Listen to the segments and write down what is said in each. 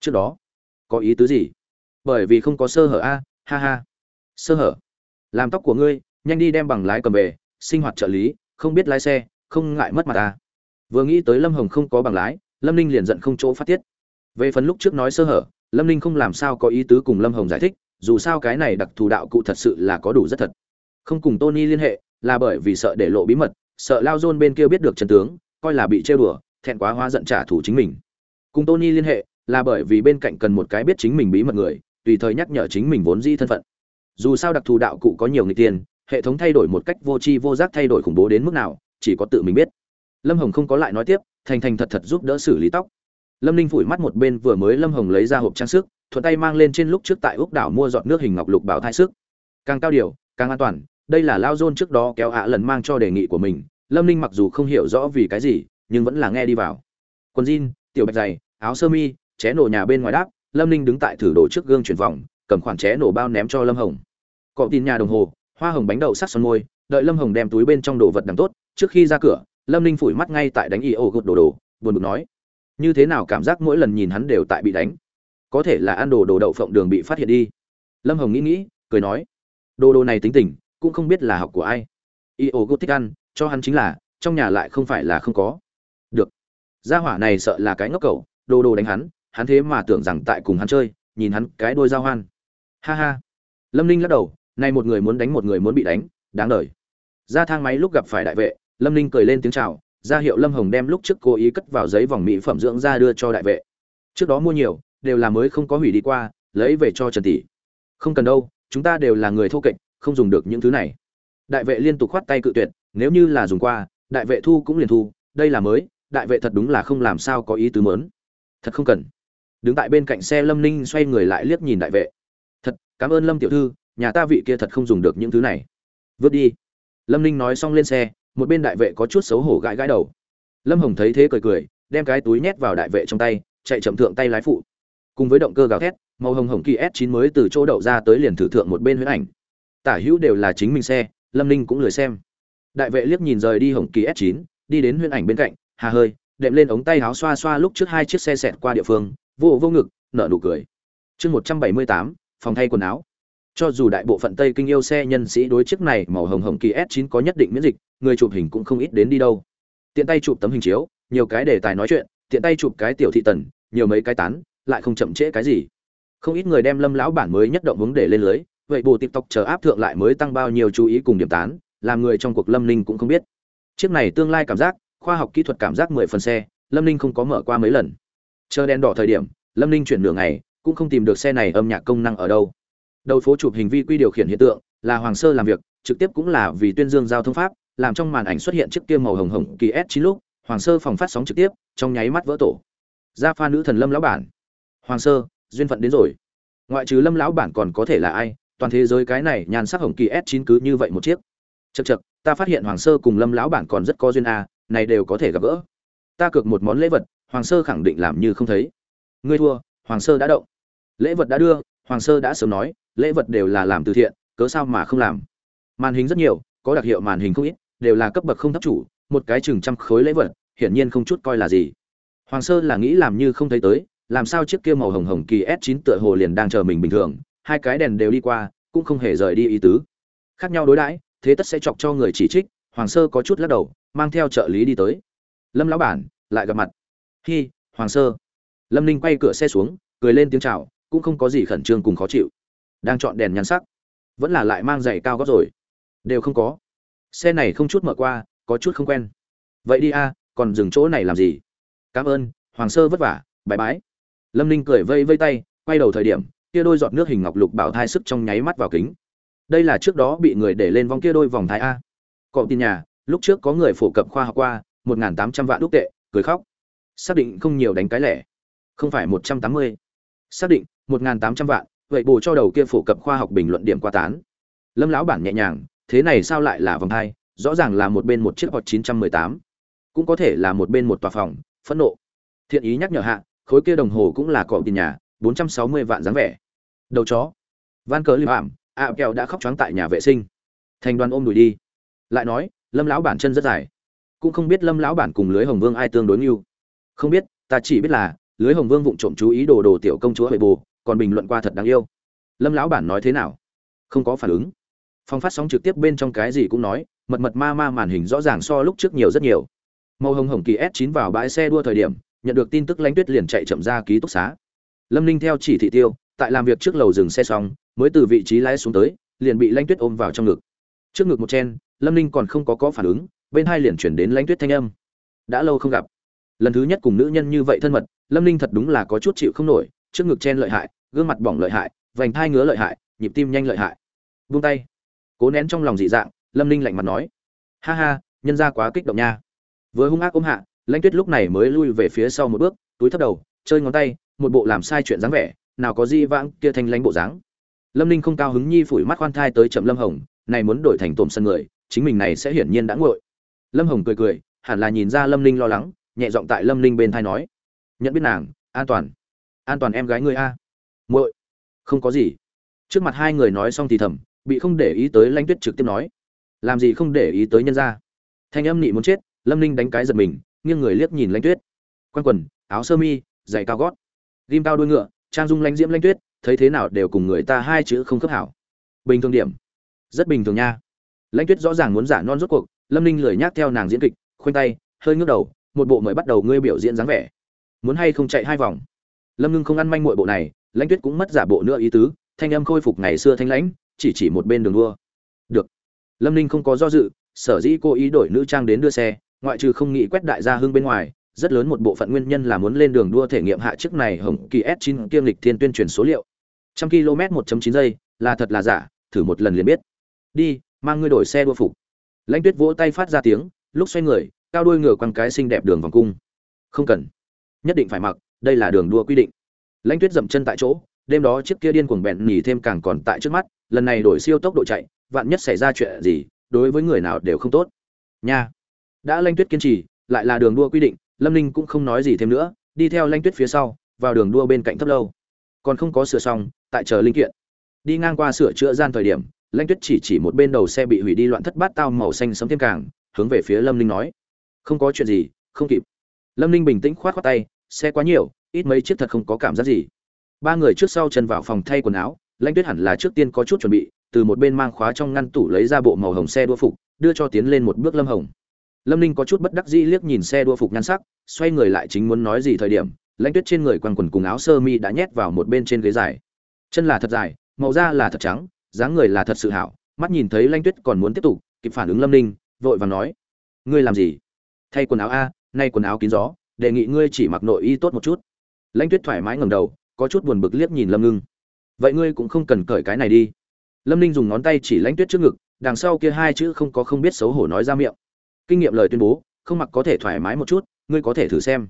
trước đó, có ý tứ gì? Bởi vì không có sơ hở a, ha ha. Sơ hở? Làm tóc của ngươi, nhanh đi đem bằng lái cầm về, sinh hoạt trợ lý, không biết lái xe, không ngại mất mặt ta vừa nghĩ tới lâm hồng không có bằng lái, lâm ninh liền giận không chỗ phát tiết. Về phần lúc trước nói sơ hở, lâm ninh không làm sao có ý tứ cùng lâm hồng giải thích, dù sao cái này đặc thù đạo cụ thật sự là có đủ rất thật. Không cùng tony liên hệ, là bởi vì sợ để lộ bí mật, sợ lao dôn bên kia biết được trần tướng, coi là bị trêu đùa, thẹn quá hóa giận trả thù chính mình. Cùng tony liên hệ là bởi vì bên cạnh cần một cái biết chính mình bí mật người, tùy thời nhắc nhở chính mình vốn di thân phận. Dù sao đặc thù đạo cụ có nhiều người tiền hệ thống thay đổi một cách vô tri vô giác thay đổi khủng bố đến mức nào, chỉ có tự mình biết. Lâm hồng không có lại nói tiếp, thành thành thật thật giúp đỡ xử lý tóc. Lâm ninh phủi mắt một bên vừa mới lâm hồng lấy ra hộp trang sức, thuận tay mang lên trên lúc trước tại úc đảo mua giọt nước hình ngọc lục bảo thai sức. Càng cao điều, càng an toàn, đây là lao dôn trước đó kéo ạ lần mang cho đề nghị của mình. Lâm ninh mặc dù không hiểu rõ vì cái gì, nhưng vẫn là nghe đi vào. Quần jean, tiểu bạch dày, áo sơ mi ché nổ nhà bên ngoài đáp, lâm ninh đứng tại thử đồ trước gương chuyển vòng, cầm khoản ché nổ bao ném cho lâm hồng. Cọ tin nhà đồng hồ, hoa hồng bánh đậu sắc son môi, đợi lâm hồng đem túi bên trong đồ vật đằng tốt, trước khi ra cửa, lâm ninh phủi mắt ngay tại đánh y ô gột đồ đồ, buồn bực nói, như thế nào cảm giác mỗi lần nhìn hắn đều tại bị đánh? Có thể là ăn đồ đồ đậu phộng đường bị phát hiện đi. Lâm hồng nghĩ nghĩ, cười nói, đồ đồ này tính tình, cũng không biết là học của ai. Y ô gột thích ăn, cho hắn chính là, trong nhà lại không phải là không có. Được. Gia hỏa này sợ là cái ngốc cầu đồ đồ đánh hắn hắn thế mà tưởng rằng tại cùng hắn chơi, nhìn hắn cái đôi giao hoan. Ha ha. Lâm ninh lắc đầu, nay một người muốn đánh một người muốn bị đánh, đáng đời. Ra thang máy lúc gặp phải đại vệ, lâm ninh cười lên tiếng chào, ra hiệu lâm hồng đem lúc trước cố ý cất vào giấy vòng mỹ phẩm dưỡng ra đưa cho đại vệ. Trước đó mua nhiều, đều là mới không có hủy đi qua, lấy về cho trần tỷ. Không cần đâu, chúng ta đều là người thô kệch, không dùng được những thứ này. Đại vệ liên tục khoát tay cự tuyệt, nếu như là dùng qua, đại vệ thu cũng liền thu, đây là mới, đại vệ thật đúng là không làm sao có ý tứ mớn thật không cần đứng tại bên cạnh xe lâm ninh xoay người lại liếc nhìn đại vệ. Thật, cảm ơn lâm tiểu thư, nhà ta vị kia thật không dùng được những thứ này. Vứt đi. Lâm ninh nói xong lên xe, một bên đại vệ có chút xấu hổ gãi gãi đầu. Lâm hồng thấy thế cười cười, đem cái túi nhét vào đại vệ trong tay, chạy chậm thượng tay lái phụ. Cùng với động cơ gào thét, màu hồng hồng kỳ s 9 mới từ chỗ đậu ra tới liền thử thượng một bên huyết ảnh. Tả hữu đều là chính mình xe, lâm ninh cũng lười xem. Đại vệ liếc nhìn rời đi hồng kỳ s 9 đi đến huyễn ảnh bên cạnh, hà hơi, đệm lên ống tay áo xoa xoa lúc trước hai chiếc xe xẹt qua địa phương vô vô ngực, nở nụ cười. Chương một trăm bảy mươi tám, phòng thay quần áo. Cho dù đại bộ phận tây kinh yêu xe nhân sĩ đối chiếc này màu hồng hồng kỳ s 9 có nhất định miễn dịch, người chụp hình cũng không ít đến đi đâu. Tiện tay chụp tấm hình chiếu, nhiều cái đề tài nói chuyện, tiện tay chụp cái tiểu thị tần, nhiều mấy cái tán, lại không chậm trễ cái gì. Không ít người đem lâm lão bản mới nhất động hướng để lên lưới, vậy bộ tiktok chờ áp thượng lại mới tăng bao nhiêu chú ý cùng điểm tán, làm người trong cuộc lâm ninh cũng không biết. Chiếc này tương lai cảm giác, khoa học kỹ thuật cảm giác mười phần xe, lâm ninh không có mở qua mấy lần chờ đèn đỏ thời điểm, lâm ninh chuyển nửa ngày, cũng không tìm được xe này âm nhạc công năng ở đâu. Đầu phố chụp hình vi quy điều khiển hiện tượng, là hoàng sơ làm việc, trực tiếp cũng là vì tuyên dương giao thông pháp, làm trong màn ảnh xuất hiện chiếc kia màu hồng hồng kỳ s chín lúc, hoàng sơ phòng phát sóng trực tiếp, trong nháy mắt vỡ tổ. Gia pha nữ thần lâm lão bản. Hoàng sơ, duyên phận đến rồi. Ngoại trừ lâm lão bản còn có thể là ai? Toàn thế giới cái này nhàn sắc hồng kỳ s chín cứ như vậy một chiếc. Chật chật ta phát hiện hoàng sơ cùng lâm lão bản còn rất có duyên a, này đều có thể gặp gỡ. Ta cược một món lễ vật hoàng sơ khẳng định làm như không thấy. Ngươi thua, hoàng sơ đã động. Lễ vật đã đưa, hoàng sơ đã sớm nói, lễ vật đều là làm từ thiện, cớ sao mà không làm? Màn hình rất nhiều, có đặc hiệu màn hình không ít, đều là cấp bậc không thấp chủ, một cái chừng trăm khối lễ vật, hiển nhiên không chút coi là gì. Hoàng sơ là nghĩ làm như không thấy tới, làm sao chiếc kia màu hồng hồng kỳ s 9 tựa hồ liền đang chờ mình bình thường, hai cái đèn đều đi qua, cũng không hề rời đi ý tứ. Khác nhau đối đãi, thế tất sẽ chọc cho người chỉ trích, hoàng sơ có chút lắc đầu, mang theo trợ lý đi tới. Lâm lão bản, lại gặp mặt hi, hoàng sơ. Lâm ninh quay cửa xe xuống, cười lên tiếng chào, cũng không có gì khẩn trương cùng khó chịu. Đang chọn đèn nhắn sắc, vẫn là lại mang giày cao gót rồi. Đều không có. Xe này không chút mở qua, có chút không quen. Vậy đi a, còn dừng chỗ này làm gì? Cảm ơn, hoàng sơ vất vả bãi bái. Lâm ninh cười vây vây tay, quay đầu thời điểm, kia đôi giọt nước hình ngọc lục bảo thai sức trong nháy mắt vào kính. Đây là trước đó bị người để lên vòng kia đôi vòng thai a. Cọ tin nhà, lúc trước có người phổ cập khoa học qua, một n g h n tám trăm vạn đúc tệ, cười khóc xác định không nhiều đánh cái lẻ. Không phải một trăm tám mươi. Xác định, một n g h n tám trăm vạn, vậy bù cho đầu kia phổ cập khoa học bình luận điểm qua tán. Lâm lão bản nhẹ nhàng, thế này sao lại là vòng hai? Rõ ràng là một bên một chiếc hot chín trăm mười tám. Cũng có thể là một bên một tòa phòng, phẫn nộ. Thiện ý nhắc nhở hạ, khối kia đồng hồ cũng là cọ tiền nhà, bốn trăm sáu mươi vạn dáng vẻ. Đầu chó. Van cờ lưu ảm ạ kẹo đã khóc choáng tại nhà vệ sinh. Thành đoàn ôm đùi đi. Lại nói, lâm lão bản chân rất dài. Cũng không biết lâm lão bản cùng lưới hồng vương ai tương đối yêu không biết, ta chỉ biết là, lưới hồng vương vụng trộm chú ý đồ đồ tiểu công chúa huệ bồ, còn bình luận qua thật đáng yêu. Lâm lão bản nói thế nào? Không có phản ứng. Phong phát sóng trực tiếp bên trong cái gì cũng nói, mật mật ma ma màn hình rõ ràng so lúc trước nhiều rất nhiều. Màu hồng hồng kỳ s 9 vào bãi xe đua thời điểm, nhận được tin tức lãnh tuyết liền chạy chậm ra ký túc xá. Lâm ninh theo chỉ thị tiêu, tại làm việc trước lầu dừng xe xong, mới từ vị trí lái xuống tới, liền bị lãnh tuyết ôm vào trong ngực. Trước ngực một chen, lâm ninh còn không có có phản ứng, bên hai liền chuyển đến lãnh tuyết thanh âm. Đã lâu không gặp lần thứ nhất cùng nữ nhân như vậy thân mật, lâm ninh thật đúng là có chút chịu không nổi, trước ngực chen lợi hại, gương mặt bỏng lợi hại, vành thai ngứa lợi hại, nhịp tim nhanh lợi hại. Vung tay. Cố nén trong lòng dị dạng, lâm ninh lạnh mặt nói. Ha ha, nhân ra quá kích động nha. Vừa hung ác ôm hạ, lãnh tuyết lúc này mới lui về phía sau một bước, túi thấp đầu, chơi ngón tay, một bộ làm sai chuyện dáng vẻ, nào có di vãng kia thanh lãnh bộ dáng. Lâm ninh không cao hứng nhi phủi mắt khoan thai tới chậm lâm hồng, này muốn đổi thành tổm sân người, chính mình này sẽ hiển nhiên đã nguội. Lâm hồng cười cười, hẳn là nhìn ra lâm ninh lo lắng nhẹ giọng tại lâm ninh bên thai nói. Nhận biết nàng, an toàn. An toàn em gái ngươi a. Muội. Không có gì. Trước mặt hai người nói xong thì thầm, bị không để ý tới lanh tuyết trực tiếp nói. Làm gì không để ý tới nhân ra thanh âm nị muốn chết, lâm ninh đánh cái giật mình, nghiêng người liếc nhìn lanh tuyết. Quan quần, áo sơ mi, giày cao gót. Ghim cao đuôi ngựa, trang dung lãnh diễm lanh tuyết, thấy thế nào đều cùng người ta hai chữ không khớp hảo. Bình thường điểm. Rất bình thường nha. Lãnh tuyết rõ ràng muốn giả non rốt cuộc, lâm ninh lười nhác theo nàng diễn kịch, khoanh tay, hơi ngước đầu một bộ mới bắt đầu ngươi biểu diễn dáng vẻ. Muốn hay không chạy hai vòng? Lâm ngưng không ăn manh mội bộ này, lãnh tuyết cũng mất giả bộ nữa ý tứ, thanh âm khôi phục ngày xưa thanh lãnh, chỉ chỉ một bên đường đua. Được. Lâm ninh không có do dự, sở dĩ cô ý đổi nữ trang đến đưa xe, ngoại trừ không nghĩ quét đại gia hương bên ngoài, rất lớn một bộ phận nguyên nhân là muốn lên đường đua thể nghiệm hạ chiếc này hồng kỳ s 9 kiêm lịch thiên tuyên truyền số liệu. Trăm km 1.9 giây, là thật là giả, thử một lần liền biết. Đi, mang ngươi đổi xe đua phục. Lãnh tuyết vỗ tay phát ra tiếng, lúc xoay người cao đuôi ngựa quăng cái xinh đẹp đường vòng cung. Không cần. Nhất định phải mặc, đây là đường đua quy định. Lãnh tuyết dậm chân tại chỗ, đêm đó chiếc kia điên cuồng bẹn nhỉ thêm càng còn tại trước mắt, lần này đổi siêu tốc độ chạy, vạn nhất xảy ra chuyện gì, đối với người nào đều không tốt. Nha. Đã lãnh tuyết kiên trì, lại là đường đua quy định, lâm ninh cũng không nói gì thêm nữa, đi theo lãnh tuyết phía sau, vào đường đua bên cạnh thấp lâu. Còn không có sửa xong, tại chờ linh kiện. Đi ngang qua sửa chữa gian thời điểm, lãnh tuyết chỉ chỉ một bên đầu xe bị hủy đi loạn thất bát tao màu xanh sấm thêm càng, hướng về phía lâm ninh nói không có chuyện gì, không kịp. Lâm ninh bình tĩnh khoát khoát tay, xe quá nhiều, ít mấy chiếc thật không có cảm giác gì. Ba người trước sau chân vào phòng thay quần áo, lãnh tuyết hẳn là trước tiên có chút chuẩn bị, từ một bên mang khóa trong ngăn tủ lấy ra bộ màu hồng xe đua phục, đưa cho tiến lên một bước lâm hồng. Lâm ninh có chút bất đắc dĩ liếc nhìn xe đua phục nhan sắc, xoay người lại chính muốn nói gì thời điểm, lãnh tuyết trên người quằn quần cùng áo sơ mi đã nhét vào một bên trên ghế dài. Chân là thật dài, màu da là thật trắng, dáng người là thật sự hảo, mắt nhìn thấy lãnh tuyết còn muốn tiếp tục, kịp phản ứng lâm ninh, vội và nói, ngươi làm gì? Thay quần áo a, nay quần áo kín gió, đề nghị ngươi chỉ mặc nội y tốt một chút. Lãnh tuyết thoải mái ngầm đầu, có chút buồn bực liếc nhìn lâm ngưng. Vậy ngươi cũng không cần cởi cái này đi. Lâm ninh dùng ngón tay chỉ lãnh tuyết trước ngực, đằng sau kia hai chữ không có không biết xấu hổ nói ra miệng. Kinh nghiệm lời tuyên bố, không mặc có thể thoải mái một chút, ngươi có thể thử xem.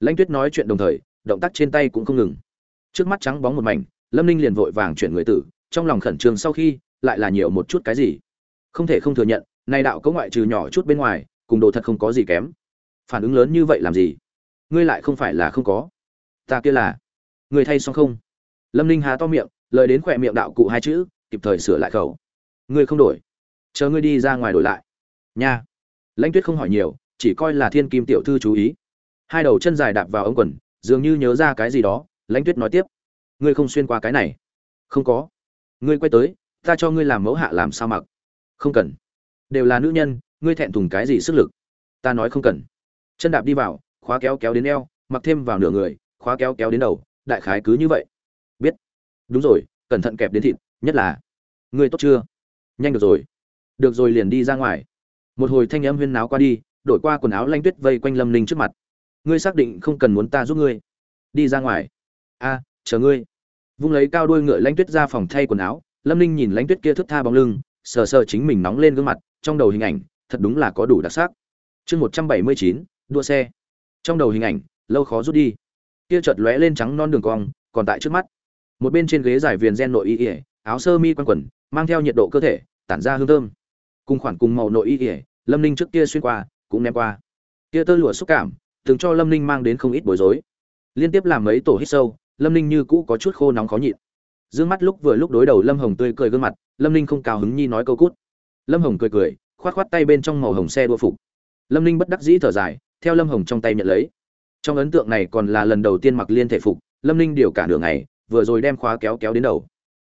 Lãnh tuyết nói chuyện đồng thời, động tác trên tay cũng không ngừng. Trước mắt trắng bóng một mảnh, lâm ninh liền vội vàng chuyển người tử, trong lòng khẩn trương sau khi, lại là nhiều một chút cái gì. Không thể không thừa nhận nay đạo có ngoại trừ nhỏ chút bên ngoài cùng đồ thật không có gì kém. Phản ứng lớn như vậy làm gì? Ngươi lại không phải là không có. Ta kia là người thay xong không? Lâm ninh há to miệng, lời đến khỏe miệng đạo cụ hai chữ, kịp thời sửa lại khẩu. Ngươi không đổi. Chờ ngươi đi ra ngoài đổi lại. Nha. Lãnh tuyết không hỏi nhiều, chỉ coi là thiên kim tiểu thư chú ý. Hai đầu chân dài đạp vào ống quần, dường như nhớ ra cái gì đó, lãnh tuyết nói tiếp. Ngươi không xuyên qua cái này. Không có. Ngươi quay tới, ta cho ngươi làm mẫu hạ làm sao mặc. Không cần. Đều là nữ nhân ngươi thẹn thùng cái gì sức lực? Ta nói không cần. Chân đạp đi vào, khóa kéo kéo đến eo, mặc thêm vào nửa người, khóa kéo kéo đến đầu, đại khái cứ như vậy. Biết. Đúng rồi, cẩn thận kẹp đến thịt, nhất là. Ngươi tốt chưa? Nhanh được rồi. Được rồi liền đi ra ngoài. Một hồi thanh âm huyên náo qua đi, đổi qua quần áo lanh tuyết vây quanh lâm ninh trước mặt. Ngươi xác định không cần muốn ta giúp ngươi. Đi ra ngoài. A, chờ ngươi. Vung lấy cao đuôi ngựa lanh tuyết ra phòng thay quần áo, lâm ninh nhìn lanh tuyết kia thức tha bóng lưng, sờ sờ chính mình nóng lên gương mặt, trong đầu hình ảnh thật đúng là có đủ đặc sắc. Chương một trăm bảy mươi chín, đua xe. Trong đầu hình ảnh, lâu khó rút đi. Kia chợt lóe lên trắng non đường cong, còn tại trước mắt. Một bên trên ghế giải viền gen nội y ỉa áo sơ mi quanh quần, mang theo nhiệt độ cơ thể, tản ra hương thơm. Cùng khoản cùng màu nội y ỉa lâm ninh trước kia xuyên qua, cũng ném qua. Kia tơ lụa xúc cảm, từng cho lâm ninh mang đến không ít bối rối. Liên tiếp làm mấy tổ hít sâu, lâm ninh như cũ có chút khô nóng khó nhịn. D ư ơ n g mắt lúc vừa lúc đối đầu lâm hồng tươi cười gương mặt, lâm ninh không cao hứng nhi nói câu cút. Lâm hồng cười cười khoát khoát tay bên trong màu hồng xe đua phục. Lâm ninh bất đắc dĩ thở dài, theo lâm hồng trong tay nhận lấy. Trong ấn tượng này còn là lần đầu tiên mặc liên thể phục, lâm ninh điều cả nửa ngày, vừa rồi đem khóa kéo kéo đến đầu.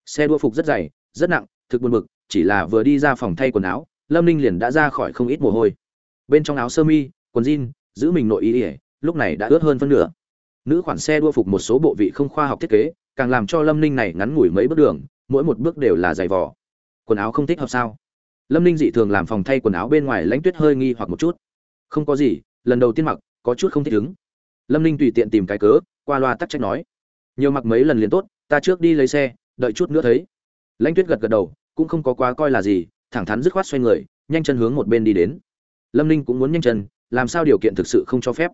Xe đua phục rất dày, rất nặng, thực buồn bực, chỉ là vừa đi ra phòng thay quần áo, lâm ninh liền đã ra khỏi không ít mồ hôi. Bên trong áo sơ mi, quần jean, giữ mình nội ý ỉa lúc này đã ướt hơn phân nửa. Nữ khoản xe đua phục một số bộ vị không khoa học thiết kế, càng làm cho lâm ninh này ngắn ngủi mấy bước đường, mỗi một bước đều là giày vò. Quần áo không thích hợp sao? Lâm ninh dị thường làm phòng thay quần áo bên ngoài lãnh tuyết hơi nghi hoặc một chút. Không có gì, lần đầu tiên mặc, có chút không thích ứng. Lâm ninh tùy tiện tìm cái cớ, qua loa tắc trách nói. Nhiều mặc mấy lần liền tốt, ta trước đi lấy xe, đợi chút nữa thấy. Lãnh tuyết gật gật đầu, cũng không có quá coi là gì, thẳng thắn dứt khoát xoay người, nhanh chân hướng một bên đi đến. Lâm ninh cũng muốn nhanh chân, làm sao điều kiện thực sự không cho phép.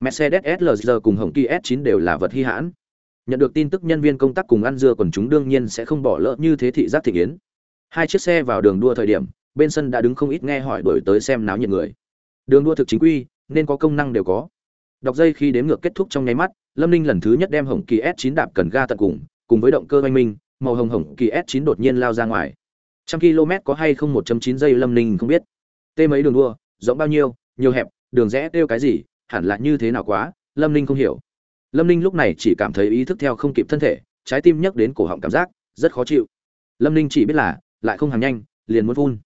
Mercedes slg cùng hồng kỳ s 9 đều là vật hy hãn. Nhận được tin tức nhân viên công tác cùng ăn dưa còn chúng đương nhiên sẽ không bỏ lỡ như thế thị giác thị yến hai chiếc xe vào đường đua thời điểm, bên sân đã đứng không ít nghe hỏi đổi tới xem náo nhiệt người. Đường đua thực chính quy, nên có công năng đều có. Đọc dây khi đếm ngược kết thúc trong nháy mắt, lâm ninh lần thứ nhất đem hồng kỳ s 9 đạp cần ga tận cùng cùng với động cơ oanh minh, màu hồng hồng kỳ s 9 đột nhiên lao ra ngoài. Trăm km có hay không 1.9 giây lâm ninh không biết. Tê mấy đường đua, rộng bao nhiêu, nhiều hẹp, đường rẽ kêu cái gì, hẳn là như thế nào quá, lâm ninh không hiểu. Lâm ninh lúc này chỉ cảm thấy ý thức theo không kịp thân thể, trái tim nhấc đến cổ họng cảm giác, rất khó chịu. Lâm ninh chỉ biết là lại không hàng nhanh, liền muốn phun.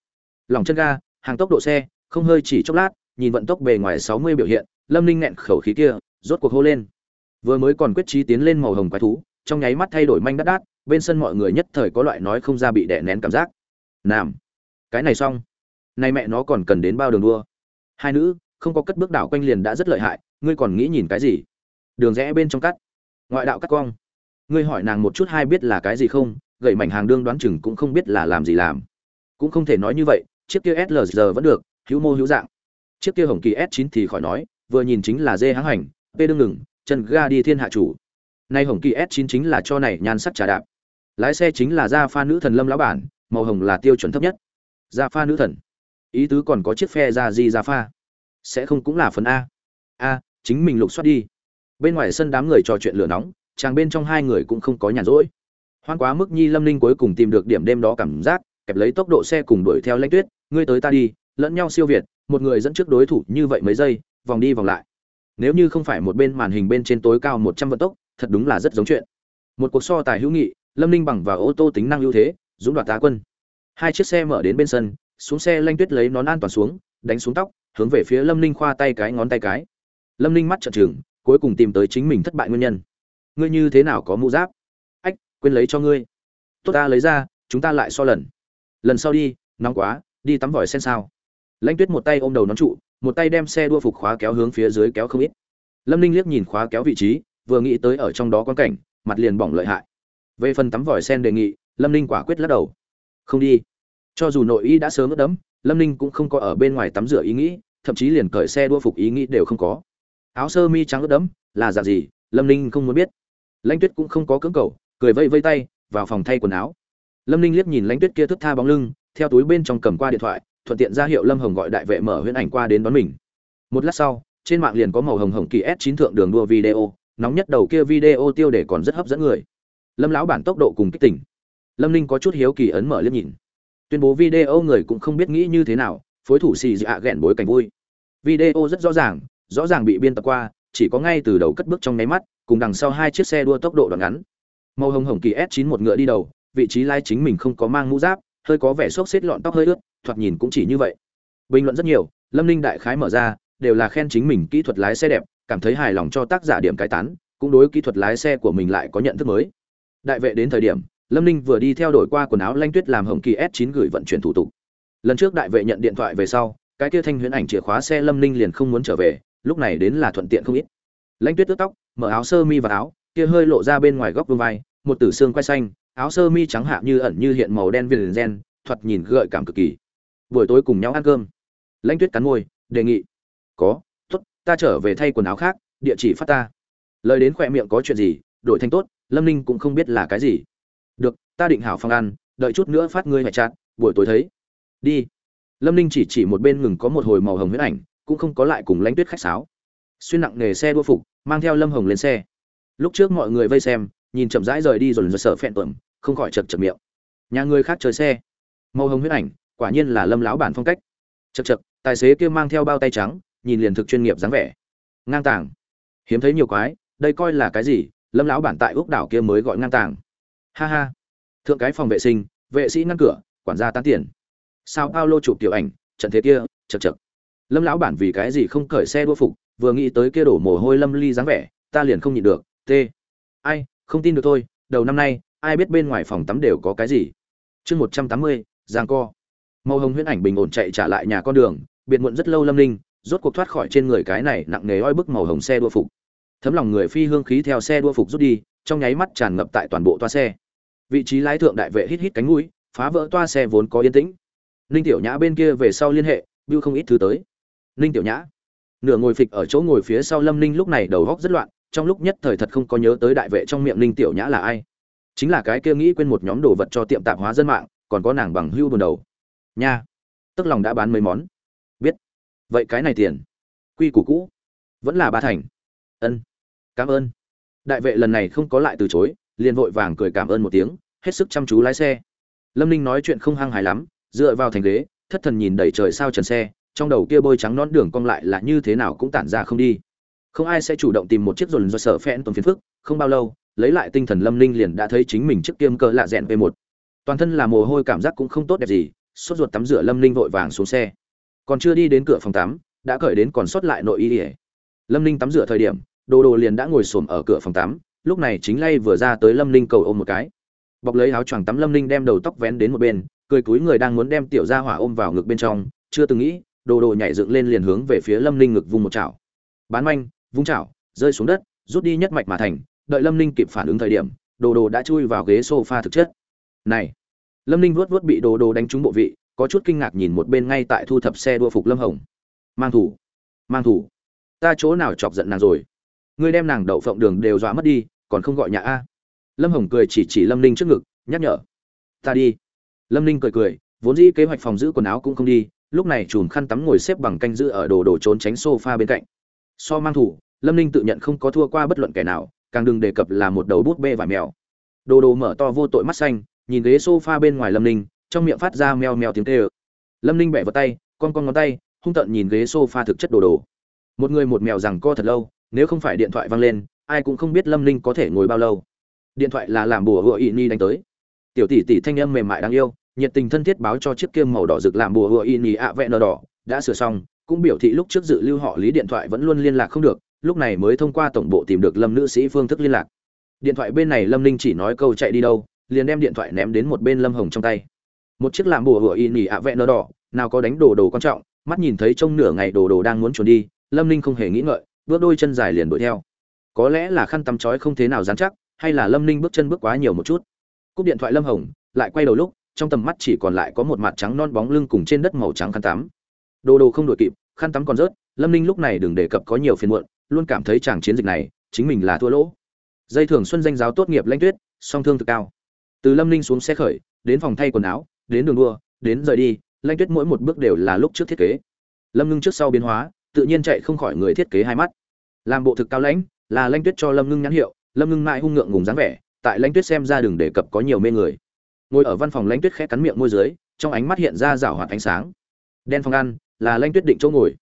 Lòng chân ga, hàng tốc độ xe, không hơi chỉ chốc lát, nhìn vận tốc bề ngoài 60 biểu hiện, lâm ninh nghẹn khẩu khí kia, rốt cuộc hô lên. Vừa mới còn quyết trí tiến lên màu hồng quái thú, trong nháy mắt thay đổi manh đắt đát bên sân mọi người nhất thời có loại nói không ra bị đè nén cảm giác. Nam, cái này xong. Nay mẹ nó còn cần đến bao đường đua. Hai nữ, không có cất bước đảo quanh liền đã rất lợi hại, ngươi còn nghĩ nhìn cái gì? Đường rẽ bên trong cắt. Ngoại đạo cắt cong ngươi hỏi nàng một chút hai biết là cái gì không? Gậy mảnh hàng đương đoán chừng cũng không biết là làm gì làm. Cũng không thể nói như vậy, chiếc kia slg vẫn được, hữu mô hữu dạng. Chiếc kia hồng kỳ s 9 thì khỏi nói, vừa nhìn chính là dê hãng hành p đương ngừng, chân ga đi thiên hạ chủ. Nay hồng kỳ s 9 chính là cho này nhan sắc trà đạp. Lái xe chính là gia pha nữ thần lâm lão bản, màu hồng là tiêu chuẩn thấp nhất. Gia pha nữ thần. Ý tứ còn có chiếc phe ra di gia pha. Sẽ không cũng là phần a. A, chính mình lục soát đi. Bên ngoài sân đám người trò chuyện lửa nóng, chàng bên trong hai người cũng không có nhàn rỗi hoan quá mức nhi lâm ninh cuối cùng tìm được điểm đêm đó cảm giác, kẹp lấy tốc độ xe cùng đuổi theo lãnh tuyết, ngươi tới ta đi, lẫn nhau siêu việt, một người dẫn trước đối thủ như vậy mấy giây, vòng đi vòng lại. Nếu như không phải một bên màn hình bên trên tối cao một trăm vận tốc, thật đúng là rất giống chuyện. Một cuộc so tài hữu nghị, lâm ninh bằng và ô tô tính năng ưu thế, dũng đoạt tá quân. Hai chiếc xe mở đến bên sân, xuống xe lanh tuyết lấy nón an toàn xuống, đánh xuống tóc, hướng về phía lâm ninh khoa tay cái ngón tay cái. Lâm ninh mắt trợn trừng, cuối cùng tìm tới chính mình thất bại nguyên nhân. Ngươi như thế nào có mũ giáp? Quên lấy cho ngươi. Tốt ta lấy ra, chúng ta lại so lần. Lần sau đi, nóng quá, đi tắm vòi sen sao. Lãnh tuyết một tay ôm đầu nón trụ, một tay đem xe đua phục khóa kéo hướng phía dưới kéo không ít. Lâm ninh liếc nhìn khóa kéo vị trí, vừa nghĩ tới ở trong đó quan cảnh, mặt liền bỏng lợi hại. Về phần tắm vòi sen đề nghị, lâm ninh quả quyết lắc đầu. Không đi. Cho dù nội y đã sớm ướt đẫm, lâm ninh cũng không có ở bên ngoài tắm rửa ý nghĩ, thậm chí liền cởi xe đua phục ý nghĩ đều không có. Áo sơ mi trắng ướt đẫm, là dạng gì, lâm ninh không muốn biết. Lãnh tuyết cũng không có cưỡng cầu cười vây vây tay, vào phòng thay quần áo. Lâm ninh liếc nhìn lãnh tuyết kia thức tha bóng lưng, theo túi bên trong cầm qua điện thoại, thuận tiện ra hiệu lâm hồng gọi đại vệ mở huyễn ảnh qua đến đón mình. Một lát sau, trên mạng liền có màu hồng hồng kỳ s 9 thượng đường đua video, nóng nhất đầu kia video tiêu đề còn rất hấp dẫn người. Lâm lão bản tốc độ cùng kích tỉnh lâm ninh có chút hiếu kỳ ấn mở liếc nhìn. Tuyên bố video người cũng không biết nghĩ như thế nào, phối thủ xì dạ ghẹn bối cảnh vui. Video rất rõ ràng rõ ràng bị biên tập qua, chỉ có ngay từ đầu cất bước trong nháy mắt, cùng đằng sau hai chiếc xe đua tốc độ đoạn ngắn màu hồng hồng kỳ s 9 một ngựa đi đầu, vị trí lái chính mình không có mang mũ giáp, hơi có vẻ xốc xếp lọn tóc hơi ướt, thoạt nhìn cũng chỉ như vậy. Bình luận rất nhiều, lâm ninh đại khái mở ra, đều là khen chính mình kỹ thuật lái xe đẹp, cảm thấy hài lòng cho tác giả điểm cái tán, cũng đối kỹ thuật lái xe của mình lại có nhận thức mới. Đại vệ đến thời điểm, lâm ninh vừa đi theo đổi qua quần áo lanh tuyết làm hồng kỳ s 9 gửi vận chuyển thủ tục. Lần trước đại vệ nhận điện thoại về sau, cái kia thanh huyễn ảnh chìa khóa xe lâm ninh liền không muốn trở về, lúc này đến là thuận tiện không ít. Lãnh tuyết tước tóc, mở áo sơ mi và áo kia hơi lộ ra bên ngoài góc vương vai, một tử xương quay xanh, áo sơ mi trắng hạ như ẩn như hiện màu đen viền gen, thoạt nhìn gợi cảm cực kỳ. Buổi tối cùng nhau ăn cơm. Lãnh tuyết cắn môi, đề nghị, có, tốt, ta trở về thay quần áo khác, địa chỉ phát ta. Lời đến khỏe miệng có chuyện gì, đổi thành tốt, lâm ninh cũng không biết là cái gì. Được, ta định hảo phong ăn, đợi chút nữa phát ngươi mẹ chặt buổi tối thấy. Đi. Lâm ninh chỉ chỉ một bên ngừng có một hồi màu hồng huyết ảnh, cũng không có lại cùng lãnh tuyết khách sáo. Xuyên nặng nghề xe đua phục, mang theo lâm hồng lên xe lúc trước mọi người vây xem, nhìn chậm rãi rời đi rồi rồi sợ phẹn tuẩm, không khỏi chật chật miệng. Nhà người khác chơi xe. Màu hồng huyết ảnh, quả nhiên là lâm lão bản phong cách. Chật chật, tài xế kia mang theo bao tay trắng, nhìn liền thực chuyên nghiệp dáng vẻ. Ngang tàng. Hiếm thấy nhiều quái, đây coi là cái gì? Lâm lão bản tại úc đảo kia mới gọi ngang tàng. Ha ha. Thượng cái phòng vệ sinh, vệ sĩ ngăn cửa, quản gia tán tiền. Sao paulo chụp tiểu ảnh, trận thế kia, chật chật. Lâm lão bản vì cái gì không cởi xe đua phục, vừa nghĩ tới kia đổ mồ hôi lâm ly dáng vẻ, ta liền không nhịn được t. Ai, không tin được thôi, đầu năm nay, ai biết bên ngoài phòng tắm đều có cái gì? Chương một trăm tám mươi, giang co. Màu hồng huyễn ảnh bình ổn chạy trả lại nhà con đường, biệt muộn rất lâu lâm linh rốt cuộc thoát khỏi trên người cái này nặng nề oi bức màu hồng xe đua phục. Thấm lòng người phi hương khí theo xe đua phục rút đi, trong nháy mắt tràn ngập tại toàn bộ toa xe. Vị trí lái thượng đại vệ hít hít cánh mũi, phá vỡ toa xe vốn có yên tĩnh. Ninh tiểu nhã bên kia về sau liên hệ, bưu không ít thứ tới. Ninh tiểu nhã. Nửa ngồi phịch ở chỗ ngồi phía sau lâm ninh lúc này đầu góc rất loạn trong lúc nhất thời thật không có nhớ tới đại vệ trong miệng linh tiểu nhã là ai. Chính là cái kia nghĩ quên một nhóm đồ vật cho tiệm tạp hóa dân mạng, còn có nàng bằng hưu buồn đầu. Nha, tức lòng đã bán mấy món. Biết. Vậy cái này tiền, quy củ cũ, vẫn là ba thành. Ân, cảm ơn. Đại vệ lần này không có lại từ chối, liền vội vàng cười cảm ơn một tiếng, hết sức chăm chú lái xe. Lâm ninh nói chuyện không hăng hài lắm, dựa vào thành ghế, thất thần nhìn đầy trời sao trần xe, trong đầu kia bôi trắng nón đường cong lại là như thế nào cũng tản ra không đi không ai sẽ chủ động tìm một chiếc dồn do sợ phen tồn phiền phức, không bao lâu, lấy lại tinh thần lâm ninh liền đã thấy chính mình trước kiêm cơ lạ rẽn về một. Toàn thân là mồ hôi cảm giác cũng không tốt đẹp gì, sốt ruột tắm rửa lâm ninh vội vàng xuống xe. Còn chưa đi đến cửa phòng tắm, đã cởi đến còn sót lại nội y ỉa lâm ninh tắm rửa thời điểm, đồ đồ liền đã ngồi xổm ở cửa phòng tắm, lúc này chính lay vừa ra tới lâm ninh cầu ôm một cái. Bọc lấy áo choàng tắm lâm ninh đem đầu tóc vén đến một bên, cười cúi người đang muốn đem tiểu gia hỏa ôm vào ngực bên trong, chưa từng nghĩ, đồ đồ nhảy dựng lên liền hướng về phía lâm ninh ngực vung một chảo. Bán manh vung chảo, rơi xuống đất, rút đi nhất mạch mà thành, đợi lâm ninh kịp phản ứng thời điểm, đồ đồ đã chui vào ghế sofa thực chất. Này, lâm ninh vuốt vuốt bị đồ đồ đánh trúng bộ vị, có chút kinh ngạc nhìn một bên ngay tại thu thập xe đua phục lâm hồng. Mang thủ mang thủ. Ta chỗ nào chọc giận nàng rồi? Ngươi đem nàng đậu phộng đường đều dọa mất đi, còn không gọi nhà a. Lâm hồng cười chỉ chỉ lâm ninh trước ngực, nhắc nhở. Ta đi. Lâm ninh cười cười, vốn dĩ kế hoạch phòng giữ quần áo cũng không đi, lúc này chùm khăn tắm ngồi xếp bằng canh giữ ở đồ đồ trốn tránh sofa bên cạnh so mang thủ, lâm ninh tự nhận không có thua qua bất luận kẻ nào, càng đừng đề cập là một đầu bút bê và mèo. Đồ đồ mở to vô tội mắt xanh, nhìn ghế sofa bên ngoài lâm ninh, trong miệng phát ra meo meo tiếng tê ơ. Lâm ninh bẻ vào tay, con con ngón tay, hung tợn nhìn ghế sofa thực chất đồ đồ. Một người một mèo rằng co thật lâu, nếu không phải điện thoại vang lên, ai cũng không biết lâm ninh có thể ngồi bao lâu. Điện thoại là làm bùa hựa ỵ ni đánh tới. Tiểu tỷ tỷ thanh âm mềm mại đáng yêu, nhiệt tình thân thiết báo cho chiếc kiêm màu đỏ rực làm bùa hựa ỵ ni ạ vẹn nờ đỏ, đã sửa xong cũng biểu thị lúc trước dự lưu họ lý điện thoại vẫn luôn liên lạc không được, lúc này mới thông qua tổng bộ tìm được lâm nữ sĩ phương thức liên lạc. Điện thoại bên này lâm ninh chỉ nói câu chạy đi đâu, liền đem điện thoại ném đến một bên lâm hồng trong tay. Một chiếc làm bùa hựa y nỉ ạ vẹn nơ đỏ, nào có đánh đồ đồ quan trọng, mắt nhìn thấy trong nửa ngày đồ đồ đang muốn trốn đi, lâm ninh không hề nghĩ ngợi, bước đôi chân dài liền đuổi theo. Có lẽ là khăn tắm chói không thế nào dán chắc, hay là lâm ninh bước chân bước quá nhiều một chút. Cúp điện thoại lâm hồng, lại quay đầu lúc, trong tầm mắt chỉ còn lại có một mặt trắng non bóng lưng cùng trên đất màu trắng khăn tắm. Đồ đồ không đuổi kịp khăn tắm còn rớt, lâm ninh lúc này đừng đề cập có nhiều phiền muộn, luôn cảm thấy chàng chiến dịch này, chính mình là thua lỗ. Dây thường xuân danh giáo tốt nghiệp lanh tuyết, song thương thực cao. Từ lâm ninh xuống xe khởi, đến phòng thay quần áo, đến đường đua, đến rời đi lanh tuyết mỗi một bước đều là lúc trước thiết kế. Lâm ngưng trước sau biến hóa, tự nhiên chạy không khỏi người thiết kế hai mắt. Làm bộ thực cao lãnh, là lanh tuyết cho lâm ngưng nhãn hiệu, lâm ngưng mãi hung ngượng ngùng dáng vẻ, tại lãnh tuyết xem ra đường đề cập có nhiều mê người. Ngồi ở văn phòng lãnh tuyết khẽ cắn miệng môi dưới, trong ánh mắt hiện ra rảo hoạt ánh sáng đen phòng ăn, là lanh tuyết định chỗ ngồi.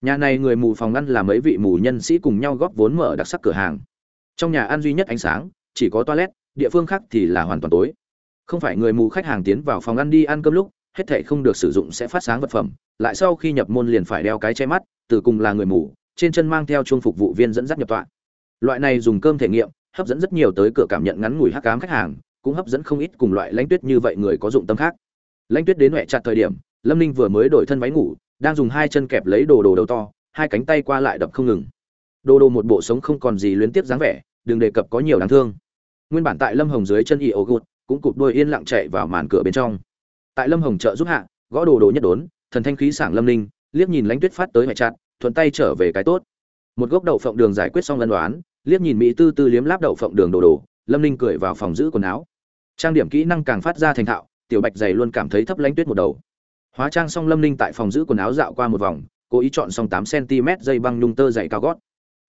Nhà này người mù phòng ăn là mấy vị mù nhân sĩ cùng nhau góp vốn mở đặc sắc cửa hàng. Trong nhà ăn duy nhất ánh sáng, chỉ có toilet, địa phương khác thì là hoàn toàn tối. Không phải người mù khách hàng tiến vào phòng ăn đi ăn cơm lúc, hết thảy không được sử dụng sẽ phát sáng vật phẩm, lại sau khi nhập môn liền phải đeo cái che mắt, từ cùng là người mù, trên chân mang theo chuông phục vụ viên dẫn dắt nhập tọa. Loại này dùng cơm thể nghiệm, hấp dẫn rất nhiều tới cửa cảm nhận ngắn ngủi hắc cám khách hàng, cũng hấp dẫn không ít cùng loại lãnh tuyết như vậy người có dụng tâm khác. Lãnh tuyết đến huệ chặt thời điểm lâm ninh vừa mới đổi thân váy ngủ, đang dùng hai chân kẹp lấy đồ đồ đầu to, hai cánh tay qua lại đập không ngừng. Đồ đồ một bộ sống không còn gì luyến tiếp dáng vẻ, đừng đề cập có nhiều đáng thương. Nguyên bản tại lâm hồng dưới chân y ô gột cũng cụp đôi yên lặng chạy vào màn cửa bên trong. Tại lâm hồng trợ giúp hạ, gõ đồ đồ nhất đốn, thần thanh khí sảng lâm ninh, liếc nhìn lãnh tuyết phát tới mẹ chặt thuận tay trở về cái tốt. Một gốc đậu phộng đường giải quyết xong lân đoán liếc nhìn mỹ tư tư liếm láp đậu phộng đường đồ đồ, lâm ninh cười vào phòng giữ quần áo. Trang điểm kỹ năng càng phát ra thành thạo, tiểu bạch dày luôn cảm thấy thấp lãnh tuyết một đầu hóa trang xong lâm ninh tại phòng giữ quần áo dạo qua một vòng, cố ý chọn xong tám cm dây băng nhung tơ dày cao gót.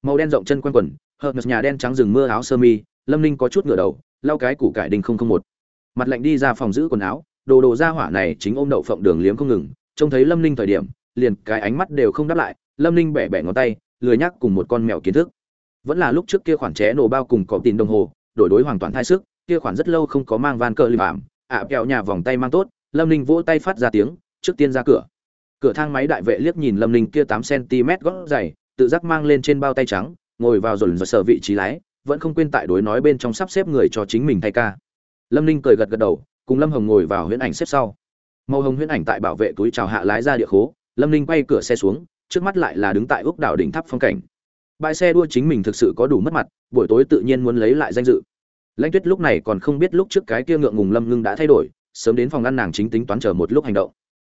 Màu đen rộng chân quanh quần, hợp nhà đen trắng rừng mưa áo sơ mi, lâm ninh có chút ngửa đầu, lau cái củ cải đình không không một. Mặt lạnh đi ra phòng giữ quần áo, đồ đồ ra hỏa này chính ôm đậu phộng đường liếm không ngừng, trông thấy lâm ninh thời điểm, liền cái ánh mắt đều không đáp lại, lâm ninh bẻ bẻ ngón tay, lười nhắc cùng một con mèo kiến thức. Vẫn là lúc trước kia khoản ché nổ bao cùng có tiền đồng hồ, đổi đối hoàn toàn thai sức, kia khoản rất lâu không có mang van cờ lì ảm ạ kẹo nhà vòng tay mang tốt, lâm ninh vỗ tay phát ra tiếng trước tiên ra cửa. Cửa thang máy đại vệ liếc nhìn lâm ninh kia tám cm gót dày, tự giác mang lên trên bao tay trắng, ngồi vào dồn dồn sở vị trí lái, vẫn không quên tại đối nói bên trong sắp xếp người cho chính mình thay ca. Lâm ninh cười gật gật đầu, cùng lâm hồng ngồi vào huyễn ảnh xếp sau. Màu hồng huyễn ảnh tại bảo vệ túi chào hạ lái ra địa khố, lâm ninh quay cửa xe xuống, trước mắt lại là đứng tại úc đảo đỉnh tháp phong cảnh. Bãi xe đua chính mình thực sự có đủ mất mặt, buổi tối tự nhiên muốn lấy lại danh dự. Lãnh tuyết lúc này còn không biết lúc trước cái kia ngượng ngùng lâm ngưng đã thay đổi, sớm đến phòng ngăn nàng chính tính toán chờ một lúc hành động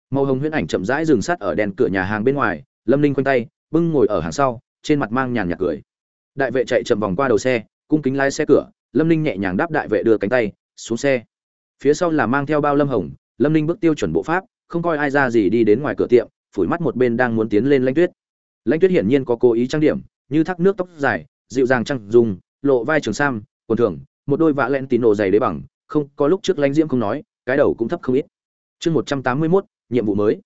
màu hồng huyễn ảnh chậm rãi dừng sát ở đèn cửa nhà hàng bên ngoài, lâm ninh quanh tay, bưng ngồi ở hàng sau, trên mặt mang nhàn nhạt cười. Đại vệ chạy chậm vòng qua đầu xe, cung kính lái xe cửa, lâm ninh nhẹ nhàng đáp đại vệ đưa cánh tay, xuống xe. Phía sau là mang theo bao lâm hồng, lâm ninh bước tiêu chuẩn bộ pháp, không coi ai ra gì đi đến ngoài cửa tiệm, phủi mắt một bên đang muốn tiến lên lãnh tuyết. Lãnh tuyết hiển nhiên có cố ý trang điểm, như thác nước tóc dài, dịu dàng trăng dùng lộ vai trường sam, quần thường, một đôi vạ len tín nổ dày đế bằng, không, có lúc trước lãnh diễm không nói, cái đầu cũng thấp không ít. Chương một trăm tám mươi mốt nhiệm vụ mới.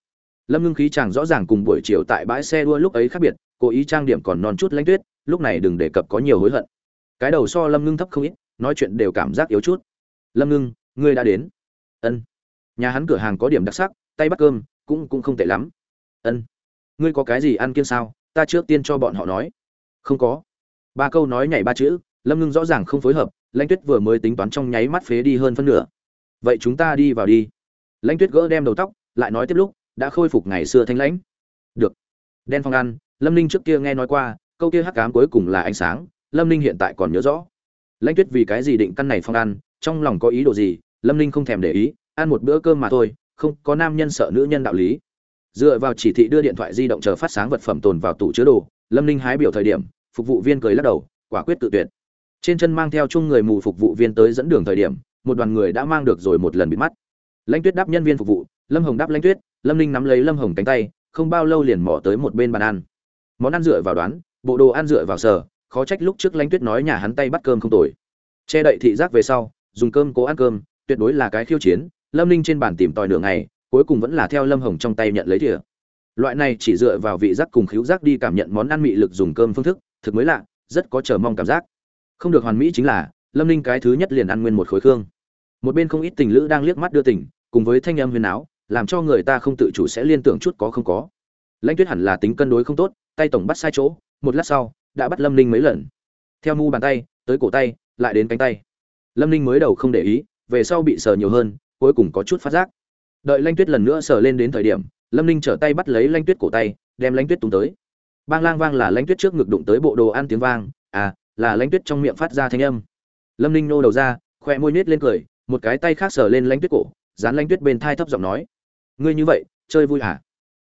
Lâm ngưng khí chàng rõ ràng cùng buổi chiều tại bãi xe đua lúc ấy khác biệt, cố ý trang điểm còn non chút lãnh tuyết, lúc này đừng đề cập có nhiều hối hận. Cái đầu so lâm ngưng thấp không ít, nói chuyện đều cảm giác yếu chút. Lâm ngưng, ngươi đã đến. Ân. Nhà hắn cửa hàng có điểm đặc sắc, tay bắt cơm, cũng cũng không tệ lắm. Ân. Ngươi có cái gì ăn kiêng sao? Ta trước tiên cho bọn họ nói. Không có. Ba câu nói nhảy ba chữ, lâm ngưng rõ ràng không phối hợp lãnh tuyết vừa mới tính toán trong nháy mắt phế đi hơn phân nửa. Vậy chúng ta đi vào đi. Lãnh tuyết gỡ đem đầu tóc lại nói tiếp lúc, đã khôi phục ngày xưa thanh lãnh. Được. Đen phong ăn lâm ninh trước kia nghe nói qua, câu kia hắc cám cuối cùng là ánh sáng, lâm ninh hiện tại còn nhớ rõ. Lãnh tuyết vì cái gì định căn này phong ăn trong lòng có ý đồ gì, lâm ninh không thèm để ý, ăn một bữa cơm mà thôi, không có nam nhân sợ nữ nhân đạo lý. Dựa vào chỉ thị đưa điện thoại di động chờ phát sáng vật phẩm tồn vào tủ chứa đồ, lâm ninh hái biểu thời điểm, phục vụ viên cười lắc đầu, quả quyết tự tuyệt. Trên chân mang theo chung người mù phục vụ viên tới dẫn đường thời điểm, một đoàn người đã mang được rồi một lần bị mắt. Lãnh tuyết đáp nhân viên phục vụ lâm hồng đáp lãnh tuyết, lâm ninh nắm lấy lâm hồng cánh tay, không bao lâu liền mỏ tới một bên bàn ăn. Món ăn dựa vào đoán, bộ đồ ăn dựa vào sở khó trách lúc trước lãnh tuyết nói nhà hắn tay bắt cơm không tồi. Che đậy thị giác về sau, dùng cơm cố ăn cơm, tuyệt đối là cái khiêu chiến, lâm ninh trên bàn tìm tòi nửa ngày, cuối cùng vẫn là theo lâm hồng trong tay nhận lấy thìa. Loại này chỉ dựa vào vị giác cùng khíu giác đi cảm nhận món ăn mị lực dùng cơm phương thức, thực mới lạ, rất có chờ mong cảm giác. Không được hoàn mỹ chính là, lâm ninh cái thứ nhất liền ăn nguyên một khối khương. Một bên không ít tình lữ đang liếc mắt đưa tỉnh cùng với thanh âm huyền áo làm cho người ta không tự chủ sẽ liên tưởng chút có không có. Lãnh tuyết hẳn là tính cân đối không tốt, tay tổng bắt sai chỗ, một lát sau, đã bắt lâm ninh mấy lần. Theo mu bàn tay, tới cổ tay, lại đến cánh tay. Lâm ninh mới đầu không để ý, về sau bị sờ nhiều hơn, cuối cùng có chút phát giác. Đợi lanh tuyết lần nữa sờ lên đến thời điểm, lâm ninh trở tay bắt lấy lanh tuyết cổ tay, đem lanh tuyết tung tới. Bang lang vang là lanh tuyết trước ngực đụng tới bộ đồ ăn tiếng vang à là lanh tuyết trong miệng phát ra thanh âm. Lâm ninh nô đầu ra, khoe môi nhếch lên cười, một cái tay khác sờ lên lanh tuyết cổ, dán lanh tuyết bên thai thấp giọng nói ngươi như vậy, chơi vui à?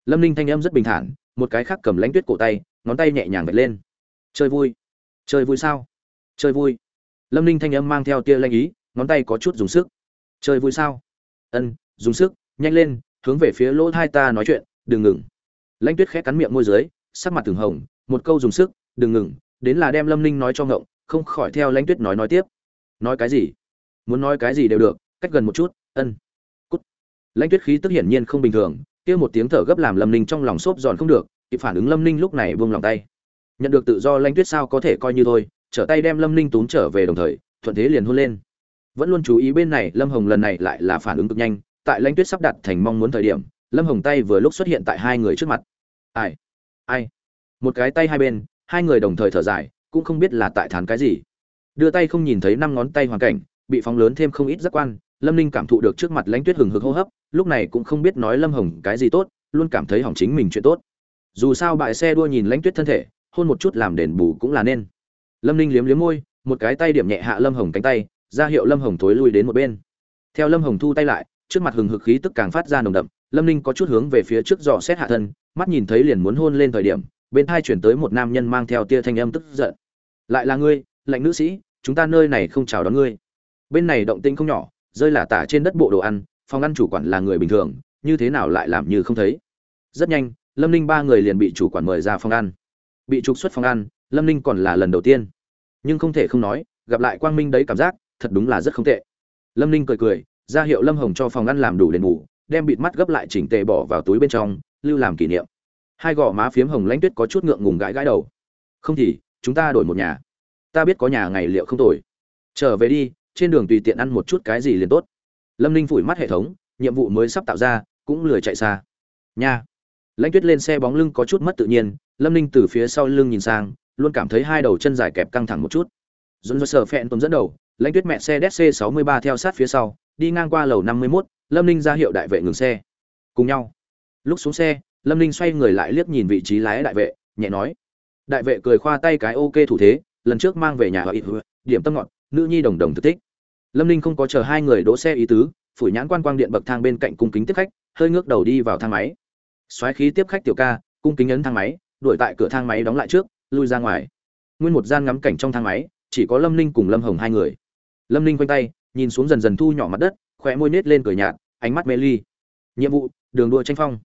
Lâm ninh thanh âm rất bình thản, một cái khác cầm Lãnh tuyết cổ tay, ngón tay nhẹ nhàng vạch lên. Chơi vui. Chơi vui sao? Chơi vui. Lâm ninh thanh âm mang theo tia lanh ý, ngón tay có chút dùng sức. Chơi vui sao? Ân, dùng sức, nhanh lên, hướng về phía lỗ hai ta nói chuyện, đừng ngừng. Lãnh tuyết khẽ cắn miệng môi dưới, sắc mặt từng hồng, một câu dùng sức, đừng ngừng, đến là đem lâm ninh nói cho ngộng, không khỏi theo lãnh tuyết nói nói tiếp. Nói cái gì? Muốn nói cái gì đều được, cách gần một chút, ân lãnh tuyết khí tức hiển nhiên không bình thường, kia một tiếng thở gấp làm lâm ninh trong lòng xốp giòn không được, kịp phản ứng lâm ninh lúc này buông lòng tay. Nhận được tự do lãnh tuyết sao có thể coi như thôi, trở tay đem lâm ninh tốn trở về đồng thời, thuận thế liền hôn lên. Vẫn luôn chú ý bên này, lâm hồng lần này lại là phản ứng cực nhanh, tại lãnh tuyết sắp đặt thành mong muốn thời điểm, lâm hồng tay vừa lúc xuất hiện tại hai người trước mặt. Ai? Ai? Một cái tay hai bên, hai người đồng thời thở dài, cũng không biết là tại thán cái gì. Đưa tay không nhìn thấy năm ngón tay hoàn cảnh, bị phóng lớn thêm không ít giác quan lâm ninh cảm thụ được trước mặt lãnh tuyết hừng hực hô hấp, lúc này cũng không biết nói lâm hồng cái gì tốt, luôn cảm thấy hỏng chính mình chuyện tốt. Dù sao bại xe đua nhìn lãnh tuyết thân thể, hôn một chút làm đền bù cũng là nên. Lâm ninh liếm liếm môi, một cái tay điểm nhẹ hạ lâm hồng cánh tay, ra hiệu lâm hồng thối lui đến một bên. Theo lâm hồng thu tay lại, trước mặt hừng hực khí tức càng phát ra nồng đậm, lâm ninh có chút hướng về phía trước dò xét hạ thân, mắt nhìn thấy liền muốn hôn lên thời điểm, bên thai chuyển tới một nam nhân mang theo tia thanh âm tức giận. Lại là ngươi lạnh nữ sĩ, chúng ta nơi này không chào đón ngươi. Bên này động tĩnh không nhỏ rơi là tả trên đất bộ đồ ăn, phòng ăn chủ quản là người bình thường, như thế nào lại làm như không thấy? Rất nhanh, lâm ninh ba người liền bị chủ quản mời ra phòng ăn. Bị trục xuất phòng ăn, lâm ninh còn là lần đầu tiên. Nhưng không thể không nói, gặp lại quang minh đấy cảm giác, thật đúng là rất không tệ. Lâm ninh cười cười, ra hiệu lâm hồng cho phòng ăn làm đủ đền bù, đem bịt mắt gấp lại chỉnh tề bỏ vào túi bên trong, lưu làm kỷ niệm. Hai gò má phiếm hồng lãnh tuyết có chút ngượng ngùng gãi gãi đầu. Không thì, chúng ta đổi một nhà. Ta biết có nhà ngày liệu không tồi. Trở về đi trên đường tùy tiện ăn một chút cái gì liền tốt. Lâm ninh phủi mắt hệ thống nhiệm vụ mới sắp tạo ra cũng lười chạy xa. Nha. Lãnh tuyết lên xe bóng lưng có chút mất tự nhiên lâm ninh từ phía sau lưng nhìn sang luôn cảm thấy hai đầu chân dài kẹp căng thẳng một chút. Dồn dồn sờ phẹn tôm dẫn đầu lãnh tuyết mẹ xe dc 63 theo sát phía sau đi ngang qua lầu 51, lâm ninh ra hiệu đại vệ ngừng xe. Cùng nhau. Lúc xuống xe lâm ninh xoay người lại liếc nhìn vị trí lái đại vệ nhẹ nói. Đại vệ cười khoa tay cái ok thủ thế lần trước mang về nhà ở ít điểm tâm ngọt, nữ nhi đồng đồng thực tích lâm ninh không có chờ hai người đỗ xe ý tứ, phủi nhãn quan quang điện bậc thang bên cạnh cung kính tiếp khách, hơi ngước đầu đi vào thang máy. Xoáy khí tiếp khách tiểu ca, cung kính ấn thang máy, đuổi tại cửa thang máy đóng lại trước, lui ra ngoài. Nguyên một gian ngắm cảnh trong thang máy, chỉ có lâm ninh cùng lâm hồng hai người. Lâm ninh quanh tay, nhìn xuống dần dần thu nhỏ mặt đất khỏe môi nết lên cười nhạt, ánh mắt mê ly. Nhiệm vụ, đường đua tranh phong.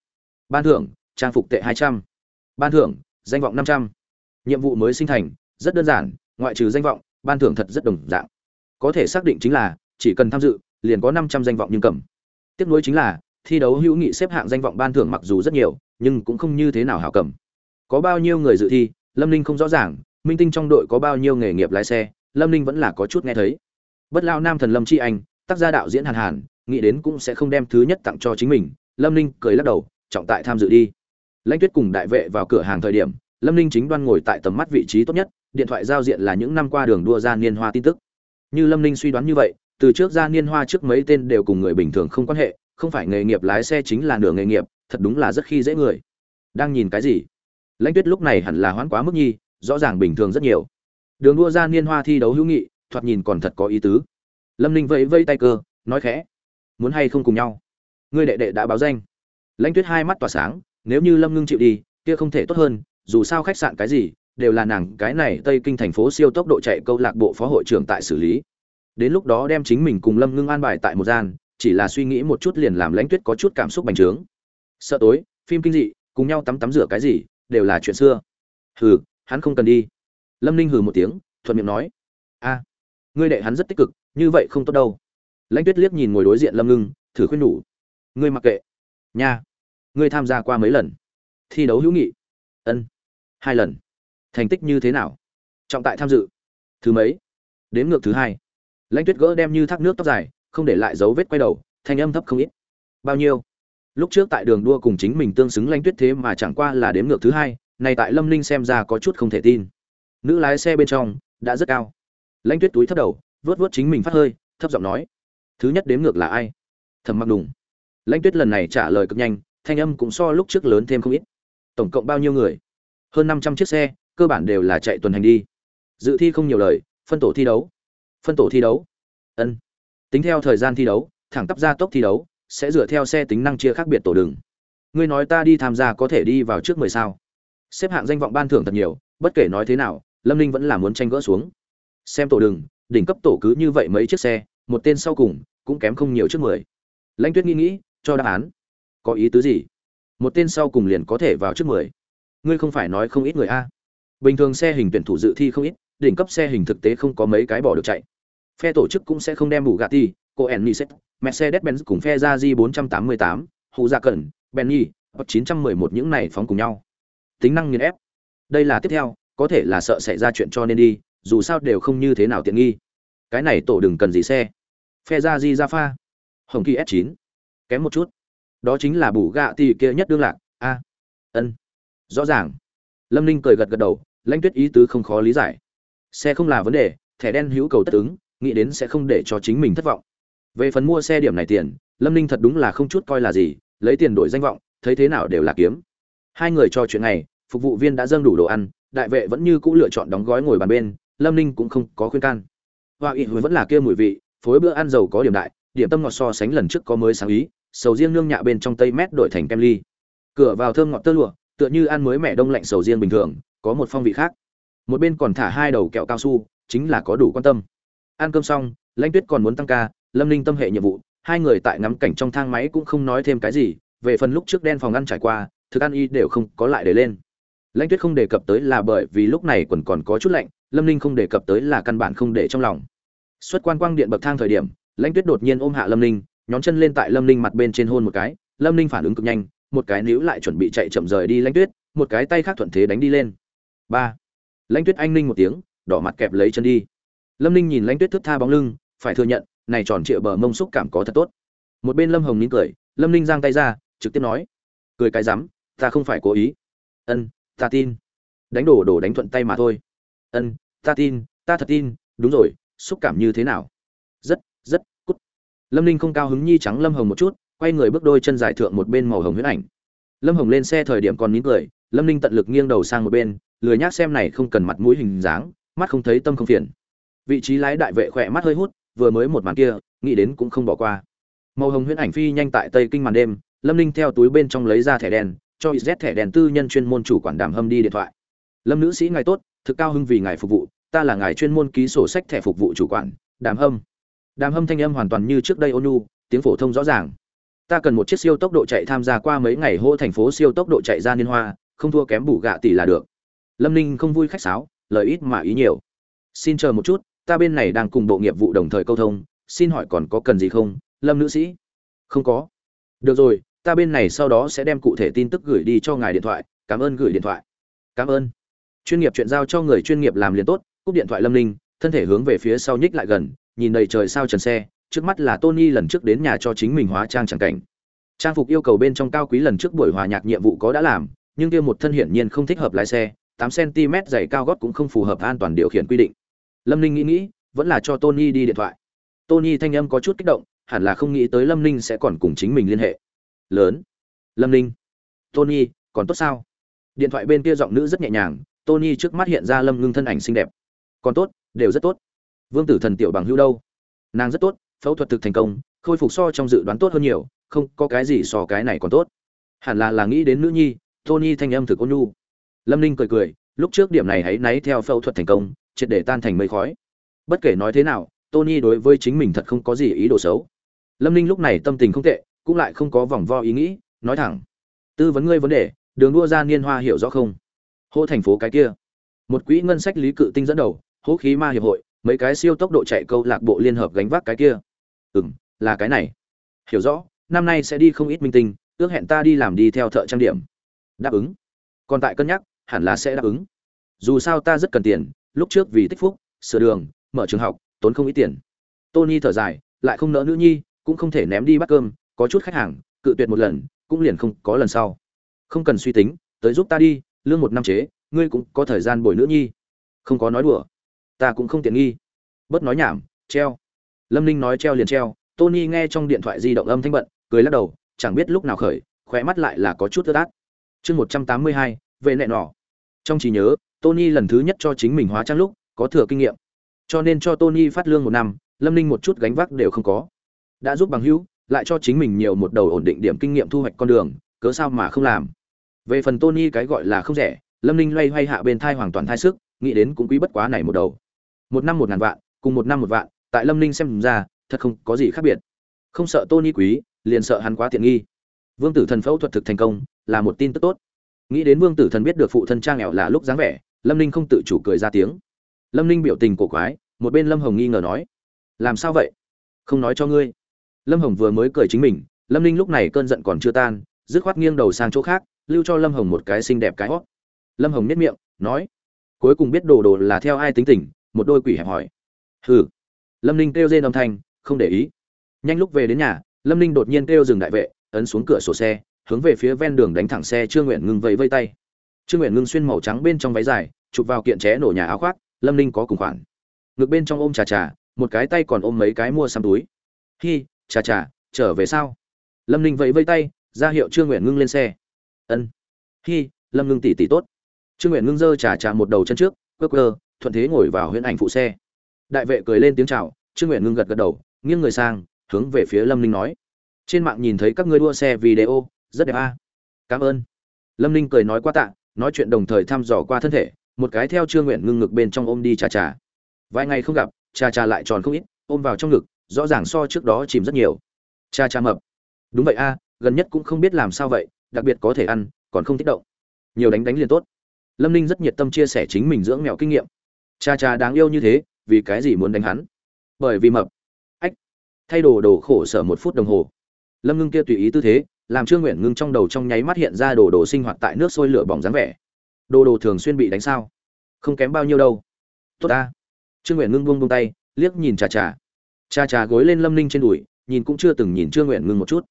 Ban thưởng, trang phục tệ hai trăm. Ban thưởng, danh vọng năm trăm. Nhiệm vụ mới sinh thành, rất đơn giản, ngoại trừ danh vọng, ban thưởng thật rất đồng dạng có thể xác định chính là, chỉ cần tham dự, liền có năm trăm danh vọng nhưng cầm. Tiếp nối chính là, thi đấu hữu nghị xếp hạng danh vọng ban thưởng mặc dù rất nhiều, nhưng cũng không như thế nào hảo cầm. Có bao nhiêu người dự thi, lâm ninh không rõ ràng, minh tinh trong đội có bao nhiêu nghề nghiệp lái xe, lâm ninh vẫn là có chút nghe thấy. Bất lao nam thần lâm chi anh, tác gia đạo diễn hàn hàn, nghĩ đến cũng sẽ không đem thứ nhất tặng cho chính mình, lâm ninh cười lắc đầu, trọng tại tham dự đi. Lãnh tuyết cùng đại vệ vào cửa hàng thời điểm, lâm ninh chính đoan ngồi tại tầm mắt vị trí tốt nhất, điện thoại giao diện là những năm qua đường đua ra niên hoa tin tức như lâm ninh suy đoán như vậy, từ trước ra niên hoa trước mấy tên đều cùng người bình thường không quan hệ, không phải nghề nghiệp lái xe chính là nửa nghề nghiệp, thật đúng là rất khi dễ người. Đang nhìn cái gì? Lãnh tuyết lúc này hẳn là hoãn quá mức nhi, rõ ràng bình thường rất nhiều. Đường đua ra niên hoa thi đấu hữu nghị, thoạt nhìn còn thật có ý tứ. Lâm ninh vẫy vây tay cơ, nói khẽ, muốn hay không cùng nhau? Ngươi đệ đệ đã báo danh. Lãnh tuyết hai mắt tỏa sáng, nếu như lâm ngưng chịu đi, kia không thể tốt hơn, dù sao khách sạn cái gì đều là nàng cái này tây kinh thành phố siêu tốc độ chạy câu lạc bộ phó hội trưởng tại xử lý. Đến lúc đó đem chính mình cùng lâm ngưng an bài tại một gian, chỉ là suy nghĩ một chút liền làm lãnh tuyết có chút cảm xúc bành trướng. Sợ tối, phim kinh dị, cùng nhau tắm tắm rửa cái gì, đều là chuyện xưa. Hừ, hắn không cần đi. Lâm ninh hừ một tiếng, thuận miệng nói, a, ngươi đệ hắn rất tích cực, như vậy không tốt đâu. Lãnh tuyết liếc nhìn ngồi đối diện lâm ngưng, thử khuyên nhủ, ngươi mặc kệ, nha, ngươi tham gia qua mấy lần? Thi đấu hữu nghị. Ân, hai lần thành tích như thế nào? Trọng tại tham dự. Thứ mấy? Đếm ngược thứ hai. Lãnh tuyết gỡ đem như thác nước tóc dài, không để lại dấu vết quay đầu, thanh âm thấp không ít. Bao nhiêu? Lúc trước tại đường đua cùng chính mình tương xứng lãnh tuyết thế mà chẳng qua là đếm ngược thứ hai này tại lâm ninh xem ra có chút không thể tin. Nữ lái xe bên trong, đã rất cao. Lãnh tuyết túi thấp đầu vớt vớt chính mình phát hơi, thấp giọng nói. Thứ nhất đếm ngược là ai? Thầm mặc đùng. Lãnh tuyết lần này trả lời cực nhanh, thanh âm cũng so lúc trước lớn thêm không ít. Tổng cộng bao nhiêu người? Hơn năm trăm chiếc xe cơ bản đều là chạy tuần hành đi. Dự thi không nhiều lời, phân tổ thi đấu. Phân tổ thi đấu. Ân. Tính theo thời gian thi đấu, thẳng tắp ra tốc thi đấu, sẽ dựa theo xe tính năng chia khác biệt tổ đường. Ngươi nói ta đi tham gia có thể đi vào trước mười sao? Xếp hạng danh vọng ban thưởng thật nhiều, bất kể nói thế nào, lâm ninh vẫn là muốn tranh gỡ xuống. Xem tổ đường, đỉnh cấp tổ cứ như vậy mấy chiếc xe, một tên sau cùng, cũng kém không nhiều trước mười. Lãnh tuyết nghĩ nghĩ, cho đáp án. Có ý tứ gì? Một tên sau cùng liền có thể vào trước mười. Ngươi không phải nói không ít người a bình thường xe hình tuyển thủ dự thi không ít đỉnh cấp xe hình thực tế không có mấy cái bỏ được chạy. Phe tổ chức cũng sẽ không đem bù gà ti cô enniset mercedes benz cùng phe ra di 488, hụ gia cần benny hoặc 911 những này phóng cùng nhau. Tính năng nghiền ép. Đây là tiếp theo có thể là sợ xảy ra chuyện cho nên đi dù sao đều không như thế nào tiện nghi. Cái này tổ đừng cần gì xe. Phe ra di ra pha hồng kỳ s 9 kém một chút. Đó chính là bù gạ tỷ kia nhất đương lạc. A. Ân. Rõ ràng. Lâm ninh cười gật gật đầu lãnh tuyết ý tứ không khó lý giải. Xe không là vấn đề, thẻ đen hữu cầu tất ứng, nghĩ đến sẽ không để cho chính mình thất vọng. Về phần mua xe điểm này tiền, lâm ninh thật đúng là không chút coi là gì, lấy tiền đổi danh vọng, thấy thế nào đều là kiếm. Hai người trò chuyện này, phục vụ viên đã dâng đủ đồ ăn, đại vệ vẫn như cũ lựa chọn đóng gói ngồi bàn bên, lâm ninh cũng không có khuyên can. Hoa hồi vẫn là kia mùi vị, phối bữa ăn giàu có điểm đại, điểm tâm ngọt so sánh lần trước có mới sáng ý, sầu riêng nương nhạ bên trong tây mét đổi thành kem ly. Cửa vào thơm ngọt tơ lụa, tựa như ăn mới mẻ đông lạnh sầu riêng bình thường có một phong vị khác. Một bên còn thả hai đầu kẹo cao su, chính là có đủ quan tâm. Ăn cơm xong, lãnh tuyết còn muốn tăng ca, lâm ninh tâm hệ nhiệm vụ, hai người tại ngắm cảnh trong thang máy cũng không nói thêm cái gì, về phần lúc trước đen phòng ăn trải qua thức ăn y đều không có lại để lên. Lãnh tuyết không đề cập tới là bởi vì lúc này quần còn có chút lạnh, lâm ninh không đề cập tới là căn bản không để trong lòng. Xuất quan quang điện bậc thang thời điểm, lãnh tuyết đột nhiên ôm hạ lâm ninh, nhón chân lên tại lâm ninh mặt bên trên hôn một cái, lâm ninh phản ứng cực nhanh, một cái níu lại chuẩn bị chạy chậm rời đi lãnh tuyết, một cái tay khác thuận thế đánh đi lên ba. Lãnh tuyết anh ninh một tiếng, đỏ mặt kẹp lấy chân đi. Lâm ninh nhìn lãnh tuyết thức tha bóng lưng, phải thừa nhận, này tròn trịa bờ mông xúc cảm có thật tốt. Một bên lâm hồng nín cười, lâm ninh giang tay ra, trực tiếp nói, cười cái rắm, ta không phải cố ý. Ân, ta tin. Đánh đổ đổ đánh thuận tay mà thôi. Ân, ta tin, ta thật tin, đúng rồi, xúc cảm như thế nào? Rất rất, cút. Lâm ninh không cao hứng nhi trắng lâm hồng một chút, quay người bước đôi chân dài thượng một bên màu hồng huyết ảnh. Lâm hồng lên xe thời điểm còn nín cười, lâm ninh tận lực nghiêng đầu sang một bên lười nhác xem này không cần mặt mũi hình dáng, mắt không thấy tâm không phiền. Vị trí lái đại vệ khỏe mắt hơi hút, vừa mới một màn kia, nghĩ đến cũng không bỏ qua. Màu hồng huyễn ảnh phi nhanh tại tây kinh màn đêm, lâm ninh theo túi bên trong lấy ra thẻ đèn, cho z thẻ đèn tư nhân chuyên môn chủ quản đàm hâm đi điện thoại. Lâm nữ sĩ ngài tốt, thực cao hưng vì ngài phục vụ, ta là ngài chuyên môn ký sổ sách thẻ phục vụ chủ quản, đàm hâm. Đàm hâm thanh âm hoàn toàn như trước đây ônu tiếng phổ thông rõ ràng. Ta cần một chiếc siêu tốc độ chạy tham gia qua mấy ngày hô thành phố siêu tốc độ chạy ra liên hoa, không thua kém bù gạ tỷ là được lâm ninh không vui khách sáo, lời ít mà ý nhiều. Xin chờ một chút, ta bên này đang cùng bộ nghiệp vụ đồng thời câu thông, xin hỏi còn có cần gì không, lâm nữ sĩ? Không có. Được rồi, ta bên này sau đó sẽ đem cụ thể tin tức gửi đi cho ngài điện thoại, cảm ơn gửi điện thoại. Cảm ơn. Chuyên nghiệp chuyện giao cho người chuyên nghiệp làm liền tốt, cúp điện thoại lâm ninh, thân thể hướng về phía sau nhích lại gần, nhìn đầy trời sao trần xe, trước mắt là tony lần trước đến nhà cho chính mình hóa trang chẳng cảnh. Trang phục yêu cầu bên trong cao quý lần trước buổi hòa nhạc nhiệm vụ có đã làm, nhưng kia một thân hiển nhiên không thích hợp lái xe tám cm dày cao gót cũng không phù hợp an toàn điều khiển quy định. Lâm ninh nghĩ nghĩ, vẫn là cho tony đi điện thoại. Tony thanh âm có chút kích động, hẳn là không nghĩ tới lâm ninh sẽ còn cùng chính mình liên hệ. Lớn. Lâm ninh. Tony, còn tốt sao? Điện thoại bên kia giọng nữ rất nhẹ nhàng, tony trước mắt hiện ra lâm ngưng thân ảnh xinh đẹp. Còn tốt, đều rất tốt. Vương tử thần tiểu bằng hữu đâu? Nàng rất tốt, phẫu thuật thực thành công, khôi phục so trong dự đoán tốt hơn nhiều, không có cái gì so cái này còn tốt. Hẳn là là nghĩ đến nữ nhi, tony thanh âm thực ôn nhu lâm ninh cười cười, lúc trước điểm này hãy náy theo phẫu thuật thành công, triệt để tan thành mây khói. Bất kể nói thế nào, tony đối với chính mình thật không có gì ý đồ xấu. Lâm ninh lúc này tâm tình không tệ, cũng lại không có vòng vo ý nghĩ, nói thẳng. Tư vấn ngươi vấn đề, đường đua ra niên hoa hiểu rõ không? Hô thành phố cái kia. Một quỹ ngân sách lý cự tinh dẫn đầu, hố khí ma hiệp hội, mấy cái siêu tốc độ chạy câu lạc bộ liên hợp gánh vác cái kia. Ừ m là cái này. Hiểu rõ, năm nay sẽ đi không ít minh tinh, ước hẹn ta đi làm đi theo thợ trang điểm. Đáp ứng. Còn tại cân nhắc hẳn là sẽ đáp ứng. Dù sao ta rất cần tiền, lúc trước vì tích phúc, sửa đường, mở trường học, tốn không ít tiền. Tony thở dài, lại không nỡ nữ nhi, cũng không thể ném đi bắt cơm, có chút khách hàng, cự tuyệt một lần, cũng liền không có lần sau. Không cần suy tính, tới giúp ta đi, lương một năm chế, ngươi cũng có thời gian bồi nữ nhi. Không có nói đùa. Ta cũng không tiện nghi. Bớt nói nhảm, treo. Lâm ninh nói treo liền treo, tony nghe trong điện thoại di động âm thanh bận, cười lắc đầu, chẳng biết lúc nào khởi, khóe mắt lại là có chút ướt át. Chương một trăm tám mươi hai, về nẹ nọ trong trí nhớ, tony lần thứ nhất cho chính mình hóa trang lúc, có thừa kinh nghiệm. Cho nên cho tony phát lương một năm, lâm ninh một chút gánh vác đều không có. Đã giúp bằng hữu, lại cho chính mình nhiều một đầu ổn định điểm kinh nghiệm thu hoạch con đường, cớ sao mà không làm. Về phần tony cái gọi là không rẻ, lâm ninh loay hoay hạ bên thai hoàn toàn thai sức, nghĩ đến cũng quý bất quá này một đầu. Một năm một ngàn vạn, cùng một năm một vạn, tại lâm ninh xem ra, thật không có gì khác biệt. Không sợ tony quý, liền sợ hắn quá tiện nghi. Vương tử thần phẫu thuật thực thành công, là một tin tức tốt nghĩ đến vương tử thần biết được phụ thân trang nghèo là lúc dáng vẻ, lâm ninh không tự chủ cười ra tiếng. Lâm ninh biểu tình cổ quái, một bên lâm hồng nghi ngờ nói, làm sao vậy? Không nói cho ngươi. Lâm hồng vừa mới cười chính mình, lâm ninh lúc này cơn giận còn chưa tan, dứt khoát nghiêng đầu sang chỗ khác, lưu cho lâm hồng một cái xinh đẹp cái hót. Lâm hồng nếp miệng, nói, cuối cùng biết đồ đồ là theo ai tính tình? Một đôi quỷ hẹp hỏi. Hừ. Lâm ninh kêu rên âm thanh, không để ý. Nhanh lúc về đến nhà, lâm ninh đột nhiên kêu dừng đại vệ, ấn xuống cửa sổ xe hướng về phía ven đường đánh thẳng xe trương nguyện ngưng vẫy vây tay. Trương nguyện ngưng xuyên màu trắng bên trong váy dài, chụp vào kiện ché nổ nhà áo khoác, lâm ninh có cùng khoản. Ngực bên trong ôm trà trà, một cái tay còn ôm mấy cái mua xăm túi. Hi, trà trà, trở về sao? Lâm ninh vẫy vây tay, ra hiệu trương nguyện ngưng lên xe. Ân. Hi, lâm ngưng tỉ tỉ tốt. Trương nguyện ngưng giơ trà trà một đầu chân trước, quơ quơ, thuận thế ngồi vào huyễn ảnh phụ xe. Đại vệ cười lên tiếng chào, trương nguyện ngưng gật gật đầu, nghiêng người sang, hướng về phía lâm ninh nói. Trên mạng nhìn thấy các ngươi đua xe video rất đẹp a. Cảm ơn. Lâm ninh cười nói qua tạ, nói chuyện đồng thời thăm dò qua thân thể, một cái theo trương nguyện ngưng ngực bên trong ôm đi trà trà. Vài ngày không gặp, trà trà lại tròn không ít, ôm vào trong ngực, rõ ràng so trước đó chìm rất nhiều. Trà trà mập. Đúng vậy a, gần nhất cũng không biết làm sao vậy, đặc biệt có thể ăn, còn không thích động. Nhiều đánh đánh liền tốt. Lâm ninh rất nhiệt tâm chia sẻ chính mình dưỡng mèo kinh nghiệm. Cha cha đáng yêu như thế, vì cái gì muốn đánh hắn? Bởi vì mập. Ách. Thay đồ đồ khổ sở một phút đồng hồ. Lâm ngưng kia tùy ý tư thế làm trương nguyện ngưng trong đầu trong nháy mắt hiện ra đồ đồ sinh hoạt tại nước sôi lửa bỏng dáng vẻ. Đồ đồ thường xuyên bị đánh sao? Không kém bao nhiêu đâu. Tốt ta. Trương nguyện ngưng buông buông tay, liếc nhìn trà trà. Trà trà gối lên lâm ninh trên đùi, nhìn cũng chưa từng nhìn trương nguyện ngưng một chút.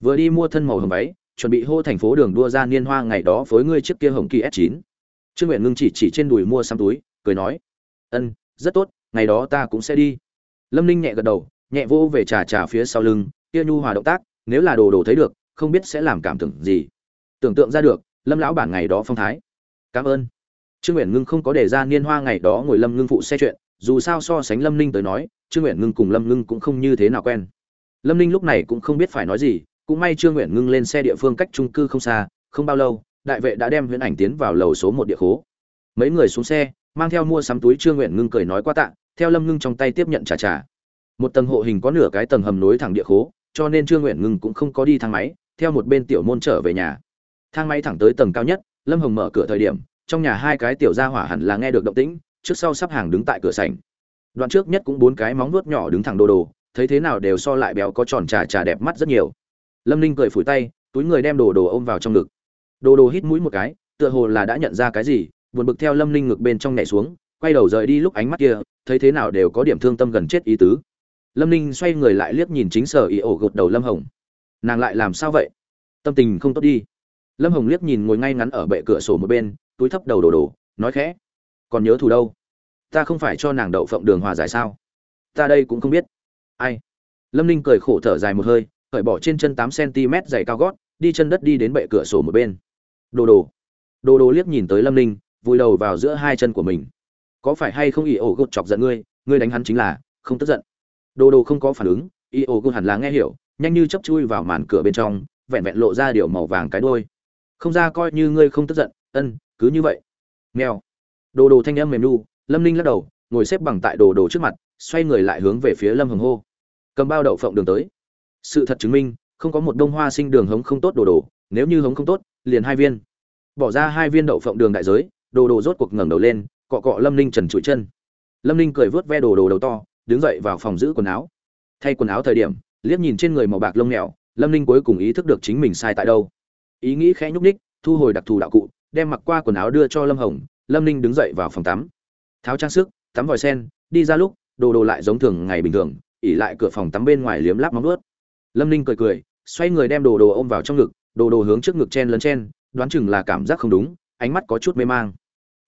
Vừa đi mua thân màu hồng váy, chuẩn bị hô thành phố đường đua ra niên hoa ngày đó với ngươi chiếc kia hồng kỳ s 9 trương nguyện ngưng chỉ chỉ trên đùi mua xăm túi, cười nói, ân, rất tốt, ngày đó ta cũng sẽ đi. Lâm ninh nhẹ gật đầu, nhẹ vô về trà trà phía sau lưng, kia nhu hòa động tác, nếu là đồ đồ thấy được không biết sẽ làm cảm tưởng gì. Tưởng tượng ra được, lâm lão bản ngày đó phong thái. Cảm ơn. Trương nguyện ngưng không có đề ra niên hoa ngày đó ngồi lâm ngưng phụ xe chuyện, dù sao so sánh lâm ninh tới nói, trương nguyện ngưng cùng lâm ngưng cũng không như thế nào quen. Lâm ninh lúc này cũng không biết phải nói gì, cũng may trương nguyện ngưng lên xe địa phương cách trung cư không xa, không bao lâu, đại vệ đã đem huyễn ảnh tiến vào lầu số một địa khố. Mấy người xuống xe, mang theo mua sắm túi trương nguyện ngưng cười nói qua tạ, theo lâm ngưng trong tay tiếp nhận trả trả một tầng hộ hình có nửa cái tầng hầm nối thẳng địa khố, cho nên trương nguyện ngưng cũng không có đi thang máy theo một bên tiểu môn trở về nhà. Thang máy thẳng tới tầng cao nhất, lâm hồng mở cửa thời điểm, trong nhà hai cái tiểu gia hỏa hẳn là nghe được động tĩnh, trước sau sắp hàng đứng tại cửa sảnh. Đoạn trước nhất cũng bốn cái móng vuốt nhỏ đứng thẳng đồ đồ, thấy thế nào đều so lại béo có tròn trà trà đẹp mắt rất nhiều. Lâm ninh cười phủi tay, túi người đem đồ đồ ôm vào trong ngực. Đồ đồ hít mũi một cái, tựa hồ là đã nhận ra cái gì, buồn bực theo lâm ninh ngực bên trong nhảy xuống, quay đầu rời đi lúc ánh mắt kia, thấy thế nào đều có điểm thương tâm gần chết ý tứ. Lâm ninh xoay người lại liếc nhìn chính sở ý ổ gột đầu lâm hồng nàng lại làm sao vậy? Tâm tình không tốt đi. Lâm hồng liếc nhìn ngồi ngay ngắn ở bệ cửa sổ một bên, túi thấp đầu đồ đồ nói khẽ. Còn nhớ thù đâu? Ta không phải cho nàng đậu phộng đường hòa giải sao? Ta đây cũng không biết. Ai? Lâm ninh cười khổ thở dài một hơi, cởi bỏ trên chân tám cm dày cao gót, đi chân đất đi đến bệ cửa sổ một bên. Đồ đồ. Đồ đồ liếc nhìn tới lâm ninh, vùi đầu vào giữa hai chân của mình. Có phải hay không ỷ ổ gột chọc giận ngươi? Ngươi đánh hắn chính là không tức giận. Đồ đồ không có phản ứng, ỷ ổ gột hẳn là nghe hiểu nhanh như chấp chui vào màn cửa bên trong, vẹn vẹn lộ ra điều màu vàng cái đôi không ra coi như ngươi không tức giận, ân, cứ như vậy. Nghèo đồ đồ thanh âm mềm nu, lâm ninh lắc đầu, ngồi xếp bằng tại đồ đồ trước mặt, xoay người lại hướng về phía lâm hồng hô. Cầm bao đậu phộng đường tới. Sự thật chứng minh, không có một đông hoa sinh đường hống không tốt đồ đồ, nếu như hống không tốt, liền hai viên. Bỏ ra hai viên đậu phộng đường đại giới, đồ đồ rốt cuộc ngẩng đầu lên, cọ cọ lâm ninh trần trụi chân. Lâm ninh cười vớt ve đồ đồ đầu to, đứng dậy vào phòng giữ quần áo. Thay quần áo thời điểm liếc nhìn trên người màu bạc lông mèo, lâm ninh cuối cùng ý thức được chính mình sai tại đâu. Ý nghĩ khẽ nhúc ních thu hồi đặc thù đạo cụ, đem mặc qua quần áo đưa cho lâm hồng, lâm ninh đứng dậy vào phòng tắm. Tháo trang sức, tắm vòi sen, đi ra lúc, đồ đồ lại giống thường ngày bình thường, ỉ lại cửa phòng tắm bên ngoài liếm láp móng ướt lâm ninh cười cười, xoay người đem đồ đồ ôm vào trong ngực, đồ đồ hướng trước ngực chen lấn chen, đoán chừng là cảm giác không đúng, ánh mắt có chút mê mang.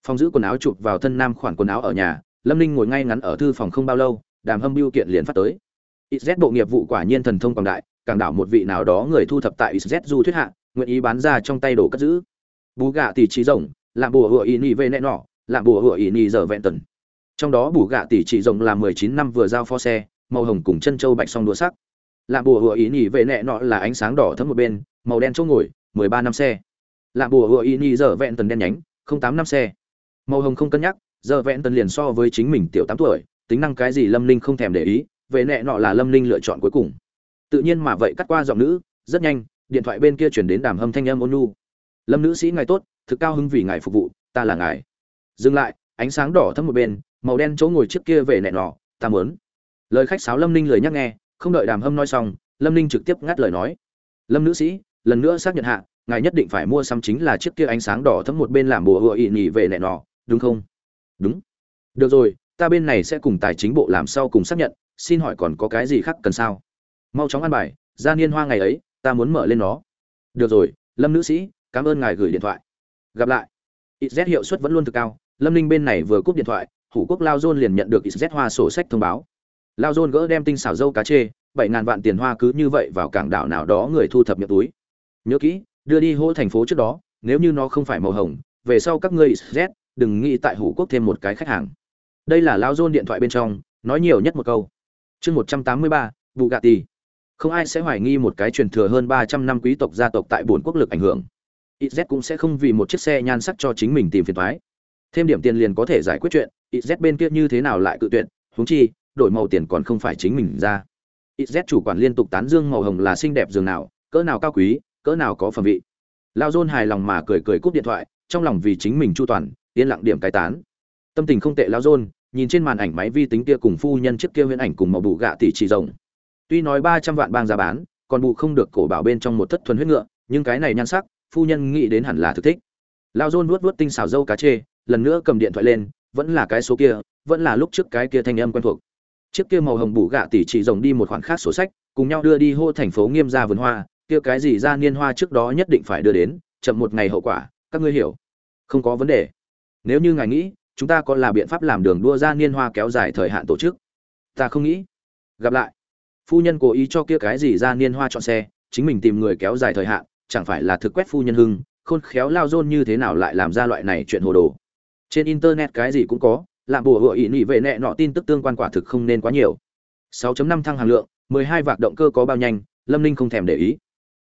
Phong giữ quần áo chụp vào thân nam khoản quần áo ở nhà, lâm ninh ngồi ngay ngắn ở thư phòng không bao lâu, đàm hâm biêu kiện liền phát tới xz bộ nghiệp vụ quả nhiên thần thông quảng đại, càng đảo một vị nào đó người thu thập tại xz du thuyết hạ, nguyện ý bán ra trong tay đồ cất giữ. Bù gạ tỷ trí rồng làm bùa hựa ý nhị về nẹ nọ làm bùa hựa ý nhị giờ vẹn tần. Trong đó bù gạ tỷ trị rồng là mười chín năm vừa giao pho xe, màu hồng cùng chân châu bạch song đua sắc. Làm bùa hựa ý nhị về nẹ nọ là ánh sáng đỏ thấm một bên, màu đen chỗ ngồi, mười ba năm xe. Làm bùa hựa ý nhị giờ vẹn tần đen nhánh, không tám năm xe. Màu hồng không cân nhắc, giờ vẹn tần liền so với chính mình tiểu tám tuổi, tính năng cái gì lâm ninh không thèm để ý về nẹ nọ là lâm ninh lựa chọn cuối cùng. Tự nhiên mà vậy cắt qua giọng nữ, rất nhanh, điện thoại bên kia chuyển đến đàm hâm thanh âm ôn lâm nữ sĩ ngài tốt, thực cao hứng vì ngài phục vụ, ta là ngài. Dừng lại, ánh sáng đỏ thấm một bên, màu đen chỗ ngồi trước kia về nẹ nọ, ta muốn. Lời khách sáo lâm ninh lời nhắc nghe, không đợi đàm hâm nói xong, lâm ninh trực tiếp ngắt lời nói. Lâm nữ sĩ, lần nữa xác nhận hạ, ngài nhất định phải mua xăm chính là chiếc kia ánh sáng đỏ thấm một bên làm bùa hựa ị nhị về nẹ nọ, đúng không? Đúng. Được rồi, ta bên này sẽ cùng tài chính bộ làm sau cùng xác nhận xin hỏi còn có cái gì khác cần sao? Mau chóng ăn bài, ra niên hoa ngày ấy, ta muốn mở lên nó. Được rồi, lâm nữ sĩ, cảm ơn ngài gửi điện thoại. Gặp lại. Xz hiệu suất vẫn luôn thực cao, lâm ninh bên này vừa cúp điện thoại, hủ quốc lao dôn liền nhận được xz hoa sổ sách thông báo. Lao dôn gỡ đem tinh xảo dâu cá chê, bảy ngàn vạn tiền hoa cứ như vậy vào cảng đảo nào đó người thu thập miệng túi. Nhớ kỹ, đưa đi hỗ thành phố trước đó, nếu như nó không phải màu hồng, về sau các ngươi z, đừng nghĩ tại hủ quốc thêm một cái khách hàng. Đây là lao dôn điện thoại bên trong, nói nhiều nhất một câu chương một trăm tám mươi ba vụ gạ tì không ai sẽ hoài nghi một cái truyền thừa hơn ba trăm năm quý tộc gia tộc tại bốn quốc lực ảnh hưởng. Iz cũng sẽ không vì một chiếc xe nhan sắc cho chính mình tìm phiền toái. Thêm điểm tiền liền có thể giải quyết chuyện iz bên kia như thế nào lại cự tuyệt, huống chi, đổi màu tiền còn không phải chính mình ra. Iz chủ quản liên tục tán dương màu hồng là xinh đẹp dường nào, cỡ nào cao quý, cỡ nào có phẩm vị. Lao dôn hài lòng mà cười cười cúp điện thoại, trong lòng vì chính mình chu toàn, yên lặng điểm cái tán. Tâm tình không tệ lao dôn nhìn trên màn ảnh máy vi tính kia cùng phu nhân chiếc kia huyễn ảnh cùng màu bù gạ tỷ chỉ rồng. Tuy nói ba trăm vạn bang giá bán, còn bù không được cổ bảo bên trong một thất thuần huyết ngựa, nhưng cái này nhan sắc, phu nhân nghĩ đến hẳn là thực thích. Lao dôn vuốt vuốt tinh xảo dâu cá chê, lần nữa cầm điện thoại lên, vẫn là cái số kia, vẫn là lúc trước cái kia thanh âm quen thuộc. Chiếc kia màu hồng bù gạ tỷ chỉ rồng đi một khoản khác sổ sách, cùng nhau đưa đi hô thành phố nghiêm gia vườn hoa, kia cái gì ra niên hoa trước đó nhất định phải đưa đến, chậm một ngày hậu quả, các ngươi hiểu. Không có vấn đề. Nếu như ngài nghĩ chúng ta có là biện pháp làm đường đua ra niên hoa kéo dài thời hạn tổ chức? Ta không nghĩ. Gặp lại. Phu nhân cố ý cho kia cái gì ra niên hoa chọn xe, chính mình tìm người kéo dài thời hạn, chẳng phải là thực quét phu nhân hưng, khôn khéo lao dôn như thế nào lại làm ra loại này chuyện hồ đồ. Trên internet cái gì cũng có làm bùa hựa ỉ nỉ vệ nẹ nọ tin tức tương quan quả thực không nên quá nhiều. 6.5 thăng hàng lượng 12 vạc động cơ có bao nhanh, lâm ninh không thèm để ý.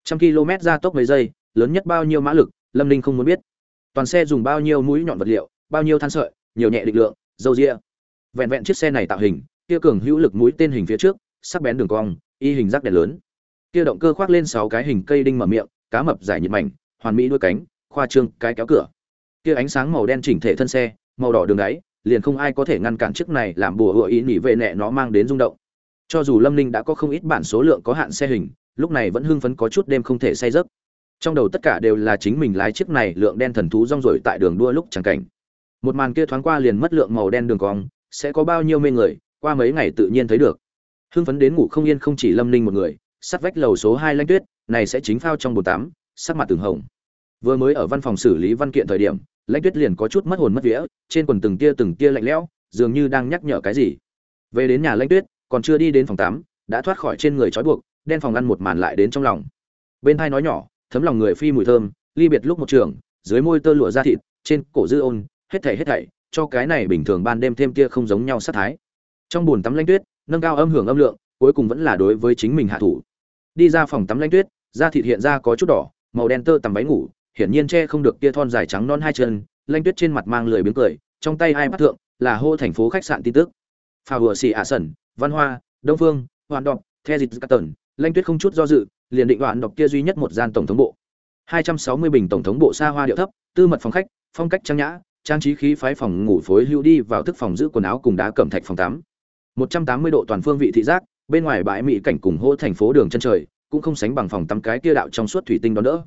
Trăm km ra tốc mấy giây, lớn nhất bao nhiêu mã lực, lâm ninh không muốn biết. Toàn xe dùng bao nhiêu mũi nhọn vật liệu, bao nhiêu than sợi nhiều nhẹ định lượng, dâu ria vẹn vẹn chiếc xe này tạo hình, kia cường hữu lực mũi tên hình phía trước, sắc bén đường cong, y hình rác đèn lớn. Kia động cơ khoác lên sáu cái hình cây đinh mở miệng, cá mập dài nhiệt mảnh, hoàn mỹ đuôi cánh, khoa trương, cái kéo cửa. Kia ánh sáng màu đen chỉnh thể thân xe, màu đỏ đường đáy, liền không ai có thể ngăn cản chiếc này làm bùa hựa ý nỉ vệ nẹ nó mang đến rung động. Cho dù lâm ninh đã có không ít bản số lượng có hạn xe hình, lúc này vẫn hưng phấn có chút đêm không thể say giấc. Trong đầu tất cả đều là chính mình lái chiếc này lượng đen thần thú rong rổi tại đường đua lúc chẳng cảnh một màn kia thoáng qua liền mất lượng màu đen đường cong, sẽ có bao nhiêu mê người, qua mấy ngày tự nhiên thấy được. Hưng phấn đến ngủ không yên không chỉ lâm ninh một người, sắt vách lầu số hai lanh tuyết, này sẽ chính phao trong bồn tắm, sắc mặt từng hồng. Vừa mới ở văn phòng xử lý văn kiện thời điểm lãnh tuyết liền có chút mất hồn mất vía, trên quần từng tia từng tia lạnh lẽo, dường như đang nhắc nhở cái gì. Về đến nhà lãnh tuyết, còn chưa đi đến phòng tắm, đã thoát khỏi trên người trói buộc, đen phòng ăn một màn lại đến trong lòng. Bên thai nói nhỏ, thấm lòng người phi mùi thơm, ly biệt lúc một trường, dưới môi tơ lụa da thịt, trên cổ dư ôn hết thảy hết thảy, cho cái này bình thường ban đêm thêm kia không giống nhau sát thái. Trong buồn tắm lãnh tuyết, nâng cao âm hưởng âm lượng, cuối cùng vẫn là đối với chính mình hạ thủ. Đi ra phòng tắm lãnh tuyết, da thịt hiện ra có chút đỏ, màu đen tơ tằm váy ngủ, hiển nhiên che không được kia thon dài trắng non hai chân lãnh tuyết trên mặt mang lười biếng cười, trong tay hai bắt thượng là hô thành phố khách sạn tin tức. Pha vừa xì ả sẩn, văn hoa, đông phương hoàn đọc, the dịch các tần lãnh tuyết không chút do dự, liền định đoạn đọc kia duy nhất một gian tổng thống bộ. 260 bình tổng thống bộ xa hoa điệu thấp, tư mật phòng khách, phong cách trang nhã trang trí khí phái phòng ngủ phối hưu đi vào thức phòng giữ quần áo cùng đá cẩm thạch phòng tắm. 180 độ toàn phương vị thị giác, bên ngoài bãi mỹ cảnh cùng hô thành phố đường chân trời, cũng không sánh bằng phòng tắm cái kia đạo trong suốt thủy tinh đón đỡ.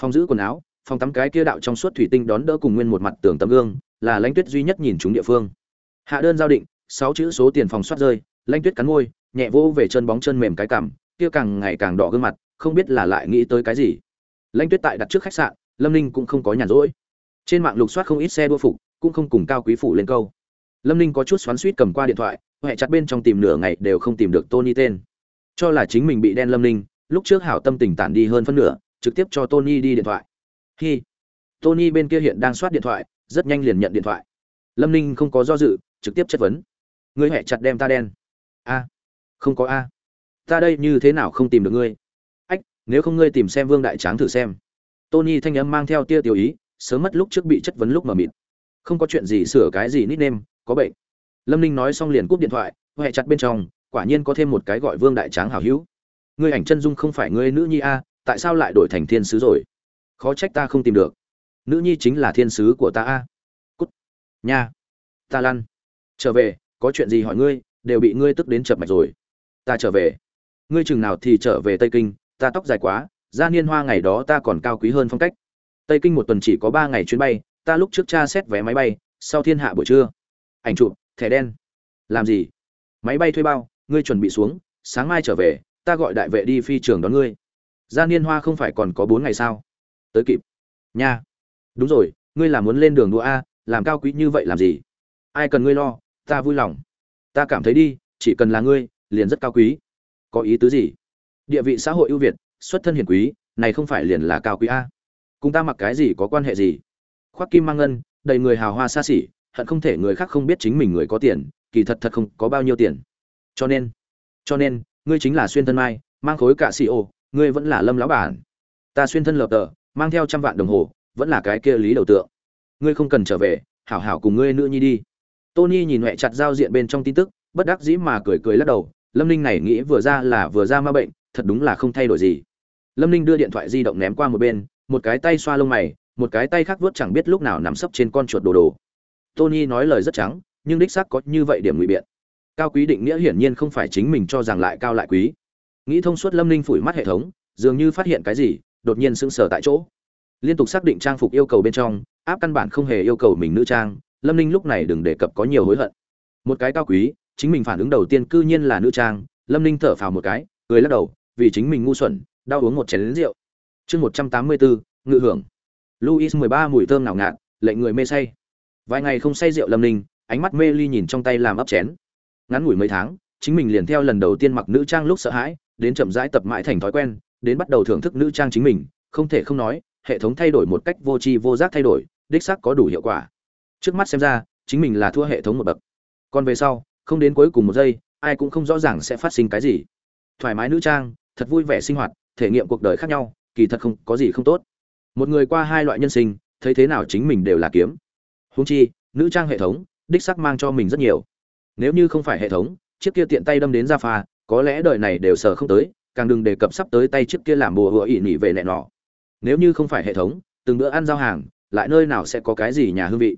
Phòng giữ quần áo, phòng tắm cái kia đạo trong suốt thủy tinh đón đỡ cùng nguyên một mặt tường tấm gương, là lãnh tuyết duy nhất nhìn chúng địa phương. Hạ đơn giao định, sáu chữ số tiền phòng soát rơi, lãnh tuyết cắn môi, nhẹ vô về chân bóng chân mềm cái cằm, kia càng ngày càng đỏ gương mặt, không biết là lại nghĩ tới cái gì. Lãnh tuyết tại đặt trước khách sạn, lâm ninh cũng không có nhàn rỗi trên mạng lục soát không ít xe đua phục, cũng không cùng cao quý phủ lên câu. Lâm ninh có chút xoắn suýt cầm qua điện thoại huệ chặt bên trong tìm nửa ngày đều không tìm được tony tên. Cho là chính mình bị đen lâm ninh, lúc trước hảo tâm tình tản đi hơn phân nửa, trực tiếp cho tony đi điện thoại. Hi. Tony bên kia hiện đang soát điện thoại, rất nhanh liền nhận điện thoại. Lâm ninh không có do dự, trực tiếp chất vấn. Ngươi huệ chặt đem ta đen. A. Không có a. Ta đây như thế nào không tìm được ngươi? Ách, nếu không ngươi tìm xem vương đại tráng thử xem. Tony thanh âm mang theo tia tiểu ý sớm mất lúc trước bị chất vấn lúc mà mịt. Không có chuyện gì sửa cái gì nít nêm, có bệnh. Lâm ninh nói xong liền cúp điện thoại huệ chặt bên trong, quả nhiên có thêm một cái gọi vương đại tráng hảo hữu. Ngươi ảnh chân dung không phải ngươi nữ nhi a, tại sao lại đổi thành thiên sứ rồi? Khó trách ta không tìm được. Nữ nhi chính là thiên sứ của ta a. Cút. Nha. Ta lăn. Trở về, có chuyện gì hỏi ngươi, đều bị ngươi tức đến chập mạch rồi. Ta trở về. Ngươi chừng nào thì trở về tây kinh, ta tóc dài quá gia niên hoa ngày đó ta còn cao quý hơn phong cách tây kinh một tuần chỉ có ba ngày chuyến bay, ta lúc trước cha xét vé máy bay, sau thiên hạ buổi trưa. Ảnh chụp, thẻ đen. Làm gì? Máy bay thuê bao, ngươi chuẩn bị xuống, sáng mai trở về, ta gọi đại vệ đi phi trường đón ngươi. Gia niên hoa không phải còn có bốn ngày sao? Tới kịp. Nha. Đúng rồi, ngươi là muốn lên đường đua a, làm cao quý như vậy làm gì? Ai cần ngươi lo, ta vui lòng. Ta cảm thấy đi, chỉ cần là ngươi, liền rất cao quý. Có ý tứ gì? Địa vị xã hội ưu việt, xuất thân hiền quý, này không phải liền là cao quý a? Cùng ta mặc cái gì có quan hệ gì? Khoác kim mang ngân, đầy người hào hoa xa xỉ, hận không thể người khác không biết chính mình người có tiền, kỳ thật thật không có bao nhiêu tiền. Cho nên cho nên, ngươi chính là xuyên thân mai, mang khối cạ xì ô, ngươi vẫn là lâm lão bản. Ta xuyên thân lợp tờ, mang theo trăm vạn đồng hồ, vẫn là cái kia lý đầu tượng. Ngươi không cần trở về, hảo hảo cùng ngươi nữ nhi đi. Tony nhìn huệ chặt giao diện bên trong tin tức, bất đắc dĩ mà cười cười lắc đầu, lâm ninh này nghĩ vừa ra là vừa ra ma bệnh, thật đúng là không thay đổi gì. Lâm ninh đưa điện thoại di động ném qua một bên một cái tay xoa lông mày, một cái tay khác vớt chẳng biết lúc nào nằm sấp trên con chuột đồ đồ. Tony nói lời rất trắng, nhưng đích xác có như vậy điểm ngụy biện. Cao quý định nghĩa hiển nhiên không phải chính mình cho rằng lại cao lại quý. Nghĩ thông suốt lâm ninh phủi mắt hệ thống, dường như phát hiện cái gì, đột nhiên sững sờ tại chỗ. Liên tục xác định trang phục yêu cầu bên trong, áp căn bản không hề yêu cầu mình nữ trang, lâm ninh lúc này đừng đề cập có nhiều hối hận. Một cái cao quý, chính mình phản ứng đầu tiên cư nhiên là nữ trang, lâm ninh thở phào một cái, cười lắc đầu, vì chính mình ngu xuẩn, đau uống một chén lính rượu chương một trăm tám mươi bốn ngự hưởng. Luis mười ba mùi thơm nào ngạt, lệnh người mê say. Vài ngày không say rượu lâm ninh, ánh mắt mê ly nhìn trong tay làm ấp chén. Ngắn ngủi mấy tháng, chính mình liền theo lần đầu tiên mặc nữ trang lúc sợ hãi, đến chậm rãi tập mãi thành thói quen, đến bắt đầu thưởng thức nữ trang chính mình, không thể không nói, hệ thống thay đổi một cách vô tri vô giác thay đổi, đích xác có đủ hiệu quả. Trước mắt xem ra, chính mình là thua hệ thống một bậc. Còn về sau, không đến cuối cùng một giây, ai cũng không rõ ràng sẽ phát sinh cái gì. Thoải mái nữ trang, thật vui vẻ sinh hoạt, thể nghiệm cuộc đời khác nhau kỳ thật không có gì không tốt. Một người qua hai loại nhân sinh, thấy thế nào chính mình đều là kiếm. Húng chi, nữ trang hệ thống, đích sắc mang cho mình rất nhiều. Nếu như không phải hệ thống, chiếc kia tiện tay đâm đến ra pha có lẽ đời này đều sờ không tới, càng đừng đề cập sắp tới tay chiếc kia làm bùa hựa ỉ nỉ về nẹ nọ. Nếu như không phải hệ thống, từng bữa ăn giao hàng, lại nơi nào sẽ có cái gì nhà hương vị?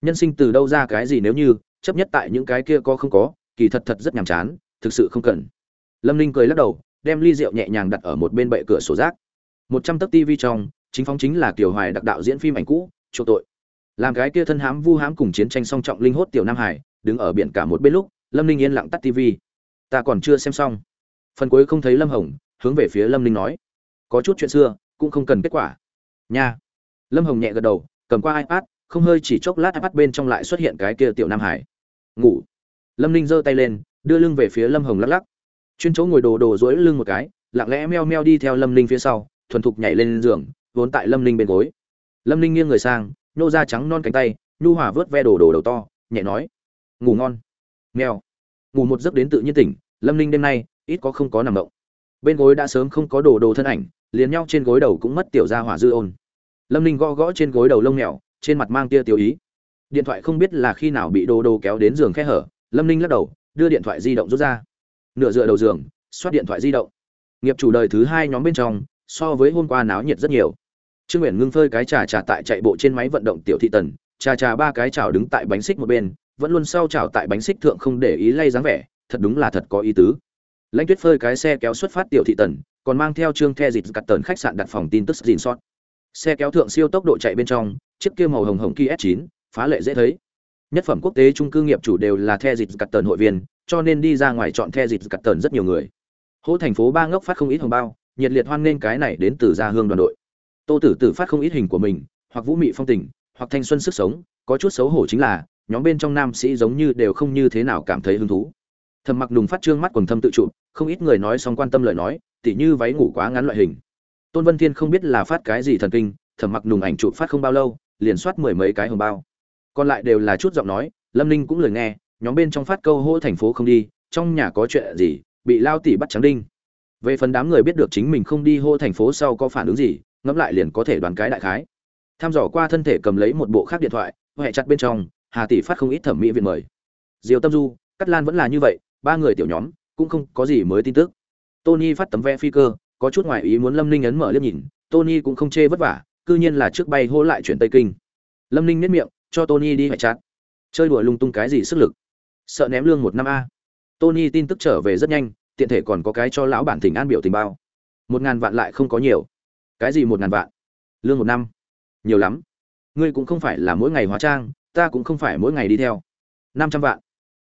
Nhân sinh từ đâu ra cái gì nếu như, chấp nhất tại những cái kia có không có, kỳ thật thật rất nhàm chán, thực sự không cần. Lâm ninh cười lắc đầu, đem ly rượu nhẹ nhàng đặt ở một bên bệ cửa sổ rác một trăm tấc tv trong, chính phóng chính là tiểu hoài đặc đạo diễn phim ảnh cũ, chỗ tội. Làm cái kia thân hám vu hám cùng chiến tranh song trọng linh hốt tiểu nam hải, đứng ở biển cả một bên lúc, lâm ninh yên lặng tắt tv ta còn chưa xem xong. Phần cuối không thấy lâm hồng, hướng về phía lâm ninh nói. Có chút chuyện xưa, cũng không cần kết quả. Nha. Lâm hồng nhẹ gật đầu, cầm qua ipad, không hơi chỉ chốc lát ipad bên trong lại xuất hiện cái kia tiểu nam hải. Ngủ. Lâm ninh giơ tay lên, đưa lưng về phía lâm hồng lắc lắc. Chuyên chỗ ngồi đồ đồ dối lưng một cái, lặng lẽ meo meo đi theo lâm ninh phía sau thuần thục nhảy lên giường, vốn tại lâm ninh bên gối. Lâm ninh nghiêng người sang nhô ra trắng non cánh tay, nhu hòa vớt ve đồ đồ đầu to, nhẹ nói, ngủ ngon. Mèo ngủ một giấc đến tự nhiên tỉnh, lâm ninh đêm nay, ít có không có nằm động. Bên gối đã sớm không có đồ đồ thân ảnh, liền nhau trên gối đầu cũng mất tiểu ra hỏa dư ôn. Lâm ninh gõ gõ trên gối đầu lông mèo, trên mặt mang tia tiêu ý. Điện thoại không biết là khi nào bị đồ đồ kéo đến giường khe hở, lâm ninh lắc đầu, đưa điện thoại di động rút ra. Nửa dựa đầu giường, xoát điện thoại di động. Nghiệp chủ đời thứ hai nhóm bên trong so với hôm qua náo nhiệt rất nhiều. Trương nguyện ngưng phơi cái trà trà tại chạy bộ trên máy vận động tiểu thị tần, trà trà ba cái chảo đứng tại bánh xích một bên, vẫn luôn sau chảo tại bánh xích thượng không để ý lay dáng vẻ, thật đúng là thật có ý tứ. Lãnh tuyết phơi cái xe kéo xuất phát tiểu thị tần, còn mang theo trương the dịt cắt tần khách sạn đặt phòng tin tức dìn sót. Xe kéo thượng siêu tốc độ chạy bên trong, chiếc kia màu hồng hồng kia s 9 phá lệ dễ thấy. Nhất phẩm quốc tế trung cư nghiệp chủ đều là the dịt cắt tần hội viên, cho nên đi ra ngoài chọn the dịt cắt tần rất nhiều người. Hỗ thành phố ba ngốc phát không ít hồng bao nhiệt liệt hoan nghênh cái này đến từ gia hương đoàn đội. Tô tử tử phát không ít hình của mình, hoặc vũ mị phong tình, hoặc thanh xuân sức sống, có chút xấu hổ chính là, nhóm bên trong nam sĩ giống như đều không như thế nào cảm thấy hứng thú. Thầm mặc đùng phát trương mắt quần thâm tự chụp, không ít người nói xong quan tâm lời nói, tỉ như váy ngủ quá ngắn loại hình. Tôn vân thiên không biết là phát cái gì thần kinh thầm mặc đùng ảnh chụp phát không bao lâu, liền soát mười mấy cái hồng bao. Còn lại đều là chút giọng nói, lâm ninh cũng lời nghe, nhóm bên trong phát câu hô thành phố không đi, trong nhà có chuyện gì, bị lao tỷ bắt trắng đinh về phần đám người biết được chính mình không đi hô thành phố sau có phản ứng gì, ngẫm lại liền có thể đoán cái đại khái. Tham dò qua thân thể cầm lấy một bộ khác điện thoại huệ chặt bên trong, hà tỷ phát không ít thẩm mỹ viện mời. Diều tâm du cắt lan vẫn là như vậy, ba người tiểu nhóm, cũng không có gì mới tin tức. Tony phát tấm vé phi cơ, có chút ngoại ý muốn lâm ninh ấn mở liếc nhìn, tony cũng không chê vất vả, cư nhiên là trước bay hô lại chuyển tây kinh. Lâm ninh nếp miệng, cho tony đi huệ chặt. Chơi đùa lung tung cái gì sức lực? Sợ ném lương một năm a. Tony tin tức trở về rất nhanh tiện thể còn có cái cho lão bản thỉnh an biểu tình bao. Một ngàn vạn lại không có nhiều. Cái gì một ngàn vạn? Lương một năm. Nhiều lắm. Ngươi cũng không phải là mỗi ngày hóa trang, ta cũng không phải mỗi ngày đi theo. Năm trăm vạn.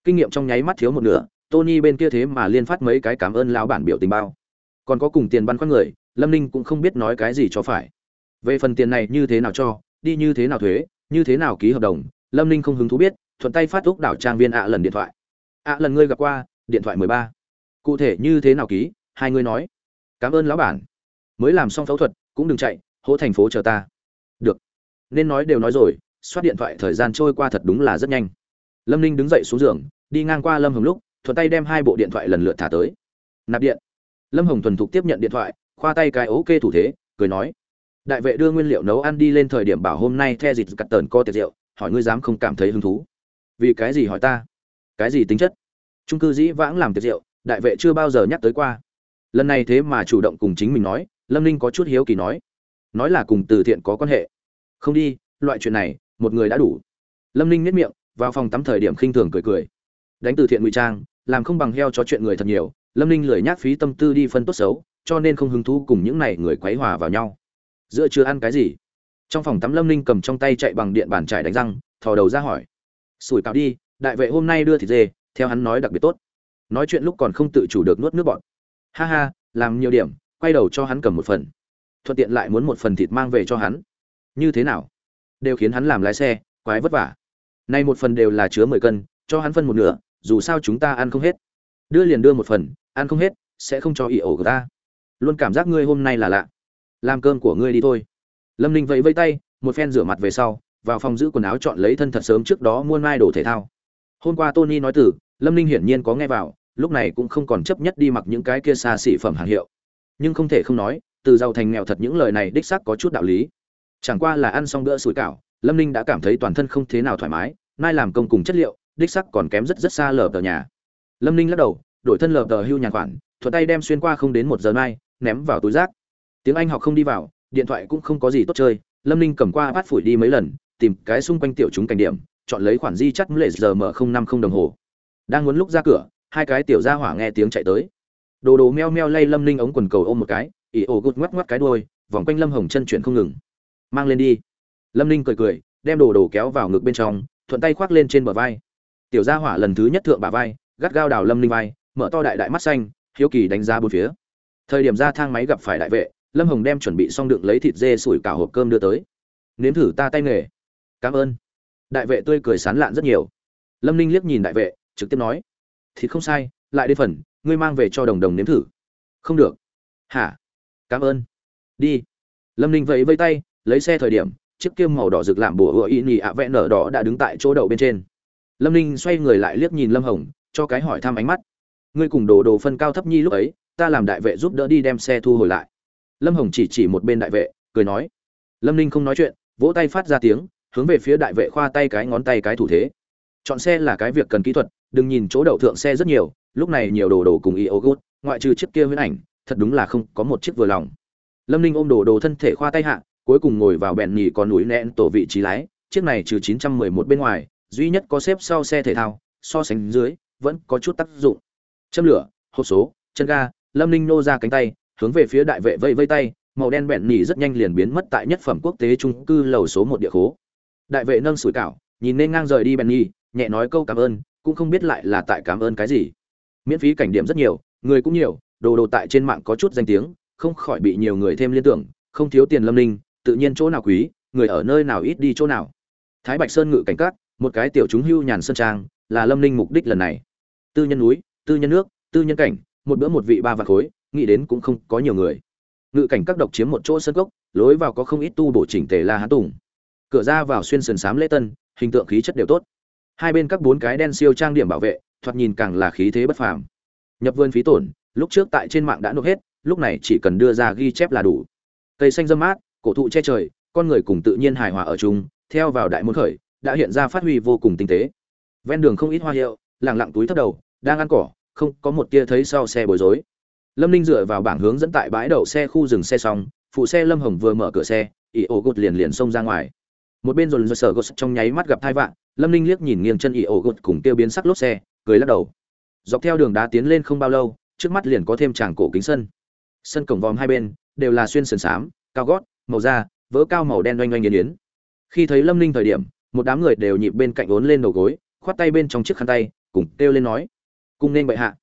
Kinh nghiệm trong nháy mắt thiếu một nửa, tony bên kia thế mà liên phát mấy cái cảm ơn lão bản biểu tình bao. Còn có cùng tiền băn khoăn người, lâm ninh cũng không biết nói cái gì cho phải. Về phần tiền này như thế nào cho, đi như thế nào thuế, như thế nào ký hợp đồng, lâm ninh không hứng thú biết, thuận tay phát úc đảo trang viên ạ lần điện thoại. Ạ lần ngươi gặp qua, điện thoại mười ba cụ thể như thế nào ký, hai người nói. Cảm ơn lão bản. Mới làm xong phẫu thuật, cũng đừng chạy, hỗ thành phố chờ ta. Được. Nên nói đều nói rồi, xoát điện thoại thời gian trôi qua thật đúng là rất nhanh. Lâm ninh đứng dậy xuống giường, đi ngang qua lâm hồng lúc, thuận tay đem hai bộ điện thoại lần lượt thả tới. Nạp điện. Lâm hồng thuần thục tiếp nhận điện thoại, khoa tay cái ok thủ thế, cười nói. Đại vệ đưa nguyên liệu nấu ăn đi lên thời điểm bảo hôm nay the dịt cắt tờn co tiệt rượu, hỏi ngươi dám không cảm thấy hứng thú. Vì cái gì hỏi ta? Cái gì tính chất? Trung cư dĩ vãng làm tiệc rượu đại vệ chưa bao giờ nhắc tới qua. Lần này thế mà chủ động cùng chính mình nói, lâm ninh có chút hiếu kỳ nói. Nói là cùng từ thiện có quan hệ. Không đi, loại chuyện này, một người đã đủ. Lâm ninh nếp miệng, vào phòng tắm thời điểm khinh thường cười cười. Đánh từ thiện ngụy trang, làm không bằng heo cho chuyện người thật nhiều. Lâm ninh lười nhác phí tâm tư đi phân tốt xấu, cho nên không hứng thú cùng những này người quấy hòa vào nhau. Giữa chưa ăn cái gì? Trong phòng tắm lâm ninh cầm trong tay chạy bằng điện bàn trải đánh răng, thò đầu ra hỏi. Sủi cạo đi, đại vệ hôm nay đưa thịt dê, theo hắn nói đặc biệt tốt nói chuyện lúc còn không tự chủ được nuốt nước bọt. Ha ha, làm nhiều điểm, quay đầu cho hắn cầm một phần. Thuận tiện lại muốn một phần thịt mang về cho hắn. Như thế nào? Đều khiến hắn làm lái xe, quái vất vả. Nay một phần đều là chứa mười cân, cho hắn phân một nửa, dù sao chúng ta ăn không hết. Đưa liền đưa một phần, ăn không hết, sẽ không cho ỉ ổ của ta. Luôn cảm giác ngươi hôm nay là lạ. Làm cơm của ngươi đi thôi. Lâm ninh vẫy vây tay, một phen rửa mặt về sau, vào phòng giữ quần áo chọn lấy thân thật sớm trước đó mua mai đồ thể thao. Hôm qua tony nói từ lâm ninh hiển nhiên có nghe vào, lúc này cũng không còn chấp nhất đi mặc những cái kia xa xỉ phẩm hàng hiệu. Nhưng không thể không nói, từ giàu thành nghèo thật những lời này đích xác có chút đạo lý. Chẳng qua là ăn xong bữa sủi cảo, lâm ninh đã cảm thấy toàn thân không thế nào thoải mái, nay làm công cùng chất liệu, đích sắc còn kém rất rất xa lờ tờ nhà. Lâm ninh lắc đầu, đổi thân lờ tờ hưu nhàn khoản thuật tay đem xuyên qua không đến một giờ mai ném vào túi rác. Tiếng anh học không đi vào, điện thoại cũng không có gì tốt chơi, lâm ninh cầm qua bát phủi đi mấy lần, tìm cái xung quanh tiểu chúng cảnh điểm, chọn lấy khoản di chắt lệ giờ mở không năm không đồng hồ đang muốn lúc ra cửa, hai cái tiểu gia hỏa nghe tiếng chạy tới. Đồ đồ meo meo lay lâm ninh ống quần cầu ôm một cái ỉ ổ gút ngoắc ngoắc cái đôi vòng quanh lâm hồng chân chuyển không ngừng. Mang lên đi. Lâm ninh cười cười, đem đồ đồ kéo vào ngực bên trong, thuận tay khoác lên trên bờ vai. Tiểu gia hỏa lần thứ nhất thượng bả vai, gắt gao đào lâm ninh vai, mở to đại đại mắt xanh, hiếu kỳ đánh ra bốn phía. Thời điểm ra thang máy gặp phải đại vệ, lâm hồng đem chuẩn bị xong đựng lấy thịt dê sủi cả hộp cơm đưa tới. Nếm thử ta tay nghề. Cảm ơn. Đại vệ tươi cười sán lạn rất nhiều. Lâm ninh liếc nhìn đại vệ trực tiếp nói thì không sai, lại đến phần, ngươi mang về cho đồng đồng nếm thử. Không được. Hả? Cảm ơn. Đi. Lâm ninh vẫy vây tay, lấy xe thời điểm, chiếc kiêm màu đỏ rực làm bùa ựa y nhì ạ vẽ nở đỏ đã đứng tại chỗ đậu bên trên. Lâm ninh xoay người lại liếc nhìn lâm hồng, cho cái hỏi thăm ánh mắt. Ngươi cùng đồ đồ phân cao thấp nhi lúc ấy, ta làm đại vệ giúp đỡ đi đem xe thu hồi lại. Lâm hồng chỉ chỉ một bên đại vệ, cười nói. Lâm ninh không nói chuyện, vỗ tay phát ra tiếng, hướng về phía đại vệ khoa tay cái ngón tay cái thủ thế. Chọn xe là cái việc cần kỹ thuật đừng nhìn chỗ đậu thượng xe rất nhiều, lúc này nhiều đồ đồ cùng y ô ngoại trừ chiếc kia huyễn ảnh, thật đúng là không có một chiếc vừa lòng. Lâm ninh ôm đồ đồ thân thể khoa tay hạ, cuối cùng ngồi vào bèn nhì con núi nẹn tổ vị trí lái, chiếc này trừ 911 bên ngoài, duy nhất có xếp sau xe thể thao, so sánh dưới, vẫn có chút tác dụng. Châm lửa, hộp số, chân ga, lâm ninh nô ra cánh tay, hướng về phía đại vệ vây vây tay, màu đen bẹn nhì rất nhanh liền biến mất tại nhất phẩm quốc tế trung cư lầu số một địa khố. Đại vệ nâng sủi cảo, nhìn nên ngang rời đi bẹn nhì, nhẹ nói câu cảm ơn cũng không biết lại là tại cảm ơn cái gì. Miễn phí cảnh điểm rất nhiều, người cũng nhiều, đồ đồ tại trên mạng có chút danh tiếng, không khỏi bị nhiều người thêm liên tưởng, không thiếu tiền lâm ninh, tự nhiên chỗ nào quý, người ở nơi nào ít đi chỗ nào. Thái bạch sơn ngự cảnh cát một cái tiểu chúng hưu nhàn sơn trang, là lâm ninh mục đích lần này. Tư nhân núi, tư nhân nước, tư nhân cảnh, một bữa một vị ba vạt khối, nghĩ đến cũng không có nhiều người. Ngự cảnh các độc chiếm một chỗ sân gốc lối vào có không ít tu bổ chỉnh tề la hán tùng. Cửa ra vào xuyên sườn xám lễ tân, hình tượng khí chất đều tốt hai bên các bốn cái đen siêu trang điểm bảo vệ, thoạt nhìn càng là khí thế bất phàm. Nhập vườn phí tổn, lúc trước tại trên mạng đã nộp hết, lúc này chỉ cần đưa ra ghi chép là đủ. Cây xanh dâm mát, cổ thụ che trời, con người cùng tự nhiên hài hòa ở chung, theo vào đại môn khởi, đã hiện ra phát huy vô cùng tinh tế. Ven đường không ít hoa hiệu, lẳng lặng túi thấp đầu, đang ăn cỏ, không có một tia thấy sau xe bối rối. Lâm ninh dựa vào bảng hướng dẫn tại bãi đậu xe khu dừng xe xong, phụ xe lâm hồng vừa mở cửa xe, ỷ ổ gột liền liền xông ra ngoài. Một bên rồi sở gột trong nháy mắt gặp thai vạn lâm ninh liếc nhìn nghiêng chân y ổ gột cùng tiêu biến sắc lốp xe, cười lắc đầu. Dọc theo đường đá tiến lên không bao lâu, trước mắt liền có thêm tràng cổ kính sân. Sân cổng vòm hai bên đều là xuyên sườn xám, cao gót, màu da, vỡ cao màu đen oanh oanh nghiến yến khi thấy lâm ninh thời điểm, một đám người đều nhịp bên cạnh ốn lên đầu gối, khoát tay bên trong chiếc khăn tay, cùng kêu lên nói cùng nên bệ hạ.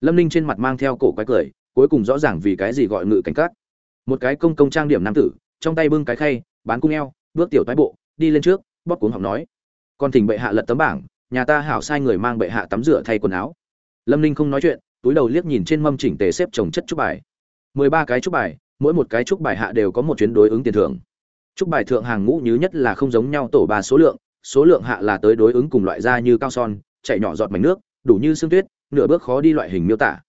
Lâm ninh trên mặt mang theo cổ quái cười, cuối cùng rõ ràng vì cái gì gọi ngự cảnh cát một cái công công trang điểm nam tử, trong tay bưng cái khay, bán cung eo, bước tiểu thoái bộ, đi lên trước, bóp cuống học nói con thỉnh bệ hạ lật tấm bảng, nhà ta hảo sai người mang bệ hạ tắm rửa thay quần áo. Lâm ninh không nói chuyện, túi đầu liếc nhìn trên mâm chỉnh tề xếp trồng chất trúc bài. Mười ba cái trúc bài, mỗi một cái trúc bài hạ đều có một chuyến đối ứng tiền thưởng. Trúc bài thượng hàng ngũ nhứ nhất là không giống nhau tổ ba số lượng số lượng hạ là tới đối ứng cùng loại da như cao son chạy nhỏ giọt mảnh nước, đủ như xương tuyết, nửa bước khó đi loại hình miêu tả.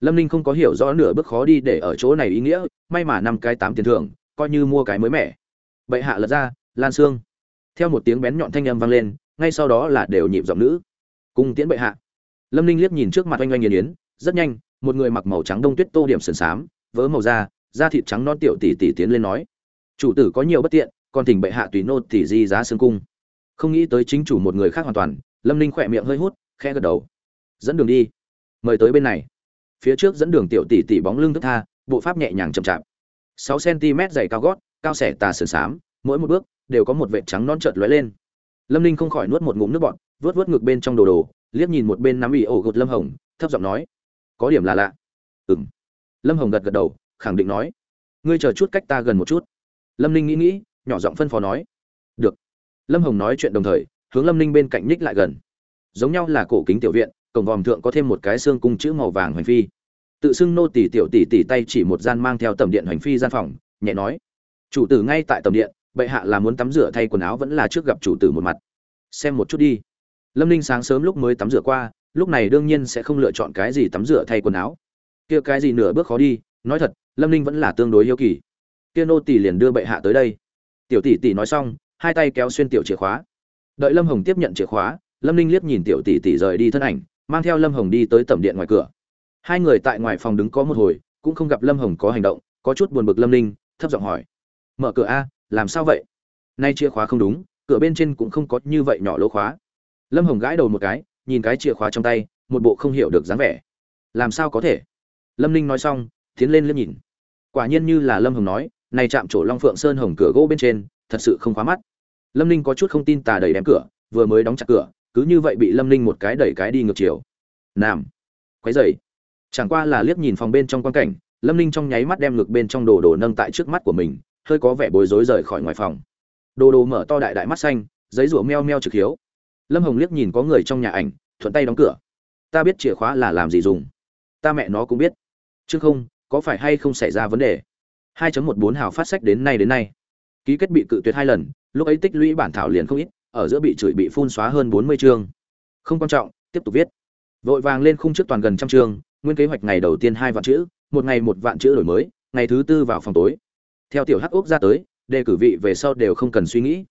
Lâm ninh không có hiểu rõ nửa bước khó đi để ở chỗ này ý nghĩa, may mà năm cái tám tiền thưởng, coi như mua cái mới mẻ. Bệ hạ lật ra, lan xương theo một tiếng bén nhọn thanh âm vang lên, ngay sau đó là đều nhịp giọng nữ. Cung tiễn bệ hạ. Lâm ninh liếc nhìn trước mặt oanh oanh nghiền yến rất nhanh, một người mặc màu trắng đông tuyết tô điểm sườn xám, vớ màu da da thịt trắng non tiểu tỷ tỷ tiến lên nói, chủ tử có nhiều bất tiện, còn thỉnh bệ hạ tùy nô tỷ di giá xương cung. Không nghĩ tới chính chủ một người khác hoàn toàn, lâm ninh khỏe miệng hơi hút khe gật đầu. Dẫn đường đi. Mời tới bên này. Phía trước dẫn đường tiểu tỷ tỷ bóng lưng thức tha, bộ pháp nhẹ nhàng chậm chạp. Sáu cm dày cao gót, cao sẻ tà sườn xám, mỗi một bước đều có một vệt trắng non chợt lóe lên. Lâm ninh không khỏi nuốt một ngụm nước bọt vớt vớt ngực bên trong đồ đồ, liếc nhìn một bên nắm ủy ổ gột lâm hồng, thấp giọng nói, có điểm là lạ. Ừ m lâm hồng gật gật đầu, khẳng định nói, ngươi chờ chút cách ta gần một chút. Lâm ninh nghĩ nghĩ, nhỏ giọng phân phó nói, được. Lâm hồng nói chuyện đồng thời, hướng lâm ninh bên cạnh nhích lại gần. Giống nhau là cổ kính tiểu viện, cổng vòm thượng có thêm một cái xương cung chữ màu vàng hoành phi. Tự xưng nô tỷ tiểu tỷ tỷ tay chỉ một gian mang theo tầm điện hoành phi gian phòng, nhẹ nói, chủ tử ngay tại tầm điện bệ hạ là muốn tắm rửa thay quần áo vẫn là trước gặp chủ tử một mặt. Xem một chút đi. Lâm ninh sáng sớm lúc mới tắm rửa qua, lúc này đương nhiên sẽ không lựa chọn cái gì tắm rửa thay quần áo. Kia cái gì nửa bước khó đi, nói thật, lâm ninh vẫn là tương đối yêu kỳ. Kia nô tỷ liền đưa bệ hạ tới đây. Tiểu tỷ tỷ nói xong, hai tay kéo xuyên tiểu chìa khóa. Đợi lâm hồng tiếp nhận chìa khóa, lâm ninh liếc nhìn tiểu tỷ tỷ rời đi thân ảnh, mang theo lâm hồng đi tới tầm điện ngoài cửa. Hai người tại ngoài phòng đứng có một hồi, cũng không gặp lâm hồng có hành động, có chút buồn bực lâm ninh, thấp giọng hỏi, mở cửa a làm sao vậy? Nay chìa khóa không đúng, cửa bên trên cũng không có như vậy nhỏ lỗ khóa. Lâm hồng gãi đầu một cái, nhìn cái chìa khóa trong tay, một bộ không hiểu được dáng vẻ. Làm sao có thể? Lâm ninh nói xong, tiến lên liếc nhìn. Quả nhiên như là lâm hồng nói, này chạm trổ long phượng sơn hồng cửa gỗ bên trên, thật sự không khóa mắt. Lâm ninh có chút không tin tà đẩy đem cửa, vừa mới đóng chặt cửa, cứ như vậy bị lâm ninh một cái đẩy cái đi ngược chiều. Nam quấy dày chẳng qua là liếc nhìn phòng bên trong quan cảnh, lâm ninh trong nháy mắt đem ngực bên trong đồ đồ nâng tại trước mắt của mình hơi có vẻ bối rối rời khỏi ngoài phòng. Đồ đồ mở to đại đại mắt xanh, giấy rủa meo meo trực hiếu. Lâm hồng liếc nhìn có người trong nhà ảnh, thuận tay đóng cửa. Ta biết chìa khóa là làm gì dùng. Ta mẹ nó cũng biết. Chứ không, có phải hay không xảy ra vấn đề? 2.14 hào phát sách đến nay đến nay. Ký kết bị cự tuyệt hai lần, lúc ấy tích lũy bản thảo liền không ít, ở giữa bị chửi bị phun xóa hơn 40 chương. Không quan trọng, tiếp tục viết. Vội vàng lên khung trước toàn gần trăm chương, nguyên kế hoạch ngày đầu tiên hai vạn chữ, một ngày một vạn chữ đổi mới, ngày thứ tư vào phòng tối theo tiểu hắc ốc ra tới, đề cử vị về sau đều không cần suy nghĩ.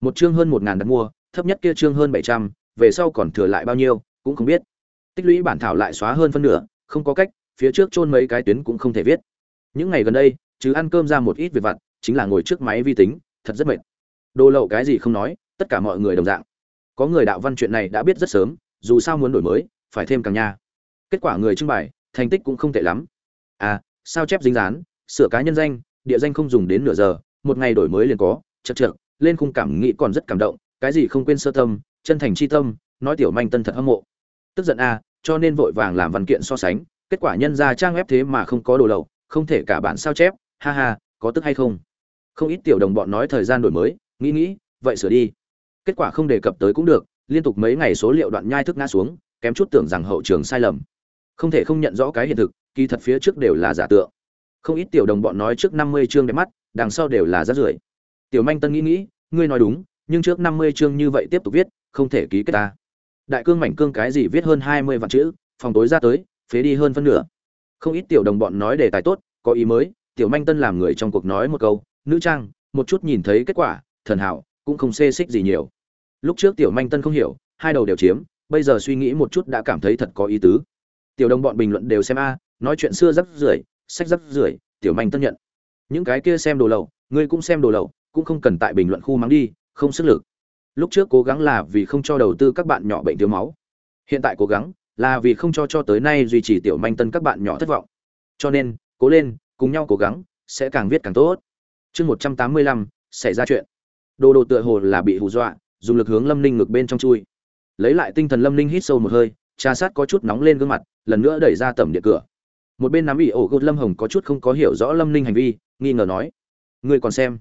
Một chương hơn một ngàn đặt mua, thấp nhất kia chương hơn bảy trăm, về sau còn thừa lại bao nhiêu, cũng không biết. Tích lũy bản thảo lại xóa hơn phân nửa, không có cách, phía trước chôn mấy cái tuyến cũng không thể viết. Những ngày gần đây chứ ăn cơm ra một ít về vặt, chính là ngồi trước máy vi tính, thật rất mệt. Đồ lậu cái gì không nói, tất cả mọi người đồng dạng. Có người đạo văn chuyện này đã biết rất sớm, dù sao muốn đổi mới, phải thêm càng nha. Kết quả người trưng bày, thành tích cũng không tệ lắm. À sao chép dính dán, sửa cá nhân danh địa danh không dùng đến nửa giờ, một ngày đổi mới liền có, chật chật lên khung cảm nghĩ còn rất cảm động, cái gì không quên sơ tâm, chân thành chi tâm, nói tiểu manh tân thật hâm mộ. Tức giận a, cho nên vội vàng làm văn kiện so sánh, kết quả nhân ra trang web thế mà không có đồ lậu, không thể cả bản sao chép, ha ha, có tức hay không? Không ít tiểu đồng bọn nói thời gian đổi mới, nghĩ nghĩ, vậy sửa đi. Kết quả không đề cập tới cũng được, liên tục mấy ngày số liệu đoạn nhai thức ngã xuống, kém chút tưởng rằng hậu trường sai lầm. Không thể không nhận rõ cái hiện thực, kỳ thật phía trước đều là giả tượng không ít tiểu đồng bọn nói trước năm mươi chương đẹp mắt, đằng sau đều là rác rưởi. Tiểu manh tân nghĩ nghĩ, ngươi nói đúng, nhưng trước năm mươi chương như vậy tiếp tục viết, không thể ký kết ta. Đại cương mảnh cương cái gì viết hơn hai mươi vạn chữ, phòng tối ra tới, phế đi hơn phân nửa. Không ít tiểu đồng bọn nói đề tài tốt, có ý mới, tiểu manh tân làm người trong cuộc nói một câu, nữ trang, một chút nhìn thấy kết quả, thần hảo, cũng không xê xích gì nhiều. Lúc trước tiểu manh tân không hiểu, hai đầu đều chiếm, bây giờ suy nghĩ một chút đã cảm thấy thật có ý tứ. Tiểu đồng bọn bình luận đều xem a, nói chuyện xưa rất rưởi sách rắc rưởi, tiểu manh tân nhận. Những cái kia xem đồ lậu, ngươi cũng xem đồ lậu, cũng không cần tại bình luận khu mắng đi, không sức lực. Lúc trước cố gắng là vì không cho đầu tư các bạn nhỏ bệnh thiếu máu. Hiện tại cố gắng là vì không cho cho tới nay duy trì tiểu manh tân các bạn nhỏ thất vọng. Cho nên, cố lên, cùng nhau cố gắng, sẽ càng viết càng tốt. Chương một trăm tám mươi lăm, xảy ra chuyện. Đồ đồ tựa hồ là bị hù dọa, dùng lực hướng lâm ninh ngực bên trong chui. Lấy lại tinh thần lâm ninh hít sâu một hơi, trà sát có chút nóng lên gương mặt, lần nữa đẩy ra tầm điện cửa một bên nắm ỉ ổ gột lâm hồng có chút không có hiểu rõ lâm ninh hành vi, nghi ngờ nói, ngươi còn xem?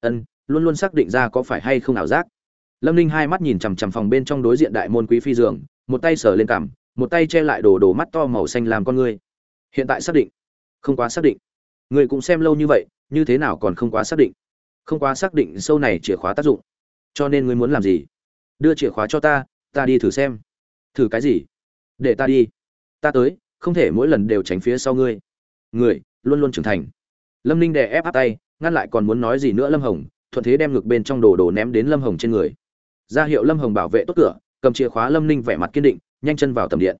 Ân, luôn luôn xác định ra có phải hay không ảo giác. Lâm ninh hai mắt nhìn chằm chằm phòng bên trong đối diện đại môn quý phi giường, một tay sờ lên cằm, một tay che lại đồ đồ mắt to màu xanh làm con ngươi. Hiện tại xác định. Không quá xác định. Ngươi cũng xem lâu như vậy, như thế nào còn không quá xác định? Không quá xác định, sâu này chìa khóa tác dụng. Cho nên ngươi muốn làm gì? Đưa chìa khóa cho ta ta đi thử xem. Thử cái gì? Để ta đi. Ta tới không thể mỗi lần đều tránh phía sau ngươi. Người, luôn luôn trưởng thành. Lâm ninh đè ép áp tay, ngăn lại còn muốn nói gì nữa lâm hồng, thuận thế đem ngực bên trong đồ đồ ném đến lâm hồng trên người. Ra hiệu lâm hồng bảo vệ tốt cửa, cầm chìa khóa lâm ninh vẻ mặt kiên định, nhanh chân vào tầm điện.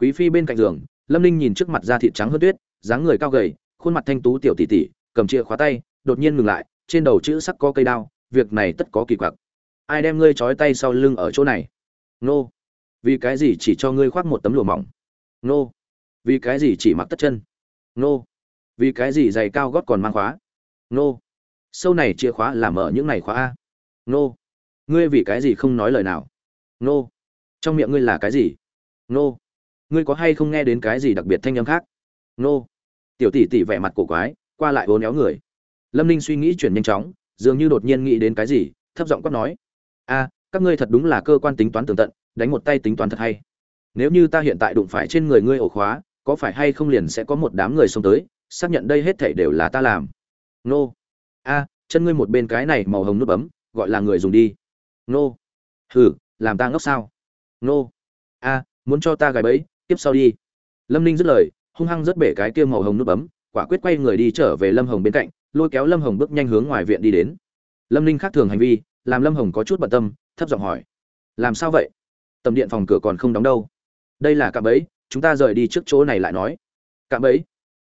Quý phi bên cạnh giường, lâm ninh nhìn trước mặt da thịt trắng hơn tuyết, dáng người cao gầy, khuôn mặt thanh tú tiểu tỷ tỷ, cầm chìa khóa tay, đột nhiên ngừng lại, trên đầu chữ sắc có cây đao, việc này tất có kỳ quặc. Ai đem ngươi trói tay sau lưng ở chỗ này? Nô. Vì cái gì chỉ cho ngươi khoác một tấm lụa mỏng? Nô vì cái gì chỉ mặc tất chân? Nô. Vì cái gì giày cao gót còn mang khóa? Nô. Sâu này chìa khóa làm ở những này khóa a. Nô. Ngươi vì cái gì không nói lời nào? Nô. Trong miệng ngươi là cái gì? Nô. Ngươi có hay không nghe đến cái gì đặc biệt thanh âm khác? Nô. Tiểu tỷ tỷ vẻ mặt cổ quái, qua lại vốn éo người. Lâm ninh suy nghĩ chuyển nhanh chóng, dường như đột nhiên nghĩ đến cái gì, thấp giọng quát nói. A, các ngươi thật đúng là cơ quan tính toán tường tận, đánh một tay tính toán thật hay. Nếu như ta hiện tại đụng phải trên người ngươi ổ khóa có phải hay không liền sẽ có một đám người xông tới, xác nhận đây hết thảy đều là ta làm? Nô. A, chân ngươi một bên cái này màu hồng nút bấm, gọi là người dùng đi. Nô. Hừ, làm ta ngốc sao? Nô. A, muốn cho ta gài bẫy, tiếp sau đi. Lâm ninh dứt lời, hung hăng rất bể cái kia màu hồng nút bấm, quả quyết quay người đi trở về lâm hồng bên cạnh, lôi kéo lâm hồng bước nhanh hướng ngoài viện đi đến. Lâm ninh khác thường hành vi, làm lâm hồng có chút bận tâm, thấp giọng hỏi, làm sao vậy? Tầm điện phòng cửa còn không đóng đâu? Đây là cạm bẫy chúng ta rời đi trước chỗ này lại nói. Cạm bẫy.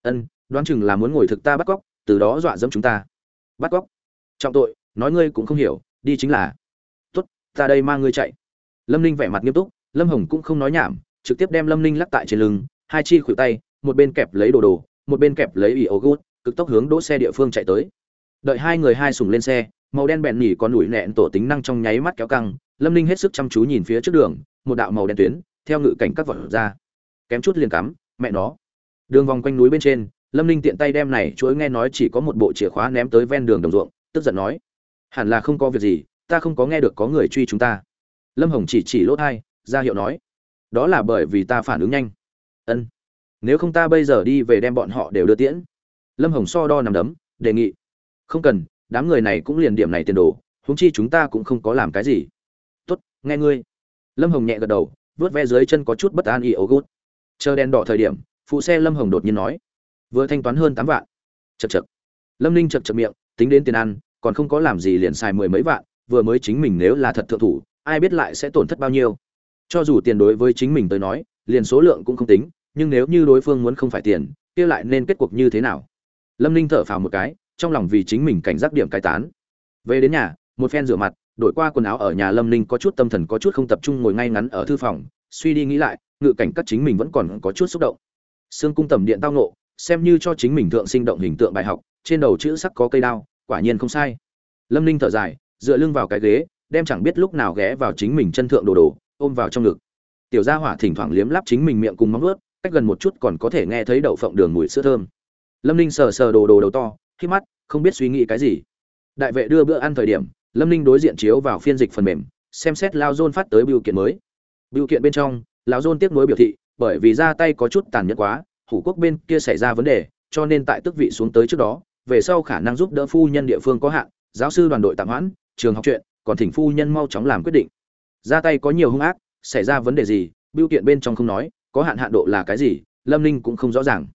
Ân, đoán chừng là muốn ngồi thực ta bắt cóc, từ đó dọa dẫm chúng ta. Bắt cóc. Trọng tội, nói ngươi cũng không hiểu, đi chính là. Tốt, ta đây mang ngươi chạy. Lâm ninh vẻ mặt nghiêm túc, lâm hồng cũng không nói nhảm, trực tiếp đem lâm ninh lắc tại trên lưng, hai chi khuỷu tay, một bên kẹp lấy đồ đồ, một bên kẹp lấy ỉ ô gút, cực tốc hướng đỗ xe địa phương chạy tới. Đợi hai người hai sùng lên xe, màu đen bẹn nhỉ còn ủi nẹn tổ tính năng trong nháy mắt kéo căng, lâm ninh hết sức chăm chú nhìn phía trước đường, một đạo màu đen tuyến, theo ngự cảnh các vật ra kém chút liền cắm, mẹ nó. Đường vòng quanh núi bên trên, lâm ninh tiện tay đem này chuỗi nghe nói chỉ có một bộ chìa khóa ném tới ven đường đồng ruộng, tức giận nói, hẳn là không có việc gì, ta không có nghe được có người truy chúng ta. Lâm hồng chỉ chỉ lốt hai ra hiệu nói, đó là bởi vì ta phản ứng nhanh. Ân, nếu không ta bây giờ đi về đem bọn họ đều đưa tiễn. Lâm hồng so đo nằm đấm, đề nghị, không cần, đám người này cũng liền điểm này tiền đồ, huống chi chúng ta cũng không có làm cái gì. Tốt, nghe ngươi. Lâm hồng nhẹ gật đầu vớt ve dưới chân có chút bất an y ấu gút chờ đèn đỏ thời điểm, phụ xe lâm hồng đột nhiên nói, vừa thanh toán hơn tám vạn. Chật chật lâm ninh chật chật miệng, tính đến tiền ăn, còn không có làm gì liền xài mười mấy vạn, vừa mới chính mình nếu là thật thượng thủ, ai biết lại sẽ tổn thất bao nhiêu. Cho dù tiền đối với chính mình tới nói, liền số lượng cũng không tính, nhưng nếu như đối phương muốn không phải tiền, kia lại nên kết cuộc như thế nào? Lâm ninh thở phào một cái, trong lòng vì chính mình cảnh giác điểm cai tán. Về đến nhà, một phen rửa mặt, đổi qua quần áo ở nhà lâm ninh có chút tâm thần có chút không tập trung ngồi ngay ngắn ở thư phòng suy đi nghĩ lại, ngự cảnh các chính mình vẫn còn có chút xúc động. Xương cung tầm điện tao nộ xem như cho chính mình thượng sinh động hình tượng bài học, trên đầu chữ sắc có cây đao, quả nhiên không sai. Lâm ninh thở dài, dựa lưng vào cái ghế, đem chẳng biết lúc nào ghé vào chính mình chân thượng đồ đồ, ôm vào trong ngực. Tiểu gia hỏa thỉnh thoảng liếm lắp chính mình miệng cùng móng ướt cách gần một chút còn có thể nghe thấy đậu phộng đường mùi sữa thơm. Lâm ninh sờ sờ đồ đồ đầu to, khi mắt, không biết suy nghĩ cái gì. Đại vệ đưa bữa ăn thời điểm, lâm ninh đối diện chiếu vào phiên dịch phần mềm, xem xét lao dôn phát tới biểu kiện mới biểu kiện bên trong, lão dôn tiếp nối biểu thị, bởi vì ra tay có chút tàn nhẫn quá, hủ quốc bên kia xảy ra vấn đề, cho nên tại tước vị xuống tới trước đó, về sau khả năng giúp đỡ phu nhân địa phương có hạn, giáo sư đoàn đội tạm hoãn, trường học chuyện, còn thỉnh phu nhân mau chóng làm quyết định. Ra tay có nhiều hung ác, xảy ra vấn đề gì, biểu kiện bên trong không nói, có hạn hạn độ là cái gì, lâm ninh cũng không rõ ràng.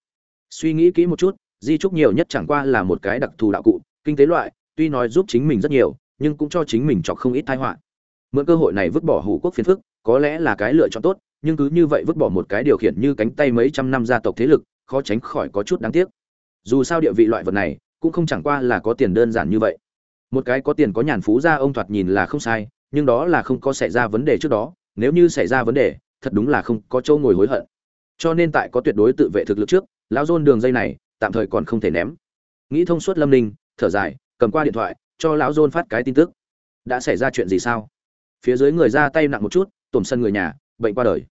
Suy nghĩ kỹ một chút, di trúc nhiều nhất chẳng qua là một cái đặc thù đạo cụ, kinh tế loại, tuy nói giúp chính mình rất nhiều, nhưng cũng cho chính mình chọc không ít tai họa. Mượn cơ hội này vứt bỏ hủ quốc phiền phức có lẽ là cái lựa chọn tốt, nhưng cứ như vậy vứt bỏ một cái điều khiển như cánh tay mấy trăm năm gia tộc thế lực, khó tránh khỏi có chút đáng tiếc. Dù sao địa vị loại vật này, cũng không chẳng qua là có tiền đơn giản như vậy. Một cái có tiền có nhàn phú ra ông thoạt nhìn là không sai, nhưng đó là không có xảy ra vấn đề trước đó, nếu như xảy ra vấn đề, thật đúng là không có chỗ ngồi hối hận. Cho nên tại có tuyệt đối tự vệ thực lực trước, lão dôn đường dây này, tạm thời còn không thể ném. Nghĩ thông suốt lâm ninh, thở dài, cầm qua điện thoại, cho lão dôn phát cái tin tức. Đã xảy ra chuyện gì sao? Phía dưới người ra tay nặng một chút tổn sân người nhà, bệnh qua đời.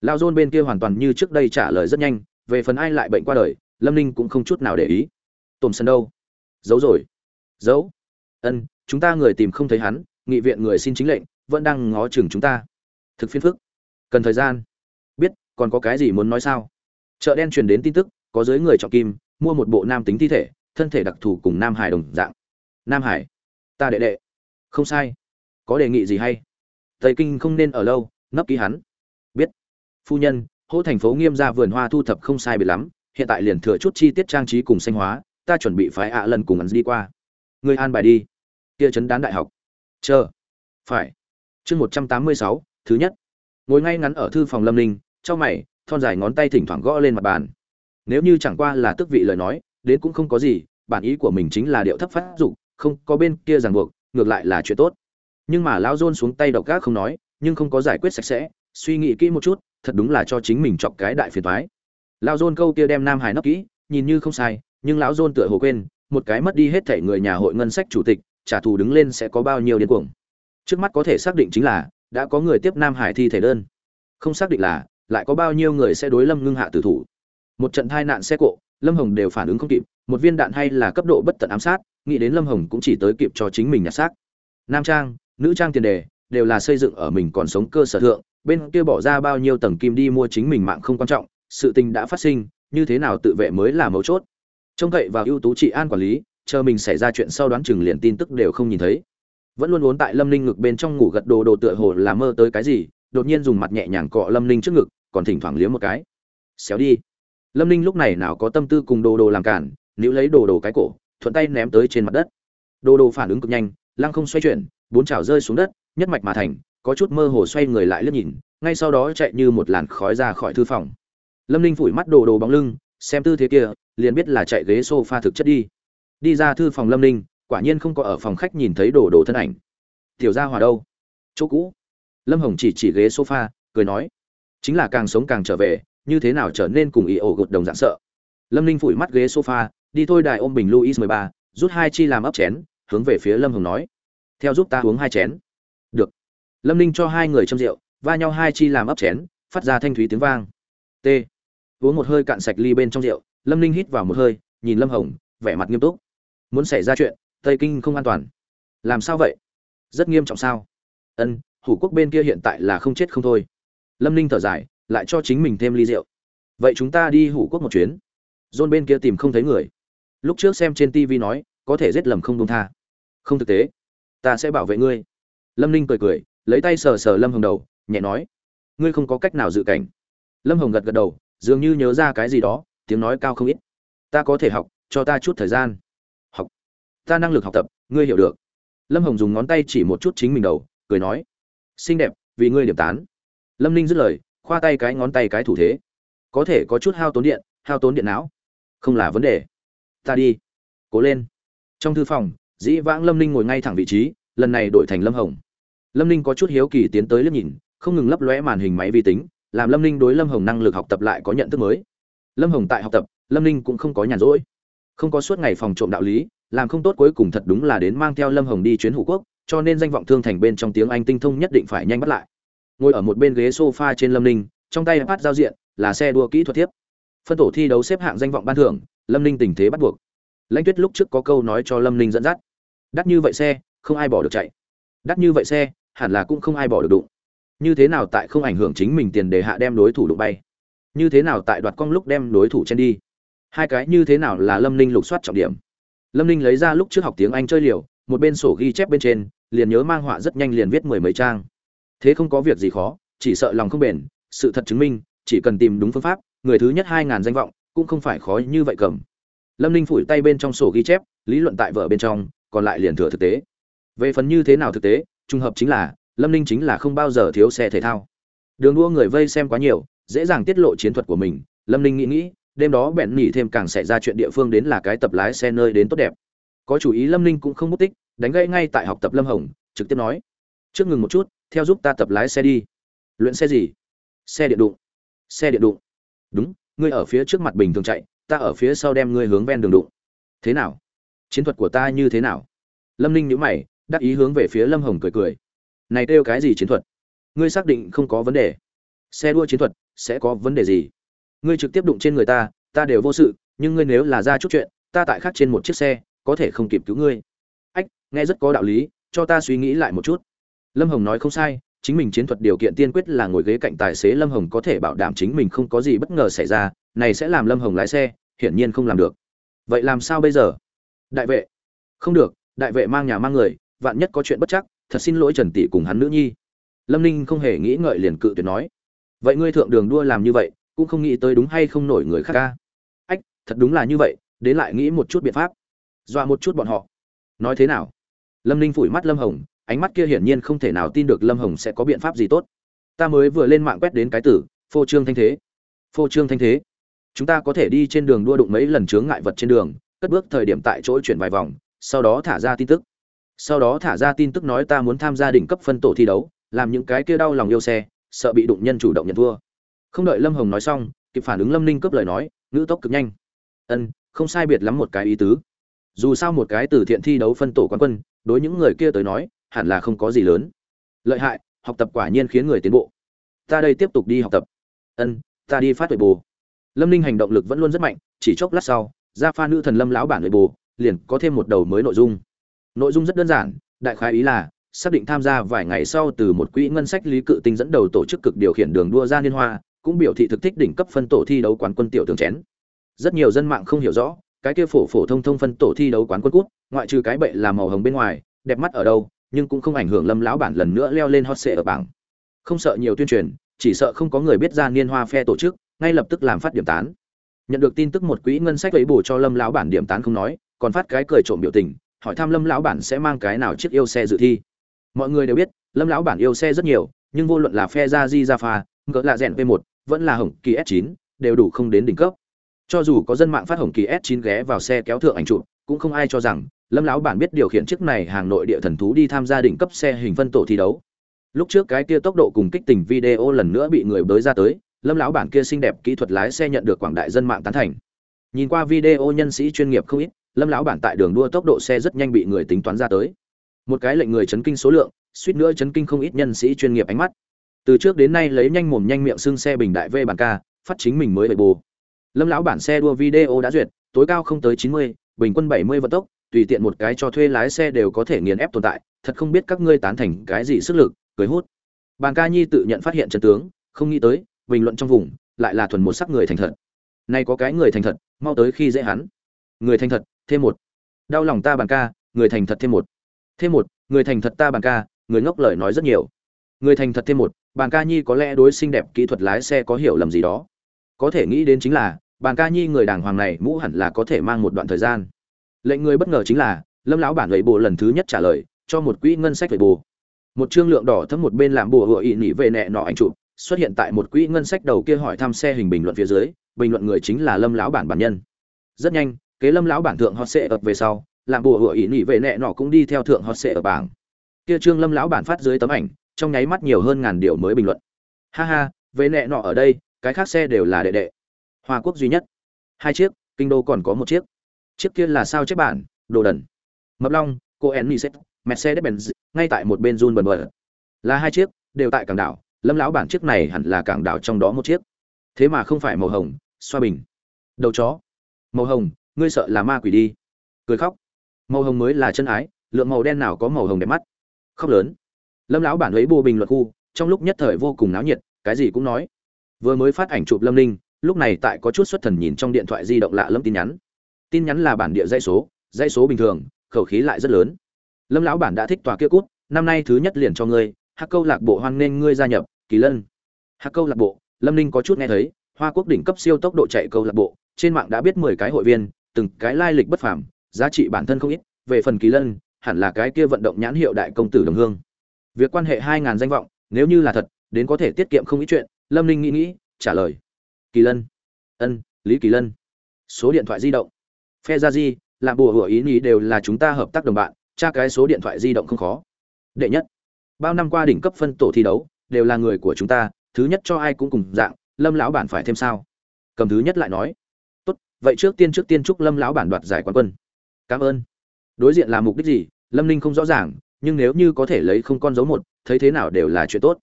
Lao dôn bên kia hoàn toàn như trước đây trả lời rất nhanh, về phần ai lại bệnh qua đời, lâm ninh cũng không chút nào để ý. Tổn sân đâu? Giấu rồi. Giấu. Ân, chúng ta người tìm không thấy hắn, nghị viện người xin chính lệnh, vẫn đang ngó chừng chúng ta. Thực phiên phức. Cần thời gian. Biết, còn có cái gì muốn nói sao? Chợ đen truyền đến tin tức, có giới người trọng kim, mua một bộ nam tính thi thể, thân thể đặc thù cùng nam hải đồng dạng. Nam hải. Ta đệ đệ. Không sai. Có đề nghị gì hay? Tây kinh không nên ở lâu, nấp ký hắn. Biết. Phu nhân, hỗ thành phố nghiêm ra vườn hoa thu thập không sai biệt lắm, hiện tại liền thừa chút chi tiết trang trí cùng xanh hóa, ta chuẩn bị phái ạ lần cùng ăn đi qua. Người an bài đi. Kia chấn đán đại học. Chờ. Phải. Chương một trăm tám mươi sáu, thứ nhất. Ngồi ngay ngắn ở thư phòng lâm ninh trong mày, thon dài ngón tay thỉnh thoảng gõ lên mặt bàn. Nếu như chẳng qua là tức vị lời nói, đến cũng không có gì, bản ý của mình chính là điệu thấp phát dục, không có bên kia ràng buộc, ngược lại là chuyện tốt nhưng mà lão john xuống tay độc gác không nói, nhưng không có giải quyết sạch sẽ, suy nghĩ kỹ một chút, thật đúng là cho chính mình chọc cái đại phiền thoái lão john câu kia đem nam hải nấp kỹ, nhìn như không sai, nhưng lão john tựa hồ quên, một cái mất đi hết thể người nhà hội ngân sách chủ tịch, trả thù đứng lên sẽ có bao nhiêu điên cuồng. Trước mắt có thể xác định chính là, đã có người tiếp nam hải thi thể đơn. Không xác định là, lại có bao nhiêu người sẽ đối lâm ngưng hạ tử thủ. Một trận tai nạn xe cộ, lâm hồng đều phản ứng không kịp, một viên đạn hay là cấp độ bất tận ám sát, nghĩ đến lâm hồng cũng chỉ tới kịp cho chính mình nhặt xác. Nam trang nữ trang tiền đề đều là xây dựng ở mình còn sống cơ sở thượng, bên kia bỏ ra bao nhiêu tầng kim đi mua chính mình mạng không quan trọng, sự tình đã phát sinh, như thế nào tự vệ mới là mấu chốt. Trông cậy vào ưu tú trị an quản lý, chờ mình xảy ra chuyện sau đoán chừng liền tin tức đều không nhìn thấy. Vẫn luôn uốn tại lâm ninh ngực bên trong ngủ gật đồ đồ tựa hồ là mơ tới cái gì, đột nhiên dùng mặt nhẹ nhàng cọ lâm ninh trước ngực, còn thỉnh thoảng liếm một cái. Xéo đi. Lâm ninh lúc này nào có tâm tư cùng đồ đồ làm cản nếu lấy đồ đồ cái cổ, thuận tay ném tới trên mặt đất. Đồ đồ phản ứng cực nhanh, lăng không xoay chuyển bốn chảo rơi xuống đất, nhất mạch mà thành, có chút mơ hồ xoay người lại liếc nhìn, ngay sau đó chạy như một làn khói ra khỏi thư phòng. Lâm ninh phủi mắt đồ đồ bóng lưng, xem tư thế kia, liền biết là chạy ghế s o f a thực chất đi. Đi ra thư phòng lâm ninh, quả nhiên không có ở phòng khách nhìn thấy đồ đồ thân ảnh. Tiểu gia hòa đâu? Chỗ cũ. Lâm hồng chỉ chỉ ghế sofa, cười nói. Chính là càng sống càng trở về, như thế nào trở nên cùng ý ổ gột đồng dạng sợ. Lâm ninh phủi mắt ghế sofa, đi thôi đài ôm bình luis mười ba, rút hai chi làm ấp chén, hướng về phía lâm hồng nói theo giúp ta uống hai chén. Được. Lâm ninh cho hai người châm rượu, va nhau hai chi làm ấp chén, phát ra thanh thúy tiếng vang. T. Uống một hơi cạn sạch ly bên trong rượu, lâm ninh hít vào một hơi, nhìn lâm hồng, vẻ mặt nghiêm túc. Muốn xảy ra chuyện, tây kinh không an toàn. Làm sao vậy? Rất nghiêm trọng sao? Ân, hủ quốc bên kia hiện tại là không chết không thôi. Lâm ninh thở dài, lại cho chính mình thêm ly rượu. Vậy chúng ta đi hủ quốc một chuyến. Dôn bên kia tìm không thấy người. Lúc trước xem trên tv nói, có thể giết lầm không đông tha. Không thực tế ta sẽ bảo vệ ngươi. Lâm ninh cười cười, lấy tay sờ sờ lâm hồng đầu, nhẹ nói, ngươi không có cách nào dự cảnh. Lâm hồng gật gật đầu, dường như nhớ ra cái gì đó, tiếng nói cao không ít. Ta có thể học, cho ta chút thời gian. Học. Ta năng lực học tập, ngươi hiểu được. Lâm hồng dùng ngón tay chỉ một chút chính mình đầu, cười nói, xinh đẹp, vì ngươi điểm tán. Lâm ninh dứt lời, khoa tay cái ngón tay cái thủ thế. Có thể có chút hao tốn điện, hao tốn điện não. Không là vấn đề. Ta đi, cố lên. Trong thư phòng dĩ vãng lâm ninh ngồi ngay thẳng vị trí, lần này đổi thành lâm hồng. Lâm ninh có chút hiếu kỳ tiến tới liếc nhìn, không ngừng lấp lóe màn hình máy vi tính, làm lâm ninh đối lâm hồng năng lực học tập lại có nhận thức mới. Lâm hồng tại học tập, lâm ninh cũng không có nhàn rỗi. Không có suốt ngày phòng trộm đạo lý, làm không tốt cuối cùng thật đúng là đến mang theo lâm hồng đi chuyến hủ quốc, cho nên danh vọng thương thành bên trong tiếng anh tinh thông nhất định phải nhanh bắt lại. Ngồi ở một bên ghế sofa trên lâm ninh, trong tay phát giao diện là xe đua kỹ thuật thiếp. Phân tổ thi đấu xếp hạng danh vọng ban thưởng, lâm ninh tình thế bắt buộc lãnh tuyết lúc trước có câu nói cho lâm ninh dẫn dắt, đắt như vậy xe, không ai bỏ được chạy. Đắt như vậy xe, hẳn là cũng không ai bỏ được đụng. Như thế nào tại không ảnh hưởng chính mình tiền đề hạ đem đối thủ đụng bay? Như thế nào tại đoạt cong lúc đem đối thủ chen đi? Hai cái như thế nào là lâm ninh lục soát trọng điểm? Lâm ninh lấy ra lúc trước học tiếng anh chơi liều, một bên sổ ghi chép bên trên, liền nhớ mang họa rất nhanh liền viết mười mấy trang. Thế không có việc gì khó, chỉ sợ lòng không bền, sự thật chứng minh, chỉ cần tìm đúng phương pháp, người thứ nhất hai ngàn danh vọng, cũng không phải khó như vậy cầm lâm ninh phủi tay bên trong sổ ghi chép, lý luận tại vợ bên trong, còn lại liền thừa thực tế. Về phần như thế nào thực tế, trùng hợp chính là, lâm ninh chính là không bao giờ thiếu xe thể thao. Đường đua người vây xem quá nhiều, dễ dàng tiết lộ chiến thuật của mình, lâm ninh nghĩ nghĩ, đêm đó bẹn nghỉ thêm càng xảy ra chuyện địa phương đến là cái tập lái xe nơi đến tốt đẹp. Có chủ ý lâm ninh cũng không mất tích, đánh gãy ngay tại học tập lâm hồng, trực tiếp nói, trước ngừng một chút, theo giúp ta tập lái xe đi. Luyện xe gì? Xe điện đụng. Xe điện đụng. Đúng, ngươi ở phía trước mặt bình thường chạy ta ở phía sau đem ngươi hướng ven đường đụng. Thế nào? Chiến thuật của ta như thế nào? Lâm ninh nhữ mày, đắc ý hướng về phía lâm hồng cười cười. Này kêu cái gì chiến thuật? Ngươi xác định không có vấn đề. Xe đua chiến thuật, sẽ có vấn đề gì? Ngươi trực tiếp đụng trên người ta ta đều vô sự, nhưng ngươi nếu là ra chút chuyện, ta tại khác trên một chiếc xe, có thể không kịp cứu ngươi. Ách, nghe rất có đạo lý, cho ta suy nghĩ lại một chút. Lâm hồng nói không sai chính mình chiến thuật điều kiện tiên quyết là ngồi ghế cạnh tài xế lâm hồng có thể bảo đảm chính mình không có gì bất ngờ xảy ra, này sẽ làm lâm hồng lái xe, hiển nhiên không làm được. Vậy làm sao bây giờ? Đại vệ. Không được, đại vệ mang nhà mang người, vạn nhất có chuyện bất chắc, thật xin lỗi trần tỷ cùng hắn nữ nhi. Lâm ninh không hề nghĩ ngợi liền cự tuyệt nói. Vậy ngươi thượng đường đua làm như vậy, cũng không nghĩ tới đúng hay không nổi người khác ca. Ách, thật đúng là như vậy, đến lại nghĩ một chút biện pháp. Dọa một chút bọn họ. Nói thế nào? Lâm ninh phủi mắt lâm hồng ánh mắt kia hiển nhiên không thể nào tin được lâm hồng sẽ có biện pháp gì tốt. Ta mới vừa lên mạng quét đến cái tử, phô trương thanh thế. Phô trương thanh thế. Chúng ta có thể đi trên đường đua đụng mấy lần chướng ngại vật trên đường, cất bước thời điểm tại chỗ chuyển vài vòng, sau đó thả ra tin tức. Sau đó thả ra tin tức nói ta muốn tham gia đỉnh cấp phân tổ thi đấu, làm những cái kia đau lòng yêu xe, sợ bị đụng nhân chủ động nhận thua. Không đợi lâm hồng nói xong, kịp phản ứng lâm ninh cướp lời nói, ngữ tốc cực nhanh. Ân, không sai biệt lắm một cái ý tứ. Dù sao một cái từ thiện thi đấu phân tổ quán quân, đối những người kia tới nói hẳn là không có gì lớn. Lợi hại, học tập quả nhiên khiến người tiến bộ. Ta đây tiếp tục đi học tập. Ân, ta đi phát huệ bù. Lâm ninh hành động lực vẫn luôn rất mạnh, chỉ chốc lát sau ra pha nữ thần lâm lão bản huệ bù, liền có thêm một đầu mới nội dung. Nội dung rất đơn giản, đại khái ý là, xác định tham gia vài ngày sau từ một quỹ ngân sách lý cự tinh dẫn đầu tổ chức cực điều khiển đường đua ra liên hoa, cũng biểu thị thực thích đỉnh cấp phân tổ thi đấu quán quân tiểu tướng chén. Rất nhiều dân mạng không hiểu rõ, cái kia phổ phổ thông thông phân tổ thi đấu quán quân cút, ngoại trừ cái bệ là màu hồng bên ngoài, đẹp mắt ở đâu nhưng cũng không ảnh hưởng lâm lão bản lần nữa leo lên hot sệ ở bảng. Không sợ nhiều tuyên truyền, chỉ sợ không có người biết ra niên hoa phe tổ chức, ngay lập tức làm phát điểm tán. Nhận được tin tức một quỹ ngân sách lấy bù cho lâm lão bản điểm tán không nói, còn phát cái cười trộm biểu tình, hỏi thăm lâm lão bản sẽ mang cái nào chiếc yêu xe dự thi. Mọi người đều biết, lâm lão bản yêu xe rất nhiều, nhưng vô luận là phe ra di ra pha, ngỡ là rèn v 1 vẫn là hồng kỳ s 9 đều đủ không đến đỉnh cấp. Cho dù có dân mạng phát hồng kỳ s 9 ghé vào xe kéo thượng ảnh chụp, cũng không ai cho rằng lâm lão bản biết điều khiển chiếc này hàng nội địa thần thú đi tham gia đỉnh cấp xe hình phân tổ thi đấu. Lúc trước cái kia tốc độ cùng kích tình video lần nữa bị người bới ra tới, lâm lão bản kia xinh đẹp kỹ thuật lái xe nhận được quảng đại dân mạng tán thành. Nhìn qua video nhân sĩ chuyên nghiệp không ít, lâm lão bản tại đường đua tốc độ xe rất nhanh bị người tính toán ra tới. Một cái lệnh người chấn kinh số lượng, suýt nữa chấn kinh không ít nhân sĩ chuyên nghiệp ánh mắt. Từ trước đến nay lấy nhanh mồm nhanh miệng xưng xe bình đại v bản ca, phát chính mình mới bậy bù. Lâm lão bản xe đua video đã duyệt, tối cao không tới chín mươi, bình quân bảy mươi vận tốc tùy tiện một cái cho thuê lái xe đều có thể nghiền ép tồn tại, thật không biết các ngươi tán thành cái gì sức lực, cười hút. Bàn ca nhi tự nhận phát hiện chân tướng, không nghĩ tới, bình luận trong vùng, lại là thuần một sắc người thành thật. Nay có cái người thành thật, mau tới khi dễ hắn. Người thành thật, thêm một. Đau lòng ta bàn ca, người thành thật thêm một. Thêm một, người thành thật ta bàn ca, người ngốc lời nói rất nhiều. Người thành thật thêm một bàn ca nhi có lẽ đối xinh đẹp kỹ thuật lái xe có hiểu lầm gì đó. Có thể nghĩ đến chính là bàn ca nhi người đàng hoàng này mũ hẳn là có thể mang một đoạn thời gian lệnh người bất ngờ chính là, lâm lão bản lệ bộ lần thứ nhất trả lời, cho một quỹ ngân sách về bù một chương lượng đỏ thấm một bên làm bùa hựa ị nỉ về nẹ nọ ảnh chụp, xuất hiện tại một quỹ ngân sách đầu kia hỏi thăm xe hình bình luận phía dưới, bình luận người chính là lâm lão bản bản nhân. Rất nhanh, kế lâm lão bản thượng hot sệ ập về sau, làm bùa hựa ị nỉ về nẹ nọ cũng đi theo thượng hot sệ ở bảng. Kia trương lâm lão bản phát dưới tấm ảnh, trong nháy mắt nhiều hơn ngàn điều mới bình luận. Ha ha, về nẹ nọ ở đây, cái khác xe đều là đệ đệ. Hoa quốc duy nhất. Hai chiếc, kinh đô còn có một chiếc chiếc kia là sao chép bản, đồ đần. Mập long, cô enniset mercedes benz ngay tại một bên run bần bật. Là hai chiếc, đều tại cảng đảo, lâm lão bản chiếc này hẳn là cảng đảo trong đó một chiếc. Thế mà không phải màu hồng, xoa bình. Đầu chó. Màu hồng, ngươi sợ là ma quỷ đi. Cười khóc. Màu hồng mới là chân ái, lượng màu đen nào có màu hồng đẹp mắt. Khóc lớn. Lâm lão bản lấy bô bình luận khu, trong lúc nhất thời vô cùng náo nhiệt, cái gì cũng nói. Vừa mới phát ảnh chụp lâm ninh, lúc này tại có chút xuất thần nhìn trong điện thoại di động lạ lâm tin nhắn tin nhắn là bản địa dây số dây số bình thường, khẩu khí lại rất lớn. Lâm lão bản đã thích tòa kia cút, năm nay thứ nhất liền cho ngươi, hắc câu lạc bộ hoan nghênh ngươi gia nhập, kỳ lân. Hắc câu lạc bộ, lâm ninh có chút nghe thấy, hoa quốc đỉnh cấp siêu tốc độ chạy câu lạc bộ, trên mạng đã biết mười cái hội viên, từng cái lai lịch bất phàm, giá trị bản thân không ít, về phần kỳ lân, hẳn là cái kia vận động nhãn hiệu đại công tử đồng hương. Việc quan hệ hai ngàn danh vọng, nếu như là thật, đến có thể tiết kiệm không ít chuyện, lâm ninh nghĩ nghĩ, trả lời. Kỳ lân. Ân, lý kỳ lân. Số điện thoại di động phe gia di làm bùa hủa ý nghĩ đều là chúng ta hợp tác đồng bạn, tra cái số điện thoại di động không khó. Đệ nhất, bao năm qua đỉnh cấp phân tổ thi đấu, đều là người của chúng ta, thứ nhất cho ai cũng cùng dạng, lâm lão bản phải thêm sao? Cầm thứ nhất lại nói. Tốt, vậy trước tiên trước tiên chúc lâm lão bản đoạt giải quán quân. Cảm ơn. Đối diện là mục đích gì? Lâm ninh không rõ ràng, nhưng nếu như có thể lấy không con dấu một, thấy thế nào đều là chuyện tốt.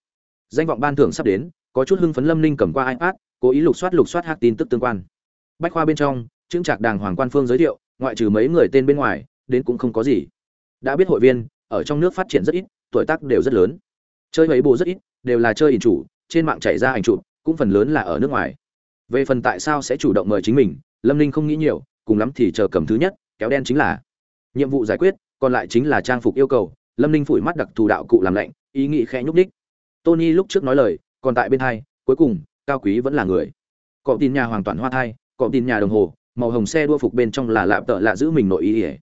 Danh vọng ban thưởng sắp đến, có chút hưng phấn lâm ninh cầm qua ipad, cố ý lục soát lục soát hát tin tức tương quan. Bách khoa bên trong trưng trạc đàng hoàng quan phương giới thiệu, ngoại trừ mấy người tên bên ngoài, đến cũng không có gì. Đã biết hội viên, ở trong nước phát triển rất ít, tuổi tác đều rất lớn. Chơi mấy bộ rất ít, đều là chơi ảnh chủ, trên mạng chạy ra ảnh chụp, cũng phần lớn là ở nước ngoài. Về phần tại sao sẽ chủ động mời chính mình, lâm ninh không nghĩ nhiều, cùng lắm thì chờ cầm thứ nhất, kéo đen chính là nhiệm vụ giải quyết, còn lại chính là trang phục yêu cầu. Lâm ninh phủi mắt đặc thù đạo cụ làm lạnh, ý nghĩ khẽ nhúc ních tony lúc trước nói lời, còn tại bên hai, cuối cùng, cao quý vẫn là người. Cọ tin nhà hoàn toàn hoa thai cọ tin nhà đồng hồ màu hồng xe đua phục bên trong là lạm tợ lạ giữ mình nội ý ỉa.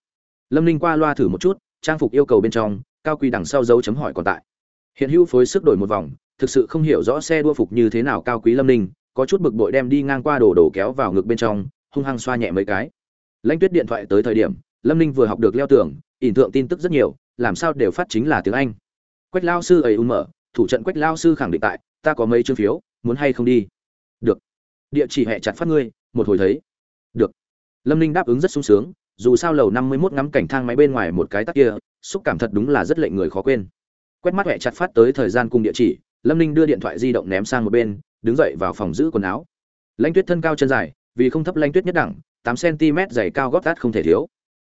Lâm ninh qua loa thử một chút, trang phục yêu cầu bên trong, cao quý đằng sau dấu chấm hỏi còn tại. Hiện hữu phối sức đổi một vòng, thực sự không hiểu rõ xe đua phục như thế nào cao quý lâm ninh, có chút bực bội đem đi ngang qua đồ đồ kéo vào ngực bên trong, hung hăng xoa nhẹ mấy cái. Lãnh tuyết điện thoại tới thời điểm, lâm ninh vừa học được leo tường ỉn thượng tin tức rất nhiều, làm sao đều phát chính là tiếng anh. Quách lao sư ấy ung mở, thủ trận quách lao sư khẳng định tại, ta có mấy chương phiếu, muốn hay không đi? Được. Địa chỉ hẹ chặt phát ngươi, một hồi thấy được. Lâm ninh đáp ứng rất sung sướng, dù sao lầu năm mươi mốt ngắm cảnh thang máy bên ngoài một cái tắc kia, xúc cảm thật đúng là rất lệnh người khó quên. Quét mắt huệ chặt phát tới thời gian cùng địa chỉ, lâm ninh đưa điện thoại di động ném sang một bên, đứng dậy vào phòng giữ quần áo. Lãnh tuyết thân cao chân dài, vì không thấp lãnh tuyết nhất đẳng, tám cm dày cao gót tát không thể thiếu.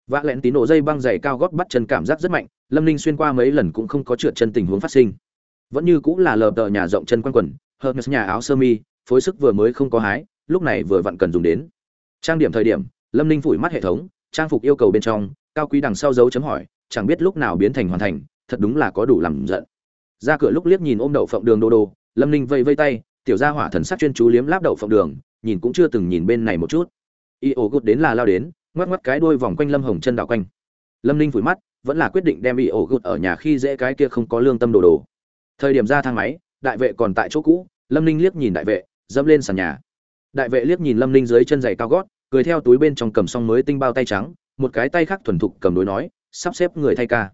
Vạ lẹn tín nổ dây băng dày cao gót bắt chân cảm giác rất mạnh, lâm ninh xuyên qua mấy lần cũng không có trượt chân tình huống phát sinh. Vẫn như cũng là lờ tờ nhà rộng chân quanh quần hơn nhà áo sơ mi, phối sức vừa mới không có hái, lúc này vừa vặn cần dùng đến trang điểm thời điểm, lâm ninh phủi mắt hệ thống, trang phục yêu cầu bên trong, cao quý đằng sau dấu chấm hỏi, chẳng biết lúc nào biến thành hoàn thành, thật đúng là có đủ làm giận. Ra cửa lúc liếc nhìn ôm đậu phộng đường đô đô lâm ninh vây vây tay, tiểu gia hỏa thần sắc chuyên chú liếm láp đậu phộng đường, nhìn cũng chưa từng nhìn bên này một chút. Y ổ gột đến là lao đến, ngoắc ngoắc cái đuôi vòng quanh lâm hồng chân đảo quanh. Lâm ninh phủi mắt, vẫn là quyết định đem y ổ gột ở nhà khi dễ cái kia không có lương tâm đồ đồ. Thời điểm ra thang máy, đại vệ còn tại chỗ cũ, lâm ninh liếc nhìn đại vệ, dẫm lên sàn nhà. Đại vệ liếc nhìn lâm ninh dưới chân giày cao gót cười theo túi bên trong cầm xong mới tinh bao tay trắng, một cái tay khác thuần thục cầm đối nói, sắp xếp người thay ca.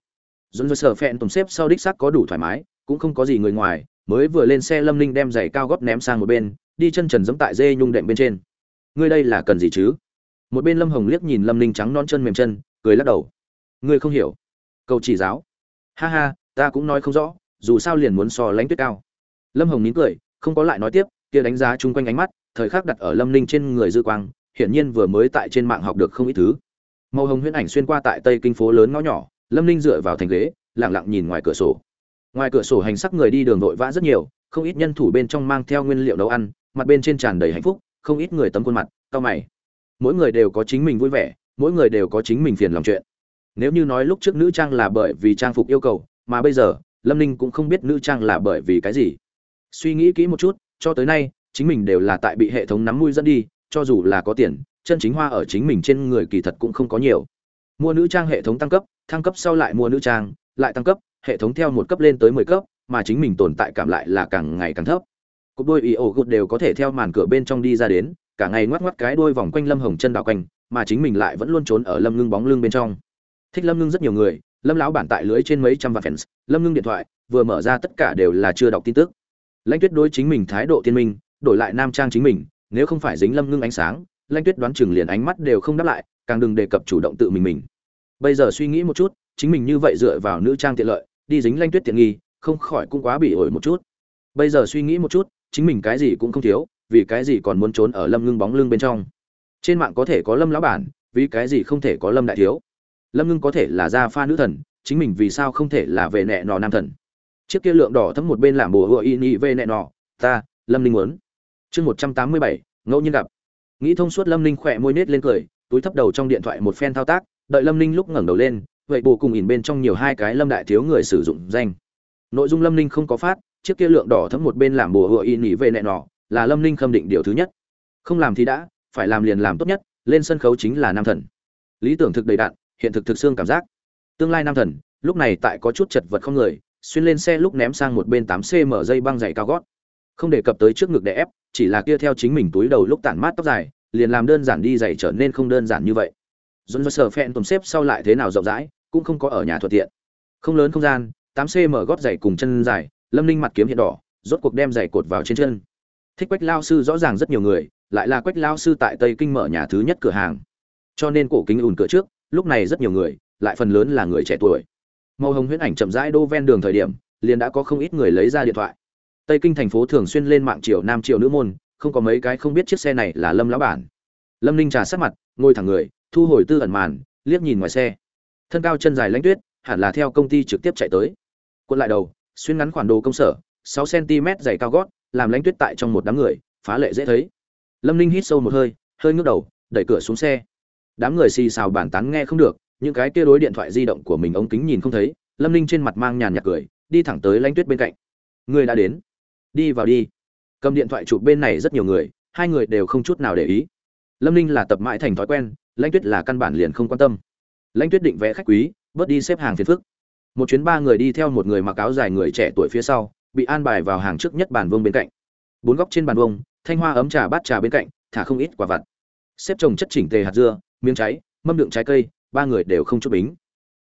Dồn dơ sở phẹn tổng xếp sau đích xác có đủ thoải mái, cũng không có gì người ngoài, mới vừa lên xe lâm ninh đem giày cao gót ném sang một bên, đi chân trần giẫm tại dê nhung đệm bên trên. Ngươi đây là cần gì chứ? Một bên lâm hồng liếc nhìn lâm ninh trắng non chân mềm chân, cười lắc đầu. Ngươi không hiểu. Câu chỉ giáo. Ha ha, ta cũng nói không rõ, dù sao liền muốn so lánh tuyết cao. Lâm hồng nín cười, không có lại nói tiếp, kia đánh giá chung quanh ánh mắt, thời khắc đặt ở lâm ninh trên người dư quang hiển nhiên vừa mới tại trên mạng học được không ít thứ. Màu hồng huyễn ảnh xuyên qua tại tây kinh phố lớn ngõ nhỏ, lâm ninh dựa vào thành ghế lẳng lặng nhìn ngoài cửa sổ. Ngoài cửa sổ hành sắc người đi đường vội vã rất nhiều, không ít nhân thủ bên trong mang theo nguyên liệu nấu ăn, mặt bên trên tràn đầy hạnh phúc, không ít người tấm khuôn mặt, cao mày. Mỗi người đều có chính mình vui vẻ, mỗi người đều có chính mình phiền lòng chuyện. Nếu như nói lúc trước nữ trang là bởi vì trang phục yêu cầu, mà bây giờ, lâm ninh cũng không biết nữ trang là bởi vì cái gì. Suy nghĩ kỹ một chút, cho tới nay, chính mình đều là tại bị hệ thống nắm mũi dẫn đi cho dù là có tiền, chân chính hoa ở chính mình trên người kỳ thật cũng không có nhiều. Mua nữ trang hệ thống tăng cấp, thăng cấp sau lại mua nữ trang, lại tăng cấp, hệ thống theo một cấp lên tới mười cấp, mà chính mình tồn tại cảm lại là càng ngày càng thấp. Cục đôi ý ổ gột đều có thể theo màn cửa bên trong đi ra đến, cả ngày ngoắc ngoắc cái đôi vòng quanh lâm hồng chân đào quanh, mà chính mình lại vẫn luôn trốn ở lâm ngưng bóng lưng bên trong. Thích lâm ngưng rất nhiều người, lâm lão bản tại lưới trên mấy trăm vạn fans, lâm ngưng điện thoại, vừa mở ra tất cả đều là chưa đọc tin tức. Lãnh tuyết đối chính mình thái độ tiên minh, đổi lại nam trang chính mình nếu không phải dính lâm ngưng ánh sáng, lanh tuyết đoán chừng liền ánh mắt đều không đáp lại, càng đừng đề cập chủ động tự mình mình. Bây giờ suy nghĩ một chút, chính mình như vậy dựa vào nữ trang tiện lợi, đi dính lanh tuyết tiện nghi, không khỏi cũng quá bị ổi một chút. Bây giờ suy nghĩ một chút, chính mình cái gì cũng không thiếu, vì cái gì còn muốn trốn ở lâm ngưng bóng lưng bên trong? Trên mạng có thể có lâm lão bản, vì cái gì không thể có lâm đại thiếu? Lâm ngưng có thể là gia pha nữ thần, chính mình vì sao không thể là về nẹ nọ nam thần? Chiếc kia lượng đỏ thấm một bên làm bùa hựa y nị về nẹ nọ, ta, lâm ninh muốn chương một trăm tám mươi bảy, ngẫu nhiên gặp. Nghĩ thông suốt lâm ninh khỏe môi nết lên cười, túi thấp đầu trong điện thoại một phen thao tác, đợi lâm ninh lúc ngẩng đầu lên, vậy bù cùng ỉn bên trong nhiều hai cái lâm đại thiếu người sử dụng danh. Nội dung lâm ninh không có phát, chiếc kia lượng đỏ thấm một bên làm bùa hựa y nghỉ về nẹ nọ, là lâm ninh khâm định điều thứ nhất. Không làm thì đã, phải làm liền làm tốt nhất, lên sân khấu chính là nam thần. Lý tưởng thực đầy đạn hiện thực thực xương cảm giác. Tương lai nam thần, lúc này tại có chút chật vật không người, xuyên lên xe lúc ném sang một bên tám cm dây băng dày cao gót không đề cập tới trước ngực để ép, chỉ là kia theo chính mình túi đầu lúc tản mát tóc dài, liền làm đơn giản đi dày trở nên không đơn giản như vậy. Dồn dơ sờ phẹn tùm xếp sau lại thế nào rộng rãi, cũng không có ở nhà thuận tiện. Không lớn không gian, tám cm gót giày cùng chân dài, lâm ninh mặt kiếm hiện đỏ, rốt cuộc đem giày cột vào trên chân. Thích quách lao sư rõ ràng rất nhiều người, lại là quách lao sư tại tây kinh mở nhà thứ nhất cửa hàng. Cho nên cổ kính ùn cửa trước, lúc này rất nhiều người, lại phần lớn là người trẻ tuổi. Màu hồng huyễn ảnh chậm rãi đô ven đường thời điểm, liền đã có không ít người lấy ra điện thoại tây kinh thành phố thường xuyên lên mạng triều nam triều nữ môn, không có mấy cái không biết chiếc xe này là lâm lão bản. Lâm ninh trà sát mặt, ngồi thẳng người, thu hồi tư ẩn màn, liếc nhìn ngoài xe. Thân cao chân dài lãnh tuyết, hẳn là theo công ty trực tiếp chạy tới. Cuộn lại đầu, xuyên ngắn khoản đồ công sở, sáu cm dày cao gót, làm lãnh tuyết tại trong một đám người, phá lệ dễ thấy. Lâm ninh hít sâu một hơi hơi ngước đầu, đẩy cửa xuống xe. Đám người xì xào bàn tán nghe không được, những cái kia đối điện thoại di động của mình ống kính nhìn không thấy. Lâm ninh trên mặt mang nhàn nhạt cười, đi thẳng tới lãnh tuyết bên cạnh. Người đã đến đi vào đi. Cầm điện thoại chụp bên này rất nhiều người, hai người đều không chút nào để ý. Lâm ninh là tập mãi thành thói quen, lãnh tuyết là căn bản liền không quan tâm. Lãnh tuyết định vẽ khách quý, bớt đi xếp hàng phiền phức. Một chuyến ba người đi theo một người mặc áo dài người trẻ tuổi phía sau, bị an bài vào hàng trước nhất bàn vương bên cạnh. Bốn góc trên bàn vương thanh hoa ấm trà bát trà bên cạnh, thả không ít quả vặt. Xếp trồng chất chỉnh tề hạt dưa, miếng cháy mâm đựng trái cây, ba người đều không chút bính.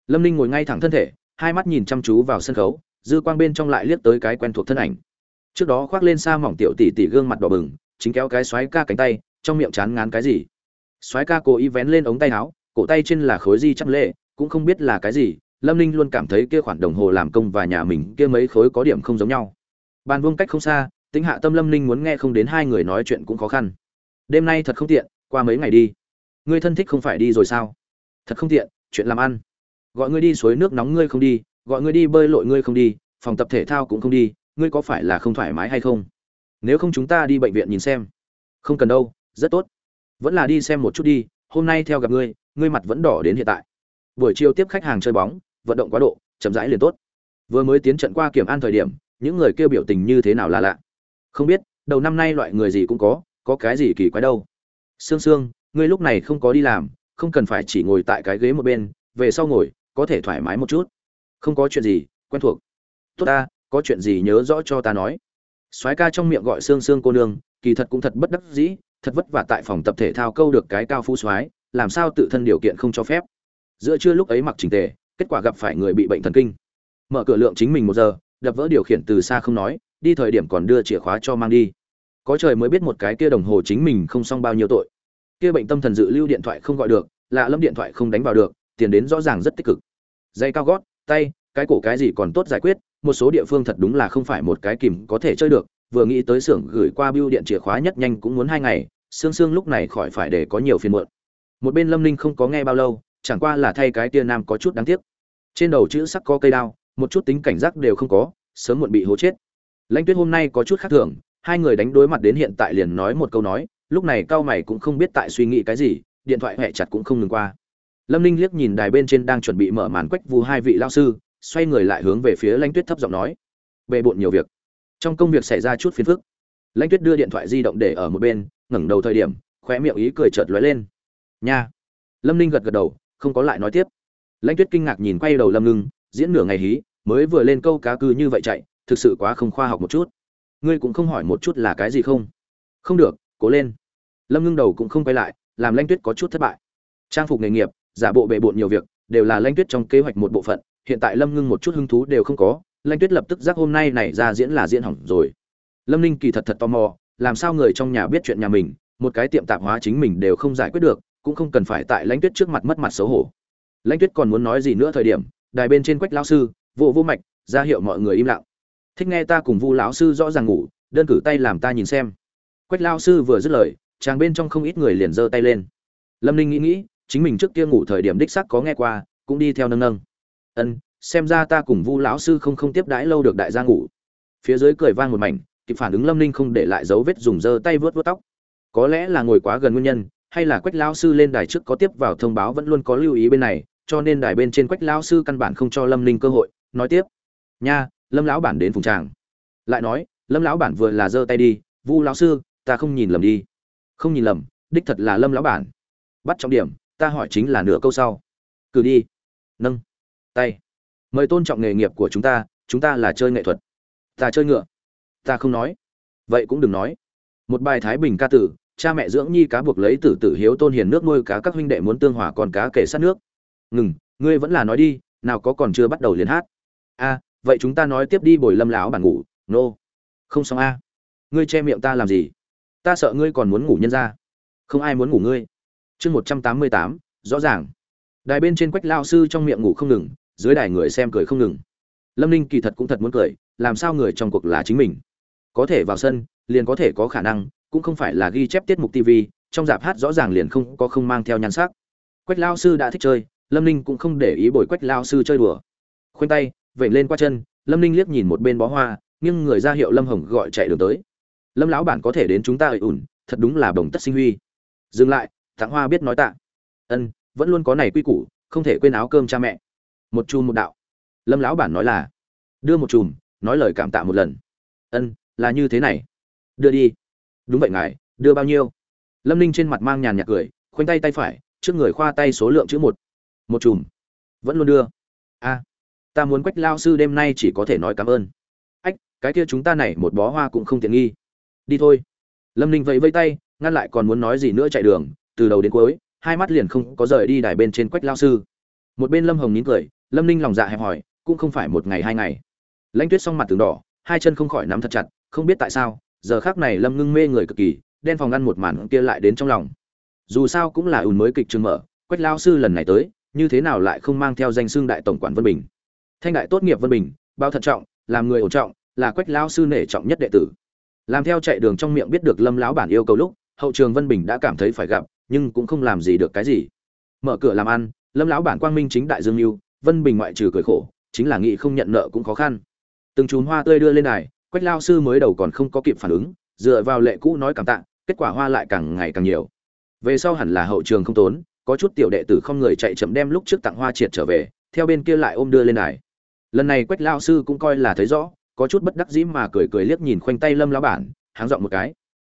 Lâm ninh ngồi ngay thẳng thân thể, hai mắt nhìn chăm chú vào sân khấu, dư quang bên trong lại liếc tới cái quen thuộc thân ảnh trước đó khoác lên xa mỏng tiểu tỷ tỷ gương mặt đỏ bừng, chính kéo cái xoáy ca cánh tay, trong miệng chán ngán cái gì. Xoáy ca cố ý vén lên ống tay áo, cổ tay trên là khối di chắc lệ, cũng không biết là cái gì, lâm ninh luôn cảm thấy kia khoản đồng hồ làm công và nhà mình kia mấy khối có điểm không giống nhau. Bàn vương cách không xa, tính hạ tâm lâm ninh muốn nghe không đến hai người nói chuyện cũng khó khăn. Đêm nay thật không tiện, qua mấy ngày đi. Ngươi thân thích không phải đi rồi sao? Thật không tiện, chuyện làm ăn. Gọi ngươi đi suối nước nóng ngươi không đi, gọi ngươi đi bơi lội ngươi không đi, phòng tập thể thao cũng không đi ngươi có phải là không thoải mái hay không? Nếu không chúng ta đi bệnh viện nhìn xem. Không cần đâu, rất tốt. Vẫn là đi xem một chút đi, hôm nay theo gặp ngươi ngươi mặt vẫn đỏ đến hiện tại. Buổi chiều tiếp khách hàng chơi bóng, vận động quá độ, chậm rãi liền tốt. Vừa mới tiến trận qua kiểm an thời điểm, những người kêu biểu tình như thế nào là lạ? Không biết, đầu năm nay loại người gì cũng có có cái gì kỳ quái đâu. Sương sương, ngươi lúc này không có đi làm, không cần phải chỉ ngồi tại cái ghế một bên, về sau ngồi, có thể thoải mái một chút. Không có chuyện gì, quen thuộc. Tốt ta có chuyện gì nhớ rõ cho ta nói. Soái ca trong miệng gọi sương sương cô nương, kỳ thật cũng thật bất đắc dĩ, thật vất vả tại phòng tập thể thao câu được cái cao phú soái, làm sao tự thân điều kiện không cho phép. Giữa trưa lúc ấy mặc chỉnh tề, kết quả gặp phải người bị bệnh thần kinh. Mở cửa lượng chính mình một giờ, đập vỡ điều khiển từ xa không nói, đi thời điểm còn đưa chìa khóa cho mang đi. Có trời mới biết một cái kia đồng hồ chính mình không xong bao nhiêu tội. Kia bệnh tâm thần dự lưu điện thoại không gọi được, lạ lâm điện thoại không đánh vào được, tiền đến rõ ràng rất tích cực. Dây cao gót, tay, cái cổ cái gì còn tốt giải quyết một số địa phương thật đúng là không phải một cái kìm có thể chơi được, vừa nghĩ tới xưởng gửi qua bưu điện chìa khóa nhất nhanh cũng muốn hai ngày, sương sương lúc này khỏi phải để có nhiều phiền muộn. Một bên lâm ninh không có nghe bao lâu, chẳng qua là thay cái tia nam có chút đáng tiếc. Trên đầu chữ sắc có cây đao, một chút tính cảnh giác đều không có, sớm muộn bị hố chết. Lãnh tuyết hôm nay có chút khác thường, hai người đánh đối mặt đến hiện tại liền nói một câu nói, lúc này cao mày cũng không biết tại suy nghĩ cái gì, điện thoại hẹ chặt cũng không ngừng qua. Lâm ninh liếc nhìn đài bên trên đang chuẩn bị mở màn quách vu hai vị lao sư xoay người lại hướng về phía lãnh tuyết thấp giọng nói, bề bộn nhiều việc. Trong công việc xảy ra chút phiền phức, lãnh tuyết đưa điện thoại di động để ở một bên, ngẩng đầu thời điểm, khóe miệng ý cười chợt lóe lên. Nha. Lâm ninh gật gật đầu, không có lại nói tiếp. Lãnh tuyết kinh ngạc nhìn quay đầu lâm ngưng, diễn nửa ngày hí, mới vừa lên câu cá cư như vậy chạy, thực sự quá không khoa học một chút. Ngươi cũng không hỏi một chút là cái gì không? Không được, cố lên. Lâm ngưng đầu cũng không quay lại, làm lãnh tuyết có chút thất bại. Trang phục nghề nghiệp, giả bộ bề bộn nhiều việc, đều là lãnh tuyết trong kế hoạch một bộ phận hiện tại lâm ngưng một chút hứng thú đều không có, lãnh tuyết lập tức giác hôm nay này ra diễn là diễn hỏng rồi. Lâm ninh kỳ thật thật tò mò, làm sao người trong nhà biết chuyện nhà mình, một cái tiệm tạp hóa chính mình đều không giải quyết được, cũng không cần phải tại lãnh tuyết trước mặt mất mặt xấu hổ. Lãnh tuyết còn muốn nói gì nữa thời điểm, đài bên trên quách lao sư, vô vô mạch, ra hiệu mọi người im lặng. Thích nghe ta cùng vu lão sư rõ ràng ngủ, đơn cử tay làm ta nhìn xem. Quách lao sư vừa dứt lời, chàng bên trong không ít người liền giơ tay lên. Lâm ninh nghĩ nghĩ, chính mình trước kia ngủ thời điểm đích sắc có nghe qua, cũng đi theo nâng nâng ân, xem ra ta cùng vu lão sư không không tiếp đãi lâu được đại gia ngủ. Phía dưới cười vang một mảnh, kịp phản ứng lâm ninh không để lại dấu vết dùng dơ tay vớt vớt tóc. Có lẽ là ngồi quá gần nguyên nhân, hay là quách Lão sư lên đài trước có tiếp vào thông báo vẫn luôn có lưu ý bên này, cho nên đài bên trên quách Lão sư căn bản không cho lâm ninh cơ hội, nói tiếp. Nha, lâm lão bản đến phùng tràng. Lại nói, lâm lão bản vừa là giơ tay đi, vu lão sư, ta không nhìn lầm đi. Không nhìn lầm, đích thật là lâm lão bản. Bắt trọng điểm, ta hỏi chính là nửa câu sau. Cử đi. Nâng tay. Mời tôn trọng nghề nghiệp của chúng ta chúng ta là chơi nghệ thuật. Ta chơi ngựa. Ta không nói. Vậy cũng đừng nói. Một bài thái bình ca tử, cha mẹ dưỡng nhi cá buộc lấy tử tử hiếu tôn hiền nước nuôi cá các huynh đệ muốn tương hòa còn cá kể sát nước. Ngừng, ngươi vẫn là nói đi, nào có còn chưa bắt đầu liền hát. A, vậy chúng ta nói tiếp đi bồi lâm lão bản ngủ. Nô、no. không xong a. Ngươi che miệng ta làm gì? Ta sợ ngươi còn muốn ngủ nhân ra. Không ai muốn ngủ ngươi. Chương một trăm tám mươi tám, rõ ràng đài bên trên quách lao sư trong miệng ngủ không ngừng, dưới đài người xem cười không ngừng. Lâm ninh kỳ thật cũng thật muốn cười, làm sao người trong cuộc là chính mình? Có thể vào sân, liền có thể có khả năng, cũng không phải là ghi chép tiết mục tv trong dạp hát rõ ràng liền không có không mang theo nhan sắc. Quách lao sư đã thích chơi, lâm ninh cũng không để ý bồi quách lao sư chơi đùa. Khoanh tay vẩy lên qua chân, lâm ninh liếc nhìn một bên bó hoa nhưng người ra hiệu lâm hồng gọi chạy đường tới. Lâm lão bản có thể đến chúng ta ợi ủn, thật đúng là đồng tất sinh huy. Dừng lại tặng hoa biết nói tạ. Ân vẫn luôn có này quy củ, không thể quên áo cơm cha mẹ. Một chùm một đạo. Lâm lão bản nói là, đưa một chùm, nói lời cảm tạ một lần. Ân, là như thế này. Đưa đi. Đúng vậy ngài, đưa bao nhiêu? Lâm ninh trên mặt mang nhàn nhạt cười, khoanh tay tay phải, trước người khoa tay số lượng chữ một. Một chùm. Vẫn luôn đưa. A ta muốn quách lao sư đêm nay chỉ có thể nói cảm ơn. Ách, cái kia chúng ta này một bó hoa cũng không tiện nghi. Đi thôi. Lâm ninh vẫy vây tay, ngăn lại còn muốn nói gì nữa chạy đường, từ đầu đến cuối hai mắt liền không có rời đi đài bên trên quách lao sư. Một bên lâm hồng nín cười, lâm ninh lòng dạ hẹp hỏi cũng không phải một ngày hai ngày. Lãnh tuyết xong mặt tường đỏ, hai chân không khỏi nắm thật chặt, không biết tại sao, giờ khác này lâm ngưng mê người cực kỳ, đen phòng ngăn một màn kia lại đến trong lòng. Dù sao cũng là ùn mới kịch trường mở, quách lao sư lần này tới, như thế nào lại không mang theo danh xưng đại tổng quản vân bình? Thanh đại tốt nghiệp vân bình, bao thận trọng, làm người ổn trọng, là quách lao sư nể trọng nhất đệ tử. Làm theo chạy đường trong miệng biết được lâm lão bản yêu cầu lúc, hậu trường vân bình đã cảm thấy phải gặp nhưng cũng không làm gì được cái gì. Mở cửa làm ăn, lâm lão bản quang minh chính đại dương mưu, vân bình ngoại trừ cười khổ, chính là nghị không nhận nợ cũng khó khăn. Từng chùm hoa tươi đưa lên đài, quách lao sư mới đầu còn không có kịp phản ứng, dựa vào lệ cũ nói cảm tạ, kết quả hoa lại càng ngày càng nhiều. Về sau hẳn là hậu trường không tốn, có chút tiểu đệ tử không người chạy chậm đem lúc trước tặng hoa triệt trở về, theo bên kia lại ôm đưa lên đài. Lần này quách lao sư cũng coi là thấy rõ, có chút bất đắc dĩ mà cười cười liếc nhìn khoanh tay lâm lão bản, háng dọn một cái.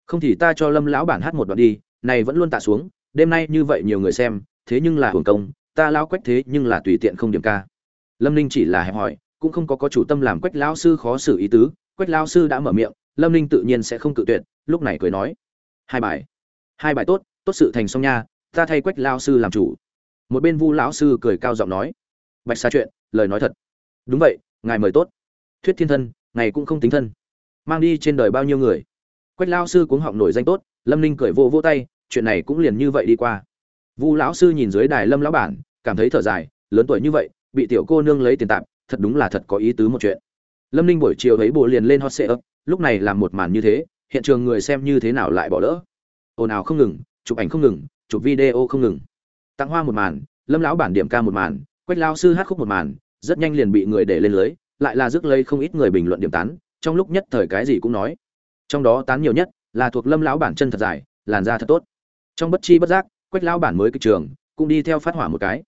Không thì ta cho lâm lão bản hát một đoạn đi này vẫn luôn tạ xuống, đêm nay như vậy nhiều người xem, thế nhưng là hưởng công, ta lao quách thế nhưng là tùy tiện không điểm ca. Lâm ninh chỉ là hẹp hỏi, cũng không có có chủ tâm làm quách lão sư khó xử ý tứ, quách lão sư đã mở miệng, lâm ninh tự nhiên sẽ không cự tuyệt, lúc này cười nói. Hai bài. Hai bài tốt tốt sự thành xong nha, ta thay quách lao sư làm chủ. Một bên vu lão sư cười cao giọng nói. Bạch xa chuyện, lời nói thật. Đúng vậy, ngài mời tốt. Thuyết thiên thân, ngài cũng không tính thân. Mang đi trên đời bao nhiêu người. Quách lao sư cuống họng nổi danh tốt lâm ninh cười vô vô tay, chuyện này cũng liền như vậy đi qua. Vu lão sư nhìn dưới đài lâm lão bản, cảm thấy thở dài, lớn tuổi như vậy, bị tiểu cô nương lấy tiền tạm, thật đúng là thật có ý tứ một chuyện. Lâm ninh buổi chiều thấy bộ liền lên hot sale lúc này làm một màn như thế, hiện trường người xem như thế nào lại bỏ lỡ. Ồn ào không ngừng, chụp ảnh không ngừng, chụp video không ngừng. Tặng hoa một màn, lâm lão bản điểm ca một màn, quách lao sư hát khúc một màn, rất nhanh liền bị người để lên lưới, lại là rước lây không ít người bình luận điểm tán, trong lúc nhất thời cái gì cũng nói. Trong đó tán nhiều nhất là thuộc lâm lão bản chân thật dài làn da thật tốt. Trong bất chi bất giác, quách lão bản mới kịch trường, cũng đi theo phát hỏa một cái.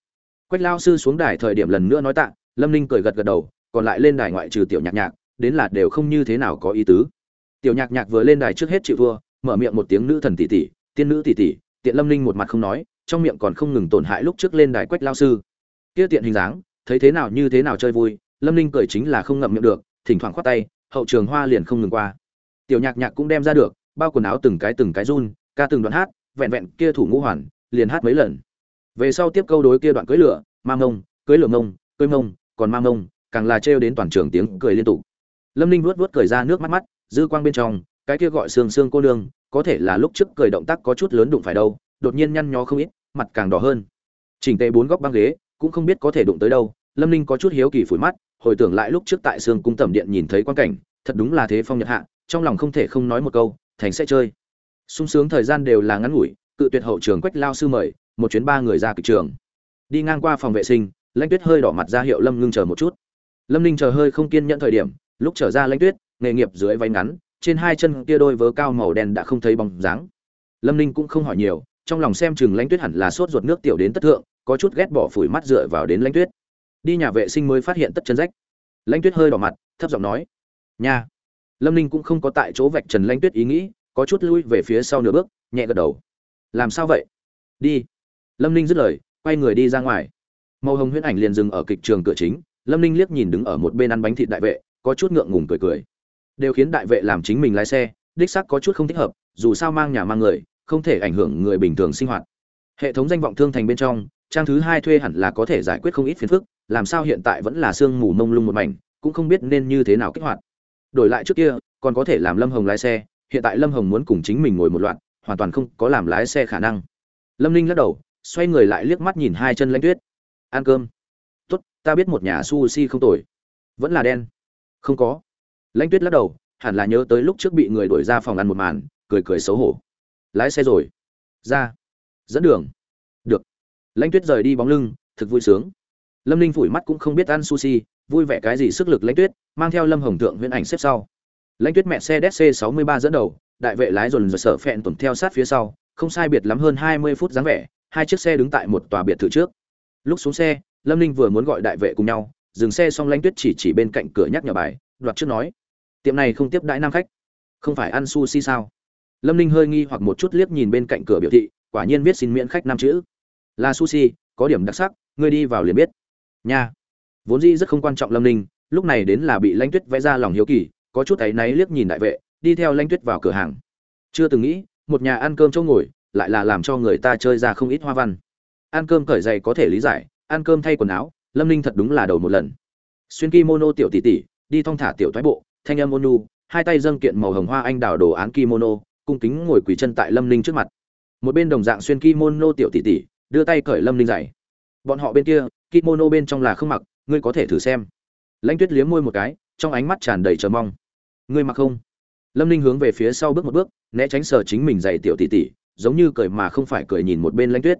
Quách lao sư xuống đài thời điểm lần nữa nói tạ, lâm ninh cười gật gật đầu, còn lại lên đài ngoại trừ tiểu nhạc nhạc, đến là đều không như thế nào có ý tứ. Tiểu nhạc nhạc vừa lên đài trước hết chịu thua, mở miệng một tiếng nữ thần tỷ tỷ, tiên nữ tỷ tỷ, tiện lâm ninh một mặt không nói, trong miệng còn không ngừng tổn hại lúc trước lên đài quách lao sư. Kia tiện hình dáng, thấy thế nào như thế nào chơi vui, lâm ninh cười chính là không ngậm miệng được, thỉnh thoảng khoát tay, hậu trường hoa liền không ngừng qua. Tiểu nhạc nhạc cũng đem ra được bao quần áo từng cái từng cái run, ca từng đoạn hát, vẹn vẹn kia thủ ngũ hoàn, liền hát mấy lần. Về sau tiếp câu đối kia đoạn cưới lửa, ma mông cưới lửa mông cưới mông, còn ma mông, càng là trêu đến toàn trường tiếng cười liên tục. Lâm ninh vuốt vuốt cười ra nước mắt mắt, dư quang bên trong, cái kia gọi sương sương cô nương, có thể là lúc trước cười động tác có chút lớn đụng phải đâu, đột nhiên nhăn nhó không ít, mặt càng đỏ hơn. Chỉnh tề bốn góc băng ghế, cũng không biết có thể đụng tới đâu, lâm ninh có chút hiếu kỳ phủi mắt, hồi tưởng lại lúc trước tại sương cung tẩm điện nhìn thấy quan cảnh, thật đúng là thế phong nhật hạ, trong lòng không thể không nói một câu thành sẽ chơi. Sung sướng thời gian đều là ngắn ngủi, cự tuyệt hậu trường quách lao sư mời, một chuyến ba người ra kịch trường. Đi ngang qua phòng vệ sinh, lãnh tuyết hơi đỏ mặt ra hiệu lâm ngưng chờ một chút. Lâm ninh chờ hơi không kiên nhẫn thời điểm, lúc trở ra lãnh tuyết, nghề nghiệp dưới váy ngắn, trên hai chân kia đôi vớ cao màu đen đã không thấy bóng dáng. Lâm ninh cũng không hỏi nhiều, trong lòng xem chừng lãnh tuyết hẳn là sốt ruột nước tiểu đến tất thượng, có chút ghét bỏ phủi mắt dựa vào đến lãnh tuyết. Đi nhà vệ sinh mới phát hiện tất chân rách. Lãnh tuyết hơi đỏ mặt, thấp giọng nói, nha lâm ninh cũng không có tại chỗ vạch trần lanh tuyết ý nghĩ, có chút lui về phía sau nửa bước, nhẹ gật đầu. Làm sao vậy? Đi. Lâm ninh dứt lời, quay người đi ra ngoài. Màu hồng huyễn ảnh liền dừng ở kịch trường cửa chính, lâm ninh liếc nhìn đứng ở một bên ăn bánh thịt đại vệ, có chút ngượng ngùng cười cười. Đều khiến đại vệ làm chính mình lái xe, đích sắc có chút không thích hợp, dù sao mang nhà mang người, không thể ảnh hưởng người bình thường sinh hoạt. Hệ thống danh vọng thương thành bên trong, trang thứ hai thuê hẳn là có thể giải quyết không ít phiền phức, làm sao hiện tại vẫn là sương mù mông lung một mảnh, cũng không biết nên như thế nào kích hoạt đổi lại trước kia, còn có thể làm lâm hồng lái xe, hiện tại lâm hồng muốn cùng chính mình ngồi một loạt, hoàn toàn không có làm lái xe khả năng. Lâm ninh lắc đầu, xoay người lại liếc mắt nhìn hai chân lãnh tuyết. Ăn cơm. Tốt, ta biết một nhà sushi không tồi. Vẫn là đen. Không có. Lãnh tuyết lắc đầu, hẳn là nhớ tới lúc trước bị người đuổi ra phòng ăn một màn, cười cười xấu hổ. Lái xe rồi. Ra. Dẫn đường. Được. Lãnh tuyết rời đi bóng lưng, thực vui sướng. Lâm ninh phủi mắt cũng không biết ăn sushi vui vẻ cái gì sức lực lãnh tuyết, mang theo lâm hồng thượng huyễn ảnh xếp sau. Lãnh tuyết mẹ xe dc 63 dẫn đầu, đại vệ lái dồn dồn sở phẹn tuần theo sát phía sau, không sai biệt lắm hơn 20 phút dáng vẻ, hai chiếc xe đứng tại một tòa biệt thự trước. Lúc xuống xe, lâm ninh vừa muốn gọi đại vệ cùng nhau, dừng xe xong lãnh tuyết chỉ chỉ bên cạnh cửa nhắc nhở bài, đoạt trước nói, tiệm này không tiếp đãi nam khách, không phải ăn sushi sao? Lâm ninh hơi nghi hoặc một chút liếc nhìn bên cạnh cửa biểu thị, quả nhiên viết xin miễn khách năm chữ. Là sushi, có điểm đặc sắc, ngươi đi vào liền biết. Nha vốn dĩ rất không quan trọng lâm ninh, lúc này đến là bị lãnh tuyết vẽ ra lòng hiếu kỳ, có chút áy náy liếc nhìn đại vệ, đi theo lãnh tuyết vào cửa hàng. Chưa từng nghĩ, một nhà ăn cơm chỗ ngồi, lại là làm cho người ta chơi ra không ít hoa văn. Ăn cơm cởi giày có thể lý giải, ăn cơm thay quần áo, lâm ninh thật đúng là đầu một lần. Xuyên kimono tiểu tỷ tỷ, đi thong thả tiểu thoái bộ, thanh âm ônu hai tay dâng kiện màu hồng hoa anh đào đồ án kimono, cung kính ngồi quỳ chân tại lâm ninh trước mặt. Một bên đồng dạng xuyên kimono tiểu tỷ tỷ, đưa tay cởi lâm ninh giày. Bọn họ bên kia, kimono bên trong là không mặc ngươi có thể thử xem. Lãnh tuyết liếm môi một cái, trong ánh mắt tràn đầy chờ mong. Ngươi mặc không? Lâm ninh hướng về phía sau bước một bước, né tránh sờ chính mình dày tiểu tỉ tỉ giống như cười mà không phải cười nhìn một bên lãnh tuyết.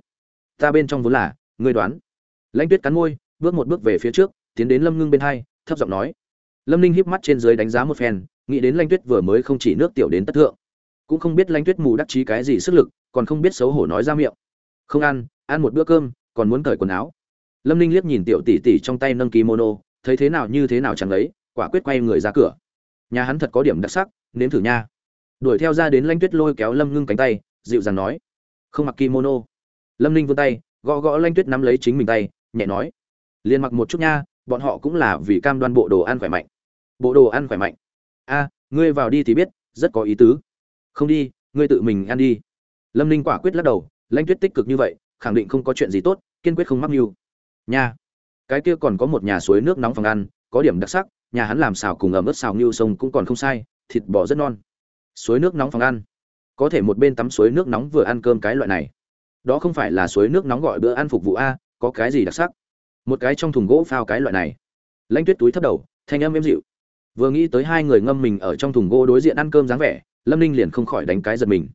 Ta bên trong vốn là, ngươi đoán. Lãnh tuyết cắn môi, bước một bước về phía trước, tiến đến lâm ngưng bên hai, thấp giọng nói. Lâm ninh híp mắt trên dưới đánh giá một phen, nghĩ đến lãnh tuyết vừa mới không chỉ nước tiểu đến tất thượng, cũng không biết lãnh tuyết mù đắc chí cái gì sức lực, còn không biết xấu hổ nói ra miệng. Không ăn ăn một bữa cơm, còn muốn cởi quần áo lâm ninh liếc nhìn tiểu tỷ tỷ trong tay nâng kimono, thấy thế nào như thế nào chẳng lấy, quả quyết quay người ra cửa. Nhà hắn thật có điểm đặc sắc, nếm thử nha. Đuổi theo ra đến lãnh tuyết lôi kéo lâm ngưng cánh tay, dịu dàng nói. Không mặc kimono. Lâm ninh vươn tay, gõ gõ lãnh tuyết nắm lấy chính mình tay, nhẹ nói. Liền mặc một chút nha, bọn họ cũng là vì cam đoan bộ đồ ăn khỏe mạnh. Bộ đồ ăn khỏe mạnh. A, ngươi vào đi thì biết, rất có ý tứ. Không đi, ngươi tự mình ăn đi. Lâm ninh quả quyết lắc đầu lãnh tuyết tích cực như vậy, khẳng định không có chuyện gì tốt, kiên quyết không mắc mưu nha. Cái kia còn có một nhà suối nước nóng phòng ăn, có điểm đặc sắc, nhà hắn làm xào cùng ở ướt xào ngưu sông cũng còn không sai, thịt bò rất non. Suối nước nóng phòng ăn. Có thể một bên tắm suối nước nóng vừa ăn cơm cái loại này. Đó không phải là suối nước nóng gọi bữa ăn phục vụ a, có cái gì đặc sắc? Một cái trong thùng gỗ phao cái loại này. Lãnh tuyết túi thấp đầu, thanh âm êm dịu. Vừa nghĩ tới hai người ngâm mình ở trong thùng gỗ đối diện ăn cơm dáng vẻ, lâm ninh liền không khỏi đánh cái giật mình.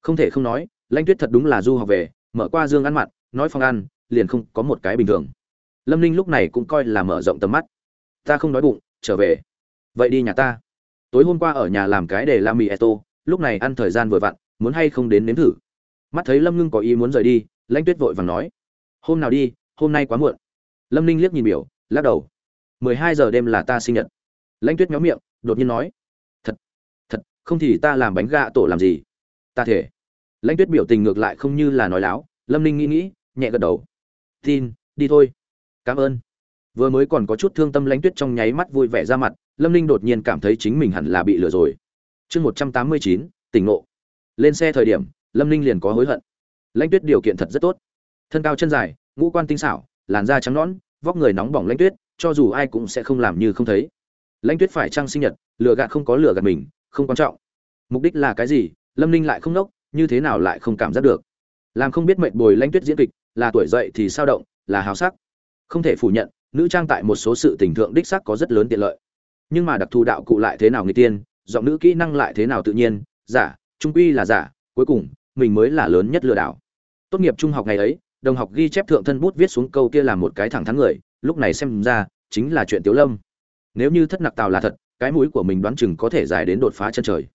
Không thể không nói lãnh tuyết thật đúng là du học về, mở qua dương ăn mặn, nói phòng ăn liền không có một cái bình thường. Lâm ninh lúc này cũng coi là mở rộng tầm mắt. Ta không đói bụng, trở về. Vậy đi nhà ta. Tối hôm qua ở nhà làm cái để làm mì eto lúc này ăn thời gian vừa vặn, muốn hay không đến nếm thử. Mắt thấy lâm ngưng có ý muốn rời đi, lãnh tuyết vội vàng nói. Hôm nào đi, hôm nay quá muộn. Lâm ninh liếc nhìn biểu, lắc đầu. mười hai giờ đêm là ta sinh nhật. Lãnh tuyết méo miệng, đột nhiên nói. Thật thật, không thì ta làm bánh gà tổ làm gì? Ta thể lãnh tuyết biểu tình ngược lại không như là nói láo. Lâm ninh nghĩ nghĩ, nhẹ gật đầu tin, đi thôi. Cảm ơn. Vừa mới còn có chút thương tâm lãnh tuyết trong nháy mắt vui vẻ ra mặt, lâm ninh đột nhiên cảm thấy chính mình hẳn là bị lừa rồi. Chương một trăm tám mươi chín, tỉnh ngộ. Lên xe thời điểm, lâm ninh liền có hối hận. Lãnh tuyết điều kiện thật rất tốt. Thân cao chân dài, ngũ quan tinh xảo, làn da trắng nõn, vóc người nóng bỏng lãnh tuyết, cho dù ai cũng sẽ không làm như không thấy. Lãnh tuyết phải trăng sinh nhật, lừa gạt không có lừa gạt mình, không quan trọng. Mục đích là cái gì, lâm ninh lại không nốc, như thế nào lại không cảm giác được. Làm không biết mệnh bồi lãnh tuyết diễn kịch là tuổi dậy thì sao động, là hào sắc. Không thể phủ nhận, nữ trang tại một số sự tình thượng đích sắc có rất lớn tiện lợi. Nhưng mà đặc thù đạo cụ lại thế nào người tiên, giọng nữ kỹ năng lại thế nào tự nhiên, giả, trung quy là giả, cuối cùng, mình mới là lớn nhất lừa đảo. Tốt nghiệp trung học ngày ấy, đồng học ghi chép thượng thân bút viết xuống câu kia là một cái thẳng thắn người, lúc này xem ra, chính là chuyện tiếu lâm. Nếu như thất nặc tào là thật, cái mũi của mình đoán chừng có thể dài đến đột phá chân trời.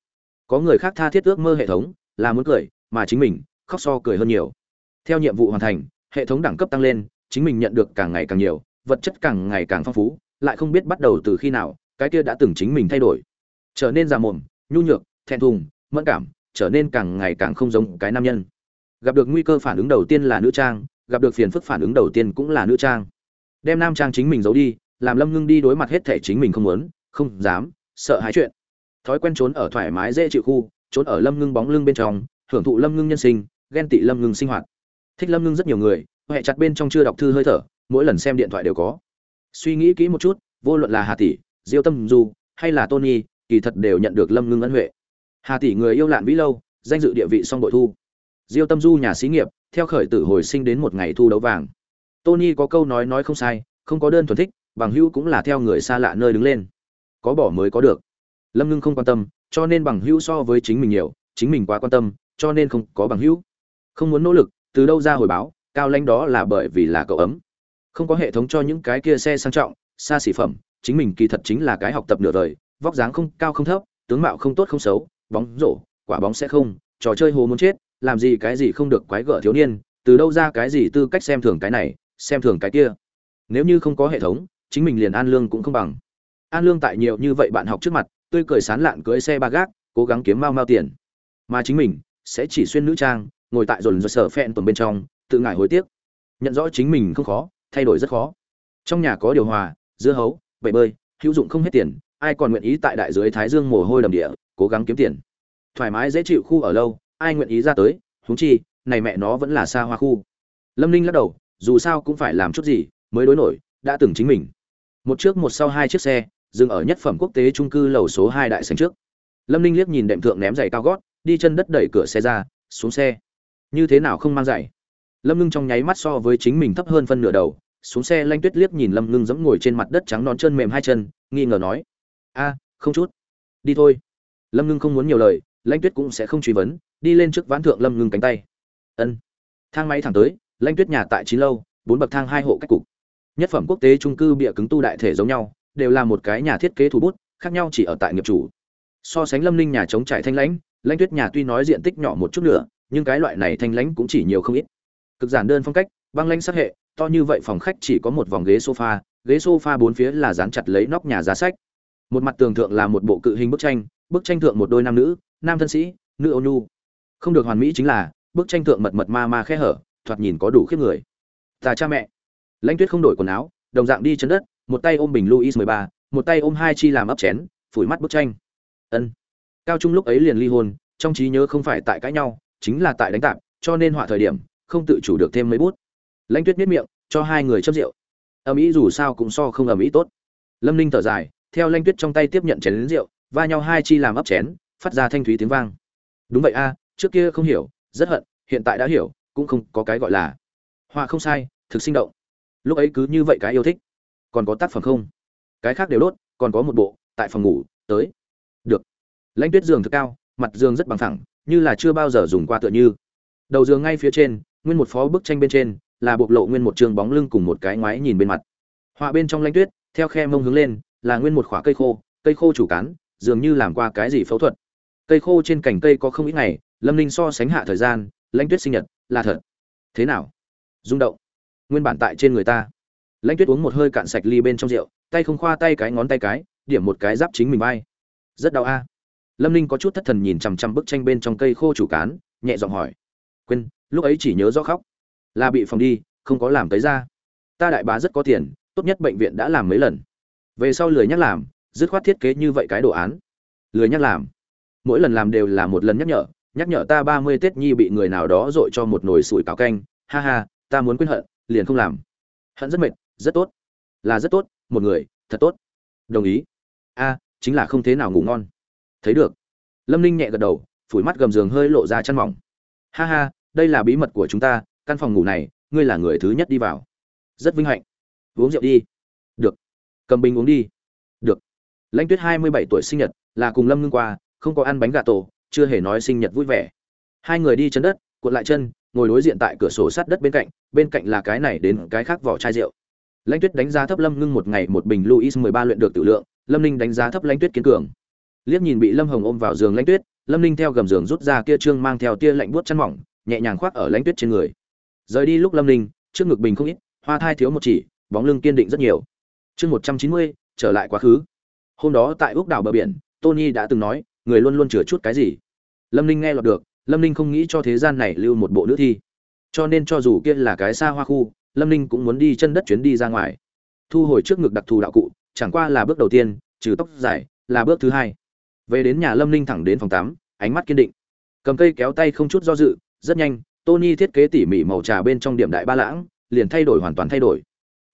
Có người khác tha thiết ước mơ hệ thống, là muốn cười, mà chính mình, khóc so cười hơn nhiều theo nhiệm vụ hoàn thành, hệ thống đẳng cấp tăng lên, chính mình nhận được càng ngày càng nhiều, vật chất càng ngày càng phong phú, lại không biết bắt đầu từ khi nào, cái kia đã từng chính mình thay đổi. Trở nên già mồm, nhu nhược, thẹn thùng, mẫn cảm, trở nên càng ngày càng không giống cái nam nhân. Gặp được nguy cơ phản ứng đầu tiên là nữ trang, gặp được phiền phức phản ứng đầu tiên cũng là nữ trang. Đem nam trang chính mình giấu đi, làm lâm ngưng đi đối mặt hết thể chính mình không muốn, không dám, sợ hãi chuyện. Thói quen trốn ở thoải mái dễ chịu khu, trốn ở lâm ngưng bóng lưng bên trong, hưởng thụ lâm ngưng nhân sinh, ghen tị lâm ngưng sinh hoạt thích lâm ngưng rất nhiều người huệ chặt bên trong chưa đọc thư hơi thở, mỗi lần xem điện thoại đều có. Suy nghĩ kỹ một chút, vô luận là hà tỷ, diêu tâm du, hay là tony, kỳ thật đều nhận được lâm ngưng ân huệ. Hà tỷ người yêu lạn vĩ lâu, danh dự địa vị song bội thu. Diêu tâm du nhà xí nghiệp, theo khởi tử hồi sinh đến một ngày thu đấu vàng. Tony có câu nói nói không sai, không có đơn thuần thích, bằng hữu cũng là theo người xa lạ nơi đứng lên. Có bỏ mới có được. Lâm ngưng không quan tâm, cho nên bằng hữu so với chính mình nhiều, chính mình quá quan tâm, cho nên không có bằng hữu. Không muốn nỗ lực từ đâu ra hồi báo, cao lãnh đó là bởi vì là cậu ấm. Không có hệ thống cho những cái kia xe sang trọng, xa xỉ phẩm, chính mình kỳ thật chính là cái học tập nửa đời, vóc dáng không cao không thấp, tướng mạo không tốt không xấu, bóng rổ, quả bóng sẽ không, trò chơi hồ muốn chết, làm gì cái gì không được quái gở thiếu niên, từ đâu ra cái gì tư cách xem thường cái này, xem thường cái kia. Nếu như không có hệ thống, chính mình liền an lương cũng không bằng. An lương tại nhiều như vậy bạn học trước mặt, tươi cười sán lạn cưỡi xe ba gác, cố gắng kiếm mau mau tiền. Mà chính mình sẽ chỉ xuyên nữ trang ngồi tại dồn dồn sở phẹn tuần bên trong, tự ngại hối tiếc. Nhận rõ chính mình không khó, thay đổi rất khó. Trong nhà có điều hòa, dưa hấu, bể bơi, hữu dụng không hết tiền, ai còn nguyện ý tại đại dưới thái dương mồ hôi đầm địa, cố gắng kiếm tiền. Thoải mái dễ chịu khu ở lâu, ai nguyện ý ra tới, huống chi, này mẹ nó vẫn là xa hoa khu. Lâm ninh lắc đầu, dù sao cũng phải làm chút gì mới đối nổi, đã từng chính mình. Một trước một sau hai chiếc xe, dừng ở nhất phẩm quốc tế trung cư lầu số hai đại sành trước. Lâm ninh liếc nhìn đệm thượng ném giày cao gót, đi chân đất đẩy cửa xe ra, xuống xe như thế nào không mang giày lâm ngưng trong nháy mắt so với chính mình thấp hơn phân nửa đầu, xuống xe lanh tuyết liếc nhìn lâm ngưng dẫm ngồi trên mặt đất trắng nón chân mềm hai chân, nghi ngờ nói, a, không chút. Đi thôi. Lâm ngưng không muốn nhiều lời, lanh tuyết cũng sẽ không truy vấn, đi lên trước ván thượng lâm ngưng cánh tay. Ân. Thang máy thẳng tới, lanh tuyết nhà tại chín lâu, bốn bậc thang hai hộ cách cục. Nhất phẩm quốc tế trung cư bịa cứng tu đại thể giống nhau, đều là một cái nhà thiết kế thủ bút, khác nhau chỉ ở tại nghiệp chủ. So sánh lâm ninh nhà chống trải thanh lãnh lãnh tuyết nhà tuy nói diện tích nhỏ một chút nữa nhưng cái loại này thanh lãnh cũng chỉ nhiều không ít. Cực giản đơn phong cách, băng lãnh sắc hệ, to như vậy phòng khách chỉ có một vòng ghế sofa ghế sofa bốn phía là dán chặt lấy nóc nhà giá sách. Một mặt tường thượng là một bộ cự hình bức tranh bức tranh thượng một đôi nam nữ, nam thân sĩ, nữ ô nhu. Không được hoàn mỹ chính là, bức tranh thượng mật mật ma ma khe hở, thoạt nhìn có đủ khiếp người. Tà cha mẹ. Lãnh tuyết không đổi quần áo, đồng dạng đi chân đất, một tay ôm bình luis mười ba, một tay ôm hai chi làm ấp chén, phủi mắt bức tranh. Ân. Cao trung lúc ấy liền ly hôn, trong trí nhớ không phải tại cãi nhau chính là tại đánh tạp, cho nên họa thời điểm, không tự chủ được thêm mấy bút. Lãnh tuyết miết miệng, cho hai người chấp rượu. Ầm ĩ dù sao cũng so không ầm ĩ tốt. Lâm ninh thở dài, theo lãnh tuyết trong tay tiếp nhận chén lính rượu, va nhau hai chi làm ấp chén, phát ra thanh thúy tiếng vang. Đúng vậy a, trước kia không hiểu, rất hận, hiện tại đã hiểu, cũng không có cái gọi là. Họa không sai, thực sinh động. Lúc ấy cứ như vậy cái yêu thích. Còn có tác phẩm không? Cái khác đều đốt, còn có một bộ, tại phòng ngủ, tới. Được. Lãnh tuyết giường thực cao, mặt giường rất bằng thẳng như là chưa bao giờ dùng qua tựa như. Đầu giường ngay phía trên, nguyên một phó bức tranh bên trên, là bộc lộ nguyên một trường bóng lưng cùng một cái ngoái nhìn bên mặt. Họa bên trong lãnh tuyết, theo khe mông hướng lên, là nguyên một khỏa cây khô cây khô chủ cán, dường như làm qua cái gì phẫu thuật. Cây khô trên cành cây có không ít ngày, lâm ninh so sánh hạ thời gian lãnh tuyết sinh nhật, là thật. Thế nào? Rung động. Nguyên bản tại trên người ta. Lãnh tuyết uống một hơi cạn sạch ly bên trong rượu, tay không khoa tay cái ngón tay cái, điểm một cái giáp chính mình vai. Rất đau a lâm ninh có chút thất thần nhìn chằm chằm bức tranh bên trong cây khô chủ cán, nhẹ giọng hỏi. Quên, lúc ấy chỉ nhớ rõ khóc. Là bị phòng đi, không có làm tới ra. Ta đại bá rất có tiền, tốt nhất bệnh viện đã làm mấy lần. Về sau lười nhắc làm, dứt khoát thiết kế như vậy cái đồ án. Lười nhắc làm? Mỗi lần làm đều là một lần nhắc nhở nhắc nhở ta ba mươi tết nhi bị người nào đó dội cho một nồi sủi cảo canh. Ha ha, ta muốn quên hận, liền không làm. Hận rất mệt, rất tốt. Là rất tốt, một người, thật tốt. Đồng ý. A, chính là không thế nào ngủ ngon thấy được. Lâm ninh nhẹ gật đầu, phủi mắt gầm giường hơi lộ ra chăn mỏng. Ha ha, đây là bí mật của chúng ta, căn phòng ngủ này, ngươi là người thứ nhất đi vào. Rất vinh hạnh. Uống rượu đi. Được. Cầm bình uống đi. Được. Lãnh tuyết hai mươi bảy tuổi sinh nhật, là cùng lâm ngưng qua, không có ăn bánh gà tổ, chưa hề nói sinh nhật vui vẻ. Hai người đi chân đất, cuộn lại chân, ngồi đối diện tại cửa sổ sát đất bên cạnh bên cạnh là cái này đến cái khác vỏ chai rượu. Lãnh tuyết đánh giá thấp lâm ngưng một ngày một bình luis mười ba luyện được tự lượng, lâm ninh đánh giá thấp lãnh tuyết kiên cường liếc nhìn bị lâm hồng ôm vào giường lãnh tuyết, lâm ninh theo gầm giường rút ra kia trương mang theo tia lạnh buốt chăn mỏng, nhẹ nhàng khoác ở lãnh tuyết trên người. Rời đi lúc lâm ninh, trước ngực bình không ít, hoa thai thiếu một chỉ, bóng lưng kiên định rất nhiều. Chương một trăm chín mươi, trở lại quá khứ. Hôm đó tại úc đảo bờ biển, tony đã từng nói, người luôn luôn chừa chút cái gì. Lâm ninh nghe lọt được, lâm ninh không nghĩ cho thế gian này lưu một bộ nữ thi. Cho nên cho dù kia là cái xa hoa khu, lâm ninh cũng muốn đi chân đất chuyến đi ra ngoài. Thu hồi trước ngực đặc thù đạo cụ, chẳng qua là bước đầu tiên, trừ tóc dài, là bước thứ hai về đến nhà lâm ninh thẳng đến phòng tắm, ánh mắt kiên định. Cầm cây kéo tay không chút do dự, rất nhanh, tony thiết kế tỉ mỉ màu trà bên trong điểm đại ba lãng, liền thay đổi hoàn toàn thay đổi.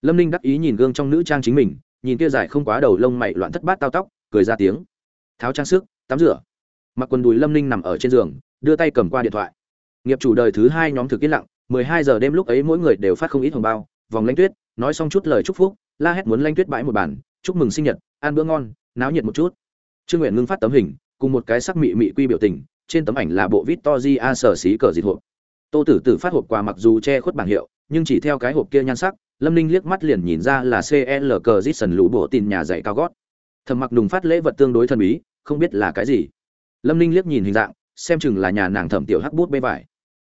Lâm ninh đắc ý nhìn gương trong nữ trang chính mình, nhìn kia dài không quá đầu lông mày loạn thất bát tao tóc, cười ra tiếng. Tháo trang sức, tắm rửa. Mặc quần đùi lâm ninh nằm ở trên giường, đưa tay cầm qua điện thoại. Nghiệp chủ đời thứ hai nhóm thực yên lặng, mười hai giờ đêm lúc ấy mỗi người đều phát không ít hồng bao, vòng lanh tuyết, nói xong chút lời chúc phúc, la hét muốn lanh tuyết bãi một bản chúc mừng sinh nhật, ăn bữa ngon, náo nhiệt một chút trương nguyện ngưng phát tấm hình, cùng một cái sắc mị mị quy biểu tình, trên tấm ảnh là bộ vít to di a sở xí cờ dịt hộp. Tô tử tử phát hộp quà mặc dù che khuất bảng hiệu, nhưng chỉ theo cái hộp kia nhan sắc, lâm ninh liếc mắt liền nhìn ra là cl cờ dít sần lũ bộ tin nhà dạy cao gót. Thầm mặc đùng phát lễ vật tương đối thần bí, không biết là cái gì. Lâm ninh liếc nhìn hình dạng, xem chừng là nhà nàng thẩm tiểu hắc bút bê vải.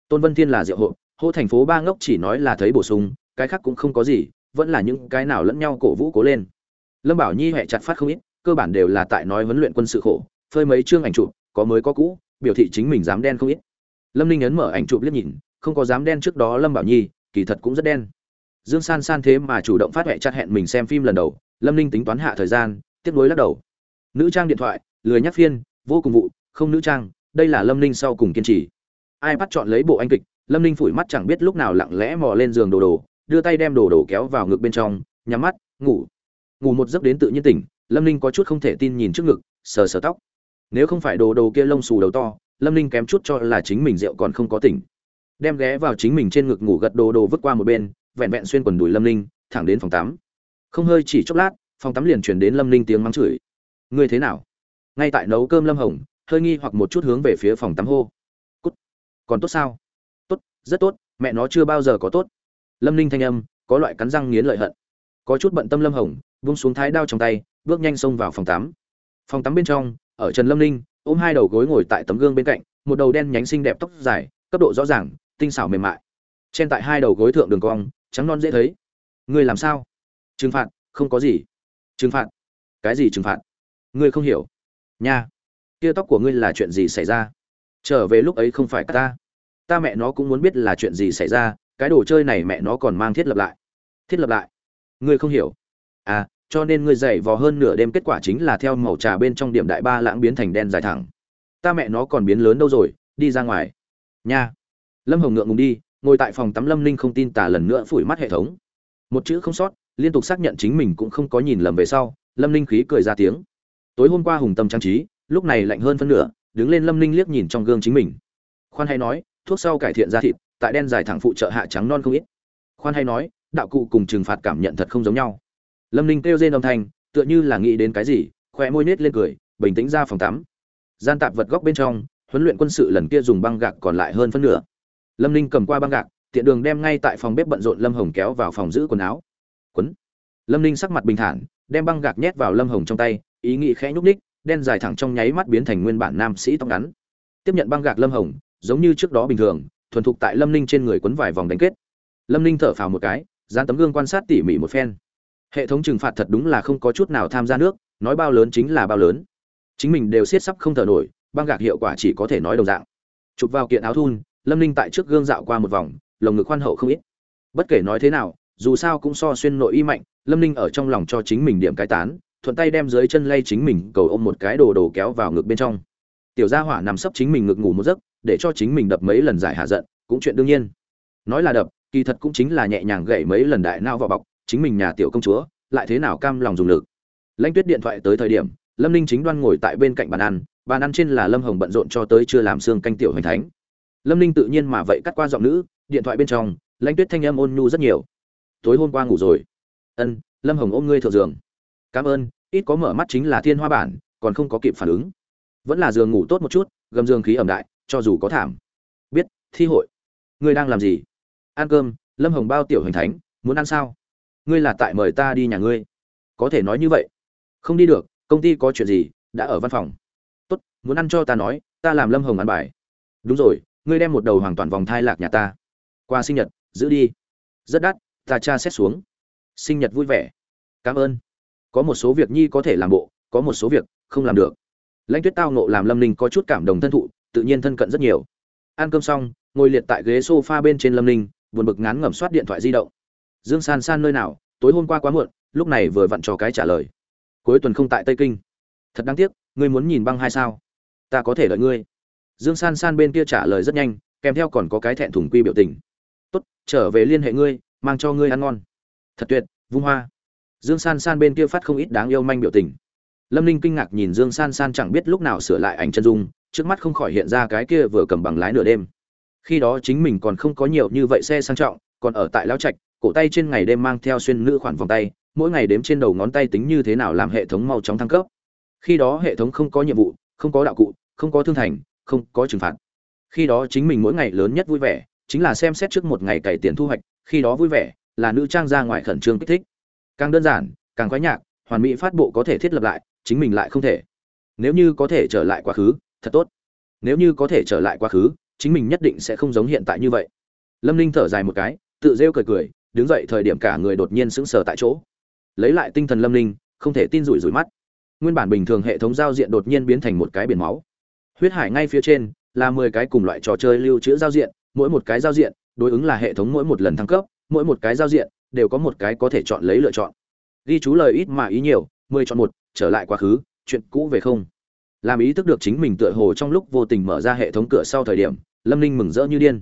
Tôn vân thiên là rượu hộ hô thành phố ba ngốc chỉ nói là thấy bổ sung, cái khác cũng không có gì, vẫn là những cái nào lẫn nhau cổ vũ cố lên. Lâm bảo nhi hẹ chặt phát không ít cơ bản đều là tại nói huấn luyện quân sự khổ, phơi mấy chương ảnh chụp, có mới có cũ, biểu thị chính mình dám đen không ít. Lâm ninh ấn mở ảnh chụp liếc nhìn, không có dám đen trước đó lâm bảo nhi, kỳ thật cũng rất đen. Dương san san thế mà chủ động phát huệ chặt hẹn mình xem phim lần đầu, lâm ninh tính toán hạ thời gian, tiếp nối lắc đầu. Nữ trang điện thoại, lười nhắc phiên, vô cùng vụ, không nữ trang, đây là lâm ninh sau cùng kiên trì. ai bắt chọn lấy bộ anh kịch, lâm ninh phủi mắt chẳng biết lúc nào lặng lẽ mò lên giường đồ đồ, đưa tay đem đồ đồ kéo vào ngực bên trong, nhắm mắt, ngủ. Ngủ một giấc đến tự nhiên tỉnh lâm ninh có chút không thể tin nhìn trước ngực, sờ sờ tóc. Nếu không phải đồ đồ kia lông xù đầu to, lâm ninh kém chút cho là chính mình rượu còn không có tỉnh. Đem ghé vào chính mình trên ngực ngủ gật đồ đồ vứt qua một bên, vẹn vẹn xuyên quần đùi lâm ninh, thẳng đến phòng tắm. Không hơi chỉ chốc lát, phòng tắm liền chuyển đến lâm ninh tiếng mắng chửi. Ngươi thế nào? Ngay tại nấu cơm lâm hồng, hơi nghi hoặc một chút hướng về phía phòng tắm hô. Cút. Còn tốt sao? Tốt, rất tốt, mẹ nó chưa bao giờ có tốt. Lâm ninh thanh âm, có loại cắn răng nghiến lợi hận. Có chút bận tâm lâm hồng, vung xuống thái đao trong tay bước nhanh xông vào phòng tắm. Phòng tắm bên trong, ở trần lâm ninh, ôm hai đầu gối ngồi tại tấm gương bên cạnh, một đầu đen nhánh xinh đẹp tóc dài, cấp độ rõ ràng, tinh xảo mềm mại. Trên tại hai đầu gối thượng đường cong, trắng non dễ thấy. Ngươi làm sao? Trừng phạt, không có gì. Trừng phạt? Cái gì trừng phạt? Ngươi không hiểu. Nha. Kia tóc của ngươi là chuyện gì xảy ra? Trở về lúc ấy không phải ta. Ta mẹ nó cũng muốn biết là chuyện gì xảy ra, cái đồ chơi này mẹ nó còn mang thiết lập lại. Thiết lập lại. Ngươi không hiểu. À cho nên ngươi dậy vò hơn nửa đêm kết quả chính là theo màu trà bên trong điểm đại ba lãng biến thành đen dài thẳng. Ta mẹ nó còn biến lớn đâu rồi, đi ra ngoài. Nha. Lâm hồng ngượng ngùng đi, ngồi tại phòng tắm lâm ninh không tin tả lần nữa phủi mắt hệ thống. Một chữ không sót, liên tục xác nhận chính mình cũng không có nhìn lầm về sau, lâm ninh khí cười ra tiếng. Tối hôm qua hùng tâm trang trí, lúc này lạnh hơn phân nửa, đứng lên lâm ninh liếc nhìn trong gương chính mình. Khoan hay nói, thuốc sau cải thiện da thịt, tại đen dài thẳng phụ trợ hạ trắng non không ít. Khoan hay nói, đạo cụ cùng trừng phạt cảm nhận thật không giống nhau lâm ninh kêu rên âm thanh, tựa như là nghĩ đến cái gì khỏe môi nết lên cười, bình tĩnh ra phòng tắm. Gian tạp vật góc bên trong, huấn luyện quân sự lần kia dùng băng gạc còn lại hơn phân nửa. Lâm ninh cầm qua băng gạc, tiện đường đem ngay tại phòng bếp bận rộn lâm hồng kéo vào phòng giữ quần áo. Quấn. Lâm ninh sắc mặt bình thản, đem băng gạc nhét vào lâm hồng trong tay, ý nghĩ khẽ nhúc ních đen dài thẳng trong nháy mắt biến thành nguyên bản nam sĩ tóc ngắn. Tiếp nhận băng gạc lâm hồng, giống như trước đó bình thường, thuần thục tại lâm ninh trên người quấn vài vòng đánh kết. Lâm ninh thở phào một cái, dán tấm gương quan sát tỉ mỉ một phen hệ thống trừng phạt thật đúng là không có chút nào tham gia nước, nói bao lớn chính là bao lớn. Chính mình đều siết sắp không thở nổi, băng gạc hiệu quả chỉ có thể nói đồng dạng. Chụp vào kiện áo thun, lâm ninh tại trước gương dạo qua một vòng, lồng ngực khoan hậu không ít. Bất kể nói thế nào, dù sao cũng so xuyên nội y mạnh, lâm ninh ở trong lòng cho chính mình điểm cái tán, thuận tay đem dưới chân lay chính mình, cầu ôm một cái đồ đồ kéo vào ngực bên trong. Tiểu gia hỏa nằm sấp chính mình ngực ngủ một giấc, để cho chính mình đập mấy lần giải hạ giận, cũng chuyện đương nhiên. Nói là đập, kỳ thật cũng chính là nhẹ nhàng gậy mấy lần đại nao vào bọc chính mình nhà tiểu công chúa, lại thế nào cam lòng dùng lực. Lãnh tuyết điện thoại tới thời điểm, lâm ninh chính đoan ngồi tại bên cạnh bàn ăn bàn ăn trên là lâm hồng bận rộn cho tới chưa làm xương canh tiểu hoành thánh. Lâm ninh tự nhiên mà vậy cắt qua giọng nữ, điện thoại bên trong, lãnh tuyết thanh âm ôn nhu rất nhiều. Tối hôm qua ngủ rồi. Ân, lâm hồng ôm ngươi thượng giường. Cảm ơn, ít có mở mắt chính là thiên hoa bản, còn không có kịp phản ứng. Vẫn là giường ngủ tốt một chút, gầm giường khí ẩm đại, cho dù có thảm. Biết, thi hội. Ngươi đang làm gì? Ăn cơm, lâm hồng bao tiểu hoành thánh, muốn ăn sao? Ngươi là tại mời ta đi nhà ngươi. Có thể nói như vậy. Không đi được, công ty có chuyện gì, đã ở văn phòng. Tốt, muốn ăn cho ta nói, ta làm lâm hồng ăn bài. Đúng rồi, ngươi đem một đầu hoàn toàn vòng thai lạc nhà ta. Qua sinh nhật, giữ đi. Rất đắt, ta cha xét xuống. Sinh nhật vui vẻ. Cảm ơn. Có một số việc nhi có thể làm bộ, có một số việc không làm được. Lãnh tuyết tao nộ làm lâm ninh có chút cảm đồng thân thụ, tự nhiên thân cận rất nhiều. Ăn cơm xong, ngồi liệt tại ghế s o f a bên trên lâm ninh, buồn bực ngán ngẩm soát điện thoại di động dương san san nơi nào, tối hôm qua quá muộn, lúc này vừa vặn cho cái trả lời. Cuối tuần không tại tây kinh. Thật đáng tiếc, ngươi muốn nhìn băng hai sao? Ta có thể đợi ngươi. Dương san san bên kia trả lời rất nhanh, kèm theo còn có cái thẹn thùng quy biểu tình. Tốt, trở về liên hệ ngươi, mang cho ngươi ăn ngon. Thật tuyệt, vung hoa. Dương san san bên kia phát không ít đáng yêu manh biểu tình. Lâm ninh kinh ngạc nhìn dương san san chẳng biết lúc nào sửa lại ảnh chân dung, trước mắt không khỏi hiện ra cái kia vừa cầm bằng lái nửa đêm. Khi đó chính mình còn không có nhiều như vậy xe sang trọng, còn ở tại lao trạch cổ tay trên ngày đêm mang theo xuyên nữ khoản vòng tay, mỗi ngày đếm trên đầu ngón tay tính như thế nào làm hệ thống mau chóng thăng cấp. Khi đó hệ thống không có nhiệm vụ, không có đạo cụ, không có thương thành, không có trừng phạt. Khi đó chính mình mỗi ngày lớn nhất vui vẻ, chính là xem xét trước một ngày cày tiền thu hoạch, khi đó vui vẻ, là nữ trang ra ngoài khẩn trương kích thích. Càng đơn giản, càng khoái nhạc, hoàn mỹ phát bộ có thể thiết lập lại, chính mình lại không thể. Nếu như có thể trở lại quá khứ, thật tốt. Nếu như có thể trở lại quá khứ, chính mình nhất định sẽ không giống hiện tại như vậy. Lâm ninh thở dài một cái, tự rêu cười cười đứng dậy thời điểm cả người đột nhiên sững sờ tại chỗ. Lấy lại tinh thần lâm linh không thể tin rủi rủi mắt. Nguyên bản bình thường hệ thống giao diện đột nhiên biến thành một cái biển máu. Huyết hải ngay phía trên là mười cái cùng loại trò chơi lưu trữ giao diện, mỗi một cái giao diện đối ứng là hệ thống mỗi một lần thăng cấp, mỗi một cái giao diện đều có một cái có thể chọn lấy lựa chọn. Ghi chú lời ít mà ý nhiều, mười chọn một, trở lại quá khứ, chuyện cũ về không. Làm ý thức được chính mình tựa hồ trong lúc vô tình mở ra hệ thống cửa sau thời điểm, lâm ninh mừng rỡ như điên.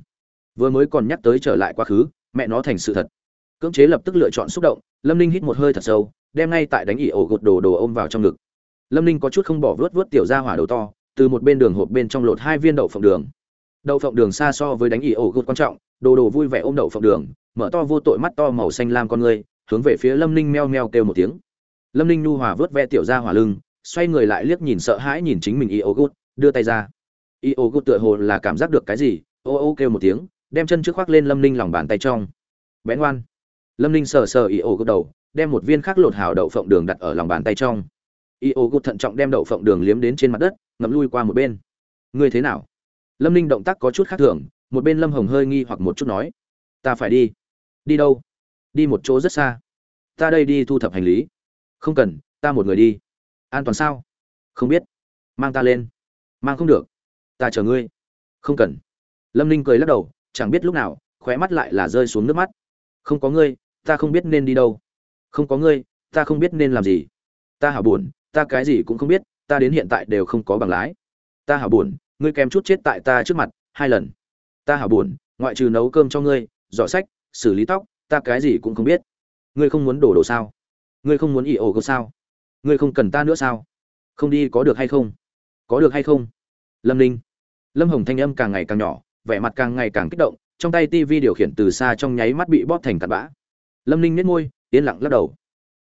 Vừa mới còn nhắc tới trở lại quá khứ, mẹ nó thành sự thật cưỡng chế lập tức lựa chọn xúc động, lâm ninh hít một hơi thật sâu, đem ngay tại đánh ỉ ổ gột đồ đồ ôm vào trong ngực. Lâm ninh có chút không bỏ vớt vớt tiểu ra hỏa đầu to, từ một bên đường hộp bên trong lột hai viên đậu phộng đường. Đậu phộng đường xa so với đánh ỉ ổ gột quan trọng, đồ đồ vui vẻ ôm đậu phộng đường, mở to vô tội mắt to màu xanh lam con người hướng về phía lâm ninh meo meo kêu một tiếng. Lâm ninh nu hòa vớt ve tiểu ra hỏa lưng, xoay người lại liếc nhìn sợ hãi nhìn chính mình ỉ ổ gột, đưa tay ra. Ỉ ổ gột tựa hồ là cảm giác được cái gì, ô ô kêu một tiếng, đem chân trước khoác lên lâm ninh lòng bàn tay trong. Bén ngoan lâm ninh sờ sờ ỉ ô gột đầu, đem một viên khác lột hào đậu phộng đường đặt ở lòng bàn tay trong. Ỉ ô gột thận trọng đem đậu phộng đường liếm đến trên mặt đất, ngậm lui qua một bên. Ngươi thế nào? Lâm ninh động tác có chút khác thường, một bên lâm hồng hơi nghi hoặc một chút nói. Ta phải đi. Đi đâu? Đi một chỗ rất xa. Ta đây đi thu thập hành lý. Không cần, ta một người đi. An toàn sao? Không biết. Mang ta lên. Mang không được. Ta chờ ngươi. Không cần. Lâm ninh cười lắc đầu, chẳng biết lúc nào, khóe mắt lại là rơi xuống nước mắt. Không có ngươi ta không biết nên đi đâu. Không có ngươi, ta không biết nên làm gì. Ta hảo buồn, ta cái gì cũng không biết, ta đến hiện tại đều không có bằng lái. Ta hảo buồn, ngươi kèm chút chết tại ta trước mặt, hai lần. Ta hảo buồn, ngoại trừ nấu cơm cho ngươi dọ sách, xử lý tóc, ta cái gì cũng không biết. Ngươi không muốn đổ đồ sao? Ngươi không muốn ỉ ổ câu sao? Ngươi không cần ta nữa sao? Không đi có được hay không? Có được hay không? Lâm ninh. Lâm hồng thanh âm càng ngày càng nhỏ, vẻ mặt càng ngày càng kích động, trong tay tivi điều khiển từ xa trong nháy mắt bị bóp thành tạt bã lâm ninh nhếch môi, yên lặng lắc đầu.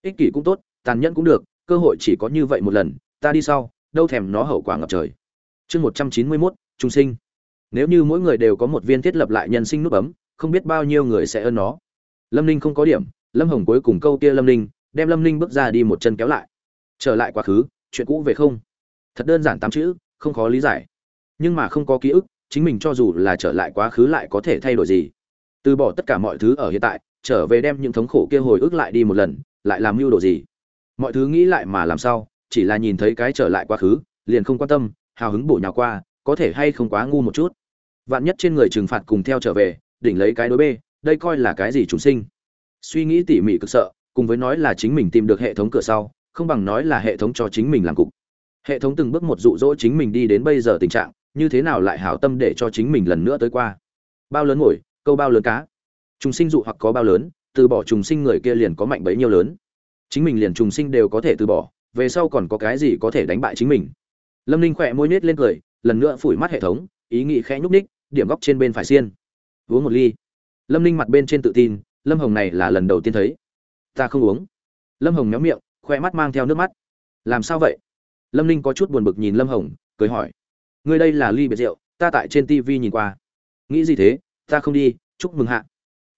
Ích kỷ cũng tốt, tàn nhẫn cũng được, cơ hội chỉ có như vậy một lần, ta đi sau, đâu thèm nó hậu quả ngập trời. Chương một trăm chín mươi mốt, trung sinh. Nếu như mỗi người đều có một viên thiết lập lại nhân sinh nút ấm không biết bao nhiêu người sẽ ơn nó. Lâm ninh không có điểm, lâm hồng cuối cùng câu kia lâm ninh, đem lâm ninh bước ra đi một chân kéo lại. Trở lại quá khứ, chuyện cũ về không. Thật đơn giản tám chữ, không khó lý giải. Nhưng mà không có ký ức, chính mình cho dù là trở lại quá khứ lại có thể thay đổi gì. Từ bỏ tất cả mọi thứ ở hiện tại trở về đem những thống khổ kia hồi ức lại đi một lần, lại làm mưu đồ gì? Mọi thứ nghĩ lại mà làm sao, chỉ là nhìn thấy cái trở lại quá khứ, liền không quan tâm, hào hứng bổ nhào qua, có thể hay không quá ngu một chút. Vạn nhất trên người trừng phạt cùng theo trở về, đỉnh lấy cái đối bê đây coi là cái gì chúng sinh? Suy nghĩ tỉ mỉ cực sợ, cùng với nói là chính mình tìm được hệ thống cửa sau, không bằng nói là hệ thống cho chính mình làm cục. Hệ thống từng bước một dụ dỗ chính mình đi đến bây giờ tình trạng, như thế nào lại hảo tâm để cho chính mình lần nữa tới qua? Bao lớn ngồi, câu bao lớn cá? Trùng sinh dụ hoặc có bao lớn, từ bỏ trùng sinh người kia liền có mạnh bấy nhiêu lớn. Chính mình liền trùng sinh đều có thể từ bỏ, về sau còn có cái gì có thể đánh bại chính mình? Lâm ninh khỏe môi nết lên cười, lần nữa phủi mắt hệ thống, ý nghĩ khẽ nhúc ních điểm góc trên bên phải xiên. Uống một ly. Lâm ninh mặt bên trên tự tin, lâm hồng này là lần đầu tiên thấy. Ta không uống. Lâm hồng nhóm miệng khoe mắt mang theo nước mắt. Làm sao vậy? Lâm ninh có chút buồn bực nhìn lâm hồng, cười hỏi. Ngươi đây là ly biệt rượu, ta tại trên tv nhìn qua. Nghĩ gì thế? Ta không đi, chúc mừng hạ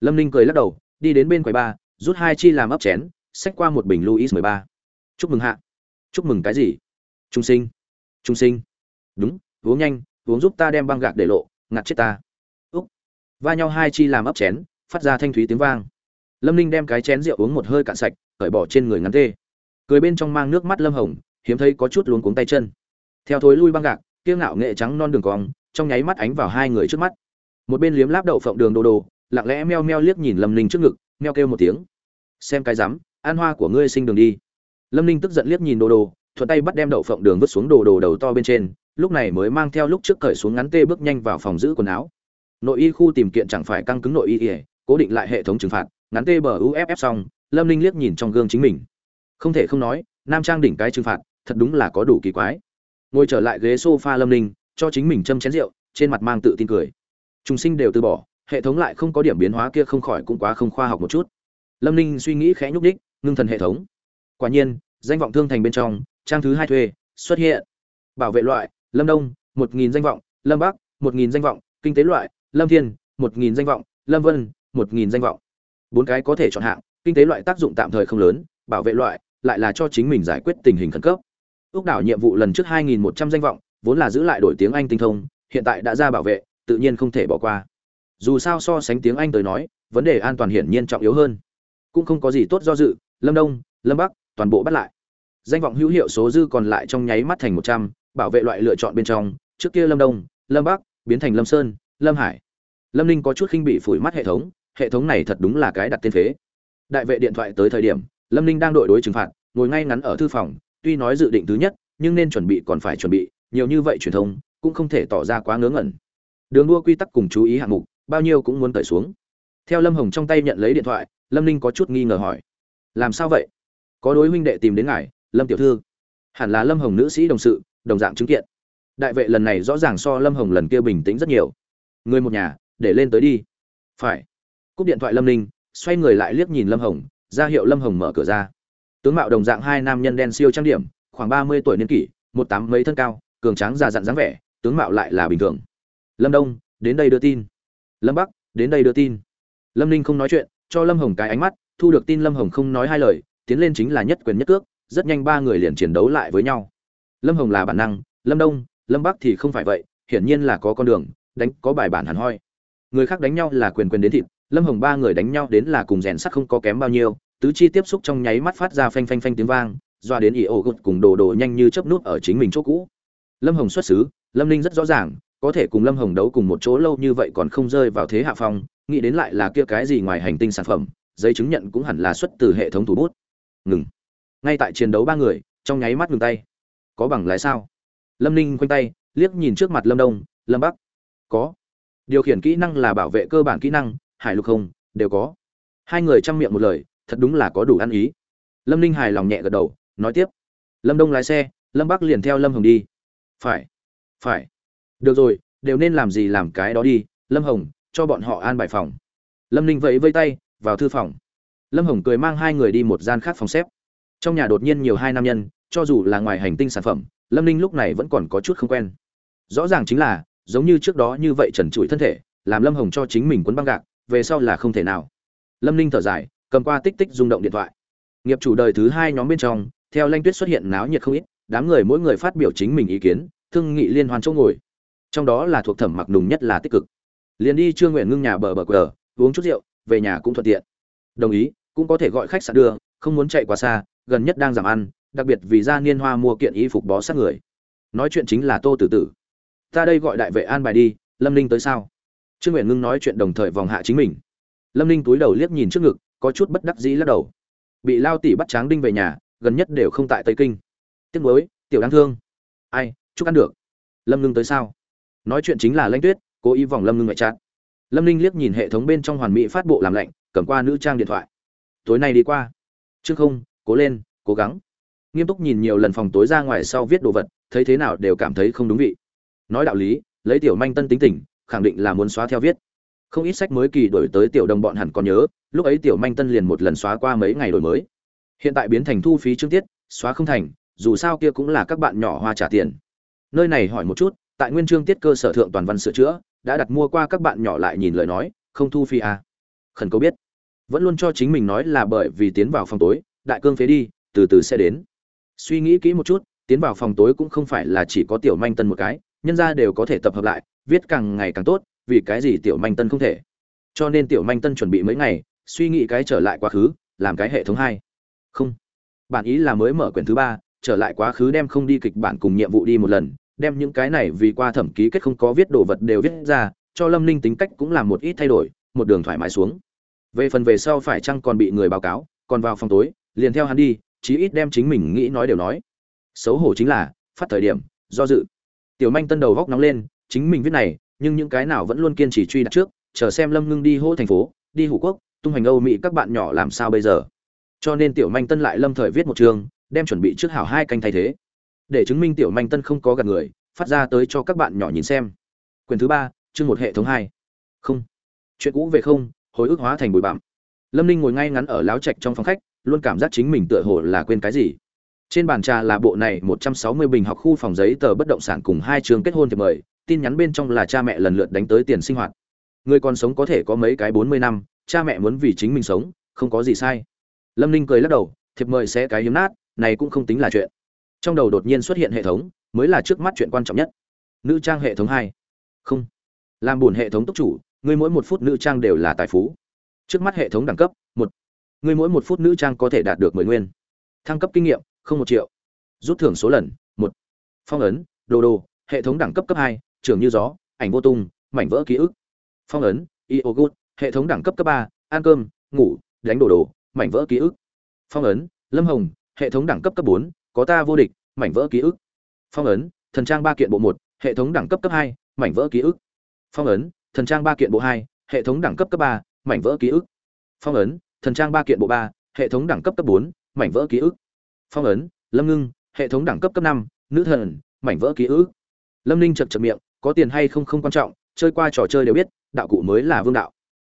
lâm ninh cười lắc đầu, đi đến bên quầy ba rút hai chi làm ấp chén, xách qua một bình luis mười ba. Chúc mừng hạ. Chúc mừng cái gì? Trung sinh. Trung sinh. Đúng, uống nhanh, uống giúp ta đem băng gạc để lộ, ngạt chết ta. Úc. Va nhau hai chi làm ấp chén, phát ra thanh thúy tiếng vang. Lâm ninh đem cái chén rượu uống một hơi cạn sạch, cởi bỏ trên người ngắn tê. Cười bên trong mang nước mắt lâm hồng, hiếm thấy có chút luống cuống tay chân. Theo thối lui băng gạc, kiêu ngạo nghệ trắng non đường cong, trong nháy mắt ánh vào hai người trước mắt. Một bên liếm láp đậu phộng đường đồ đồ lặng lẽ meo meo liếc nhìn lâm ninh trước ngực, meo kêu một tiếng. Xem cái rắm an hoa của ngươi sinh đường đi. Lâm ninh tức giận liếc nhìn đồ đồ, thuận tay bắt đem đậu phộng đường vứt xuống đồ đồ đầu to bên trên, lúc này mới mang theo lúc trước cởi xuống ngắn tê bước nhanh vào phòng giữ quần áo. Nội y khu tìm kiện chẳng phải căng cứng nội y ỉa cố định lại hệ thống trừng phạt, ngắn tê bờ uff xong, lâm ninh liếc nhìn trong gương chính mình. Không thể không nói, nam trang đỉnh cái trừng phạt, thật đúng là có đủ kỳ quái. Ngồi trở lại ghế sofa lâm ninh, cho chính mình châm chén rượu, trên mặt mang tự tin cười. Chúng sinh đều từ bỏ hệ thống lại không có điểm biến hóa kia không khỏi cũng quá không khoa học một chút. Lâm ninh suy nghĩ khẽ nhúc đích ngưng thần hệ thống. Quả nhiên, danh vọng thương thành bên trong, trang thứ hai thuê, xuất hiện. Bảo vệ loại, lâm đông, một nghìn danh vọng, lâm bắc, một nghìn danh vọng, kinh tế loại, lâm thiên, một nghìn danh vọng, lâm vân, một nghìn danh vọng. Bốn cái có thể chọn hạng, kinh tế loại tác dụng tạm thời không lớn, bảo vệ loại lại là cho chính mình giải quyết tình hình khẩn cấp. Ước đảo nhiệm vụ lần trước hai nghìn một trăm danh vọng, vốn là giữ lại đổi tiếng anh tinh thông, hiện tại đã ra bảo vệ, tự nhiên không thể bỏ qua dù sao so sánh tiếng anh tới nói, vấn đề an toàn hiển nhiên trọng yếu hơn. Cũng không có gì tốt do dự, lâm đông, lâm bắc, toàn bộ bắt lại. Danh vọng hữu hiệu số dư còn lại trong nháy mắt thành một trăm, bảo vệ loại lựa chọn bên trong. Trước kia lâm đông, lâm bắc, biến thành lâm sơn, lâm hải. Lâm ninh có chút khinh bị phủi mắt hệ thống hệ thống này thật đúng là cái đặt tên phế. Đại vệ điện thoại tới thời điểm, lâm ninh đang đội đối trừng phạt, ngồi ngay ngắn ở thư phòng, tuy nói dự định thứ nhất, nhưng nên chuẩn bị còn phải chuẩn bị, nhiều như vậy truyền thông cũng không thể tỏ ra quá ngớ ngẩn. Đường đua quy tắc cùng chú ý hạng mục bao nhiêu cũng muốn cởi xuống. Theo lâm hồng trong tay nhận lấy điện thoại, lâm ninh có chút nghi ngờ hỏi. Làm sao vậy? Có đối huynh đệ tìm đến ngài, lâm tiểu thư. Hẳn là lâm hồng nữ sĩ đồng sự, đồng dạng chứng kiện. Đại vệ lần này rõ ràng so lâm hồng lần kia bình tĩnh rất nhiều. Người một nhà, để lên tới đi. Phải. Cúp điện thoại lâm ninh, xoay người lại liếc nhìn lâm hồng, ra hiệu lâm hồng mở cửa ra. Tướng mạo đồng dạng hai nam nhân đen siêu trang điểm, khoảng ba mươi tuổi niên kỷ, một tám mấy thân cao, cường tráng già dặn dáng vẻ, tướng mạo lại là bình thường. Lâm đông, đến đây đưa tin lâm bắc, đến đây đưa tin. Lâm ninh không nói chuyện, cho lâm hồng cái ánh mắt, thu được tin lâm hồng không nói hai lời, tiến lên chính là nhất quyền nhất cước, rất nhanh ba người liền chiến đấu lại với nhau. Lâm hồng là bản năng, lâm đông, lâm bắc thì không phải vậy, hiển nhiên là có con đường, đánh, có bài bản hẳn hoi. Người khác đánh nhau là quyền quyền đến thịt, lâm hồng ba người đánh nhau đến là cùng rèn sắt không có kém bao nhiêu, tứ chi tiếp xúc trong nháy mắt phát ra phanh phanh phanh tiếng vang, doa đến ỉ ổ gục cùng đồ đồ nhanh như chớp nút ở chính mình chỗ cũ. Lâm hồng xuất xứ, lâm ninh rất rõ ràng có thể cùng lâm hồng đấu cùng một chỗ lâu như vậy còn không rơi vào thế hạ phong, nghĩ đến lại là kia cái gì ngoài hành tinh sản phẩm, giấy chứng nhận cũng hẳn là xuất từ hệ thống thủ bút. Ngừng. Ngay tại chiến đấu ba người, trong nháy mắt ngừng tay. Có bằng lái sao? Lâm ninh khoanh tay, liếc nhìn trước mặt lâm đông, lâm bắc, có. Điều khiển kỹ năng là bảo vệ cơ bản kỹ năng, hải lục không, đều có. Hai người chăm miệng một lời, thật đúng là có đủ ăn ý. Lâm ninh hài lòng nhẹ gật đầu, nói tiếp. Lâm đông lái xe, lâm bắc liền theo lâm hồng đi. Phải phải được rồi, đều nên làm gì làm cái đó đi, lâm hồng, cho bọn họ an bài phòng. Lâm ninh vẫy vây tay, vào thư phòng. Lâm hồng cười mang hai người đi một gian khác phòng xếp. Trong nhà đột nhiên nhiều hai nam nhân, cho dù là ngoài hành tinh sản phẩm, lâm ninh lúc này vẫn còn có chút không quen. Rõ ràng chính là, giống như trước đó như vậy trần trụi thân thể, làm lâm hồng cho chính mình quấn băng gạc, về sau là không thể nào. Lâm ninh thở dài, cầm qua tích tích rung động điện thoại. Nghiệp chủ đời thứ hai nhóm bên trong, theo lanh tuyết xuất hiện náo nhiệt không ít, đám người mỗi người phát biểu chính mình ý kiến, thương nghị liên hoàn chỗ ngồi trong đó là thuộc thẩm mặc nùng nhất là tích cực. Liền đi trương nguyện ngưng nhà bờ bờ cờ uống chút rượu, về nhà cũng thuận tiện. Đồng ý, cũng có thể gọi khách sạn đưa, không muốn chạy quá xa, gần nhất đang giảm ăn, đặc biệt vì gia niên hoa mua kiện y phục bó sát người. Nói chuyện chính là tô tử tử. Ta đây gọi đại vệ an bài đi, lâm ninh tới sao? Trương nguyện ngưng nói chuyện đồng thời vòng hạ chính mình. Lâm ninh túi đầu liếc nhìn trước ngực, có chút bất đắc dĩ lắc đầu. Bị lao tỷ bắt tráng đinh về nhà, gần nhất đều không tại tây kinh. Tiếc nuối, tiểu đáng thương. Ai, chúc ăn được. Lâm ngưng tới sao? Nói chuyện chính là lãnh tuyết cố ý vòng lâm ngưng ngoại trát. Lâm ninh liếc nhìn hệ thống bên trong hoàn mỹ phát bộ làm lạnh, cầm qua nữ trang điện thoại. Tối nay đi qua. Chương không, cố lên, cố gắng. Nghiêm túc nhìn nhiều lần phòng tối ra ngoài sau viết đồ vật, thấy thế nào đều cảm thấy không đúng vị. Nói đạo lý, lấy tiểu manh tân tính tình, khẳng định là muốn xóa theo viết. Không ít sách mới kỳ đổi tới tiểu đồng bọn hẳn còn nhớ, lúc ấy tiểu manh tân liền một lần xóa qua mấy ngày đổi mới. Hiện tại biến thành thu phí chương tiết, xóa không thành, dù sao kia cũng là các bạn nhỏ hoa trả tiền. Nơi này hỏi một chút tại nguyên chương tiết cơ sở thượng toàn văn sửa chữa, đã đặt mua qua các bạn nhỏ lại nhìn lời nói, không thu phí à. khẩn cầu biết. Vẫn luôn cho chính mình nói là bởi vì tiến vào phòng tối, đại cương phế đi, từ từ sẽ đến. Suy nghĩ kỹ một chút, tiến vào phòng tối cũng không phải là chỉ có tiểu manh tân một cái, nhân ra đều có thể tập hợp lại, viết càng ngày càng tốt, vì cái gì tiểu manh tân không thể? Cho nên tiểu manh tân chuẩn bị mấy ngày, suy nghĩ cái trở lại quá khứ, làm cái hệ thống hai. Không. Bản ý là mới mở quyển thứ ba, trở lại quá khứ đem không đi kịch bản cùng nhiệm vụ đi một lần đem những cái này vì qua thẩm ký kết không có viết đồ vật đều viết ra, cho lâm ninh tính cách cũng làm một ít thay đổi, một đường thoải mái xuống. Về phần về sau phải chăng còn bị người báo cáo, còn vào phòng tối, liền theo hắn đi, chí ít đem chính mình nghĩ nói đều nói. Xấu hổ chính là, phát thời điểm, do dự. Tiểu manh tân đầu góc nóng lên, chính mình viết này, nhưng những cái nào vẫn luôn kiên trì truy đặt trước, chờ xem lâm ngưng đi hô thành phố, đi hủ quốc, tung hành âu mỹ các bạn nhỏ làm sao bây giờ. Cho nên tiểu manh tân lại lâm thời viết một chương, đem chuẩn bị trước hảo hai canh thay thế để chứng minh tiểu manh tân không có gạt người, phát ra tới cho các bạn nhỏ nhìn xem. Quyền thứ ba, chương một hệ thống hai. Không. Chuyện cũ về không, hồi ức hóa thành bụi bặm. Lâm ninh ngồi ngay ngắn ở láo trạch trong phòng khách, luôn cảm giác chính mình tựa hồ là quên cái gì. Trên bàn trà là bộ này một trăm sáu mươi bình học khu phòng giấy tờ bất động sản cùng hai trường kết hôn thiệp mời, tin nhắn bên trong là cha mẹ lần lượt đánh tới tiền sinh hoạt. Người còn sống có thể có mấy cái bốn mươi năm, cha mẹ muốn vì chính mình sống, không có gì sai. Lâm ninh cười lắc đầu, thiệp mời sẽ cái hiếm nát, này cũng không tính là chuyện trong đầu đột nhiên xuất hiện hệ thống, mới là trước mắt chuyện quan trọng nhất. Nữ trang hệ thống hai. Không. Làm buồn hệ thống túc chủ ngươi mỗi một phút nữ trang đều là tài phú. Trước mắt hệ thống đẳng cấp, một. Ngươi mỗi một phút nữ trang có thể đạt được mười nguyên. Thăng cấp kinh nghiệm, không một triệu. Rút thưởng số lần, một. Phong ấn, đồ đồ, hệ thống đẳng cấp cấp hai trường như gió, ảnh vô tung, mảnh vỡ ký ức. Phong ấn iogut hệ thống đẳng cấp cấp ba, ăn cơm, ngủ, đánh đồ đồ, mảnh vỡ ký ức. Phong ấn, lâm hồng, hệ thống đẳng cấp cấp bốn có ta vô địch, mảnh vỡ ký ức. Phong ấn, thần trang ba kiện bộ một, hệ thống đẳng cấp cấp hai, mảnh vỡ ký ức. Phong ấn, thần trang ba kiện bộ hai, hệ thống đẳng cấp cấp ba, mảnh vỡ ký ức. Phong ấn, thần trang ba kiện bộ ba, hệ thống đẳng cấp cấp bốn, mảnh vỡ ký ức. Phong ấn, lâm ngưng, hệ thống đẳng cấp cấp năm, nữ thần, mảnh vỡ ký ức. Lâm ninh chật chật miệng, có tiền hay không không quan trọng, chơi qua trò chơi đều biết, đạo cụ mới là vương đạo.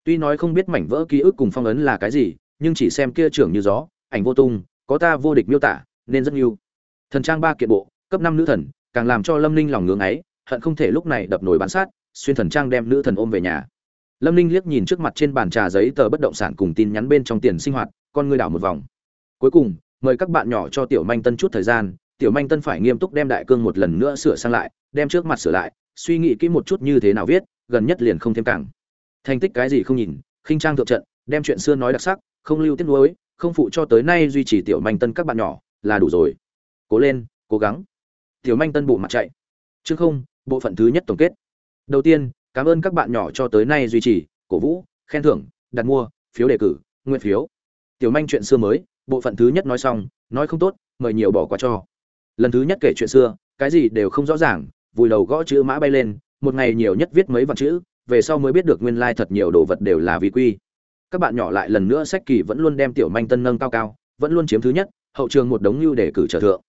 Tuy nói không biết mảnh vỡ ký ức cùng phong ấn là cái gì, nhưng chỉ xem kia trưởng như gió, ảnh vô tung, có ta vô địch miêu tả nên rất yêu. Thần trang ba kiện bộ, cấp năm nữ thần, càng làm cho lâm ninh lòng ngưỡng ấy, hận không thể lúc này đập nổi bán sát, xuyên thần trang đem nữ thần ôm về nhà. Lâm ninh liếc nhìn trước mặt trên bàn trà giấy tờ bất động sản cùng tin nhắn bên trong tiền sinh hoạt, con ngươi đảo một vòng. Cuối cùng, mời các bạn nhỏ cho tiểu manh tân chút thời gian, tiểu manh tân phải nghiêm túc đem đại cương một lần nữa sửa sang lại, đem trước mặt sửa lại, suy nghĩ kỹ một chút như thế nào viết, gần nhất liền không thêm cảng. Thành tích cái gì không nhìn, khinh trang thượng trận, đem chuyện xưa nói đặc sắc, không lưu tiết nuối, không phụ cho tới nay duy trì tiểu manh tân các bạn nhỏ là đủ rồi. Cố lên, cố gắng. Tiểu manh tân bộ mặt chạy. Chương không, bộ phận thứ nhất tổng kết. Đầu tiên, cảm ơn các bạn nhỏ cho tới nay duy trì, cổ vũ, khen thưởng, đặt mua, phiếu đề cử, nguyện phiếu. Tiểu manh chuyện xưa mới, bộ phận thứ nhất nói xong, nói không tốt, mời nhiều bỏ qua cho. Lần thứ nhất kể chuyện xưa, cái gì đều không rõ ràng, vùi đầu gõ chữ mã bay lên, một ngày nhiều nhất viết mấy vạn chữ, về sau mới biết được nguyên lai thật nhiều đồ vật đều là vì quy. Các bạn nhỏ lại lần nữa sách kỳ vẫn luôn đem tiểu manh tân nâng cao cao, vẫn luôn chiếm thứ nhất hậu trường một đống lưu để cử trở thượng.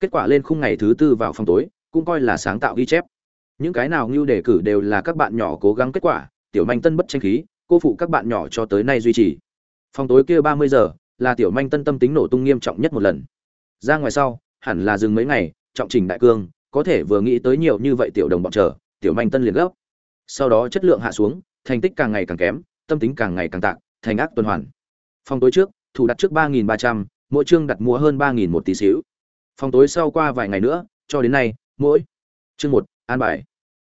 Kết quả lên khung ngày thứ tư vào phòng tối, cũng coi là sáng tạo ghi chép. Những cái nào lưu đề cử đều là các bạn nhỏ cố gắng kết quả, tiểu manh tân bất tranh khí, cô phụ các bạn nhỏ cho tới nay duy trì. Phòng tối kia ba mươi giờ, là tiểu manh tân tâm tính nổ tung nghiêm trọng nhất một lần. Ra ngoài sau, hẳn là dừng mấy ngày, trọng trình đại cương, có thể vừa nghĩ tới nhiều như vậy tiểu đồng bọn chờ, tiểu manh tân liền gấp. Sau đó chất lượng hạ xuống, thành tích càng ngày càng kém, tâm tính càng ngày càng tạc, thành ác tuần hoàn. Phòng tối trước, thủ đặt trước ba nghìn ba trăm mỗi chương đặt mua hơn ba nghìn một tỷ xíu. Phòng tối sau qua vài ngày nữa, cho đến nay, mỗi chương một, an bài.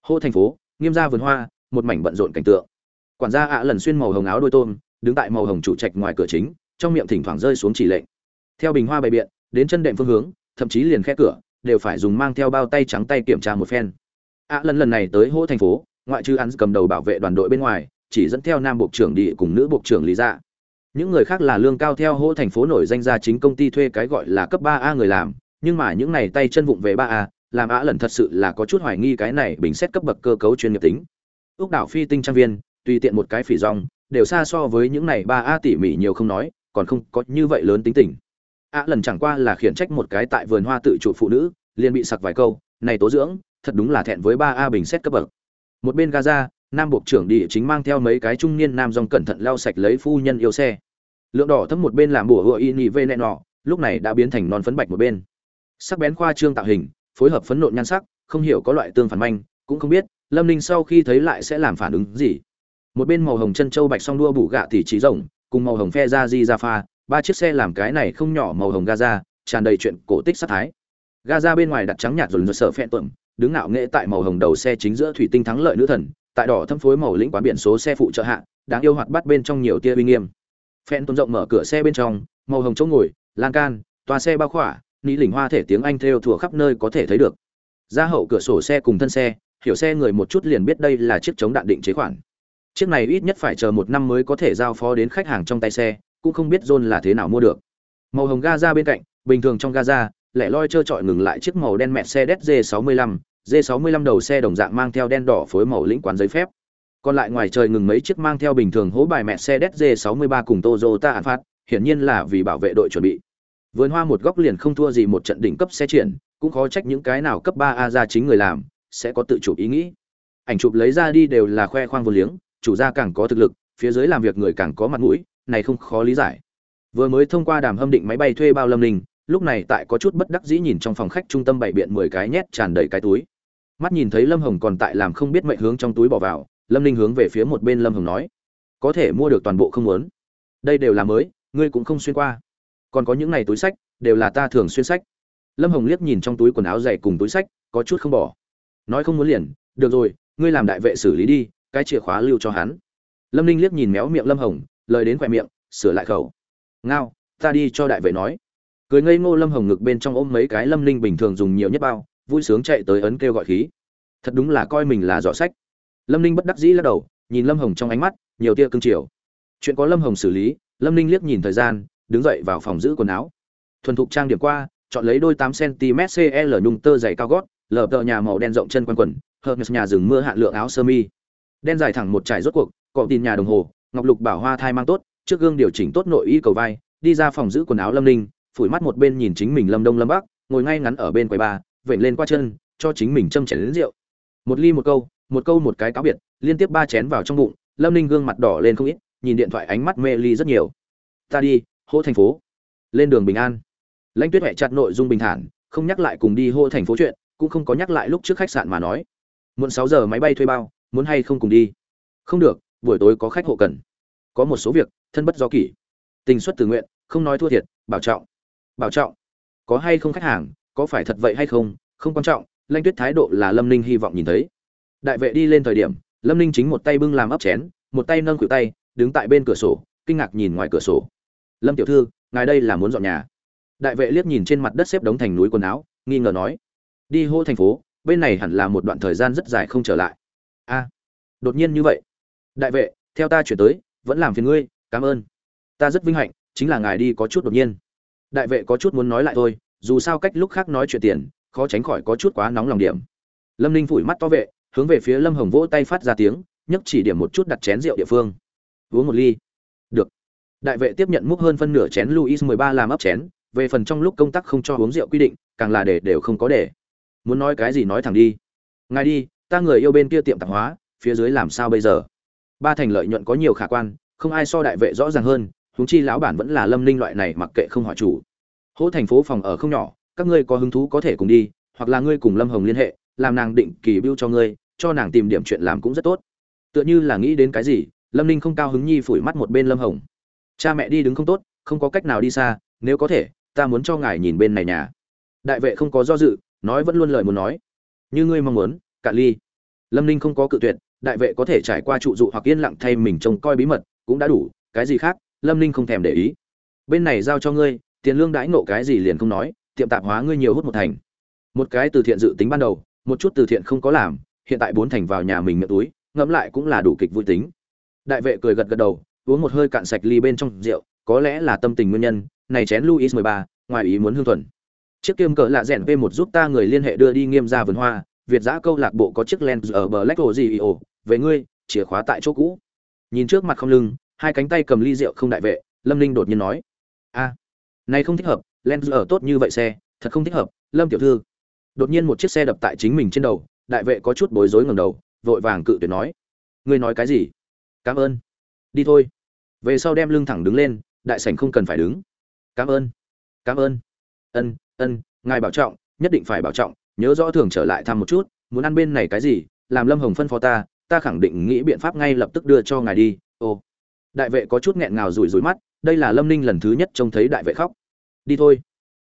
Hô thành phố, nghiêm gia vườn hoa, một mảnh bận rộn cảnh tượng. Quản gia ạ lần xuyên màu hồng áo đôi tôm, đứng tại màu hồng chủ trạch ngoài cửa chính, trong miệng thỉnh thoảng rơi xuống chỉ lệnh. Theo bình hoa bày biện, đến chân đệm phương hướng, thậm chí liền khe cửa, đều phải dùng mang theo bao tay trắng tay kiểm tra một phen. Ạ lần lần này tới hô thành phố, ngoại trừ hắn cầm đầu bảo vệ đoàn đội bên ngoài, chỉ dẫn theo nam bộ trưởng đi cùng nữ bộ trưởng lý dạ những người khác là lương cao theo hô thành phố nổi danh ra chính công ty thuê cái gọi là cấp ba a người làm, nhưng mà những này tay chân vụng về ba a, làm ạ lần thật sự là có chút hoài nghi cái này bình xét cấp bậc cơ cấu chuyên nghiệp tính. Úc đảo phi tinh trang viên, tùy tiện một cái phỉ rong, đều xa so với những này ba a tỉ mỉ nhiều không nói, còn không có như vậy lớn tính tình. Ạ lần chẳng qua là khiển trách một cái tại vườn hoa tự chủ phụ nữ, liền bị sặc vài câu, này tố dưỡng, thật đúng là thẹn với ba a bình xét cấp bậc. Một bên gaza, nam buộc trưởng địa chính mang theo mấy cái trung niên nam dòng cẩn thận lau sạch lấy phu nhân yêu xe lượng đỏ thấm một bên làm bùa hựa y nhị vê nẹ nọ, lúc này đã biến thành non phấn bạch một bên. Sắc bén khoa trương tạo hình, phối hợp phấn nộn nhan sắc, không hiểu có loại tương phản manh, cũng không biết, lâm ninh sau khi thấy lại sẽ làm phản ứng gì. Một bên màu hồng chân châu bạch song đua bù gạ tỉ trí rồng cùng màu hồng phe ra di ra pha, ba chiếc xe làm cái này không nhỏ màu hồng gaza, tràn đầy chuyện cổ tích sát thái. Gaza bên ngoài đặt trắng nhạt rồi sợ phẹn tuẩm đứng ngạo nghệ tại màu hồng đầu xe chính giữa thủy tinh thắng lợi nữ thần, tại đỏ thâm phối màu lĩnh quán biển số xe phụ trợ hạ, đáng yêu hoạt bắt bên trong nhiều tia uy nghiêm phen tôn rộng mở cửa xe bên trong, màu hồng chỗ ngồi, lan can, toa xe bao khỏa ní lỉnh hoa thể tiếng anh theo thủa khắp nơi có thể thấy được. Ra hậu cửa sổ xe cùng thân xe, hiểu xe người một chút liền biết đây là chiếc chống đạn định chế khoản. Chiếc này ít nhất phải chờ một năm mới có thể giao phó đến khách hàng trong tay xe, cũng không biết john là thế nào mua được. Màu hồng ga ra bên cạnh, bình thường trong gaza, lẻ loi trơ trọi ngừng lại chiếc màu đen mẹ xe đét 65 d 65 đầu xe đồng dạng mang theo đen đỏ phối màu lĩnh quán giấy phép còn lại ngoài trời ngừng mấy chiếc mang theo bình thường hố bài mẹ xe dts sáu mươi 63 cùng toyota an phát hiển nhiên là vì bảo vệ đội chuẩn bị. Vườn hoa một góc liền không thua gì một trận đỉnh cấp xe triển cũng khó trách những cái nào cấp ba a ra chính người làm sẽ có tự chụp ý nghĩ. Ảnh chụp lấy ra đi đều là khoe khoang vô liếng chủ gia càng có thực lực phía dưới làm việc người càng có mặt mũi này không khó lý giải. Vừa mới thông qua đàm hâm định máy bay thuê bao lâm linh, lúc này tại có chút bất đắc dĩ nhìn trong phòng khách trung tâm bảy biện mười cái nhét tràn đầy cái túi. Mắt nhìn thấy lâm hồng còn tại làm không biết mệnh hướng trong túi bỏ vào lâm ninh hướng về phía một bên lâm hồng nói, có thể mua được toàn bộ không muốn. Đây đều là mới, ngươi cũng không xuyên qua. Còn có những này túi sách, đều là ta thường xuyên sách. Lâm hồng liếc nhìn trong túi quần áo dày cùng túi sách, có chút không bỏ. Nói không muốn liền, được rồi, ngươi làm đại vệ xử lý đi, cái chìa khóa lưu cho hắn. Lâm ninh liếc nhìn méo miệng lâm hồng, lời đến khỏe miệng, sửa lại khẩu. Ngao, ta đi cho đại vệ nói. Cười ngây ngô lâm hồng ngực bên trong ôm mấy cái lâm ninh bình thường dùng nhiều nhất bao, vui sướng chạy tới ấn kêu gọi khí. Thật đúng là coi mình là giỏ sách lâm ninh bất đắc dĩ lắc đầu, nhìn lâm hồng trong ánh mắt, nhiều tia cương triều chuyện có lâm hồng xử lý, lâm ninh liếc nhìn thời gian, đứng dậy vào phòng giữ quần áo. Thuần thục trang điểm qua, chọn lấy đôi tám cm cl nhung tơ dày cao gót, lờ tờ nhà màu đen rộng chân quanh quần, hợp nhà rừng mưa hạn lượng áo sơ mi. Đen dài thẳng một trải rốt cuộc, cọ tin nhà đồng hồ, ngọc lục bảo hoa thai mang tốt, trước gương điều chỉnh tốt nội y cầu vai, đi ra phòng giữ quần áo lâm ninh, phủi mắt một bên nhìn chính mình lâm đông lâm bắc, ngồi ngay ngắn ở bên quầy ba vểnh lên qua chân, cho chính mình châm chảy đến rượu. Một ly một câu một câu một cái cáo biệt, liên tiếp ba chén vào trong bụng, lâm ninh gương mặt đỏ lên không ít, nhìn điện thoại ánh mắt mê ly rất nhiều. Ta đi, hô thành phố. Lên đường bình an. Lãnh tuyết huệ chặt nội dung bình thản, không nhắc lại cùng đi hô thành phố chuyện, cũng không có nhắc lại lúc trước khách sạn mà nói. Muộn sáu giờ máy bay thuê bao, muốn hay không cùng đi? Không được, buổi tối có khách hộ cần. Có một số việc, thân bất do kỷ. Tình xuất tự nguyện, không nói thua thiệt, bảo trọng. Bảo trọng? Có hay không khách hàng, có phải thật vậy hay không không quan trọng. Lanh tuyết thái độ là lâm ninh hy vọng nhìn thấy đại vệ đi lên thời điểm, lâm ninh chính một tay bưng làm ấp chén, một tay nâng cự tay, đứng tại bên cửa sổ, kinh ngạc nhìn ngoài cửa sổ. Lâm tiểu thư, ngài đây là muốn dọn nhà? Đại vệ liếc nhìn trên mặt đất xếp đống thành núi quần áo, nghi ngờ nói. Đi hô thành phố, bên này hẳn là một đoạn thời gian rất dài không trở lại. A, đột nhiên như vậy? Đại vệ, theo ta chuyển tới, vẫn làm phiền ngươi, cảm ơn. Ta rất vinh hạnh, chính là ngài đi có chút đột nhiên. Đại vệ có chút muốn nói lại thôi, dù sao cách lúc khác nói chuyện tiền, khó tránh khỏi có chút quá nóng lòng điểm. Lâm ninh phủi mắt to vệ hướng về phía lâm hồng vỗ tay phát ra tiếng, nhấc chỉ điểm một chút đặt chén rượu địa phương. Uống một ly. Được. Đại vệ tiếp nhận múc hơn phân nửa chén luis mười ba làm ấp chén, về phần trong lúc công tác không cho uống rượu quy định, càng là để đều không có để. Muốn nói cái gì nói thẳng đi. Ngài đi, ta người yêu bên kia tiệm tạp hóa, phía dưới làm sao bây giờ? Ba thành lợi nhuận có nhiều khả quan, không ai so đại vệ rõ ràng hơn, huống chi lão bản vẫn là lâm ninh loại này mặc kệ không hỏi chủ. Hỗ thành phố phòng ở không nhỏ, các ngươi có hứng thú có thể cùng đi, hoặc là ngươi cùng lâm hồng liên hệ, làm nàng định kỳ biêu cho ngươi cho nàng tìm điểm chuyện làm cũng rất tốt. Tựa như là nghĩ đến cái gì, lâm ninh không cao hứng nhi phủi mắt một bên lâm hồng. Cha mẹ đi đứng không tốt, không có cách nào đi xa, nếu có thể, ta muốn cho ngài nhìn bên này nhà. Đại vệ không có do dự, nói vẫn luôn lời muốn nói. Như ngươi mong muốn cạn ly. Lâm ninh không có cự tuyệt, đại vệ có thể trải qua trụ dụ hoặc yên lặng thay mình trông coi bí mật, cũng đã đủ, cái gì khác, lâm ninh không thèm để ý. Bên này giao cho ngươi, tiền lương đãi nộ cái gì liền không nói, tiệm tạp hóa ngươi nhiều hút một thành. Một cái từ thiện dự tính ban đầu, một chút từ thiện không có làm hiện tại bốn thành vào nhà mình miệng túi, ngẫm lại cũng là đủ kịch vui tính. Đại vệ cười gật gật đầu, uống một hơi cạn sạch ly bên trong rượu, có lẽ là tâm tình nguyên nhân, này chén luis mười ba, ngoài ý muốn hương thuần. Chiếc kim cỡ lạ rẽn v một giúp ta người liên hệ đưa đi nghiêm ra vườn hoa, việt giã câu lạc bộ có chiếc lens ở bờ lách hồ gì ồ về ngươi, chìa khóa tại chỗ cũ. Nhìn trước mặt không lưng, hai cánh tay cầm ly rượu không đại vệ, lâm ninh đột nhiên nói, a, này không thích hợp, lens ở tốt như vậy xe, thật không thích hợp, lâm tiểu thư. Đột nhiên một chiếc xe đập tại chính mình trên đầu đại vệ có chút bối rối ngầm đầu, vội vàng cự tuyệt nói. Ngươi nói cái gì? Cảm ơn. Đi thôi. Về sau đem lưng thẳng đứng lên, đại sảnh không cần phải đứng. Cảm ơn. Cảm ơn. Ân ân, ngài bảo trọng, nhất định phải bảo trọng, nhớ rõ thường trở lại thăm một chút, muốn ăn bên này cái gì, làm lâm hồng phân phó ta ta khẳng định nghĩ biện pháp ngay lập tức đưa cho ngài đi. Ô đại vệ có chút nghẹn ngào rủi rủi mắt, đây là lâm ninh lần thứ nhất trông thấy đại vệ khóc. Đi thôi.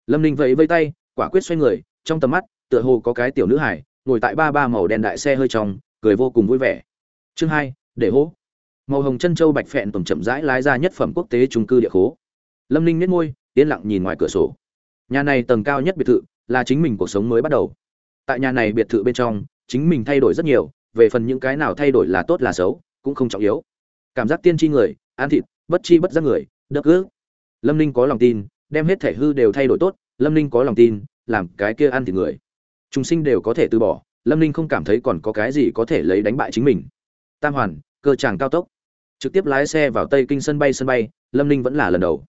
Lâm ninh vẫy vây tay, quả quyết xoay người, trong tầm mắt, tựa hồ có cái tiểu nữ hải ngồi tại ba ba màu đen đại xe hơi trong, cười vô cùng vui vẻ. Chương hai, để hố màu hồng chân châu bạch phẹn tổng chậm rãi lái ra nhất phẩm quốc tế trung cư địa khố. Lâm ninh nhếch môi, yên lặng nhìn ngoài cửa sổ. Nhà này tầng cao nhất biệt thự là chính mình cuộc sống mới bắt đầu. Tại nhà này biệt thự bên trong, chính mình thay đổi rất nhiều, về phần những cái nào thay đổi là tốt là xấu, cũng không trọng yếu. Cảm giác tiên tri người, ăn thịt, bất chi bất giác người được ư? lâm ninh có lòng tin, đem hết thể hư đều thay đổi tốt, lâm ninh có lòng tin, làm cái kia ăn thịt người chúng sinh đều có thể từ bỏ, lâm ninh không cảm thấy còn có cái gì có thể lấy đánh bại chính mình. Tam hoàn, cơ tràng cao tốc. Trực tiếp lái xe vào tây kinh sân bay sân bay, lâm ninh vẫn là lần đầu.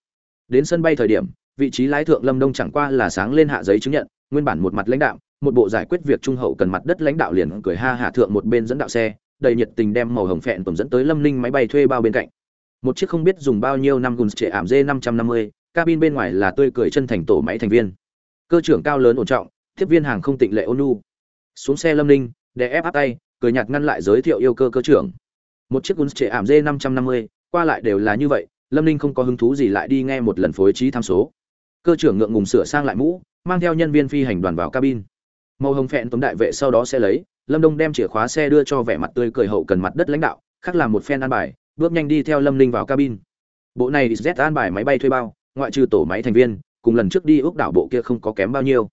Đến sân bay thời điểm, vị trí lái thượng lâm đông chẳng qua là sáng lên hạ giấy chứng nhận, nguyên bản một mặt lãnh đạo, một bộ giải quyết việc trung hậu cần mặt đất lãnh đạo liền cười ha hạ thượng một bên dẫn đạo xe, đầy nhiệt tình đem màu hồng phẹn tầm dẫn tới lâm ninh máy bay thuê bao bên cạnh. Một chiếc không biết dùng bao nhiêu năm gùn trệ ảm dê năm trăm năm mươi, cabin bên ngoài là tươi cười chân thành tổ máy thành viên. Cơ trưởng cao lớn ổn trọng tiếp viên hàng không tịnh lệ ôn nu xuống xe lâm ninh để ép áp tay, cười nhạt ngăn lại giới thiệu yêu cơ cơ trưởng. Một chiếc gùn trệ ảm d năm trăm năm mươi, qua lại đều là như vậy, lâm ninh không có hứng thú gì lại đi nghe một lần phối trí tham số. Cơ trưởng ngượng ngùng sửa sang lại mũ, mang theo nhân viên phi hành đoàn vào cabin. Màu hồng phẹn tống đại vệ sau đó sẽ lấy, lâm đông đem chìa khóa xe đưa cho vẻ mặt tươi cười hậu cần mặt đất lãnh đạo, khác làm một phen an bài, bước nhanh đi theo lâm ninh vào cabin. Bộ này z an bài máy bay thuê bao, ngoại trừ tổ máy thành viên, cùng lần trước đi ước đảo bộ kia không có kém bao nhiêu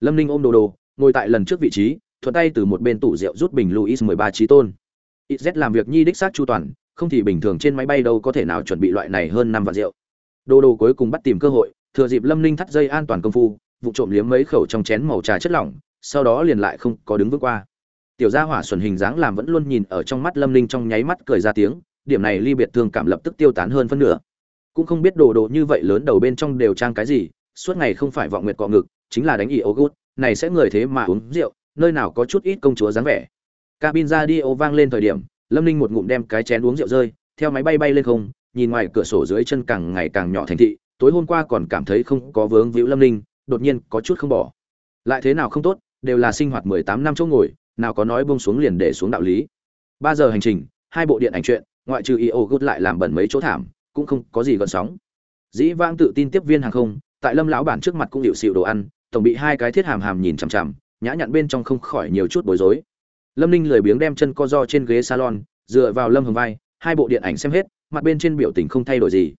lâm ninh ôm đồ đồ, ngồi tại lần trước vị trí, thuận tay từ một bên tủ rượu rút bình luis mười ba trí tôn. Iz làm việc nhi đích xác chu toàn, không thì bình thường trên máy bay đâu có thể nào chuẩn bị loại này hơn năm vạn rượu. Đồ đồ cuối cùng bắt tìm cơ hội, thừa dịp lâm ninh thắt dây an toàn công phu, vụ trộm liếm mấy khẩu trong chén màu trà chất lỏng, sau đó liền lại không có đứng vững qua. Tiểu gia hỏa xuẩn hình dáng làm vẫn luôn nhìn ở trong mắt lâm ninh trong nháy mắt cười ra tiếng, điểm này ly biệt thương cảm lập tức tiêu tán hơn phân nửa. Cũng không biết đồ đồ như vậy lớn đầu bên trong đều trang cái gì, suốt ngày không phải vọng nguyệt cọ ngực chính là đánh ý ô gút này sẽ người thế mà uống rượu, nơi nào có chút ít công chúa dáng vẻ. Cabin radio vang lên thời điểm, lâm ninh một ngụm đem cái chén uống rượu rơi, theo máy bay bay lên không, nhìn ngoài cửa sổ dưới chân càng ngày càng nhỏ thành thị, tối hôm qua còn cảm thấy không có vướng víu lâm ninh, đột nhiên có chút không bỏ. Lại thế nào không tốt, đều là sinh hoạt mười tám năm chỗ ngồi, nào có nói bông xuống liền để xuống đạo lý. Ba giờ hành trình, hai bộ điện ảnh chuyện ngoại trừ io gút lại làm bẩn mấy chỗ thảm, cũng không có gì gợn sóng. Dĩ vãng tự tin tiếp viên hàng không, tại lâm lão bản trước mặt cũng hiệu xịu đồ ăn tổng bị hai cái thiết hàm hàm nhìn chằm chằm, nhã nhặn bên trong không khỏi nhiều chút bối rối. Lâm ninh lười biếng đem chân co do trên ghế salon, dựa vào lâm hồng vai, hai bộ điện ảnh xem hết, mặt bên trên biểu tình không thay đổi gì.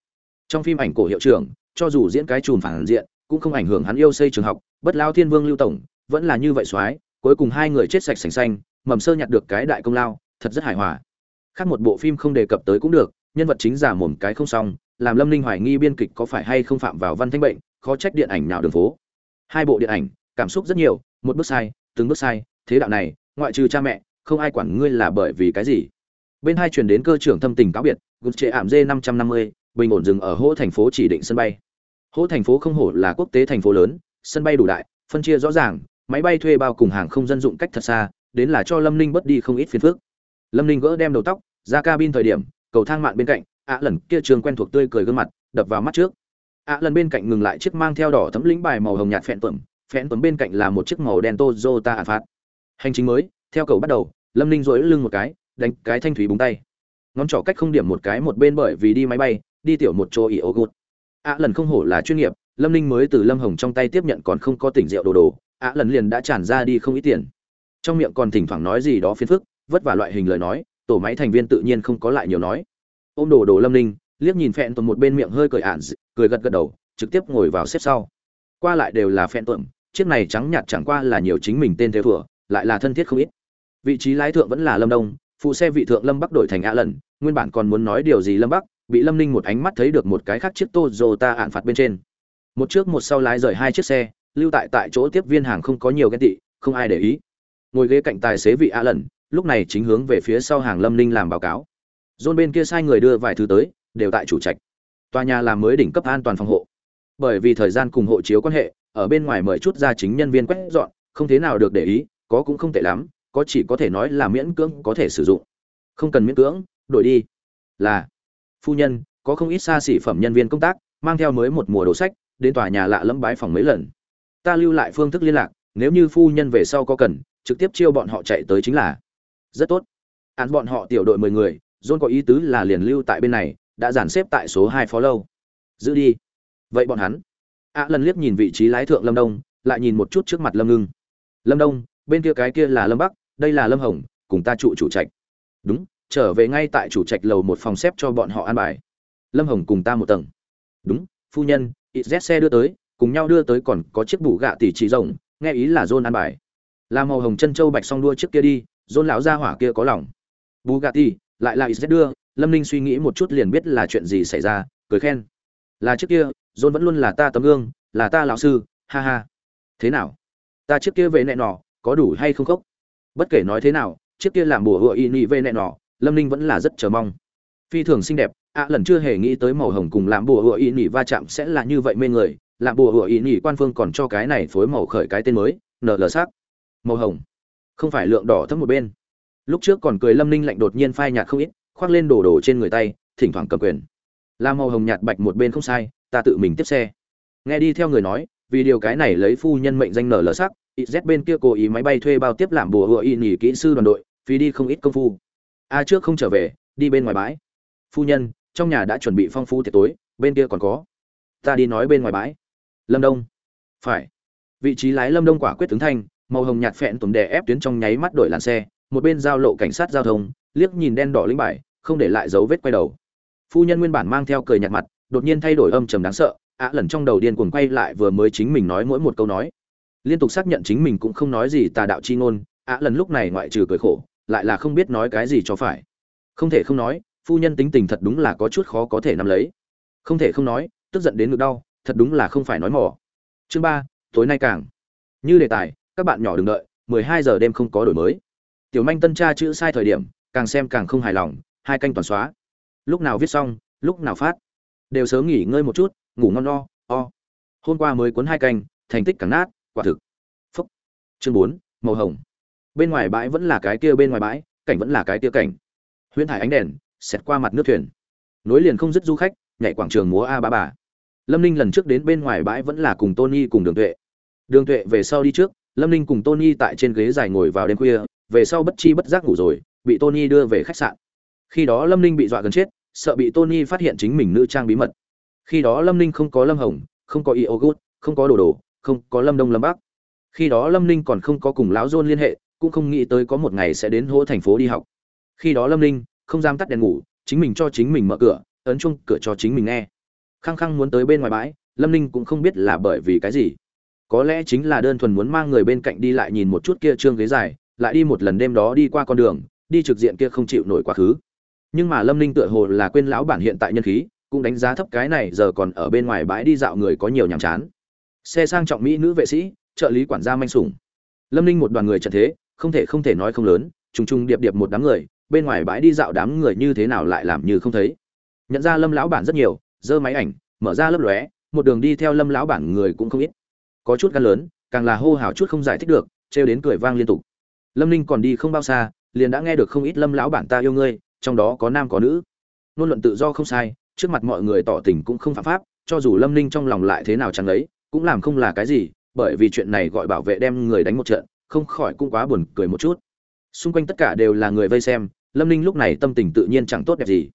Trong phim ảnh cổ hiệu trưởng, cho dù diễn cái chùm phản diện, cũng không ảnh hưởng hắn yêu xây trường học, bất lao thiên vương lưu tổng, vẫn là như vậy soái, cuối cùng hai người chết sạch sành xanh, mầm sơ nhặt được cái đại công lao, thật rất hài hòa. Khác một bộ phim không đề cập tới cũng được, nhân vật chính giả mồm cái không xong, làm lâm ninh hoài nghi biên kịch có phải hay không phạm vào văn thanh bệnh, khó trách điện ảnh nào đường phố hai bộ điện ảnh, cảm xúc rất nhiều, một bước sai, từng bước sai, thế đạo này, ngoại trừ cha mẹ, không ai quản ngươi là bởi vì cái gì. Bên hai truyền đến cơ trưởng thâm tình cáo biệt gục trệ ảm d năm trăm năm mươi, bình ổn dừng ở hỗ thành phố chỉ định sân bay. Hỗ thành phố không hổ là quốc tế thành phố lớn, sân bay đủ đại, phân chia rõ ràng, máy bay thuê bao cùng hàng không dân dụng cách thật xa, đến là cho lâm ninh bớt đi không ít phiền phức. Lâm ninh gỡ đem đầu tóc, ra cabin thời điểm, cầu thang mạn bên cạnh, ạ lần kia trường quen thuộc tươi cười gương mặt, đập vào mắt trước ạ lần bên cạnh ngừng lại chiếc mang theo đỏ thấm lĩnh bài màu hồng nhạt phẹn tuẩm. Phẹn tuẩm bên cạnh là một chiếc màu đen tozota ạn phạt hành trình mới, theo cầu bắt đầu, lâm ninh dối lưng một cái, đánh cái thanh thủy búng tay. Ngón trỏ cách không điểm một cái một bên bởi vì đi máy bay, đi tiểu một chỗ ỉ ô gút ạ à, lần không hổ là chuyên nghiệp, lâm ninh mới từ lâm hồng trong tay tiếp nhận còn không có tỉnh rượu đồ đồ. Ạ lần liền đã tràn ra đi không ít tiền. Trong miệng còn thỉnh thoảng nói gì đó phiền phức, vất vả loại hình lời nói, tổ máy thành viên tự nhiên không có lại nhiều nói. Ôm đồ đồ lâm ninh liếc nhìn phẹn tuần một bên miệng hơi cười ản cười gật gật đầu, trực tiếp ngồi vào xếp sau. Qua lại đều là phẹn tuần, chiếc này trắng nhạt chẳng qua là nhiều chính mình tên theo thừa lại là thân thiết không ít. Vị trí lái thượng vẫn là lâm đông, phụ xe vị thượng lâm bắc đổi thành ạ lần, nguyên bản còn muốn nói điều gì lâm bắc, bị lâm ninh một ánh mắt thấy được một cái khác chiếc tô dồ ta ạn phạt bên trên. Một trước một sau lái rời hai chiếc xe, lưu tại tại chỗ tiếp viên hàng không có nhiều ghen tị, không ai để ý. Ngồi ghế cạnh tài xế vị ạ lần, lúc này chính hướng về phía sau hàng lâm ninh làm báo cáo. Dôn bên kia sai người đưa vài thứ tới đều tại chủ trạch. Tòa nhà làm mới đỉnh cấp an toàn phòng hộ. Bởi vì thời gian cùng hộ chiếu quan hệ, ở bên ngoài mời chút ra chính nhân viên quét dọn, không thế nào được để ý, có cũng không tệ lắm, có chỉ có thể nói là miễn cưỡng có thể sử dụng. Không cần miễn cưỡng, đổi đi. Là, phu nhân, có không ít xa xỉ phẩm nhân viên công tác, mang theo mới một mùa đồ sách, đến tòa nhà lạ lẫm bái phòng mấy lần. Ta lưu lại phương thức liên lạc, nếu như phu nhân về sau có cần, trực tiếp chiêu bọn họ chạy tới chính là. Rất tốt. Án bọn họ tiểu đội mười người, john có ý tứ là liền lưu tại bên này đã dàn xếp tại số hai phó lâu. Giữ đi. Vậy bọn hắn. Ạ lần liếc nhìn vị trí lái thượng lâm đông, lại nhìn một chút trước mặt lâm ngưng. Lâm đông, bên kia cái kia là lâm bắc, đây là lâm hồng, cùng ta trụ chủ trạch. Đúng, trở về ngay tại chủ trạch lầu một phòng xếp cho bọn họ an bài. Lâm hồng cùng ta một tầng. Đúng, phu nhân ít z xe đưa tới, cùng nhau đưa tới còn có chiếc bù gạ tỷ trí rồng, nghe ý là john an bài. Là màu hồng chân châu bạch song đua trước kia đi, john lão gia hỏa kia có lòng. Bù gạ tỷ, lại là ít z đưa lâm ninh suy nghĩ một chút liền biết là chuyện gì xảy ra, cười khen. Là trước kia, john vẫn luôn là ta tấm gương, là ta lão sư, ha ha. Thế nào? Ta trước kia về nẹ nọ, có đủ hay không khóc? Bất kể nói thế nào, trước kia làm bùa hựa y nị về nẹ nọ, lâm ninh vẫn là rất chờ mong. Phi thường xinh đẹp, ạ, lần chưa hề nghĩ tới màu hồng cùng làm bùa hựa y nị va chạm sẽ là như vậy mê người, làm bùa hựa y nị quan phương còn cho cái này phối màu khởi cái tên mới nở lờ sắc màu hồng. Không phải lượng đỏ thấp một bên. Lúc trước còn cười lâm ninh lạnh đột nhiên phai nhạt không ít khoác lên đồ đồ trên người tay, thỉnh thoảng cầm quyền. Là màu hồng nhạt bạch một bên không sai, ta tự mình tiếp xe. Nghe đi theo người nói, vì điều cái này lấy phu nhân mệnh danh nở lờ sắc z bên kia cố ý máy bay thuê bao tiếp làm bùa hựa y nghỉ kỹ sư đoàn đội vì đi không ít công phu. A trước không trở về, đi bên ngoài bãi. Phu nhân, trong nhà đã chuẩn bị phong phú tiệc tối, bên kia còn có. Ta đi nói bên ngoài bãi. Lâm đông. Phải. Vị trí lái lâm đông quả quyết tướng thanh, màu hồng nhạt phẹn tùng đè ép tuyến trong nháy mắt đổi làn xe, một bên giao lộ cảnh sát giao thông, liếc nhìn đen đỏ lĩnh bài không để lại dấu vết quay đầu. Phu nhân nguyên bản mang theo cười nhạt mặt, đột nhiên thay đổi âm trầm đáng sợ, ạ à, lần trong đầu điên cuồng quay lại vừa mới chính mình nói mỗi một câu nói. Liên tục xác nhận chính mình cũng không nói gì tà đạo chi ngôn, ạ à, lần lúc này ngoại trừ cười khổ, lại là không biết nói cái gì cho phải. Không thể không nói, phu nhân tính tình thật đúng là có chút khó có thể nắm lấy. Không thể không nói, tức giận đến ngực đau, thật đúng là không phải nói mỏ. Chương ba, tối nay càng. Như đề tài, các bạn nhỏ đừng đợi 12 giờ đêm không có đổi mới. Tiểu manh tân tra chữ sai thời điểm, càng xem càng không hài lòng hai canh toàn xóa. Lúc nào viết xong, lúc nào phát. Đều sớm nghỉ ngơi một chút, ngủ ngon no, o. Hôm qua mới cuốn hai canh, thành tích càng nát, quả thực. Phúc. Chương bốn, màu hồng. Bên ngoài bãi vẫn là cái kia bên ngoài bãi, cảnh vẫn là cái kia cảnh. Huyễn thải ánh đèn, xẹt qua mặt nước thuyền. Nối liền không dứt du khách, nhảy quảng trường múa a ba bà. Lâm ninh lần trước đến bên ngoài bãi vẫn là cùng tony cùng đường tuệ. Đường tuệ về sau đi trước, lâm ninh cùng tony tại trên ghế dài ngồi vào đêm khuya, về sau bất chi bất giác ngủ rồi, bị tony đưa về khách sạn khi đó lâm ninh bị dọa gần chết, sợ bị tony phát hiện chính mình nữ trang bí mật. Khi đó lâm ninh không có lâm hồng, không có iogut không có đồ đồ, không có lâm đông lâm bắc. Khi đó lâm ninh còn không có cùng lão dôn liên hệ, cũng không nghĩ tới có một ngày sẽ đến hỗ thành phố đi học. Khi đó lâm ninh không dám tắt đèn ngủ, chính mình cho chính mình mở cửa, ấn chung cửa cho chính mình nghe. Khăng khăng muốn tới bên ngoài bãi, lâm ninh cũng không biết là bởi vì cái gì. Có lẽ chính là đơn thuần muốn mang người bên cạnh đi lại nhìn một chút kia trương ghế dài, lại đi một lần đêm đó đi qua con đường, đi trực diện kia không chịu nổi quá khứ nhưng mà lâm ninh tựa hồ là quên lão bản hiện tại nhân khí, cũng đánh giá thấp cái này giờ còn ở bên ngoài bãi đi dạo người có nhiều nhàm chán. Xe sang trọng mỹ nữ vệ sĩ, trợ lý quản gia manh sủng. Lâm ninh một đoàn người trận thế, không thể không thể nói không lớn, trùng trùng điệp điệp một đám người, bên ngoài bãi đi dạo đám người như thế nào lại làm như không thấy. Nhận ra lâm lão bản rất nhiều, giơ máy ảnh, mở ra lấp lóe, một đường đi theo lâm lão bản người cũng không ít. Có chút gan lớn, càng là hô hào chút không giải thích được, trêu đến cười vang liên tục. Lâm ninh còn đi không bao xa, liền đã nghe được không ít lâm lão bản ta yêu ngươi trong đó có nam có nữ. Ngôn luận tự do không sai, trước mặt mọi người tỏ tình cũng không phạm pháp, cho dù lâm ninh trong lòng lại thế nào chẳng ấy, cũng làm không là cái gì, bởi vì chuyện này gọi bảo vệ đem người đánh một trận, không khỏi cũng quá buồn cười một chút. Xung quanh tất cả đều là người vây xem, lâm ninh lúc này tâm tình tự nhiên chẳng tốt đẹp gì.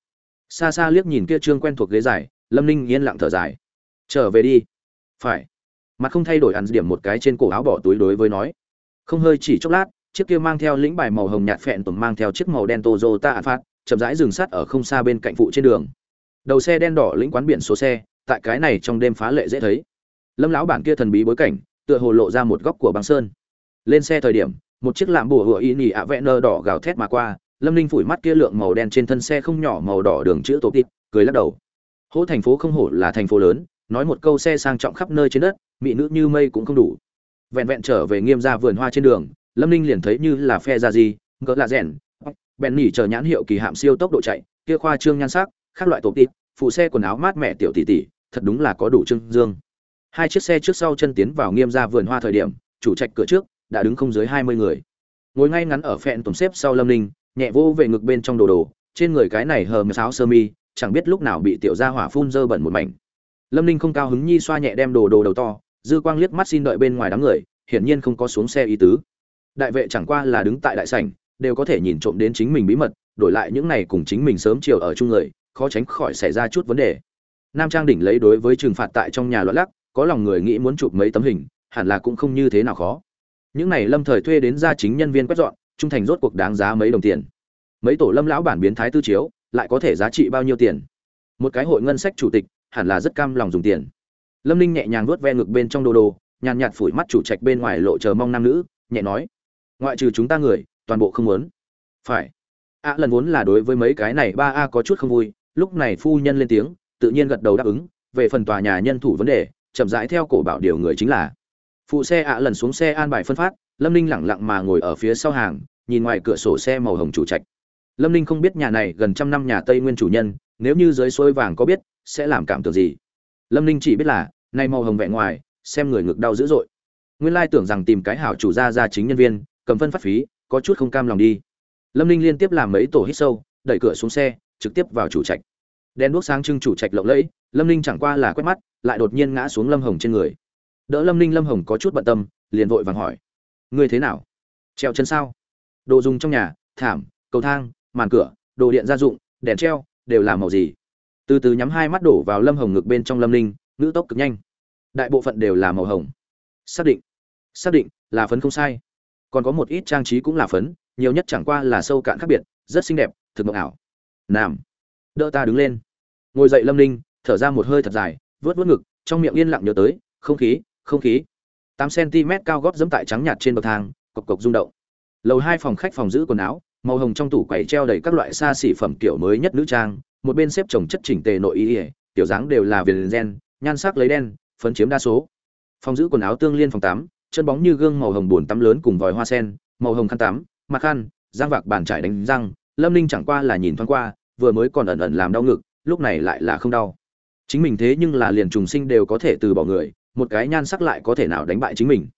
Xa xa liếc nhìn kia trương quen thuộc ghế dài, lâm ninh yên lặng thở dài. Trở về đi. Phải. Mặt không thay đổi ăn điểm một cái trên cổ áo bỏ túi đối với nói. Không hơi chỉ chốc lát, chiếc kia mang theo lĩnh bài màu hồng nhạt phẹn tùng mang theo chiếc màu đen Toyota phạt chậm rãi dừng sát ở không xa bên cạnh phụ trên đường. Đầu xe đen đỏ lĩnh quán biển số xe, tại cái này trong đêm phá lệ dễ thấy. Lâm lão bản kia thần bí bối cảnh, tựa hồ lộ ra một góc của băng sơn. Lên xe thời điểm, một chiếc lạm bùa hựa y nhì ạ vẽ nơ đỏ gào thét mà qua, lâm ninh phủi mắt kia lượng màu đen trên thân xe không nhỏ màu đỏ đường chữ tổ tít cười lắc đầu. Hỗ thành phố không hổ là thành phố lớn, nói một câu xe sang trọng khắp nơi trên đất, mỹ nữ như mây cũng không đủ. Vẹn vẹn trở về nghiêm ra vườn hoa trên đường, lâm ninh liền thấy như là phe ra gì ngỡ là rèn bèn nỉ chờ nhãn hiệu kỳ hạm siêu tốc độ chạy, kia khoa trương nhan sắc các loại tổ tít phụ xe quần áo mát mẻ tiểu tỷ tỷ, thật đúng là có đủ trưng dương. Hai chiếc xe trước sau chân tiến vào nghiêm ra vườn hoa thời điểm, chủ trạch cửa trước, đã đứng không dưới hai mươi người. Ngồi ngay ngắn ở phẹn tổn xếp sau lâm ninh, nhẹ vô về ngực bên trong đồ đồ, trên người cái này hờ sáo sơ mi, chẳng biết lúc nào bị tiểu gia hỏa phun dơ bẩn một mảnh. Lâm ninh không cao hứng nhi xoa nhẹ đem đồ đồ đầu to, dư quang liếc mắt xin đợi bên ngoài đám người, hiển nhiên không có xuống xe ý tứ. Đại vệ chẳng qua là đứng tại đại sảnh đều có thể nhìn trộm đến chính mình bí mật, đổi lại những này cùng chính mình sớm chiều ở chung người, khó tránh khỏi xảy ra chút vấn đề. Nam trang đỉnh lấy đối với trừng phạt tại trong nhà loạn lắc, có lòng người nghĩ muốn chụp mấy tấm hình, hẳn là cũng không như thế nào khó. Những này lâm thời thuê đến gia chính nhân viên quét dọn, trung thành rốt cuộc đáng giá mấy đồng tiền. Mấy tổ lâm lão bản biến thái tư chiếu, lại có thể giá trị bao nhiêu tiền? Một cái hội ngân sách chủ tịch, hẳn là rất cam lòng dùng tiền. Lâm ninh nhẹ nhàng vuốt ve ngực bên trong đồ đồ, nhàn nhạt phủi mắt chủ trạch bên ngoài lộ chờ mong nam nữ, nhẹ nói, ngoại trừ chúng ta người toàn bộ không muốn. Phải. A lần vốn là đối với mấy cái này ba a có chút không vui, lúc này phu nhân lên tiếng, tự nhiên gật đầu đáp ứng, về phần tòa nhà nhân thủ vấn đề, chậm rãi theo cổ bảo điều người chính là. Phụ xe ạ lần xuống xe an bài phân phát, lâm ninh lẳng lặng mà ngồi ở phía sau hàng, nhìn ngoài cửa sổ xe màu hồng chủ trạch. Lâm ninh không biết nhà này gần trăm năm nhà tây nguyên chủ nhân, nếu như dưới xôi vàng có biết, sẽ làm cảm tưởng gì? Lâm ninh chỉ biết là nay màu hồng vẹn ngoài, xem người ngực đau dữ dội. Nguyên lai tưởng rằng tìm cái hảo chủ gia ra chính nhân viên, cầm phân phát phí có chút không cam lòng đi. Lâm ninh liên tiếp làm mấy tổ hít sâu, đẩy cửa xuống xe, trực tiếp vào chủ trạch. Đèn đuốc sáng trưng chủ trạch lộng lẫy, lâm ninh chẳng qua là quét mắt, lại đột nhiên ngã xuống lâm hồng trên người. Đỡ lâm ninh, lâm hồng có chút bận tâm, liền vội vàng hỏi, ngươi thế nào? Treo chân sao? Đồ dùng trong nhà, thảm, cầu thang, màn cửa, đồ điện gia dụng, đèn treo, đều là màu gì? Từ từ nhắm hai mắt đổ vào lâm hồng ngực bên trong lâm ninh, ngữ tốc cực nhanh. Đại bộ phận đều là màu hồng. Xác định. Xác định là phấn không sai còn có một ít trang trí cũng là phấn, nhiều nhất chẳng qua là sâu cạn khác biệt, rất xinh đẹp, thực mộng ảo. Nam. Đỡ ta đứng lên. Ngồi dậy lâm ninh, thở ra một hơi thật dài vớt vớt ngực, trong miệng yên lặng nhớ tới, không khí không khí. Tám cm cao gót dẫm tại trắng nhạt trên bậc thang, cộc cộc rung động. Lầu hai phòng khách phòng giữ quần áo, màu hồng trong tủ quầy treo đầy các loại xa xỉ phẩm kiểu mới nhất nữ trang, một bên xếp chồng chất chỉnh tề nội y tiểu dáng đều là viền gen, nhan sắc lấy đen, phấn chiếm đa số. Phòng giữ quần áo tương liên phòng tám chân bóng như gương màu hồng buồn tắm lớn cùng vòi hoa sen, màu hồng khăn tắm, mặt khăn giang vạc bàn trải đánh răng. Lâm ninh chẳng qua là nhìn thoáng qua, vừa mới còn ẩn ẩn làm đau ngực, lúc này lại là không đau. Chính mình thế nhưng là liền trùng sinh đều có thể từ bỏ người, một cái nhan sắc lại có thể nào đánh bại chính mình.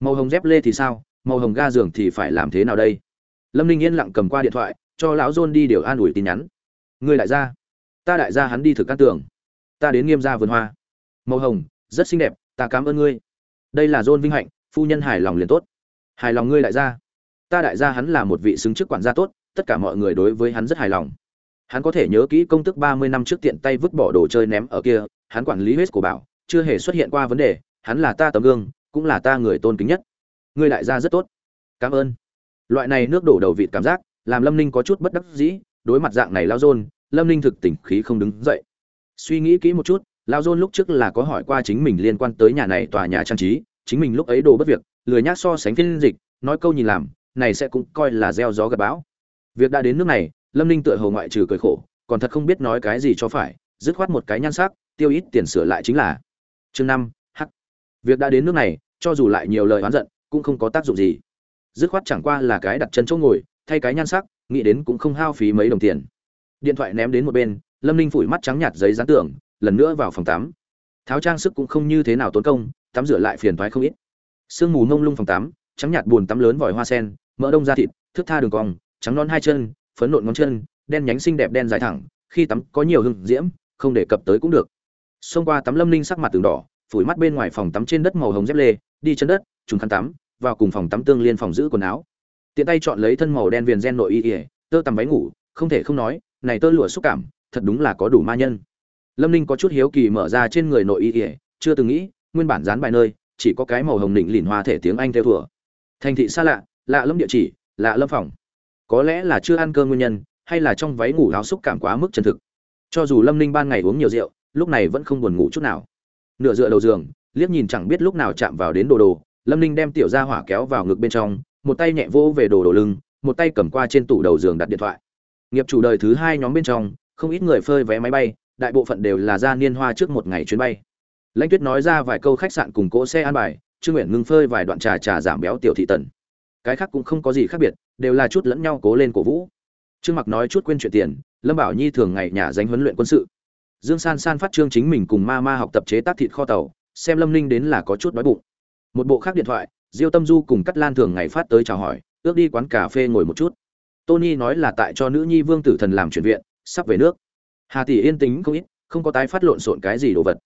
Màu hồng dép lê thì sao, màu hồng ga giường thì phải làm thế nào đây? Lâm ninh yên lặng cầm qua điện thoại, cho lão John đi điều an ủi tin nhắn. Người đại gia, ta đại gia hắn đi thực căn tưởng ta đến nghiêm gia vườn hoa. Màu hồng, rất xinh đẹp, ta cảm ơn ngươi. Đây là John vinh hạnh phu nhân hài lòng liền tốt. Hài lòng ngươi đại gia. Ta đại gia hắn là một vị xứng chức quản gia tốt, tất cả mọi người đối với hắn rất hài lòng. Hắn có thể nhớ kỹ công tức ba mươi năm trước tiện tay vứt bỏ đồ chơi ném ở kia, hắn quản lý huyết của bảo, chưa hề xuất hiện qua vấn đề, hắn là ta tấm gương, cũng là ta người tôn kính nhất. Ngươi đại gia rất tốt. Cảm ơn. Loại này nước đổ đầu vịt cảm giác, làm lâm ninh có chút bất đắc dĩ, đối mặt dạng này lao dôn, lâm ninh thực tỉnh khí không đứng dậy. Suy nghĩ kỹ một chút lao dôn lúc trước là có hỏi qua chính mình liên quan tới nhà này tòa nhà trang trí chính mình lúc ấy đồ bất việc, lười nhác so sánh phiên dịch, nói câu nhìn làm, này sẽ cũng coi là gieo gió gặp bão. Việc đã đến nước này, lâm ninh tựa hồ ngoại trừ cười khổ, còn thật không biết nói cái gì cho phải, dứt khoát một cái nhan sắc, tiêu ít tiền sửa lại chính là. Chương năm, h. Việc đã đến nước này, cho dù lại nhiều lời oán giận, cũng không có tác dụng gì. Dứt khoát chẳng qua là cái đặt chân chỗ ngồi, thay cái nhan sắc, nghĩ đến cũng không hao phí mấy đồng tiền. Điện thoại ném đến một bên, lâm ninh phủi mắt trắng nhạt giấy dán tưởng lần nữa vào phòng tắm. Tháo trang sức cũng không như thế nào tốn công tắm rửa lại phiền thoái không ít. Sương mù mông lung phòng tắm, trắng nhạt buồn tắm lớn vòi hoa sen, mỡ đông da thịt, thước tha đường cong, trắng non hai chân, phấn nộn ngón chân, đen nhánh xinh đẹp đen dài thẳng, khi tắm có nhiều hương diễm, không để cập tới cũng được. Xông qua tắm lâm linh sắc mặt từng đỏ, phủi mắt bên ngoài phòng tắm trên đất màu hồng dép lê, đi chân đất, trùng khăn tắm, vào cùng phòng tắm tương liên phòng giữ quần áo. Tiện tay chọn lấy thân màu đen viền gen nội y ỉa tơ tằm váy ngủ, không thể không nói, này tơ lụa xúc cảm, thật đúng là có đủ ma nhân. Lâm ninh có chút hiếu kỳ mở ra trên người nội y ỉa chưa từng nghĩ nguyên bản dán bài nơi, chỉ có cái màu hồng nịnh lìn hoa thể tiếng anh theo thùa thành thị xa lạ lạ lâm địa chỉ, lạ lâm phòng. Có lẽ là chưa ăn cơm nguyên nhân, hay là trong váy ngủ áo xúc cảm quá mức chân thực. Cho dù lâm ninh ban ngày uống nhiều rượu, lúc này vẫn không buồn ngủ chút nào. Nửa dựa đầu giường, liếc nhìn chẳng biết lúc nào chạm vào đến đồ đồ, lâm ninh đem tiểu ra hỏa kéo vào ngực bên trong, một tay nhẹ vỗ về đồ đồ lưng, một tay cầm qua trên tủ đầu giường đặt điện thoại. Nghiệp chủ đời thứ hai nhóm bên trong, không ít người phơi vé máy bay, đại bộ phận đều là ra niên hoa trước một ngày chuyến bay lãnh tuyết nói ra vài câu khách sạn cùng cỗ xe an bài, trương nguyện ngưng phơi vài đoạn trà trà giảm béo tiểu thị tần. Cái khác cũng không có gì khác biệt, đều là chút lẫn nhau cố lên cổ vũ. Trương mặc nói chút quên chuyện tiền, lâm bảo nhi thường ngày nhà danh huấn luyện quân sự. Dương san san phát trương chính mình cùng ma ma học tập chế tác thịt kho tàu, xem lâm ninh đến là có chút đói bụng. Một bộ khác điện thoại, diêu tâm du cùng cắt lan thường ngày phát tới chào hỏi, ước đi quán cà phê ngồi một chút. Tony nói là tại cho nữ nhi vương tử thần làm chuyển viện, sắp về nước. Hà tỷ yên tính không ít, không có tái phát lộn xộn cái gì đồ vật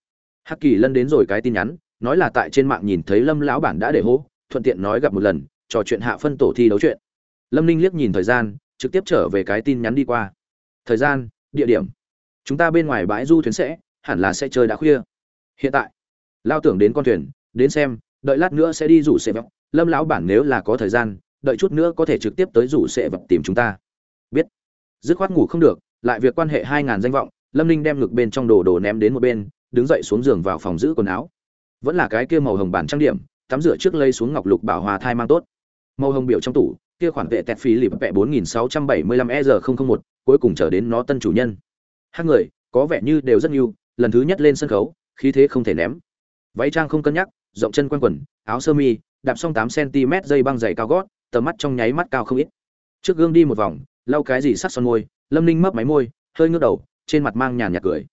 hắc kỳ lân đến rồi cái tin nhắn, nói là tại trên mạng nhìn thấy lâm lão bản đã để hô, thuận tiện nói gặp một lần, trò chuyện hạ phân tổ thi đấu chuyện. Lâm ninh liếc nhìn thời gian, trực tiếp trở về cái tin nhắn đi qua. Thời gian, địa điểm. Chúng ta bên ngoài bãi du thuyền sẽ, hẳn là sẽ chơi đã khuya. Hiện tại, lao tưởng đến con thuyền, đến xem, đợi lát nữa sẽ đi rủ xe vọng lâm lão bản nếu là có thời gian, đợi chút nữa có thể trực tiếp tới rủ xe vọng tìm chúng ta. Biết. Dứt khoát ngủ không được, lại việc quan hệ hai ngàn danh vọng, lâm ninh đem ngực bên trong đồ đồ ném đến một bên đứng dậy xuống giường vào phòng giữ quần áo. Vẫn là cái kia màu hồng bản trang điểm, tắm rửa trước lây xuống ngọc lục bảo hòa thai mang tốt. Màu hồng biểu trong tủ, kia khoản vệ tẹt phí lịp vẹ 4675 e 001 cuối cùng trở đến nó tân chủ nhân. Hai người, có vẻ như đều rất yêu lần thứ nhất lên sân khấu, khí thế không thể ném. Váy trang không cân nhắc, rộng chân quanh quần, áo sơ mi, đạp xong tám cm dây băng dày cao gót, tầm mắt trong nháy mắt cao không ít. Trước gương đi một vòng, lau cái gì sắc son môi, lâm ninh mấp máy môi, hơi ngước đầu, trên mặt mang nhàn nhạt cười.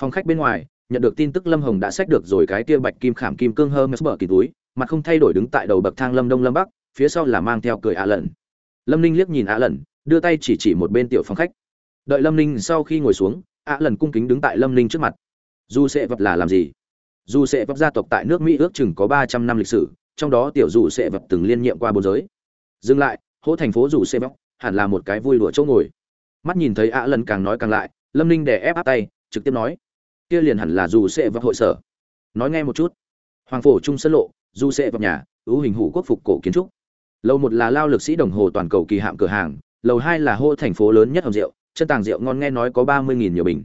Phòng khách bên ngoài nhận được tin tức lâm hồng đã xách được rồi cái kia bạch kim khảm kim cương hơn bờ kỳ túi mặt không thay đổi đứng tại đầu bậc thang lâm đông lâm bắc phía sau là mang theo cười ạ Lận. lâm ninh liếc nhìn ạ Lận, đưa tay chỉ chỉ một bên tiểu phòng khách. Đợi lâm ninh sau khi ngồi xuống ạ Lận cung kính đứng tại lâm ninh trước mặt. Dù sẽ vật là làm gì? Dù sẽ vật gia tộc tại nước mỹ ước chừng có ba trăm năm lịch sử trong đó tiểu dù sẽ vật từng liên nhiệm qua bốn giới. Dừng lại hỗ thành phố dù sẽ vật hẳn là một cái vui đùa chỗ ngồi. Mắt nhìn thấy ạ Lận càng nói càng lại lâm ninh đè ép áp tay trực tiếp nói kia liền hẳn là dù sẽ vào hội sở. Nói nghe một chút. Hoàng phổ trung sân lộ, dù sẽ vào nhà ưu hình hủ quốc phục cổ kiến trúc. Lầu một là lao lực sĩ đồng hồ toàn cầu kỳ hạm cửa hàng, lầu hai là hô thành phố lớn nhất hầm rượu, chân tàng rượu ngon nghe nói có ba mươi nghìn nhiều bình.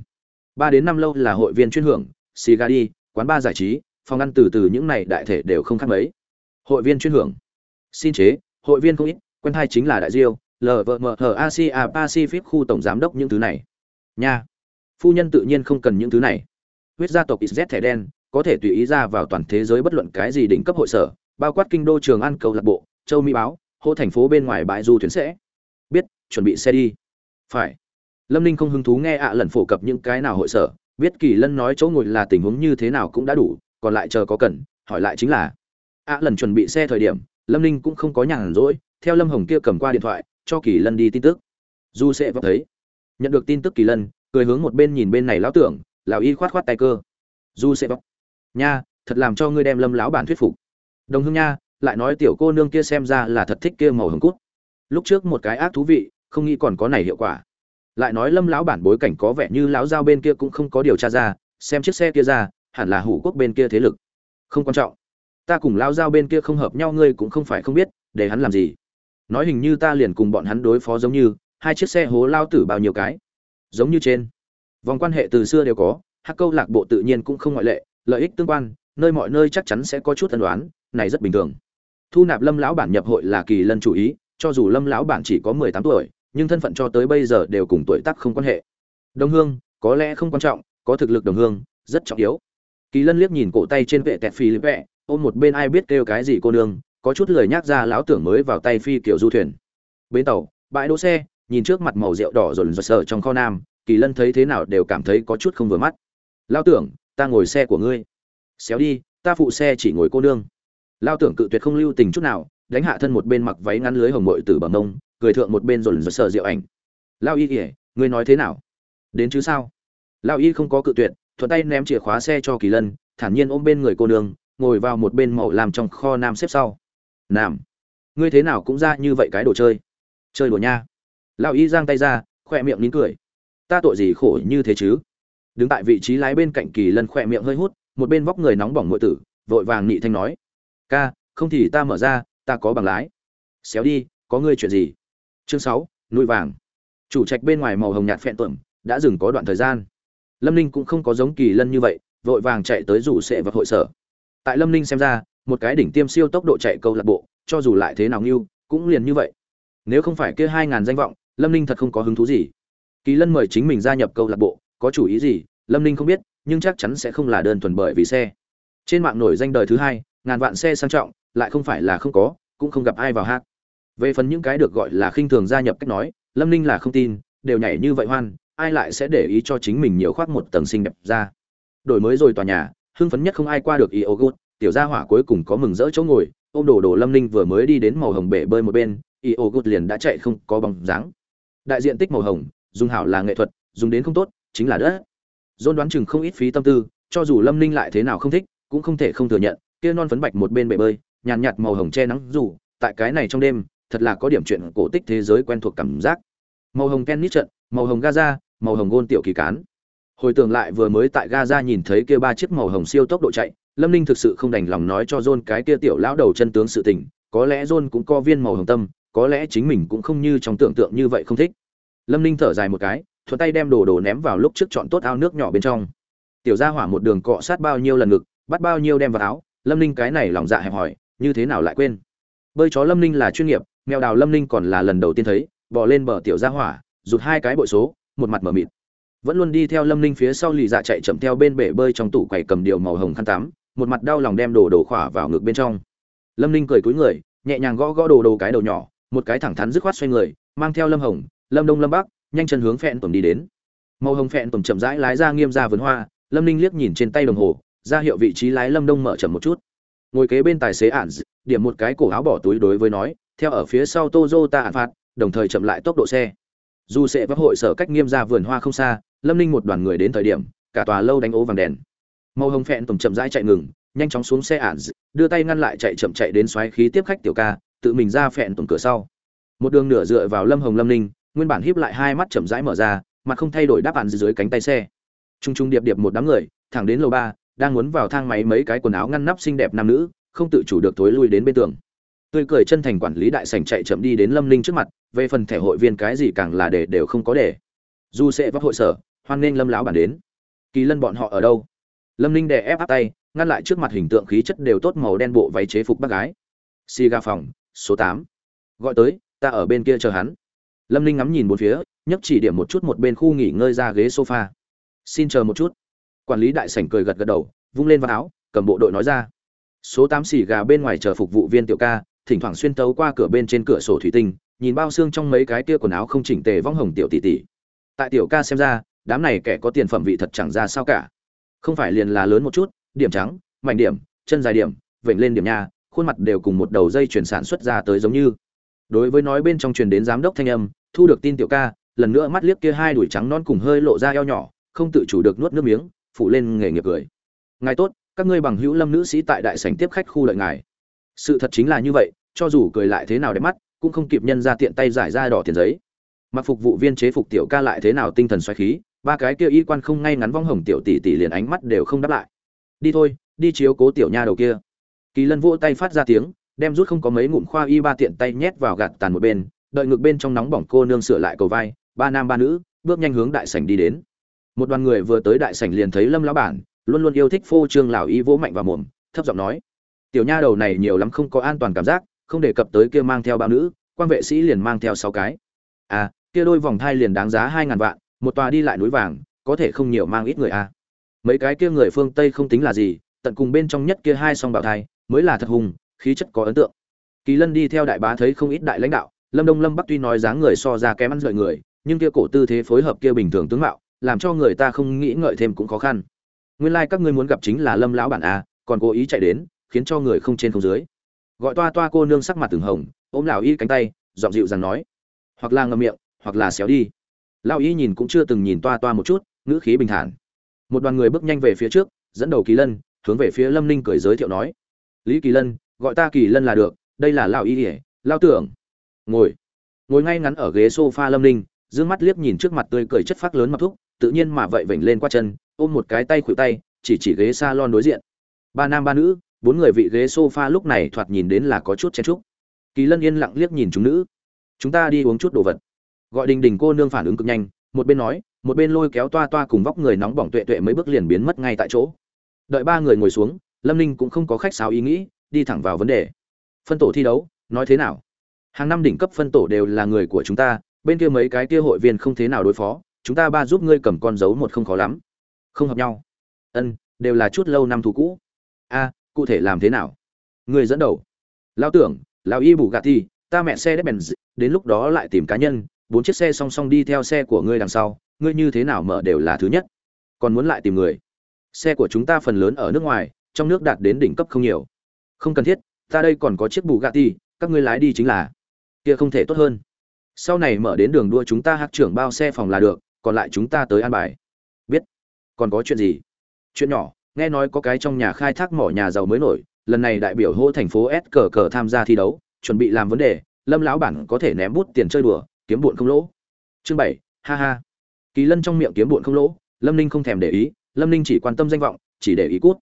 Ba đến năm lâu là hội viên chuyên hưởng, xì gà đi, quán bar giải trí, phòng ăn từ từ những này đại thể đều không khác mấy. Hội viên chuyên hưởng. Xin chế, hội viên không ít, quen hai chính là đại diêu lvmh asia pacific khu tổng giám đốc những thứ này. Nha. Phu nhân tự nhiên không cần những thứ này huyết gia tộc xz thẻ đen, có thể tùy ý ra vào toàn thế giới bất luận cái gì đỉnh cấp hội sở, bao quát kinh đô trường ăn cầu lạc bộ, châu mỹ báo, hô thành phố bên ngoài bãi du thuyền sẽ. Biết, chuẩn bị xe đi. Phải. Lâm ninh không hứng thú nghe ạ lần phổ cập những cái nào hội sở, biết kỳ lân nói chỗ ngồi là tình huống như thế nào cũng đã đủ, còn lại chờ có cần, hỏi lại chính là. Ạ lần chuẩn bị xe thời điểm, lâm ninh cũng không có nhàn rỗi, theo lâm hồng kia cầm qua điện thoại, cho kỳ lân đi tin tức. Du sẽ vấp thấy. Nhận được tin tức kỳ lân, cười hướng một bên nhìn bên này lão tưởng lão y khoát khoát tay cơ. Du sẽ bóc. Nha, thật làm cho ngươi đem lâm lão bản thuyết phục. Đồng hương nha, lại nói tiểu cô nương kia xem ra là thật thích kia màu hồng cút. Lúc trước một cái ác thú vị, không nghĩ còn có này hiệu quả. Lại nói lâm lão bản bối cảnh có vẻ như lão giao bên kia cũng không có điều tra ra, xem chiếc xe kia ra, hẳn là hủ quốc bên kia thế lực. Không quan trọng. Ta cùng lão giao bên kia không hợp nhau ngươi cũng không phải không biết, để hắn làm gì? Nói hình như ta liền cùng bọn hắn đối phó giống như, hai chiếc xe hố lao tử bao nhiêu cái. Giống như trên vòng quan hệ từ xưa đều có, hắc câu lạc bộ tự nhiên cũng không ngoại lệ, lợi ích tương quan, nơi mọi nơi chắc chắn sẽ có chút tân đoán này rất bình thường. Thu nạp lâm lão bản nhập hội là kỳ lân chủ ý, cho dù lâm lão bản chỉ có mười tám tuổi, nhưng thân phận cho tới bây giờ đều cùng tuổi tác không quan hệ. Đồng hương, có lẽ không quan trọng, có thực lực đồng hương, rất trọng yếu. Kỳ lân liếc nhìn cổ tay trên vệ tẹt phi lip vẹ, ôm một bên ai biết kêu cái gì cô nương, có chút lời nhắc ra lão tưởng mới vào tay phi kiểu du thuyền. Bến tàu, bãi đỗ xe, nhìn trước mặt màu rượu đỏ rồn rột sờ trong kho nam kỳ lân thấy thế nào đều cảm thấy có chút không vừa mắt. Lão tưởng, ta ngồi xe của ngươi. Xéo đi, ta phụ xe chỉ ngồi cô nương. Lao tưởng cự tuyệt không lưu tình chút nào, đánh hạ thân một bên mặc váy ngắn lưới hồng mội từ bằng mông cười thượng một bên dồn dồn sờ rượu ảnh. Lao y kỉa ngươi nói thế nào? Đến chứ sao? Lao y không có cự tuyệt, thuận tay ném chìa khóa xe cho kỳ lân, thản nhiên ôm bên người cô nương, ngồi vào một bên màu làm trong kho nam xếp sau. Nam, ngươi thế nào cũng ra như vậy cái đồ chơi. Chơi đùa nha. Lao y giang tay ra khoe miệng nín cười ta tội gì khổ như thế chứ? Đứng tại vị trí lái bên cạnh kỳ lân khoe miệng hơi hút, một bên vóc người nóng bỏng ngội tử, vội vàng nị thanh nói. Ca, không thì ta mở ra, ta có bằng lái. Xéo đi, có ngươi chuyện gì? Chương sáu nuôi vàng. Chủ trạch bên ngoài màu hồng nhạt phẹn tuẩm đã dừng có đoạn thời gian. Lâm ninh cũng không có giống kỳ lân như vậy, vội vàng chạy tới rủ sệ vật hội sở. Tại lâm ninh xem ra, một cái đỉnh tiêm siêu tốc độ chạy câu lạc bộ, cho dù lại thế nào nghiêu, cũng liền như vậy. Nếu không phải kia hai ngàn danh vọng, lâm ninh thật không có hứng thú gì kỳ lân mời chính mình gia nhập câu lạc bộ, có chủ ý gì, lâm ninh không biết, nhưng chắc chắn sẽ không là đơn thuần bởi vì xe. Trên mạng nổi danh đời thứ hai, ngàn vạn xe sang trọng, lại không phải là không có, cũng không gặp ai vào hát. Về phần những cái được gọi là khinh thường gia nhập cách nói, lâm ninh là không tin, đều nhảy như vậy hoan, ai lại sẽ để ý cho chính mình nhiều khoác một tầng xinh đẹp ra. Đổi mới rồi tòa nhà, hưng phấn nhất không ai qua được ý ô gút, tiểu gia hỏa cuối cùng có mừng rỡ chỗ ngồi, ôm đồ đồ lâm ninh vừa mới đi đến màu hồng bể bơi một bên, ý ô gút liền đã chạy không có bóng dáng. Đại diện tích màu hồng dùng hảo là nghệ thuật dùng đến không tốt chính là đất. Dôn đoán chừng không ít phí tâm tư cho dù lâm ninh lại thế nào không thích cũng không thể không thừa nhận kia non phấn bạch một bên bể bơi nhàn nhạt, nhạt màu hồng che nắng dù tại cái này trong đêm thật là có điểm chuyện cổ tích thế giới quen thuộc cảm giác. Màu hồng tennis trận màu hồng gaza màu hồng gôn tiểu kỳ cán. Hồi tưởng lại vừa mới tại gaza nhìn thấy kia ba chiếc màu hồng siêu tốc độ chạy lâm ninh thực sự không đành lòng nói cho john cái kia tiểu lão đầu chân tướng sự tình có lẽ john cũng co viên màu hồng tâm có lẽ chính mình cũng không như trong tưởng tượng như vậy không thích lâm ninh thở dài một cái, thuận tay đem đồ đồ ném vào lúc trước chọn tốt ao nước nhỏ bên trong. Tiểu gia hỏa một đường cọ sát bao nhiêu lần ngực, bắt bao nhiêu đem vào áo, lâm ninh cái này lòng dạ hẹp hỏi như thế nào lại quên? Bơi chó lâm ninh là chuyên nghiệp, mèo đào lâm ninh còn là lần đầu tiên thấy bỏ lên bờ tiểu gia hỏa, rụt hai cái bội số, một mặt mở mịt. Vẫn luôn đi theo lâm ninh phía sau lì dạ chạy chậm theo bên bể bơi trong tủ quầy cầm điều màu hồng khăn tắm, một mặt đau lòng đem đồ đồ khỏa vào ngực bên trong. Lâm ninh cười cúi người, nhẹ nhàng gõ gõ đồ đồ cái đầu nhỏ, một cái thẳng thắn dứt khoát xoay người, mang theo lâm hồng lâm đông lâm bắc, nhanh chân hướng phẹn tổm đi đến. Màu hồng phẹn tổm chậm rãi lái ra nghiêm ra vườn hoa, lâm ninh liếc nhìn trên tay đồng hồ, ra hiệu vị trí lái lâm đông mở chậm một chút. Ngồi kế bên tài xế ản điểm một cái cổ áo bỏ túi đối với nói, theo ở phía sau Toyota ản phạt, đồng thời chậm lại tốc độ xe. Dù sẽ vấp hội sở cách nghiêm ra vườn hoa không xa, lâm ninh một đoàn người đến thời điểm, cả tòa lâu đánh ố vàng đèn. Màu hồng phẹn tổm chậm rãi chạy ngừng, nhanh chóng xuống xe ản đưa tay ngăn lại chạy chậm chạy đến xoáy khí tiếp khách tiểu ca, tự mình ra phẹn tổm cửa sau. Một đường nửa dựa vào lâm hồng lâm ninh nguyên bản híp lại hai mắt chậm rãi mở ra, mà không thay đổi đáp án dưới cánh tay xe. Trung trung điệp điệp một đám người, thẳng đến lầu ba, đang muốn vào thang máy mấy cái quần áo ngăn nắp xinh đẹp nam nữ, không tự chủ được tối lui đến bên tường. Tươi cười chân thành quản lý đại sảnh chạy chậm đi đến lâm ninh trước mặt, về phần thẻ hội viên cái gì càng là để đều không có để. Du sẽ vấp hội sở, hoan nghênh lâm lão bản đến. Kỳ lân bọn họ ở đâu? Lâm ninh đè ép áp tay, ngăn lại trước mặt hình tượng khí chất đều tốt màu đen bộ váy chế phục bác gái. Si ga phòng, số tám. Gọi tới, ta ở bên kia chờ hắn lâm ninh ngắm nhìn bốn phía, nhấc chỉ điểm một chút một bên khu nghỉ ngơi ra ghế sofa. Xin chờ một chút. Quản lý đại sảnh cười gật gật đầu, vung lên vào áo, cầm bộ đội nói ra. Số tám xì gà bên ngoài chờ phục vụ viên tiểu ca, thỉnh thoảng xuyên tấu qua cửa bên trên cửa sổ thủy tinh, nhìn bao xương trong mấy cái tia quần áo không chỉnh tề vong hồng tiểu tỷ tỷ. Tại tiểu ca xem ra, đám này kẻ có tiền phẩm vị thật chẳng ra sao cả. Không phải liền là lớn một chút, điểm trắng, mảnh điểm, chân dài điểm, vểnh lên điểm nha, khuôn mặt đều cùng một đầu dây chuyển sản xuất ra tới giống như đối với nói bên trong truyền đến giám đốc thanh âm, thu được tin tiểu ca, lần nữa mắt liếc kia hai đuổi trắng non cùng hơi lộ ra eo nhỏ, không tự chủ được nuốt nước miếng, phụ lên nghề nghiệp cười. Ngài tốt, các ngươi bằng hữu lâm nữ sĩ tại đại sảnh tiếp khách khu lợi ngài. Sự thật chính là như vậy, cho dù cười lại thế nào đẹp mắt, cũng không kịp nhân ra tiện tay giải ra đỏ tiền giấy. Mặc phục vụ viên chế phục tiểu ca lại thế nào tinh thần xoáy khí, ba cái kia y quan không ngay ngắn vong hồng tiểu tỷ tỷ liền ánh mắt đều không đáp lại. Đi thôi, đi chiếu cố tiểu nha đầu kia. Kỳ lân vỗ tay phát ra tiếng đem rút không có mấy ngụm khoa y ba tiện tay nhét vào gạt tàn một bên, đợi ngược bên trong nóng bỏng cô nương sửa lại cầu vai, ba nam ba nữ bước nhanh hướng đại sảnh đi đến. Một đoàn người vừa tới đại sảnh liền thấy lâm lão bản, luôn luôn yêu thích phô trương lão y vỗ mạnh vào mồm, thấp giọng nói, tiểu nha đầu này nhiều lắm không có an toàn cảm giác, không đề cập tới kia mang theo bao nữ, quan vệ sĩ liền mang theo sáu cái. À kia đôi vòng thai liền đáng giá hai ngàn vạn, một tòa đi lại núi vàng, có thể không nhiều mang ít người à. Mấy cái kia người phương tây không tính là gì, tận cùng bên trong nhất kia hai song bảo thai, mới là thật hùng khí chất có ấn tượng. Kỳ lân đi theo đại bá thấy không ít đại lãnh đạo, lâm đông lâm bắc tuy nói dáng người so ra kém ăn lợi người, nhưng kia cổ tư thế phối hợp kia bình thường tướng mạo, làm cho người ta không nghĩ ngợi thêm cũng khó khăn. Nguyên lai like các ngươi muốn gặp chính là lâm lão bản a, còn cố ý chạy đến, khiến cho người không trên không dưới. Gọi toa toa cô nương sắc mặt từng hồng, ôm lão y cánh tay, giọng dịu rằng nói, hoặc là ngậm miệng, hoặc là xéo đi. Lão y nhìn cũng chưa từng nhìn toa toa một chút, ngữ khí bình thản. Một đoàn người bước nhanh về phía trước, dẫn đầu kỳ lân, hướng về phía lâm ninh cười giới thiệu nói, lý kỳ lân gọi ta kỳ lân là được, đây là lão y ỉa lao tưởng. Ngồi. Ngồi ngay ngắn ở ghế sofa lâm ninh, dương mắt liếc nhìn trước mặt tươi cười chất phác lớn mặc thúc, tự nhiên mà vậy vểnh lên qua chân, ôm một cái tay khuỷu tay, chỉ chỉ ghế salon đối diện. Ba nam ba nữ, bốn người vị ghế sofa lúc này thoạt nhìn đến là có chút chen chúc. Kỳ lân yên lặng liếc nhìn chúng nữ. Chúng ta đi uống chút đồ vật. Gọi đình đình cô nương phản ứng cực nhanh, một bên nói, một bên lôi kéo toa toa cùng vóc người nóng bỏng tuệ tuệ mấy bước liền biến mất ngay tại chỗ. Đợi ba người ngồi xuống, lâm ninh cũng không có khách sáo ý nghĩ đi thẳng vào vấn đề. Phân tổ thi đấu, nói thế nào? Hàng năm đỉnh cấp phân tổ đều là người của chúng ta, bên kia mấy cái kia hội viên không thế nào đối phó, chúng ta ba giúp ngươi cầm con dấu một không khó lắm. Không hợp nhau. Ân, đều là chút lâu năm thú cũ. A, cụ thể làm thế nào? Ngươi dẫn đầu. Lao tưởng lao y bù gà thi ta mẹ xe đép bèn đến lúc đó lại tìm cá nhân, bốn chiếc xe song song đi theo xe của ngươi đằng sau, ngươi như thế nào mở đều là thứ nhất. Còn muốn lại tìm người. Xe của chúng ta phần lớn ở nước ngoài, trong nước đạt đến đỉnh cấp không nhiều không cần thiết, ta đây còn có chiếc bù gà ti các ngươi lái đi chính là. Kia không thể tốt hơn. Sau này mở đến đường đua chúng ta hát trưởng bao xe phòng là được, còn lại chúng ta tới an bài. Biết. Còn có chuyện gì? Chuyện nhỏ, nghe nói có cái trong nhà khai thác mỏ nhà giàu mới nổi, lần này đại biểu hô thành phố s cờ cờ tham gia thi đấu, chuẩn bị làm vấn đề, lâm lão bản có thể ném bút tiền chơi đùa, kiếm bụn không lỗ. Chương bảy, ha ha. Kỳ lân trong miệng kiếm bụn không lỗ, lâm ninh không thèm để ý, lâm ninh chỉ quan tâm danh vọng, chỉ để ý cút.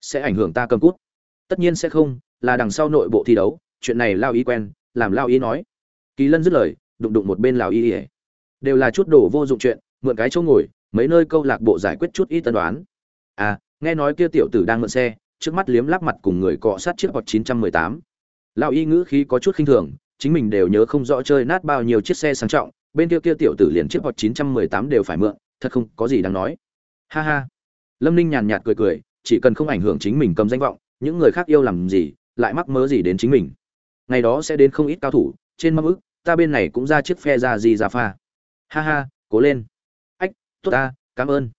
Sẽ ảnh hưởng ta cầm cút tất nhiên sẽ không là đằng sau nội bộ thi đấu chuyện này lao ý quen làm lao ý nói kỳ lân dứt lời đụng đụng một bên lào y ỉa đều là chút đồ vô dụng chuyện mượn cái chỗ ngồi mấy nơi câu lạc bộ giải quyết chút ít tân đoán à nghe nói kia tiểu tử đang mượn xe trước mắt liếm lắc mặt cùng người cọ sát chiếc hoặc 918. Lão y ngữ khí có chút khinh thường, chính mình đều nhớ không rõ chơi nát bao nhiêu chiếc xe sang trọng, bên kia kia tiểu tử liền chiếc hoặc 918 đều phải mượn, thật không có gì đáng nói. Ha ha. Lâm Ninh nhàn nhạt cười cười, chỉ cần không ảnh hưởng chính mình cầm danh vọng, những người khác yêu làm gì, lại mắc mớ gì đến chính mình. Ngày đó sẽ đến không ít cao thủ, trên mâm ức, ta bên này cũng ra chiếc phe ra gì ra pha. Ha ha, cố lên. Ách, tốt ta, cảm ơn.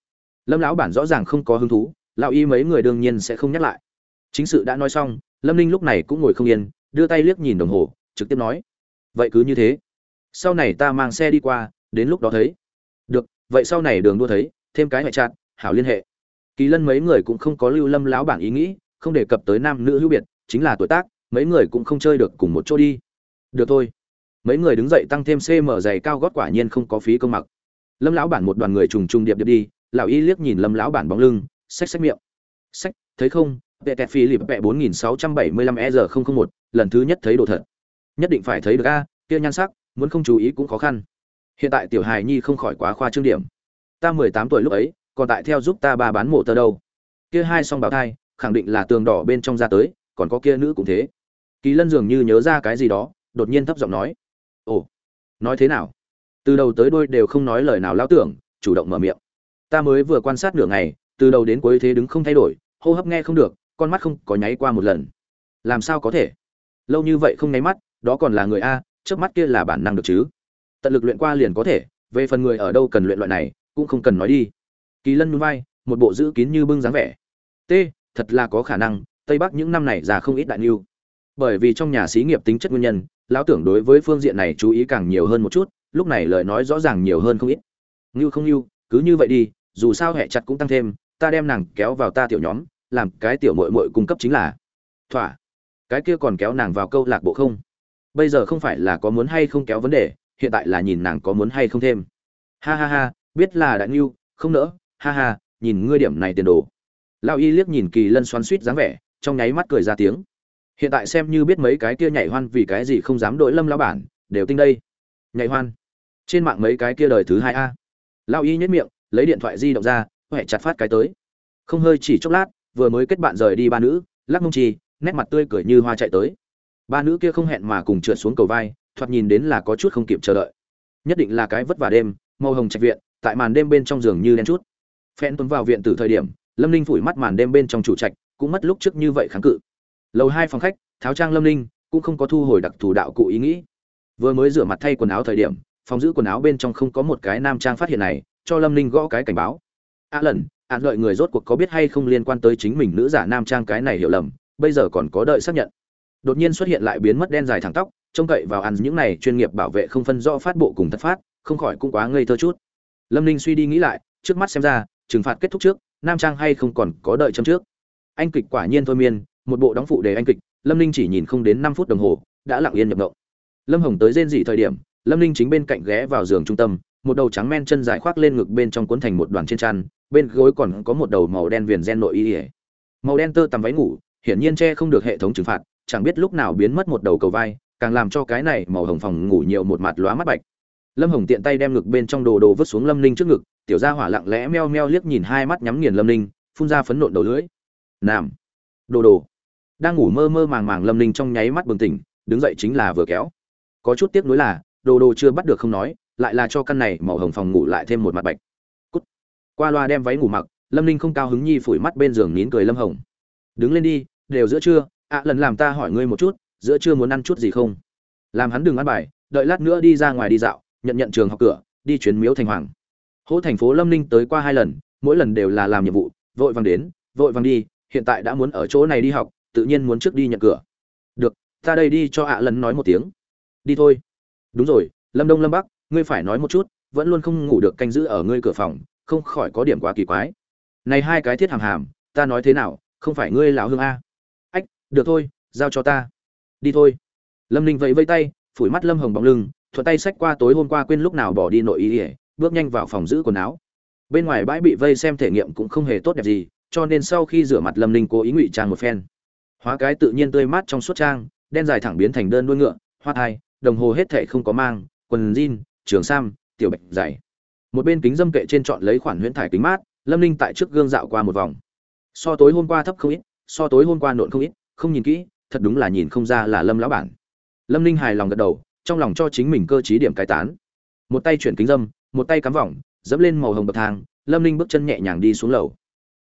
Lâm lão bản rõ ràng không có hứng thú, lão y mấy người đương nhiên sẽ không nhắc lại chính sự đã nói xong lâm ninh lúc này cũng ngồi không yên đưa tay liếc nhìn đồng hồ trực tiếp nói vậy cứ như thế sau này ta mang xe đi qua đến lúc đó thấy được vậy sau này đường đua thấy thêm cái hệ chặt hảo liên hệ kỳ lân mấy người cũng không có lưu lâm lão bản ý nghĩ không đề cập tới nam nữ hữu biệt, chính là tuổi tác, mấy người cũng không chơi được cùng một chỗ đi. Được thôi. Mấy người đứng dậy tăng thêm cm giày cao gót quả nhiên không có phí công mặc. Lâm lão bản một đoàn người trùng trùng điệp điệp đi, lão y liếc nhìn lâm lão bản bóng lưng, xách xách miệng. Xách, thấy không? Vệ tẹt phi lịp vẹ bốn nghìn sáu trăm bảy mươi lăm e r không không một, lần thứ nhất thấy đồ thật. Nhất định phải thấy được a, kia nhan sắc, muốn không chú ý cũng khó khăn. Hiện tại tiểu hài nhi không khỏi quá khoa trương điểm. Ta mười tám tuổi lúc ấy, còn tại theo giúp ta ba bán mộ tờ đâu. Kia hai song bảo thai khẳng định là tường đỏ bên trong ra tới, còn có kia nữ cũng thế. Kỳ lân dường như nhớ ra cái gì đó, đột nhiên thấp giọng nói, ồ, nói thế nào? Từ đầu tới đôi đều không nói lời nào lao tưởng, chủ động mở miệng. Ta mới vừa quan sát nửa ngày, từ đầu đến cuối thế đứng không thay đổi, hô hấp nghe không được, con mắt không có nháy qua một lần. Làm sao có thể? Lâu như vậy không nháy mắt, đó còn là người a trước mắt kia là bản năng được chứ. Tận lực luyện qua liền có thể, về phần người ở đâu cần luyện loại này, cũng không cần nói đi. Kỳ lân núi vai, một bộ giữ kín như bưng dáng vẻ. T thật là có khả năng, tây bắc những năm này già không ít đại niu bởi vì trong nhà xí nghiệp tính chất nguyên nhân, lão tưởng đối với phương diện này chú ý càng nhiều hơn một chút, lúc này lời nói rõ ràng nhiều hơn không ít. Ngưu không ngưu, cứ như vậy đi, dù sao hẹ chặt cũng tăng thêm, ta đem nàng kéo vào ta tiểu nhóm, làm cái tiểu mội mội cung cấp chính là. Thỏa. Cái kia còn kéo nàng vào câu lạc bộ không? Bây giờ không phải là có muốn hay không kéo vấn đề, hiện tại là nhìn nàng có muốn hay không thêm. Ha ha ha, biết là đại ngưu, không nỡ, ha ha, nhìn ngươi điểm này tiền đồ lão y liếc nhìn kỳ lân xoắn suýt dáng vẻ trong nháy mắt cười ra tiếng. Hiện tại xem như biết mấy cái kia nhảy hoan vì cái gì không dám đội lâm lão bản đều tinh đây. Nhảy hoan. Trên mạng mấy cái kia đời thứ hai a. Lão y nhất miệng lấy điện thoại di động ra huệ chặt phát cái tới. Không hơi chỉ chốc lát vừa mới kết bạn rời đi ba nữ lắc mông trì, nét mặt tươi cười như hoa chạy tới. Ba nữ kia không hẹn mà cùng trượt xuống cầu vai thoạt nhìn đến là có chút không kịp chờ đợi. Nhất định là cái vất vả đêm màu hồng trạch viện tại màn đêm bên trong giường như đen chút. Phen tuấn vào viện từ thời điểm lâm ninh phủi mắt màn đêm bên trong chủ trạch, cũng mất lúc trước như vậy kháng cự. Lầu hai phòng khách, tháo trang lâm ninh cũng không có thu hồi đặc thù đạo cụ ý nghĩ. Vừa mới rửa mặt thay quần áo thời điểm, phòng giữ quần áo bên trong không có một cái nam trang phát hiện này, cho lâm ninh gõ cái cảnh báo. A lần ạn lợi người rốt cuộc có biết hay không liên quan tới chính mình nữ giả nam trang cái này hiểu lầm, bây giờ còn có đợi xác nhận. Đột nhiên xuất hiện lại biến mất đen dài thẳng tóc, trông cậy vào ăn những này chuyên nghiệp bảo vệ không phân rõ phát bộ cùng thất phát, không khỏi cũng quá ngây thơ chút. Lâm ninh suy đi nghĩ lại, trước mắt xem ra, trừng phạt kết thúc trước nam trang hay không còn có đợi chấm trước. Anh kịch quả nhiên thôi miên, một bộ đóng phụ đề anh kịch, lâm ninh chỉ nhìn không đến năm phút đồng hồ, đã lặng yên nhập động lâm hồng tới rên dị thời điểm, lâm ninh chính bên cạnh ghé vào giường trung tâm, một đầu trắng men chân dài khoác lên ngực bên trong cuốn thành một đoàn trên chăn bên gối còn có một đầu màu đen viền gen nội y ỉa màu đen tơ tằm váy ngủ, hiển nhiên che không được hệ thống trừng phạt, chẳng biết lúc nào biến mất một đầu cầu vai, càng làm cho cái này màu hồng phòng ngủ nhiều một mặt lóa mắt bạch lâm hồng tiện tay đem ngực bên trong đồ đồ vứt xuống lâm ninh trước ngực, tiểu gia hỏa lặng lẽ meo meo liếc nhìn hai mắt nhắm nghiền lâm ninh, phun ra phấn nộn đầu lưỡi. Nam đồ đồ. Đang ngủ mơ mơ màng màng lâm ninh trong nháy mắt bừng tỉnh, đứng dậy chính là vừa kéo. Có chút tiếc nuối là, đồ đồ chưa bắt được không nói, lại là cho căn này màu hồng phòng ngủ lại thêm một mặt bạch. Cút. qua loa đem váy ngủ mặc, lâm ninh không cao hứng nhi phủi mắt bên giường nín cười lâm hồng. Đứng lên đi, đều giữa trưa, ạ, lần làm ta hỏi ngươi một chút, giữa trưa muốn ăn chút gì không? Làm hắn đừng ăn bài, đợi lát nữa đi ra ngoài đi dạo nhận nhận trường học cửa, đi chuyến miếu thành hoàng. Hỗ thành phố lâm ninh tới qua hai lần, mỗi lần đều là làm nhiệm vụ, vội vàng đến, vội vàng đi, hiện tại đã muốn ở chỗ này đi học, tự nhiên muốn trước đi nhận cửa. Được, ta đây đi cho ạ lần nói một tiếng. Đi thôi. Đúng rồi, lâm đông lâm bắc, ngươi phải nói một chút, vẫn luôn không ngủ được canh giữ ở ngươi cửa phòng, không khỏi có điểm quá kỳ quái. Này hai cái thiết hàm hàm, ta nói thế nào, không phải ngươi lão hương a? Ách, được thôi, giao cho ta. Đi thôi. Lâm ninh vẫy vây tay, phủi mắt lâm hồng bóng lưng thuận tay xách qua tối hôm qua quên lúc nào bỏ đi nội y ỉa, bước nhanh vào phòng giữ quần áo. Bên ngoài bãi bị vây xem thể nghiệm cũng không hề tốt đẹp gì, cho nên sau khi rửa mặt lâm ninh cố ý ngụy trang một phen. Hóa cái tự nhiên tươi mát trong suốt trang, đen dài thẳng biến thành đơn đuôi ngựa, hoa thai, đồng hồ hết thệ không có mang, quần jean, trường sam, tiểu bạch dày. Một bên kính dâm kệ trên chọn lấy khoản huyễn thải kính mát, lâm ninh tại trước gương dạo qua một vòng. So tối hôm qua thấp không ít, so tối hôm qua nộn không ít, không nhìn kỹ, thật đúng là nhìn không ra là lâm lão bản. Lâm ninh hài lòng gật đầu trong lòng cho chính mình cơ t điểm cai tán. Một tay chuyển kính dâm, một tay cắm vòng, dẫm lên màu hồng bậc thang, lâm ninh bước chân nhẹ nhàng đi xuống lầu.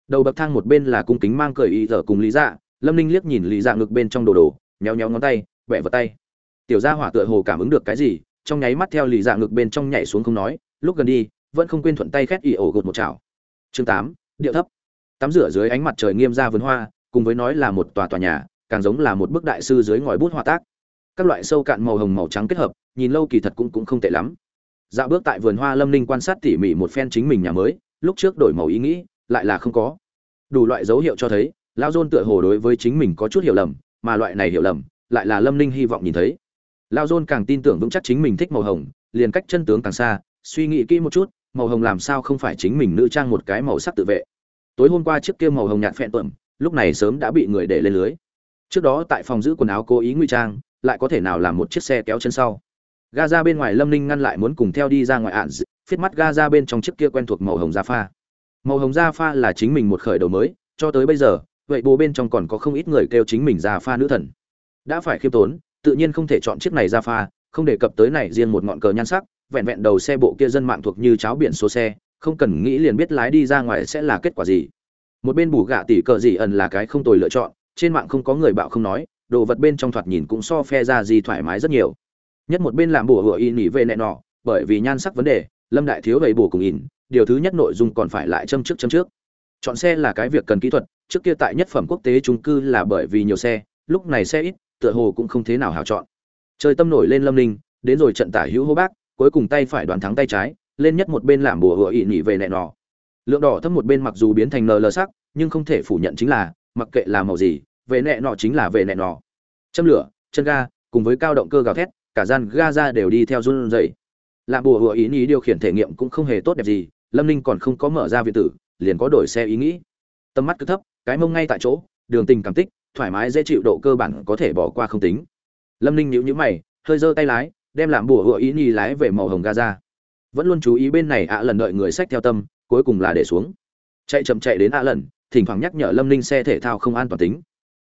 Đầu bậc thang một bên là cung kính mang cởi y dở cùng lý dạ lâm ninh liếc nhìn lý dạ ngực bên trong đồ đồ, nhéo nhéo ngón tay, vẽ vào tay. Tiểu gia hỏa tựa hồ cảm ứng được cái gì, trong nháy mắt theo lý dạ ngực bên trong nhảy xuống không nói, lúc gần đi, vẫn không quên thuận tay khét ỉ ổ gột một chảo. Chương tám điệu thấp. Tắm rửa dưới ánh mặt trời nghiêm ra vườn hoa, cùng với nói là một tòa tòa nhà, càng giống là một bức đại sư dưới ngòi bút họa tác các loại sâu cạn màu hồng màu trắng kết hợp, nhìn lâu kỳ thật cũng cũng không tệ lắm. Dạo bước tại vườn hoa lâm ninh quan sát tỉ mỉ một phen chính mình nhà mới, lúc trước đổi màu ý nghĩ, lại là không có. Đủ loại dấu hiệu cho thấy lao dôn tựa hồ đối với chính mình có chút hiểu lầm, mà loại này hiểu lầm, lại là lâm ninh hy vọng nhìn thấy. Lao dôn càng tin tưởng vững chắc chính mình thích màu hồng, liền cách chân tướng càng xa, suy nghĩ kỹ một chút, màu hồng làm sao không phải chính mình nữ trang một cái màu sắc tự vệ. Tối hôm qua chiếc kia màu hồng nhạt phẹn tuẩm lúc này sớm đã bị người để lên lưới. Trước đó tại phòng giữ quần áo cố ý nguy trang lại có thể nào làm một chiếc xe kéo chân sau. Ga ra bên ngoài lâm ninh ngăn lại muốn cùng theo đi ra ngoài ạn phiết mắt ga ra bên trong chiếc kia quen thuộc màu hồng da pha màu hồng da pha là chính mình một khởi đầu mới, cho tới bây giờ, vậy bố bên trong còn có không ít người kêu chính mình da pha nữ thần. Đã phải khiêm tốn, tự nhiên không thể chọn chiếc này da pha không đề cập tới này riêng một ngọn cờ nhan sắc, vẹn vẹn đầu xe bộ kia dân mạng thuộc như cháo biển số xe, không cần nghĩ liền biết lái đi ra ngoài sẽ là kết quả gì. Một bên bù gạ tỷ cờ gì ẩn là cái không tồi lựa chọn, trên mạng không có người bạo không nói đồ vật bên trong thoạt nhìn cũng so phe ra gì thoải mái rất nhiều. Nhất một bên làm bùa hựa y nỉ về nẹ nọ, bởi vì nhan sắc vấn đề, lâm đại thiếu gầy bù cùng ỉn điều thứ nhất nội dung còn phải lại châm trước châm trước. Chọn xe là cái việc cần kỹ thuật, trước kia tại nhất phẩm quốc tế trung cư là bởi vì nhiều xe, lúc này xe ít, tựa hồ cũng không thế nào hào chọn. Chơi tâm nổi lên lâm ninh, đến rồi trận tả hữu hô bác, cuối cùng tay phải đoán thắng tay trái, lên nhất một bên làm bùa hựa ỵ nỉ về nẹ nọ. Lượng đỏ thấp một bên mặc dù biến thành nờ lờ sắc, nhưng không thể phủ nhận chính là, mặc kệ là màu gì, về nẹ nọ chính là về nẹ nọ châm lửa, chân ga, cùng với cao động cơ gào thét, cả gian ga ra đều đi theo run rẩy. Làm bùa hùa ý nghĩ điều khiển thể nghiệm cũng không hề tốt đẹp gì, lâm ninh còn không có mở ra viện tử, liền có đổi xe ý nghĩ. Tầm mắt cứ thấp, cái mông ngay tại chỗ, đường tình cảm tích, thoải mái dễ chịu độ cơ bản có thể bỏ qua không tính. Lâm ninh nhíu nhíu mày, hơi giơ tay lái, đem làm bùa hựa ý nghĩ lái về màu hồng Gaza. vẫn luôn chú ý bên này ạ lần đợi người sách theo tâm, cuối cùng là để xuống. Chạy chậm chạy đến ạ lần, thỉnh thoảng nhắc nhở lâm ninh xe thể thao không an toàn tính.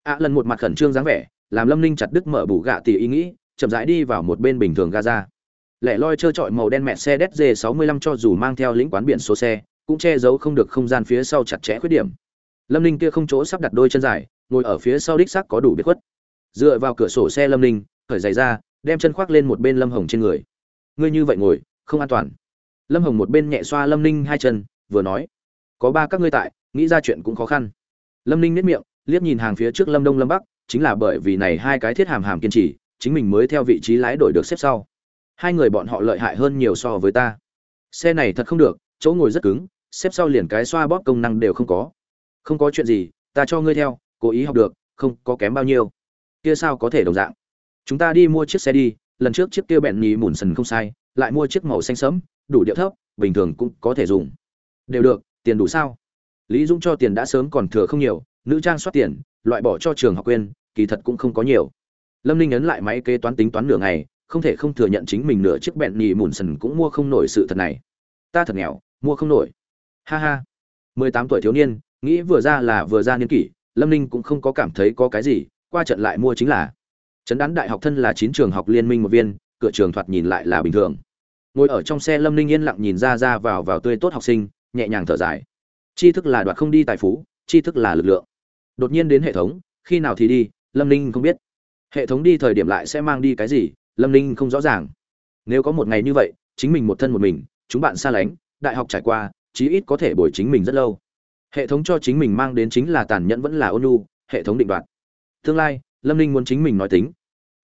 ạ lần một mặt khẩn trương dáng vẻ làm lâm ninh chặt đứt mở bù gạ tỉ ý nghĩ, chậm rãi đi vào một bên bình thường gaza. Lẻ loi trơ trọi màu đen mẹ xe dz 65 cho dù mang theo lĩnh quán biển số xe, cũng che giấu không được không gian phía sau chặt chẽ khuyết điểm. Lâm ninh kia không chỗ sắp đặt đôi chân dài, ngồi ở phía sau đích xác có đủ biệt khuất. Dựa vào cửa sổ xe lâm ninh khởi giày ra, đem chân khoác lên một bên lâm hồng trên người. Ngươi như vậy ngồi, không an toàn. Lâm hồng một bên nhẹ xoa lâm ninh hai chân, vừa nói, có ba các ngươi tại, nghĩ ra chuyện cũng khó khăn. Lâm ninh nếp miệng, liếc nhìn hàng phía trước lâm đông lâm bắc chính là bởi vì này hai cái thiết hàm hàm kiên trì, chính mình mới theo vị trí lái đổi được xếp sau. Hai người bọn họ lợi hại hơn nhiều so với ta. Xe này thật không được, chỗ ngồi rất cứng, xếp sau liền cái xoa bóp công năng đều không có. Không có chuyện gì, ta cho ngươi theo, cố ý học được, không có kém bao nhiêu. Kia sao có thể đồng dạng? Chúng ta đi mua chiếc xe đi, lần trước chiếc kia bẹn nhì mùn sần không sai, lại mua chiếc màu xanh sẫm, đủ điệu thấp, bình thường cũng có thể dùng. Đều được, tiền đủ sao? Lý dũng cho tiền đã sớm còn thừa không nhiều, nữ trang soát tiền loại bỏ cho trường học quên, kỳ thật cũng không có nhiều. Lâm ninh ấn lại máy kế toán tính toán nửa ngày, không thể không thừa nhận chính mình nửa chiếc bẹn nhì mùn sần cũng mua không nổi sự thật này. Ta thật nghèo, mua không nổi. Ha ha. Mười tám tuổi thiếu niên, nghĩ vừa ra là vừa ra niên kỷ, lâm ninh cũng không có cảm thấy có cái gì, qua trận lại mua chính là. Trấn đán đại học thân là chín trường học liên minh một viên, cửa trường thoạt nhìn lại là bình thường. Ngồi ở trong xe lâm ninh yên lặng nhìn ra ra vào vào tươi tốt học sinh, nhẹ nhàng thở dài. Tri thức là đoạt không đi tài phú, tri thức là lực lượng đột nhiên đến hệ thống, khi nào thì đi, lâm ninh không biết. Hệ thống đi thời điểm lại sẽ mang đi cái gì, lâm ninh không rõ ràng. Nếu có một ngày như vậy, chính mình một thân một mình, chúng bạn xa lánh, đại học trải qua, chí ít có thể bồi chính mình rất lâu. Hệ thống cho chính mình mang đến chính là tàn nhẫn vẫn là ôn nhu, hệ thống định đoạt. Tương lai, lâm ninh muốn chính mình nói tính.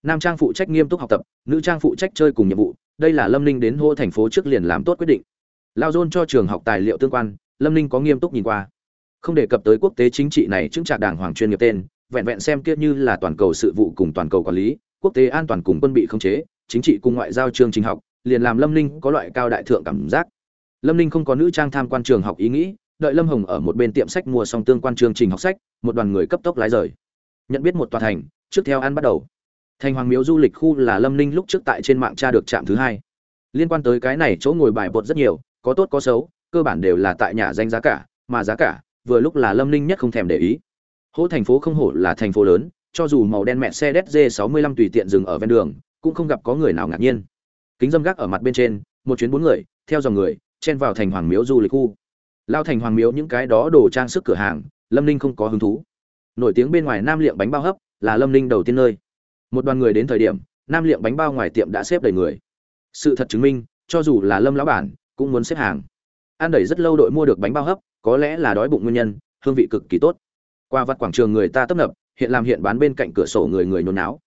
Nam trang phụ trách nghiêm túc học tập, nữ trang phụ trách chơi cùng nhiệm vụ, đây là lâm ninh đến hô thành phố trước liền làm tốt quyết định. Lao dôn cho trường học tài liệu tương quan, lâm ninh có nghiêm túc nhìn qua không đề cập tới quốc tế chính trị này chứng trạc đảng hoàng chuyên nghiệp tên, vẹn vẹn xem kia như là toàn cầu sự vụ cùng toàn cầu quản lý, quốc tế an toàn cùng quân bị không chế, chính trị cùng ngoại giao chương trình học, liền làm lâm ninh có loại cao đại thượng cảm giác. Lâm ninh không có nữ trang tham quan trường học ý nghĩ, đợi lâm hồng ở một bên tiệm sách mua xong tương quan chương trình học sách, một đoàn người cấp tốc lái rời. Nhận biết một tòa thành, trước theo ăn bắt đầu. Thành hoàng miếu du lịch khu là lâm ninh lúc trước tại trên mạng tra được trạm thứ hai. Liên quan tới cái này chỗ ngồi bài bột rất nhiều, có tốt có xấu, cơ bản đều là tại nhà danh giá cả, mà giá cả vừa lúc là lâm ninh nhất không thèm để ý. Hỗ thành phố không hổ là thành phố lớn, cho dù màu đen mẹ xe dz 65 tùy tiện dừng ở ven đường, cũng không gặp có người nào ngạc nhiên. Kính dâm gác ở mặt bên trên, một chuyến bốn người, theo dòng người, chen vào thành hoàng miếu du lịch khu. Lao thành hoàng miếu những cái đó đồ trang sức cửa hàng, lâm ninh không có hứng thú. Nổi tiếng bên ngoài nam liệm bánh bao hấp, là lâm ninh đầu tiên nơi. Một đoàn người đến thời điểm, nam liệm bánh bao ngoài tiệm đã xếp đầy người. Sự thật chứng minh, cho dù là lâm lão bản, cũng muốn xếp hàng. Ăn đẩy rất lâu đội mua được bánh bao hấp có lẽ là đói bụng nguyên nhân, hương vị cực kỳ tốt. Qua vặt quảng trường người ta tấp nập, hiện làm hiện bán bên cạnh cửa sổ người người nhốn náo.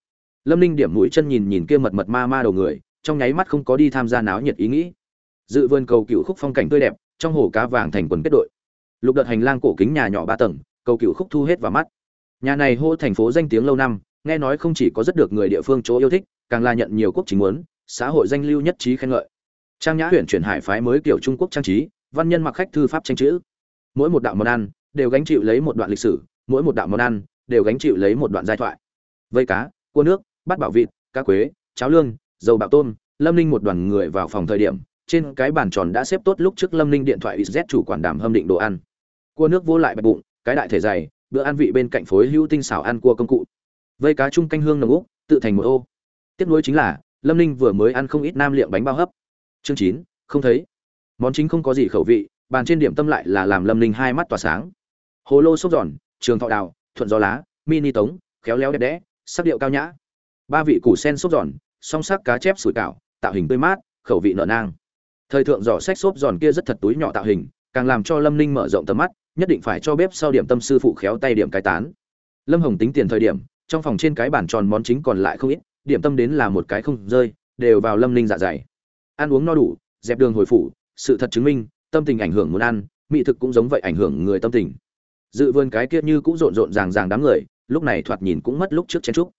Lâm ninh điểm mũi chân nhìn nhìn kia mật mật ma ma đầu người, trong nháy mắt không có đi tham gia náo nhiệt ý nghĩ. Dự vườn cầu cựu khúc phong cảnh tươi đẹp, trong hồ cá vàng thành quần kết đội. Lục đợt hành lang cổ kính nhà nhỏ ba tầng, cầu cựu khúc thu hết vào mắt. Nhà này hô thành phố danh tiếng lâu năm, nghe nói không chỉ có rất được người địa phương chỗ yêu thích, càng là nhận nhiều quốc chính muốn, xã hội danh lưu nhất trí khen ngợi. Trang nhã huyện chuyển hải phái mới kiểu trung quốc trang trí, văn nhân mặc khách thư pháp tranh chữ mỗi một đạo món ăn đều gánh chịu lấy một đoạn lịch sử, mỗi một đạo món ăn đều gánh chịu lấy một đoạn giai thoại. Vây cá, cua nước, bát bảo vịt, cá quế, cháo lương, dầu bạo tôm, lâm ninh một đoàn người vào phòng thời điểm, trên cái bàn tròn đã xếp tốt lúc trước lâm ninh điện thoại z chủ quản đảm hâm định đồ ăn. Cua nước vô lại bạch bụng, cái đại thể dày, bữa ăn vị bên cạnh phối hữu tinh xảo ăn cua công cụ. Vây cá chung canh hương nồng úc, tự thành một ô. Tiếp nối chính là, lâm ninh vừa mới ăn không ít nam liệm bánh bao hấp. Chương chín, không thấy. Món chính không có gì khẩu vị bàn trên điểm tâm lại là làm lâm ninh hai mắt tỏa sáng. Hồ lô xốp giòn, trường thọ đào, thuận gió lá, mini tống, khéo léo đẹp đẽ, sắc điệu cao nhã. Ba vị củ sen xốp giòn, song sắc cá chép sủi cảo, tạo hình tươi mát, khẩu vị nở nang. Thời thượng giỏ sách xốp giòn kia rất thật túi nhỏ tạo hình, càng làm cho lâm ninh mở rộng tầm mắt, nhất định phải cho bếp sau điểm tâm sư phụ khéo tay điểm cái tán. Lâm hồng tính tiền thời điểm, trong phòng trên cái bàn tròn món chính còn lại không ít, điểm tâm đến là một cái không rơi, đều vào lâm ninh dạ dày. Ăn uống no đủ, dẹp đường hồi phủ, sự thật chứng minh tâm tình ảnh hưởng muốn ăn, mỹ thực cũng giống vậy ảnh hưởng người tâm tình. Dự vườn cái kia như cũng rộn rộn ràng ràng đám người, lúc này thoạt nhìn cũng mất lúc trước chen trúc.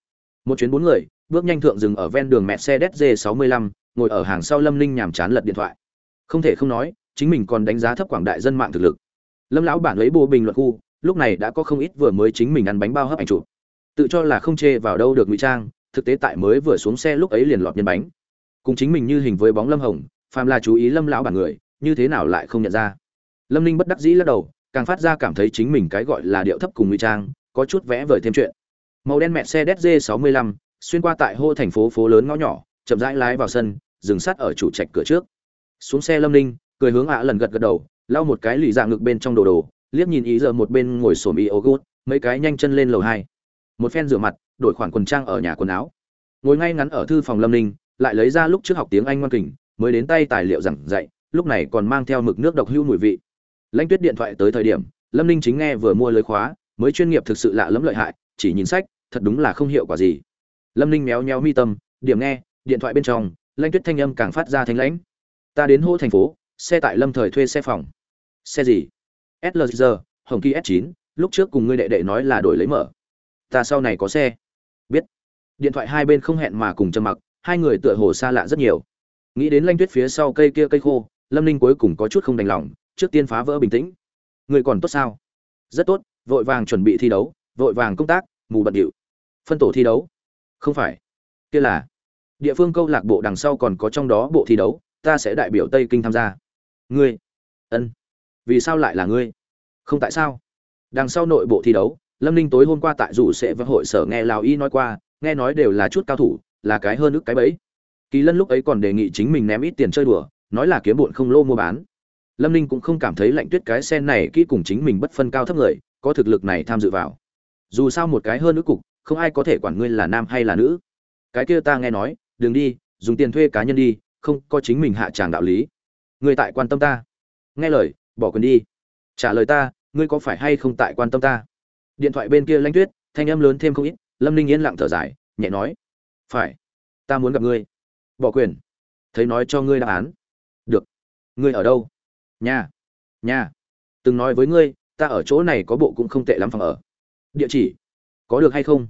Một chuyến bốn người, bước nhanh thượng dừng ở ven đường mẹ xe d 65 ngồi ở hàng sau lâm linh nhàm chán lật điện thoại. Không thể không nói, chính mình còn đánh giá thấp quảng đại dân mạng thực lực. Lâm lão bản lấy bộ bình luận khu, lúc này đã có không ít vừa mới chính mình ăn bánh bao hấp ảnh chụp. Tự cho là không chê vào đâu được ngụy trang, thực tế tại mới vừa xuống xe lúc ấy liền lọt nhân bánh. Cùng chính mình như hình với bóng lâm hồng, phàm là chú ý lâm lão bản người như thế nào lại không nhận ra? Lâm ninh bất đắc dĩ lắc đầu, càng phát ra cảm thấy chính mình cái gọi là điệu thấp cùng ngụy trang, có chút vẽ vời thêm chuyện. Màu đen mẹ xe dz 65 xuyên qua tại hô thành phố phố lớn ngõ nhỏ, chậm rãi lái vào sân, dừng sát ở chủ trạch cửa trước. Xuống xe lâm ninh, cười hướng ạ lần gật gật đầu, lau một cái lì dạng ngực bên trong đồ đồ, liếc nhìn ý giờ một bên ngồi sổm y ô gút, mấy cái nhanh chân lên lầu hai. Một phen rửa mặt, đổi khoản quần trang ở nhà quần áo. Ngồi ngay ngắn ở thư phòng lâm ninh, lại lấy ra lúc trước học tiếng anh ngoan kình, mới đến tay tài liệu giảng dạy lúc này còn mang theo mực nước độc hưu mùi vị. Lãnh tuyết điện thoại tới thời điểm, lâm ninh chính nghe vừa mua lưới khóa, mới chuyên nghiệp thực sự lạ lẫm lợi hại, chỉ nhìn sách, thật đúng là không hiệu quả gì. Lâm ninh méo méo mi tâm, điểm nghe, điện thoại bên trong, lãnh tuyết thanh âm càng phát ra thanh lãnh. Ta đến hô thành phố, xe tại lâm thời thuê xe phòng. Xe gì? Slg hồng kỳ s 9 lúc trước cùng ngươi đệ đệ nói là đổi lấy mở. Ta sau này có xe. Biết. Điện thoại hai bên không hẹn mà cùng trầm mặc, hai người tựa hồ xa lạ rất nhiều. Nghĩ đến lanh tuyết phía sau cây kia cây khô lâm ninh cuối cùng có chút không đành lòng, trước tiên phá vỡ bình tĩnh. Người còn tốt sao? Rất tốt, vội vàng chuẩn bị thi đấu, vội vàng công tác, mù bận điệu. Phân tổ thi đấu? Không phải. Kia là, địa phương câu lạc bộ đằng sau còn có trong đó bộ thi đấu, ta sẽ đại biểu tây kinh tham gia. Ngươi? Ân. Vì sao lại là ngươi? Không tại sao? Đằng sau nội bộ thi đấu, lâm ninh tối hôm qua tại rủ sẽ và hội sở nghe lào y nói qua, nghe nói đều là chút cao thủ, là cái hơn ức cái bẫy. Kỳ lân lúc ấy còn đề nghị chính mình ném ít tiền chơi đùa nói là kiếm bộn không lô mua bán. Lâm ninh cũng không cảm thấy lạnh tuyết cái sen này kỹ cùng chính mình bất phân cao thấp người, có thực lực này tham dự vào. Dù sao một cái hơn nữ cục, không ai có thể quản ngươi là nam hay là nữ. Cái kia ta nghe nói, đừng đi, dùng tiền thuê cá nhân đi, không có chính mình hạ tràng đạo lý. Ngươi tại quan tâm ta. Nghe lời, bỏ quyền đi. Trả lời ta, ngươi có phải hay không tại quan tâm ta? Điện thoại bên kia lanh tuyết, thanh âm lớn thêm không ít, lâm ninh yên lặng thở dài, nhẹ nói, phải, ta muốn gặp ngươi. Bỏ quyền. Thấy nói cho ngươi đáp án được. Ngươi ở đâu? Nhà. Nhà. Từng nói với ngươi, ta ở chỗ này có bộ cũng không tệ lắm phòng ở. Địa chỉ. Có được hay không?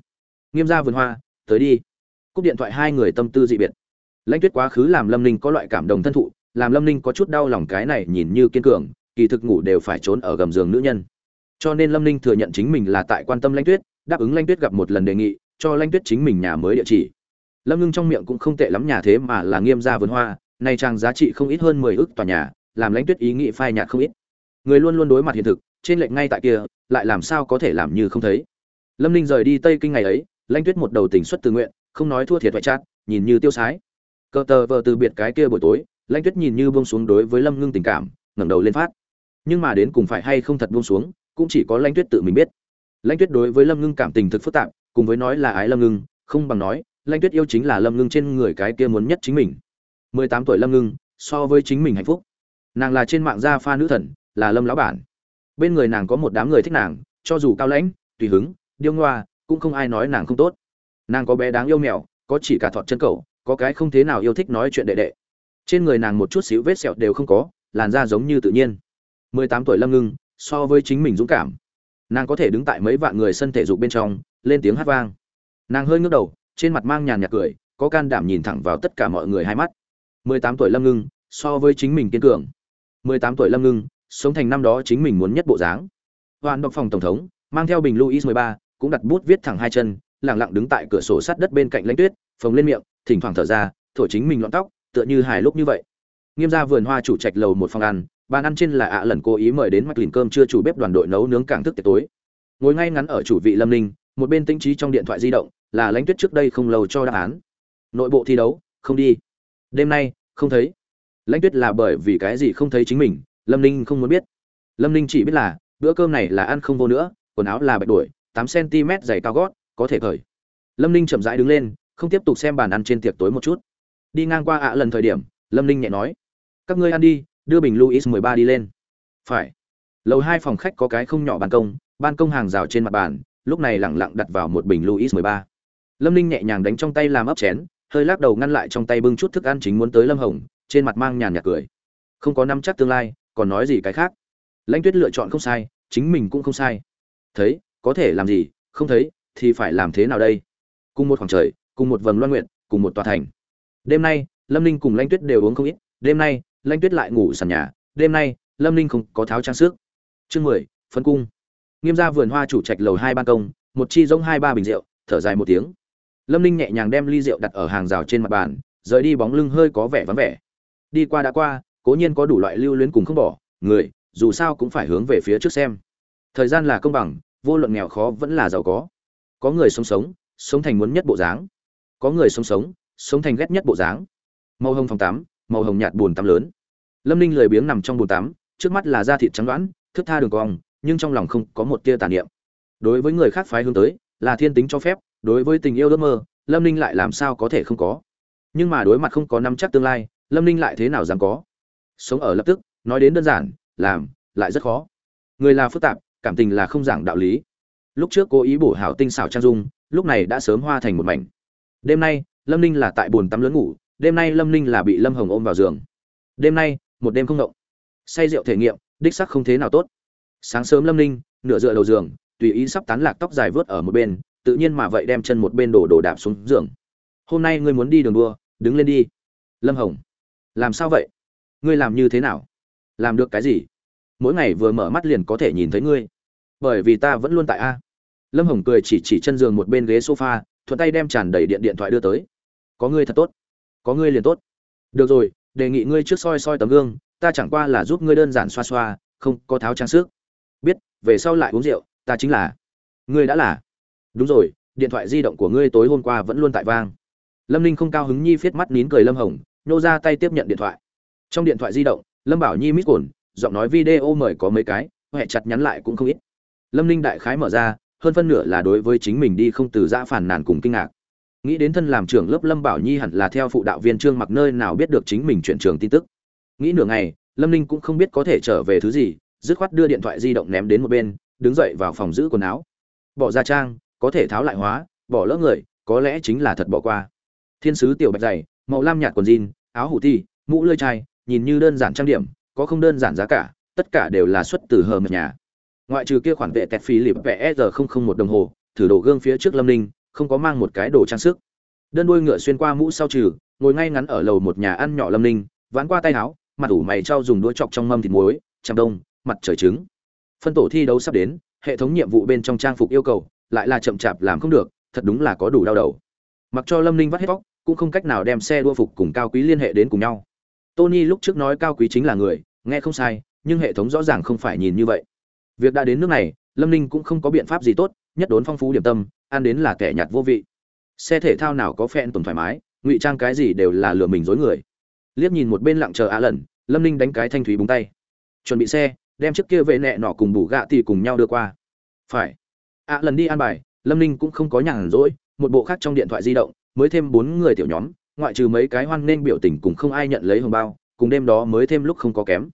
Nghiêm gia vườn hoa, tới đi. Cúp điện thoại hai người tâm tư dị biệt. Lãnh tuyết quá khứ làm lâm ninh có loại cảm đồng thân thụ, làm lâm ninh có chút đau lòng cái này nhìn như kiên cường, kỳ thực ngủ đều phải trốn ở gầm giường nữ nhân. Cho nên lâm ninh thừa nhận chính mình là tại quan tâm lãnh tuyết, đáp ứng lãnh tuyết gặp một lần đề nghị, cho lãnh tuyết chính mình nhà mới địa chỉ. Lâm ngưng trong miệng cũng không tệ lắm nhà thế mà là nghiêm gia vườn hoa nay trang giá trị không ít hơn mười ước tòa nhà, làm lãnh tuyết ý nghĩ phai nhạt không ít. Người luôn luôn đối mặt hiện thực, trên lệnh ngay tại kia, lại làm sao có thể làm như không thấy? Lâm ninh rời đi tây kinh ngày ấy, lãnh tuyết một đầu tình xuất tự nguyện, không nói thua thiệt vậy chát, nhìn như tiêu sái. Cơ tờ vờ từ biệt cái kia buổi tối, lãnh tuyết nhìn như buông xuống đối với lâm ngưng tình cảm, ngẩng đầu lên phát. Nhưng mà đến cùng phải hay không thật buông xuống, cũng chỉ có lãnh tuyết tự mình biết. Lãnh tuyết đối với lâm ngưng cảm tình thực phức tạp, cùng với nói là ái lâm ngưng, không bằng nói, lãnh tuyết yêu chính là lâm ngưng trên người cái kia muốn nhất chính mình mười tám tuổi lâm ngưng, so với chính mình hạnh phúc. Nàng là trên mạng gia pha nữ thần, là lâm lão bản. Bên người nàng có một đám người thích nàng, cho dù cao lãnh, tùy hứng, điêu ngoa, cũng không ai nói nàng không tốt. Nàng có bé đáng yêu mèo, có chỉ cả thọt chân cầu có cái không thế nào yêu thích nói chuyện đệ đệ. Trên người nàng một chút xíu vết sẹo đều không có, làn da giống như tự nhiên. mười tám tuổi lâm ngưng, so với chính mình dũng cảm. Nàng có thể đứng tại mấy vạn người sân thể dục bên trong, lên tiếng hát vang. Nàng hơi ngước đầu, trên mặt mang nhàn nhạt cười, có can đảm nhìn thẳng vào tất cả mọi người hai mắt mười tám tuổi lâm ngưng, so với chính mình kiên cường. mười tám tuổi lâm ngưng, sống thành năm đó chính mình muốn nhất bộ dáng. Hoàn độc phòng tổng thống, mang theo bình luis mười ba, cũng đặt bút viết thẳng hai chân lẳng lặng đứng tại cửa sổ sát đất bên cạnh lãnh tuyết, phồng lên miệng, thỉnh thoảng thở ra, thổi chính mình lọn tóc, tựa như hài lúc như vậy. Nghiêm ra vườn hoa chủ trạch lầu một phòng ăn, bàn ăn trên là ạ lần cố ý mời đến mặc lìn cơm chưa chủ bếp đoàn đội nấu nướng cảng thức tiệc tối. Ngồi ngay ngắn ở chủ vị lâm ninh, một bên tinh trí trong điện thoại di động, là lãnh tuyết trước đây không lâu cho đáp án. Nội bộ thi đấu, không đi đêm nay không thấy. Lãnh tuyết là bởi vì cái gì không thấy chính mình lâm ninh không muốn biết. Lâm ninh chỉ biết là bữa cơm này là ăn không vô nữa quần áo là bạch đuổi tám cm dày cao gót có thể khởi. Lâm ninh chậm rãi đứng lên không tiếp tục xem bàn ăn trên tiệc tối một chút. Đi ngang qua ạ lần thời điểm lâm ninh nhẹ nói các ngươi ăn đi đưa bình luis mười ba đi lên. Phải. Lầu hai phòng khách có cái không nhỏ ban công ban công hàng rào trên mặt bàn lúc này lẳng lặng đặt vào một bình Louis 13. Lâm Ninh nhẹ nhàng đánh trong tay làm ấp chén, hơi lắc đầu ngăn lại trong tay bưng chút thức ăn chính muốn tới Lâm Hồng, trên mặt mang nhàn nhạt cười. Không có nắm chắc tương lai, còn nói gì cái khác. Lãnh Tuyết lựa chọn không sai, chính mình cũng không sai. Thấy, có thể làm gì, không thấy thì phải làm thế nào đây? Cùng một khoảng trời, cùng một vầng loan nguyện, cùng một tòa thành. Đêm nay, Lâm Ninh cùng Lãnh Tuyết đều uống không ít, đêm nay, Lãnh Tuyết lại ngủ sàn nhà, đêm nay, Lâm Ninh không có tháo trang sức. Chương 10, phân cung. Nghiêm gia vườn hoa chủ trạch lầu hai ban công, một chi giống hai ba bình rượu, thở dài một tiếng lâm ninh nhẹ nhàng đem ly rượu đặt ở hàng rào trên mặt bàn, rời đi bóng lưng hơi có vẻ vắng vẻ. Đi qua đã qua, cố nhiên có đủ loại lưu luyến cùng không bỏ, người, dù sao cũng phải hướng về phía trước xem. Thời gian là công bằng, vô luận nghèo khó vẫn là giàu có. Có người sống sống sống thành muốn nhất bộ dáng. Có người sống sống sống thành ghét nhất bộ dáng. Màu hồng phòng tắm, màu hồng nhạt bùn tắm lớn. Lâm ninh lười biếng nằm trong bùn tắm, trước mắt là da thịt trắng đoán, thức tha đường cong, nhưng trong lòng không có một tia tàn niệm. Đối với người khác phái hướng tới, là thiên tính cho phép đối với tình yêu ước mơ, lâm ninh lại làm sao có thể không có? Nhưng mà đối mặt không có nắm chắc tương lai, lâm ninh lại thế nào dám có? Sống ở lập tức, nói đến đơn giản, làm, lại rất khó. Người là phức tạp, cảm tình là không giảng đạo lý. Lúc trước cố ý bổ hảo tinh xảo trang dung, lúc này đã sớm hoa thành một mảnh. Đêm nay, lâm ninh là tại bồn tắm lớn ngủ, đêm nay lâm ninh là bị lâm hồng ôm vào giường. Đêm nay, một đêm không động. Say rượu thể nghiệm, đích sắc không thế nào tốt. Sáng sớm lâm ninh, nửa dựa đầu giường, tùy ý sắp tán lạc tóc dài vớt ở một bên tự nhiên mà vậy đem chân một bên đổ đổ đạp xuống giường. Hôm nay ngươi muốn đi đường đua, đứng lên đi. Lâm hồng, làm sao vậy? Ngươi làm như thế nào? Làm được cái gì? Mỗi ngày vừa mở mắt liền có thể nhìn thấy ngươi. Bởi vì ta vẫn luôn tại a. Lâm hồng cười chỉ chỉ chân giường một bên ghế sofa, thuận tay đem tràn đầy điện điện thoại đưa tới. Có ngươi thật tốt. Có ngươi liền tốt. Được rồi, đề nghị ngươi trước soi soi tấm gương, ta chẳng qua là giúp ngươi đơn giản xoa xoa, không có tháo trang sức. Biết, về sau lại uống rượu, ta chính là. Ngươi đã là đúng rồi, điện thoại di động của ngươi tối hôm qua vẫn luôn tại vang. Lâm ninh không cao hứng nhi viết mắt nín cười lâm hồng nhô ra tay tiếp nhận điện thoại. Trong điện thoại di động, lâm bảo nhi mít cồn giọng nói video mời có mấy cái huệ chặt nhắn lại cũng không ít. Lâm ninh đại khái mở ra, hơn phân nửa là đối với chính mình đi không từ giã phản nàn cùng kinh ngạc. Nghĩ đến thân làm trưởng lớp lâm bảo nhi hẳn là theo phụ đạo viên trương mặc nơi nào biết được chính mình chuyển trường tin tức. Nghĩ nửa ngày, lâm ninh cũng không biết có thể trở về thứ gì, dứt khoát đưa điện thoại di động ném đến một bên, đứng dậy vào phòng giữ quần áo. Bỏ ra trang có thể tháo lại hóa, bỏ lỡ người, có lẽ chính là thật bỏ qua. Thiên sứ tiểu bạch dày, màu lam nhạt quần jean, áo hủ ti, mũ lơi chai, nhìn như đơn giản trang điểm, có không đơn giản giá cả, tất cả đều là xuất từ hờ mật nhà. Ngoại trừ kia khoản vệ tẹt phí lịp vẽ giờ không không một đồng hồ, thử đổ gương phía trước lâm ninh, không có mang một cái đồ trang sức. Đơn đuôi ngựa xuyên qua mũ sau trừ, ngồi ngay ngắn ở lầu một nhà ăn nhỏ lâm ninh ván qua tay áo, mặt ủ mày trao dùng đũa chọc trong mâm thịt muối, chạm đông, mặt trời trứng. Phân tổ thi đấu sắp đến, hệ thống nhiệm vụ bên trong trang phục yêu cầu lại là chậm chạp làm không được, thật đúng là có đủ đau đầu. Mặc cho lâm ninh vắt hết vóc cũng không cách nào đem xe đua phục cùng cao quý liên hệ đến cùng nhau. Tony lúc trước nói cao quý chính là người, nghe không sai, nhưng hệ thống rõ ràng không phải nhìn như vậy. Việc đã đến nước này, lâm ninh cũng không có biện pháp gì tốt, nhất đốn phong phú điểm tâm, ăn đến là kẻ nhạt vô vị. Xe thể thao nào có phen tuần thoải mái, ngụy trang cái gì đều là lừa mình dối người. Liếc nhìn một bên lặng chờ á lần, lâm ninh đánh cái thanh thúy búng tay. Chuẩn bị xe, đem chiếc kia vệ nẹ nọ cùng bù gạ thì cùng nhau đưa qua. Phải ạ, lần đi an bài, lâm ninh cũng không có nhàn rỗi, một bộ khác trong điện thoại di động, mới thêm bốn người tiểu nhóm, ngoại trừ mấy cái hoan nên biểu tình cùng không ai nhận lấy hồng bao, cùng đêm đó mới thêm lúc không có kém.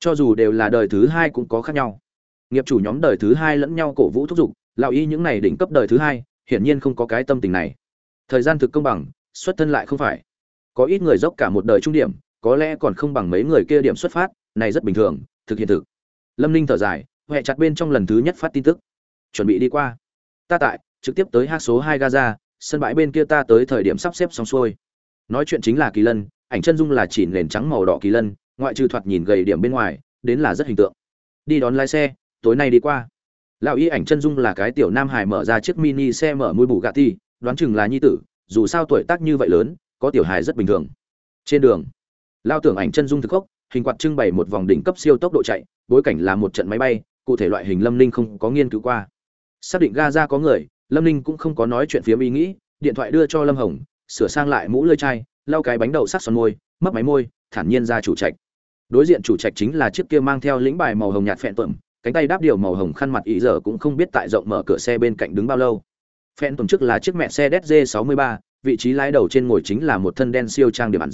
Cho dù đều là đời thứ hai cũng có khác nhau. Nghiệp chủ nhóm đời thứ hai lẫn nhau cổ vũ thúc giục lạo y những này đỉnh cấp đời thứ hai, hiển nhiên không có cái tâm tình này. Thời gian thực công bằng, xuất thân lại không phải. Có ít người dốc cả một đời trung điểm, có lẽ còn không bằng mấy người kia điểm xuất phát, này rất bình thường, thực hiện thực. Lâm ninh thở dài huệ chặt bên trong lần thứ nhất phát tin tức chuẩn bị đi qua. Ta tại, trực tiếp tới hát số hai gaza, sân bãi bên kia ta tới thời điểm sắp xếp xong xuôi. Nói chuyện chính là kỳ lân, ảnh chân dung là chỉ nền trắng màu đỏ kỳ lân, ngoại trừ thoạt nhìn gầy điểm bên ngoài, đến là rất hình tượng. Đi đón lái xe, tối nay đi qua. Lão y ảnh chân dung là cái tiểu nam hải mở ra chiếc mini xe mở mui bù gà ti, đoán chừng là nhi tử, dù sao tuổi tác như vậy lớn, có tiểu hài rất bình thường. Trên đường lao tưởng ảnh chân dung thực khốc, hình quạt trưng bày một vòng đỉnh cấp siêu tốc độ chạy, bối cảnh là một trận máy bay, cụ thể loại hình lâm ninh không có nghiên cứu qua xác định Gaza có người, lâm ninh cũng không có nói chuyện phía ý nghĩ, điện thoại đưa cho lâm hồng, sửa sang lại mũ lơi chai, lau cái bánh đậu sắc son môi, mấp máy môi, thản nhiên ra chủ trạch. Đối diện chủ trạch chính là chiếc kia mang theo lĩnh bài màu hồng nhạt phẹn tuẩm cánh tay đáp điều màu hồng khăn mặt ý giờ cũng không biết tại rộng mở cửa xe bên cạnh đứng bao lâu. Phẹn tuẩm trước là chiếc mẹ xe dz 63 vị trí lái đầu trên ngồi chính là một thân đen siêu trang điểm ẩn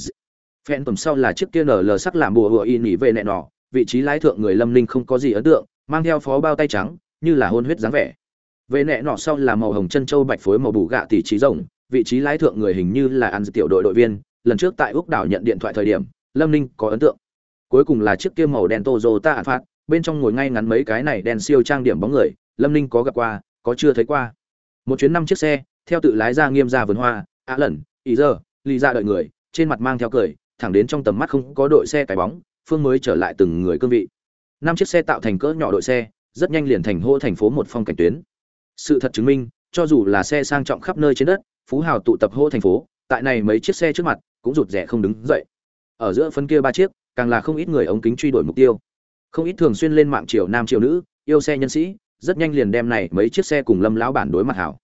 phẹn tuẩm sau là chiếc kia nở lờ sắc làm bùa hựa y nỉ về nẹ nọ, vị trí lái thượng người lâm ninh không có gì ấn tượng, mang theo phó bao tay trắng, như là hôn huyết dáng vẻ về nẹ nọ sau là màu hồng chân châu bạch phối màu bù gạ tỷ trí rồng vị trí lái thượng người hình như là ăn tiểu đội đội viên lần trước tại úc đảo nhận điện thoại thời điểm lâm ninh có ấn tượng cuối cùng là chiếc kia màu đen Toyota Alphard, bên trong ngồi ngay ngắn mấy cái này đèn siêu trang điểm bóng người, Lâm Ninh có gặp qua, có chưa thấy qua. Một chuyến năm chiếc xe, theo tự lái ra nghiêm ra vườn hoa, á lần, ý giờ, ly ra đợi người, trên mặt mang theo cười, thẳng đến trong tầm mắt không có đội xe cái bóng, phương mới trở lại từng người cương vị. Năm chiếc xe tạo thành cỡ nhỏ đội xe, rất nhanh liền thành hô thành phố một phong cảnh tuyến. Sự thật chứng minh, cho dù là xe sang trọng khắp nơi trên đất, phú hào tụ tập hô thành phố, tại này mấy chiếc xe trước mặt cũng rụt rẻ không đứng dậy. Ở giữa phân kia ba chiếc, càng là không ít người ống kính truy đuổi mục tiêu. Không ít thường xuyên lên mạng triều nam triều nữ yêu xe nhân sĩ rất nhanh liền đem này mấy chiếc xe cùng lâm lão bản đối mặt hảo.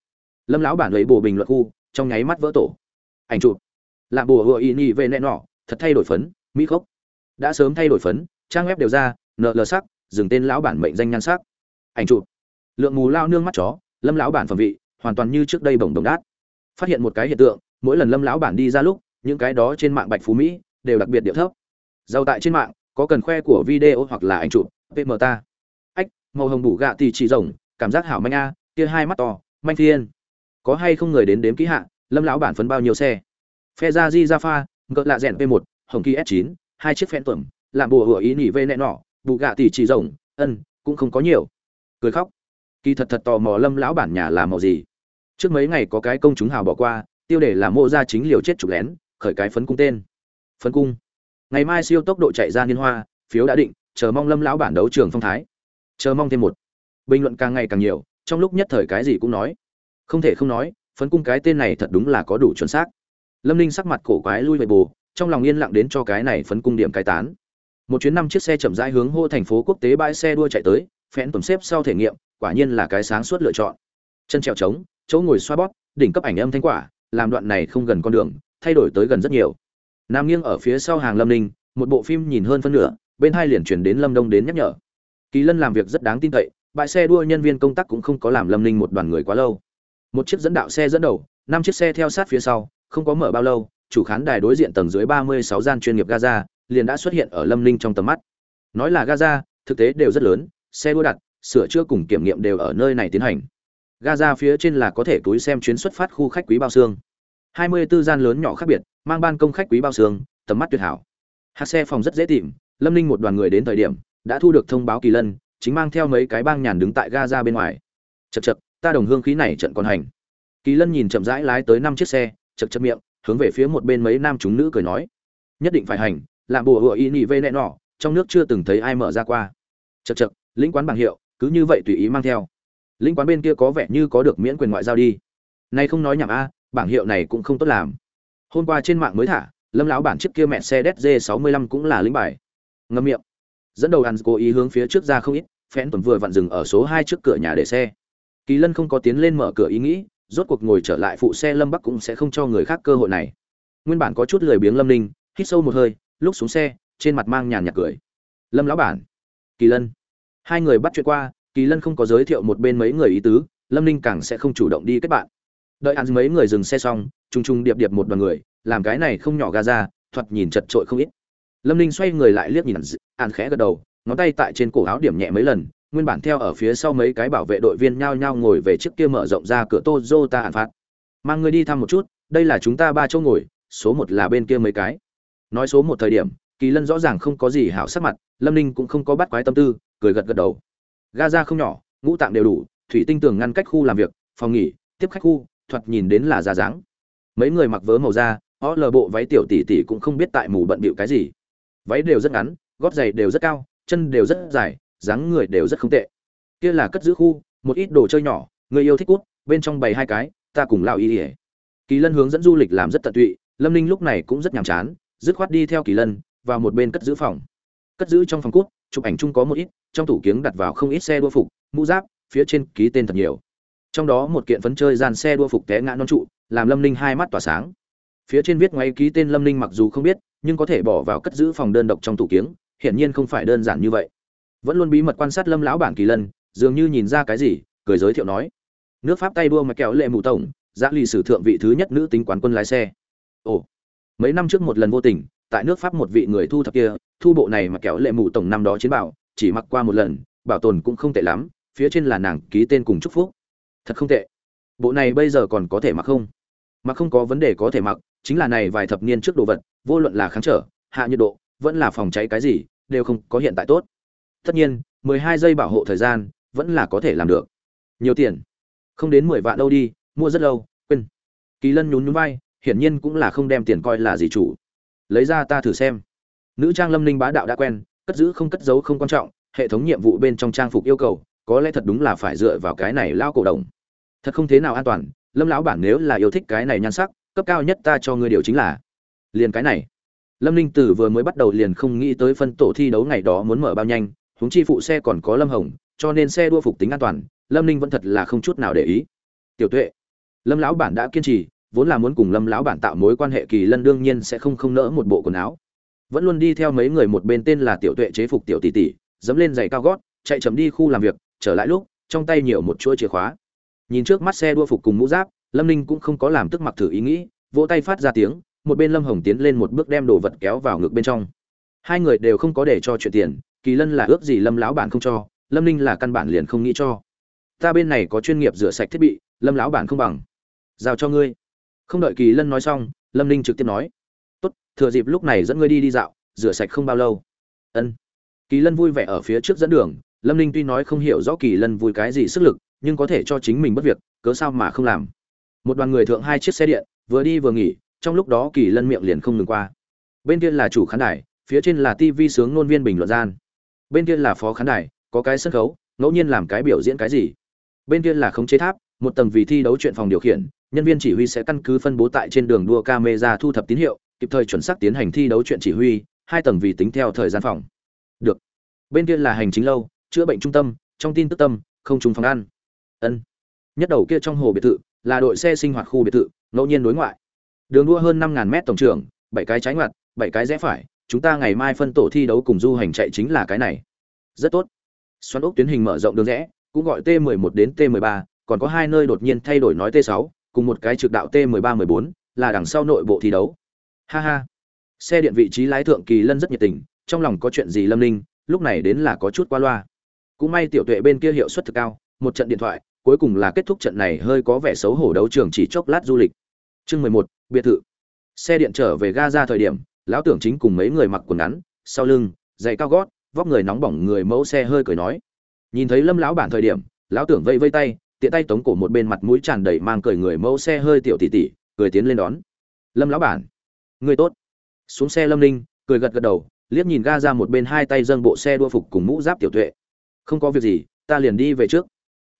Lâm lão bản lấy bồ bình luận khu trong nháy mắt vỡ tổ. Ảnh chụp. Làm bùa hựa y về nẹ nọ thật thay đổi phấn mỹ khốc. Đã sớm thay đổi phấn trang web đều ra nợ lờ sắc dừng tên lão bản mệnh danh nhan sắc. Ảnh chụp lượng mù lao nương mắt chó, lâm lão bản phẩm vị, hoàn toàn như trước đây bồng đồng đát. Phát hiện một cái hiện tượng, mỗi lần lâm lão bản đi ra lúc, những cái đó trên mạng bạch phú mỹ đều đặc biệt điệu thấp. Giàu tại trên mạng, có cần khoe của video hoặc là ảnh chụp pm ta. Ách, màu hồng bủ gạ tì chỉ rồng, cảm giác hảo manh a, kia hai mắt to, manh thiên. Có hay không người đến đếm ký hạ, lâm lão bản phấn bao nhiêu xe? Phe ra di ra pha, ngợ lạ rèn p 1 hồng kỳ s 9 hai chiếc phen tuẩm làm bùa hựa ý nỉ vê nẹ nọ, bù gạ tỷ chỉ rồng, ân, cũng không có nhiều. Cười khóc kỳ thật thật tò mò lâm lão bản nhà là màu gì. Trước mấy ngày có cái công chúng hào bỏ qua, tiêu đề là mô ra chính liều chết trục lén, khởi cái phấn cung tên. Phấn cung. Ngày mai siêu tốc độ chạy ra liên hoa, phiếu đã định, chờ mong lâm lão bản đấu trường phong thái. Chờ mong thêm một. Bình luận càng ngày càng nhiều, trong lúc nhất thời cái gì cũng nói. Không thể không nói, phấn cung cái tên này thật đúng là có đủ chuẩn xác. Lâm ninh sắc mặt cổ quái lui về bồ trong lòng yên lặng đến cho cái này phấn cung điểm cai tán. Một chuyến năm chiếc xe chậm rãi hướng hô thành phố quốc tế bãi xe đua chạy tới phẽn tuần xếp sau thể nghiệm, quả nhiên là cái sáng suốt lựa chọn. Chân trèo trống, chỗ ngồi xoa bóp, đỉnh cấp ảnh âm thanh quả, làm đoạn này không gần con đường, thay đổi tới gần rất nhiều. Nam nghiêng ở phía sau hàng lâm ninh, một bộ phim nhìn hơn phân nửa, bên hai liền chuyển đến lâm đông đến nhắc nhở. Kỳ lân làm việc rất đáng tin cậy, bãi xe đua nhân viên công tác cũng không có làm lâm ninh một đoàn người quá lâu. Một chiếc dẫn đạo xe dẫn đầu, năm chiếc xe theo sát phía sau, không có mở bao lâu, chủ khán đài đối diện tầng dưới ba mươi sáu gian chuyên nghiệp gaza, liền đã xuất hiện ở lâm ninh trong tầm mắt. Nói là gaza, thực tế đều rất lớn xe đua đặt sửa chữa cùng kiểm nghiệm đều ở nơi này tiến hành. Gaza phía trên là có thể túi xem chuyến xuất phát khu khách quý bao xương. Hai mươi 24 gian lớn nhỏ khác biệt mang ban công khách quý bao xương tầm mắt tuyệt hảo. Hạt xe phòng rất dễ tìm lâm ninh một đoàn người đến thời điểm đã thu được thông báo kỳ lân chính mang theo mấy cái bang nhàn đứng tại Gaza bên ngoài. Chậc chậc, ta đồng hương khí này trận còn hành. Kỳ lân nhìn chậm rãi lái tới năm chiếc xe chậc chậc miệng hướng về phía một bên mấy nam chúng nữ cười nói. Nhất định phải hành làm bùa hựa y nhị vê nẹ nọ trong nước chưa từng thấy ai mở ra qua. Chậc chậc, lĩnh quán bảng hiệu, cứ như vậy tùy ý mang theo. Lĩnh quán bên kia có vẻ như có được miễn quyền ngoại giao đi. Nay không nói nhảm a, bảng hiệu này cũng không tốt làm. Hôm qua trên mạng mới thả, lâm lão bản chiếc kia mẹ xe đét d 65 cũng là lĩnh bài. Ngâm miệng. Dẫn đầu ăn cố ý hướng phía trước ra không ít phen tuần vừa vặn dừng ở số hai trước cửa nhà để xe. Kỳ lân không có tiến lên mở cửa ý nghĩ, rốt cuộc ngồi trở lại phụ xe lâm bắc cũng sẽ không cho người khác cơ hội này. Nguyên bản có chút lười biếng lâm ninh, hít sâu một hơi, lúc xuống xe, trên mặt mang nhàn nhạt cười. Lâm lão bản. Kỳ lân hai người bắt chuyện qua kỳ lân không có giới thiệu một bên mấy người ý tứ lâm ninh càng sẽ không chủ động đi kết bạn đợi ăn mấy người dừng xe xong t r u n g t r u n g điệp điệp một đoàn người làm cái này không nhỏ ga ra thoạt nhìn chật trội không ít lâm ninh xoay người lại liếc nhìn ăn khẽ gật đầu ngón tay tại trên cổ áo điểm nhẹ mấy lần nguyên bản theo ở phía sau mấy cái bảo vệ đội viên nhao nhao ngồi về trước kia mở rộng ra cửa tô zota hạn phạt. Mang người đi thăm một chút, đây là chúng ta ba chỗ ngồi, số một là bên kia mấy cái. Nói số một thời điểm, Kỳ Lân rõ ràng không có gì hảo sắc mặt, Lâm Ninh cũng không có bắt quái tâm tư, cười gật gật đầu. Gaza không nhỏ, ngũ tạng đều đủ, thủy tinh tường ngăn cách khu làm việc, phòng nghỉ, tiếp khách khu, thoạt nhìn đến là ra dáng. Mấy người mặc vớ màu da, ó lờ bộ váy tiểu tỷ tỷ cũng không biết tại mù bận bịu cái gì váy đều rất ngắn gót giày đều rất cao chân đều rất dài dáng người đều rất không tệ kia là cất giữ khu một ít đồ chơi nhỏ người yêu thích cút bên trong bày hai cái ta cùng lao y ỉa kỳ lân hướng dẫn du lịch làm rất tận tụy lâm ninh lúc này cũng rất nhàm chán dứt khoát đi theo kỳ lân vào một bên cất giữ phòng. Cất giữ trong phòng cút, chụp ảnh chung có một ít, trong tủ kiếng đặt vào không ít xe đua phục, mũ giáp, phía trên ký tên thật nhiều. Trong đó một kiện phấn chơi gian xe đua phục té ngã non trụ, làm lâm ninh hai mắt tỏa sáng. Phía trên viết ngay ký tên lâm ninh mặc dù không biết, nhưng có thể bỏ vào cất giữ phòng đơn độc trong tủ kiếng, hiển nhiên không phải đơn giản như vậy. Vẫn luôn bí mật quan sát lâm lão bản kỳ lân, dường như nhìn ra cái gì, cười giới thiệu nói, nước pháp tay đua mà kéo lệ mù tổng giã lì sử thượng vị thứ nhất nữ tính quán quân lái xe. Ồ, mấy năm trước một lần vô tình tại nước pháp một vị người thu thập kia, thu bộ này mà kéo lệ mụ tổng năm đó chiến bảo, chỉ mặc qua một lần, bảo tồn cũng không tệ lắm, phía trên là nàng ký tên cùng chúc phúc. Thật không tệ. Bộ này bây giờ còn có thể mặc không? Mặc không có vấn đề có thể mặc, chính là này vài thập niên trước đồ vật, vô luận là kháng trở, hạ nhiệt độ, vẫn là phòng cháy cái gì, đều không có hiện tại tốt. Tất nhiên 12 giây bảo hộ thời gian, vẫn là có thể làm được. Nhiều tiền. Không đến 10 vạn đâu đi, mua rất lâu, quên. Kỳ lân nhún nhún vai, hiển nhiên cũng là không đem tiền coi là gì chủ lấy ra ta thử xem. Nữ trang lâm ninh bá đạo đã quen, cất giữ không cất giấu không quan trọng, hệ thống nhiệm vụ bên trong trang phục yêu cầu, có lẽ thật đúng là phải dựa vào cái này lao cổ đồng thật không thế nào an toàn, lâm lão bản nếu là yêu thích cái này nhan sắc, cấp cao nhất ta cho ngươi điều chính là liền cái này. Lâm ninh tử vừa mới bắt đầu liền không nghĩ tới phân tổ thi đấu ngày đó muốn mở bao nhanh, huống chi phụ xe còn có lâm hồng, cho nên xe đua phục tính an toàn, lâm ninh vẫn thật là không chút nào để ý. Tiểu tuệ, lâm lão bản đã kiên trì vốn là muốn cùng lâm lão bản tạo mối quan hệ kỳ lân đương nhiên sẽ không không nỡ một bộ quần áo. Vẫn luôn đi theo mấy người một bên tên là tiểu tuệ chế phục tiểu tỷ tỷ, dẫm lên giày cao gót, chạy chấm đi khu làm việc, trở lại lúc, trong tay nhiều một chuỗi chìa khóa. Nhìn trước mắt xe đua phục cùng mũ giáp, lâm ninh cũng không có làm tức mặc thử ý nghĩ, vỗ tay phát ra tiếng, một bên lâm hồng tiến lên một bước đem đồ vật kéo vào ngực bên trong. Hai người đều không có để cho chuyện tiền, kỳ lân là ước gì lâm lão bản không cho, lâm ninh là căn bản liền không nghĩ cho. Ta bên này có chuyên nghiệp rửa sạch thiết bị, lâm lão bản không bằng. Giao cho ngươi không đợi kỳ lân nói xong, lâm ninh trực tiếp nói, tốt, thừa dịp lúc này dẫn ngươi đi đi dạo, rửa sạch không bao lâu. Ân. Kỳ lân vui vẻ ở phía trước dẫn đường, lâm ninh tuy nói không hiểu rõ kỳ lân vui cái gì sức lực, nhưng có thể cho chính mình bất việc, cớ sao mà không làm. Một đoàn người thượng hai chiếc xe điện, vừa đi vừa nghỉ, trong lúc đó kỳ lân miệng liền không ngừng qua. Bên kia là chủ khán đài, phía trên là tv sướng ngôn viên bình luận gian. Bên kia là phó khán đài, có cái sân khấu, ngẫu nhiên làm cái biểu diễn cái gì. Bên kia là khống chế tháp, một tầng vì thi đấu chuyện phòng điều khiển nhân viên chỉ huy sẽ căn cứ phân bố tại trên đường đua camera thu thập tín hiệu, kịp thời chuẩn xác tiến hành thi đấu chuyện chỉ huy, hai tầng vì tính theo thời gian phòng. Được. Bên kia là hành chính lâu, chữa bệnh trung tâm, trong tin tức tâm, không trùng phòng ăn. Ân. Nhất đầu kia trong hồ biệt thự, là đội xe sinh hoạt khu biệt thự, ngẫu nhiên đối ngoại. Đường đua hơn năm ngàn mét tổng trưởng, bảy cái trái ngoặt, bảy cái rẽ phải, chúng ta ngày mai phân tổ thi đấu cùng du hành chạy chính là cái này. Rất tốt. Xoắn ốc tuyến hình mở rộng đường rẽ, cũng gọi t 11 đến t 13 còn có hai nơi đột nhiên thay đổi nói t 6 cùng một cái trực đạo t 13 14 là đằng sau nội bộ thi đấu. Ha ha. Xe điện vị trí lái thượng kỳ lân rất nhiệt tình, trong lòng có chuyện gì lâm ninh, lúc này đến là có chút qua loa. Cũng may tiểu tuệ bên kia hiệu suất thực cao, một trận điện thoại, cuối cùng là kết thúc trận này hơi có vẻ xấu hổ đấu trường chỉ chốc lát du lịch. Chương mười một, biệt thự. Xe điện trở về ga ra thời điểm, lão tưởng chính cùng mấy người mặc quần ngắn, sau lưng, giày cao gót, vóc người nóng bỏng người mẫu xe hơi cười nói. Nhìn thấy lâm lão bản thời điểm, lão tưởng vây vây tay tiện tay tống cổ một bên mặt mũi tràn đầy mang cười người mẫu xe hơi tiểu tỷ tỷ, cười tiến lên đón. Lâm lão bản, người tốt. Xuống xe lâm ninh, cười gật gật đầu, liếc nhìn ga ra một bên hai tay dâng bộ xe đua phục cùng mũ giáp tiểu tuệ. Không có việc gì, ta liền đi về trước.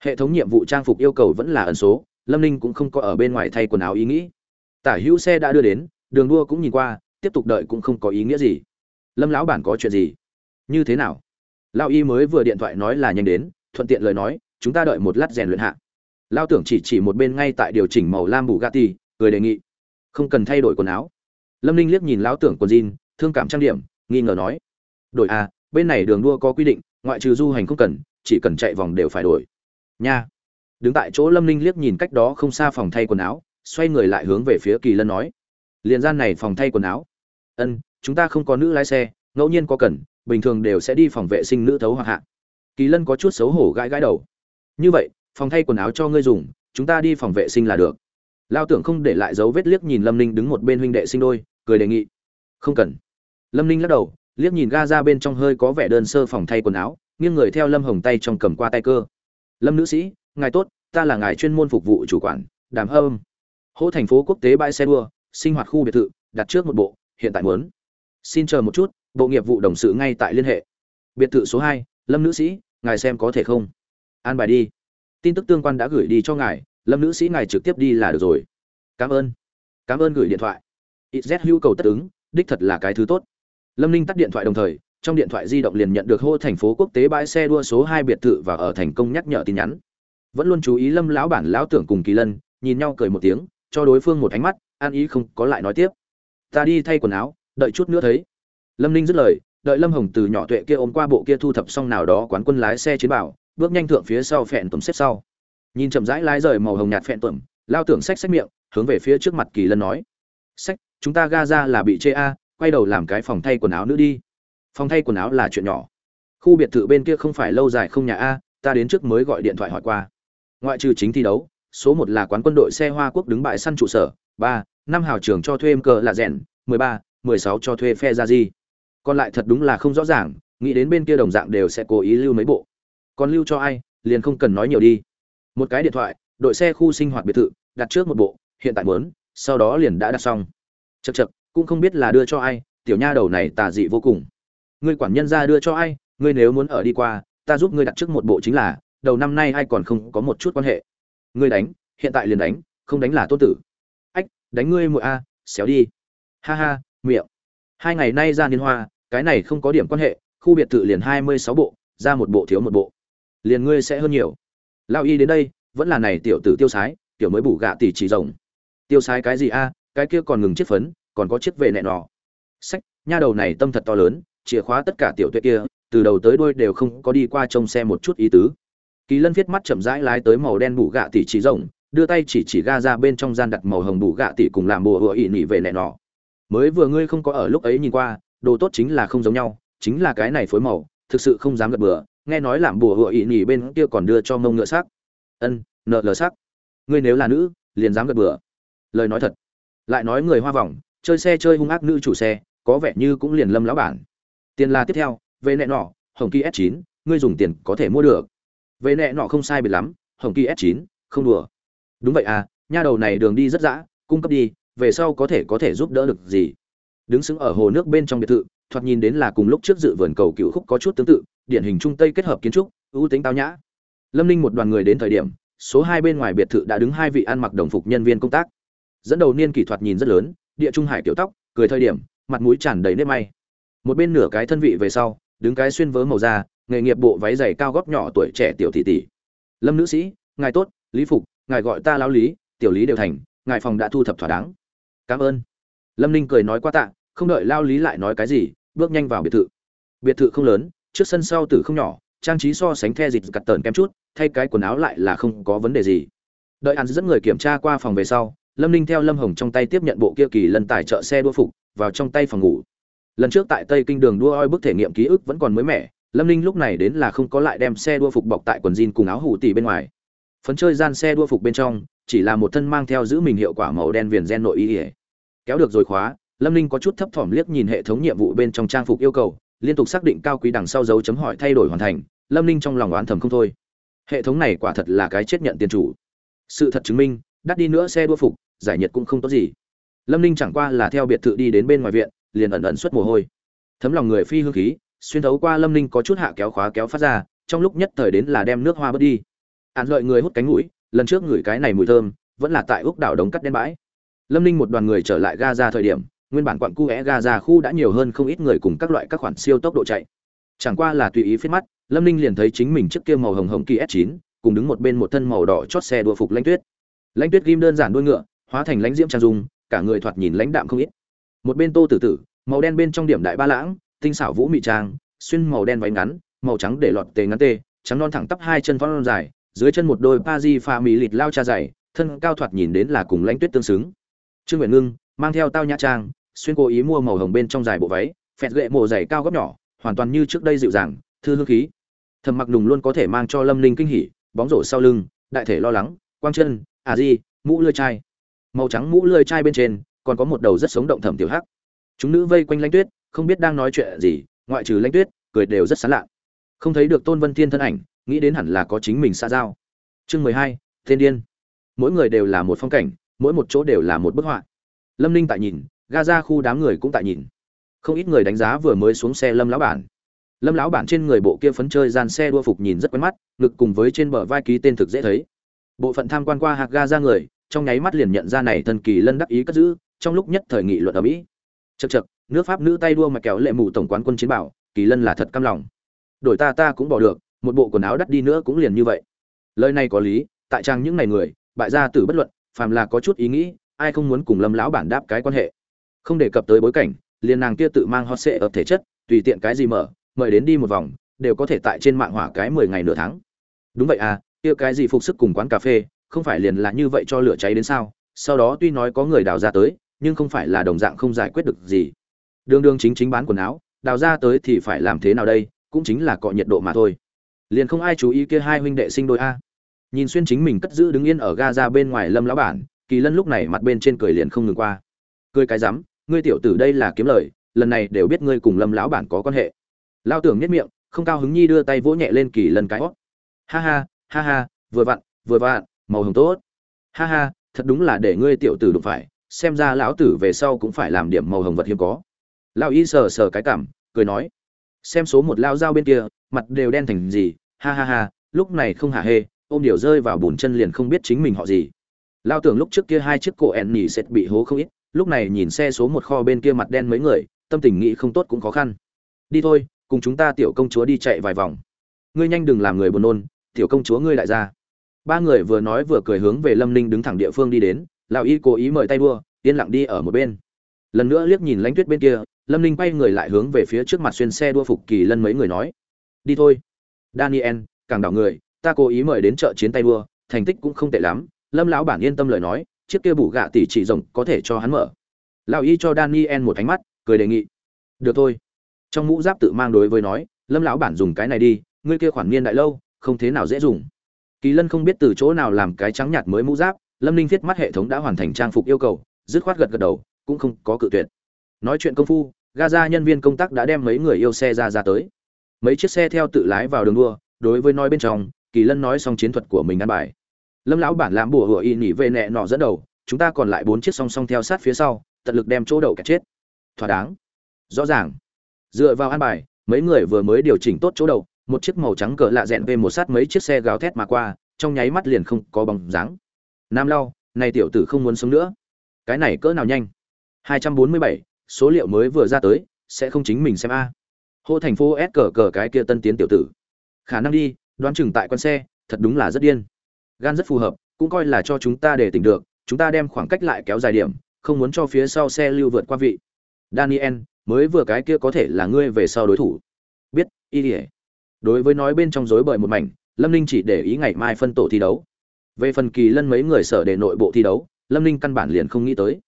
Hệ thống nhiệm vụ trang phục yêu cầu vẫn là ẩn số, lâm ninh cũng không có ở bên ngoài thay quần áo ý nghĩ. Tả hữu xe đã đưa đến, đường đua cũng nhìn qua, tiếp tục đợi cũng không có ý nghĩa gì. Lâm lão bản có chuyện gì? Như thế nào? Lao y mới vừa điện thoại nói là nhanh đến, thuận tiện lời nói chúng ta đợi một lát rèn luyện hạ. Lao tưởng chỉ chỉ một bên ngay tại điều chỉnh màu lam bù gati cười đề nghị. Không cần thay đổi quần áo. Lâm ninh liếc nhìn lão tưởng quần jean, thương cảm trang điểm, nghi ngờ nói. Đổi à bên này đường đua có quy định, ngoại trừ du hành không cần, chỉ cần chạy vòng đều phải đổi. Nha. Đứng tại chỗ lâm ninh liếc nhìn cách đó không xa phòng thay quần áo, xoay người lại hướng về phía kỳ lân nói. Liền gian này phòng thay quần áo. Ân, chúng ta không có nữ lái xe, ngẫu nhiên có cần, bình thường đều sẽ đi phòng vệ sinh nữ thấu hoặc hạ. Kỳ lân có chút xấu hổ gãi gãi đầu như vậy, phòng thay quần áo cho ngươi dùng, chúng ta đi phòng vệ sinh là được. Lao tưởng không để lại dấu vết liếc nhìn lâm ninh đứng một bên huynh đệ sinh đôi, cười đề nghị. Không cần. Lâm ninh lắc đầu, liếc nhìn ga ra bên trong hơi có vẻ đơn sơ phòng thay quần áo, nghiêng người theo lâm hồng tay trong cầm qua tay cơ. Lâm nữ sĩ, ngài tốt, ta là ngài chuyên môn phục vụ chủ quản, đàm âm. Hỗ thành phố quốc tế bãi xe đua, sinh hoạt khu biệt thự, đặt trước một bộ, hiện tại muốn. Xin chờ một chút, bộ nghiệp vụ đồng sự ngay tại liên hệ. Biệt thự số hai, lâm nữ sĩ, ngài xem có thể không? An bài đi. Tin tức tương quan đã gửi đi cho ngài, lâm nữ sĩ ngài trực tiếp đi là được rồi. Cảm ơn. Cảm ơn gửi điện thoại. Z hữu cầu tất ứng, đích thật là cái thứ tốt. Lâm ninh tắt điện thoại đồng thời, trong điện thoại di động liền nhận được hô thành phố quốc tế bãi xe đua số hai biệt thự và ở thành công nhắc nhở tin nhắn. Vẫn luôn chú ý lâm lão bản lão tưởng cùng kỳ lân, nhìn nhau cười một tiếng, cho đối phương một ánh mắt, an ý không có lại nói tiếp. Ta đi thay quần áo, đợi chút nữa thấy. Lâm ninh dứt lời, đợi lâm hồng từ nhỏ tuệ kia ôm qua bộ kia thu thập xong nào đó quán quân lái xe chiến bảo bước nhanh thượng phía sau phẹn tuẩm xếp sau. Nhìn chậm rãi lái rời màu hồng nhạt phẹn tuẩm lao tưởng sách sách miệng, hướng về phía trước mặt kỳ lân nói. Sách chúng ta ga ra là bị chê a, quay đầu làm cái phòng thay quần áo nữa đi. Phòng thay quần áo là chuyện nhỏ. Khu biệt thự bên kia không phải lâu dài không nhà a, ta đến trước mới gọi điện thoại hỏi qua. Ngoại trừ chính thi đấu, số một là quán quân đội xe hoa quốc đứng bại săn trụ sở, ba, năm hào trường cho thuê em cờ là rèn, mười ba, mười sáu cho thuê phe ra di còn lại thật đúng là không rõ ràng, nghĩ đến bên kia đồng dạng đều sẽ cố ý lưu mấy bộ còn lưu cho ai, liền không cần nói nhiều đi. Một cái điện thoại, đội xe khu sinh hoạt biệt thự, đặt trước một bộ, hiện tại muốn, sau đó liền đã đặt xong. Chật chật cũng không biết là đưa cho ai, tiểu nha đầu này tà dị vô cùng. Ngươi quản nhân ra đưa cho ai, ngươi nếu muốn ở đi qua, ta giúp ngươi đặt trước một bộ chính là, đầu năm nay ai còn không có một chút quan hệ. Ngươi đánh, hiện tại liền đánh, không đánh là tốt tử. Ách, đánh ngươi muội a, xéo đi. Ha ha, miệng. Hai ngày nay ra liên hoa, cái này không có điểm quan hệ, khu biệt thự liền hai mươi sáu bộ, ra một bộ thiếu một bộ liền ngươi sẽ hơn nhiều. Lao y đến đây, vẫn là này tiểu tử tiêu sái tiểu mới bủ gạ tỷ chỉ rồng tiêu sái cái gì a? Cái kia còn ngừng chiếc phấn, còn có chiếc về nẹ nọ. Sách, nha đầu này tâm thật to lớn, chìa khóa tất cả tiểu tuệ kia, từ đầu tới đuôi đều không có đi qua trông xe một chút ý tứ. Kỳ lân viết mắt chậm rãi lái tới màu đen bủ gạ tỷ chỉ rồng đưa tay chỉ chỉ ga ra bên trong gian đặt màu hồng bủ gạ tỷ cùng làm bùa hựa ỉ nỉ về nẹ nọ. Mới vừa ngươi không có ở lúc ấy nhìn qua, đồ tốt chính là không giống nhau, chính là cái này phối màu, thực sự không dám gật bừa nghe nói làm bùa hựa ỵ nỉ bên kia còn đưa cho mông ngựa sắc. Ân, nợ lờ sắc. Ngươi nếu là nữ, liền dám gật bừa. Lời nói thật. Lại nói người hoa vòng, chơi xe chơi hung ác nữ chủ xe, có vẻ như cũng liền lâm lão bản. Tiền là tiếp theo, về nẹ nọ, hồng kỳ s 9 ngươi dùng tiền có thể mua được. Về nẹ nọ không sai biệt lắm, hồng kỳ s 9 không đùa. Đúng vậy à nha đầu này đường đi rất dã, cung cấp đi, về sau có thể có thể giúp đỡ được gì? Đứng sững ở hồ nước bên trong biệt thự, thoạt nhìn đến là cùng lúc trước dự vườn cầu cựu khúc có chút tương tự điển hình trung tây kết hợp kiến trúc, ưu tính tao nhã. Lâm ninh một đoàn người đến thời điểm, số hai bên ngoài biệt thự đã đứng hai vị ăn mặc đồng phục nhân viên công tác. Dẫn đầu niên kỷ thoạt nhìn rất lớn, địa trung hải kiểu tóc, cười thời điểm, mặt mũi tràn đầy nếp may. Một bên nửa cái thân vị về sau, đứng cái xuyên vớ màu da, nghề nghiệp bộ váy dày cao góp nhỏ tuổi trẻ tiểu thị tỷ. Lâm nữ sĩ, ngài tốt, lý phục, ngài gọi ta lão lý, tiểu lý đều thành, ngài phòng đã thu thập thỏa đáng. Cảm ơn. Lâm ninh cười nói qua tạ, không đợi lao lý lại nói cái gì, bước nhanh vào biệt thự. Biệt thự không lớn trước sân sau tử không nhỏ, trang trí so sánh the dịt cặt tờn kém chút, thay cái quần áo lại là không có vấn đề gì. Đợi hắn dẫn người kiểm tra qua phòng về sau, lâm ninh theo lâm hồng trong tay tiếp nhận bộ kia kỳ lần tài trợ xe đua phục, vào trong tay phòng ngủ. Lần trước tại tây kinh đường đua oi bức thể nghiệm ký ức vẫn còn mới mẻ, lâm ninh lúc này đến là không có lại đem xe đua phục bọc tại quần jean cùng áo hủ tỉ bên ngoài. Phấn chơi gian xe đua phục bên trong, chỉ là một thân mang theo giữ mình hiệu quả màu đen viền gen nội y ỉa kéo được rồi khóa, lâm ninh có chút thấp thỏm liếc nhìn hệ thống nhiệm vụ bên trong trang phục yêu cầu liên tục xác định cao quý đằng sau dấu chấm hỏi thay đổi hoàn thành, lâm ninh trong lòng oán thầm không thôi. Hệ thống này quả thật là cái chết nhận tiền chủ. Sự thật chứng minh, đắt đi nữa xe đua phục, giải nhiệt cũng không tốt gì. Lâm ninh chẳng qua là theo biệt thự đi đến bên ngoài viện, liền ẩn ẩn xuất mồ hôi. Thấm lòng người phi hương khí, xuyên thấu qua lâm ninh có chút hạ kéo khóa kéo phát ra, trong lúc nhất thời đến là đem nước hoa bớt đi. Ạn lợi người hút cánh mũi, lần trước ngửi cái này mùi thơm, vẫn là tại úc đảo đống cắt đen bãi. Lâm ninh một đoàn người trở lại ga ra thời điểm nguyên bản quặng cu é ga ra khu đã nhiều hơn không ít người cùng các loại các khoản siêu tốc độ chạy. Chẳng qua là tùy ý phết mắt, lâm ninh liền thấy chính mình trước kia màu hồng hồng kỳ s 9 cùng đứng một bên một thân màu đỏ chót xe đua phục lãnh tuyết. Lãnh tuyết ghim đơn giản đuôi ngựa, hóa thành lãnh diễm trang dung, cả người thoạt nhìn lãnh đạm không ít. Một bên tô tử tử, màu đen bên trong điểm đại ba lãng, tinh xảo vũ mị trang, xuyên màu đen váy ngắn, màu trắng để lọt tề ngắn tê, trắng non thẳng tắp hai chân phong dài, dưới chân một đôi pa di pha mì lịt lao cha dày, thân cao thoạt nhìn đến là cùng lãnh tuyết tương xứng. Trương nguyện ngưng, mang theo tao nhã trang xuyên cố ý mua màu hồng bên trong dài bộ váy, phẹt gậy mồ dày cao góc nhỏ, hoàn toàn như trước đây dịu dàng, thư hương khí. Thầm mặc nùng luôn có thể mang cho lâm linh kinh hỉ, bóng rổ sau lưng, đại thể lo lắng, quang chân à di, mũ lươi chai. Màu trắng mũ lươi chai bên trên, còn có một đầu rất sống động thẩm tiểu hắc. Chúng nữ vây quanh lãnh tuyết, không biết đang nói chuyện gì, ngoại trừ lãnh tuyết, cười đều rất sán lạ. Không thấy được tôn vân thiên thân ảnh, nghĩ đến hẳn là có chính mình xa giao. Chương mười hai, thiên điên. Mỗi người đều là một phong cảnh, mỗi một chỗ đều là một bức họa. Lâm ninh tại nhìn Gaza khu đám người cũng tại nhìn. Không ít người đánh giá vừa mới xuống xe lâm lão bản. Lâm lão bản trên người bộ kia phấn chơi gian xe đua phục nhìn rất quen mắt, ngực cùng với trên bờ vai ký tên thực dễ thấy. Bộ phận tham quan qua hạc ga ra người, trong nháy mắt liền nhận ra này thần kỳ lân đắc ý cất giữ, trong lúc nhất thời nghị luận ở mỹ. Chật chật nước pháp nữ tay đua mà kéo lệ mù tổng quán quân chiến bảo, kỳ lân là thật căm lòng. Đổi ta ta cũng bỏ được, một bộ quần áo đắt đi nữa cũng liền như vậy. Lời này có lý, tại trang những ngày người, bại gia tử bất luận, phàm là có chút ý nghĩ, ai không muốn cùng lâm lão bản đáp cái quan hệ không đề cập tới bối cảnh, liền nàng kia tự mang hot sệ ở thể chất, tùy tiện cái gì mở, mời đến đi một vòng, đều có thể tại trên mạng hỏa cái mười ngày nửa tháng. Đúng vậy à kia cái gì phục sức cùng quán cà phê, không phải liền là như vậy cho lửa cháy đến sao? Sau đó tuy nói có người đào ra tới, nhưng không phải là đồng dạng không giải quyết được gì. Đương đương chính chính bán quần áo, đào ra tới thì phải làm thế nào đây? Cũng chính là cọ nhiệt độ mà thôi. Liền không ai chú ý kia hai huynh đệ sinh đôi a. Nhìn xuyên chính mình cất giữ đứng yên ở ga ra bên ngoài lâm lão bản, kỳ lân lúc này mặt bên trên cười liền không ngừng qua. Cười cái rắm ngươi tiểu tử đây là kiếm lời, lần này đều biết ngươi cùng lâm lão bản có quan hệ. Lao tưởng nhất miệng, không cao hứng nhi đưa tay vỗ nhẹ lên kỳ lần cái hót. Ha ha ha ha, vừa vặn vừa vặn, màu hồng tốt. Ha ha, thật đúng là để ngươi tiểu tử đụng phải, xem ra lão tử về sau cũng phải làm điểm màu hồng vật hiếm có. Lão y sờ sờ cái cảm, cười nói, xem số một lao dao bên kia, mặt đều đen thành gì, ha ha ha, lúc này không hả hê, ôm điều rơi vào bùn chân liền không biết chính mình họ gì. Lao tưởng lúc trước kia hai chiếc cổ ẹn nỉ sẽ bị hố không ít lúc này nhìn xe số một kho bên kia mặt đen mấy người, tâm tình nghĩ không tốt cũng khó khăn. Đi thôi, cùng chúng ta tiểu công chúa đi chạy vài vòng. Ngươi nhanh đừng làm người buồn nôn, tiểu công chúa ngươi lại ra. Ba người vừa nói vừa cười hướng về lâm ninh đứng thẳng địa phương đi đến, lão y cố ý mời tay đua, yên lặng đi ở một bên. Lần nữa liếc nhìn lãnh tuyết bên kia, lâm ninh quay người lại hướng về phía trước mặt xuyên xe đua phục kỳ lân mấy người nói. Đi thôi. Daniel, càng đảo người, ta cố ý mời đến chợ chiến tay đua, thành tích cũng không tệ lắm, lâm lão bản yên tâm lời nói chiếc kia bù gạ tỷ chỉ rồng có thể cho hắn mở. Lão y cho daniel một ánh mắt, cười đề nghị. Được thôi. Trong mũ giáp tự mang đối với nói, lâm lão bản dùng cái này đi, ngươi kia khoản niên đại lâu, không thế nào dễ dùng. Kỳ lân không biết từ chỗ nào làm cái trắng nhạt mới mũ giáp, lâm ninh viết mắt hệ thống đã hoàn thành trang phục yêu cầu, dứt khoát gật gật đầu, cũng không có cự tuyệt. Nói chuyện công phu, gaza nhân viên công tác đã đem mấy người yêu xe ra ra tới. Mấy chiếc xe theo tự lái vào đường đua, đối với nói bên trong, kỳ lân nói xong chiến thuật của mình ăn bài lâm lão bản làm bùa hựa y nỉ về nẹ nọ dẫn đầu chúng ta còn lại bốn chiếc song song theo sát phía sau tận lực đem chỗ đậu kẹt chết. Thỏa đáng. Rõ ràng. Dựa vào an bài mấy người vừa mới điều chỉnh tốt chỗ đậu một chiếc màu trắng cỡ lạ dẹn về một sát mấy chiếc xe gào thét mà qua trong nháy mắt liền không có bóng dáng. Nam lau này tiểu tử không muốn sống nữa. Cái này cỡ nào nhanh? 247, số liệu mới vừa ra tới sẽ không chính mình xem a. Hô thành phố s cờ cờ cái kia tân tiến tiểu tử. Khả năng đi đoán chừng tại con xe thật đúng là rất điên gan rất phù hợp, cũng coi là cho chúng ta để tỉnh được, chúng ta đem khoảng cách lại kéo dài điểm, không muốn cho phía sau xe lưu vượt qua vị. Daniel, mới vừa cái kia có thể là ngươi về sau đối thủ. Biết, y ỉa đối với nói bên trong rối bời một mảnh, lâm ninh chỉ để ý ngày mai phân tổ thi đấu. Về phần kỳ lân mấy người sở để nội bộ thi đấu, lâm ninh căn bản liền không nghĩ tới.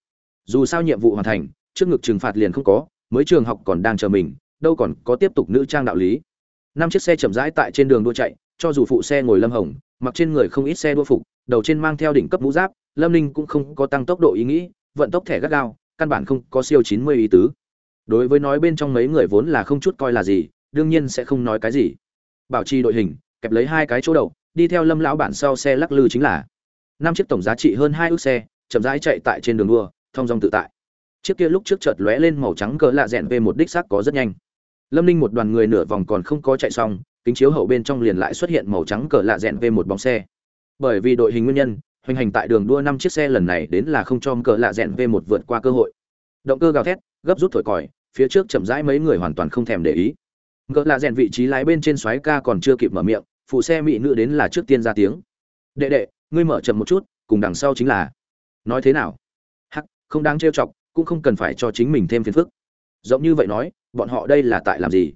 Dù sao nhiệm vụ hoàn thành, trước ngực trừng phạt liền không có, mới trường học còn đang chờ mình, đâu còn có tiếp tục nữ trang đạo lý. Năm chiếc xe chậm rãi tại trên đường đua chạy cho dù phụ xe ngồi lâm hồng mặc trên người không ít xe đua phục đầu trên mang theo đỉnh cấp mũ giáp lâm ninh cũng không có tăng tốc độ ý nghĩ vận tốc thẻ gắt gao căn bản không có siêu chín mươi ý tứ. Đối với nói bên trong mấy người vốn là không chút coi là gì đương nhiên sẽ không nói cái gì. Bảo trì đội hình kẹp lấy hai cái chỗ đầu, đi theo lâm lão bản sau xe lắc lư chính là năm chiếc tổng giá trị hơn hai ước xe chậm rãi chạy tại trên đường đua thong dong tự tại. Chiếc kia lúc trước chợt lóe lên màu trắng cỡ lạ rẽn về một đích xác có rất nhanh. Lâm ninh một đoàn người nửa vòng còn không có chạy xong kính chiếu hậu bên trong liền lại xuất hiện màu trắng cỡ lạ rẽn về một bóng xe. Bởi vì đội hình nguyên nhân, hoành hành tại đường đua năm chiếc xe lần này đến là không cho cỡ lạ rẽn về một vượt qua cơ hội. Động cơ gào thét, gấp rút thổi còi, phía trước chậm rãi mấy người hoàn toàn không thèm để ý. Cỡ lạ rẽn vị trí lái bên trên xoáy ca còn chưa kịp mở miệng, phụ xe mỹ nữ đến là trước tiên ra tiếng. Đệ đệ, ngươi mở chậm một chút, cùng đằng sau chính là. Nói thế nào? Hắc, không đáng trêu chọc, cũng không cần phải cho chính mình thêm phiền phức. Giống như vậy nói, bọn họ đây là tại làm gì?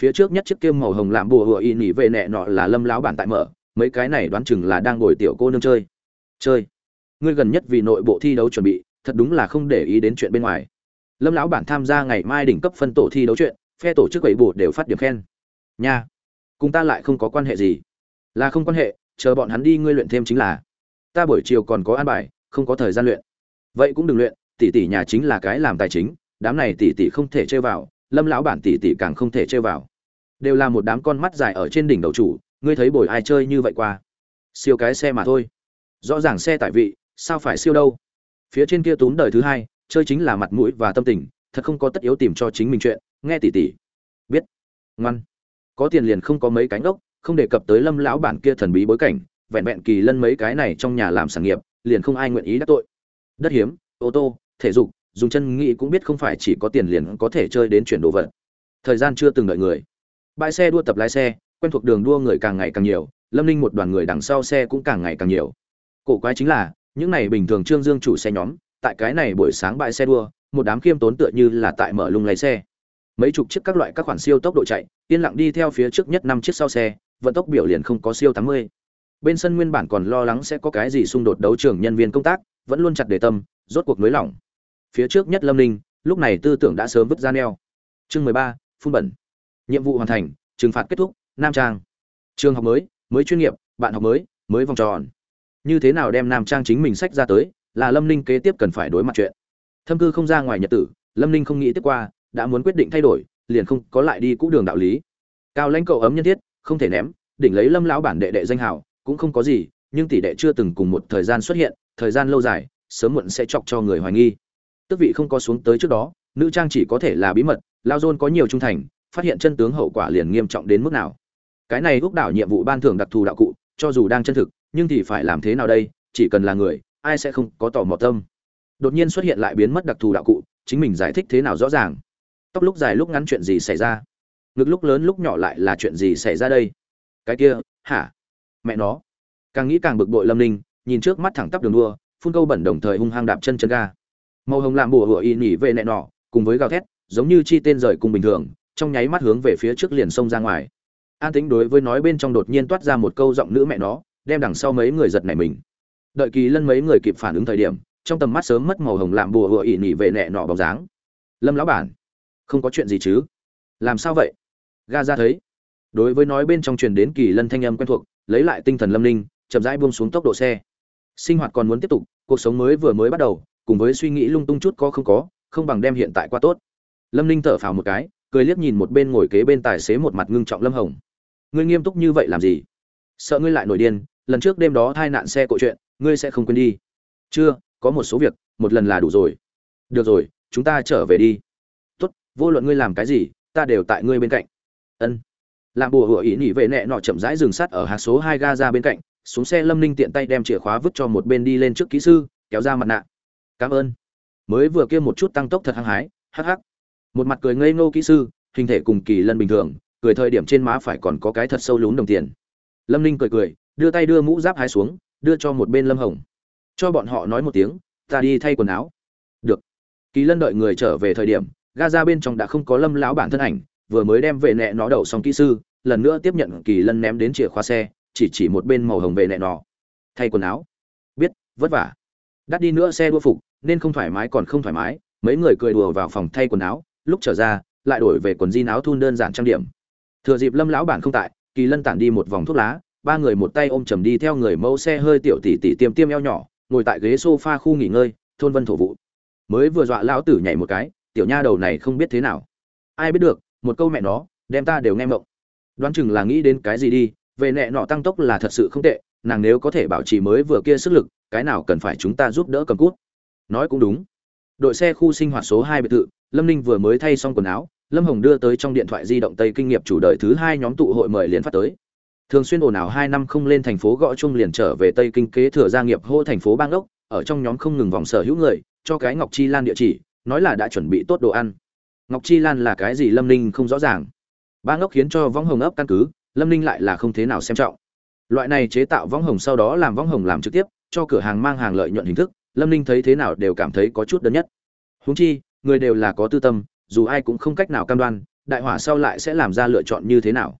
Phía trước nhất chiếc kiêm màu hồng làm bùa hựa y nỉ về nẹ nọ là lâm láo bản tại mở, mấy cái này đoán chừng là đang ngồi tiểu cô nương chơi. Chơi. Ngươi gần nhất vì nội bộ thi đấu chuẩn bị, thật đúng là không để ý đến chuyện bên ngoài. Lâm lão bản tham gia ngày mai đỉnh cấp phân tổ thi đấu chuyện, phe tổ chức bảy bổ đều phát điểm khen. Nha. Cùng ta lại không có quan hệ gì. Là không quan hệ, chờ bọn hắn đi ngươi luyện thêm chính là. Ta buổi chiều còn có an bài, không có thời gian luyện. Vậy cũng đừng luyện, tỷ tỷ nhà chính là cái làm tài chính, đám này tỷ tỷ không thể chơi vào, lâm lão bản tỷ tỷ càng không thể chơi vào đều là một đám con mắt dài ở trên đỉnh đầu chủ, ngươi thấy bồi ai chơi như vậy qua? Siêu cái xe mà thôi. Rõ ràng xe tại vị, sao phải siêu đâu? Phía trên kia túm đời thứ hai, chơi chính là mặt mũi và tâm tình, thật không có tất yếu tìm cho chính mình chuyện, nghe tỷ tỷ biết. Ngoan. Có tiền liền không có mấy cánh ốc không đề cập tới lâm lão bản kia thần bí bối cảnh, vẹn vẹn kỳ lân mấy cái này trong nhà làm sản nghiệp, liền không ai nguyện ý đắc tội. Đất hiếm, ô tô, thể dục, dùng chân nghĩ cũng biết không phải chỉ có tiền liền có thể chơi đến chuyển đồ vật. Thời gian chưa từng đợi người bãi xe đua tập lái xe, quen thuộc đường đua người càng ngày càng nhiều, lâm ninh một đoàn người đằng sau xe cũng càng ngày càng nhiều. Cổ quái chính là, những này bình thường trương dương chủ xe nhóm, tại cái này buổi sáng bãi xe đua, một đám khiêm tốn tựa như là tại mở lung lấy xe. Mấy chục chiếc các loại các khoản siêu tốc độ chạy, yên lặng đi theo phía trước nhất năm chiếc sau xe, vận tốc biểu liền không có siêu tám mươi. Bên sân nguyên bản còn lo lắng sẽ có cái gì xung đột đấu trường nhân viên công tác, vẫn luôn chặt đề tâm, rốt cuộc nới lỏng. Phía trước nhất lâm ninh, lúc này tư tưởng đã sớm vứt ra neo. Chương mười ba, phun bẩn nhiệm vụ hoàn thành, trừng phạt kết thúc, nam trang. Trường học mới mới chuyên nghiệp, bạn học mới mới vòng tròn. Như thế nào đem nam trang chính mình sách ra tới, là lâm ninh kế tiếp cần phải đối mặt chuyện. Thâm cư không ra ngoài nhật tử, lâm ninh không nghĩ tiếp qua, đã muốn quyết định thay đổi, liền không có lại đi cũ đường đạo lý. Cao lãnh cậu ấm nhân thiết, không thể ném, đỉnh lấy lâm lão bản đệ đệ danh hào, cũng không có gì, nhưng tỷ đệ chưa từng cùng một thời gian xuất hiện, thời gian lâu dài, sớm muộn sẽ chọc cho người hoài nghi. Tước vị không có xuống tới trước đó, nữ trang chỉ có thể là bí mật, lao dôn có nhiều trung thành phát hiện chân tướng hậu quả liền nghiêm trọng đến mức nào. Cái này úc đảo nhiệm vụ ban thưởng đặc thù đạo cụ, cho dù đang chân thực, nhưng thì phải làm thế nào đây, chỉ cần là người, ai sẽ không có tò mò tâm. Đột nhiên xuất hiện lại biến mất đặc thù đạo cụ, chính mình giải thích thế nào rõ ràng. Tóc lúc dài lúc ngắn chuyện gì xảy ra? Ngực lúc lớn lúc nhỏ lại là chuyện gì xảy ra đây? Cái kia, hả? Mẹ nó. Càng nghĩ càng bực bội lâm ninh, nhìn trước mắt thẳng tắp đường đua, phun câu bẩn đồng thời hung hăng đạp chân chân ga. Màu hồng làm bùa hựa y nỉ về nẹ nọ, cùng với gào thét, giống như chi tên rời cùng bình thường trong nháy mắt hướng về phía trước liền xông ra ngoài. An tính đối với nói bên trong đột nhiên toát ra một câu giọng nữ mẹ nó, đem đằng sau mấy người giật nảy mình. Đợi kỳ lân mấy người kịp phản ứng thời điểm, trong tầm mắt sớm mất màu hồng làm bùa hựa ỉ nhỉ về nẹ nọ bóng dáng. Lâm lão bản, không có chuyện gì chứ? Làm sao vậy? Ga ra thấy. Đối với nói bên trong truyền đến kỳ lân thanh âm quen thuộc, lấy lại tinh thần lâm ninh, chậm rãi buông xuống tốc độ xe. Sinh hoạt còn muốn tiếp tục, cuộc sống mới vừa mới bắt đầu, cùng với suy nghĩ lung tung chút có không có, không bằng đem hiện tại qua tốt. Lâm ninh thở phào một cái cười liếc nhìn một bên ngồi kế bên tài xế một mặt ngưng trọng lâm hồng. Ngươi nghiêm túc như vậy làm gì? Sợ ngươi lại nổi điên, lần trước đêm đó thai nạn xe cộ chuyện, ngươi sẽ không quên đi. Chưa, có một số việc, một lần là đủ rồi. Được rồi, chúng ta trở về đi. Tốt, vô luận ngươi làm cái gì, ta đều tại ngươi bên cạnh. Ân. Làm bùa hựa ý nhỉ về nẹ nọ chậm rãi dừng sắt ở hạt số hai ga ra bên cạnh, xuống xe lâm ninh tiện tay đem chìa khóa vứt cho một bên đi lên trước kỹ sư, kéo ra mặt nạ. Cảm ơn. Mới vừa kia một chút tăng tốc thật hăng hái, hắc hắc một mặt cười ngây ngô kỹ sư, hình thể cùng kỳ lân bình thường, cười thời điểm trên má phải còn có cái thật sâu lún đồng tiền. Lâm ninh cười cười, đưa tay đưa mũ giáp hai xuống, đưa cho một bên lâm hồng. Cho bọn họ nói một tiếng, ta đi thay quần áo. Được. Kỳ lân đợi người trở về thời điểm, ga ra bên trong đã không có lâm lão bản thân ảnh, vừa mới đem về nẹ nó đậu xong kỹ sư, lần nữa tiếp nhận kỳ lân ném đến chìa khóa xe, chỉ chỉ một bên màu hồng về nẹ nó. Thay quần áo. Biết, vất vả. Đắt đi nữa xe đua phục, nên không thoải mái còn không thoải mái. Mấy người cười đùa vào phòng thay quần áo lúc trở ra, lại đổi về quần jean áo thun đơn giản trang điểm. Thừa dịp lâm lão bản không tại, kỳ lân tản đi một vòng thuốc lá, ba người một tay ôm chầm đi theo người mẫu xe hơi tiểu tỷ tỷ tiêm tiêm eo nhỏ, ngồi tại ghế sofa khu nghỉ ngơi, thôn vân thổ vụ. Mới vừa dọa lão tử nhảy một cái, tiểu nha đầu này không biết thế nào. Ai biết được, một câu mẹ nó, đem ta đều nghe mộng. Đoán chừng là nghĩ đến cái gì đi, về nẹ nọ tăng tốc là thật sự không tệ, nàng nếu có thể bảo trì mới vừa kia sức lực, cái nào cần phải chúng ta giúp đỡ cầm cút. Nói cũng đúng. Đội xe khu sinh hoạt số hai biệt thự lâm ninh vừa mới thay xong quần áo, lâm hồng đưa tới trong điện thoại di động tây kinh nghiệp chủ đời thứ hai nhóm tụ hội mời liền phát tới. Thường xuyên ồn ào hai năm không lên thành phố gõ chung liền trở về tây kinh kế thừa gia nghiệp hô thành phố bang ốc ở trong nhóm không ngừng vòng sở hữu người, cho cái ngọc chi lan địa chỉ, nói là đã chuẩn bị tốt đồ ăn. Ngọc chi lan là cái gì lâm ninh không rõ ràng. Bang ốc khiến cho võng hồng ấp căn cứ, lâm ninh lại là không thế nào xem trọng. Loại này chế tạo võng hồng sau đó làm võng hồng làm trực tiếp, cho cửa hàng mang hàng lợi nhuận hình thức, lâm ninh thấy thế nào đều cảm thấy có chút đơn nhất. Húng chi người đều là có tư tâm, dù ai cũng không cách nào cam đoan, đại hỏa sau lại sẽ làm ra lựa chọn như thế nào.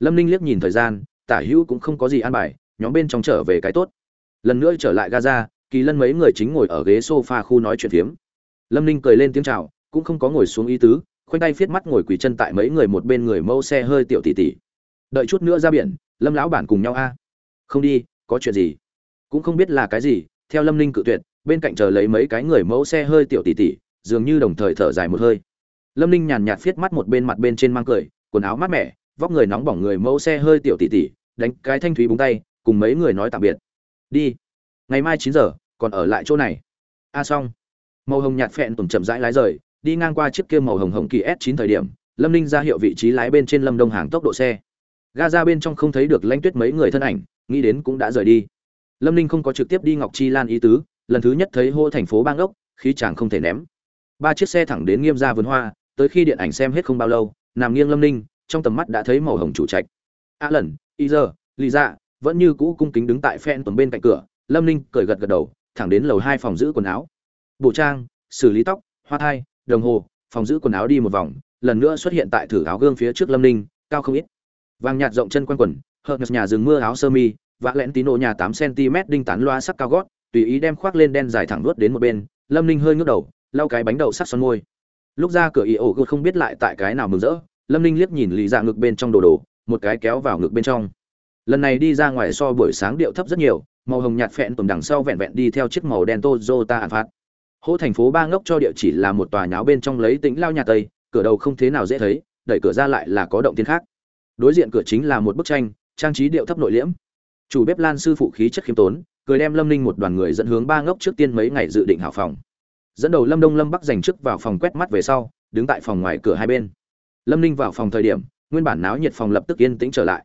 Lâm ninh liếc nhìn thời gian, tả hữu cũng không có gì an bài, nhóm bên trong trở về cái tốt. Lần nữa trở lại gaza, kỳ lân mấy người chính ngồi ở ghế sofa khu nói chuyện phiếm. Lâm ninh cười lên tiếng chào, cũng không có ngồi xuống ý tứ, khoanh tay viết mắt ngồi quỳ chân tại mấy người một bên người mâu xe hơi tiểu tỷ tỷ. Đợi chút nữa ra biển, lâm lão bản cùng nhau a. Không đi, có chuyện gì? Cũng không biết là cái gì, theo lâm ninh cự tuyệt, bên cạnh chờ lấy mấy cái người mẫu xe hơi tiểu tỷ tỷ dường như đồng thời thở dài một hơi. Lâm ninh nhàn nhạt viết mắt một bên mặt bên trên mang cười, quần áo mát mẻ, vóc người nóng bỏng người mẫu xe hơi tiểu tỷ tỷ, đánh cái thanh thúy búng tay, cùng mấy người nói tạm biệt. Đi. Ngày mai chín giờ, còn ở lại chỗ này. A à xong. Màu hồng nhạt phẹn tùng chậm rãi lái rời, đi ngang qua chiếc kia màu hồng hồng kỳ s 9 thời điểm, lâm ninh ra hiệu vị trí lái bên trên lâm đông hàng tốc độ xe. Ga ra bên trong không thấy được lãnh tuyết mấy người thân ảnh, nghĩ đến cũng đã rời đi. Lâm ninh không có trực tiếp đi ngọc chi lan ý tứ, lần thứ nhất thấy hô thành phố bang ốc khí chàng không thể ném ba chiếc xe thẳng đến nghiêm ra vườn hoa, tới khi điện ảnh xem hết không bao lâu, nằm nghiêng lâm ninh, trong tầm mắt đã thấy màu hồng chủ trạch. A lần y giờ lì dạ vẫn như cũ cung kính đứng tại phen tuần bên cạnh cửa, lâm ninh cởi gật gật đầu, thẳng đến lầu hai phòng giữ quần áo. Bộ trang, xử lý tóc, hoa thai, đồng hồ, phòng giữ quần áo đi một vòng, lần nữa xuất hiện tại thử áo gương phía trước lâm ninh, cao không ít. Vàng nhạt rộng chân quanh quần hợt nhà rừng mưa áo sơ mi, vạ lẽn tín nổ nhà tám cm đinh tán loa sắc cao gót, tùy ý đem khoác lên đen dài thẳng đuốt đến một bên, lâm ninh hơi ngước đầu lau cái bánh đậu sắc son môi. Lúc ra cửa y ổ gột không biết lại tại cái nào mừng rỡ, lâm ninh liếc nhìn lì dạ ngực bên trong đồ đồ, một cái kéo vào ngực bên trong. Lần này đi ra ngoài so buổi sáng điệu thấp rất nhiều, màu hồng nhạt phẹn tầm đằng sau vẹn vẹn đi theo chiếc màu đen Toyota ạn phát hỗ thành phố ba ngốc cho địa chỉ là một tòa nháo bên trong lấy tĩnh lao nhà tây, cửa đầu không thế nào dễ thấy, đẩy cửa ra lại là có động thiên khác. Đối diện cửa chính là một bức tranh, trang trí điệu thấp nội liễm. Chủ bếp lan sư phụ khí chất khiêm tốn, cười đem lâm ninh một đoàn người dẫn hướng ba ngốc trước tiên mấy ngày dự định hảo phòng dẫn đầu lâm đông lâm bắc dành trước vào phòng quét mắt về sau, đứng tại phòng ngoài cửa hai bên. Lâm ninh vào phòng thời điểm, nguyên bản náo nhiệt phòng lập tức yên tĩnh trở lại.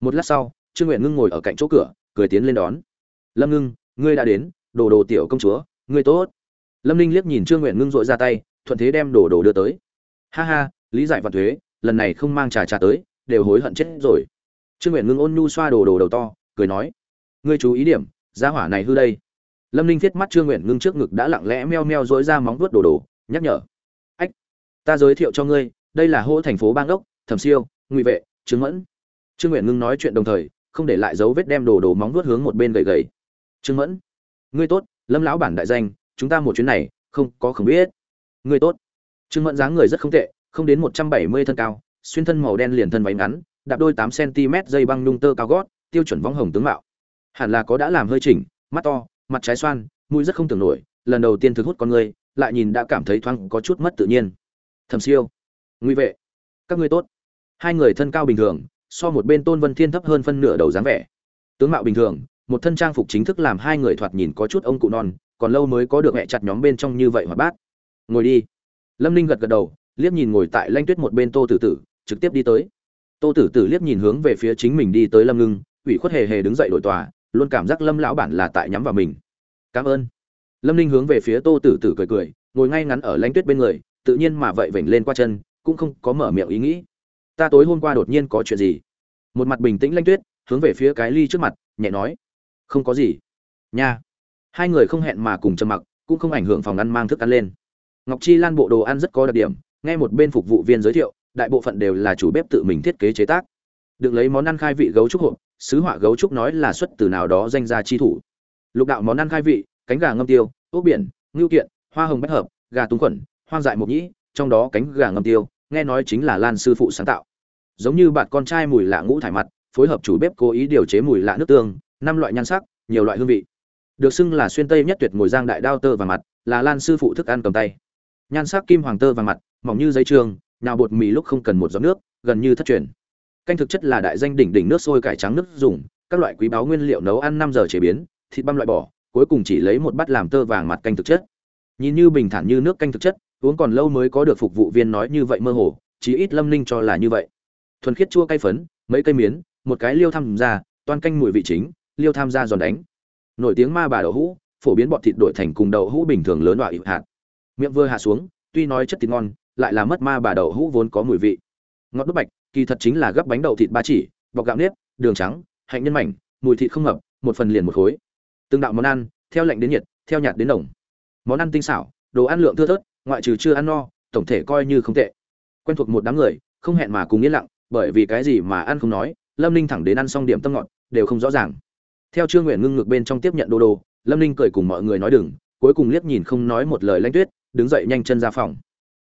Một lát sau, trương nguyện ngưng ngồi ở cạnh chỗ cửa, cười tiến lên đón. Lâm ngưng, ngươi đã đến, đồ đồ tiểu công chúa, ngươi tốt. Lâm ninh liếc nhìn trương nguyện ngưng dội ra tay, thuận thế đem đồ đồ đưa tới. Ha ha, lý giải và thuế, lần này không mang trà trà tới, đều hối hận chết rồi. Trương nguyện ngưng ôn nhu xoa đồ đồ đầu to, cười nói, ngươi chú ý điểm giá hỏa này hư đây lâm ninh thiết mắt trương nguyện ngưng trước ngực đã lặng lẽ meo meo dối ra móng vuốt đồ đồ, nhắc nhở. Ách, ta giới thiệu cho ngươi, đây là hô thành phố bang đốc thẩm siêu, ngụy vệ, trương mẫn. Trương nguyện ngưng nói chuyện đồng thời, không để lại dấu vết đem đồ đồ móng vuốt hướng một bên gầy gầy. Trương mẫn, ngươi tốt, lâm lão bản đại danh, chúng ta một chuyến này, không, có không biết. Ngươi tốt. Trương mẫn dáng người rất không tệ, không đến một trăm bảy mươi thân cao, xuyên thân màu đen liền thân váy ngắn, đạp đôi tám cm dây băng nhung tơ cao gót, tiêu chuẩn võng hồng tướng mạo. Hẳn là có đã làm hơi chỉnh, mắt to mặt trái xoan, mũi rất không tưởng nổi, lần đầu tiên thực hút con người lại nhìn đã cảm thấy thoáng có chút mất tự nhiên. Thẩm siêu nguy vệ, các ngươi tốt. Hai người thân cao bình thường, so một bên tôn vân thiên thấp hơn phân nửa đầu dáng vẻ. Tướng mạo bình thường, một thân trang phục chính thức làm hai người thoạt nhìn có chút ông cụ non, còn lâu mới có được mẹ chặt nhóm bên trong như vậy hoạt bát ngồi đi. Lâm ninh gật gật đầu, liếc nhìn ngồi tại lanh tuyết một bên tô tử tử, trực tiếp đi tới. Tô tử tử liếc nhìn hướng về phía chính mình đi tới lâm ngưng, ủy khuất hề hề đứng dậy đổi tòa luôn cảm giác lâm lão bản là tại nhắm vào mình. Cảm ơn. Lâm ninh hướng về phía tô tử tử cười cười, ngồi ngay ngắn ở lãnh tuyết bên người, tự nhiên mà vậy vểnh lên qua chân, cũng không có mở miệng ý nghĩ. Ta tối hôm qua đột nhiên có chuyện gì? Một mặt bình tĩnh lãnh tuyết, hướng về phía cái ly trước mặt, nhẹ nói. Không có gì. Nha. Hai người không hẹn mà cùng trầm mặc, cũng không ảnh hưởng phòng ăn mang thức ăn lên. Ngọc chi lan bộ đồ ăn rất có đặc điểm ngay một bên phục vụ viên giới thiệu, đại bộ phận đều là chủ bếp tự mình thiết kế chế tác. Được lấy món ăn khai vị gấu trúc hộp sứ họa gấu trúc nói là xuất từ nào đó danh gia chi thủ. Lục đạo món ăn khai vị, cánh gà ngâm tiêu, ốc biển, ngưu kiện, hoa hồng bách hợp, gà túng quẩn, hoang dại mộc nhĩ, trong đó cánh gà ngâm tiêu, nghe nói chính là lan sư phụ sáng tạo. Giống như bạn con trai mùi lạ ngũ thải mặt, phối hợp chủ bếp cố ý điều chế mùi lạ nước tương, năm loại nhan sắc, nhiều loại hương vị. Được xưng là xuyên tây nhất tuyệt ngồi giang đại đao tơ và mặt, là lan sư phụ thức ăn cầm tay. Nhan sắc kim hoàng tơ và mặt, mỏng như giấy trường nào bột mì lúc không cần một giọt nước, gần như thất truyền canh thực chất là đại danh đỉnh đỉnh nước sôi cải trắng nước dùng, các loại quý báu nguyên liệu nấu ăn năm giờ chế biến, thịt băm loại bỏ, cuối cùng chỉ lấy một bát làm tơ vàng mặt canh thực chất. Nhìn như bình thản như nước canh thực chất, uống còn lâu mới có được phục vụ viên nói như vậy mơ hồ, chí ít lâm ninh cho là như vậy. Thuần khiết chua cay phấn, mấy cây miến, một cái liêu tham gia toan canh mùi vị chính, liêu tham gia giòn đánh. Nổi tiếng ma bà đậu hũ, phổ biến bọt thịt đổi thành cùng đậu hũ bình thường lớn loại hạt. Miệng vừa hạ xuống, tuy nói chất thịt ngon, lại là mất ma bà đậu hũ vốn có mùi vị. Ngọt đúc bạch kỳ thật chính là gấp bánh đậu thịt ba chỉ, bọc gạo nếp, đường trắng, hạnh nhân mảnh, mùi thịt không ngập, một phần liền một khối. Từng đạo món ăn, theo lạnh đến nhiệt, theo nhạt đến nồng. Món ăn tinh xảo, đồ ăn lượng thưa thớt, ngoại trừ chưa ăn no, tổng thể coi như không tệ. Quen thuộc một đám người, không hẹn mà cùng yên lặng, bởi vì cái gì mà ăn không nói, lâm ninh thẳng đến ăn xong điểm tâm ngọt, đều không rõ ràng. Theo trương nguyện ngưng ngược bên trong tiếp nhận đồ đồ, lâm ninh cười cùng mọi người nói đừng, cuối cùng liếc nhìn không nói một lời lanh tuyết, đứng dậy nhanh chân ra phòng.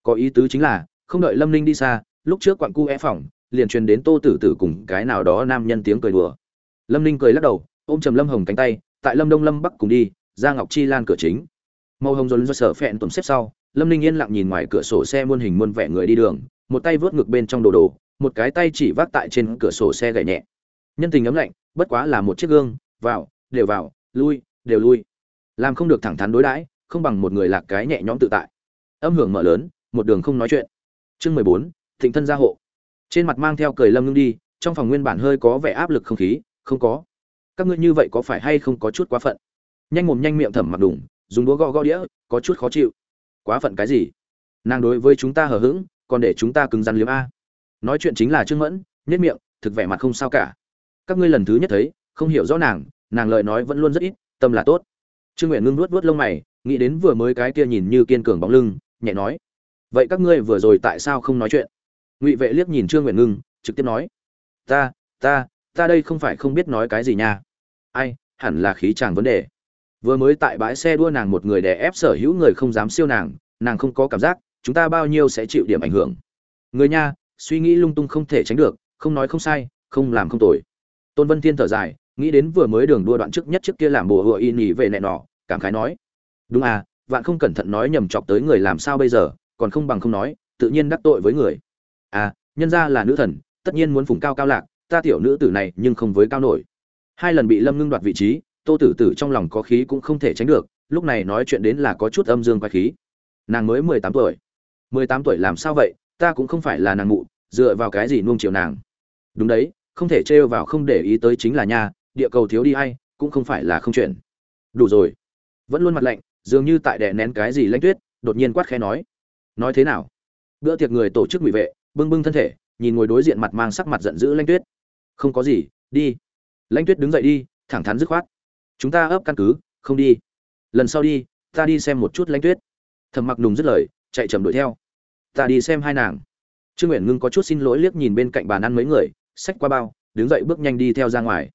Có ý tứ chính là, không đợi lâm ninh đi xa lúc trước quặng cu é phòng liền truyền đến tô tử tử cùng cái nào đó nam nhân tiếng cười đùa. Lâm ninh cười lắc đầu, ôm trầm lâm hồng cánh tay, tại lâm đông lâm bắc cùng đi, ra ngọc chi lan cửa chính. Màu hồng dồn do sở phẹn tuần xếp sau, lâm ninh yên lặng nhìn ngoài cửa sổ xe muôn hình muôn vẻ người đi đường, một tay vớt ngực bên trong đồ đồ, một cái tay chỉ vác tại trên cửa sổ xe gậy nhẹ. Nhân tình ấm lạnh, bất quá là một chiếc gương, vào, đều vào, lui, đều lui. Làm không được thẳng thắn đối đãi, không bằng một người lạc cái nhẹ nhõm tự tại. Âm hưởng mở lớn, một đường không nói chuyện. Chương mười bốn thịnh thân gia hộ. Trên mặt mang theo cười lâm ngưng đi, trong phòng nguyên bản hơi có vẻ áp lực không khí, không có. Các ngươi như vậy có phải hay không có chút quá phận? Nhanh mồm nhanh miệng thẩm mặc đủng, dùng đũa gõ gõ đĩa, có chút khó chịu. Quá phận cái gì? Nàng đối với chúng ta hờ hững, còn để chúng ta cứng rắn liếm a. Nói chuyện chính là trương mẫn nhất miệng, thực vẻ mặt không sao cả. Các ngươi lần thứ nhất thấy, không hiểu rõ nàng nàng lời nói vẫn luôn rất ít, tâm là tốt. Trương nguyện ngưng nuốt vuốt lông mày, nghĩ đến vừa mới cái kia nhìn như kiên cường bóng lưng, nhẹ nói. Vậy các ngươi vừa rồi tại sao không nói chuyện? Ngụy vệ liếc nhìn trương nguyện ngưng, trực tiếp nói, ta ta ta đây không phải không biết nói cái gì nha. Ai, hẳn là khí chàng vấn đề. Vừa mới tại bãi xe đua nàng một người đè ép sở hữu người không dám siêu nàng nàng không có cảm giác, chúng ta bao nhiêu sẽ chịu điểm ảnh hưởng. Người nha, suy nghĩ lung tung không thể tránh được, không nói không sai, không làm không tồi. Tôn vân thiên thở dài, nghĩ đến vừa mới đường đua đoạn trước nhất trước kia làm bùa hựa y nhỉ về nẹ nọ, cảm khái nói, đúng à vạn không cẩn thận nói nhầm chọc tới người làm sao bây giờ, còn không bằng không nói, tự nhiên đắc tội với người à nhân ra là nữ thần, tất nhiên muốn phùng cao cao lạc, ta tiểu nữ tử này nhưng không với cao nổi. Hai lần bị lâm ngưng đoạt vị trí, tô tử tử trong lòng có khí cũng không thể tránh được, lúc này nói chuyện đến là có chút âm dương quái khí. Nàng mới mười tám tuổi. Mười tám tuổi làm sao vậy? Ta cũng không phải là nàng mụ, dựa vào cái gì nuông chiều nàng? Đúng đấy, không thể trêu vào không để ý tới chính là nha, địa cầu thiếu đi hay cũng không phải là không chuyện. Đủ rồi. Vẫn luôn mặt lạnh, dường như tại đè nén cái gì lãnh tuyết, đột nhiên quát khẽ nói. Nói thế nào? Bữa tiệc người tổ chức ngụy vệ bưng bưng thân thể, nhìn ngồi đối diện mặt mang sắc mặt giận dữ lãnh tuyết. Không có gì, đi. Lãnh tuyết đứng dậy đi, thẳng thắn dứt khoát. Chúng ta ấp căn cứ, không đi. Lần sau đi, ta đi xem một chút lãnh tuyết. Thầm mặc nùng dứt lời, chạy chậm đuổi theo. Ta đi xem hai nàng. Trương nguyện ngưng có chút xin lỗi liếc nhìn bên cạnh bàn ăn mấy người xách qua bao, đứng dậy bước nhanh đi theo ra ngoài.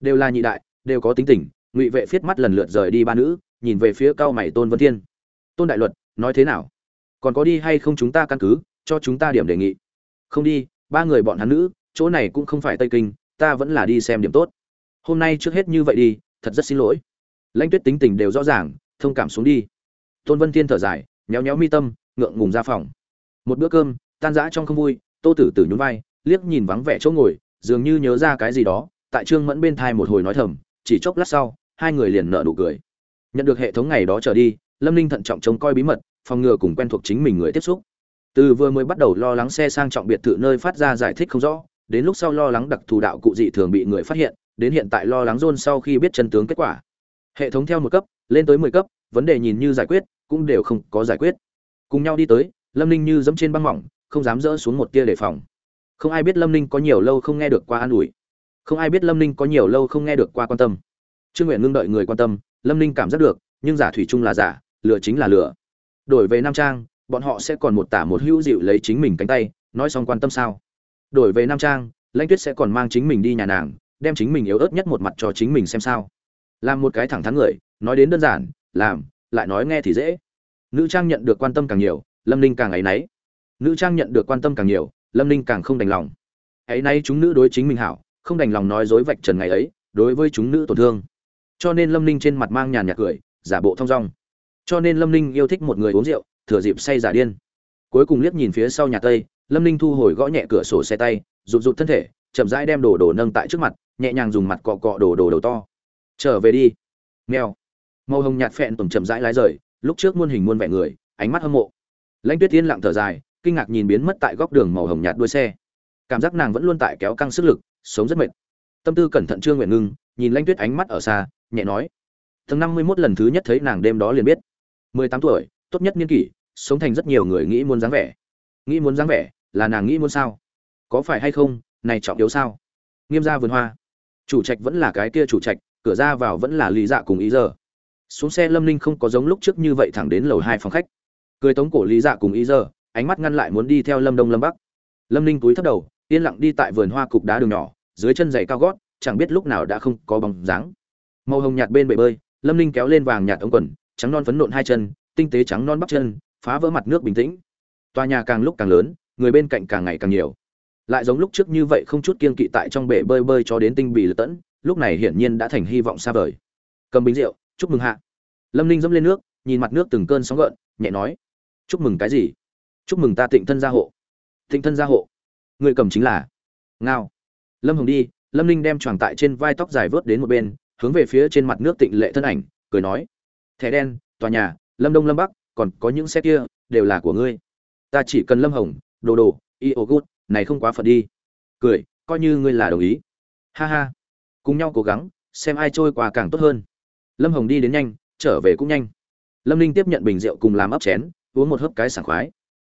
Đều là nhị đại, đều có tính tình, ngụy vệ phiết mắt lần lượt rời đi ba nữ, nhìn về phía cao mày tôn vân thiên. Tôn đại luật, nói thế nào? Còn có đi hay không chúng ta căn cứ, cho chúng ta điểm đề nghị không đi, ba người bọn hắn nữ, chỗ này cũng không phải tây kinh, ta vẫn là đi xem điểm tốt. Hôm nay trước hết như vậy đi, thật rất xin lỗi. Lãnh tuyết tính tình đều rõ ràng, thông cảm xuống đi. Tôn vân thiên thở dài nhéo nhéo mi tâm, ngượng ngùng ra phòng. Một bữa cơm, tan rã trong không vui, tô tử tử nhún vai, liếc nhìn vắng vẻ chỗ ngồi, dường như nhớ ra cái gì đó, tại trương mẫn bên thai một hồi nói thầm, chỉ chốc lát sau, hai người liền nợ nụ cười. Nhận được hệ thống ngày đó trở đi, lâm ninh thận trọng trông coi bí mật, phòng ngừa cùng quen thuộc chính mình người tiếp xúc từ vừa mới bắt đầu lo lắng xe sang trọng biệt thự nơi phát ra giải thích không rõ, đến lúc sau lo lắng đặc thù đạo cụ dị thường bị người phát hiện, đến hiện tại lo lắng rôn sau khi biết chân tướng kết quả. Hệ thống theo một cấp, lên tới mười cấp, vấn đề nhìn như giải quyết, cũng đều không có giải quyết. Cùng nhau đi tới, lâm ninh như dẫm trên băng mỏng, không dám dỡ xuống một tia đề phòng. Không ai biết lâm ninh có nhiều lâu không nghe được qua an ủi. Không ai biết lâm ninh có nhiều lâu không nghe được qua quan tâm. Trương nguyện ngưng đợi người quan tâm, lâm ninh cảm giác được, nhưng giả thủy chung là giả lừa chính là lừa đổi về nam trang bọn họ sẽ còn một tả một hữu dịu lấy chính mình cánh tay, nói xong quan tâm sao. Đổi về nam trang, lãnh tuyết sẽ còn mang chính mình đi nhà nàng, đem chính mình yếu ớt nhất một mặt cho chính mình xem sao. Làm một cái thẳng thắn người, nói đến đơn giản, làm, lại nói nghe thì dễ. Nữ trang nhận được quan tâm càng nhiều, lâm ninh càng áy náy nữ trang nhận được quan tâm càng nhiều, lâm ninh càng không đành lòng. Ấy nay chúng nữ đối chính mình hảo, không đành lòng nói dối vạch trần ngày ấy, đối với chúng nữ tổn thương. Cho nên lâm ninh trên mặt mang nhàn nhạt cười, giả bộ thong dong. Cho nên lâm ninh yêu thích một người uống rượu thừa dịp say giả điên. Cuối cùng liếc nhìn phía sau nhà tây, lâm ninh thu hồi gõ nhẹ cửa sổ xe tay, rụt rụt thân thể, chậm rãi đem đồ đồ nâng tại trước mặt, nhẹ nhàng dùng mặt cọ cọ đồ đồ đầu to. Trở về đi. Nghèo màu hồng nhạt phẹn tùng chậm rãi lái rời, lúc trước muôn hình muôn vẻ người, ánh mắt hâm mộ. Lãnh tuyết tiên lặng thở dài, kinh ngạc nhìn biến mất tại góc đường màu hồng nhạt đuôi xe. Cảm giác nàng vẫn luôn tại kéo căng sức lực, sống rất mệt. Tâm tư cẩn thận trương nguyện ngưng, nhìn lãnh tuyết ánh mắt ở xa, nhẹ nói, tháng năm mươi mốt lần thứ nhất thấy nàng đêm đó liền biết. Mười tám tuổi tốt nhất niên kỷ, sống thành rất nhiều người nghĩ muốn dáng vẻ. Nghĩ muốn dáng vẻ là nàng nghĩ muốn sao? Có phải hay không, này trọng yếu sao? Nghiêm ra vườn hoa. Chủ trạch vẫn là cái kia chủ trạch, cửa ra vào vẫn là lý dạ cùng ý giờ xuống xe lâm ninh không có giống lúc trước như vậy thẳng đến lầu hai phòng khách. Cười tống cổ lý dạ cùng ý giờ ánh mắt ngăn lại muốn đi theo lâm đông lâm bắc. Lâm ninh túi thấp đầu, yên lặng đi tại vườn hoa cục đá đường nhỏ, dưới chân giày cao gót, chẳng biết lúc nào đã không có bóng dáng. Màu hồng nhạt bên bể bơi, lâm ninh kéo lên vàng nhạt ống quần, trắng non phấn nộn hai chân tinh tế trắng non bắp chân, phá vỡ mặt nước bình tĩnh. Tòa nhà càng lúc càng lớn, người bên cạnh càng ngày càng nhiều. Lại giống lúc trước như vậy không chút kiên kỵ tại trong bể bơi bơi cho đến tinh bị lật tẫn, lúc này hiển nhiên đã thành hy vọng xa vời. Cầm bình rượu, chúc mừng hạ. Lâm ninh dẫm lên nước, nhìn mặt nước từng cơn sóng gợn, nhẹ nói, chúc mừng cái gì? Chúc mừng ta tịnh thân gia hộ. Tịnh thân gia hộ? Người cầm chính là ngao. Lâm hồng đi, lâm ninh đem tròn tại trên vai tóc dài vớt đến một bên, hướng về phía trên mặt nước tịnh lệ thân ảnh, cười nói, thẻ đen, tòa nhà lâm đông lâm bắc, còn có những xe kia, đều là của ngươi. Ta chỉ cần lâm hồng, đồ đồ, y ô gút, này không quá phật đi. Cười, coi như ngươi là đồng ý. Ha ha. Cùng nhau cố gắng, xem ai trôi qua càng tốt hơn. Lâm hồng đi đến nhanh, trở về cũng nhanh. Lâm ninh tiếp nhận bình rượu cùng làm ấp chén, uống một hớp cái sảng khoái.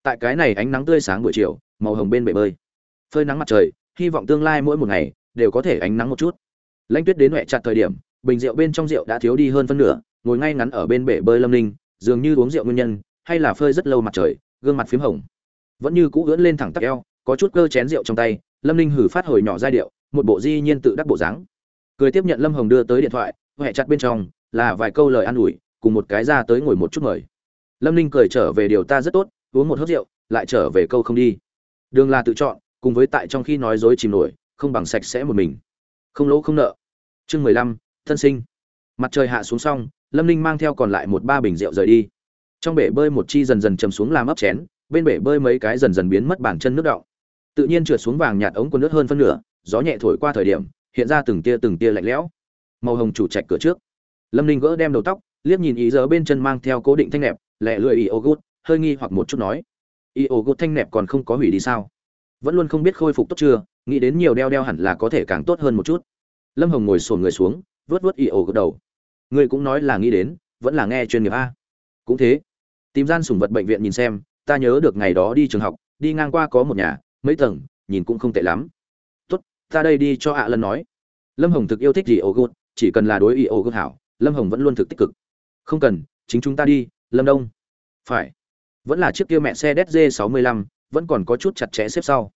Tại cái này ánh nắng tươi sáng buổi chiều, màu hồng bên bể bơi. Phơi nắng mặt trời, hy vọng tương lai mỗi một ngày, đều có thể ánh nắng một chút. Lãnh tuyết đến huệ chặt thời điểm, bình rượu bên trong rượu đã thiếu đi hơn phân nửa, ngồi ngay ngắn ở bên bể bơi lâm ninh dường như uống rượu nguyên nhân, hay là phơi rất lâu mặt trời, gương mặt p h í m hồng. Vẫn như cũ ưỡn lên thẳng tắc eo, có chút cơ chén rượu trong tay, lâm ninh hử phát hồi nhỏ giai điệu, một bộ di nhiên tự đắc bộ dáng. Cười tiếp nhận lâm hồng đưa tới điện thoại huệ chặt bên trong, là vài câu lời an ủi, cùng một cái ra tới ngồi một chút mời. Lâm ninh cười trở về điều ta rất tốt, uống một hớt rượu, lại trở về câu không đi. Đường là tự chọn, cùng với tại trong khi nói dối chìm nổi, không bằng sạch sẽ một mình. Không lỗ không nợ. Chương mười lăm, thân sinh. Mặt trời hạ xuống xong lâm ninh mang theo còn lại một ba bình rượu rời đi. Trong bể bơi một chi dần dần chầm xuống làm ấp chén, bên bể bơi mấy cái dần dần biến mất bản chân nước đọng. Tự nhiên trượt xuống vàng nhạt ống quần nước hơn phân nửa, gió nhẹ thổi qua thời điểm, hiện ra từng tia từng tia lạnh lẽo. Màu hồng chủ trạch cửa trước. Lâm ninh gỡ đem đầu tóc, liếc nhìn ý giờ bên chân mang theo cố định thanh nẹp, lẹ lưỡi ý ô gút, hơi nghi hoặc một chút nói ý ô gút thanh nẹp còn không có hủy đi sao? Vẫn luôn không biết khôi phục tốt chưa, nghĩ đến nhiều đeo đeo hẳn là có thể càng tốt hơn một chút. Lâm hồng ngồi sồn người xuống vớt vớt ý ô gút đầu ngươi cũng nói là nghĩ đến, vẫn là nghe chuyên nghiệp a. Cũng thế. Tìm gian sủng vật bệnh viện nhìn xem, ta nhớ được ngày đó đi trường học, đi ngang qua có một nhà, mấy tầng, nhìn cũng không tệ lắm. Tốt, ta đây đi cho ạ lần nói. Lâm hồng thực yêu thích gì ô gột chỉ cần là đối ý ô gút hảo, lâm hồng vẫn luôn thực tích cực. Không cần, chính chúng ta đi, lâm đông. Phải. Vẫn là chiếc kia mẹ xe dz 65 vẫn còn có chút chặt chẽ xếp sau.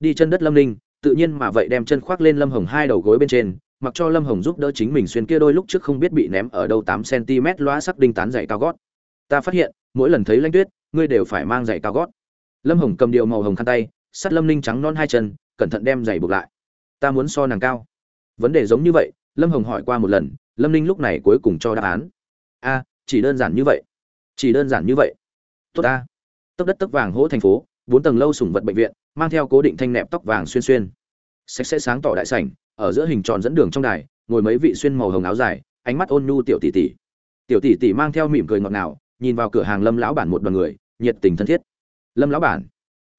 Đi chân đất lâm ninh, tự nhiên mà vậy đem chân khoác lên lâm hồng hai đầu gối bên trên mặc cho lâm hồng giúp đỡ chính mình xuyên kia đôi lúc trước không biết bị ném ở đâu tám cm loa sắc đinh tán dày cao gót. Ta phát hiện, mỗi lần thấy lanh tuyết, ngươi đều phải mang giày cao gót. Lâm hồng cầm điệu màu hồng khăn tay, sắt lâm ninh trắng non hai chân, cẩn thận đem giày buộc lại. Ta muốn so nàng cao. Vấn đề giống như vậy, lâm hồng hỏi qua một lần, lâm ninh lúc này cuối cùng cho đáp án. A, chỉ đơn giản như vậy. Chỉ đơn giản như vậy. Tốt a tốc đất tốc vàng hỗ thành phố, bốn tầng lâu sủng vật bệnh viện, mang theo cố định thanh nẹp tóc vàng xuyên xuyên. Sạch sẽ sáng tỏ đại sảnh ở giữa hình tròn dẫn đường trong đài, ngồi mấy vị xuyên màu hồng áo dài, ánh mắt ôn nhu tiểu tỷ tỷ. Tiểu tỷ tỷ mang theo mỉm cười ngọt ngào, nhìn vào cửa hàng lâm lão bản một đoàn người, nhiệt tình thân thiết. Lâm lão bản,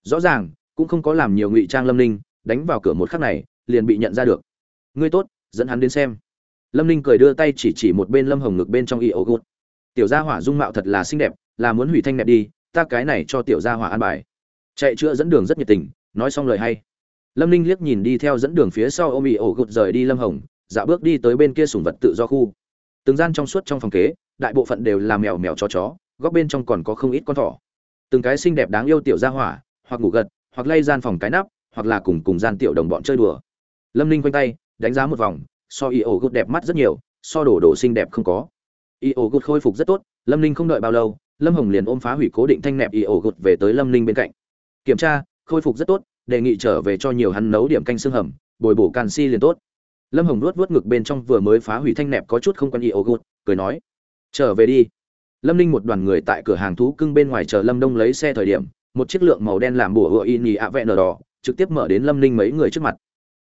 rõ ràng, cũng không có làm nhiều ngụy trang lâm ninh, đánh vào cửa một khắc này, liền bị nhận ra được. Ngươi tốt, dẫn hắn đến xem. Lâm ninh cười đưa tay chỉ chỉ một bên lâm hồng ngực bên trong y ô gút tiểu gia hỏa dung mạo thật là xinh đẹp, là muốn hủy thanh đẹp đi, ta cái này cho tiểu gia hỏa an bài. Chạy chữa dẫn đường rất nhiệt tình, nói xong lời hay lâm ninh liếc nhìn đi theo dẫn đường phía sau ôm ỉ ổ gút rời đi lâm hồng, dạo bước đi tới bên kia sùng vật tự do khu. Từng gian trong suốt trong phòng kế, đại bộ phận đều là mèo mèo chó chó, góc bên trong còn có không ít con thỏ. Từng cái xinh đẹp đáng yêu tiểu gia hỏa, hoặc ngủ gật, hoặc lay gian phòng cái nắp, hoặc là cùng cùng gian tiểu đồng bọn chơi đùa. Lâm ninh quanh tay, đánh giá một vòng, so y ổ gút đẹp mắt rất nhiều, so đổ đổ xinh đẹp không có. y ổ gút khôi phục rất tốt, lâm ninh không đợi bao lâu, lâm hồng liền ôm phá hủy cố định thanh nẹp y ổ gút về tới lâm ninh bên cạnh. Kiểm tra, khôi phục rất tốt đề nghị trở về cho nhiều hắn nấu điểm canh xương hầm, bồi bổ canxi liền tốt. Lâm hồng nuốt vuốt ngực bên trong vừa mới phá hủy thanh nẹp có chút không quan ý ổ gút cười nói, trở về đi. Lâm ninh một đoàn người tại cửa hàng thú cưng bên ngoài chờ lâm đông lấy xe thời điểm, một chiếc lượng màu đen làm bùa hựa y nhì ạ vẹn nở đỏ, trực tiếp mở đến lâm ninh mấy người trước mặt.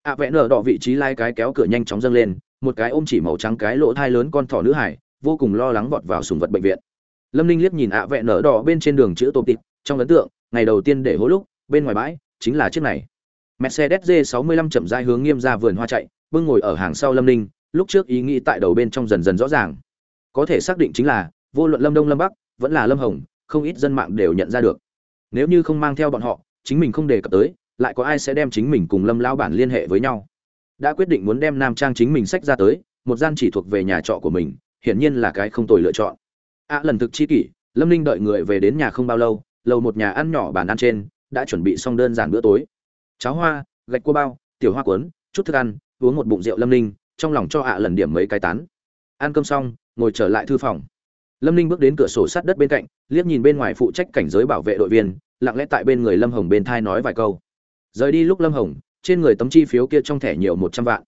Ạ vẹn nở đỏ vị trí lai cái kéo cửa nhanh chóng dâng lên, một cái ôm chỉ màu trắng cái lỗ thai lớn con thỏ nữ hải, vô cùng lo lắng vọt vào sùng vật bệnh viện. Lâm ninh liếc nhìn ạ vẹn nở đỏ bên trên đường chữ tôm tịt, trong ấn tượng, ngày đầu tiên để hối lúc, bên ngoài bãi chính là chiếc này. Mercedes g 65 chậm rãi hướng nghiêm ra vườn hoa chạy, bưng ngồi ở hàng sau lâm ninh, lúc trước ý nghĩ tại đầu bên trong dần dần rõ ràng. Có thể xác định chính là, vô luận lâm đông lâm bắc, vẫn là lâm hồng, không ít dân mạng đều nhận ra được. Nếu như không mang theo bọn họ, chính mình không đề cập tới, lại có ai sẽ đem chính mình cùng lâm lão bản liên hệ với nhau? Đã quyết định muốn đem nam trang chính mình sách ra tới, một gian chỉ thuộc về nhà trọ của mình, hiển nhiên là cái không tồi lựa chọn. À lần thực chi kỷ, lâm ninh đợi người về đến nhà không bao lâu, lầu một nhà ăn nhỏ bàn ăn trên đã chuẩn bị xong đơn giản bữa tối. Cháo hoa, gạch cua bao, tiểu hoa cuốn, chút thức ăn, uống một bụng rượu lâm ninh, trong lòng cho ạ lần điểm mấy cái tán. Ăn cơm xong, ngồi trở lại thư phòng. Lâm ninh bước đến cửa sổ sát đất bên cạnh, liếc nhìn bên ngoài phụ trách cảnh giới bảo vệ đội viên, lặng lẽ tại bên người lâm hồng bên thai nói vài câu. Rời đi lúc lâm hồng, trên người tấm chi phiếu kia trong thẻ nhiều một trăm vạn.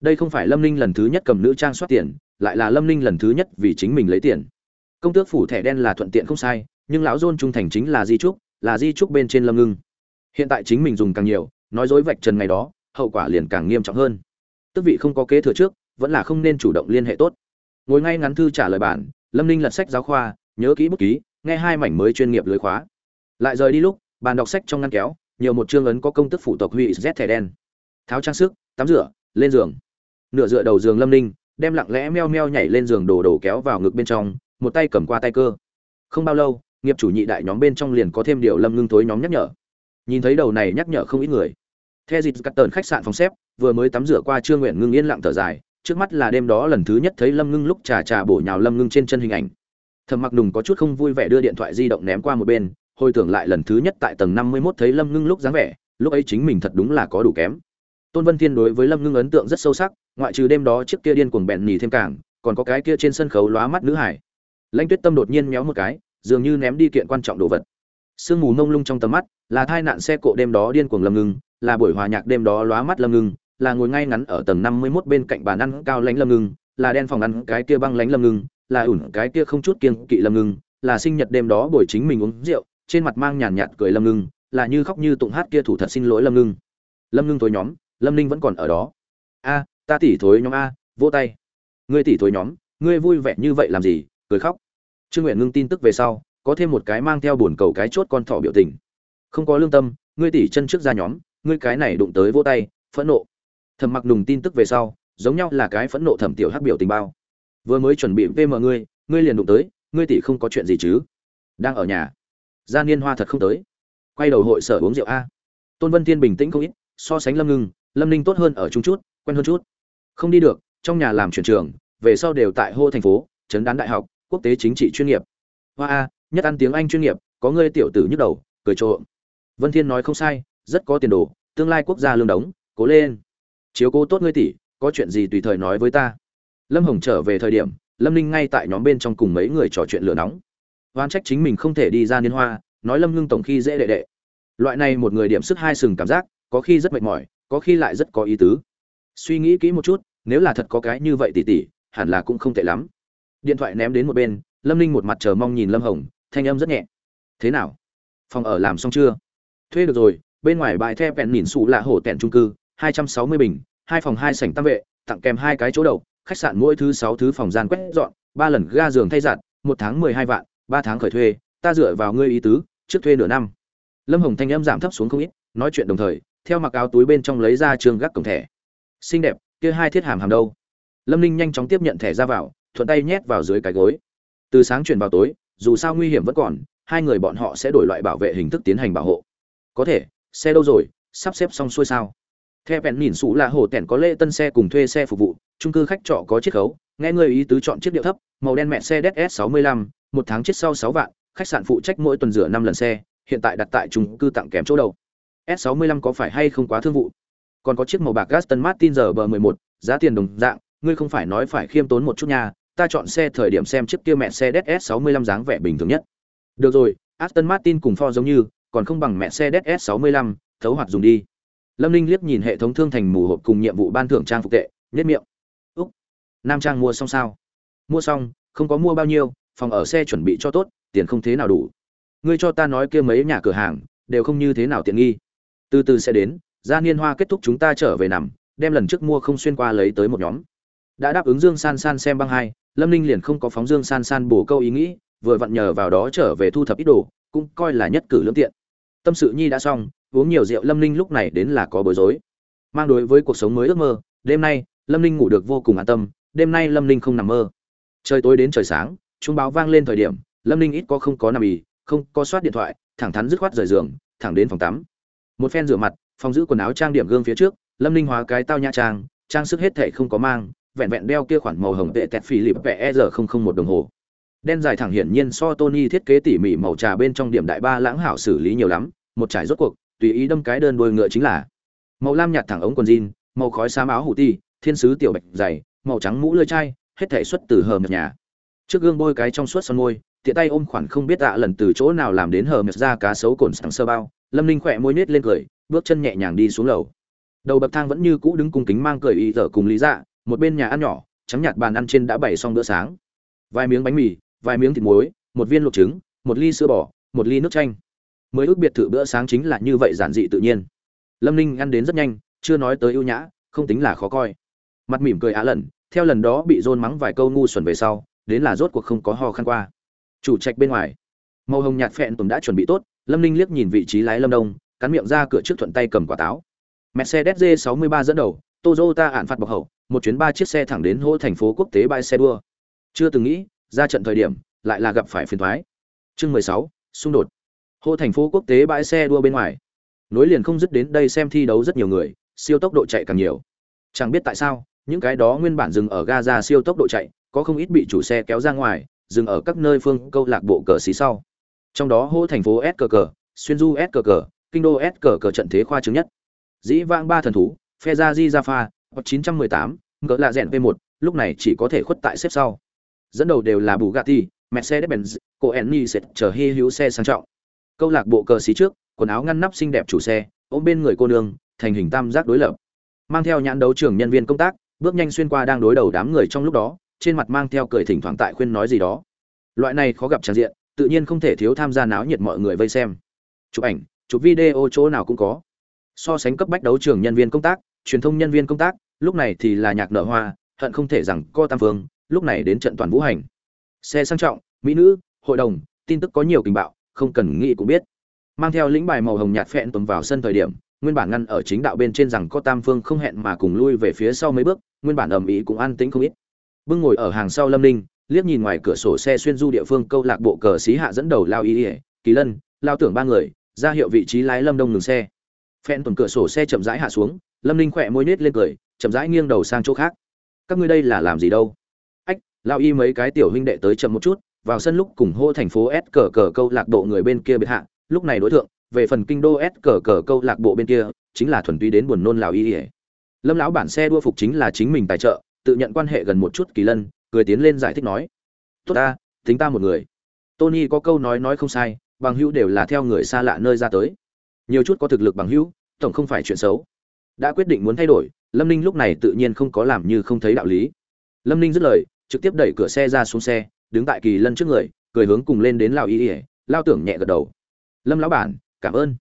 Đây không phải lâm ninh lần thứ nhất cầm nữ trang soát tiền, lại là lâm ninh lần thứ nhất vì chính mình lấy tiền. Công tước phủ thẻ đen là thuận tiện không sai, nhưng lão dôn trung thành chính là di trúc là di trúc bên trên lâm ngưng. Hiện tại chính mình dùng càng nhiều, nói dối vạch trần ngày đó, hậu quả liền càng nghiêm trọng hơn. Tức vị không có kế thừa trước, vẫn là không nên chủ động liên hệ tốt. Ngồi ngay ngắn thư trả lời bản, lâm ninh lật sách giáo khoa, nhớ kỹ bút ký, nghe hai mảnh mới chuyên nghiệp lưới khóa. Lại rời đi lúc, bàn đọc sách trong ngăn kéo, nhiều một chương ấn có công tức phủ tộc huy z thẻ đen. Tháo trang sức, tắm rửa, lên giường. Nửa dựa đầu giường lâm ninh, đem lặng lẽ meo meo nhảy lên giường đồ đồ kéo vào ngực bên trong, một tay cầm qua tay cơ. Không bao lâu nghiệp chủ nhị đại nhóm bên trong liền có thêm điều lâm ngưng tối nhóm nhắc nhở. Nhìn thấy đầu này nhắc nhở không ít người. Theo dịp cắt tờn khách sạn phòng xếp, vừa mới tắm rửa qua trương nguyện ngưng yên lặng thở dài, trước mắt là đêm đó lần thứ nhất thấy lâm ngưng lúc trà trà bổ nhào lâm ngưng trên chân hình ảnh. Thầm mặc đùng có chút không vui vẻ đưa điện thoại di động ném qua một bên, hồi tưởng lại lần thứ nhất tại tầng năm mươi mốt thấy lâm ngưng lúc dáng vẻ, lúc ấy chính mình thật đúng là có đủ kém. Tôn vân thiên đối với lâm ngưng ấn tượng rất sâu sắc, ngoại trừ đêm đó chiếc kia điên cuồng bẹn nhì thêm cảng còn có cái kia trên sân khấu lóa mắt nữ hải. Lãnh tuyết tâm đột nhiên méo một cái dường như ném đi kiện quan trọng đồ vật. Sương mù mông lung trong tầm mắt, là thai nạn xe cộ đêm đó điên cuồng lâm ngưng, là buổi hòa nhạc đêm đó lóa mắt lâm ngưng, là ngồi ngay ngắn ở tầng năm mươi 51 bên cạnh bàn ăn cao lãnh lâm ngưng, là đen phòng ăn cái kia băng lãnh lâm ngưng, là ủn cái kia không chút kiêng kỵ lâm ngưng, là sinh nhật đêm đó buổi chính mình uống rượu, trên mặt mang nhàn nhạt cười lâm ngưng, là như khóc như tụng hát kia thủ thật xin lỗi lâm ngưng. Lâm ngưng thối nhóm, lâm ninh vẫn còn ở đó. A, ta tỉ thối nhóm a, vỗ tay. Ngươi tỉ thối nhóm, ngươi vui vẻ như vậy làm gì, cười khóc trương nguyện ngưng tin tức về sau, có thêm một cái mang theo buồn cầu cái chốt con thỏ biểu tình. Không có lương tâm, ngươi tỉ chân trước ra nhóm, ngươi cái này đụng tới vỗ tay, phẫn nộ. Thầm mặc nùng tin tức về sau, giống nhau là cái phẫn nộ thẩm tiểu hắc biểu tình bao. Vừa mới chuẩn bị vm ngươi ngươi liền đụng tới, ngươi tỷ không có chuyện gì chứ? Đang ở nhà. Gia niên hoa thật không tới. Quay đầu hội sở uống rượu a. Tôn vân thiên bình tĩnh không ít, so sánh lâm ngưng, lâm ninh tốt hơn ở chung chút, quen hơn chút. Không đi được, trong nhà làm chuyển trường, về sau đều tại hô thành phố trấn đán đại học quốc tế chính trị chuyên nghiệp. Hoa a, nhất ăn tiếng anh chuyên nghiệp, có ngươi tiểu tử nhức đầu, cười trộm. Vân thiên nói không sai, rất có tiền đồ, tương lai quốc gia lương đống, cố lên. Chiếu cố tốt ngươi tỷ, có chuyện gì tùy thời nói với ta. Lâm hồng trở về thời điểm, lâm ninh ngay tại nhóm bên trong cùng mấy người trò chuyện lửa nóng. Oan trách chính mình không thể đi ra liên hoa, nói lâm ngưng tổng khi dễ đệ đệ. Loại này một người điểm sức hai sừng cảm giác, có khi rất mệt mỏi, có khi lại rất có ý tứ. Suy nghĩ kỹ một chút, nếu là thật có cái như vậy tỉ tỉ hẳn là cũng không tệ lắm điện thoại ném đến một bên, lâm ninh một mặt chờ mong nhìn lâm hồng, thanh âm rất nhẹ. Thế nào? Phòng ở làm xong chưa? Thuê được rồi, bên ngoài bài the vẹn nhìn xù là hổ tẹn trung cư, hai trăm sáu mươi bình, hai phòng hai sảnh tam vệ, tặng kèm hai cái chỗ đậu, khách sạn mỗi thứ sáu thứ phòng gian quét dọn, ba lần ga giường thay giặt, một tháng mười hai vạn, ba tháng khởi thuê, ta dựa vào ngươi ý tứ, trước thuê nửa năm. Lâm hồng thanh âm giảm thấp xuống không ít, nói chuyện đồng thời, theo mặc áo túi bên trong lấy ra trường gác cổng thẻ. Xinh đẹp, kia hai thiết hàm hàm đâu? Lâm ninh nhanh chóng tiếp nhận thẻ ra vào thuận tay nhét vào dưới cái gối. Từ sáng chuyển vào tối, dù sao nguy hiểm vẫn còn, hai người bọn họ sẽ đổi loại bảo vệ hình thức tiến hành bảo hộ. Có thể, xe đâu rồi, sắp xếp xong xuôi sao? Theo vẹn nhìn xù là hồ tẻn có lễ tân xe cùng thuê xe phục vụ trung cư khách trọ có chiết khấu, nghe người ý tứ chọn chiếc điệu thấp, màu đen mẹ xe ds 65 một tháng chiết sau 6 vạn, khách sạn phụ trách mỗi tuần rửa năm lần xe, hiện tại đặt tại trung cư tặng kèm chỗ đầu s 65 có phải hay không quá thương vụ? Còn có chiếc màu bạc Aston Martin giờ 11 giá tiền đồng dạng, ngươi không phải nói phải khiêm tốn một chút nha ta chọn xe thời điểm xem chiếc kia mẹ xe ds 65 dáng vẻ bình thường nhất. Được rồi, Aston Martin cùng Ford giống như, còn không bằng mẹ xe ds 65 thấu hoạt dùng đi. Lâm ninh liếc nhìn hệ thống thương thành mù hộp cùng nhiệm vụ ban thưởng trang phục tệ, nhếch miệng. Úc, nam trang mua xong sao? Mua xong, không có mua bao nhiêu, phòng ở xe chuẩn bị cho tốt, tiền không thế nào đủ. Ngươi cho ta nói kia mấy nhà cửa hàng, đều không như thế nào tiện nghi. Từ từ sẽ đến, gia niên hoa kết thúc chúng ta trở về nằm, đem lần trước mua không xuyên qua lấy tới một nhóm. Đã đáp ứng dương san san xem băng hai lâm ninh liền không có phóng dương san san bổ câu ý nghĩ, vừa vặn nhờ vào đó trở về thu thập ít đồ, cũng coi là nhất cử lương tiện. Tâm sự nhi đã xong, uống nhiều rượu lâm ninh lúc này đến là có bối rối. Mang đối với cuộc sống mới ước mơ, đêm nay, lâm ninh ngủ được vô cùng an tâm, đêm nay lâm ninh không nằm mơ. Trời tối đến trời sáng chúng báo vang lên thời điểm, lâm ninh ít có không có nằm ì, không có soát điện thoại, thẳng thắn dứt khoát rời giường, thẳng đến phòng tắm. Một phen rửa mặt, phòng giữ quần áo trang điểm gương phía trước, lâm ninh hóa cái tao nha trang trang sức hết thệ không có mang vẹn vẹn đeo kia khoản màu hồng tệ tẹt phì lịp vẹ e không không một đồng hồ. Đen dài thẳng hiển nhiên so tony thiết kế tỉ mỉ màu trà bên trong điểm đại ba lãng hảo xử lý nhiều lắm, một trải rốt cuộc, tùy ý đâm cái đơn đuôi ngựa chính là màu lam nhạt thẳng ống quần jean, màu khói xám áo hủ ti, thiên sứ tiểu bạch dày, màu trắng mũ lưỡi chai, hết thể xuất từ hờ mật nhà. Trước gương bôi cái trong suốt son môi, tiện tay ôm khoản không biết tạ lần từ chỗ nào làm đến hờ mệt ra cá sấu cồn sẵn sơ bao, lâm ninh khỏe môi nết lên cười, bước chân nhẹ nhàng đi xuống lầu. Đầu bậc thang vẫn như cũ đứng cung kính mang cười y dở cùng lý dạ một bên nhà ăn nhỏ, trắng nhạt bàn ăn trên đã bày xong bữa sáng. Vài miếng bánh mì, vài miếng thịt muối, một viên luộc trứng, một ly sữa bò, một ly nước chanh. Mới ước biệt thự bữa sáng chính là như vậy giản dị tự nhiên. Lâm ninh ăn đến rất nhanh, chưa nói tới ưu nhã, không tính là khó coi. Mặt mỉm cười á lần, theo lần đó bị dôn mắng vài câu ngu xuẩn về sau, đến là rốt cuộc không có ho khăn qua. Chủ trạch bên ngoài. Màu hồng nhạt phẹn tùng đã chuẩn bị tốt, lâm ninh liếc nhìn vị trí lái lâm đông, cắn miệng ra cửa trước thuận tay cầm quả táo. Mercedes g 63 dẫn đầu, toyota ạn phạt bọc hậu một chuyến ba chiếc xe thẳng đến hỗ thành phố quốc tế bãi xe đua chưa từng nghĩ ra trận thời điểm lại là gặp phải phiền thoái chương 16, xung đột hỗ thành phố quốc tế bãi xe đua bên ngoài. Nối liền không dứt đến đây xem thi đấu rất nhiều người, siêu tốc độ chạy càng nhiều. Chẳng biết tại sao, những cái đó nguyên bản dừng ở Gaza siêu tốc độ chạy, có không ít bị chủ xe kéo ra ngoài, dừng ở các nơi phương câu lạc bộ cờ xí sau. Trong đó hỗ thành phố S cờ cờ, xuyên du S cờ cờ, kinh đô S cờ cờ trận thế khoa trương nhất. Dĩ vãng ba thần thú, Fezazi hoặc 918, ngỡ là rèn V1, lúc này chỉ có thể khuất tại xếp sau. Dẫn đầu đều là Bugatti, Mercedes-Benz, Coenni sẽ chờ hi hữu xe sang trọng. Câu lạc bộ cờ xí trước quần áo ngăn nắp xinh đẹp chủ xe ôm bên người cô nương thành hình tam giác đối lập. Mang theo nhãn đấu trưởng nhân viên công tác bước nhanh xuyên qua đang đối đầu đám người trong lúc đó trên mặt mang theo cười thỉnh thoảng tại khuyên nói gì đó. Loại này khó gặp tràn diện tự nhiên không thể thiếu tham gia náo nhiệt mọi người vây xem. Chụp ảnh chụp video chỗ nào cũng có. So sánh cấp bách đấu trường nhân viên công tác truyền thông nhân viên công tác, lúc này thì là nhạc nở hoa, hận không thể rằng co tam phương, lúc này đến trận toàn vũ hành. Xe sang trọng, mỹ nữ, hội đồng, tin tức có nhiều tình bạo, không cần nghĩ cũng biết. Mang theo lĩnh bài màu hồng nhạt phẹn tuần vào sân thời điểm, nguyên bản ngăn ở chính đạo bên trên rằng có tam phương không hẹn mà cùng lui về phía sau mấy bước, nguyên bản ầm ĩ cũng an tĩnh không ít. Bưng ngồi ở hàng sau lâm ninh, liếc nhìn ngoài cửa sổ xe xuyên du địa phương câu lạc bộ cờ xí hạ dẫn đầu lao y kỳ lân, lao tưởng ba người, ra hiệu vị trí lái lâm đông ngừng xe. Phen tuần cửa sổ xe chậm rãi hạ xuống lâm ninh khỏe môi nết lên cười, chậm rãi nghiêng đầu sang chỗ khác. Các ngươi đây là làm gì đâu? Ách lao y mấy cái tiểu huynh đệ tới chậm một chút, vào sân lúc cùng hô thành phố s cờ cờ câu lạc bộ người bên kia biệt hạ. Lúc này đối tượng về phần kinh đô s cờ cờ câu lạc bộ bên kia, chính là thuần túy đến buồn nôn lào y ỉa lâm lão bản xe đua phục chính là chính mình tài trợ, tự nhận quan hệ gần một chút kỳ lân, cười tiến lên giải thích nói. Tốt ta, tính ta một người. Tony có câu nói nói không sai, bằng hữu đều là theo người xa lạ nơi ra tới. Nhiều chút có thực lực bằng hữu, tổng không phải chuyện xấu đã quyết định muốn thay đổi, lâm ninh lúc này tự nhiên không có làm như không thấy đạo lý. Lâm ninh dứt lời, trực tiếp đẩy cửa xe ra xuống xe, đứng tại kỳ lân trước người, cười hướng cùng lên đến lào y ỉa lao tưởng nhẹ gật đầu. Lâm lão bản, cảm ơn.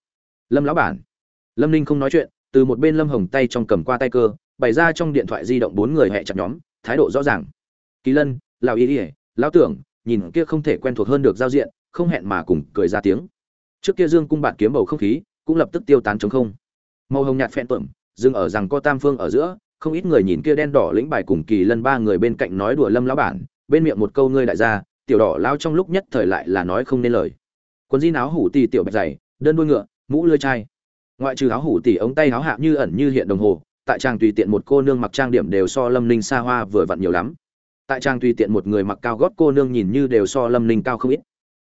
Lâm lão bản. Lâm ninh không nói chuyện, từ một bên lâm hồng tay trong cầm qua tay cơ, bày ra trong điện thoại di động bốn người hẹ chặt nhóm, thái độ rõ ràng. Kỳ lân lào y ỉa lão tưởng, nhìn kia không thể quen thuộc hơn được giao diện, không hẹn mà cùng cười ra tiếng. Trước kia dương cung bạn kiếm bầu không khí, cũng lập tức tiêu tán chống không. Màu hồng nhạt phẹn tuẩm dừng ở rằng có tam phương ở giữa, không ít người nhìn kia đen đỏ lĩnh bài cùng kỳ lân ba người bên cạnh nói đùa lâm lão bản, bên miệng một câu ngươi đại gia, tiểu đỏ lao trong lúc nhất thời lại là nói không nên lời. Quần di áo hủ tì tiểu bạch dày, đơn đuôi ngựa, mũ lưỡi chai. Ngoại trừ áo hủ tỉ ống tay áo hạ như ẩn như hiện đồng hồ, tại trang tùy tiện một cô nương mặc trang điểm đều so lâm ninh xa hoa vừa vặn nhiều lắm. Tại trang tùy tiện một người mặc cao gót cô nương nhìn như đều so lâm ninh cao không ít.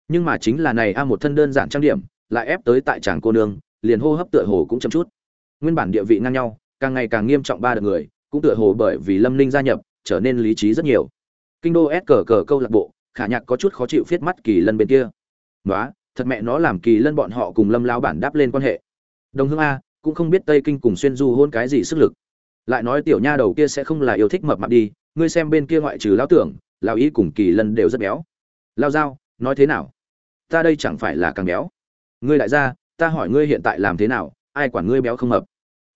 Nhưng mà chính là này a một thân đơn giản trang điểm, lại ép tới tại chàng cô nương, liền hô hấp tựa hồ cũng chậm chút nguyên bản địa vị ngang nhau, càng ngày càng nghiêm trọng ba đợt người, cũng tựa hồ bởi vì lâm ninh gia nhập, trở nên lý trí rất nhiều. Kinh đô s cờ cờ câu lạc bộ, khả nhạc có chút khó chịu viết mắt kỳ lân bên kia. Nói thật mẹ nó làm kỳ lân bọn họ cùng lâm lao bản đáp lên quan hệ. Đồng hương a, cũng không biết tây kinh cùng xuyên du hôn cái gì sức lực. Lại nói tiểu nha đầu kia sẽ không là yêu thích mập mạp đi, ngươi xem bên kia ngoại trừ lao tưởng lao ý cùng kỳ lân đều rất béo. Lao dao nói thế nào? Ta đây chẳng phải là càng béo. Ngươi lại ra ta hỏi ngươi hiện tại làm thế nào, ai quản ngươi béo không mập?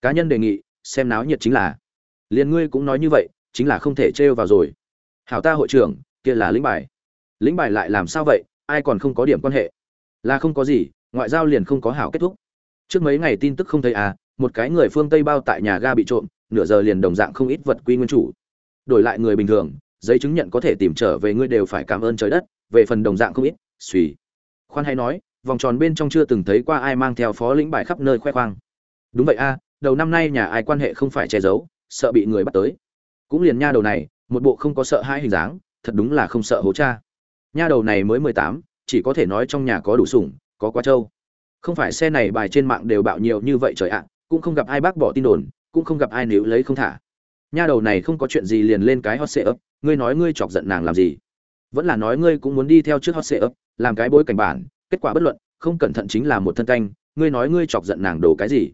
Cá nhân đề nghị, xem náo nhiệt chính là. Liền ngươi cũng nói như vậy, chính là không thể trêu vào rồi. Hảo ta hội trưởng, kia là lĩnh bài. Lĩnh bài lại làm sao vậy, ai còn không có điểm quan hệ? Là không có gì, ngoại giao liền không có hảo kết thúc. Trước mấy ngày tin tức không thấy à một cái người phương tây bao tại nhà ga bị trộm, nửa giờ liền đồng dạng không ít vật quy nguyên chủ. Đổi lại người bình thường, giấy chứng nhận có thể tìm trở về ngươi đều phải cảm ơn trời đất, về phần đồng dạng không ít, suy. Khoan hay nói, vòng tròn bên trong chưa từng thấy qua ai mang theo phó lĩnh bài khắp nơi khoe khoang. Đúng vậy a đầu năm nay nhà ai quan hệ không phải che giấu, sợ bị người bắt tới. Cũng liền nha đầu này, một bộ không có sợ hai hình dáng, thật đúng là không sợ hố cha. Nha đầu này mới mười tám, chỉ có thể nói trong nhà có đủ sủng, có quá trâu. Không phải xe này bài trên mạng đều bạo nhiều như vậy trời ạ, cũng không gặp ai bác bỏ tin đồn, cũng không gặp ai níu lấy không thả. Nha đầu này không có chuyện gì liền lên cái hot sệ ấp ngươi nói ngươi chọc giận nàng làm gì? Vẫn là nói ngươi cũng muốn đi theo trước hot sệ ấp làm cái bối cảnh bản, kết quả bất luận, không cẩn thận chính là một thân canh, ngươi nói ngươi chọc giận nàng đồ cái gì?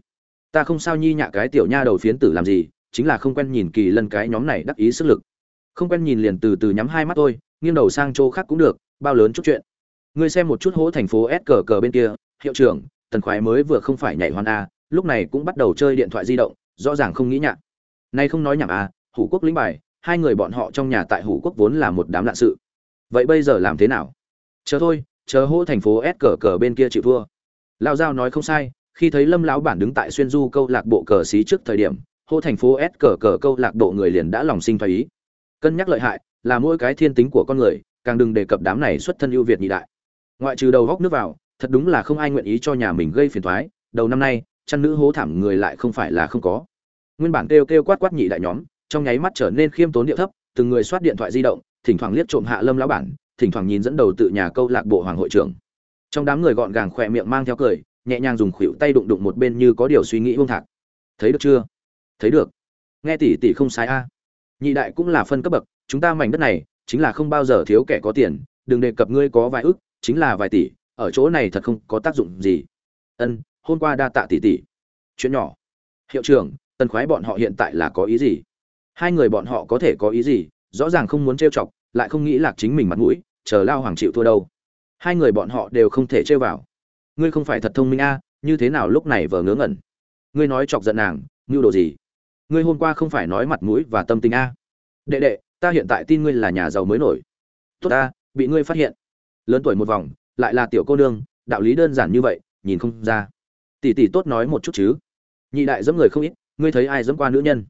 Ta không sao nhi nhạ cái tiểu nha đầu phiến tử làm gì chính là không quen nhìn kỳ lân cái nhóm này đắc ý sức lực. Không quen nhìn liền từ từ nhắm hai mắt tôi, nghiêng đầu sang chỗ khác cũng được bao lớn chút chuyện. Ngươi xem một chút hố thành phố s cờ cờ bên kia hiệu trưởng tần khoái mới vừa không phải nhảy hoan a lúc này cũng bắt đầu chơi điện thoại di động rõ ràng không nghĩ nhạc nay không nói nhạc a hủ quốc lĩnh bài hai người bọn họ trong nhà tại hủ quốc vốn là một đám lạ sự. Vậy bây giờ làm thế nào? Chờ thôi chờ hô thành phố s cờ cờ bên kia chịu thua. Lao giao nói không sai khi thấy lâm lão bản đứng tại xuyên du câu lạc bộ cờ xí trước thời điểm, hô thành phố s cờ cờ câu lạc bộ người liền đã lòng sinh thái ý. Cân nhắc lợi hại là mỗi cái thiên tính của con người, càng đừng đề cập đám này xuất thân ưu việt nhị đại. Ngoại trừ đầu góc nước vào, thật đúng là không ai nguyện ý cho nhà mình gây phiền thoái, đầu năm nay, chăn nữ hố thảm người lại không phải là không có. Nguyên bản kêu kêu quát quát nhị đại nhóm, trong nháy mắt trở nên khiêm tốn điệu thấp, từng người soát điện thoại di động, thỉnh thoảng liếc trộm hạ lâm lão bản, thỉnh thoảng nhìn dẫn đầu tự nhà câu lạc bộ hoàng hội trưởng. Trong đám người gọn gàng khỏe miệng mang theo cười nhẹ nhàng dùng khuỷu tay đụng đụng một bên như có điều suy nghĩ uông thạc. Thấy được chưa? Thấy được. Nghe tỷ tỷ không sai a. Nhị đại cũng là phân cấp bậc, chúng ta mảnh đất này chính là không bao giờ thiếu kẻ có tiền, đừng đề cập ngươi có vài ức, chính là vài tỷ, ở chỗ này thật không có tác dụng gì. Ân, hôm qua đa tạ tỷ tỷ chuyện nhỏ. Hiệu trưởng, tần khoái bọn họ hiện tại là có ý gì? Hai người bọn họ có thể có ý gì? Rõ ràng không muốn trêu chọc, lại không nghĩ lạc chính mình mặt mũi, chờ lao hoàng chịu thua đâu. Hai người bọn họ đều không thể trêu vào ngươi không phải thật thông minh a, như thế nào lúc này vờ ngớ ngẩn. Ngươi nói chọc giận nàng, mưu đồ gì? Ngươi hôm qua không phải nói mặt mũi và tâm tình a? Đệ đệ, ta hiện tại tin ngươi là nhà giàu mới nổi. Tốt ta, bị ngươi phát hiện. Lớn tuổi một vòng, lại là tiểu cô nương, đạo lý đơn giản như vậy, nhìn không ra. Tỷ tỷ tốt nói một chút chứ. Nhị đại dẫm người không ít, ngươi thấy ai dẫm qua nữ nhân?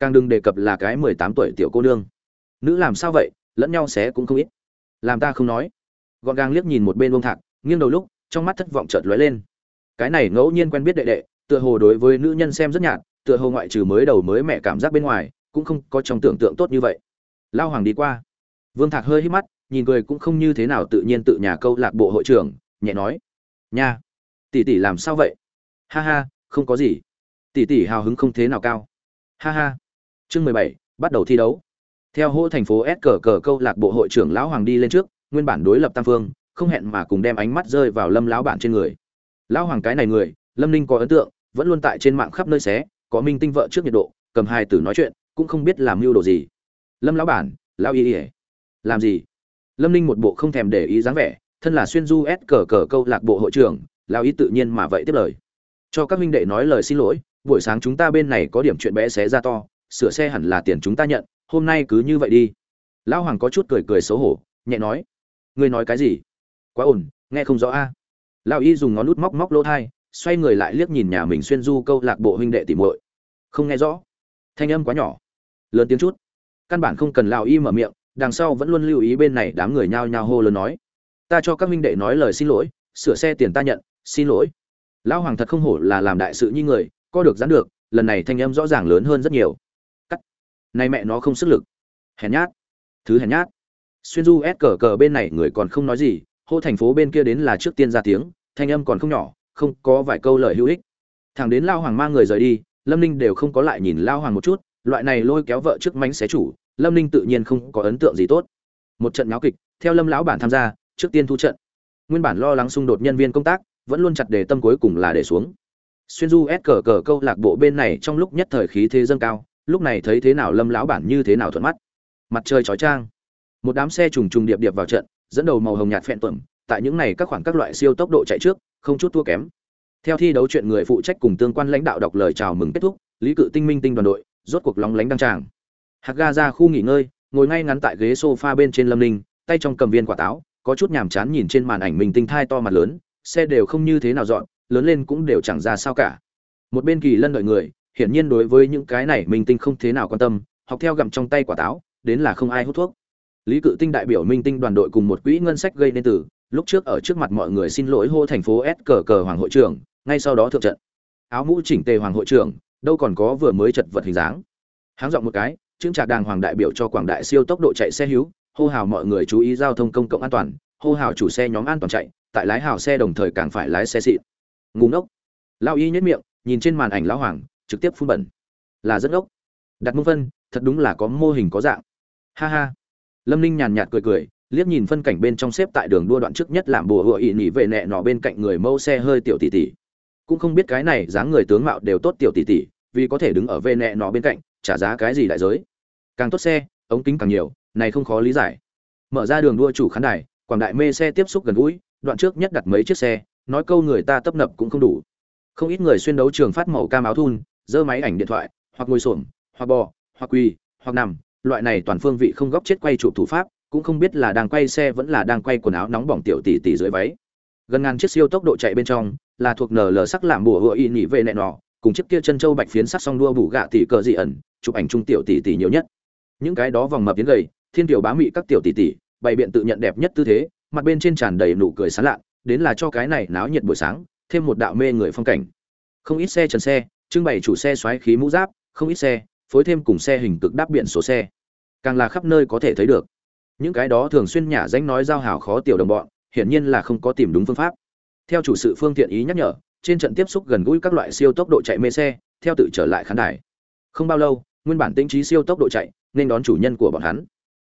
Càng đừng đề cập là cái mười tám tuổi tiểu cô nương. Nữ làm sao vậy, lẫn nhau xé cũng không ít. Làm ta không nói. Gọn gàng liếc nhìn một bên bông thạc, nghiêng đầu lúc trong mắt thất vọng chợt lóe lên. Cái này ngẫu nhiên quen biết đệ đệ, tựa hồ đối với nữ nhân xem rất nhạt, tựa hồ ngoại trừ mới đầu mới mẹ cảm giác bên ngoài, cũng không có trong tưởng tượng tốt như vậy. Lao hoàng đi qua. Vương thạc hơi hít mắt, nhìn cười cũng không như thế nào tự nhiên tự nhà câu lạc bộ hội trưởng, nhẹ nói. Nha, tỷ tỷ làm sao vậy? Ha ha, không có gì. Tỷ tỷ hào hứng không thế nào cao. Ha ha. Chương mười bảy, bắt đầu thi đấu. Theo hô thành phố s cờ cờ câu lạc bộ hội trưởng lão hoàng đi lên trước, nguyên bản đối lập tam phương không hẹn mà cùng đem ánh mắt rơi vào lâm lão bản trên người. Lão hoàng cái này người, lâm ninh có ấn tượng, vẫn luôn tại trên mạng khắp nơi xé, có minh tinh vợ trước nhiệt độ, cầm hai tử nói chuyện, cũng không biết làm mưu đồ gì. Lâm lão bản, lão y ỉa làm gì? Lâm ninh một bộ không thèm để ý dáng vẻ, thân là xuyên du s cờ cờ câu lạc bộ hội trưởng, lão ý tự nhiên mà vậy tiếp lời. Cho các minh đệ nói lời xin lỗi, buổi sáng chúng ta bên này có điểm chuyện bé xé ra to, sửa xe hẳn là tiền chúng ta nhận, hôm nay cứ như vậy đi. Lão hoàng có chút cười cười xấu hổ, nhẹ nói. Ngươi nói cái gì? Quá ổn, nghe không rõ a. Lão y dùng ngón nút móc móc lỗ thai, xoay người lại liếc nhìn nhà mình xuyên du câu lạc bộ huynh đệ tỉ muội. Không nghe rõ. Thanh âm quá nhỏ. Lớn tiếng chút. Căn bản không cần lão y mở miệng, đằng sau vẫn luôn lưu ý bên này đám người nhao nhao hô lớn nói. Ta cho các huynh đệ nói lời xin lỗi, sửa xe tiền ta nhận, xin lỗi. Lão hoàng thật không hổ là làm đại sự như người, có được dán được, lần này thanh âm rõ ràng lớn hơn rất nhiều. Cắt. Này mẹ nó không sức lực. Hèn nhát. Thứ hèn nhát. Xuyên du ép cờ cờ bên này người còn không nói gì hô thành phố bên kia đến là trước tiên ra tiếng, thanh âm còn không nhỏ, không có vài câu lời hữu ích. Thằng đến lao hoàng mang người rời đi, lâm ninh đều không có lại nhìn lao hoàng một chút, loại này lôi kéo vợ trước mánh xé chủ, lâm ninh tự nhiên không có ấn tượng gì tốt. Một trận nháo kịch, theo lâm lão bản tham gia, trước tiên thu trận. Nguyên bản lo lắng xung đột nhân viên công tác, vẫn luôn chặt đề tâm cuối cùng là để xuống. Xuyên du ép cờ cờ câu lạc bộ bên này trong lúc nhất thời khí thế dâng cao, lúc này thấy thế nào lâm lão bản như thế nào thuận mắt. Mặt trời chói trang một đám xe trùng trùng điệp điệp vào trận dẫn đầu màu hồng nhạt phẹn tuẩm, tại những này các khoảng các loại siêu tốc độ chạy trước, không chút thua kém. Theo thi đấu chuyện người phụ trách cùng tương quan lãnh đạo đọc lời chào mừng kết thúc, lý cự tinh minh tinh đoàn đội, rốt cuộc lóng lánh đăng tràng. Hạc ga ra khu nghỉ ngơi, ngồi ngay ngắn tại ghế sofa bên trên lâm ninh, tay trong cầm viên quả táo, có chút nhàm chán nhìn trên màn ảnh mình tinh thai to mặt lớn, xe đều không như thế nào dọn, lớn lên cũng đều chẳng ra sao cả. Một bên kỳ lân đợi người, hiển nhiên đối với những cái này mình tinh không thế nào quan tâm, học theo gặm trong tay quả táo, đến là không ai hút thuốc lý cự tinh đại biểu minh tinh đoàn đội cùng một quỹ ngân sách gây nên từ, lúc trước ở trước mặt mọi người xin lỗi hô thành phố s cờ cờ hoàng hội trưởng, ngay sau đó thượng trận. Áo mũ chỉnh tề hoàng hội trưởng, đâu còn có vừa mới chật vật hình dáng. Háng dọn một cái chứng trạc đàng hoàng đại biểu cho quảng đại siêu tốc độ chạy xe hữu, hô hào mọi người chú ý giao thông công cộng an toàn, hô hào chủ xe nhóm an toàn chạy, tại lái hào xe đồng thời càng phải lái xe xịn. Ngủ ngốc. Lao y nhất miệng, nhìn trên màn ảnh lão hoàng, trực tiếp phun bẩn. Là rất ngốc. Đặt mông phân, thật đúng là có mô hình có dạng. Ha ha lâm ninh nhàn nhạt cười cười, liếc nhìn phân cảnh bên trong xếp tại đường đua đoạn trước nhất làm bùa hựa ỵ nỉ vệ nẹ nọ bên cạnh người mâu xe hơi tiểu tỷ tỷ. Cũng không biết cái này dáng người tướng mạo đều tốt tiểu tỷ tỷ, vì có thể đứng ở vệ nẹ nọ bên cạnh, trả giá cái gì đại giới. Càng tốt xe, ống kính càng nhiều, này không khó lý giải. Mở ra đường đua chủ khán đài, quảng đại mê xe tiếp xúc gần gũi, đoạn trước nhất đặt mấy chiếc xe, nói câu người ta tấp nập cũng không đủ. Không ít người xuyên đấu trường phát màu cam áo thun giơ máy ảnh điện thoại, hoặc ngồi xổm, hoặc bò, hoặc quỳ, hoặc nằm loại này toàn phương vị không góc chết quay chụp thủ pháp, cũng không biết là đang quay xe vẫn là đang quay quần áo nóng bỏng tiểu tỷ tỷ dưới váy. Gần ngàn chiếc siêu tốc độ chạy bên trong, là thuộc nở lờ sắc làm bùa hựa y nhị về nẹ nọ, cùng chiếc kia chân châu bạch phiến sắc song đua bù gạ tỷ cờ dị ẩn, chụp ảnh trung tiểu tỷ tỷ nhiều nhất. Những cái đó vòng mập tiến gầy, thiên tiểu bá mị các tiểu tỷ tỷ, bày biện tự nhận đẹp nhất tư thế, mặt bên trên tràn đầy nụ cười sán lạ đến là cho cái này náo nhiệt buổi sáng, thêm một đạo mê người phong cảnh. Không ít xe trần xe, trưng bày chủ xe xoáy khí mũ giáp, không ít xe phối thêm cùng xe hình cực đáp biển số xe. Càng là khắp nơi có thể thấy được. Những cái đó thường xuyên nhả danh nói giao hảo khó tiểu đồng bọn, hiển nhiên là không có tìm đúng phương pháp. Theo chủ sự phương tiện ý nhắc nhở, trên trận tiếp xúc gần gũi các loại siêu tốc độ chạy mê xe, theo tự trở lại khán đài. Không bao lâu, nguyên bản tinh trí siêu tốc độ chạy, nên đón chủ nhân của bọn hắn.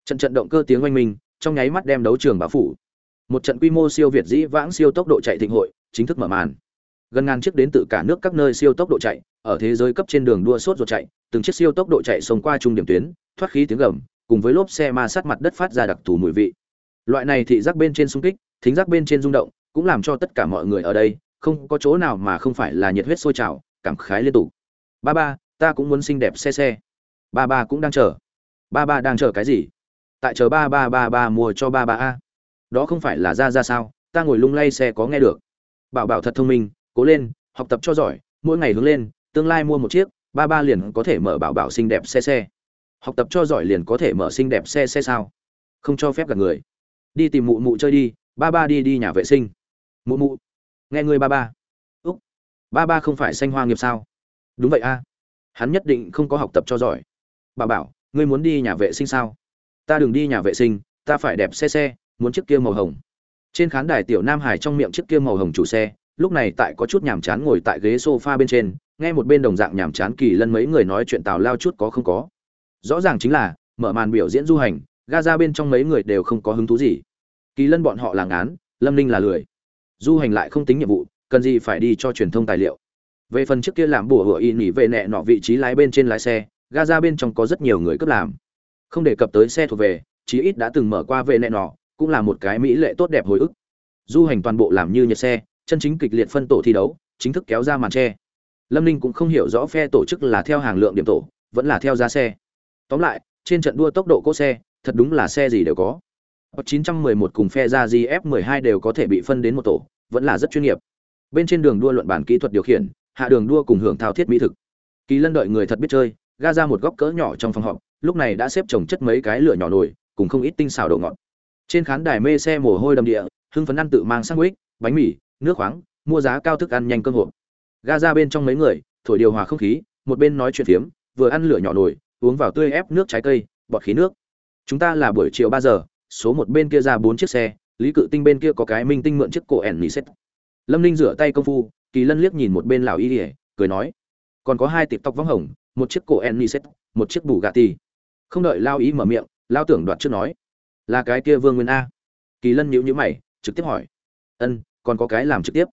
Trận trận động cơ tiếng oanh minh, trong nháy mắt đem đấu trường báo phủ. Một trận quy mô siêu việt dĩ vãng siêu tốc độ chạy thịnh hội, chính thức mở màn. Gần ngàn chiếc đến từ cả nước các nơi siêu tốc độ chạy ở thế giới cấp trên đường đua sốt ruột chạy, từng chiếc siêu tốc độ chạy xông qua trung điểm tuyến, thoát khí tiếng gầm, cùng với lốp xe ma sát mặt đất phát ra đặc thù mùi vị. Loại này thị giác bên trên xung kích, thính giác bên trên rung động, cũng làm cho tất cả mọi người ở đây, không có chỗ nào mà không phải là nhiệt huyết sôi trào, cảm khái liên tục. Ba ba, ta cũng muốn xinh đẹp xe xe. Ba ba cũng đang chờ. Ba ba đang chờ cái gì? Tại chờ ba ba ba ba mua cho ba ba a. Đó không phải là ra ra sao, ta ngồi lung lay xe có nghe được. Bảo bảo thật thông minh, cố lên, học tập cho giỏi, mỗi ngày hướng lên tương lai mua một chiếc, ba ba liền có thể mở bảo bảo xinh đẹp xe xe. Học tập cho giỏi liền có thể mở xinh đẹp xe xe sao? Không cho phép gặp người. Đi tìm mụ mụ chơi đi, ba ba đi đi nhà vệ sinh. Mụ mụ, nghe ngươi ba ba. Úc, ba ba không phải sanh hoa nghiệp sao? Đúng vậy a. Hắn nhất định không có học tập cho giỏi. Bà bảo, ngươi muốn đi nhà vệ sinh sao? Ta đừng đi nhà vệ sinh, ta phải đẹp xe xe, muốn chiếc kia màu hồng. Trên khán đài tiểu nam hải trong miệng chiếc kia màu hồng chủ xe, lúc này tại có chút nhàm chán ngồi tại ghế sofa bên trên nghe một bên đồng dạng nhàm chán kỳ lân mấy người nói chuyện tào lao chút có không có. Rõ ràng chính là, mở màn biểu diễn du hành ga ra bên trong mấy người đều không có hứng thú gì. Kỳ lân bọn họ là ngán, lâm ninh là lười. Du hành lại không tính nhiệm vụ, cần gì phải đi cho truyền thông tài liệu. Về phần trước kia làm bùa hựa y nghỉ về nẹ nọ vị trí lái bên trên lái xe ga ra bên trong có rất nhiều người cướp làm. Không đề cập tới xe thuộc về, chí ít đã từng mở qua về nẹ nọ, cũng là một cái mỹ lệ tốt đẹp hồi ức. Du hành toàn bộ làm như nhật xe, chân chính kịch liệt phân tổ thi đấu, chính thức kéo ra màn tre lâm ninh cũng không hiểu rõ phe tổ chức là theo hàng lượng điểm tổ vẫn là theo giá xe tóm lại trên trận đua tốc độ cỗ xe thật đúng là xe gì đều có Hot 911 cùng phe ra GF12 đều có thể bị phân đến một tổ, vẫn là rất chuyên nghiệp. Bên trên đường đua luận bản kỹ thuật điều khiển, hạ đường đua cùng hưởng thao thiết mỹ thực. Kỳ Lân đợi người thật biết chơi, ga ra một góc cỡ nhỏ trong phòng họp, lúc này đã xếp chồng chất mấy cái lửa nhỏ nồi, cùng không ít tinh xảo đồ ngọt. Trên khán đài mê xe mồ hôi đầm địa, hưng phấn ăn tự mang sandwich, bánh mì, nước khoáng, mua giá cao thức ăn nhanh cơm hộp. Ga ra bên trong mấy người, thổi điều hòa không khí, một bên nói chuyện phiếm, vừa ăn lửa nhỏ nồi, uống vào tươi ép nước trái cây, bọt khí nước. Chúng ta là buổi chiều ba giờ, số một bên kia ra bốn chiếc xe lý cự tinh bên kia có cái minh tinh mượn chiếc cổ ẻn nỉ xét lâm ninh rửa tay công phu kỳ lân liếc nhìn một bên lào y ỉa cười nói còn có hai tịp tóc vắng hồng một chiếc cổ ẻn nỉ xét một chiếc bù gà tì không đợi lao ý mở miệng lao tưởng đoạt trước nói là cái kia vương nguyên a. Kỳ lân nhíu nhíu mày trực tiếp hỏi ân còn có cái làm trực tiếp?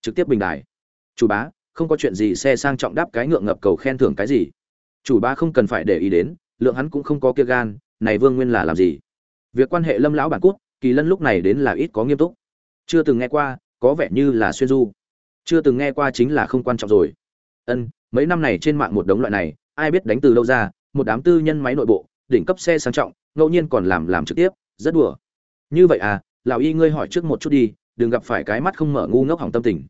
Trực tiếp bình đài chủ bá, không có chuyện gì xe sang trọng đáp cái ngượng ngập cầu khen thưởng cái gì. Chủ bá không cần phải để ý đến, lượng hắn cũng không có kia gan, này vương nguyên là làm gì? Việc quan hệ lâm lão bản cút, kỳ lân lúc này đến là ít có nghiêm túc. Chưa từng nghe qua, có vẻ như là xuyên du. Chưa từng nghe qua chính là không quan trọng rồi. Ân, mấy năm này trên mạng một đống loại này, ai biết đánh từ đâu ra, một đám tư nhân máy nội bộ, đỉnh cấp xe sang trọng, ngẫu nhiên còn làm làm trực tiếp, rất đùa. Như vậy à lão y ngươi hỏi trước một chút đi, đừng gặp phải cái mắt không mở ngu ngốc hỏng tâm tình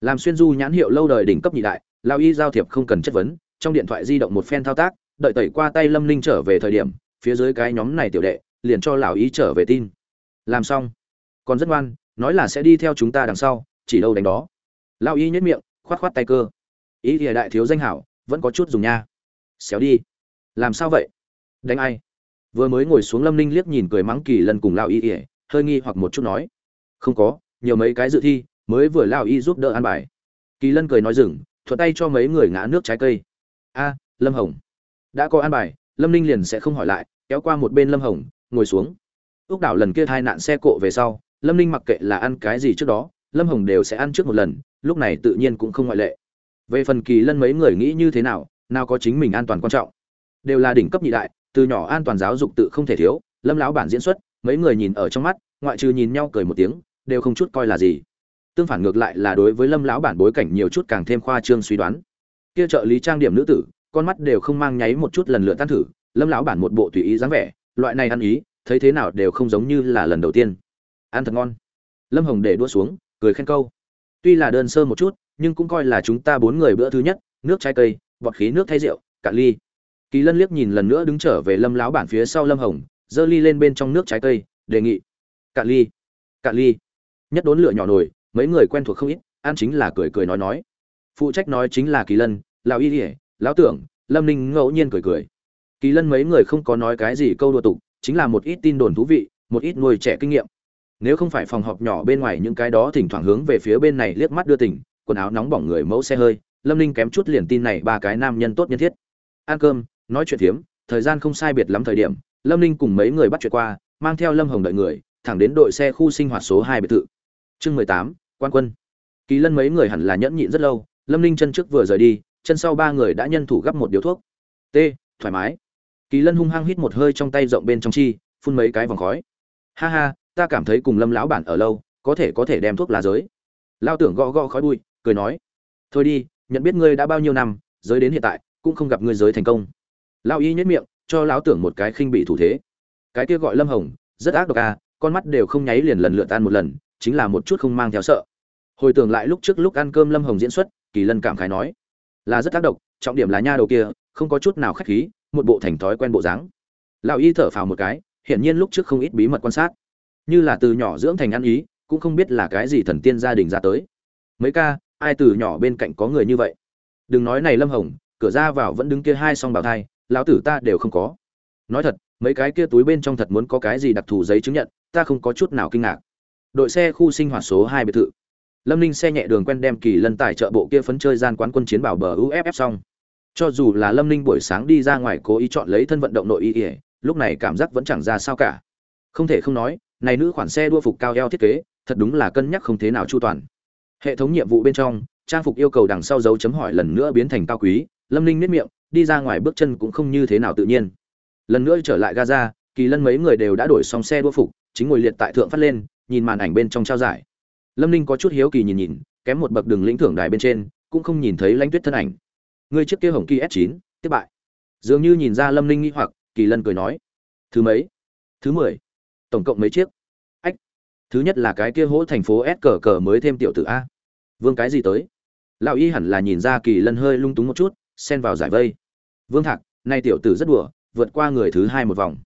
làm xuyên du nhãn hiệu lâu đời đỉnh cấp nhị đại lão y giao thiệp không cần chất vấn, trong điện thoại di động một phen thao tác, đợi tẩy qua tay lâm linh trở về thời điểm, phía dưới cái nhóm này tiểu đệ, liền cho lão y trở về tin. Làm xong. Còn rất ngoan, nói là sẽ đi theo chúng ta đằng sau, chỉ đâu đánh đó. Lão y nhất miệng, khoát khoát tay cơ. Ý thì đại thiếu danh hảo, vẫn có chút dùng nha. Xéo đi. Làm sao vậy? Đánh ai? Vừa mới ngồi xuống lâm ninh liếc nhìn cười mắng kỳ lần cùng lão y ỉa hơi nghi hoặc một chút nói. Không có, nhiều mấy cái dự thi mới vừa lão y giúp đỡ an bài. Kỳ lân cười nói dừng, thuận tay cho mấy người ngã nước trái cây. A, lâm hồng. Đã có an bài, lâm ninh liền sẽ không hỏi lại, kéo qua một bên lâm hồng, ngồi xuống. Ước đảo lần kia hai nạn xe cộ về sau, lâm ninh mặc kệ là ăn cái gì trước đó, lâm hồng đều sẽ ăn trước một lần, lúc này tự nhiên cũng không ngoại lệ. Về phần kỳ lân mấy người nghĩ như thế nào nào có chính mình an toàn quan trọng. Đều là đỉnh cấp nhị đại, từ nhỏ an toàn giáo dục tự không thể thiếu, lâm lão bản diễn xuất, mấy người nhìn ở trong mắt, ngoại trừ nhìn nhau cười một tiếng, đều không chút coi là gì tương phản ngược lại là đối với lâm lão bản bối cảnh nhiều chút càng thêm khoa trương suy đoán. Kia trợ lý trang điểm nữ tử, con mắt đều không mang nháy một chút lần lượt tan thử, lâm lão bản một bộ tùy ý dáng vẻ, loại này ăn ý, thấy thế nào đều không giống như là lần đầu tiên. Ăn thật ngon. Lâm hồng để đua xuống, cười khen câu. Tuy là đơn sơ một chút, nhưng cũng coi là chúng ta bốn người bữa thứ nhất, nước trái cây, bọt khí nước thay rượu, cạn ly. Kỳ lân liếc nhìn lần nữa đứng trở về lâm lão bản phía sau lâm hồng, giơ ly lên bên trong nước trái cây, đề nghị. Cạn ly. Cạn ly. Nhất đốn lửa nhỏ nồi mấy người quen thuộc không ít, an chính là cười cười nói nói. Phụ trách nói chính là kỳ lân, lão y ỉa lão tưởng, lâm ninh ngẫu nhiên cười cười. Kỳ lân mấy người không có nói cái gì câu đùa tục, chính là một ít tin đồn thú vị, một ít nuôi trẻ kinh nghiệm. Nếu không phải phòng họp nhỏ bên ngoài những cái đó thỉnh thoảng hướng về phía bên này liếc mắt đưa tỉnh quần áo nóng bỏng người mẫu xe hơi, lâm ninh kém chút liền tin này ba cái nam nhân tốt nhân thiết. Ăn cơm, nói chuyện phiếm thời gian không sai biệt lắm thời điểm, lâm ninh cùng mấy người bắt chuyện qua, mang theo lâm hồng đợi người, thẳng đến đội xe khu sinh hoạt số hai biệt thự chương mười tám, quan quân. Kỳ lân mấy người hẳn là nhẫn nhịn rất lâu, lâm ninh chân trước vừa rời đi, chân sau ba người đã nhân thủ gấp một điếu thuốc. T, thoải mái. Kỳ lân hung hăng hít một hơi trong tay rộng bên trong chi, phun mấy cái vòng khói. Ha ha, ta cảm thấy cùng lâm lão bản ở lâu, có thể có thể đem thuốc lá giới. Lao tưởng gõ gõ khói bụi, cười nói. Thôi đi, nhận biết ngươi đã bao nhiêu năm, giới đến hiện tại, cũng không gặp ngươi giới thành công. Lao y nhất miệng, cho lão tưởng một cái khinh bị thủ thế. Cái kia gọi lâm hồng, rất ác độc à con mắt đều không nháy liền lần lượt tan một lần chính là một chút không mang theo sợ. Hồi tưởng lại lúc trước lúc ăn cơm lâm hồng diễn xuất, kỳ lân cảm khái nói, là rất tác động, trọng điểm là nha đầu kia, không có chút nào khách khí, một bộ thành thói quen bộ dáng. Lão y thở phào một cái, hiển nhiên lúc trước không ít bí mật quan sát. Như là từ nhỏ dưỡng thành ăn ý, cũng không biết là cái gì thần tiên gia đình ra tới. Mấy ca, ai từ nhỏ bên cạnh có người như vậy? Đừng nói này lâm hồng, cửa ra vào vẫn đứng kia hai song bảo thai, lão tử ta đều không có. Nói thật, mấy cái kia túi bên trong thật muốn có cái gì đặc thù giấy chứng nhận, ta không có chút nào kinh ngạc đội xe khu sinh hoạt số hai biệt thự. Lâm ninh xe nhẹ đường quen đem kỳ lân tài trợ bộ kia phấn chơi gian quán quân chiến bảo bờ uff xong. Cho dù là lâm ninh buổi sáng đi ra ngoài cố ý chọn lấy thân vận động nội y ỉa lúc này cảm giác vẫn chẳng ra sao cả. Không thể không nói, này nữ khoản xe đua phục cao eo thiết kế, thật đúng là cân nhắc không thế nào chu toàn. Hệ thống nhiệm vụ bên trong, trang phục yêu cầu đằng sau dấu chấm hỏi lần nữa biến thành cao quý, lâm ninh nếp miệng, đi ra ngoài bước chân cũng không như thế nào tự nhiên. Lần nữa trở lại gaza, kỳ lân mấy người đều đã đổi xong xe đua phục, chính ngồi liệt tại thượng phát lên nhìn màn ảnh bên trong trao giải. Lâm ninh có chút hiếu kỳ nhìn nhìn, kém một bậc đường lĩnh thưởng đài bên trên, cũng không nhìn thấy lãnh tuyết thân ảnh. Người chiếc kia hồng kỳ s 9 tiếp bại. Dường như nhìn ra lâm ninh nghĩ hoặc, kỳ lân cười nói, thứ mấy? Thứ mười. Tổng cộng mấy chiếc? Ách, thứ nhất là cái kia hỗ thành phố s cờ cờ mới thêm tiểu tử a. Vương cái gì tới? Lão y hẳn là nhìn ra kỳ lân hơi lung túng một chút, xen vào giải vây. Vương thạc, nay tiểu tử rất đùa, vượt qua người thứ hai một vòng.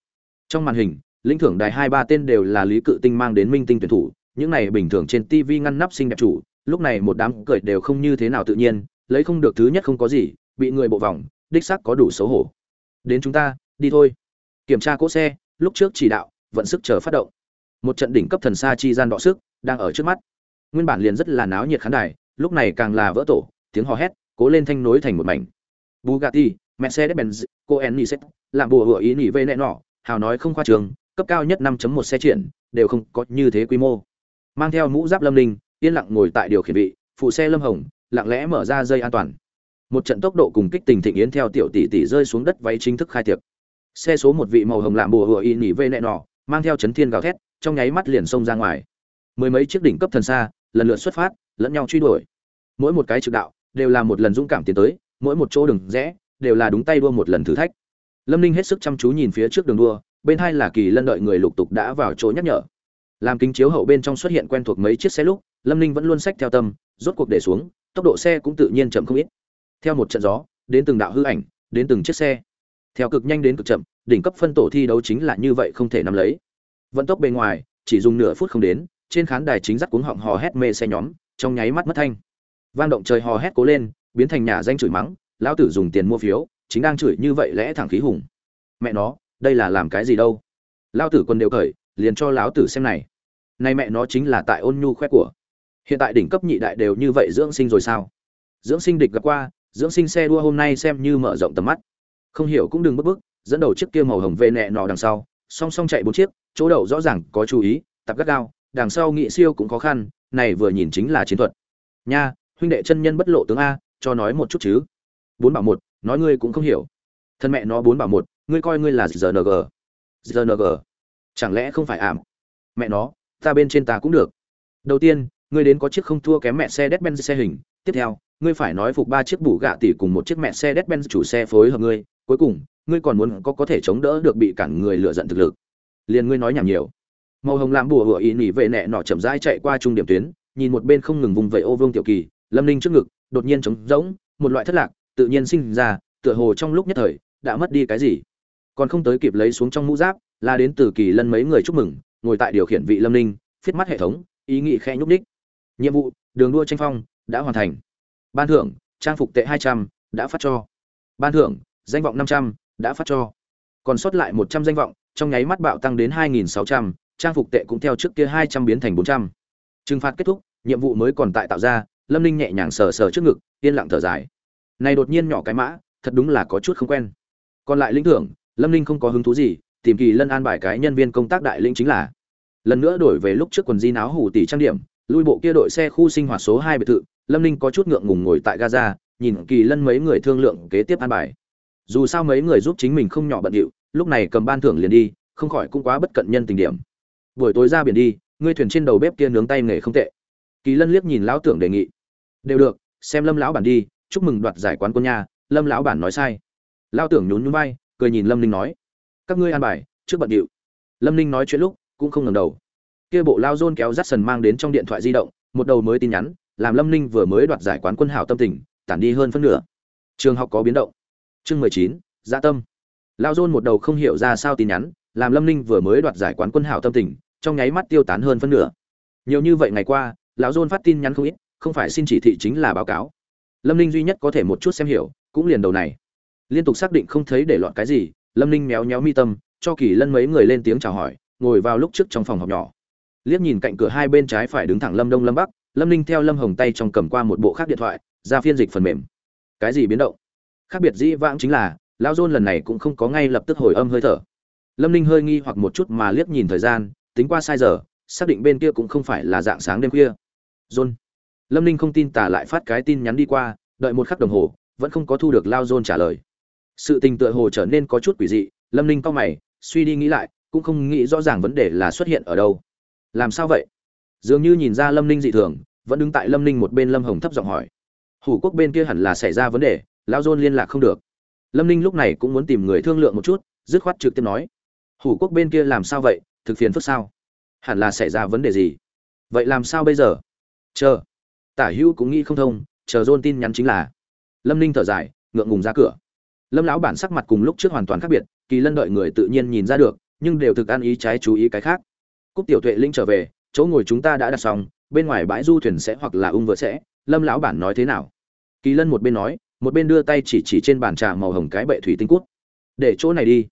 Trong màn hình lĩnh thưởng đài hai ba tên đều là lý cự tinh mang đến minh tinh tuyển thủ, những này bình thường trên tv ngăn nắp xinh đẹp chủ, lúc này một đám cười đều không như thế nào tự nhiên, lấy không được thứ nhất không có gì, bị người bộ vòng, đích xác có đủ xấu hổ. Đến chúng ta, đi thôi. Kiểm tra cỗ xe, lúc trước chỉ đạo, vận sức chờ phát động. Một trận đỉnh cấp thần sa chi gian đọ sức, đang ở trước mắt. Nguyên bản liền rất là náo nhiệt khán đài, lúc này càng là vỡ tổ, tiếng hò hét, cố lên thanh nối thành một mảnh. Bugatti, mercedes-benz coenniset làm bùa hựa ý nỉ vây nẹ nọ hào nói không khoa trường cấp cao nhất 5.1 xe triển, đều không có như thế quy mô. Mang theo mũ giáp lâm ninh yên lặng ngồi tại điều khiển vị, phụ xe lâm hồng, lặng lẽ mở ra dây an toàn. Một trận tốc độ cùng kích tình thịnh yến theo tiểu tỷ tỷ rơi xuống đất váy chính thức khai tiệc. Xe số một vị màu hồng lạm bùa hựa y nỉ vây nẹ nọ, mang theo chấn thiên gào thét, trong nháy mắt liền xông ra ngoài. Mười mấy chiếc đỉnh cấp thần xa, lần lượt xuất phát, lẫn nhau truy đuổi. Mỗi một cái trực đạo, đều là một lần dũng cảm tiến tới, mỗi một chỗ đường rẽ, đều là đúng tay đua một lần thử thách. Lâm ninh hết sức chăm chú nhìn phía trước đường đua bên hai là kỳ lân đợi người lục tục đã vào chỗ nhắc nhở. Làm kính chiếu hậu bên trong xuất hiện quen thuộc mấy chiếc xe lúc, lâm ninh vẫn luôn sách theo tâm, rốt cuộc để xuống, tốc độ xe cũng tự nhiên chậm không ít. Theo một trận gió, đến từng đạo hư ảnh, đến từng chiếc xe. Theo cực nhanh đến cực chậm, đỉnh cấp phân tổ thi đấu chính là như vậy không thể nắm lấy. Vận tốc bề ngoài, chỉ dùng nửa phút không đến, trên khán đài chính dắt cuống họng hò hét mê xe nhóm, trong nháy mắt mất thanh. Vang động trời hò hét cố lên, biến thành nhà danh chửi mắng, lão tử dùng tiền mua phiếu, chính đang chửi như vậy lẽ thẳng khí hùng. Mẹ nó đây là làm cái gì đâu? Lão tử quân đều cởi, liền cho lão tử xem này. Nay mẹ nó chính là tại ôn nhu khoe của. Hiện tại đỉnh cấp nhị đại đều như vậy dưỡng sinh rồi sao? Dưỡng sinh địch gặp qua, dưỡng sinh xe đua hôm nay xem như mở rộng tầm mắt. Không hiểu cũng đừng bức bức, dẫn đầu chiếc kia màu hồng về nẹ nọ đằng sau, song song chạy bốn chiếc, chỗ đầu rõ ràng có chú ý, tập gắt gao, đằng sau nghị siêu cũng khó khăn, này vừa nhìn chính là chiến thuật. Nha, huynh đệ chân nhân bất lộ tướng a, cho nói một chút chứ. Bốn bảo một, nói ngươi cũng không hiểu. Thân mẹ nó bốn bảo một ngươi coi ngươi là rng rng chẳng lẽ không phải ảm? Mẹ nó, ta bên trên ta cũng được. Đầu tiên, ngươi đến có chiếc không thua kém mẹ xe đét ben xe hình. Tiếp theo, ngươi phải nói phục ba chiếc bù gạ tỷ cùng một chiếc mẹ xe đét ben chủ xe phối hợp ngươi. Cuối cùng, ngươi còn muốn có có thể chống đỡ được bị cản người lựa giận thực lực. Liền ngươi nói nhảm nhiều. Màu hồng làm bùa hựa ý nỉ vệ nẹ nọ chậm rãi chạy qua trung điểm tuyến, nhìn một bên không ngừng vùng vẫy ô vương tiểu kỳ, lâm ninh trước ngực, đột nhiên trống rỗng, một loại thất lạc, tự nhiên sinh ra, tựa hồ trong lúc nhất thời, đã mất đi cái gì còn không tới kịp lấy xuống trong mũ giáp là đến từ kỳ lân mấy người chúc mừng, ngồi tại điều khiển vị lâm ninh, phiết mắt hệ thống, ý nghĩ khe nhúc ních nhiệm vụ, đường đua tranh phong, đã hoàn thành. Ban thưởng, trang phục tệ hai trăm, đã phát cho. Ban thưởng, danh vọng năm trăm, đã phát cho. Còn sót lại một trăm danh vọng, trong nháy mắt bạo tăng đến hai nghìn sáu trăm, trang phục tệ cũng theo trước kia hai trăm biến thành bốn trăm. Trừng phạt kết thúc, nhiệm vụ mới còn tại tạo ra, lâm ninh nhẹ nhàng sờ sờ trước ngực, yên lặng thở dài. Này đột nhiên nhỏ cái mã, thật đúng là có chút không quen. Còn lại lĩnh thưởng lâm ninh không có hứng thú gì tìm kỳ lân an bài cái nhân viên công tác đại lĩnh chính là. Lần nữa đổi về lúc trước quần di náo hủ tỷ trang điểm lui bộ kia đội xe khu sinh hoạt số hai biệt thự lâm ninh có chút ngượng ngùng ngồi tại gaza nhìn kỳ lân mấy người thương lượng kế tiếp an bài. Dù sao mấy người giúp chính mình không nhỏ bận điệu lúc này cầm ban thưởng liền đi không khỏi cũng quá bất cận nhân tình điểm. Buổi tối ra biển đi ngươi thuyền trên đầu bếp kia nướng tay nghề không tệ. Kỳ lân liếc nhìn lão tưởng đề nghị. Đều được xem lâm lão bản đi chúc mừng đoạt giải quán quân nhà, lâm lão bản nói sai. Lao tưởng nhún nhún vai cười nhìn lâm ninh nói, các ngươi an bài, trước bận điệu. Lâm ninh nói chuyện lúc cũng không ngẩng đầu. Kia bộ lao dôn kéo rắt sần mang đến trong điện thoại di động, một đầu mới tin nhắn, làm lâm ninh vừa mới đoạt giải quán quân hảo tâm tình, tản đi hơn phân nửa. Trường học có biến động. Chương mười chín gia tâm. Lao dôn một đầu không hiểu ra sao tin nhắn, làm lâm ninh vừa mới đoạt giải quán quân hảo tâm tình, trong nháy mắt tiêu tán hơn phân nửa. Nhiều như vậy ngày qua, lão dôn phát tin nhắn không ít, không phải xin chỉ thị chính là báo cáo. Lâm ninh duy nhất có thể một chút xem hiểu, cũng liền đầu này liên tục xác định không thấy để loạn cái gì, lâm ninh méo méo mi tâm, cho kỳ lân mấy người lên tiếng chào hỏi, ngồi vào lúc trước trong phòng học nhỏ. Liếc nhìn cạnh cửa hai bên trái phải đứng thẳng lâm đông lâm bắc, lâm ninh theo lâm hồng tay trong cầm qua một bộ khác điện thoại, ra phiên dịch phần mềm. Cái gì biến động? Khác biệt dĩ vãng chính là lao dôn lần này cũng không có ngay lập tức hồi âm hơi thở. Lâm ninh hơi nghi hoặc một chút mà liếc nhìn thời gian, tính qua sai giờ, xác định bên kia cũng không phải là dạng sáng đêm khuya. John lâm ninh không tin tả lại phát cái tin nhắn đi qua, đợi một khắc đồng hồ, vẫn không có thu được lao john trả lời sự tình tựa hồ trở nên có chút quỷ dị, lâm ninh cau mày, suy đi nghĩ lại, cũng không nghĩ rõ ràng vấn đề là xuất hiện ở đâu. Làm sao vậy? Dường như nhìn ra lâm ninh dị thường, vẫn đứng tại lâm ninh một bên lâm hồng thấp giọng hỏi. Hủ quốc bên kia hẳn là xảy ra vấn đề lao john liên lạc không được. Lâm ninh lúc này cũng muốn tìm người thương lượng một chút, dứt khoát trực tiếp nói. Hủ quốc bên kia làm sao vậy, thực phiền phức sao? Hẳn là xảy ra vấn đề gì? Vậy làm sao bây giờ? Chờ. Tả hữu cũng nghĩ không thông, chờ dôn tin nhắn chính là. Lâm ninh thở dài, ngượng ngùng ra cửa lâm lão bản sắc mặt cùng lúc trước hoàn toàn khác biệt, kỳ lân đợi người tự nhiên nhìn ra được, nhưng đều thực ăn ý trái chú ý cái khác. Cúc tiểu tuệ linh trở về, chỗ ngồi chúng ta đã đặt xong, bên ngoài bãi du thuyền sẽ hoặc là ung vợ sẽ, lâm lão bản nói thế nào? Kỳ lân một bên nói, một bên đưa tay chỉ chỉ trên bàn trà màu hồng cái bệ thủy tinh cút. Để chỗ này đi.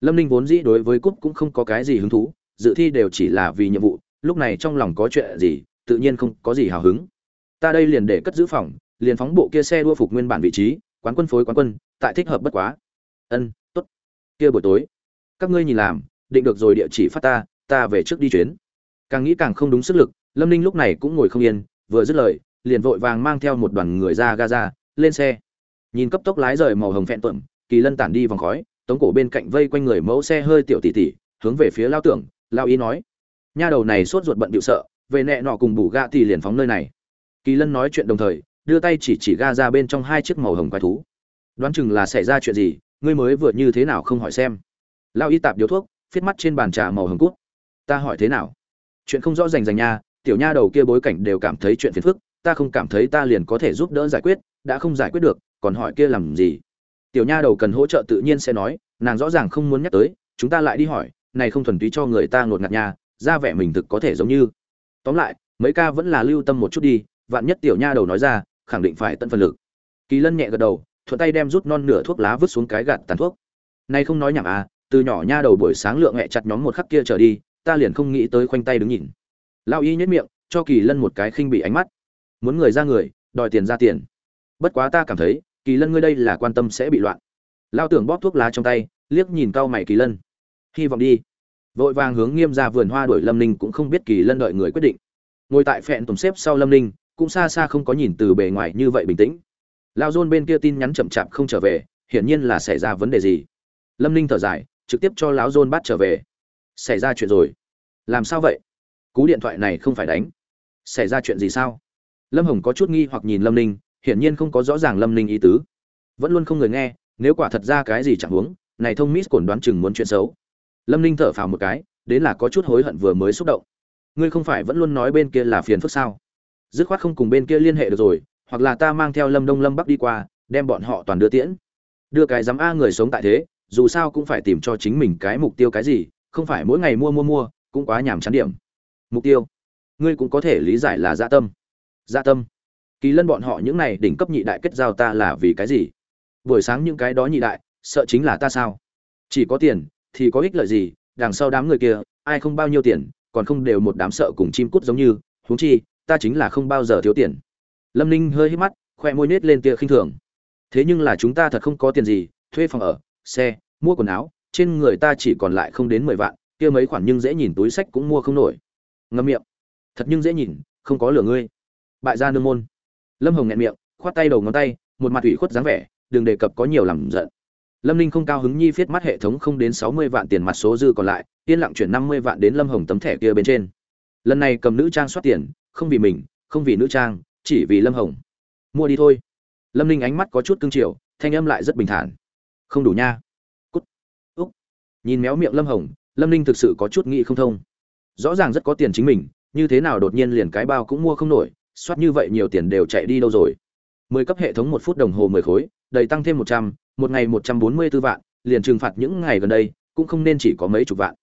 Lâm ninh vốn dĩ đối với cúc cũng không có cái gì hứng thú, dự thi đều chỉ là vì nhiệm vụ, lúc này trong lòng có chuyện gì, tự nhiên không có gì hào hứng. Ta đây liền để cất giữ phòng, liền phóng bộ kia xe đua phục nguyên bản vị trí, quán quân phối quán quân tại thích hợp bất quá. Ân, tốt. Kia buổi tối, các ngươi nhìn làm, định được rồi địa chỉ phát ta ta về trước đi chuyến. Càng nghĩ càng không đúng sức lực, lâm ninh lúc này cũng ngồi không yên, vừa dứt lời, liền vội vàng mang theo một đoàn người ra gaza lên xe. Nhìn cấp tốc lái rời màu hồng phẹn tuẩm kỳ lân tản đi vòng khói, tống cổ bên cạnh vây quanh người mẫu xe hơi tiểu tỷ tỷ, hướng về phía lao tưởng, lao ý nói. Nha đầu này sốt ruột bận bịu sợ, về nẹ nọ cùng bù gạ thì liền phóng nơi này. Kỳ lân nói chuyện đồng thời, đưa tay chỉ chỉ ga ra bên trong hai chiếc màu hồng quái thú đoán chừng là xảy ra chuyện gì, ngươi mới vừa như thế nào không hỏi xem. Lao y tạp điếu thuốc viết mắt trên bàn trà màu hồng cút. Ta hỏi thế nào? Chuyện không rõ rành rành nha, tiểu nha đầu kia bối cảnh đều cảm thấy chuyện phiền phức, ta không cảm thấy ta liền có thể giúp đỡ giải quyết, đã không giải quyết được, còn hỏi kia làm gì? Tiểu nha đầu cần hỗ trợ tự nhiên sẽ nói, nàng rõ ràng không muốn nhắc tới, chúng ta lại đi hỏi, này không thuần túy cho người ta ngột ngạt nha, ra vẻ mình thực có thể giống như. Tóm lại, mấy ca vẫn là lưu tâm một chút đi, vạn nhất tiểu nha đầu nói ra, khẳng định phải tận phần lực. Kỳ lân nhẹ gật đầu thuận tay đem rút non nửa thuốc lá vứt xuống cái gạt tàn thuốc. Nay không nói nhảm à từ nhỏ nha đầu buổi sáng lượng hẹ chặt nhóm một khắc kia trở đi, ta liền không nghĩ tới khoanh tay đứng nhìn. Lao y nhất miệng, cho kỳ lân một cái khinh bị ánh mắt. Muốn người ra người, đòi tiền ra tiền. Bất quá ta cảm thấy, kỳ lân ngươi đây là quan tâm sẽ bị loạn. Lao tưởng bóp thuốc lá trong tay, liếc nhìn cau mày kỳ lân. Hy vọng đi. Vội vàng hướng nghiêm ra vườn hoa đuổi lâm ninh cũng không biết kỳ lân đợi người quyết định. Ngồi tại phẹn tùng xếp sau lâm ninh, cũng xa xa không có nhìn từ bề ngoài như vậy bình tĩnh lao dôn bên kia tin nhắn chậm chạp không trở về, hiển nhiên là xảy ra vấn đề gì. Lâm ninh thở dài, trực tiếp cho lão dôn bắt trở về. Xảy ra chuyện rồi. Làm sao vậy? Cú điện thoại này không phải đánh. Xảy ra chuyện gì sao? Lâm hồng có chút nghi hoặc nhìn lâm ninh, hiển nhiên không có rõ ràng lâm ninh ý tứ. Vẫn luôn không người nghe, nếu quả thật ra cái gì chẳng huống, này thông miss cổn đoán chừng muốn chuyện xấu. Lâm ninh thở phào một cái, đến là có chút hối hận vừa mới xúc động. Ngươi không phải vẫn luôn nói bên kia là phiền phức sao? Dứt khoát không cùng bên kia liên hệ được rồi hoặc là ta mang theo lâm đông lâm bắc đi qua, đem bọn họ toàn đưa tiễn. Đưa cái dám a người sống tại thế, dù sao cũng phải tìm cho chính mình cái mục tiêu cái gì, không phải mỗi ngày mua mua mua, cũng quá nhàm chán điểm. Mục tiêu? Ngươi cũng có thể lý giải là dạ tâm. Dạ tâm. Kỳ lân bọn họ những này đỉnh cấp nhị đại kết giao ta là vì cái gì? Buổi sáng những cái đó nhị đại, sợ chính là ta sao? Chỉ có tiền, thì có ích lợi gì? Đằng sau đám người kia, ai không bao nhiêu tiền, còn không đều một đám sợ cùng chim cút giống như. Huống chi, ta chính là không bao giờ thiếu tiền lâm ninh hơi hít mắt, khoe môi nết lên tia khinh thường. Thế nhưng là chúng ta thật không có tiền gì, thuê phòng ở, xe, mua quần áo, trên người ta chỉ còn lại không đến mười vạn, kia mấy khoản nhưng dễ nhìn, túi sách cũng mua không nổi. Ngâm miệng. Thật nhưng dễ nhìn, không có lửa ngươi. Bại gia nương môn. Lâm hồng nghẹn miệng, khoát tay đầu ngón tay, một mặt ủy khuất dáng vẻ, đừng đề cập có nhiều làm giận. Lâm ninh không cao hứng nhi viết mắt hệ thống không đến sáu mươi vạn tiền mặt số dư còn lại, yên lặng chuyển năm mươi vạn đến lâm hồng tấm thẻ kia bên trên. Lần này cầm nữ trang soát tiền, không vì mình, không vì nữ trang chỉ vì lâm hồng. Mua đi thôi. Lâm ninh ánh mắt có chút cưng chiều, thanh âm lại rất bình thản. Không đủ nha. Cút. Úc. Nhìn méo miệng lâm hồng, lâm ninh thực sự có chút nghĩ không thông. Rõ ràng rất có tiền chính mình, như thế nào đột nhiên liền cái bao cũng mua không nổi, soát như vậy nhiều tiền đều chạy đi đâu rồi. Mười cấp hệ thống một phút đồng hồ mười khối, đầy tăng thêm một trăm, một ngày một trăm bốn mươi b ố vạn, liền trừng phạt những ngày gần đây, cũng không nên chỉ có mấy chục vạn.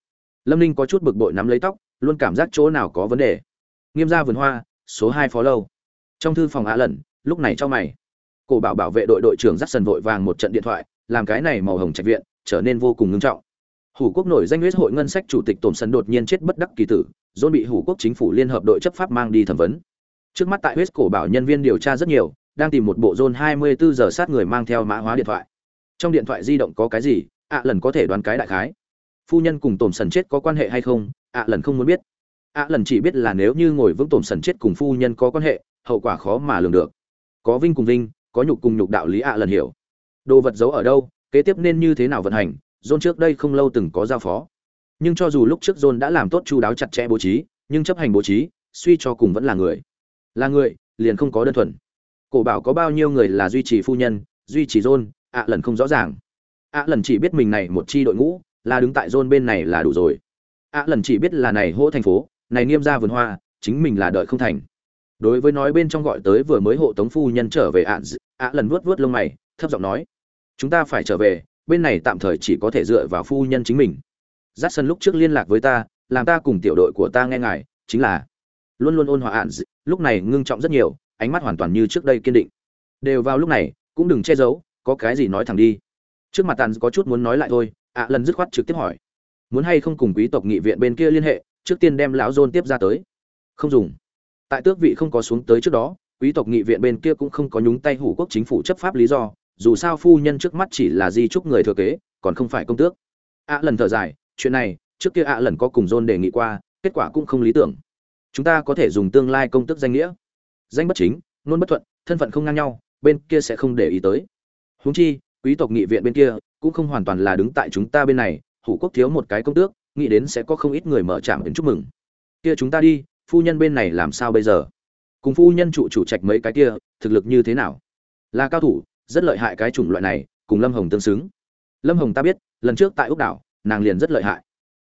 Lâm ninh có chút bực bội nắm lấy tóc, luôn cảm giác chỗ nào có vấn đề. Nghiêm gia vườn hoa, số hai phó lâu trong thư phòng á lần lúc này cho mày. Cổ bảo bảo vệ đội đội trưởng dắt sần vội vàng một trận điện thoại, làm cái này màu hồng trạch viện, trở nên vô cùng ngưng trọng. Hủ quốc nổi danh huyết hội ngân sách chủ tịch tổn sân đột nhiên chết bất đắc kỳ tử dôn bị hủ quốc chính phủ liên hợp đội chấp pháp mang đi thẩm vấn. Trước mắt tại huyết cổ bảo nhân viên điều tra rất nhiều, đang tìm một bộ dôn 24 giờ sát người mang theo mã hóa điện thoại. Trong điện thoại di động có cái gì ạ lần có thể đoán cái đại khái. Phu nhân cùng tổn sần chết có quan hệ hay không ạ lần không muốn biết. Ạ lần chỉ biết là nếu như ngồi vững tổn sần chết cùng phu nhân có quan hệ hậu quả khó mà lường được có vinh cùng vinh có nhục cùng nhục đạo lý ạ lần hiểu đồ vật giấu ở đâu kế tiếp nên như thế nào vận hành John trước đây không lâu từng có giao phó. Nhưng cho dù lúc trước John đã làm tốt chu đáo chặt chẽ bố trí, nhưng chấp hành bố trí, suy cho cùng vẫn là người. Là người, liền không có đơn thuần. Cổ bảo có bao nhiêu người là duy trì phu nhân, duy trì John, ạ lần không rõ ràng. ạ lần chỉ biết mình này một chi đội ngũ, là đứng tại John bên này là đủ rồi. ạ lần chỉ biết là này hô thành phố, này nghiêm gia vườn hoa, chính mình là đợi không thành. Đối với nói bên trong gọi tới vừa mới hộ tống phu nhân trở về ạ, ạ lần vuốt vuốt lông mày, thấp giọng nói: "Chúng ta phải trở về, bên này tạm thời chỉ có thể dựa vào phu nhân chính mình. Giắt sân lúc trước liên lạc với ta làm ta cùng tiểu đội của ta nghe ngài chính là luôn luôn ôn hòa ạn lúc này ngưng trọng rất nhiều ánh mắt hoàn toàn như trước đây kiên định. Đều vào lúc này cũng đừng che giấu có cái gì nói thẳng đi. Trước mặt tàn có chút muốn nói lại thôi ạ lần dứt khoát trực tiếp hỏi muốn hay không cùng quý tộc nghị viện bên kia liên hệ trước tiên đem lão dôn tiếp ra tới? Không dùng tại tước vị không có xuống tới trước đó, quý tộc nghị viện bên kia cũng không có nhúng tay hủ quốc chính phủ chấp pháp lý do, dù sao phu nhân trước mắt chỉ là di trúc người thừa kế, còn không phải công tước. Ạ lần thở dài, chuyện này, trước kia ạ lần có cùng dôn đề nghị qua, kết quả cũng không lý tưởng. Chúng ta có thể dùng tương lai công tước danh nghĩa. Danh bất chính nôn bất thuận, thân phận không ngang nhau, bên kia sẽ không để ý tới. Huống chi, quý tộc nghị viện bên kia cũng không hoàn toàn là đứng tại chúng ta bên này, hủ quốc thiếu một cái công tước, nghĩ đến sẽ có không ít người mở trạm đến chúc mừng. Kia chúng ta đi phu nhân bên này làm sao bây giờ? Cùng phu nhân trụ chủ trạch mấy cái kia, thực lực như thế nào? Là cao thủ, rất lợi hại cái chủng loại này, cùng lâm hồng tương xứng. Lâm hồng ta biết, lần trước tại úc đảo, nàng liền rất lợi hại.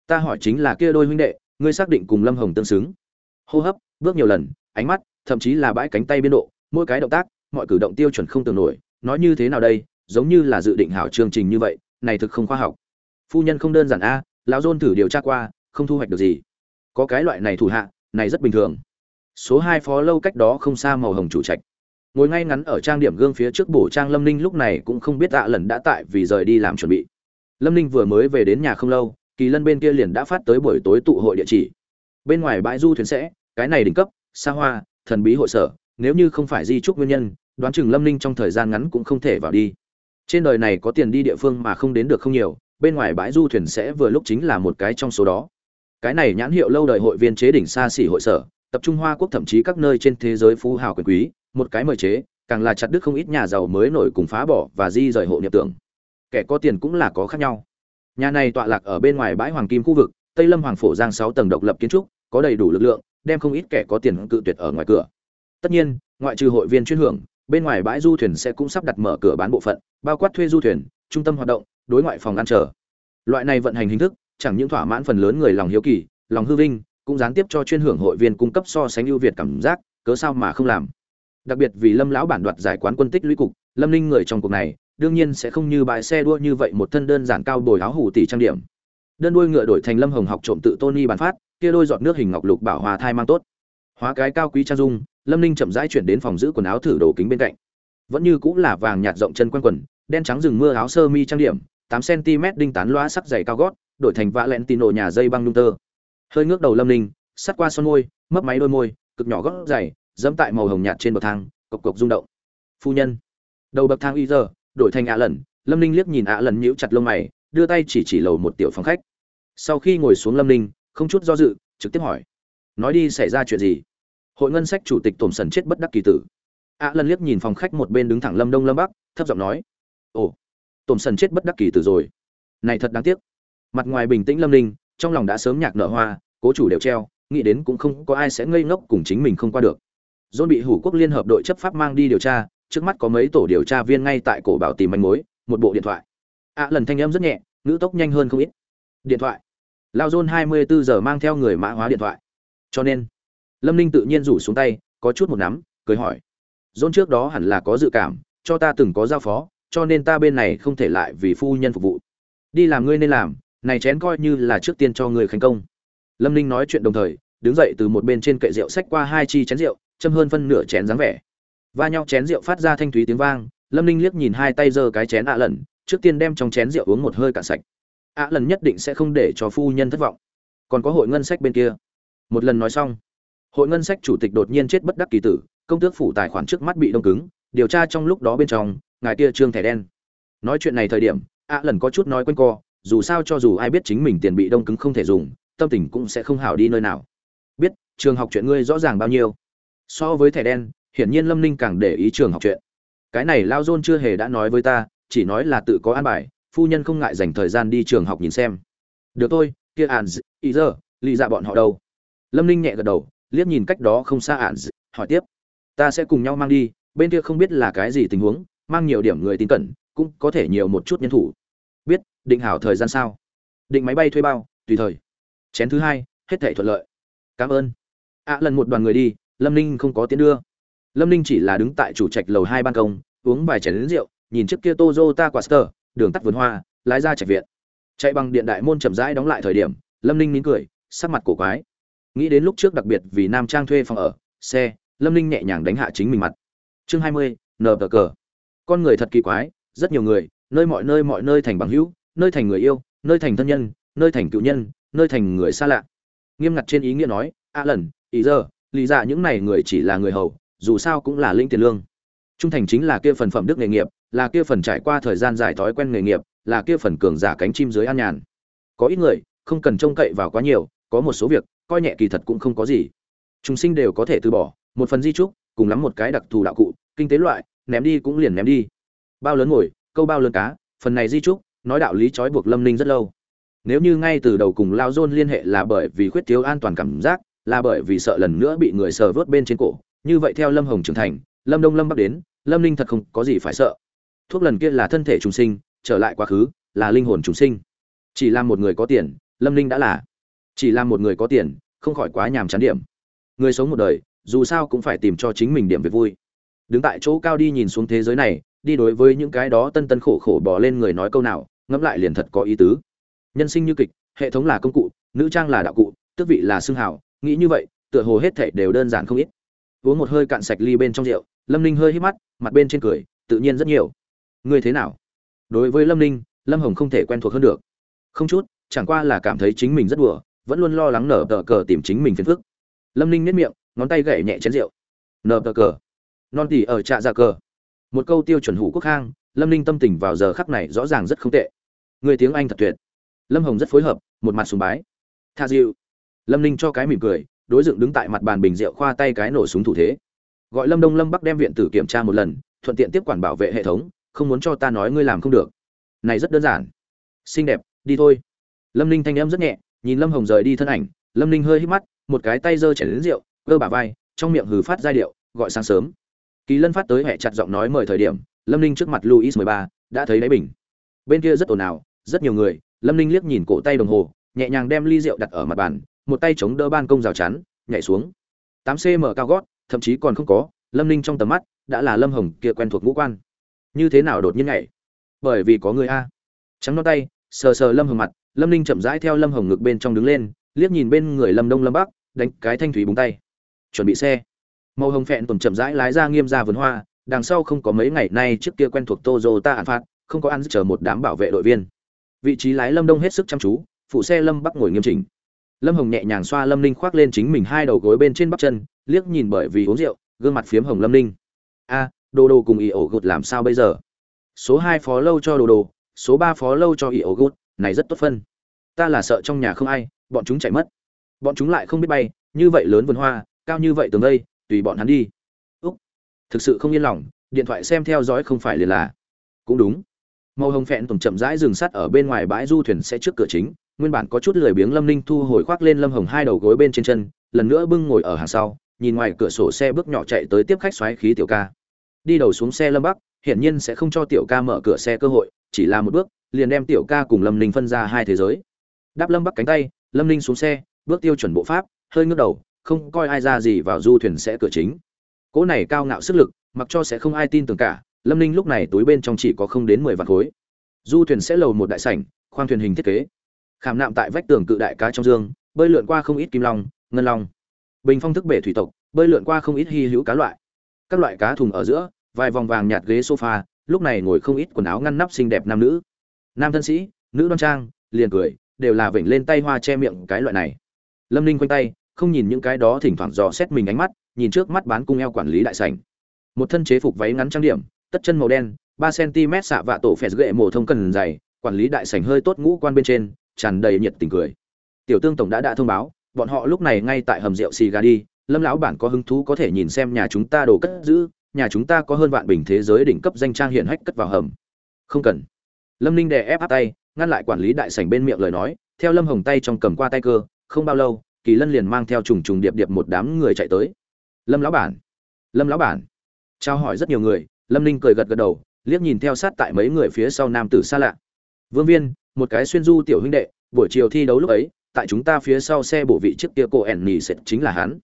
Ta hỏi chính là kia đôi huynh đệ, ngươi xác định cùng lâm hồng tương xứng? Hô hấp, bước nhiều lần, ánh mắt, thậm chí là bãi cánh tay biên độ, mỗi cái động tác, mọi cử động tiêu chuẩn không tưởng nổi. Nói như thế nào đây, giống như là dự định hảo chương trình như vậy, này thực không khoa học. Phu nhân không đơn giản a, lão dôn thử điều tra qua, không thu hoạch được gì. Có cái loại này thủ hạ này rất bình thường. Số hai phó lâu cách đó không xa màu hồng chủ trạch. Ngồi ngay ngắn ở trang điểm gương phía trước bổ trang lâm ninh lúc này cũng không biết ạ lần đã tại vì rời đi làm chuẩn bị. Lâm ninh vừa mới về đến nhà không lâu, kỳ lân bên kia liền đã phát tới buổi tối tụ hội địa chỉ. Bên ngoài bãi du thuyền sẽ, cái này đỉnh cấp, xa hoa, thần bí hội sở, nếu như không phải di trúc nguyên nhân, đoán chừng lâm ninh trong thời gian ngắn cũng không thể vào đi. Trên đời này có tiền đi địa phương mà không đến được không nhiều, bên ngoài bãi du thuyền sẽ vừa lúc chính là một cái trong số đó cái này nhãn hiệu lâu đời hội viên chế đỉnh xa xỉ hội sở, tập trung hoa quốc thậm chí các nơi trên thế giới phú hào quyền quý, một cái mời chế, càng là chặt đứt không ít nhà giàu mới nổi cùng phá bỏ và di rời hộ niệm tưởng. Kẻ có tiền cũng là có khác nhau. Nhà này tọa lạc ở bên ngoài bãi hoàng kim khu vực, tây lâm hoàng phổ giang sáu tầng độc lập kiến trúc, có đầy đủ lực lượng, đem không ít kẻ có tiền cự tuyệt ở ngoài cửa. Tất nhiên, ngoại trừ hội viên chuyên hưởng, bên ngoài bãi du thuyền sẽ cũng sắp đặt mở cửa bán bộ phận, bao quát thuê du thuyền, trung tâm hoạt động, đối ngoại phòng ăn chờ. Loại này vận hành hình thức chẳng những thỏa mãn phần lớn người lòng hiếu kỳ, lòng hư vinh, cũng gián tiếp cho chuyên hưởng hội viên cung cấp so sánh ưu việt cảm giác, cớ sao mà không làm. Đặc biệt vì lâm lão bản đoạt giải quán quân tích lũy cục, lâm ninh người trong cuộc này, đương nhiên sẽ không như bãi xe đua như vậy một thân đơn giản cao bồi áo hủ tỷ trang điểm. Đơn đuôi ngựa đổi thành lâm hồng học trộm tự tôn y phát, kia đôi giọt nước hình ngọc lục bảo hòa thai mang tốt. Hóa cái cao quý trang dung, lâm ninh chậm rãi chuyển đến phòng giữ quần áo thử đồ kính bên cạnh. Vẫn như cũng là vàng nhạt rộng chân quanh quần, đen trắng rừng mưa áo sơ mi trang điểm, tám cm đinh tán loa sắc dày cao gót đổi thành vạ lẹn tì nổ nhà dây băng nhung tơ. Hơi ngước đầu lâm ninh, sắt qua son môi, mấp máy đôi môi, cực nhỏ gót dày, dẫm tại màu hồng nhạt trên bậc thang, cộc cộc rung động. Phu nhân. Đầu bậc thang y giờ, đổi thành ạ lần lâm ninh liếc nhìn ạ lần nhíu chặt lông mày, đưa tay chỉ chỉ lầu một tiểu phòng khách. Sau khi ngồi xuống lâm ninh, không chút do dự, trực tiếp hỏi. Nói đi xảy ra chuyện gì? Hội ngân sách chủ tịch tổn sần chết bất đắc kỳ tử. Ạ lần liếc nhìn phòng khách một bên đứng thẳng lâm đông lâm bắc, thấp giọng nói. Ồ, tổm sần chết bất đắc kỳ tử rồi. Này thật đáng tiếc mặt ngoài bình tĩnh lâm linh trong lòng đã sớm nhạc nở hoa, cố chủ đều treo, nghĩ đến cũng không có ai sẽ ngây ngốc cùng chính mình không qua được. Dôn bị hủ quốc liên hợp đội chấp pháp mang đi điều tra, trước mắt có mấy tổ điều tra viên ngay tại cổ bảo tìm manh mối, một bộ điện thoại. Ạ, lần thanh âm rất nhẹ, ngữ tốc nhanh hơn không ít. Điện thoại. Lao dôn hai mươi bốn giờ mang theo người mã hóa điện thoại. Cho nên, lâm ninh tự nhiên rủ xuống tay, có chút một nắm, cười hỏi. Dôn trước đó hẳn là có dự cảm, cho ta từng có giao phó, cho nên ta bên này không thể lại vì phu nhân phục vụ. Đi làm ngươi nên làm này chén coi như là trước tiên cho người thành công. Lâm ninh nói chuyện đồng thời, đứng dậy từ một bên trên kệ rượu xách qua hai chi chén rượu, châm hơn phân nửa chén dáng vẻ. Va nhau chén rượu phát ra thanh thúy tiếng vang, lâm ninh liếc nhìn hai tay giơ cái chén ạ lần, trước tiên đem trong chén rượu uống một hơi cạn sạch. Ạ lần nhất định sẽ không để cho phu nhân thất vọng. Còn có hội ngân sách bên kia. Một lần nói xong, hội ngân sách chủ tịch đột nhiên chết bất đắc kỳ tử, công tước phủ tài khoản trước mắt bị đông cứng, điều tra trong lúc đó bên trong, ngài kia trương thẻ đen. Nói chuyện này thời điểm, ạ lần có chút nói quanh co dù sao cho dù ai biết chính mình tiền bị đông cứng không thể dùng, tâm tình cũng sẽ không hảo đi nơi nào. Biết, trường học chuyện ngươi rõ ràng bao nhiêu. So với thẻ đen, hiển nhiên lâm ninh càng để ý trường học chuyện. Cái này lao dôn chưa hề đã nói với ta, chỉ nói là tự có an bài, phu nhân không ngại dành thời gian đi trường học nhìn xem. Được thôi, kia ạn ý giờ lì dạ bọn họ đâu? Lâm ninh nhẹ gật đầu, liếc nhìn cách đó không xa ạn hỏi tiếp. Ta sẽ cùng nhau mang đi, bên kia không biết là cái gì tình huống, mang nhiều điểm người tin cẩn, cũng có thể nhiều một chút nhân thủ định hảo thời gian sao? Định máy bay thuê bao, tùy thời. Chén thứ hai, hết thể thuận lợi. Cảm ơn. Ạ lần một đoàn người đi, lâm ninh không có tiến đưa. Lâm ninh chỉ là đứng tại chủ trạch lầu hai ban công, uống vài chén rượu, nhìn chiếc kia tozota quaster, đường tắt vườn hoa, lái ra trạch viện. Chạy bằng điện đại môn chậm rãi đóng lại thời điểm, lâm ninh nín cười, sắc mặt cổ quái. Nghĩ đến lúc trước đặc biệt vì nam trang thuê phòng ở, xe, lâm ninh nhẹ nhàng đánh hạ chính mình mặt. Chương hai mươi, nờ cờ. Con người thật kỳ quái, rất nhiều người, nơi mọi nơi mọi nơi thành bằng hữu nơi thành người yêu, nơi thành thân nhân, nơi thành cựu nhân, nơi thành người xa lạ. Nghiêm ngặt trên ý nghĩa nói, a lần, ý giờ, lý ra những này người chỉ là người hầu, dù sao cũng là linh tiền lương. Trung thành chính là kia phần phẩm đức nghề nghiệp, là kia phần trải qua thời gian dài thói quen nghề nghiệp, là kia phần cường giả cánh chim dưới an nhàn. Có ít người, không cần trông cậy vào quá nhiều, có một số việc, coi nhẹ kỳ thật cũng không có gì. Chúng sinh đều có thể từ bỏ, một phần di trúc, cùng lắm một cái đặc thù đạo cụ, kinh tế loại, ném đi cũng liền ném đi. Bao lớn ngồi, câu bao lớn cá, phần này di trúc nói đạo lý trói buộc lâm ninh rất lâu. Nếu như ngay từ đầu cùng lao dôn liên hệ là bởi vì khuyết thiếu an toàn cảm giác, là bởi vì sợ lần nữa bị người sờ vớt bên trên cổ, như vậy theo lâm hồng trưởng thành, lâm đông lâm bắc đến, lâm ninh thật không có gì phải sợ. Thuốc lần kia là thân thể trùng sinh, trở lại quá khứ, là linh hồn trùng sinh. Chỉ là một người có tiền, lâm ninh đã là. Chỉ là một người có tiền, không khỏi quá nhàm chán điểm. Người sống một đời, dù sao cũng phải tìm cho chính mình điểm việc vui. Đứng tại chỗ cao đi nhìn xuống thế giới này, đi đối với những cái đó tân tân khổ khổ bỏ lên người nói câu nào ngẫm lại liền thật có ý tứ. Nhân sinh như kịch, hệ thống là công cụ, nữ trang là đạo cụ, tước vị là xương hào, nghĩ như vậy, tựa hồ hết thảy đều đơn giản không ít. Uống một hơi cạn sạch ly bên trong rượu, lâm ninh hơi hít mắt, mặt bên trên cười, tự nhiên rất nhiều. Ngươi thế nào? Đối với lâm ninh, lâm hồng không thể quen thuộc hơn được. Không chút, chẳng qua là cảm thấy chính mình rất đùa, vẫn luôn lo lắng nở tờ cờ tìm chính mình phiền phức. Lâm ninh nếp miệng, ngón tay gậy nhẹ chén rượu. Nở tờ cờ. Non tỉ ở trạ ra cờ. Một câu tiêu chuẩn hủ quốc hang, lâm ninh tâm tình vào giờ khắc này rõ ràng rất không tệ người tiếng anh thật tuyệt. Lâm hồng rất phối hợp, một mặt sùng bái. Tha dịu lâm ninh cho cái mỉm cười, đối dựng đứng tại mặt bàn bình rượu khoa tay cái nổ súng thủ thế. Gọi lâm đông lâm bắc đem viện tử kiểm tra một lần, thuận tiện tiếp quản bảo vệ hệ thống, không muốn cho ta nói ngươi làm không được. Này rất đơn giản. Xinh đẹp, đi thôi. Lâm ninh thanh âm rất nhẹ, nhìn lâm hồng rời đi thân ảnh, lâm ninh hơi hít mắt, một cái tay giơ chảy đến rượu, cơ bả vai, trong miệng hừ phát giai điệu, gọi sáng sớm. Kỳ lân phát tới hẹ chặt giọng nói mời thời điểm, lâm ninh trước mặt luis mười ba, đã thấy đáy bình. Bên kia rất ồn ào rất nhiều người, lâm ninh liếc nhìn cổ tay đồng hồ, nhẹ nhàng đem ly rượu đặt ở mặt bàn, một tay chống đỡ ban công rào chắn, nhảy xuống. Tám cm cao gót, thậm chí còn không có, lâm ninh trong tầm mắt đã là lâm hồng kia quen thuộc ngũ quan. Như thế nào đột nhiên nhảy? Bởi vì có người a. Trắng non tay, sờ sờ lâm hồng mặt, lâm ninh chậm rãi theo lâm hồng ngực bên trong đứng lên, liếc nhìn bên người lâm đông lâm bắc, đánh cái thanh thủy búng tay. Chuẩn bị xe. Màu hồng phẹn tồn chậm rãi lái ra nghiêm ra vườn hoa, đằng sau không có mấy ngày nay trước kia quen thuộc tozo ta ăn phạt, không có ăn, chờ một đám bảo vệ đội viên. Vị trí lái Lâm Đông hết sức chăm chú, phụ xe Lâm Bắc ngồi nghiêm chỉnh. Lâm Hồng nhẹ nhàng xoa Lâm Ninh khoác lên chính mình hai đầu gối bên trên bắp chân, liếc nhìn bởi vì uống rượu, gương mặt phiếm hồng Lâm Ninh. A, Đồ Đồ cùng Y ổ gột làm sao bây giờ? Số hai phó lâu cho Đồ Đồ, số ba phó lâu cho Y ổ gột, này rất tốt phân. Ta là sợ trong nhà không ai, bọn chúng chạy mất. Bọn chúng lại không biết bay, như vậy lớn vườn hoa, cao như vậy tường đây, tùy bọn hắn đi thực sự không yên lòng điện thoại xem theo dõi không phải liền là cũng đúng màu hồng phẹn tổng chậm rãi dừng sắt ở bên ngoài bãi du thuyền sẽ trước cửa chính. Nguyên bản có chút lười biếng lâm ninh thu hồi khoác lên lâm hồng hai đầu gối bên trên chân, lần nữa bưng ngồi ở hàng sau, nhìn ngoài cửa sổ xe bước nhỏ chạy tới tiếp khách xoáy khí tiểu ca. Đi đầu xuống xe lâm bắc, hiển nhiên sẽ không cho tiểu ca mở cửa xe cơ hội, chỉ là một bước, liền đem tiểu ca cùng lâm ninh phân ra hai thế giới. Đáp lâm bắc cánh tay, lâm ninh xuống xe, bước tiêu chuẩn bộ pháp, hơi ngước đầu, không coi ai ra gì vào du thuyền sẽ cửa chính. Cỗ này cao ngạo sức lực, mặc cho sẽ không ai tin tưởng cả lâm ninh lúc này túi bên trong chỉ có không đến mười vạn khối. Du thuyền sẽ lầu một đại sảnh, khoang thuyền hình thiết kế. Khảm nạm tại vách tường cự đại cá trong dương, bơi lượn qua không ít kim long, ngân long. Bình phong thức bể thủy tộc, bơi lượn qua không ít hy hữu cá loại. Các loại cá thùng ở giữa, vài vòng vàng nhạt ghế sofa, lúc này ngồi không ít quần áo ngăn nắp xinh đẹp nam nữ. Nam thân sĩ, nữ đoan trang, liền cười, đều là vểnh lên tay hoa che miệng cái loại này. Lâm ninh quanh tay, không nhìn những cái đó thỉnh thoảng dò xét mình ánh mắt, nhìn trước mắt bán cung eo quản lý đại sảnh. Một thân chế phục váy ngắn trang điểm tất chân màu đen, ba cm xạ vạ tổ phèn gệ mổ thông cần dày, quản lý đại sảnh hơi tốt ngũ quan bên trên, tràn đầy nhiệt tình cười. Tiểu tương tổng đã đã thông báo, bọn họ lúc này ngay tại hầm rượu xì gà đi, lâm lão bản có hứng thú có thể nhìn xem nhà chúng ta đồ cất giữ, nhà chúng ta có hơn vạn bình thế giới đỉnh cấp danh trang hiện hách cất vào hầm. Không cần. Lâm ninh đè ép áp tay, ngăn lại quản lý đại sảnh bên miệng lời nói, theo lâm hồng tay trong cầm qua tay cơ, không bao lâu, kỳ lân liền mang theo trùng trùng điệp điệp một đám người chạy tới. Lâm lão bản. Lâm lão bản. Trao hỏi rất nhiều người lâm ninh cười gật gật đầu, liếc nhìn theo sát tại mấy người phía sau nam tử xa lạ. Vương viên, một cái xuyên du tiểu huynh đệ, buổi chiều thi đấu lúc ấy, tại chúng ta phía sau xe bổ vị trước kia cô ẻn nỉ sệt chính là hắn.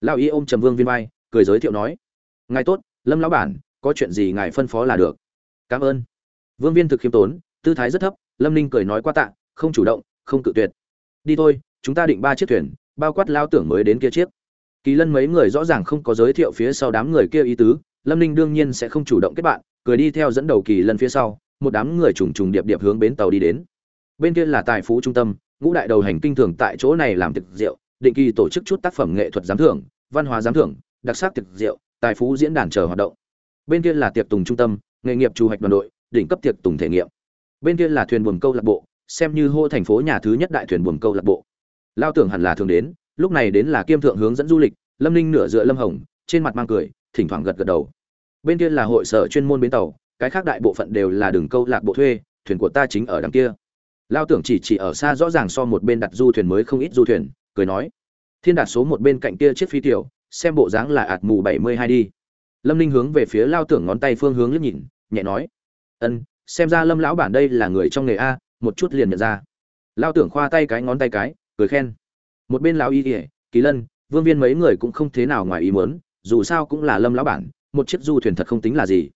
Lao y ôm trầm vương viên vai, cười giới thiệu nói, ngài tốt, lâm lão bản, có chuyện gì ngài phân phó là được. Cảm ơn. Vương viên thực khiêm tốn, tư thái rất thấp, lâm ninh cười nói qua tạ, không chủ động, không cự tuyệt. Đi thôi, chúng ta định ba chiếc thuyền, bao quát lao tưởng mới đến kia chiếc. Kỳ lân mấy người rõ ràng không có giới thiệu phía sau đám người kia ý tứ lâm ninh đương nhiên sẽ không chủ động kết bạn, cười đi theo dẫn đầu kỳ lân phía sau, một đám người trùng trùng điệp điệp hướng bến tàu đi đến. Bên kia là tài phú trung tâm, ngũ đại đầu hành kinh thường tại chỗ này làm thực rượu, định kỳ tổ chức chút tác phẩm nghệ thuật giám thưởng, văn hóa giám thưởng, đặc sắc thực rượu, tài phú diễn đàn chờ hoạt động. Bên kia là tiệc tùng trung tâm, nghề nghiệp trù hoạch đoàn đội, đỉnh cấp tiệc tùng thể nghiệm. Bên kia là thuyền buồm câu lạc bộ, xem như hô thành phố nhà thứ nhất đại thuyền buồm câu lạc bộ. Lao tưởng hẳn là thường đến, lúc này đến là kiêm thượng hướng dẫn du lịch, lâm ninh nửa dựa lâm hồng, trên mặt mang cười thỉnh thoảng gật gật đầu. Bên kia là hội sở chuyên môn bến tàu, cái khác đại bộ phận đều là đường câu lạc bộ thuê, thuyền của ta chính ở đằng kia. Lao tưởng chỉ chỉ ở xa rõ ràng so một bên đặt du thuyền mới không ít du thuyền, cười nói. Thiên đạt số một bên cạnh kia chiếc phi tiểu, xem bộ dáng là ạt mù bảy mươi hai đi. Lâm ninh hướng về phía lao tưởng ngón tay phương hướng liếc nhìn, nhẹ nói. Ân, xem ra lâm lão bản đây là người trong nghề a, một chút liền nhận ra. Lao tưởng khoa tay cái ngón tay cái, cười khen. Một bên lão y ỉa kỳ lân, vương viên mấy người cũng không thế nào ngoài ý muốn dù sao cũng là lâm lão bản, một chiếc du thuyền thật không tính là gì.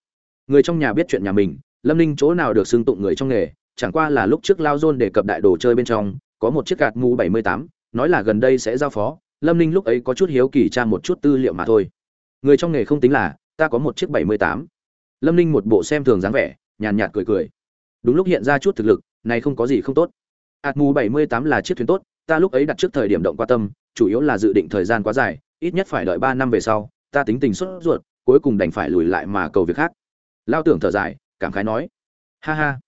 Người trong nhà biết chuyện nhà mình, lâm ninh chỗ nào được xưng tụng người trong nghề, chẳng qua là lúc trước lao dôn đề cập đại đồ chơi bên trong, có một chiếc gạt mũ bảy mươi tám, nói là gần đây sẽ giao phó, lâm ninh lúc ấy có chút hiếu kỳ tra một chút tư liệu mà thôi. Người trong nghề không tính là, ta có một chiếc bảy mươi tám. Lâm ninh một bộ xem thường dáng vẻ, nhàn nhạt cười cười. Đúng lúc hiện ra chút thực lực, này không có gì không tốt. Ạt mù bảy mươi tám là chiếc thuyền tốt, ta lúc ấy đặt trước thời điểm động qua tâm, chủ yếu là dự định thời gian quá dài, ít nhất phải đợi ba năm về sau ta tính tình sốt ruột, cuối cùng đành phải lùi lại mà cầu việc khác. Lao tưởng thở dài, cảm khái nói, ha ha,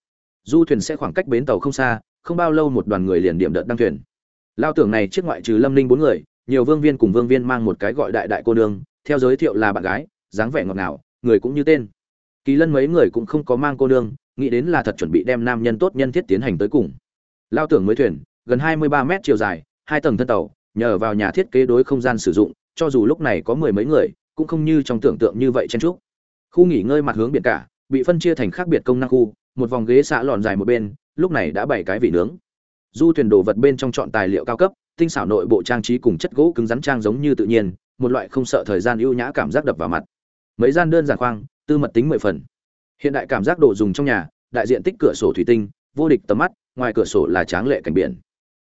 du thuyền sẽ khoảng cách bến tàu không xa, không bao lâu một đoàn người liền điểm đợt đăng thuyền. Lao tưởng này chiếc ngoại trừ lâm ninh bốn người, nhiều vương viên cùng vương viên mang một cái gọi đại đại cô nương, theo giới thiệu là bạn gái, dáng vẻ ngọt ngào, người cũng như tên. Kỳ lân mấy người cũng không có mang cô nương, nghĩ đến là thật chuẩn bị đem nam nhân tốt nhân thiết tiến hành tới cùng. Lao tưởng mới thuyền, gần hai mươi ba mét chiều dài, hai tầng thân tàu, nhờ vào nhà thiết kế đối không gian sử dụng cho dù lúc này có mười mấy người, cũng không như trong tưởng tượng như vậy chen trúc khu nghỉ ngơi mặt hướng biển cả, bị phân chia thành khác biệt công năng khu, một vòng ghế xạ lòn dài một bên, lúc này đã bảy cái vị nướng. Du thuyền đồ vật bên trong chọn tài liệu cao cấp, tinh xảo nội bộ trang trí cùng chất gỗ cứng rắn trang giống như tự nhiên, một loại không sợ thời gian ưu nhã cảm giác đập vào mặt. Mấy gian đơn giản khoang, tư mật tính mười phần. Hiện đại cảm giác đồ dùng trong nhà, đại diện tích cửa sổ thủy tinh, vô địch tầm mắt, ngoài cửa sổ là tráng lệ cảnh biển.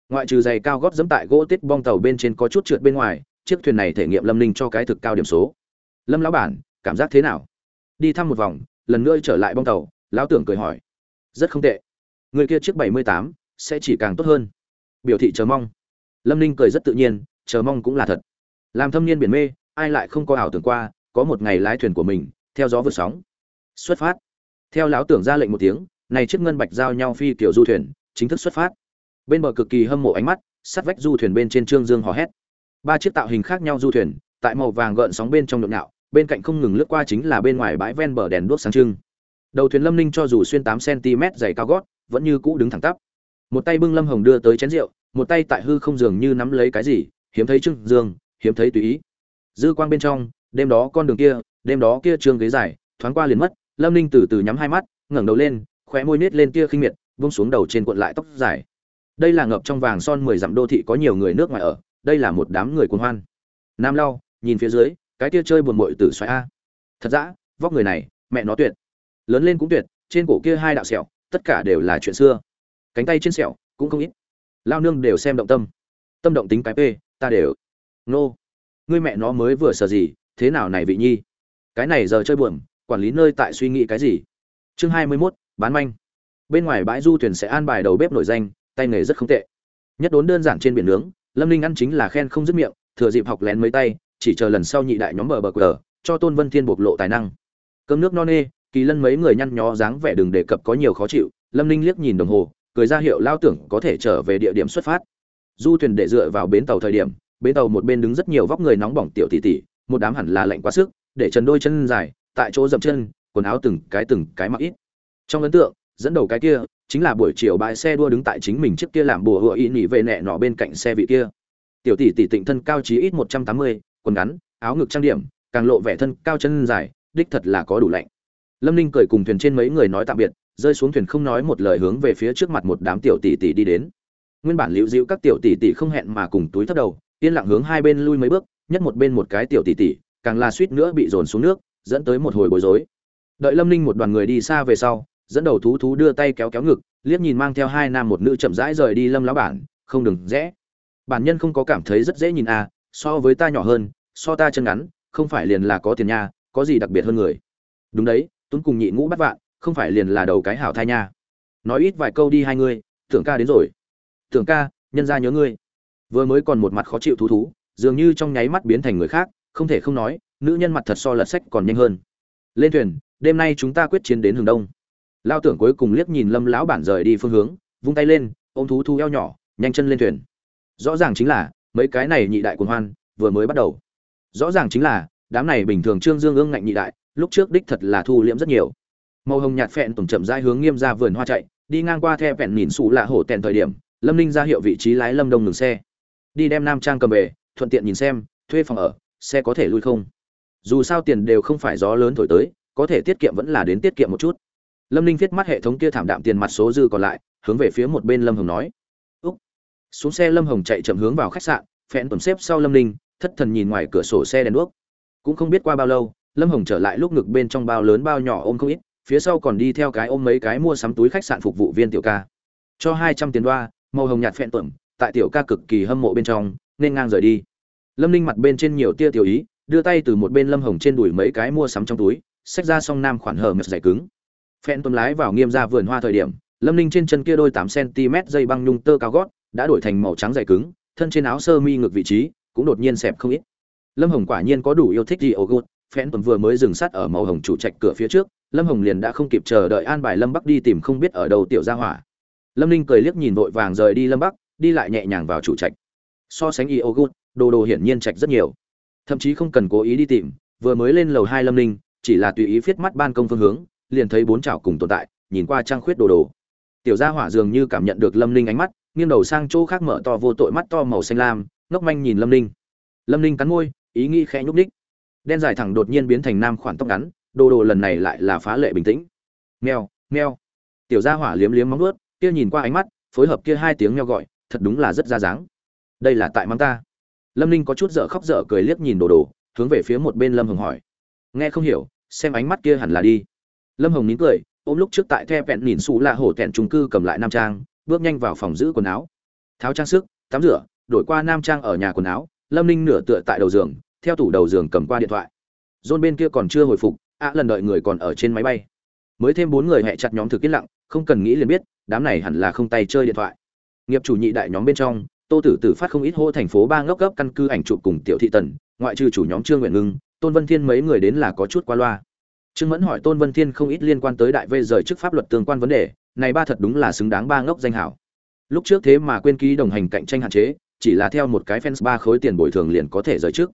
Ngoại trừ giày cao gót dẫm tại gỗ tết bong tàu bên trên có chút trượt bên ngoài chiếc thuyền này thể nghiệm lâm ninh cho cái thực cao điểm số. Lâm lão bản, cảm giác thế nào? Đi thăm một vòng, lần nữa trở lại bong tàu, lão tưởng cười hỏi. Rất không tệ. Người kia chiếc bảy mươi tám, sẽ chỉ càng tốt hơn. Biểu thị chờ mong. Lâm ninh cười rất tự nhiên, chờ mong cũng là thật. Làm thâm niên biển mê, ai lại không có ảo tưởng qua, có một ngày lái thuyền của mình, theo gió vượt sóng. Xuất phát. Theo lão tưởng ra lệnh một tiếng, này chiếc ngân bạch giao nhau phi kiểu du thuyền, chính thức xuất phát. Bên bờ cực kỳ hâm mộ ánh mắt, sắt vách du thuyền bên trên trương dương hò hét ba chiếc tạo hình khác nhau du thuyền, tại màu vàng gợn sóng bên trong nhộn nhạo, bên cạnh không ngừng lướt qua chính là bên ngoài bãi ven bờ đèn đuốc sáng trưng. Đầu thuyền lâm ninh cho dù xuyên tám cm dày cao gót, vẫn như cũ đứng thẳng tắp. Một tay bưng lâm hồng đưa tới chén rượu, một tay tại hư không dường như nắm lấy cái gì, hiếm thấy trưng dương, hiếm thấy tùy ý. Dư quang bên trong, đêm đó con đường kia, đêm đó kia trương ghế dài, thoáng qua liền mất, lâm ninh từ từ nhắm hai mắt, ngẩng đầu lên, khóe môi nết lên kia khinh miệt vung xuống đầu trên cuộn lại tóc dài. Đây là ngập trong vàng son mười dặm đô thị có nhiều người nước ngoài ở đây là một đám người cuồng hoan. Nam lau nhìn phía dưới cái kia chơi buồn bội tử xoáy a. Thật dã vóc người này mẹ nó tuyệt. Lớn lên cũng tuyệt trên cổ kia hai đạo sẹo tất cả đều là chuyện xưa. Cánh tay trên sẹo cũng không ít. Lao nương đều xem động tâm. Tâm động tính cái p ta đều. Nô. Ngươi mẹ nó mới vừa sợ gì thế nào này vị nhi? Cái này giờ chơi buồn quản lý nơi tại suy nghĩ cái gì? Chương hai mươi 21, bán manh. Bên ngoài bãi du thuyền sẽ an bài đầu bếp nổi danh tay nghề rất không tệ. Nhất đốn đơn giản trên biển nướng lâm ninh ăn chính là khen không dứt miệng, thừa dịp học lén mấy tay, chỉ chờ lần sau nhị đại nhóm bờ bờ cờ cho tôn vân thiên bộc lộ tài năng. Cơm nước no nê, kỳ lân mấy người nhăn nhó dáng vẻ đừng đề cập có nhiều khó chịu, lâm ninh liếc nhìn đồng hồ, cười ra hiệu lao tưởng có thể trở về địa điểm xuất phát. Du thuyền để dựa vào bến tàu thời điểm, bến tàu một bên đứng rất nhiều vóc người nóng bỏng tiểu tỷ tỷ, một đám hẳn là lạnh quá sức, để trần đôi chân dài, tại chỗ dậm chân, quần áo từng cái từng cái mặc ít. Trong ấn tượng, dẫn đầu cái kia chính là buổi chiều bãi xe đua đứng tại chính mình trước kia làm bùa hựa ý nhị về nẹ nọ bên cạnh xe vị kia. Tiểu tỷ tỷ tịnh thân cao chí ít một trăm tám mươi, quần ngắn, áo ngực trang điểm, càng lộ vẻ thân cao chân dài, đích thật là có đủ lạnh. Lâm ninh cười cùng thuyền trên mấy người nói tạm biệt, rơi xuống thuyền không nói một lời hướng về phía trước mặt một đám tiểu tỷ tỷ đi đến. Nguyên bản liễu dịu các tiểu tỷ tỷ không hẹn mà cùng túi thấp đầu, yên lặng hướng hai bên lui mấy bước, nhất một bên một cái tiểu tỷ tỷ, càng là suýt nữa bị dồn xuống nước, dẫn tới một hồi bối rối. Đợi lâm ninh một đoàn người đi xa về sau dẫn đầu thú thú đưa tay kéo kéo ngực, liếc nhìn mang theo hai nam một nữ chậm rãi rời đi lâm lão bản, không đừng rẽ. Bản nhân không có cảm thấy rất dễ nhìn à so với ta nhỏ hơn, so ta chân ngắn, không phải liền là có tiền nha, có gì đặc biệt hơn người. Đúng đấy, tuấn cùng nhị ngũ bắt vạn, không phải liền là đầu cái hảo thai nha. Nói ít vài câu đi hai người, tưởng ca đến rồi. Tưởng ca, nhân ra nhớ ngươi. Vừa mới còn một mặt khó chịu thú thú, dường như trong nháy mắt biến thành người khác, không thể không nói, nữ nhân mặt thật so lật sách còn nhanh hơn. Lên thuyền, đêm nay chúng ta quyết chiến đến hướng đông lao tưởng cuối cùng liếc nhìn lâm lão bản rời đi phương hướng, vung tay lên, ôm thú thu eo nhỏ, nhanh chân lên thuyền. Rõ ràng chính là, mấy cái này nhị đại cuồng hoan, vừa mới bắt đầu. Rõ ràng chính là, đám này bình thường trương dương ương ngạnh nhị đại, lúc trước đích thật là thu liễm rất nhiều. Màu hồng nhạt phẹn tổng chậm rãi hướng nghiêm ra vườn hoa chạy, đi ngang qua the vẹn nhìn xù lạ hổ tèn thời điểm, lâm ninh ra hiệu vị trí lái lâm đông ngừng xe. Đi đem nam trang cầm về, thuận tiện nhìn xem, thuê phòng ở, xe có thể lui không? Dù sao tiền đều không phải gió lớn thổi tới, có thể tiết kiệm vẫn là đến tiết kiệm một chút lâm ninh viết mắt hệ thống kia thảm đạm tiền mặt số dư còn lại, hướng về phía một bên lâm hồng nói. Úc. Xuống xe lâm hồng chạy chậm hướng vào khách sạn, phẹn tuần xếp sau lâm ninh, thất thần nhìn ngoài cửa sổ xe đèn đuốc. Cũng không biết qua bao lâu, lâm hồng trở lại lúc ngực bên trong bao lớn bao nhỏ ôm không ít, phía sau còn đi theo cái ôm mấy cái mua sắm túi khách sạn phục vụ viên tiểu ca. Cho hai trăm tiền đoa, màu hồng nhạt phẹn tuẩm tại tiểu ca cực kỳ hâm mộ bên trong, nên ngang rời đi. Lâm ninh mặt bên trên nhiều tia tiểu ý, đưa tay từ một bên lâm hồng trên đùi mấy cái mua sắm trong túi, xách ra xong nam khoản hờ mật dày cứng phen tuấn lái vào nghiêm ra vườn hoa thời điểm, lâm ninh trên chân kia đôi tám cm dây băng nhung tơ cao gót, đã đổi thành màu trắng dày cứng, thân trên áo sơ mi ngược vị trí, cũng đột nhiên xẹp không ít. Lâm hồng quả nhiên có đủ yêu thích gì ô gốt phen tuấn vừa mới dừng sát ở màu hồng chủ trạch cửa phía trước, lâm hồng liền đã không kịp chờ đợi an bài lâm bắc đi tìm không biết ở đâu tiểu gia hỏa. Lâm ninh cười liếc nhìn vội vàng rời đi lâm bắc, đi lại nhẹ nhàng vào chủ trạch. So sánh y ô gút, đồ đồ hiển nhiên trạch rất nhiều. Thậm chí không cần cố ý đi tìm, vừa mới lên lầu hai lâm ninh, chỉ là tùy ý viết mắt ban công phương hướng liền thấy bốn chảo cùng tồn tại nhìn qua trang khuyết đồ đồ. Tiểu gia hỏa dường như cảm nhận được lâm ninh ánh mắt nghiêng đầu sang chỗ khác mở to vô tội mắt to màu xanh lam ngốc manh nhìn lâm ninh. Lâm ninh cắn môi ý nghĩ khẽ nhúc ních đen dài thẳng đột nhiên biến thành nam khoản tóc ngắn đồ đồ lần này lại là phá lệ bình tĩnh. Meo meo tiểu gia hỏa liếm liếm móng vuốt, kia nhìn qua ánh mắt phối hợp kia hai tiếng meo gọi thật đúng là rất ra dáng. Đây là tại mang ta. Lâm ninh có chút dở khóc dở cười liếc nhìn đồ đồ hướng về phía một bên lâm hồng hỏi. Nghe không hiểu xem ánh mắt kia hẳn là đi lâm hồng nín cười, ôm lúc trước tại the vẹn nhìn xù lạ hổ tẹn trung cư cầm lại nam trang, bước nhanh vào phòng giữ quần áo. Tháo trang sức, tắm rửa, đổi qua nam trang ở nhà quần áo, lâm ninh nửa tựa tại đầu giường, theo tủ đầu giường cầm qua điện thoại. John bên kia còn chưa hồi phục, ạ, lần đợi người còn ở trên máy bay. Mới thêm bốn người hẹ chặt nhóm thực yên lặng, không cần nghĩ liền biết, đám này hẳn là không tay chơi điện thoại. Nghiệp chủ nhị đại nhóm bên trong, tô tử tử phát không ít hô thành phố ba ngốc cấp căn cứ ảnh chụp cùng tiểu thị tần, ngoại trừ chủ nhóm trương nguyện ngưng, tôn vân thiên mấy người đến là có chút qua loa trương mẫn hỏi tôn vân thiên không ít liên quan tới đại vây rời chức pháp luật tương quan vấn đề, này ba thật đúng là xứng đáng ba ngốc danh hảo. Lúc trước thế mà quên ký đồng hành cạnh tranh hạn chế, chỉ là theo một cái fans ba khối tiền bồi thường liền có thể rời trước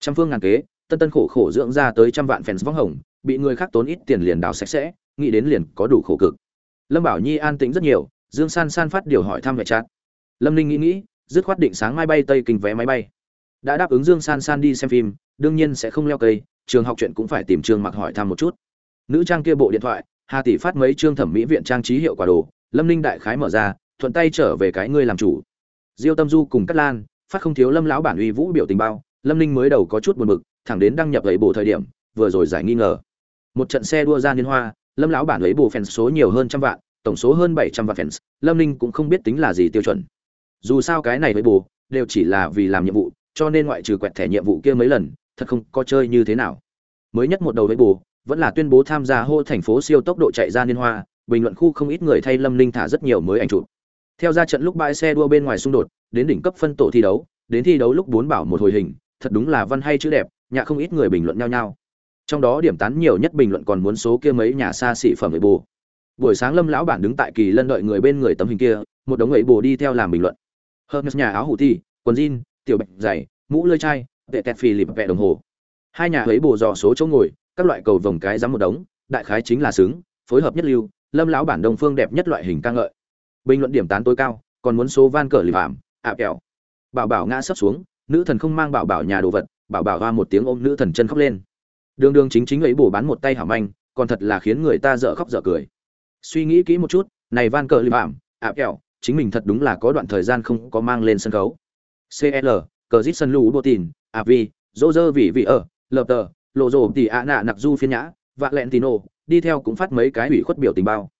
trăm phương ngàn kế, tân tân khổ khổ dưỡng ra tới trăm vạn fans vong hồng, bị người khác tốn ít tiền liền đào sạch sẽ, nghĩ đến liền có đủ khổ cực. Lâm bảo nhi an tĩnh rất nhiều, dương san san phát điều hỏi thăm vệ trát lâm ninh nghĩ nghĩ, dứt khoát định sáng mai bay tây kinh vé máy bay. Đã đáp ứng dương san san đi xem phim, đương nhiên sẽ không leo cây trường học chuyện cũng phải tìm trường mặc hỏi thăm một chút. Nữ trang kia bộ điện thoại, hà tỷ phát mấy chương thẩm mỹ viện trang trí hiệu quả đồ, lâm ninh đại khái mở ra, thuận tay trở về cái ngươi làm chủ. Diêu tâm du cùng cát lan, phát không thiếu lâm lão bản uy vũ biểu tình bao, lâm ninh mới đầu có chút buồn bực, thẳng đến đăng nhập ấy bộ thời điểm, vừa rồi giải nghi ngờ. Một trận xe đua ra liên hoa, lâm lão bản ấy bộ fans số nhiều hơn trăm vạn, tổng số hơn bảy trăm vạn fans, lâm ninh cũng không biết tính là gì tiêu chuẩn. Dù sao cái này với bù đều chỉ là vì làm nhiệm vụ, cho nên ngoại trừ quẹt thẻ nhiệm vụ kia mấy lần thật không có chơi như thế nào. Mới nhất một đầu với bù, vẫn là tuyên bố tham gia hô thành phố siêu tốc độ chạy ra liên hoa bình luận khu không ít người thay lâm ninh thả rất nhiều mới ảnh chụp. Theo ra trận lúc bãi xe đua bên ngoài xung đột đến đỉnh cấp phân tổ thi đấu đến thi đấu lúc bốn bảo một hồi hình thật đúng là văn hay chữ đẹp nhà không ít người bình luận nhau nhau trong đó điểm tán nhiều nhất bình luận còn muốn số kia mấy nhà xa xỉ phẩm với bù. Buổi sáng lâm lão bản đứng tại kỳ lân đợi người bên người tấm hình kia một đống ấy bù đi theo làm bình luận. Hơn nhà áo hủ thi quần jean tiểu bạch dày mũ lơi chai tệ tẹt phì lịp vẹ đồng hồ. Hai nhà ấy bồ dò số chỗ ngồi, các loại cầu vồng cái dám một đống, đại khái chính là xứng, phối hợp nhất lưu, lâm lão bản đông phương đẹp nhất loại hình ca ngợi. Bình luận điểm tán tối cao, còn muốn số van cờ lì vảm ạ kẹo. Bảo bảo ngã sấp xuống, nữ thần không mang bảo bảo nhà đồ vật, bảo bảo hoa một tiếng ôm nữ thần chân khóc lên. Đường đường chính chính ấy bổ bán một tay hảo manh, còn thật là khiến người ta dở khóc dở cười. Suy nghĩ kỹ một chút, này van cờ lì vảm ạ kẹo, chính mình thật đúng là có đoạn thời gian không có mang lên sân khấu. Cl cờ dít sân lũ bô à vì, dô dơ vì vị ở lờ tờ lộ rồ tỉ ạ nạ nặc du phiên nhã vạ lẹn tino đi theo cũng phát mấy cái ủy khuất biểu tình bao.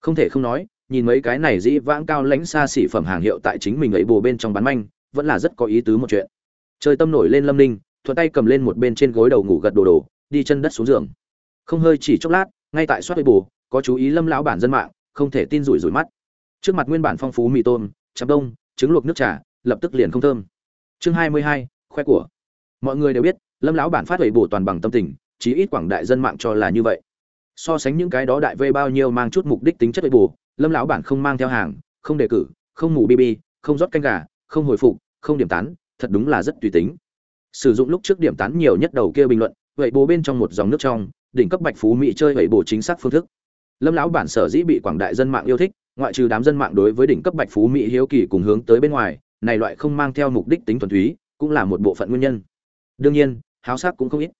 Không thể không nói nhìn mấy cái này dĩ vãng cao lãnh xa xỉ phẩm hàng hiệu tại chính mình ấy bồ bên trong bán manh vẫn là rất có ý tứ một chuyện. Trời tâm nổi lên lâm ninh thuận tay cầm lên một bên trên gối đầu ngủ gật đồ đồ đi chân đất xuống giường. Không hơi chỉ chốc lát ngay tại soát ấy bồ có chú ý lâm lão bản dân mạng không thể tin rủi rủi mắt. Trước mặt nguyên bản phong phú mì tôm chấm đông trứng luộc nước trà lập tức liền không thơm. Chương hai mươi hai khoe của mọi người đều biết, lâm lão bản phát huệ bổ toàn bằng tâm tình, chí ít quảng đại dân mạng cho là như vậy. So sánh những cái đó đại vây bao nhiêu mang chút mục đích tính chất huệ bổ, lâm lão bản không mang theo hàng, không đề cử, không ngủ bb không rót canh gà, không hồi phục, không điểm tán, thật đúng là rất tùy tính. Sử dụng lúc trước điểm tán nhiều nhất đầu kia bình luận vậy bố bên trong một dòng nước trong, đỉnh cấp bạch phú mỹ chơi vậy bổ chính xác phương thức. Lâm lão bản sở dĩ bị quảng đại dân mạng yêu thích, ngoại trừ đám dân mạng đối với đỉnh cấp bạch phú mỹ hiếu kỳ cùng hướng tới bên ngoài, này loại không mang theo mục đích tính thuần túy, cũng là một bộ phận nguyên nhân đương nhiên, háo sắc cũng không ít.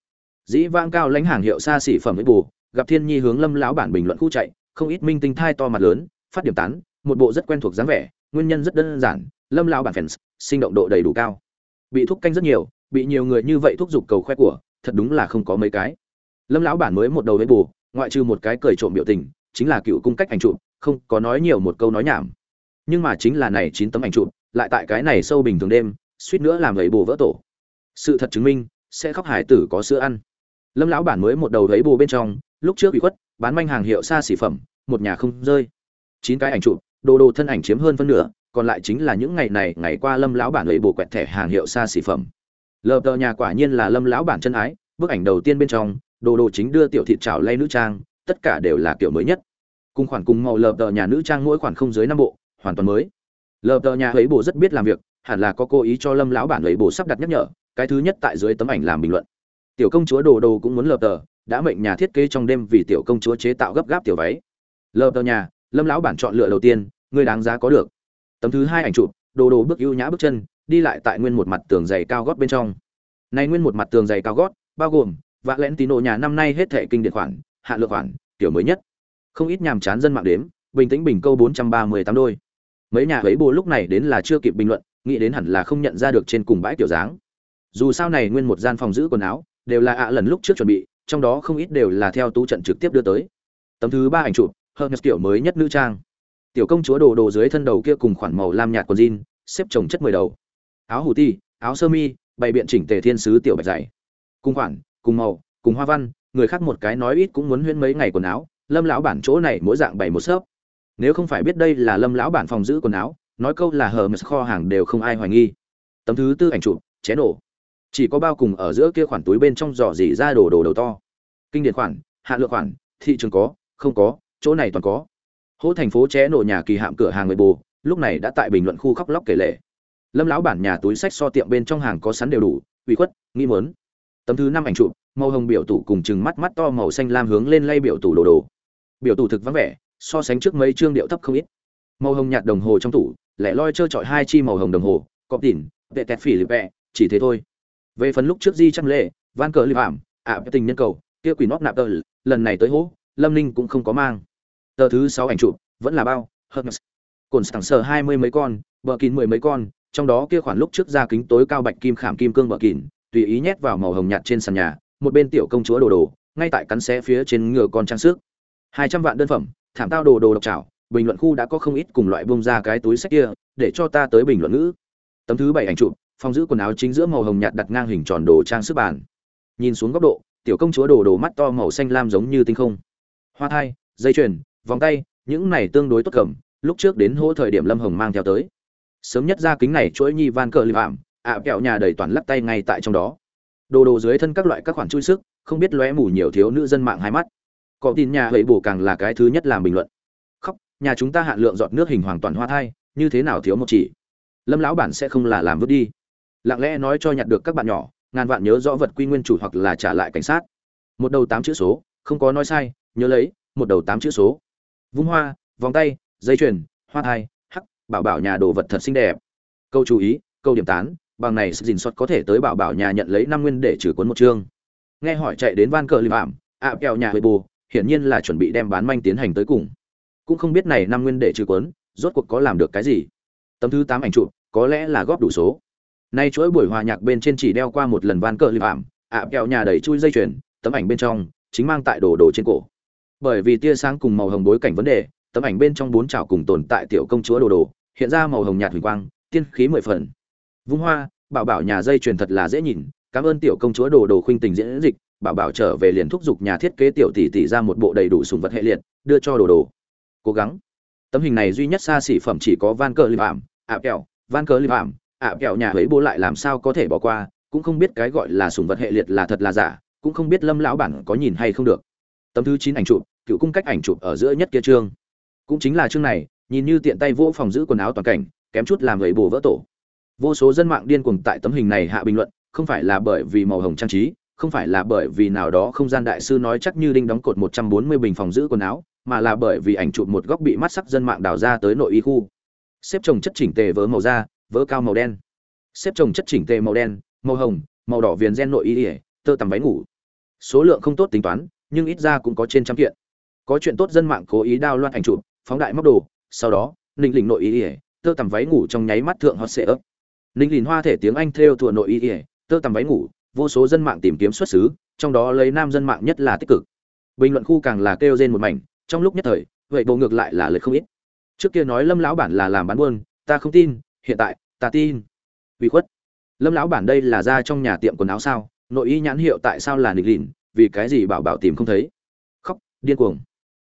Dĩ vang cao lãnh hàng hiệu xa xỉ phẩm với bù, gặp thiên nhi hướng lâm lão bản bình luận khu chạy, không ít minh tinh thai to mặt lớn, phát điểm tán, một bộ rất quen thuộc dáng vẻ, nguyên nhân rất đơn giản, lâm lão bản fans, sinh động độ đầy đủ cao. Bị thúc canh rất nhiều, bị nhiều người như vậy thúc giục cầu khoe của, thật đúng là không có mấy cái. Lâm lão bản mới một đầu với bù, ngoại trừ một cái cười trộm biểu tình, chính là cựu cung cách ảnh chụp, không có nói nhiều một câu nói nhảm. Nhưng mà chính là này chín tấm ảnh chụp, lại tại cái này sâu bình thường đêm, suýt nữa làm gầy bù vỡ tổ sự thật chứng minh, sẽ khóc hải tử có sữa ăn. Lâm lão bản mới một đầu thấy bù bên trong, lúc trước bị khuất, bán manh hàng hiệu xa xỉ phẩm, một nhà không rơi. Chín cái ảnh chụp, đồ đồ thân ảnh chiếm hơn phân nửa, còn lại chính là những ngày này, ngày qua lâm lão bản lấy bù quẹt thẻ hàng hiệu xa xỉ phẩm. Lờ tờ nhà quả nhiên là lâm lão bản chân ái, bức ảnh đầu tiên bên trong, đồ đồ chính đưa tiểu thịt trào lay nữ trang, tất cả đều là kiểu mới nhất. Cùng khoản cùng màu lờ tờ nhà nữ trang mỗi khoản không dưới năm bộ, hoàn toàn mới. Lờ tờ nhà ấy bộ rất biết làm việc, hẳn là có cố ý cho lâm lão bản ấy bộ sắp đặt nhắc nhở cái thứ nhất tại dưới tấm ảnh làm bình luận. Tiểu công chúa đồ đồ cũng muốn lợp tờ, đã mệnh nhà thiết kế trong đêm vì tiểu công chúa chế tạo gấp gáp tiểu váy. Lợp tờ nhà, lâm lão bản chọn lựa đầu tiên, người đáng giá có được. Tấm thứ hai ảnh chụp, đồ đồ bước ưu nhã bước chân, đi lại tại nguyên một mặt tường dày cao gót bên trong. Này nguyên một mặt tường dày cao gót, bao gồm vạ lẽn tín đồ nhà năm nay hết thệ kinh điển khoản, hạ lược khoản kiểu mới nhất. Không ít nhàm chán dân mạng đếm, bình tĩnh bình câu bốn trăm ba mươi tám đôi. Mấy nhà ấy bồ lúc này đến là chưa kịp bình luận, nghĩ đến hẳn là không nhận ra được trên cùng bãi kiểu dáng dù sao này nguyên một gian phòng giữ quần áo, đều là ạ lần lúc trước chuẩn bị, trong đó không ít đều là theo tú trận trực tiếp đưa tới. Tấm thứ ba ảnh chụp hơn kiểu mới nhất nữ trang. Tiểu công chúa đồ đồ dưới thân đầu kia cùng khoản màu lam nhạt quần jean, xếp chồng chất mười đầu. Áo hủ ti, áo sơ mi, bày biện chỉnh tề thiên sứ tiểu bạch dày. Cùng khoản, cùng màu, cùng hoa văn, người khác một cái nói ít cũng muốn huyễn mấy ngày quần áo, lâm lão bản chỗ này mỗi dạng bày một xớp. Nếu không phải biết đây là lâm lão bản phòng giữ quần áo, nói câu là hờ mờ kho hàng đều không ai hoài nghi. Tấm thứ tư ảnh chụp, ché nổ chỉ có bao cùng ở giữa kia khoản túi bên trong giỏ dỉ ra đồ đồ đầu to. Kinh điển khoản, hạ lượng khoản, thị trường có, không có, chỗ này toàn có. Hỗ thành phố ché nổ nhà kỳ hạm cửa hàng người bồ lúc này đã tại bình luận khu khóc lóc kể lệ. Lâm lão bản nhà túi sách so tiệm bên trong hàng có sắn đều đủ uy khuất, nghi mớn tấm thứ năm ảnh chụp, màu hồng biểu tủ cùng chừng mắt mắt to màu xanh lam hướng lên lay biểu tủ đồ đồ. Biểu tủ thực vắng vẻ, so sánh trước mấy chương điệu thấp không ít. Màu hồng nhạt đồng hồ trong tủ, lẻ loi trơ trọi hai chi màu hồng đồng hồ, cọp tỉn vệ tẹt phỉ lịp vẹ, chỉ thế thôi về phần lúc trước di chăn lệ, van cờ lưu ảm ạ tình nhân cầu, kia quỷ nóc nạp tờ, lần này tới hố, lâm ninh cũng không có mang. Tờ thứ sáu ảnh chụp, vẫn là bao hơn cồn sảng sờ hai mươi mấy con, bờ kín mười mấy con, trong đó kia khoản lúc trước ra kính tối cao bạch kim khảm kim cương bờ kín, tùy ý nhét vào màu hồng nhạt trên sàn nhà, một bên tiểu công chúa đồ đồ, ngay tại cắn xé phía trên ngựa con trang sức. Hai trăm vạn đơn phẩm, thảm tao đồ đồ độc trảo, bình luận khu đã có không ít cùng loại bông ra cái túi sách kia, để cho ta tới bình luận ngữ. Tấm thứ bảy ảnh chụp phòng giữ quần áo chính giữa màu hồng nhạt đặt ngang hình tròn đồ trang sức bàn. Nhìn xuống góc độ, tiểu công chúa đồ đồ mắt to màu xanh lam giống như tinh không. Hoa thai, dây chuyền, vòng tay, những này tương đối tốt cầm, lúc trước đến hỗ thời điểm lâm hồng mang theo tới. Sớm nhất ra kính này chuỗi nhi van cờ lip ảm ạ kẹo nhà đầy toàn lắc tay ngay tại trong đó. Đồ đồ dưới thân các loại các khoản chui sức, không biết lóe mù nhiều thiếu nữ dân mạng hai mắt. Có tin nhà hầy bổ càng là cái thứ nhất làm bình luận. Khóc, nhà chúng ta hạn lượng giọt nước hình hoàn toàn hoa thai, như thế nào thiếu một chỉ? Lâm lão bản sẽ không là làm vứt đi lặng lẽ nói cho nhặt được các bạn nhỏ, ngàn vạn nhớ rõ vật quy nguyên chủ hoặc là trả lại cảnh sát. Một đầu tám chữ số, không có nói sai, nhớ lấy, một đầu tám chữ số. Vung hoa, vòng tay, dây chuyền, hoa thai, hắc, bảo bảo nhà đồ vật thật xinh đẹp. Câu chú ý, câu điểm tán, bằng này sự dình xuất có thể tới bảo bảo nhà nhận lấy năm nguyên để trừ cuốn một chương. Nghe hỏi chạy đến van cờ lìm ảm, ạ, kẹo nhà hơi bù hiển nhiên là chuẩn bị đem bán manh tiến hành tới cùng. Cũng không biết này năm nguyên để trừ cuốn, rốt cuộc có làm được cái gì. Tấm thứ tám ảnh chụp, có lẽ là góp đủ số nay chuỗi buổi hòa nhạc bên trên chỉ đeo qua một lần van cờ lìm ảm, ạ kẹo nhà đầy chui dây chuyền, tấm ảnh bên trong chính mang tại đồ đồ trên cổ. Bởi vì tia sáng cùng màu hồng bối cảnh vấn đề, tấm ảnh bên trong bốn chảo cùng tồn tại tiểu công chúa đồ đồ, hiện ra màu hồng nhạt huỳnh quang, tiên khí mười phần. Vung hoa, bảo bảo nhà dây chuyền thật là dễ nhìn, cảm ơn tiểu công chúa đồ đồ khuynh tình diễn dịch, bảo bảo trở về liền thúc giục nhà thiết kế tiểu tỷ tỷ ra một bộ đầy đủ sùng vật hệ liệt, đưa cho đồ đồ. Cố gắng. Tấm hình này duy nhất xa xỉ phẩm chỉ có van cờ lip ảm, ạ kẹo, van cờ lip ảm ạ, kẹo nhà ấy bố lại làm sao có thể bỏ qua, cũng không biết cái gọi là sùng vật hệ liệt là thật là giả, cũng không biết lâm lão bản có nhìn hay không được. Tấm thứ chín ảnh chụp, cựu cung cách ảnh chụp ở giữa nhất kia trương cũng chính là chương này, nhìn như tiện tay vỗ phòng giữ quần áo toàn cảnh, kém chút làm gậy bồ vỡ tổ. Vô số dân mạng điên cuồng tại tấm hình này hạ bình luận, không phải là bởi vì màu hồng trang trí, không phải là bởi vì nào đó không gian đại sư nói chắc như đinh đóng cột 140 bình phòng giữ quần áo, mà là bởi vì ảnh chụp một góc bị mắt sắc dân mạng đào ra tới nội y khu. Xếp chồng chất chỉnh tề vớ màu da vỡ cao màu đen. Xếp chồng chất chỉnh tề màu đen, màu hồng, màu đỏ viền gen nội y ỉa tơ tằm váy ngủ. Số lượng không tốt tính toán, nhưng ít ra cũng có trên trăm kiện. Có chuyện tốt dân mạng cố ý đao loạn ảnh chụp, phóng đại móc đồ, sau đó, ninh lình nội y ỉa tơ tằm váy ngủ trong nháy mắt thượng hot sệ ấp ninh lình hoa thể tiếng anh theo thùa nội y ỉa tơ tằm váy ngủ, vô số dân mạng tìm kiếm xuất xứ, trong đó lấy nam dân mạng nhất là tích cực. Bình luận khu càng là kêu trên một mảnh, trong lúc nhất thời, vậy bộ ngược lại là lời không ít. Trước kia nói lâm lão bản là làm bán buôn, ta không tin hiện tại, ta tin. Vì khuất. Lâm lão bản đây là ra trong nhà tiệm quần áo sao? Nội y nhãn hiệu tại sao là nịch lìn vì cái gì bảo bảo tìm không thấy? Khóc, điên cuồng.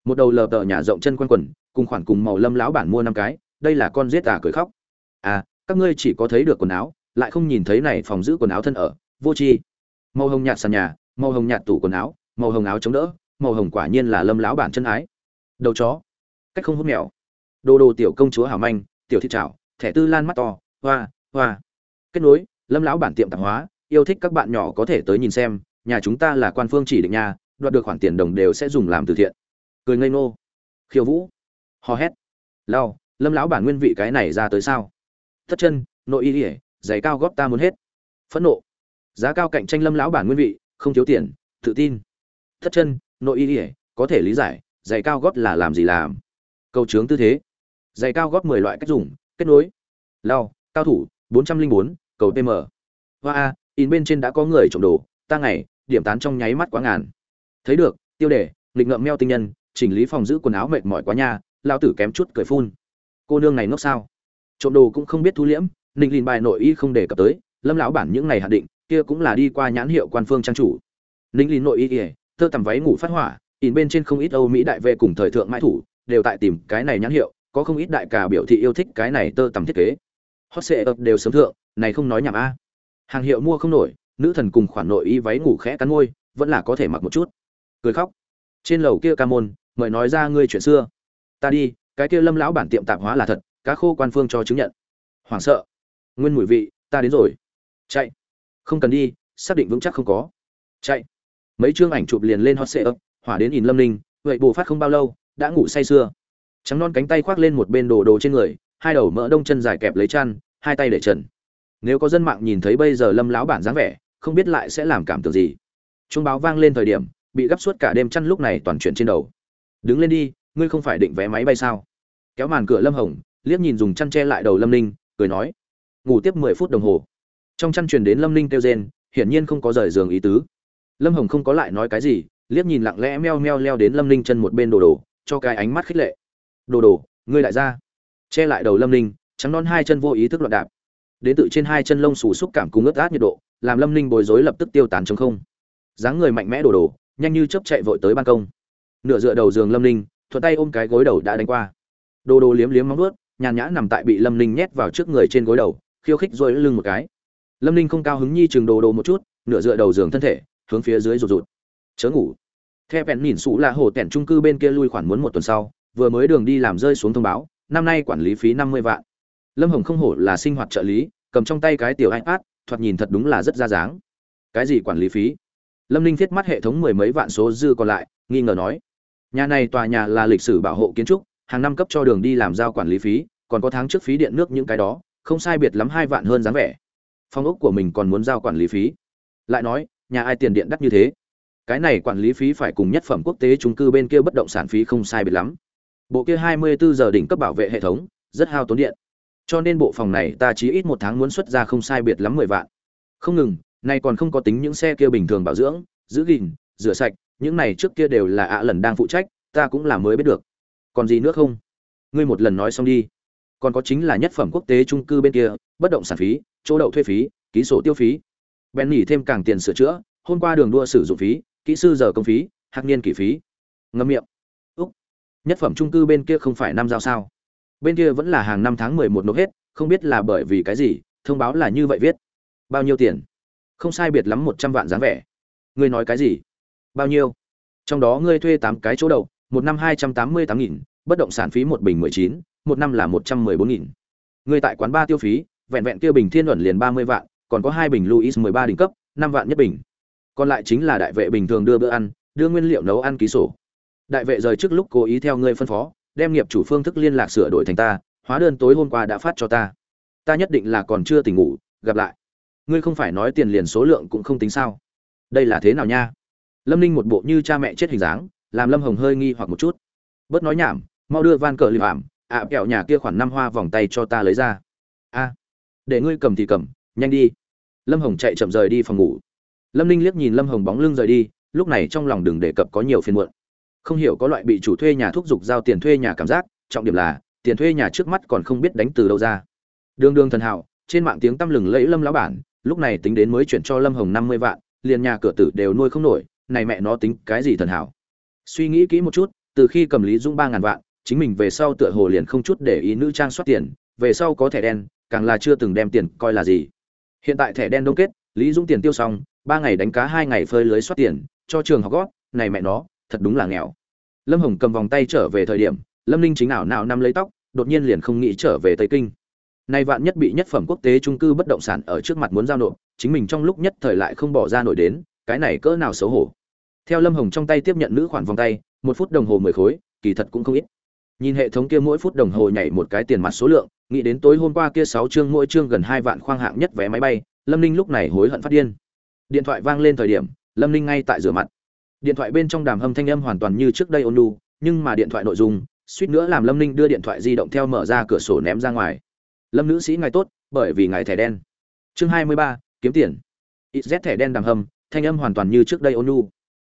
Một đầu lờ tờ nhà rộng chân quanh quần, cùng khoản cùng màu lâm lão bản mua năm cái, đây là con giết tà cười khóc. À các ngươi chỉ có thấy được quần áo, lại không nhìn thấy này phòng giữ quần áo thân ở, vô tri. Màu hồng nhạt sàn nhà, màu hồng nhạt tủ quần áo, màu hồng áo chống đỡ, màu hồng quả nhiên là lâm lão bản chân ái. Đầu chó. Cách không hút mèo. Đồ đồ tiểu công chúa hảo manh, tiểu thị trảo thẻ tư lan mắt to, hoa hoa. Kết nối, lâm lão bản tiệm tạp hóa, yêu thích các bạn nhỏ có thể tới nhìn xem, nhà chúng ta là quan phương chỉ định nhà đoạt được khoản tiền đồng đều sẽ dùng làm từ thiện. Cười ngây ngô. Khiêu vũ. Hò hét. Lao lâm lão bản nguyên vị cái này ra tới sao? Thất chân, nội y ỉa, giày cao góp ta muốn hết. Phẫn nộ. Giá cao cạnh tranh lâm lão bản nguyên vị, không thiếu tiền, tự tin. Thất chân, nội y ỉa, có thể lý giải, giày cao góp là làm gì làm? Câu trướng tư thế. Giày cao góp mười loại cách dùng kết nối. Lao cao thủ, bốn trăm linh bốn, cầu tm hoa a, in bên trên đã có người trộm đồ, ta ngày, điểm tán trong nháy mắt quá ngàn. Thấy được, tiêu đề, nghịch ngợm meo tinh nhân, chỉnh lý phòng giữ quần áo mệt mỏi quá nha lao tử kém chút cười phun. Cô nương này ngốc sao? Trộm đồ cũng không biết thu liễm ninh lìn bài nội y không đề cập tới, lâm lão bản những ngày hạn định, kia cũng là đi qua nhãn hiệu quan phương trang chủ. Ninh lìn nội y ỉa thơ tầm váy ngủ phát hỏa, in bên trên không ít âu mỹ đại vệ cùng thời thượng mãi thủ, đều tại tìm cái này nhãn hiệu có không ít đại cả biểu thị yêu thích cái này tơ tầm thiết kế. Hot sệ ập đều sớm thượng, này không nói nhảm a. Hàng hiệu mua không nổi, nữ thần cùng khoản nội y váy ngủ khẽ cắn môi, vẫn là có thể mặc một chút. Cười khóc. Trên lầu kia ca môn, mời nói ra ngươi chuyện xưa. Ta đi, cái kia lâm lão bản tiệm tạp hóa là thật, cá khô quan phương cho chứng nhận. Hoảng sợ. Nguyên mùi vị, ta đến rồi. Chạy. Không cần đi, xác định vững chắc không có. Chạy. Mấy chương ảnh chụp liền lên hot sệ ấp hỏa đến in lâm ninh, vậy bù phát không bao lâu, đã ngủ say sưa trắng non cánh tay khoác lên một bên đồ đồ trên người, hai đầu mỡ đông chân dài kẹp lấy chăn, hai tay để trần. Nếu có dân mạng nhìn thấy bây giờ lâm lão bản dáng vẻ, không biết lại sẽ làm cảm tưởng gì. Trung báo vang lên thời điểm, bị gấp suốt cả đêm chăn lúc này toàn chuyển trên đầu. Đứng lên đi, ngươi không phải định vé máy bay sao? Kéo màn cửa lâm hồng, liếc nhìn dùng chăn che lại đầu lâm ninh, cười nói, ngủ tiếp mười phút đồng hồ. Trong chăn truyền đến lâm ninh kêu rên, hiển nhiên không có rời giường ý tứ. Lâm hồng không có lại nói cái gì, liếc nhìn lặng lẽ meo meo leo đến lâm ninh chân một bên đồ đồ, cho cái ánh mắt khích lệ đồ đồ, ngươi lại ra che lại đầu lâm ninh, trắng non hai chân vô ý thức loạn đạp. Đến tự trên hai chân lông xù xúc cảm cùng ướt át nhiệt độ, làm lâm ninh bối rối lập tức tiêu tán chống không. Dáng người mạnh mẽ đồ đồ, nhanh như chớp chạy vội tới ban công. Nửa dựa đầu giường lâm ninh, thuận tay ôm cái gối đầu đã đánh qua. Đồ đồ liếm liếm móng ướt nhàn nhã nằm tại bị lâm ninh nhét vào trước người trên gối đầu, khiêu khích rồi lưng một cái. Lâm ninh không cao hứng nhi chừng đồ đồ một chút, nửa dựa đầu giường thân thể, hướng phía dưới rụt rụt. Chớ ngủ. Theo bèn nhìn xù là hồ tẻn trung cư bên kia lui khoản muốn một tuần sau vừa mới đường đi làm rơi xuống thông báo, năm nay quản lý phí năm mươi vạn. Lâm hồng không hổ là sinh hoạt trợ lý, cầm trong tay cái tiểu ipad, thoạt nhìn thật đúng là rất ra dáng. Cái gì quản lý phí? Lâm ninh thiết mắt hệ thống mười mấy vạn số dư còn lại, nghi ngờ nói. Nhà này tòa nhà là lịch sử bảo hộ kiến trúc, hàng năm cấp cho đường đi làm giao quản lý phí, còn có tháng trước phí điện nước những cái đó, không sai biệt lắm hai vạn hơn dáng vẻ. Phong ốc của mình còn muốn giao quản lý phí. Lại nói, nhà ai tiền điện đắt như thế? Cái này quản lý phí phải cùng nhất phẩm quốc tế trung cư bên kia bất động sản phí không sai biệt lắm bộ kia hai mươi bốn giờ đỉnh cấp bảo vệ hệ thống, rất hao tốn điện. Cho nên bộ phòng này ta chỉ ít một tháng muốn xuất ra không sai biệt lắm mười vạn. Không ngừng, nay còn không có tính những xe kia bình thường bảo dưỡng, giữ gìn, rửa sạch, những này trước kia đều là ạ lần đang phụ trách, ta cũng là mới biết được. Còn gì nữa không? Ngươi một lần nói xong đi. Còn có chính là nhất phẩm quốc tế trung cư bên kia, bất động sản phí, chỗ đậu thuê phí, ký sổ tiêu phí. Bèn nhỉ thêm càng tiền sửa chữa, hôm qua đường đua sử dụng phí, kỹ sư giờ công phí học niên kỷ phí. Ngâm miệng nhất phẩm trung cư bên kia không phải năm giao sao? Bên kia vẫn là hàng năm tháng mười một nộp hết không biết là bởi vì cái gì thông báo là như vậy viết. Bao nhiêu tiền? Không sai biệt lắm một trăm vạn dáng vẻ. Ngươi nói cái gì? Bao nhiêu? Trong đó ngươi thuê tám cái chỗ đậu một năm hai trăm tám mươi tám nghìn bất động sản phí một bình mười chín một năm là một trăm mười bốn nghìn. Ngươi tại quán ba tiêu phí vẹn vẹn tiêu bình thiên luận liền ba mươi vạn còn có hai bình Louis 13 đỉnh cấp, năm vạn nhất bình. Còn lại chính là đại vệ bình thường đưa bữa ăn, đưa nguyên liệu nấu ăn ký sổ. Đại vệ rời trước lúc cố ý theo ngươi phân phó, đem nghiệp chủ phương thức liên lạc sửa đổi thành ta, hóa đơn tối hôm qua đã phát cho ta. Ta nhất định là còn chưa tỉnh ngủ, gặp lại. Ngươi không phải nói tiền liền số lượng cũng không tính sao? Đây là thế nào nha? Lâm Ninh một bộ như cha mẹ chết hình dáng, làm Lâm Hồng hơi nghi hoặc một chút. Bớt nói nhảm, mau đưa van cờ liệm ảm, ạ kẹo nhà kia khoản năm hoa vòng tay cho ta lấy ra. A, để ngươi cầm thì cầm, nhanh đi lâm hồng chạy chậm rời đi phòng ngủ lâm ninh liếc nhìn lâm hồng bóng lưng rời đi lúc này trong lòng đừng đề cập có nhiều phiền muộn không hiểu có loại bị chủ thuê nhà thúc giục giao tiền thuê nhà cảm giác, trọng điểm là, tiền thuê nhà trước mắt còn không biết đánh từ đâu ra. Đường đường thần hảo, trên mạng tiếng tăm lừng lẫy lâm lão bản, lúc này tính đến mới chuyển cho lâm hồng năm mươi vạn, liền nhà cửa tử đều nuôi không nổi, này mẹ nó tính cái gì thần hảo. Suy nghĩ kỹ một chút, từ khi cầm lý dung ba ngàn vạn, chính mình về sau tựa hồ liền không chút để ý nữ trang soát tiền, về sau có thẻ đen, càng là chưa từng đem tiền coi là gì. Hiện tại thẻ đen đông kết, lý dũng tiền tiêu xong, ba ngày đánh cá hai ngày phơi lưới soát tiền, cho trường học gót này mẹ nó thật đúng là nghèo. Lâm hồng cầm vòng tay trở về thời điểm, lâm ninh chính ảo nào năm lấy tóc, đột nhiên liền không nghĩ trở về tây kinh. Nay vạn nhất bị nhất phẩm quốc tế trung cư bất động sản ở trước mặt muốn giao nộp, chính mình trong lúc nhất thời lại không bỏ ra nổi đến, cái này cỡ nào xấu hổ. Theo lâm hồng trong tay tiếp nhận nữ khoản vòng tay, một phút đồng hồ mười khối, kỳ thật cũng không ít. Nhìn hệ thống kia mỗi phút đồng hồ nhảy một cái tiền mặt số lượng, nghĩ đến tối hôm qua kia sáu chương mỗi chương gần hai vạn khoang hạng nhất vé máy bay, lâm ninh lúc này hối hận phát điên. Điện thoại vang lên thời điểm, lâm ninh ngay tại rửa mặt điện thoại bên trong đàm hâm thanh âm hoàn toàn như trước đây ôn lu nhưng mà điện thoại nội dung, suýt nữa làm lâm ninh đưa điện thoại di động theo mở ra cửa sổ ném ra ngoài. Lâm nữ sĩ ngài tốt, bởi vì ngài thẻ đen. Chương hai mươi ba, kiếm tiền. Ít rét thẻ đen đàm hâm, thanh âm hoàn toàn như trước đây ôn lu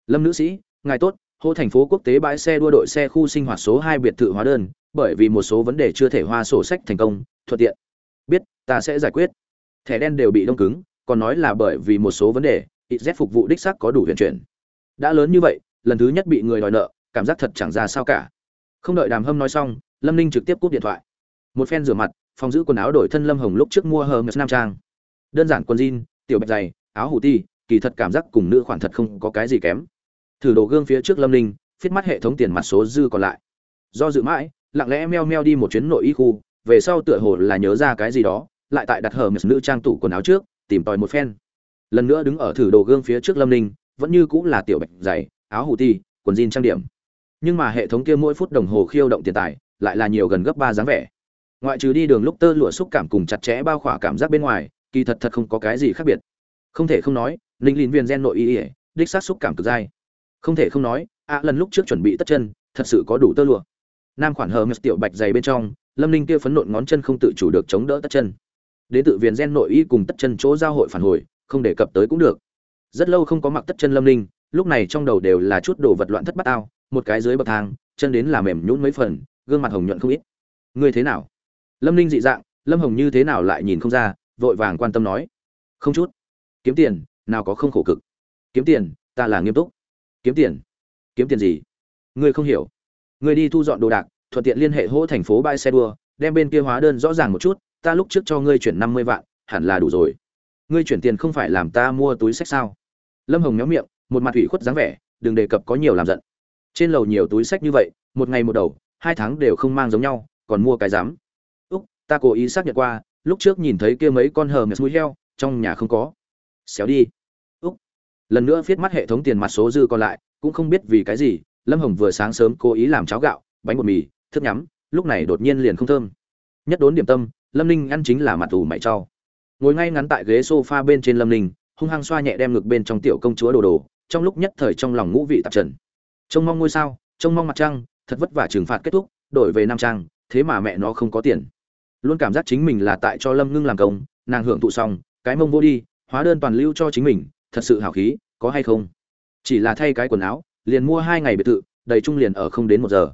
lâm nữ sĩ, ngài tốt, hô thành phố quốc tế bãi xe đua đội xe khu sinh hoạt số hai biệt thự hóa đơn, bởi vì một số vấn đề chưa thể hoa sổ sách thành công, thuận tiện. Biết, ta sẽ giải quyết. Thẻ đen đều bị đông cứng, còn nói là bởi vì một số vấn đề ít rét phục vụ đích xác có đủ huyền chuyển đã lớn như vậy, lần thứ nhất bị người đòi nợ, cảm giác thật chẳng ra sao cả. Không đợi đàm hâm nói xong, lâm ninh trực tiếp cúp điện thoại. Một phen rửa mặt, phòng giữ quần áo đổi thân lâm hồng lúc trước mua hờ nam trang. Đơn giản quần jean, tiểu bạch dày, áo hủ ti, kỳ thật cảm giác cùng nữ khoản thật không có cái gì kém. Thử đồ gương phía trước lâm ninh viết mắt hệ thống tiền mặt số dư còn lại. Do dự mãi, lặng lẽ meo meo đi một chuyến nội y khu, về sau tựa hồ là nhớ ra cái gì đó, lại tại đặt hờ mật nữ trang tủ quần áo trước, tìm tòi một phen. Lần nữa đứng ở thử đồ gương phía trước lâm ninh vẫn như cũng là tiểu bạch dày, áo hủ ti, quần jean trang điểm. Nhưng mà hệ thống kia mỗi phút đồng hồ khiêu động tiền tài lại là nhiều gần gấp ba dáng vẻ. Ngoại trừ đi đường lúc tơ lụa xúc cảm cùng chặt chẽ bao khỏa cảm giác bên ngoài, kỳ thật thật không có cái gì khác biệt. Không thể không nói linh linh viên gen nội y ỉa đích xác xúc cảm cực dai. Không thể không nói, ạ, lần lúc trước chuẩn bị tất chân, thật sự có đủ tơ lụa. Nam khoản hờ ngực tiểu bạch dày bên trong, lâm linh kia phấn nộn ngón chân không tự chủ được chống đỡ tất chân. Đến tự viên gen nội y cùng tất chân chỗ giao hội phản hồi, không đề cập tới cũng được rất lâu không có mặc tất chân lâm linh, lúc này trong đầu đều là chút đồ vật loạn thất bát ao một cái dưới bậc thang, chân đến là mềm nhũn mấy phần, gương mặt hồng nhuận không ít. Ngươi thế nào? Lâm linh dị dạng, lâm hồng như thế nào lại nhìn không ra, vội vàng quan tâm nói. Không chút. Kiếm tiền, nào có không khổ cực. Kiếm tiền, ta là nghiêm túc. Kiếm tiền? Kiếm tiền gì? Ngươi không hiểu. Ngươi đi thu dọn đồ đạc, thuận tiện liên hệ hỗ thành phố bãi xe đua, đem bên kia hóa đơn rõ ràng một chút, ta lúc trước cho ngươi chuyển năm mươi vạn, hẳn là đủ rồi. Ngươi chuyển tiền không phải làm ta mua túi sách sao? Lâm hồng nhóm miệng, một mặt ủy khuất dáng vẻ, đừng đề cập có nhiều làm giận. Trên lầu nhiều túi sách như vậy, một ngày một đầu, hai tháng đều không mang giống nhau, còn mua cái dám úc, ta cố ý xác nhận qua, lúc trước nhìn thấy kia mấy con hờ mệt mũi heo, trong nhà không có. Xéo đi. Úc. Lần nữa viết mắt hệ thống tiền mặt số dư còn lại, cũng không biết vì cái gì, lâm hồng vừa sáng sớm cố ý làm cháo gạo, bánh bột mì, thức nhắm, lúc này đột nhiên liền không thơm. Nhất đốn điểm tâm, lâm ninh ăn chính là mặt ủ mày trau ngồi ngay ngắn tại ghế sofa bên trên lâm ninh hung hăng xoa nhẹ đem ngực bên trong tiểu công chúa đồ đồ, trong lúc nhất thời trong lòng ngũ vị tạp trần. Trông mong ngôi sao, trông mong mặt trăng, thật vất vả trừng phạt kết thúc, đổi về nam trang, thế mà mẹ nó không có tiền. Luôn cảm giác chính mình là tại cho lâm ngưng làm công, nàng hưởng thụ xong, cái mông vô đi, hóa đơn toàn lưu cho chính mình, thật sự hào khí, có hay không? Chỉ là thay cái quần áo, liền mua hai ngày biệt thự, đầy trung liền ở không đến một giờ.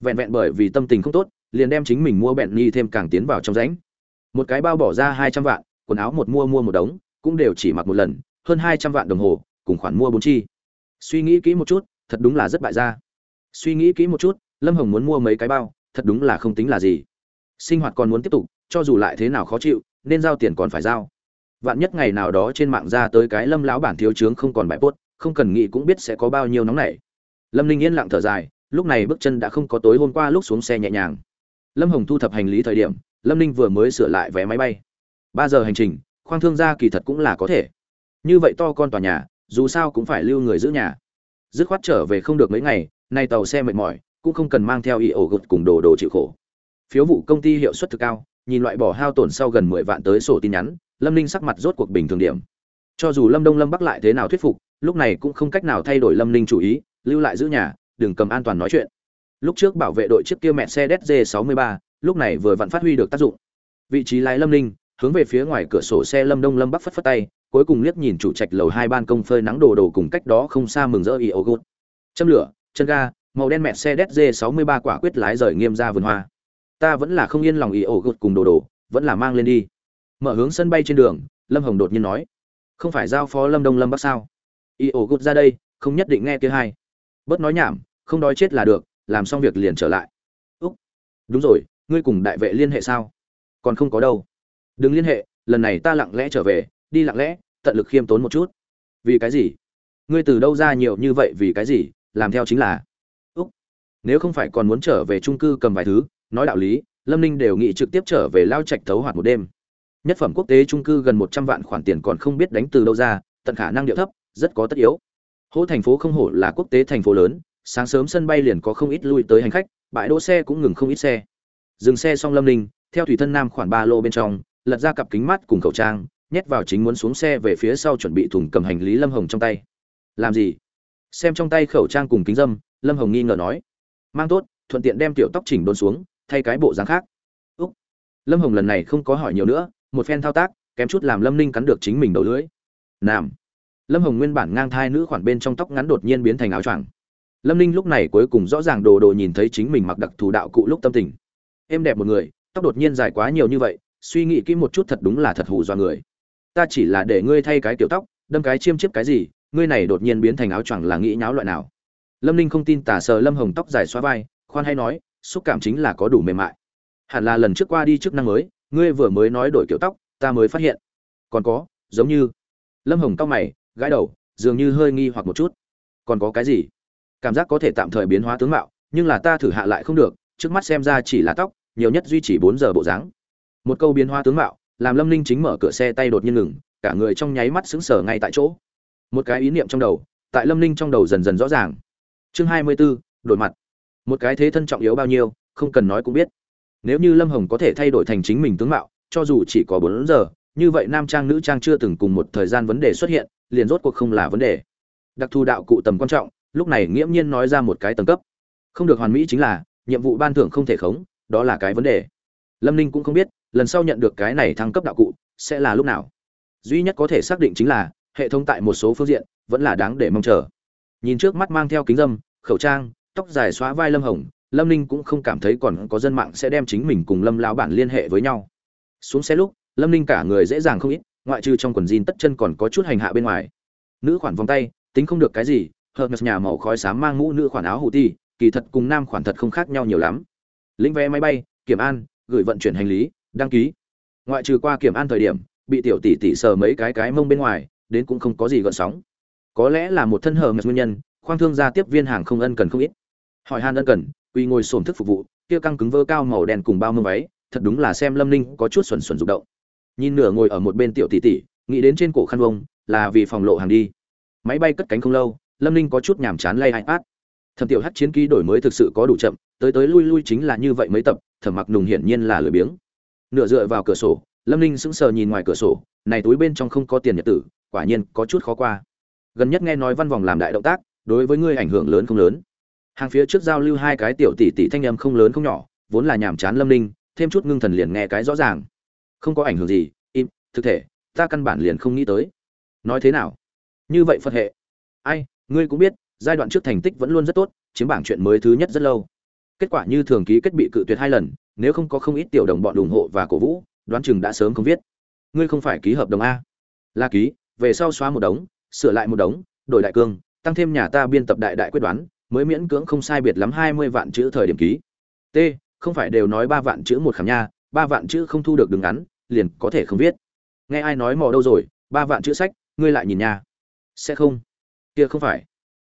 Vẹn vẹn bởi vì tâm tình không tốt, liền đem chính mình mua bẹn nhi thêm càng tiến vào trong rãnh. Một cái bao bỏ ra hai trăm vạn, quần áo một mua mua một đống cũng đều chỉ mặc một lần, hơn hai trăm vạn đồng hồ, cùng khoản mua bốn chi. Suy nghĩ kỹ một chút, thật đúng là rất bại gia. Suy nghĩ kỹ một chút, lâm hồng muốn mua mấy cái bao, thật đúng là không tính là gì. Sinh hoạt còn muốn tiếp tục, cho dù lại thế nào khó chịu, nên giao tiền còn phải giao. Vạn nhất ngày nào đó trên mạng ra tới cái lâm lão bản thiếu trướng không còn bại bốt không cần nghĩ cũng biết sẽ có bao nhiêu nóng nảy. Lâm ninh yên lặng thở dài, lúc này bước chân đã không có tối hôm qua lúc xuống xe nhẹ nhàng. Lâm hồng thu thập hành lý thời điểm, lâm ninh vừa mới sửa lại vé máy bay. Ba giờ hành trình khoang thương gia kỳ thật cũng là có thể. Như vậy to con tòa nhà, dù sao cũng phải lưu người giữ nhà. Dứt khoát trở về không được mấy ngày, nay tàu xe mệt mỏi, cũng không cần mang theo y ổ gột cùng đồ đồ chịu khổ. Phiếu vụ công ty hiệu suất thực cao, nhìn loại bỏ hao tổn sau gần mười vạn tới sổ tin nhắn, lâm ninh sắc mặt rốt cuộc bình thường điểm. Cho dù lâm đông lâm bắc lại thế nào thuyết phục, lúc này cũng không cách nào thay đổi lâm ninh chủ ý, lưu lại giữ nhà, đừng cầm an toàn nói chuyện. Lúc trước bảo vệ đội chiếc kia mẹ xe dg 63 lúc này vừa vặn phát huy được tác dụng. Vị trí lái lâm ninh hướng về phía ngoài cửa sổ xe lâm đông lâm bắc phất phất tay, cuối cùng liếc nhìn chủ trạch lầu hai ban công phơi nắng đồ đồ cùng cách đó không xa mừng rỡ y ô gốt châm lửa, chân ga, màu đen mẹ xe dg 63 quả quyết lái rời nghiêm ra vườn hoa. Ta vẫn là không yên lòng y ô gốt cùng đồ đồ, vẫn là mang lên đi. Mở hướng sân bay trên đường, lâm hồng đột nhiên nói, không phải giao phó lâm đông lâm bắc sao? Y ô gốt ra đây, không nhất định nghe kia hai bớt nói nhảm, không đói chết là được, làm xong việc liền trở lại. Úc, đúng rồi, ngươi cùng đại vệ liên hệ sao? Còn không có đâu đừng liên hệ, lần này ta lặng lẽ trở về, đi lặng lẽ, tận lực khiêm tốn một chút. Vì cái gì? Ngươi từ đâu ra nhiều như vậy vì cái gì? Làm theo chính là, úc. Nếu không phải còn muốn trở về trung cư cầm vài thứ, nói đạo lý, lâm ninh đều nghĩ trực tiếp trở về lao trạch thấu hoạt một đêm. Nhất phẩm quốc tế trung cư gần một trăm vạn khoản tiền còn không biết đánh từ đâu ra, tận khả năng điệu thấp, rất có tất yếu. Hỗ thành phố không hổ là quốc tế thành phố lớn, sáng sớm sân bay liền có không ít lui tới hành khách, bãi đỗ xe cũng ngừng không ít xe. Dừng xe xong lâm ninh, theo thủy thân nam khoảng ba lô bên trong lật ra cặp kính mắt cùng khẩu trang, nhét vào chính muốn xuống xe về phía sau chuẩn bị thùng cầm hành lý lâm hồng trong tay. Làm gì? Xem trong tay khẩu trang cùng kính dâm, lâm hồng nghi ngờ nói. Mang tốt, thuận tiện đem tiểu tóc chỉnh đốn xuống, thay cái bộ dáng khác. Úc. Lâm hồng lần này không có hỏi nhiều nữa, một phen thao tác, kém chút làm lâm ninh cắn được chính mình đầu lưỡi. Nam lâm hồng nguyên bản ngang thai nữ khoản bên trong tóc ngắn đột nhiên biến thành áo choàng. Lâm ninh lúc này cuối cùng rõ ràng đồ đồ nhìn thấy chính mình mặc đặc thù đạo cụ lúc tâm tình. Em đẹp một người, tóc đột nhiên dài quá nhiều như vậy suy nghĩ kỹ một chút thật đúng là thật hù do người. Ta chỉ là để ngươi thay cái kiểu tóc, đâm cái chiêm chiếp cái gì, ngươi này đột nhiên biến thành áo choàng là nghĩ nháo loại nào. Lâm ninh không tin tả sờ lâm hồng tóc dài xóa vai, khoan hay nói, xúc cảm chính là có đủ mềm mại. Hẳn là lần trước qua đi chức năng mới, ngươi vừa mới nói đổi kiểu tóc, ta mới phát hiện. Còn có, giống như. Lâm hồng tóc mày, gãi đầu, dường như hơi nghi hoặc một chút. Còn có cái gì? Cảm giác có thể tạm thời biến hóa tướng mạo, nhưng là ta thử hạ lại không được, trước mắt xem ra chỉ là tóc, nhiều nhất duy trì bốn giờ bộ dáng một câu biến hoa tướng mạo làm lâm ninh chính mở cửa xe tay đột nhiên ngừng cả người trong nháy mắt sững sờ ngay tại chỗ. Một cái ý niệm trong đầu tại lâm ninh trong đầu dần dần rõ ràng. Chương hai mươi 24, đổi mặt. Một cái thế thân trọng yếu bao nhiêu không cần nói cũng biết. Nếu như lâm hồng có thể thay đổi thành chính mình tướng mạo cho dù chỉ có bốn giờ như vậy nam trang nữ trang chưa từng cùng một thời gian vấn đề xuất hiện liền rốt cuộc không là vấn đề. Đặc thù đạo cụ tầm quan trọng lúc này nghiễm nhiên nói ra một cái tầng cấp. Không được hoàn mỹ chính là nhiệm vụ ban thưởng không thể khống đó là cái vấn đề. Lâm ninh cũng không biết lần sau nhận được cái này thăng cấp đạo cụ, sẽ là lúc nào? Duy nhất có thể xác định chính là, hệ thống tại một số phương diện, vẫn là đáng để mong chờ. Nhìn trước mắt mang theo kính dâm, khẩu trang, tóc dài xóa vai lâm hồng, lâm ninh cũng không cảm thấy còn có dân mạng sẽ đem chính mình cùng lâm lão bản liên hệ với nhau. Xuống xe lúc, lâm ninh cả người dễ dàng không ít, ngoại trừ trong quần jean tất chân còn có chút hành hạ bên ngoài. Nữ khoản vòng tay, tính không được cái gì, hợp nhà màu khói xám mang mũ nữ khoản áo hủ ti, kỳ thật cùng nam khoản thật không khác nhau nhiều lắm. Lĩnh vé máy bay, kiểm an, gửi vận chuyển hành lý đăng ký. Ngoại trừ qua kiểm an thời điểm, bị tiểu tỷ tỷ sờ mấy cái cái mông bên ngoài, đến cũng không có gì gợn sóng. Có lẽ là một thân hờ nguyên nhân, khoang thương gia tiếp viên hàng không ân cần không ít. Hỏi han ân cần quy ngồi sổm thức phục vụ, kia căng cứng vơ cao màu đen cùng bao mông váy, thật đúng là xem lâm ninh có chút xuẩn xuẩn rụng động. Nhìn nửa ngồi ở một bên tiểu tỷ tỷ, nghĩ đến trên cổ khăn vông, là vì phòng lộ hàng đi. Máy bay cất cánh không lâu, lâm ninh có chút nhàm chán lay ipad thẩm tiểu hát chiến ký đổi mới thực sự có đủ chậm, tới tới lui lui chính là như vậy mấy tập, thẩm mặc nùng hiển nhiên là lười biếng nửa dựa vào cửa sổ, lâm ninh sững sờ nhìn ngoài cửa sổ, này túi bên trong không có tiền nhật tử, quả nhiên có chút khó qua. Gần nhất nghe nói văn vòng làm đại động tác, đối với ngươi ảnh hưởng lớn không lớn? Hàng phía trước giao lưu hai cái tiểu tỷ tỷ thanh âm không lớn không nhỏ, vốn là nhàm chán lâm ninh, thêm chút ngưng thần liền nghe cái rõ ràng. Không có ảnh hưởng gì, im, thực thể, ta căn bản liền không nghĩ tới. Nói thế nào? Như vậy phật hệ. Ai, ngươi cũng biết, giai đoạn trước thành tích vẫn luôn rất tốt, chiếm bảng chuyện mới thứ nhất rất lâu. Kết quả như thường ký kết bị cự tuyệt hai lần nếu không có không ít tiểu đồng bọn ủng hộ và cổ vũ, đoán chừng đã sớm không viết. Ngươi không phải ký hợp đồng a. Là ký, về sau xóa một đống, sửa lại một đống, đổi đại cương, tăng thêm nhà ta biên tập đại đại quyết đoán, mới miễn cưỡng không sai biệt lắm hai mươi vạn chữ thời điểm ký. T, không phải đều nói ba vạn chữ một khảm nha, ba vạn chữ không thu được đường ngắn, liền có thể không viết. Nghe ai nói mò đâu rồi, ba vạn chữ sách, ngươi lại nhìn nha. Sẽ không? Kia không phải.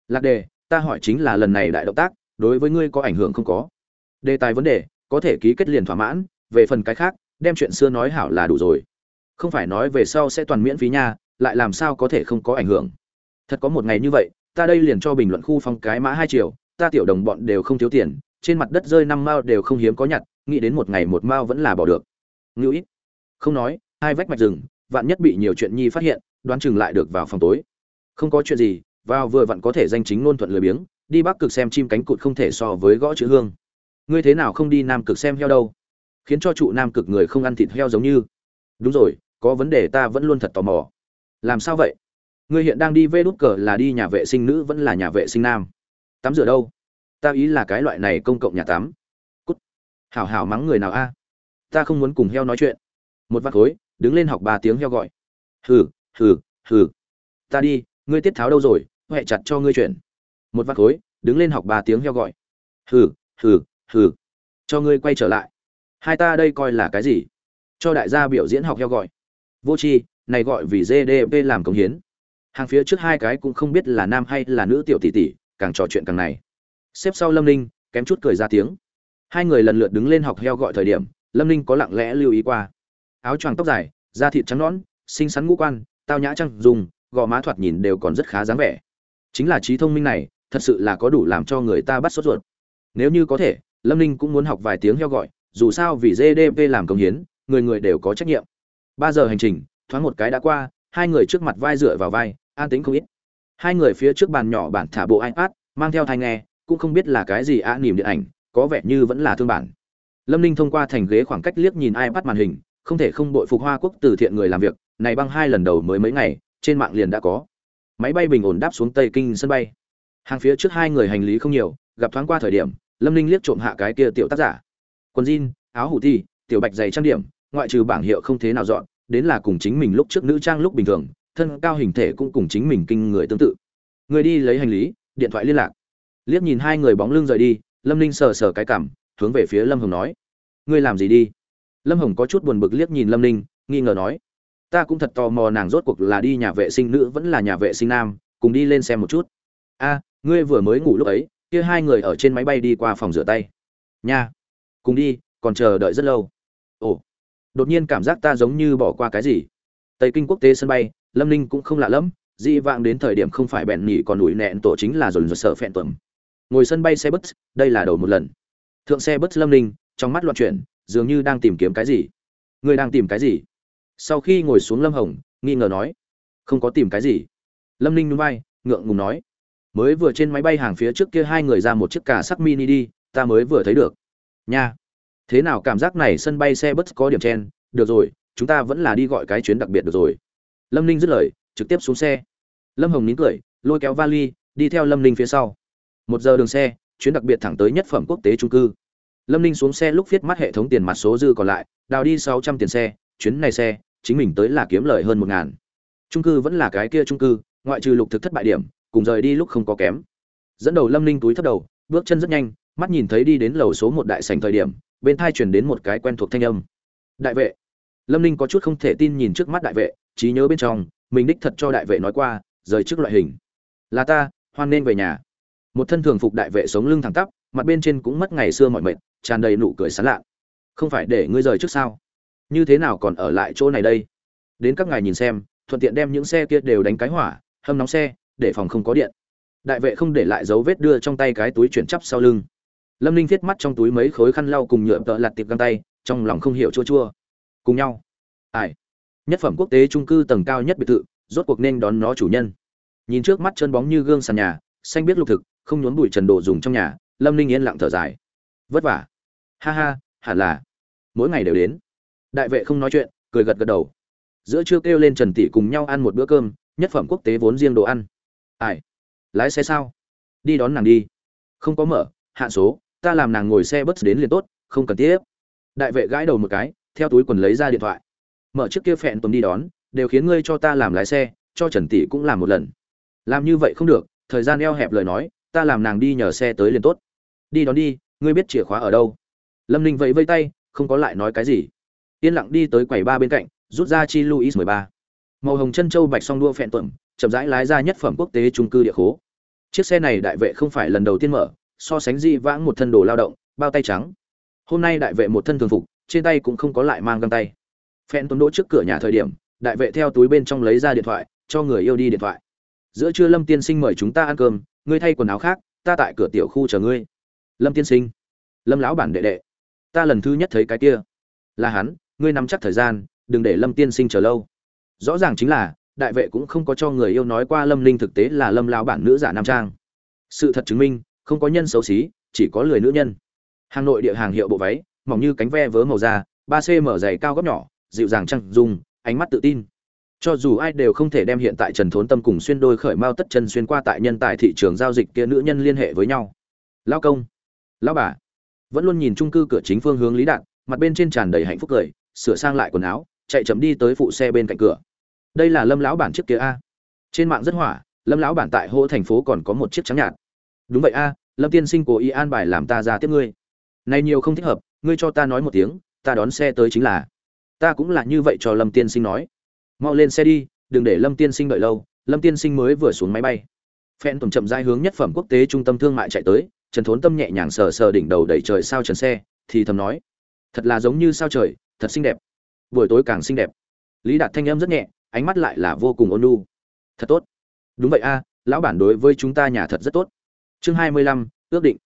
Lạc đề, ta hỏi chính là lần này đại động tác, đối với ngươi có ảnh hưởng không có? Đề tài vấn đề có thể ký kết liền thỏa mãn, về phần cái khác, đem chuyện xưa nói hảo là đủ rồi. Không phải nói về sau sẽ toàn miễn phí nha, lại làm sao có thể không có ảnh hưởng. Thật có một ngày như vậy, ta đây liền cho bình luận khu phong cái mã hai triệu, ta tiểu đồng bọn đều không thiếu tiền, trên mặt đất rơi năm mao đều không hiếm có nhặt, nghĩ đến một ngày một mao vẫn là bỏ được. Ngữ ít. Không nói, hai vách mạch rừng, vạn nhất bị nhiều chuyện nhi phát hiện, đoán chừng lại được vào phòng tối. Không có chuyện gì, vào vừa vặn có thể danh chính ngôn thuận lười biếng, đi bắc cực xem chim cánh cụt không thể so với gõ chữ hương ngươi thế nào không đi nam cực xem heo đâu? Khiến cho trụ nam cực người không ăn thịt heo giống như. Đúng rồi, có vấn đề ta vẫn luôn thật tò mò. Làm sao vậy? Ngươi hiện đang đi vê đút cờ là đi nhà vệ sinh nữ vẫn là nhà vệ sinh nam? Tắm rửa đâu? Ta ý là cái loại này công cộng nhà tắm. Cút. Hảo hảo mắng người nào a? Ta không muốn cùng heo nói chuyện. Một vạt khối, đứng lên học ba tiếng heo gọi. Hừ hừ hừ. Ta đi, ngươi tiết tháo đâu rồi? Huệ chặt cho ngươi chuyển một vạt khối, đứng lên học ba tiếng heo gọi. Hừ hừ hừ, cho ngươi quay trở lại. Hai ta đây coi là cái gì? Cho đại gia biểu diễn học heo gọi. Vô tri, này gọi vì gdp làm công hiến. Hàng phía trước hai cái cũng không biết là nam hay là nữ tiểu tỷ tỷ, càng trò chuyện càng này. Xếp sau lâm ninh, kém chút cười ra tiếng. Hai người lần lượt đứng lên học heo gọi thời điểm, lâm ninh có lặng lẽ lưu ý qua. Áo choàng tóc dài, da thịt trắng nõn, xinh xắn ngũ quan, tao nhã trăng dùng, gò má thoạt nhìn đều còn rất khá dáng vẻ. Chính là trí thông minh này, thật sự là có đủ làm cho người ta bắt sốt ruột. Nếu như có thể lâm ninh cũng muốn học vài tiếng heo gọi, dù sao vì gdp làm công hiến, người người đều có trách nhiệm. Ba giờ hành trình, thoáng một cái đã qua, hai người trước mặt vai dựa vào vai, an tính không ít. Hai người phía trước bàn nhỏ bản thả bộ ipad, mang theo thai nghe, cũng không biết là cái gì ạ nỉm điện ảnh, có vẻ như vẫn là thương bản. Lâm ninh thông qua thành ghế khoảng cách liếc nhìn ipad màn hình, không thể không bội phục hoa quốc từ thiện người làm việc, này băng hai lần đầu mới mấy ngày, trên mạng liền đã có. Máy bay bình ổn đáp xuống tây kinh sân bay. Hàng phía trước hai người hành lý không nhiều, gặp thoáng qua thời điểm lâm ninh liếc trộm hạ cái kia tiểu tác giả. Quần jean, áo hủ thi tiểu bạch dày trang điểm, ngoại trừ bảng hiệu không thế nào dọn, đến là cùng chính mình lúc trước nữ trang lúc bình thường, thân cao hình thể cũng cùng chính mình kinh người tương tự. Người đi lấy hành lý, điện thoại liên lạc. Liếc nhìn hai người bóng lưng rời đi, lâm ninh sờ sờ cái cảm, hướng về phía lâm hồng nói. Ngươi làm gì đi? Lâm hồng có chút buồn bực liếc nhìn lâm ninh, nghi ngờ nói. Ta cũng thật tò mò nàng rốt cuộc là đi nhà vệ sinh nữ vẫn là nhà vệ sinh nam, cùng đi lên xem một chút. A, ngươi vừa mới ngủ lúc ấy kia hai người ở trên máy bay đi qua phòng rửa tay. Nha. Cùng đi, còn chờ đợi rất lâu. Ồ. Đột nhiên cảm giác ta giống như bỏ qua cái gì. Tây kinh quốc tế sân bay, lâm ninh cũng không lạ lẫm, dị vãng đến thời điểm không phải bẹn nhỉ còn ủi nẹn tổ chính là dồn dồn sợ phẹn tuẩm ngồi sân bay xe bus, đây là đầu một lần. Thượng xe bus lâm ninh, trong mắt loạn chuyển, dường như đang tìm kiếm cái gì. Người đang tìm cái gì? Sau khi ngồi xuống lâm hồng, nghi ngờ nói, không có tìm cái gì. Lâm ninh núi vai, ngượng ngùng nói mới vừa trên máy bay hàng phía trước kia hai người ra một chiếc cả sắc mini đi, ta mới vừa thấy được. Nha. Thế nào cảm giác này sân bay xe bus có điểm chen? Được rồi, chúng ta vẫn là đi gọi cái chuyến đặc biệt được rồi. Lâm ninh dứt lời, trực tiếp xuống xe. Lâm hồng nín cười, lôi kéo vali, đi theo lâm ninh phía sau. Một giờ đường xe, chuyến đặc biệt thẳng tới nhất phẩm quốc tế trung cư. Lâm ninh xuống xe lúc viết mắt hệ thống tiền mặt số dư còn lại, đào đi sáu trăm tiền xe, chuyến này xe, chính mình tới là kiếm lời hơn một ngàn. Trung cư vẫn là cái kia trung cư, ngoại trừ lục thực thất bại điểm cùng rời đi lúc không có kém. Dẫn đầu lâm ninh túi thấp đầu, bước chân rất nhanh, mắt nhìn thấy đi đến lầu số một đại sành thời điểm, bên thai chuyển đến một cái quen thuộc thanh âm. Đại vệ. Lâm ninh có chút không thể tin nhìn trước mắt đại vệ, trí nhớ bên trong, mình đích thật cho đại vệ nói qua, rời trước loại hình. Là ta, hoan nên về nhà. Một thân thường phục đại vệ sống lưng thẳng tắp, mặt bên trên cũng mất ngày xưa mọi mệt, tràn đầy nụ cười sán lạ. Không phải để ngươi rời trước sao? Như thế nào còn ở lại chỗ này đây? Đến các ngài nhìn xem, thuận tiện đem những xe kia đều đánh cái hỏa, hâm nóng xe để phòng không có điện. Đại vệ không để lại dấu vết đưa trong tay cái túi chuyển chắp sau lưng. Lâm ninh viết mắt trong túi mấy khối khăn lau cùng nhựa tợ lặt tiệp găng tay, trong lòng không hiểu chua chua. Cùng nhau. Ai? Nhất phẩm quốc tế trung cư tầng cao nhất biệt thự, rốt cuộc nên đón nó chủ nhân. Nhìn trước mắt chân bóng như gương sàn nhà, xanh biết lục thực, không nhốn bụi trần đồ dùng trong nhà, lâm ninh yên lặng thở dài. Vất vả. Ha ha, hẳn là. Mỗi ngày đều đến. Đại vệ không nói chuyện, cười gật gật đầu. Giữa trưa kêu lên trần tỷ cùng nhau ăn một bữa cơm, nhất phẩm quốc tế vốn riêng đồ ăn ai? Lái xe sao? Đi đón nàng đi. Không có mở hạn số, ta làm nàng ngồi xe bus đến liền tốt, không cần tiếp. Đại vệ gãi đầu một cái, theo túi quần lấy ra điện thoại. Mở trước kia phẹn tuần đi đón, đều khiến ngươi cho ta làm lái xe, cho trần tỷ cũng làm một lần. Làm như vậy không được, thời gian eo hẹp lời nói, ta làm nàng đi nhờ xe tới liền tốt. Đi đón đi, ngươi biết chìa khóa ở đâu. Lâm ninh vẫy vây tay, không có lại nói cái gì. Yên lặng đi tới quầy ba bên cạnh, rút ra chi luis mười ba. Màu hồng chân châu bạch song đua phẹn tuẩm chậm rãi lái ra nhất phẩm quốc tế trung cư địa khố. Chiếc xe này đại vệ không phải lần đầu tiên mở, so sánh di vãng một thân đồ lao động, bao tay trắng. Hôm nay đại vệ một thân thường phục, trên tay cũng không có lại mang găng tay. Phen tuấn đỗ trước cửa nhà thời điểm, đại vệ theo túi bên trong lấy ra điện thoại, cho người yêu đi điện thoại. Giữa trưa lâm tiên sinh mời chúng ta ăn cơm, ngươi thay quần áo khác, ta tại cửa tiểu khu chờ ngươi. Lâm tiên sinh. Lâm lão bản đệ đệ. Ta lần thứ nhất thấy cái kia. Là hắn, ngươi nắm chắc thời gian, đừng để lâm tiên sinh chờ lâu. Rõ ràng chính là đại vệ cũng không có cho người yêu nói qua lâm linh thực tế là lâm lão bản nữ giả nam trang. Sự thật chứng minh, không có nhân xấu xí, chỉ có lười nữ nhân. Hà nội địa hàng hiệu bộ váy, mỏng như cánh ve vớ màu da, ba cm dày cao góc nhỏ, dịu dàng trăng dùng ánh mắt tự tin. Cho dù ai đều không thể đem hiện tại trần thốn tâm cùng xuyên đôi khởi mao tất chân xuyên qua tại nhân tài thị trường giao dịch kia nữ nhân liên hệ với nhau. Lao công, lao bà. Vẫn luôn nhìn trung cư cửa chính phương hướng lý đạn mặt bên trên tràn đầy hạnh phúc cười, sửa sang lại quần áo, chạy chậm đi tới phụ xe bên cạnh cửa đây là lâm lão bản trước kia a. Trên mạng rất hỏa, lâm lão bản tại hô thành phố còn có một chiếc trắng nhạt. Đúng vậy a, lâm tiên sinh cố ý an bài làm ta ra tiếp ngươi. Này nhiều không thích hợp, ngươi cho ta nói một tiếng, ta đón xe tới chính là. Ta cũng là như vậy cho lâm tiên sinh nói. Mau lên xe đi, đừng để lâm tiên sinh đợi lâu, lâm tiên sinh mới vừa xuống máy bay. Phen tổng chậm rãi hướng nhất phẩm quốc tế trung tâm thương mại chạy tới, trần thốn tâm nhẹ nhàng sờ sờ đỉnh đầu đẩy trời sao trần xe, thì thầm nói, thật là giống như sao trời, thật xinh đẹp. Buổi tối càng xinh đẹp. Lý đạt thanh âm rất nhẹ ánh mắt lại là vô cùng ôn nhu. Thật tốt. Đúng vậy a, lão bản đối với chúng ta nhà thật rất tốt. Chương hai mươi lăm, ước định.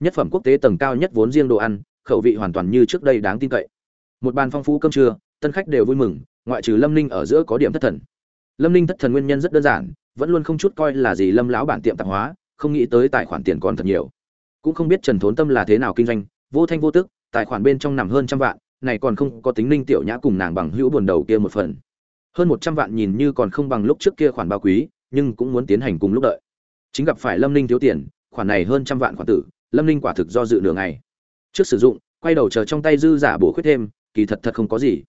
Nhất phẩm quốc tế tầng cao nhất vốn riêng đồ ăn, khẩu vị hoàn toàn như trước đây đáng tin cậy. Một bàn phong phú cơm trưa, tân khách đều vui mừng, ngoại trừ lâm ninh ở giữa có điểm thất thần. Lâm ninh thất thần nguyên nhân rất đơn giản, vẫn luôn không chút coi là gì lâm lão bản tiệm tạp hóa, không nghĩ tới tài khoản tiền còn thật nhiều. Cũng không biết trần thốn tâm là thế nào kinh doanh, vô thanh vô tức, tài khoản bên trong nằm hơn trăm vạn, này còn không có tính ninh tiểu nhã cùng nàng bằng hữu buồn đầu kia một phần hơn một trăm vạn nhìn như còn không bằng lúc trước kia khoản bao quý, nhưng cũng muốn tiến hành cùng lúc đợi. Chính gặp phải lâm ninh thiếu tiền, khoản này hơn trăm vạn khoản tử, lâm ninh quả thực do dự nửa ngày. Trước sử dụng, quay đầu chờ trong tay dư giả bổ khuyết thêm, kỳ thật thật không có gì.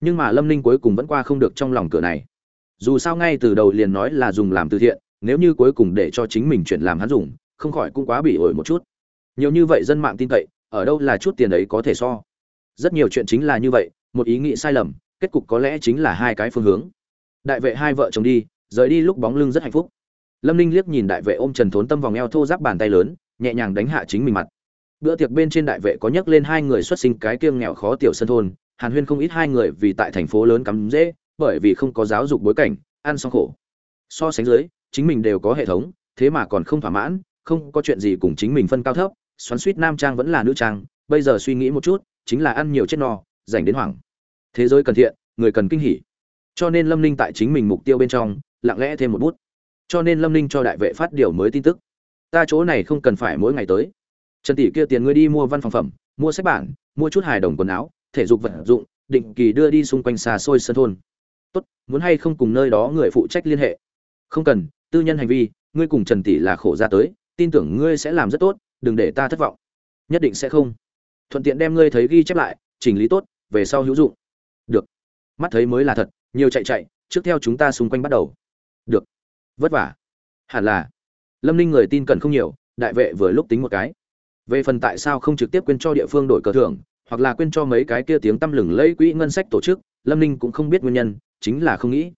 Nhưng mà lâm ninh cuối cùng vẫn qua không được trong lòng cửa này. Dù sao ngay từ đầu liền nói là dùng làm từ thiện, nếu như cuối cùng để cho chính mình chuyển làm hắn dùng, không khỏi cũng quá bị ổi một chút. Nhiều như vậy dân mạng tin cậy, ở đâu là chút tiền ấy có thể so? Rất nhiều chuyện chính là như vậy, một ý nghĩ sai lầm kết cục có lẽ chính là hai cái phương hướng. Đại vệ hai vợ chồng đi, rời đi lúc bóng lưng rất hạnh phúc. Lâm ninh liếc nhìn đại vệ ôm trần thốn tâm vòng eo thô giáp bàn tay lớn, nhẹ nhàng đánh hạ chính mình mặt. Bữa tiệc bên trên đại vệ có nhắc lên hai người xuất sinh cái kiêng nghèo khó tiểu sân thôn, hàn huyên không ít hai người vì tại thành phố lớn cắm dễ, bởi vì không có giáo dục bối cảnh, ăn xong khổ. So sánh dưới, chính mình đều có hệ thống, thế mà còn không thỏa mãn, không có chuyện gì cùng chính mình phân cao thấp, xoắn suýt nam trang vẫn là nữ trang, bây giờ suy nghĩ một chút, chính là ăn nhiều chết no dành đến hoảng thế giới cần thiện, người cần kinh hỉ. Cho nên lâm ninh tại chính mình mục tiêu bên trong, lặng lẽ thêm một bút. Cho nên lâm ninh cho đại vệ phát điều mới tin tức. Ta chỗ này không cần phải mỗi ngày tới. Trần tỷ kia tiền ngươi đi mua văn phòng phẩm, mua sách bản mua chút hài đồng quần áo, thể dục vật dụng, định kỳ đưa đi xung quanh xa xôi sân thôn. Tốt, muốn hay không cùng nơi đó người phụ trách liên hệ? Không cần, tư nhân hành vi, ngươi cùng trần tỷ là khổ ra tới, tin tưởng ngươi sẽ làm rất tốt, đừng để ta thất vọng. Nhất định sẽ không. Thuận tiện đem ngươi thấy ghi chép lại, chỉnh lý tốt, về sau hữu dụng mắt thấy mới là thật, nhiều chạy chạy, trước theo chúng ta xung quanh bắt đầu. Được. Vất vả. Hẳn là. Lâm ninh người tin cần không nhiều, đại vệ vừa lúc tính một cái. Về phần tại sao không trực tiếp quên cho địa phương đổi cờ thưởng, hoặc là quên cho mấy cái kia tiếng tăm lừng lấy quỹ ngân sách tổ chức, lâm ninh cũng không biết nguyên nhân, chính là không nghĩ.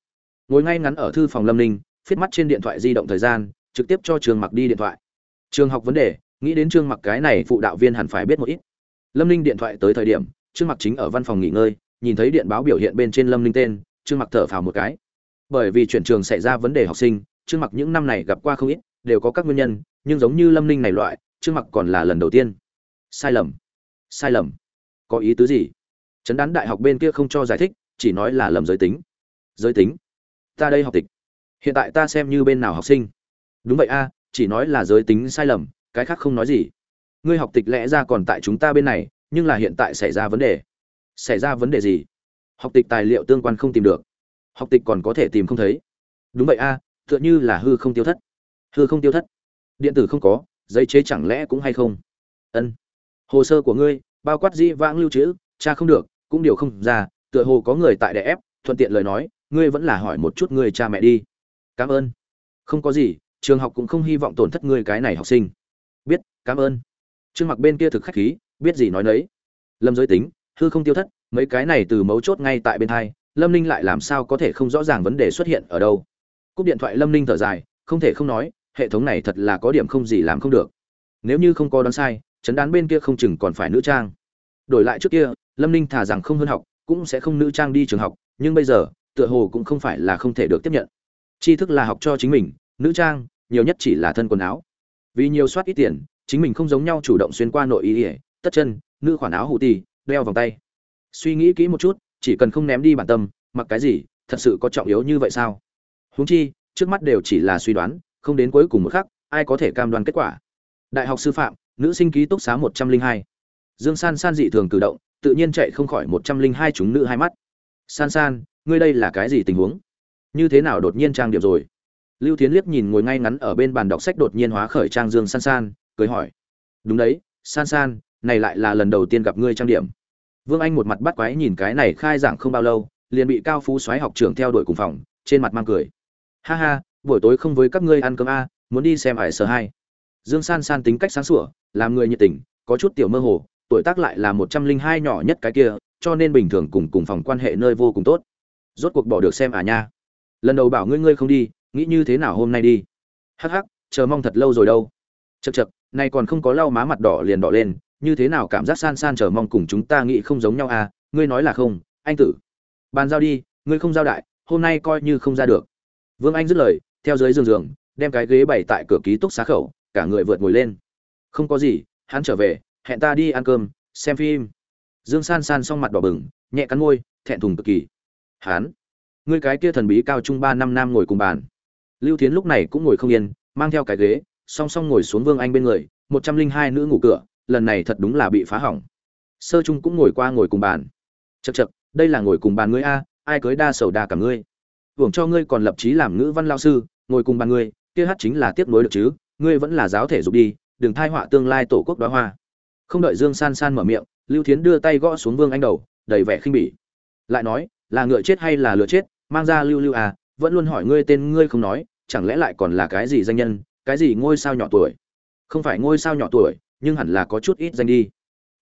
Ngồi ngay ngắn ở thư phòng lâm ninh viết mắt trên điện thoại di động thời gian, trực tiếp cho trường mặc đi điện thoại. Trường học vấn đề, nghĩ đến trương mặc cái này phụ đạo viên hẳn phải biết một ít. Lâm ninh điện thoại tới thời điểm trương mặc chính ở văn phòng nghỉ ngơi nhìn thấy điện báo biểu hiện bên trên lâm ninh tên, trương mặc thở phào một cái. Bởi vì chuyển trường xảy ra vấn đề học sinh, trương mặc những năm này gặp qua không ít, đều có các nguyên nhân, nhưng giống như lâm ninh này loại, trương mặc còn là lần đầu tiên. Sai lầm. Sai lầm. Có ý tứ gì? Chấn đán đại học bên kia không cho giải thích, chỉ nói là lầm giới tính. Giới tính? Ta đây học tịch. Hiện tại ta xem như bên nào học sinh. Đúng vậy a, chỉ nói là giới tính sai lầm, cái khác không nói gì. Ngươi học tịch lẽ ra còn tại chúng ta bên này, nhưng là hiện tại xảy ra vấn đề xảy ra vấn đề gì? Học tịch tài liệu tương quan không tìm được. Học tịch còn có thể tìm không thấy. Đúng vậy a, tựa như là hư không tiêu thất. Hư không tiêu thất. Điện tử không có, giấy chế chẳng lẽ cũng hay không? Ân. Hồ sơ của ngươi, bao quát di vãng lưu trữ cha không được, cũng điều không ra, tựa hồ có người tại đè ép, thuận tiện lời nói, ngươi vẫn là hỏi một chút người cha mẹ đi. Cảm ơn. Không có gì, trường học cũng không hy vọng tổn thất ngươi cái này học sinh. Biết, cảm ơn. Trương mặc bên kia thực khách khí, biết gì nói nấy. Lâm giới tính hư không tiêu thất, mấy cái này từ mấu chốt ngay tại bên hai, lâm ninh lại làm sao có thể không rõ ràng vấn đề xuất hiện ở đâu. Cúp điện thoại lâm ninh thở dài, không thể không nói, hệ thống này thật là có điểm không gì làm không được. Nếu như không có đoán sai, chấn đán bên kia không chừng còn phải nữ trang. Đổi lại trước kia, lâm ninh thả rằng không hơn học, cũng sẽ không nữ trang đi trường học, nhưng bây giờ, tựa hồ cũng không phải là không thể được tiếp nhận. Tri thức là học cho chính mình, nữ trang, nhiều nhất chỉ là thân quần áo. Vì nhiều soát ít tiền, chính mình không giống nhau chủ động xuyên qua nội ý ỉa tất chân, nữ khoản áo hụ tì đeo vòng tay. Suy nghĩ kỹ một chút, chỉ cần không ném đi bản tâm, mặc cái gì, thật sự có trọng yếu như vậy sao? Huống chi, trước mắt đều chỉ là suy đoán, không đến cuối cùng một khắc, ai có thể cam đoan kết quả? Đại học sư phạm, nữ sinh ký túc xá một trăm linh hai. Dương san san dị thường cử động, tự nhiên chạy không khỏi một trăm linh hai chúng nữ hai mắt. San san, ngươi đây là cái gì tình huống? Như thế nào đột nhiên trang điểm rồi? Lưu tiến liếc nhìn ngồi ngay ngắn ở bên bàn đọc sách đột nhiên hóa khởi trang dương san san, cười hỏi. Đúng đấy, san san này lại là lần đầu tiên gặp ngươi trang điểm. Vương anh một mặt bắt quái nhìn cái này khai giảng không bao lâu, liền bị cao phú soái học trưởng theo đuổi cùng phòng, trên mặt mang cười. Ha ha, buổi tối không với các ngươi ăn cơm a, muốn đi xem ải sở hai. Dương san san tính cách sáng sủa, làm người nhiệt tình, có chút tiểu mơ hồ, tuổi tác lại là một trăm linh hai nhỏ nhất cái kia, cho nên bình thường cùng cùng phòng quan hệ nơi vô cùng tốt. Rốt cuộc bỏ được xem à nha. Lần đầu bảo ngươi ngươi không đi, nghĩ như thế nào hôm nay đi? Hắc hắc, chờ mong thật lâu rồi đâu. Chật chật nay còn không có lau má mặt đỏ liền đỏ lên như thế nào cảm giác san san chờ mong cùng chúng ta nghĩ không giống nhau à ngươi nói là không, anh tử. Bàn giao đi, ngươi không giao đại, hôm nay coi như không ra được. Vương anh dứt lời, theo dưới giường giường, đem cái ghế bày tại cửa ký túc xá khẩu, cả người vượt ngồi lên. Không có gì, hắn trở về, hẹn ta đi ăn cơm, xem phim. Dương san san xong mặt đỏ bừng, nhẹ cắn môi, thẹn thùng cực kỳ. Hắn, ngươi cái kia thần bí cao trung ba năm nam ngồi cùng bàn. Lưu tiến lúc này cũng ngồi không yên, mang theo cái ghế, song song ngồi xuống vương anh bên người, một trăm linh hai nữ ngủ cửa lần này thật đúng là bị phá hỏng. Sơ trung cũng ngồi qua ngồi cùng bàn. Chật chật đây là ngồi cùng bàn ngươi a, ai cưới đa sầu đa cả ngươi. Hưởng cho ngươi còn lập trí làm ngữ văn lao sư, ngồi cùng bàn ngươi, kia hát chính là tiếp nối được chứ, ngươi vẫn là giáo thể dục đi, đừng thai họa tương lai tổ quốc đoá hoa. Không đợi dương san san mở miệng, lưu thiến đưa tay gõ xuống vương anh đầu, đầy vẻ khinh bỉ. Lại nói, là ngựa chết hay là lựa chết, mang ra lưu lưu à vẫn luôn hỏi ngươi tên ngươi không nói, chẳng lẽ lại còn là cái gì danh nhân, cái gì ngôi sao nhỏ tuổi? Không phải ngôi sao nhỏ tuổi nhưng hẳn là có chút ít danh đi.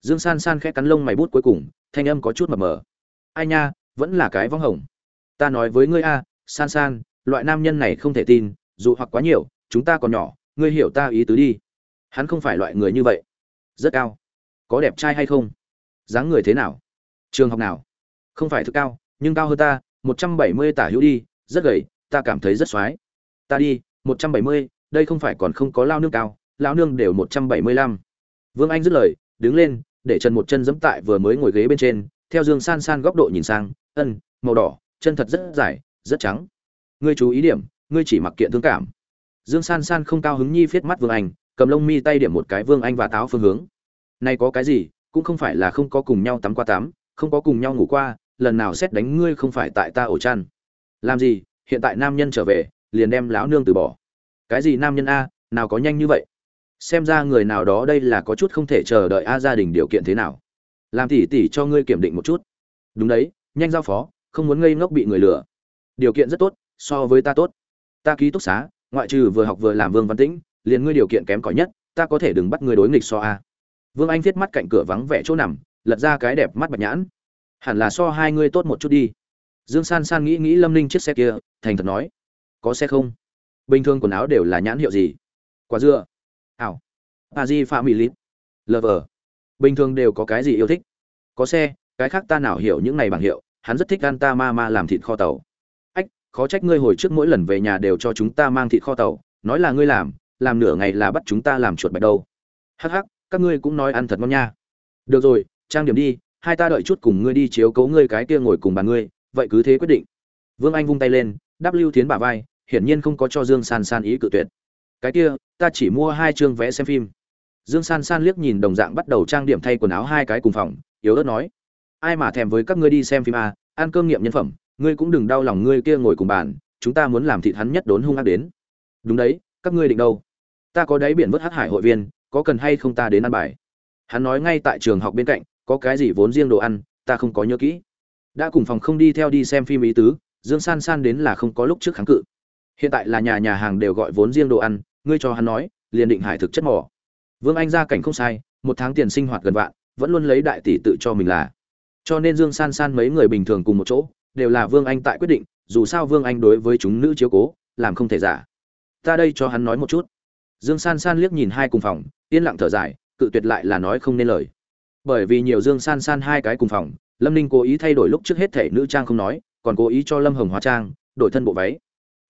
Dương san san khẽ cắn lông mày bút cuối cùng, thanh âm có chút mờ mờ. Ai nha, vẫn là cái vong hồng. Ta nói với ngươi a, san san, loại nam nhân này không thể tin, dù hoặc quá nhiều, chúng ta còn nhỏ, ngươi hiểu ta ý tứ đi. Hắn không phải loại người như vậy. Rất cao. Có đẹp trai hay không? Dáng người thế nào? Trường học nào? Không phải thực cao, nhưng cao hơn ta, một trăm bảy mươi tả hữu đi, rất gầy, ta cảm thấy rất x o á i ta đi, một trăm bảy mươi, đây không phải còn không có lao nương cao, lao nương đều một trăm bảy mươi lăm vương anh dứt lời, đứng lên, để chân một chân giẫm tại vừa mới ngồi ghế bên trên, theo dương san san góc độ nhìn sang, ân, màu đỏ, chân thật rất dài, rất trắng. Ngươi chú ý điểm, ngươi chỉ mặc kiện thương cảm. Dương san san không cao hứng nhi viết mắt vương anh, cầm lông mi tay điểm một cái vương anh và táo phương hướng. Này có cái gì, cũng không phải là không có cùng nhau tắm qua tắm, không có cùng nhau ngủ qua, lần nào xét đánh ngươi không phải tại ta ổ chăn. Làm gì, hiện tại nam nhân trở về, liền đem lão nương từ bỏ. Cái gì nam nhân a, nào có nhanh như vậy? Xem ra người nào đó đây là có chút không thể chờ đợi a gia đình điều kiện thế nào. Làm tỉ tỉ cho ngươi kiểm định một chút. Đúng đấy, nhanh giao phó, không muốn ngây ngốc bị người lừa. Điều kiện rất tốt, so với ta tốt. Ta ký túc xá, ngoại trừ vừa học vừa làm vương văn tĩnh, liền ngươi điều kiện kém cỏi nhất, ta có thể đừng bắt ngươi đối nghịch so a. Vương anh thiết mắt cạnh cửa vắng vẻ chỗ nằm, lật ra cái đẹp mắt bạch nhãn. Hẳn là so hai ngươi tốt một chút đi. Dương san san nghĩ nghĩ lâm ninh chiếc xe kia, thành thật nói. Có xe không? Bình thường quần áo đều là nhãn hiệu gì? Quả dưa ảo. A di phạm mỹ lít lờ bình thường đều có cái gì yêu thích? Có xe, cái khác ta nào hiểu những này bằng hiệu, hắn rất thích ăn ta ma ma làm thịt kho tàu. Ách, khó trách ngươi hồi trước mỗi lần về nhà đều cho chúng ta mang thịt kho tàu, nói là ngươi làm làm nửa ngày là bắt chúng ta làm chuột bạch đâu. Hắc hắc, các ngươi cũng nói ăn thật ngon nha. Được rồi, trang điểm đi, hai ta đợi chút cùng ngươi đi chiếu cấu ngươi cái kia ngồi cùng bàn ngươi, vậy cứ thế quyết định. Vương anh vung tay lên, đáp lưu tiến bả vai, hiển nhiên không có cho dương san san ý cự tuyệt cái kia ta chỉ mua hai chương vé xem phim. Dương san san liếc nhìn đồng dạng bắt đầu trang điểm thay quần áo hai cái cùng phòng yếu ớt nói ai mà thèm với các ngươi đi xem phim à, ăn cơm nghiệm nhân phẩm ngươi cũng đừng đau lòng ngươi kia ngồi cùng bàn chúng ta muốn làm thịt hắn nhất đốn hung ác đến. Đúng đấy các ngươi định đâu? Ta có đáy biển vớt hát hải hội viên có cần hay không ta đến ăn bài? Hắn nói ngay tại trường học bên cạnh có cái gì vốn riêng đồ ăn ta không có nhớ kỹ. Đã cùng phòng không đi theo đi xem phim ý tứ dương san san đến là không có lúc trước kháng cự. Hiện tại là nhà nhà hàng đều gọi vốn riêng đồ ăn ngươi cho hắn nói, liền định hải thực chất mỏ vương anh gia cảnh không sai, một tháng tiền sinh hoạt gần vạn, vẫn luôn lấy đại tỷ tự cho mình là. Cho nên dương san san mấy người bình thường cùng một chỗ, đều là vương anh tại quyết định, dù sao vương anh đối với chúng nữ chiếu cố, làm không thể giả. Ta đây cho hắn nói một chút. Dương san san liếc nhìn hai cùng phòng, yên lặng thở dài, cự tuyệt lại là nói không nên lời. Bởi vì nhiều dương san san hai cái cùng phòng, lâm ninh cố ý thay đổi lúc trước hết thể nữ trang không nói, còn cố ý cho lâm hồng hóa trang, đổi thân bộ váy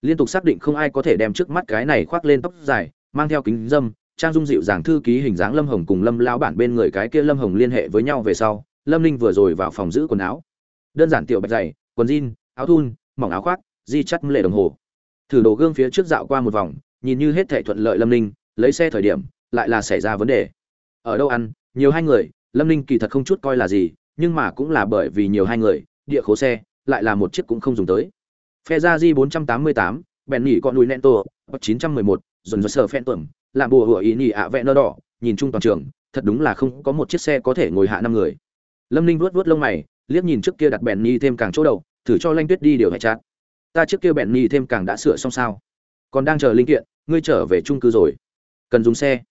liên tục xác định không ai có thể đem trước mắt cái này khoác lên tóc dài, mang theo kính dâm, trang dung dịu dàng thư ký hình dáng lâm hồng cùng lâm lão bản bên người cái kia lâm hồng liên hệ với nhau về sau, lâm ninh vừa rồi vào phòng giữ quần áo. Đơn giản tiểu bạch dày, quần jean, áo thun, mỏng áo khoác, di chắt lệ đồng hồ. Thử đồ gương phía trước dạo qua một vòng, nhìn như hết thể thuận lợi lâm ninh, lấy xe thời điểm, lại là xảy ra vấn đề. Ở đâu ăn? Nhiều hai người, lâm ninh kỳ thật không chút coi là gì, nhưng mà cũng là bởi vì nhiều hai người, địa khố xe, lại là một chiếc cũng không dùng tới phe ra di 488, bèn nhỉ con núi nento 911, dồn dồn sờ phen tưởng, làm bùa hủa ý nhị ạ vẹn nơ đỏ nhìn chung toàn trường thật đúng là không có một chiếc xe có thể ngồi hạ năm người. Lâm ninh vuốt vuốt lông mày liếc nhìn trước kia đặt bèn nhỉ thêm càng chỗ đầu thử cho lanh tuyết đi điều hệ chát ta trước kia bèn nhỉ thêm càng đã sửa xong sao? Còn đang chờ linh kiện ngươi trở về trung cư rồi. Cần dùng xe.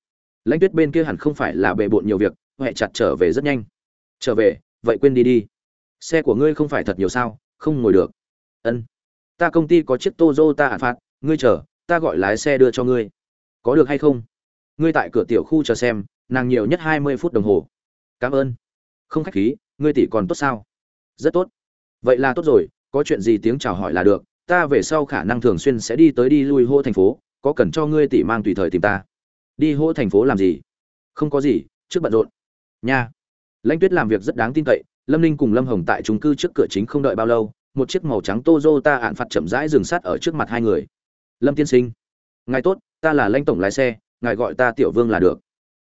Lãnh tuyết bên kia hẳn không phải là bề bộn nhiều việc huệ chặt trở về rất nhanh. Trở về vậy quên đi đi. Xe của ngươi không phải thật nhiều sao? Không ngồi được. Ân ta công ty có chiếc Toyota hạn phạt ngươi chờ, ta gọi lái xe đưa cho ngươi. Có được hay không? Ngươi tại cửa tiểu khu chờ xem, nàng nhiều nhất hai mươi phút đồng hồ. Cảm ơn. Không khách khí, ngươi tỷ còn tốt sao? Rất tốt. Vậy là tốt rồi, có chuyện gì tiếng chào hỏi là được, ta về sau khả năng thường xuyên sẽ đi tới đi lui hô thành phố, có cần cho ngươi tỷ mang tùy thời tìm ta. Đi hô thành phố làm gì? Không có gì, trước bận rộn. Nha. Lãnh tuyết làm việc rất đáng tin cậy, lâm ninh cùng lâm hồng tại trung cư trước cửa chính không đợi bao lâu một chiếc màu trắng Toyota án phạt chậm rãi dừng sát ở trước mặt hai người. Lâm tiên sinh, ngài tốt, ta là lãnh tổng lái xe, ngài gọi ta Tiểu Vương là được.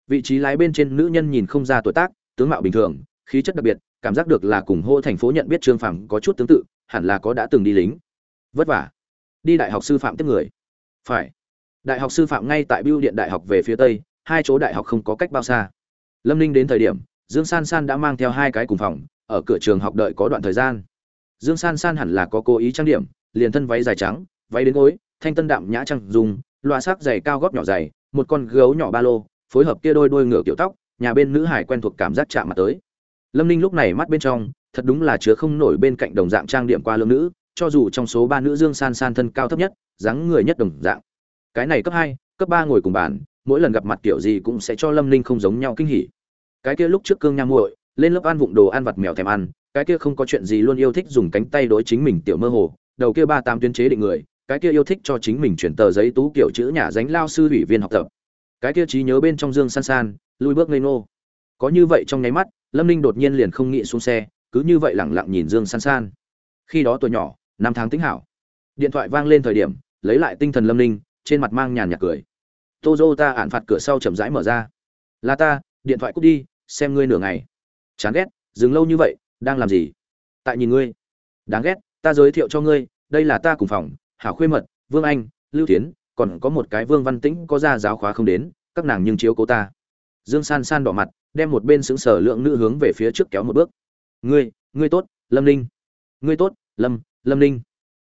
Vị trí lái bên trên nữ nhân nhìn không ra tuổi tác, tướng mạo bình thường, khí chất đặc biệt, cảm giác được là cùng hô thành phố nhận biết Trương Phàm có chút tương tự, hẳn là có đã từng đi lính. Vất vả. Đi đại học sư phạm tiếp người. Phải. Đại học sư phạm ngay tại Bưu điện đại học về phía tây, hai chỗ đại học không có cách bao xa. Lâm Ninh đến thời điểm, Dương San San đã mang theo hai cái cùng phòng, ở cửa trường học đợi có đoạn thời gian dương san san hẳn là có cố ý trang điểm, liền thân váy dài trắng, váy đến gối, thanh tân đạm nhã trang dùng loa sắc giày cao gót nhỏ dày, một con gấu nhỏ ba lô, phối hợp kia đôi đôi ngựa kiểu tóc, nhà bên nữ hải quen thuộc cảm giác chạm mặt tới. Lâm ninh lúc này mắt bên trong, thật đúng là chứa không nổi bên cạnh đồng dạng trang điểm qua lương nữ, cho dù trong số ba nữ dương san san thân cao thấp nhất, dáng người nhất đồng dạng. Cái này cấp hai, cấp ba ngồi cùng bàn, mỗi lần gặp mặt kiểu gì cũng sẽ cho lâm ninh không giống nhau kinh hỉ. Cái kia lúc trước cương nha muội, lên lớp ăn vụng đồ ăn vặt mèo thèm ăn cái kia không có chuyện gì luôn yêu thích dùng cánh tay đối chính mình tiểu mơ hồ, đầu kia ba tám tuyến chế định người, cái kia yêu thích cho chính mình chuyển tờ giấy tú kiểu chữ nhà dánh lao sư ủy viên học tập. Cái kia trí nhớ bên trong dương san san lui bước ngây ngô. Có như vậy trong nháy mắt, lâm ninh đột nhiên liền không nghĩ xuống xe, cứ như vậy lẳng lặng nhìn dương san san. Khi đó tuổi nhỏ, năm tháng tính hảo. Điện thoại vang lên thời điểm, lấy lại tinh thần lâm ninh, trên mặt mang nhàn nhạt cười. Tozo ta ạn phạt cửa sau chậm rãi mở ra. Là ta, điện thoại cút đi, xem ngươi nửa ngày. Chán ghét, dừng lâu như vậy đang làm gì? Tại nhìn ngươi. Đáng ghét, ta giới thiệu cho ngươi, đây là ta cùng phòng, hảo khuê mật, vương anh, lưu tiến, còn có một cái vương văn tĩnh có ra giáo khóa không đến, các nàng nhưng chiếu cố ta. Dương san san đỏ mặt, đem một bên xứng sở lượng nữ hướng về phía trước kéo một bước. Ngươi ngươi tốt, lâm ninh. Ngươi tốt, lâm lâm ninh.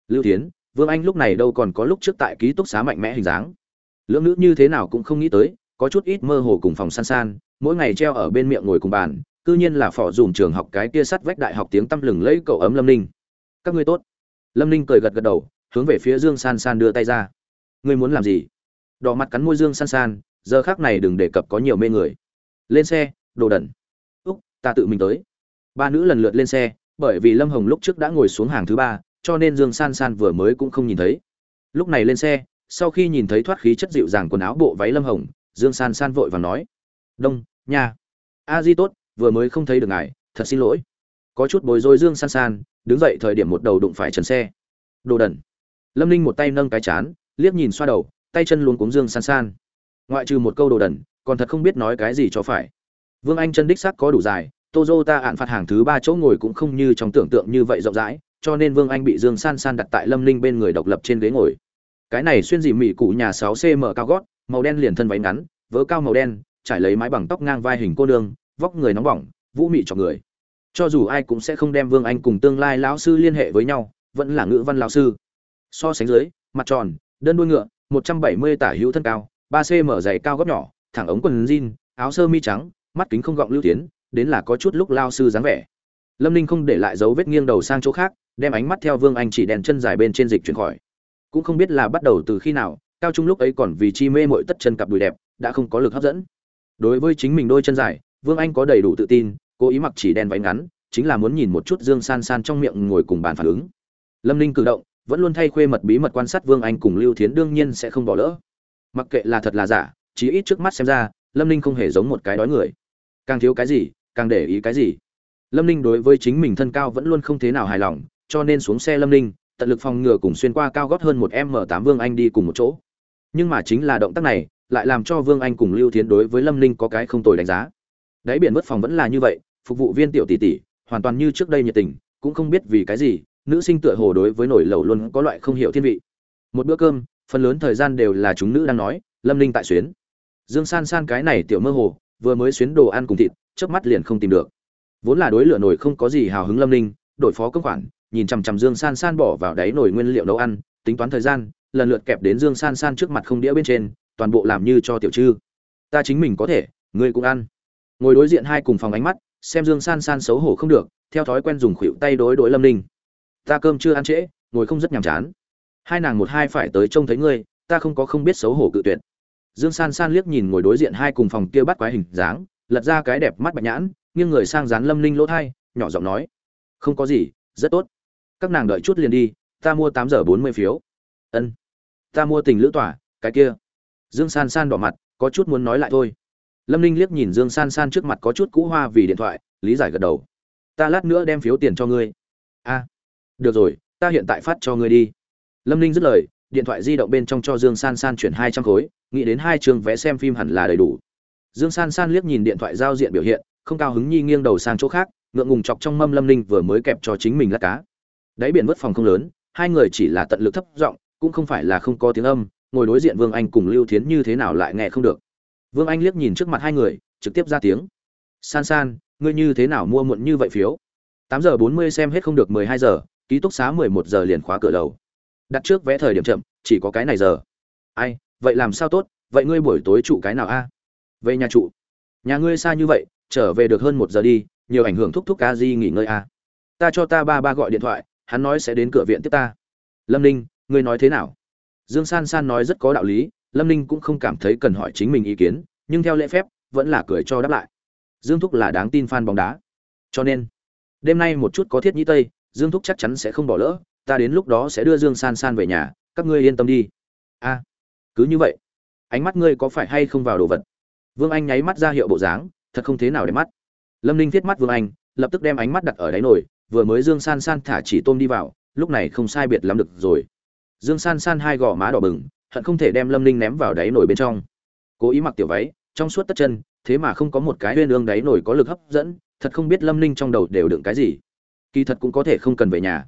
Lưu tiến, vương anh lúc này đâu còn có lúc trước tại ký túc xá mạnh mẽ hình dáng. Lưỡng nữ như thế nào cũng không nghĩ tới, có chút ít mơ hồ cùng phòng san san, mỗi ngày treo ở bên miệng ngồi cùng bàn cư nhiên là phỏ dùm trường học cái kia sắt vách đại học tiếng tăm lừng lẫy cậu ấm lâm ninh. Các ngươi tốt. Lâm ninh cười gật gật đầu, hướng về phía dương san san đưa tay ra. Ngươi muốn làm gì? Đỏ mặt cắn môi dương san san, giờ khác này đừng đề cập có nhiều mê người. Lên xe, đồ đẩn. Úc, ta tự mình tới. Ba nữ lần lượt lên xe, bởi vì lâm hồng lúc trước đã ngồi xuống hàng thứ ba, cho nên dương san san vừa mới cũng không nhìn thấy. Lúc này lên xe, sau khi nhìn thấy thoát khí chất dịu dàng quần áo bộ váy lâm hồng, dương san san vội và nói. Đông, nhà. A di tốt vừa mới không thấy được ngài thật xin lỗi. Có chút bối rối dương san san đứng dậy thời điểm một đầu đụng phải trần xe. Đồ đần. Lâm ninh một tay nâng cái chán liếc nhìn xoa đầu tay chân luôn cuống dương san san. Ngoại trừ một câu đồ đần còn thật không biết nói cái gì cho phải. Vương anh chân đích sắc có đủ dài Toyota ạn phạt hàng thứ ba chỗ ngồi cũng không như trong tưởng tượng như vậy rộng rãi, cho nên Vương Anh bị Dương San San đặt tại Lâm Ninh bên người độc lập trên ghế ngồi. Cái này xuyên dì mị cụ nhà 6cm cao gót, màu đen liền thân váy ngắn, vớ cao màu đen, trải lấy mái bằng tóc ngang vai hình cô nương, vóc người nóng bỏng, vũ mị cho người. Cho dù ai cũng sẽ không đem Vương Anh cùng tương lai lão sư liên hệ với nhau, vẫn là ngữ văn lão sư. So sánh dưới, mặt tròn, đơn đuôi ngựa, 170 tả hữu thân cao, 3cm dày cao góc nhỏ, thẳng ống quần jean, áo sơ mi trắng, mắt kính không gọng lưu tiến, đến là có chút lúc lao sư dáng vẻ lâm ninh không để lại dấu vết nghiêng đầu sang chỗ khác đem ánh mắt theo vương anh chỉ đèn chân dài bên trên dịch chuyển khỏi cũng không biết là bắt đầu từ khi nào cao trung lúc ấy còn vì chi mê mội tất chân cặp đùi đẹp đã không có lực hấp dẫn đối với chính mình đôi chân dài vương anh có đầy đủ tự tin, cố ý mặc chỉ đen váy ngắn, chính là muốn nhìn một chút dương san san trong miệng ngồi cùng bàn phản ứng. Lâm ninh cử động, vẫn luôn thay khuê mật bí mật quan sát vương anh cùng lưu thiến đương nhiên sẽ không bỏ lỡ. Mặc kệ là thật là giả, chí ít trước mắt xem ra, lâm ninh không hề giống một cái đói người. Càng thiếu cái gì, càng để ý cái gì. Lâm ninh đối với chính mình thân cao vẫn luôn không thế nào hài lòng, cho nên xuống xe lâm ninh, tận lực phòng ngừa cùng xuyên qua cao gót hơn một m tám vương anh đi cùng một chỗ. Nhưng mà chính là động tác này, lại làm cho vương anh cùng lưu Thiến đối với lâm ninh có cái không tồi đánh giá đáy biển mất phòng vẫn là như vậy, phục vụ viên tiểu tỷ tỷ, hoàn toàn như trước đây nhiệt tình, cũng không biết vì cái gì, nữ sinh tựa hồ đối với nổi lẩu luôn có loại không hiểu thiên vị. Một bữa cơm, phần lớn thời gian đều là chúng nữ đang nói, lâm ninh tại xuyến. Dương san san cái này tiểu mơ hồ, vừa mới xuyến đồ ăn cùng thịt, chớp mắt liền không tìm được. Vốn là đối lửa nổi không có gì hào hứng lâm ninh, đổi phó công khoản, nhìn chằm chằm dương san san bỏ vào đáy nồi nguyên liệu nấu ăn, tính toán thời gian, lần lượt kẹp đến dương san san trước mặt không đĩa bên trên, toàn bộ làm như cho tiểu trư. Ta chính mình có thể, ngươi cũng ăn ngồi đối diện hai cùng phòng ánh mắt, xem dương san san xấu hổ không được, theo thói quen dùng khuỷu tay đối đối lâm ninh. Ta cơm chưa ăn trễ, ngồi không rất nhàm chán. Hai nàng một hai phải tới trông thấy ngươi, ta không có không biết xấu hổ cự tuyệt. Dương san san liếc nhìn ngồi đối diện hai cùng phòng kia bắt quái hình dáng, lật ra cái đẹp mắt bạch nhãn, nghiêng người sang dán lâm ninh lỗ thai, nhỏ giọng nói, không có gì, rất tốt. Các nàng đợi chút liền đi, ta mua tám giờ bốn mươi phiếu. Ân, ta mua tình lữ tỏa cái kia. Dương san san đỏ mặt, có chút muốn nói lại thôi lâm ninh liếc nhìn dương san san trước mặt có chút cũ hoa vì điện thoại, lý giải gật đầu. Ta lát nữa đem phiếu tiền cho ngươi. A, được rồi, ta hiện tại phát cho ngươi đi. Lâm ninh dứt lời, điện thoại di động bên trong cho dương san san chuyển hai trăm khối, nghĩ đến hai trường vẽ xem phim hẳn là đầy đủ. Dương san san liếc nhìn điện thoại giao diện biểu hiện, không cao hứng nhi nghiêng đầu sang chỗ khác, ngượng ngùng chọc trong mâm lâm ninh vừa mới kẹp cho chính mình lát cá. Đáy biển vất phòng không lớn, hai người chỉ là tận lực thấp giọng, cũng không phải là không có tiếng âm, ngồi đối diện vương anh cùng lưu thiến như thế nào lại nghe không được vương anh liếc nhìn trước mặt hai người, trực tiếp ra tiếng. San san, ngươi như thế nào mua muộn như vậy phiếu? Tám giờ bốn mươi xem hết không được mười hai giờ, ký túc xá mười một giờ liền khóa cửa lầu. Đặt trước vé thời điểm chậm, chỉ có cái này giờ. Ai, vậy làm sao tốt? Vậy ngươi buổi tối trụ cái nào a? Về nhà trụ. Nhà ngươi xa như vậy, trở về được hơn một giờ đi, nhiều ảnh hưởng thúc thúc ca di nghỉ ngơi a. Ta cho ta ba ba gọi điện thoại, hắn nói sẽ đến cửa viện tiếp ta. Lâm ninh, ngươi nói thế nào? Dương san san nói rất có đạo lý lâm ninh cũng không cảm thấy cần hỏi chính mình ý kiến, nhưng theo lễ phép, vẫn là cười cho đáp lại. Dương thúc là đáng tin fan bóng đá. Cho nên, đêm nay một chút có thiết nhĩ tây, dương thúc chắc chắn sẽ không bỏ lỡ, ta đến lúc đó sẽ đưa dương san san về nhà, các ngươi yên tâm đi. A, cứ như vậy, ánh mắt ngươi có phải hay không vào đồ vật? Vương anh nháy mắt ra hiệu bộ dáng, thật không thế nào để mắt. Lâm ninh viết mắt vương anh, lập tức đem ánh mắt đặt ở đáy nồi, vừa mới dương san san thả chỉ tôm đi vào, lúc này không sai biệt lắm được rồi. Dương san san hai gò má đỏ bừng hận không thể đem lâm ninh ném vào đáy nồi bên trong. Cố ý mặc tiểu váy, trong suốt tất chân, thế mà không có một cái huyên ương đáy nồi có lực hấp dẫn, thật không biết lâm ninh trong đầu đều đựng cái gì. Kỳ thật cũng có thể không cần về nhà.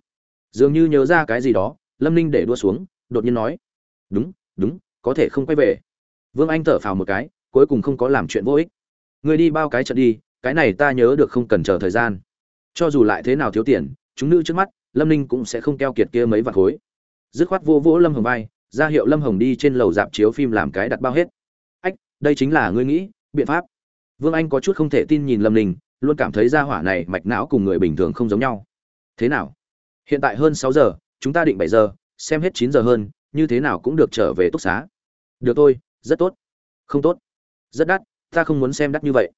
Dường như nhớ ra cái gì đó, lâm ninh để đua xuống, đột nhiên nói, đúng đúng, có thể không quay về. Vương anh thở phào một cái, cuối cùng không có làm chuyện vô ích. Người đi bao cái trận đi, cái này ta nhớ được không cần chờ thời gian. Cho dù lại thế nào thiếu tiền, chúng nữ trước mắt, lâm ninh cũng sẽ không keo kiệt kia mấy vạt khối. Dứt khoát vô vỗ lâm hồng vai ra hiệu lâm hồng đi trên lầu dạp chiếu phim làm cái đặt bao hết. Ách, đây chính là ngươi nghĩ, biện pháp. Vương anh có chút không thể tin nhìn lâm ninh, luôn cảm thấy ra hỏa này mạch não cùng người bình thường không giống nhau. Thế nào? Hiện tại hơn sáu giờ, chúng ta định bảy giờ, xem hết chín giờ hơn, như thế nào cũng được trở về túc xá. Được thôi, rất tốt. Không tốt. Rất đắt, ta không muốn xem đắt như vậy.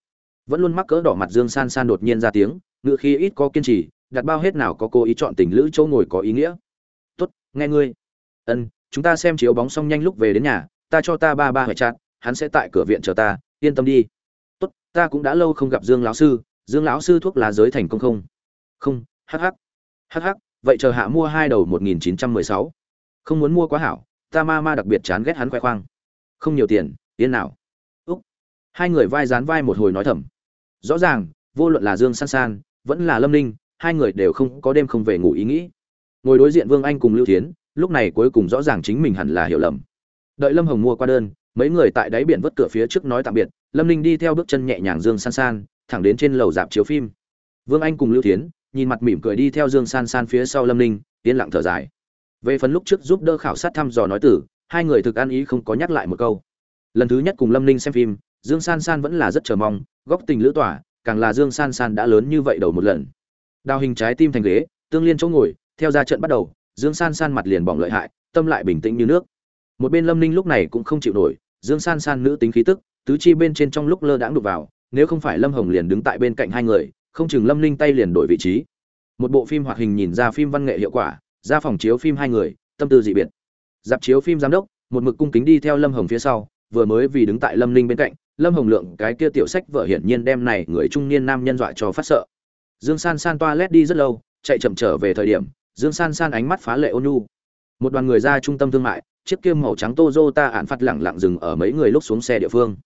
Vẫn luôn mắc cỡ đỏ mặt dương san san đột nhiên ra tiếng, ngựa khi ít có kiên trì, đặt bao hết nào có cố ý chọn tình lữ chỗ ngồi có ý nghĩa. Tốt, nghe ngươi. Ân chúng ta xem chiếu bóng xong nhanh lúc về đến nhà, ta cho ta ba ba hệ chặt hắn sẽ tại cửa viện chờ ta, yên tâm đi. Tốt, ta cũng đã lâu không gặp dương lão sư, dương lão sư thuốc lá giới thành công không? Không hh hh vậy chờ hạ mua hai đầu một nghìn chín trăm mười sáu. Không muốn mua quá hảo, ta ma ma đặc biệt chán ghét hắn khoe khoang. Không nhiều tiền, yên nào. Úc. Hai người vai dán vai một hồi nói thầm. Rõ ràng, vô luận là dương san san, vẫn là lâm ninh, hai người đều không có đêm không về ngủ ý nghĩ. Ngồi đối diện vương anh cùng lưu thiến lúc này cuối cùng rõ ràng chính mình hẳn là hiểu lầm. Đợi lâm hồng mua qua đơn, mấy người tại đáy biển vất cửa phía trước nói tạm biệt, lâm ninh đi theo bước chân nhẹ nhàng dương san san, thẳng đến trên lầu dạp chiếu phim. Vương anh cùng lưu thiến, nhìn mặt mỉm cười đi theo dương san san phía sau lâm ninh, yên lặng thở dài. Về phần lúc trước giúp đỡ khảo sát thăm dò nói tử, hai người thực ăn ý không có nhắc lại một câu. Lần thứ nhất cùng lâm ninh xem phim, dương san san vẫn là rất chờ mong, góc tình lữ tỏa, càng là dương san san đã lớn như vậy đầu một lần. Đào hình trái tim thành ghế, tương liên chỗ ngồi, theo ra trận bắt đầu dương san san mặt liền bỏng lợi hại, tâm lại bình tĩnh như nước. Một bên lâm ninh lúc này cũng không chịu nổi, dương san san nữ tính khí tức, tứ chi bên trên trong lúc lơ đãng đục vào, nếu không phải lâm hồng liền đứng tại bên cạnh hai người, không chừng lâm ninh tay liền đổi vị trí. Một bộ phim hoạt hình nhìn ra phim văn nghệ hiệu quả, ra phòng chiếu phim hai người, tâm tư dị biệt. Dạp chiếu phim giám đốc, một mực cung kính đi theo lâm hồng phía sau, vừa mới vì đứng tại lâm ninh bên cạnh, lâm hồng lượng cái kia tiểu sách vợ hiển nhiên đem này người trung niên nam nhân dọa cho phát sợ. Dương san san toa lét đi rất lâu, chạy chậm trở về thời điểm dương san san ánh mắt phá lệ ôn nhu. Một đoàn người ra trung tâm thương mại chiếc kia màu trắng toyota án phạt lẳng lặng dừng ở mấy người lúc xuống xe địa phương.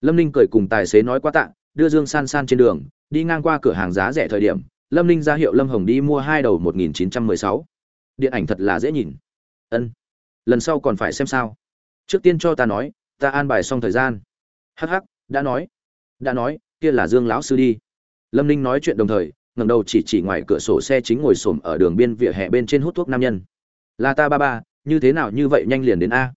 Lâm ninh cười cùng tài xế nói quá tạ đưa dương san san trên đường đi ngang qua cửa hàng giá rẻ thời điểm lâm ninh ra hiệu lâm hồng đi mua hai đầu một nghìn chín trăm mười sáu. Điện ảnh thật là dễ nhìn. Ân. Lần sau còn phải xem sao. Trước tiên cho ta nói ta an bài xong thời gian. Hắc hắc, đã nói. Đã nói kia là dương lão sư đi. Lâm ninh nói chuyện đồng thời ngẩng đầu chỉ chỉ ngoài cửa sổ xe chính ngồi xổm ở đường biên vỉa hè bên trên hút thuốc nam nhân. Là ta ba ba, như thế nào như vậy nhanh liền đến a?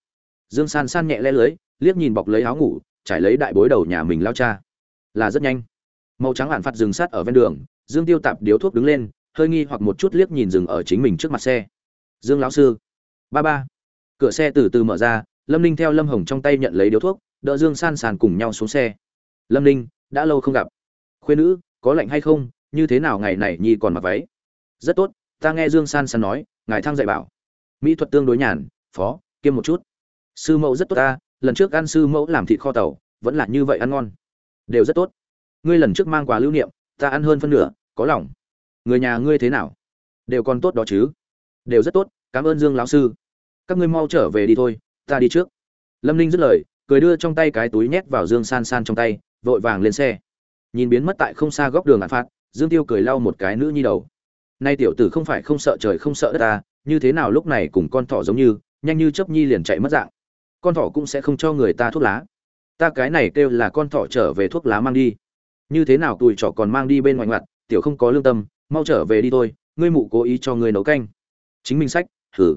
Dương san san nhẹ lẽ lưới, liếc nhìn bọc lấy áo ngủ, trải lấy đại bối đầu nhà mình lao cha. Là rất nhanh. Màu trắng hạn phạt dừng sát ở ven đường, dương tiêu tạp điếu thuốc đứng lên, hơi nghi hoặc một chút liếc nhìn dừng ở chính mình trước mặt xe. Dương lão sư. Ba ba. Cửa xe từ từ mở ra, lâm ninh theo lâm hồng trong tay nhận lấy điếu thuốc, đỡ dương san San cùng nhau xuống xe. Lâm ninh, đã lâu không gặp. Khuê nữ, có lạnh hay không? Như thế nào ngày này nhi còn mặc váy? Rất tốt, ta nghe dương san san nói, ngài thăng dạy bảo. Mỹ thuật tương đối nhàn, phó, kiêm một chút. Sư mẫu rất tốt ta, lần trước ăn sư mẫu làm thịt kho tàu, vẫn là như vậy ăn ngon. Đều rất tốt. Ngươi lần trước mang quà lưu niệm, ta ăn hơn phân nửa, có lòng. Người nhà ngươi thế nào? Đều còn tốt đó chứ? Đều rất tốt, cảm ơn dương lão sư. Các ngươi mau trở về đi thôi, ta đi trước. Lâm ninh dứt lời, cười đưa trong tay cái túi nhét vào dương san san trong tay, vội vàng lên xe. Nhìn biến mất tại không xa góc đường ạn phạt dương tiêu cười lau một cái nữ nhi đầu. Nay tiểu tử không phải không sợ trời không sợ đất ta, như thế nào lúc này cùng con thỏ giống như, nhanh như chớp nhi liền chạy mất dạng. Con thỏ cũng sẽ không cho người ta thuốc lá. Ta cái này kêu là con thỏ trở về thuốc lá mang đi. Như thế nào tuổi trỏ còn mang đi bên ngoài ngoặt, tiểu không có lương tâm, mau trở về đi thôi, ngươi mụ cố ý cho ngươi nấu canh. Chính minh sách thử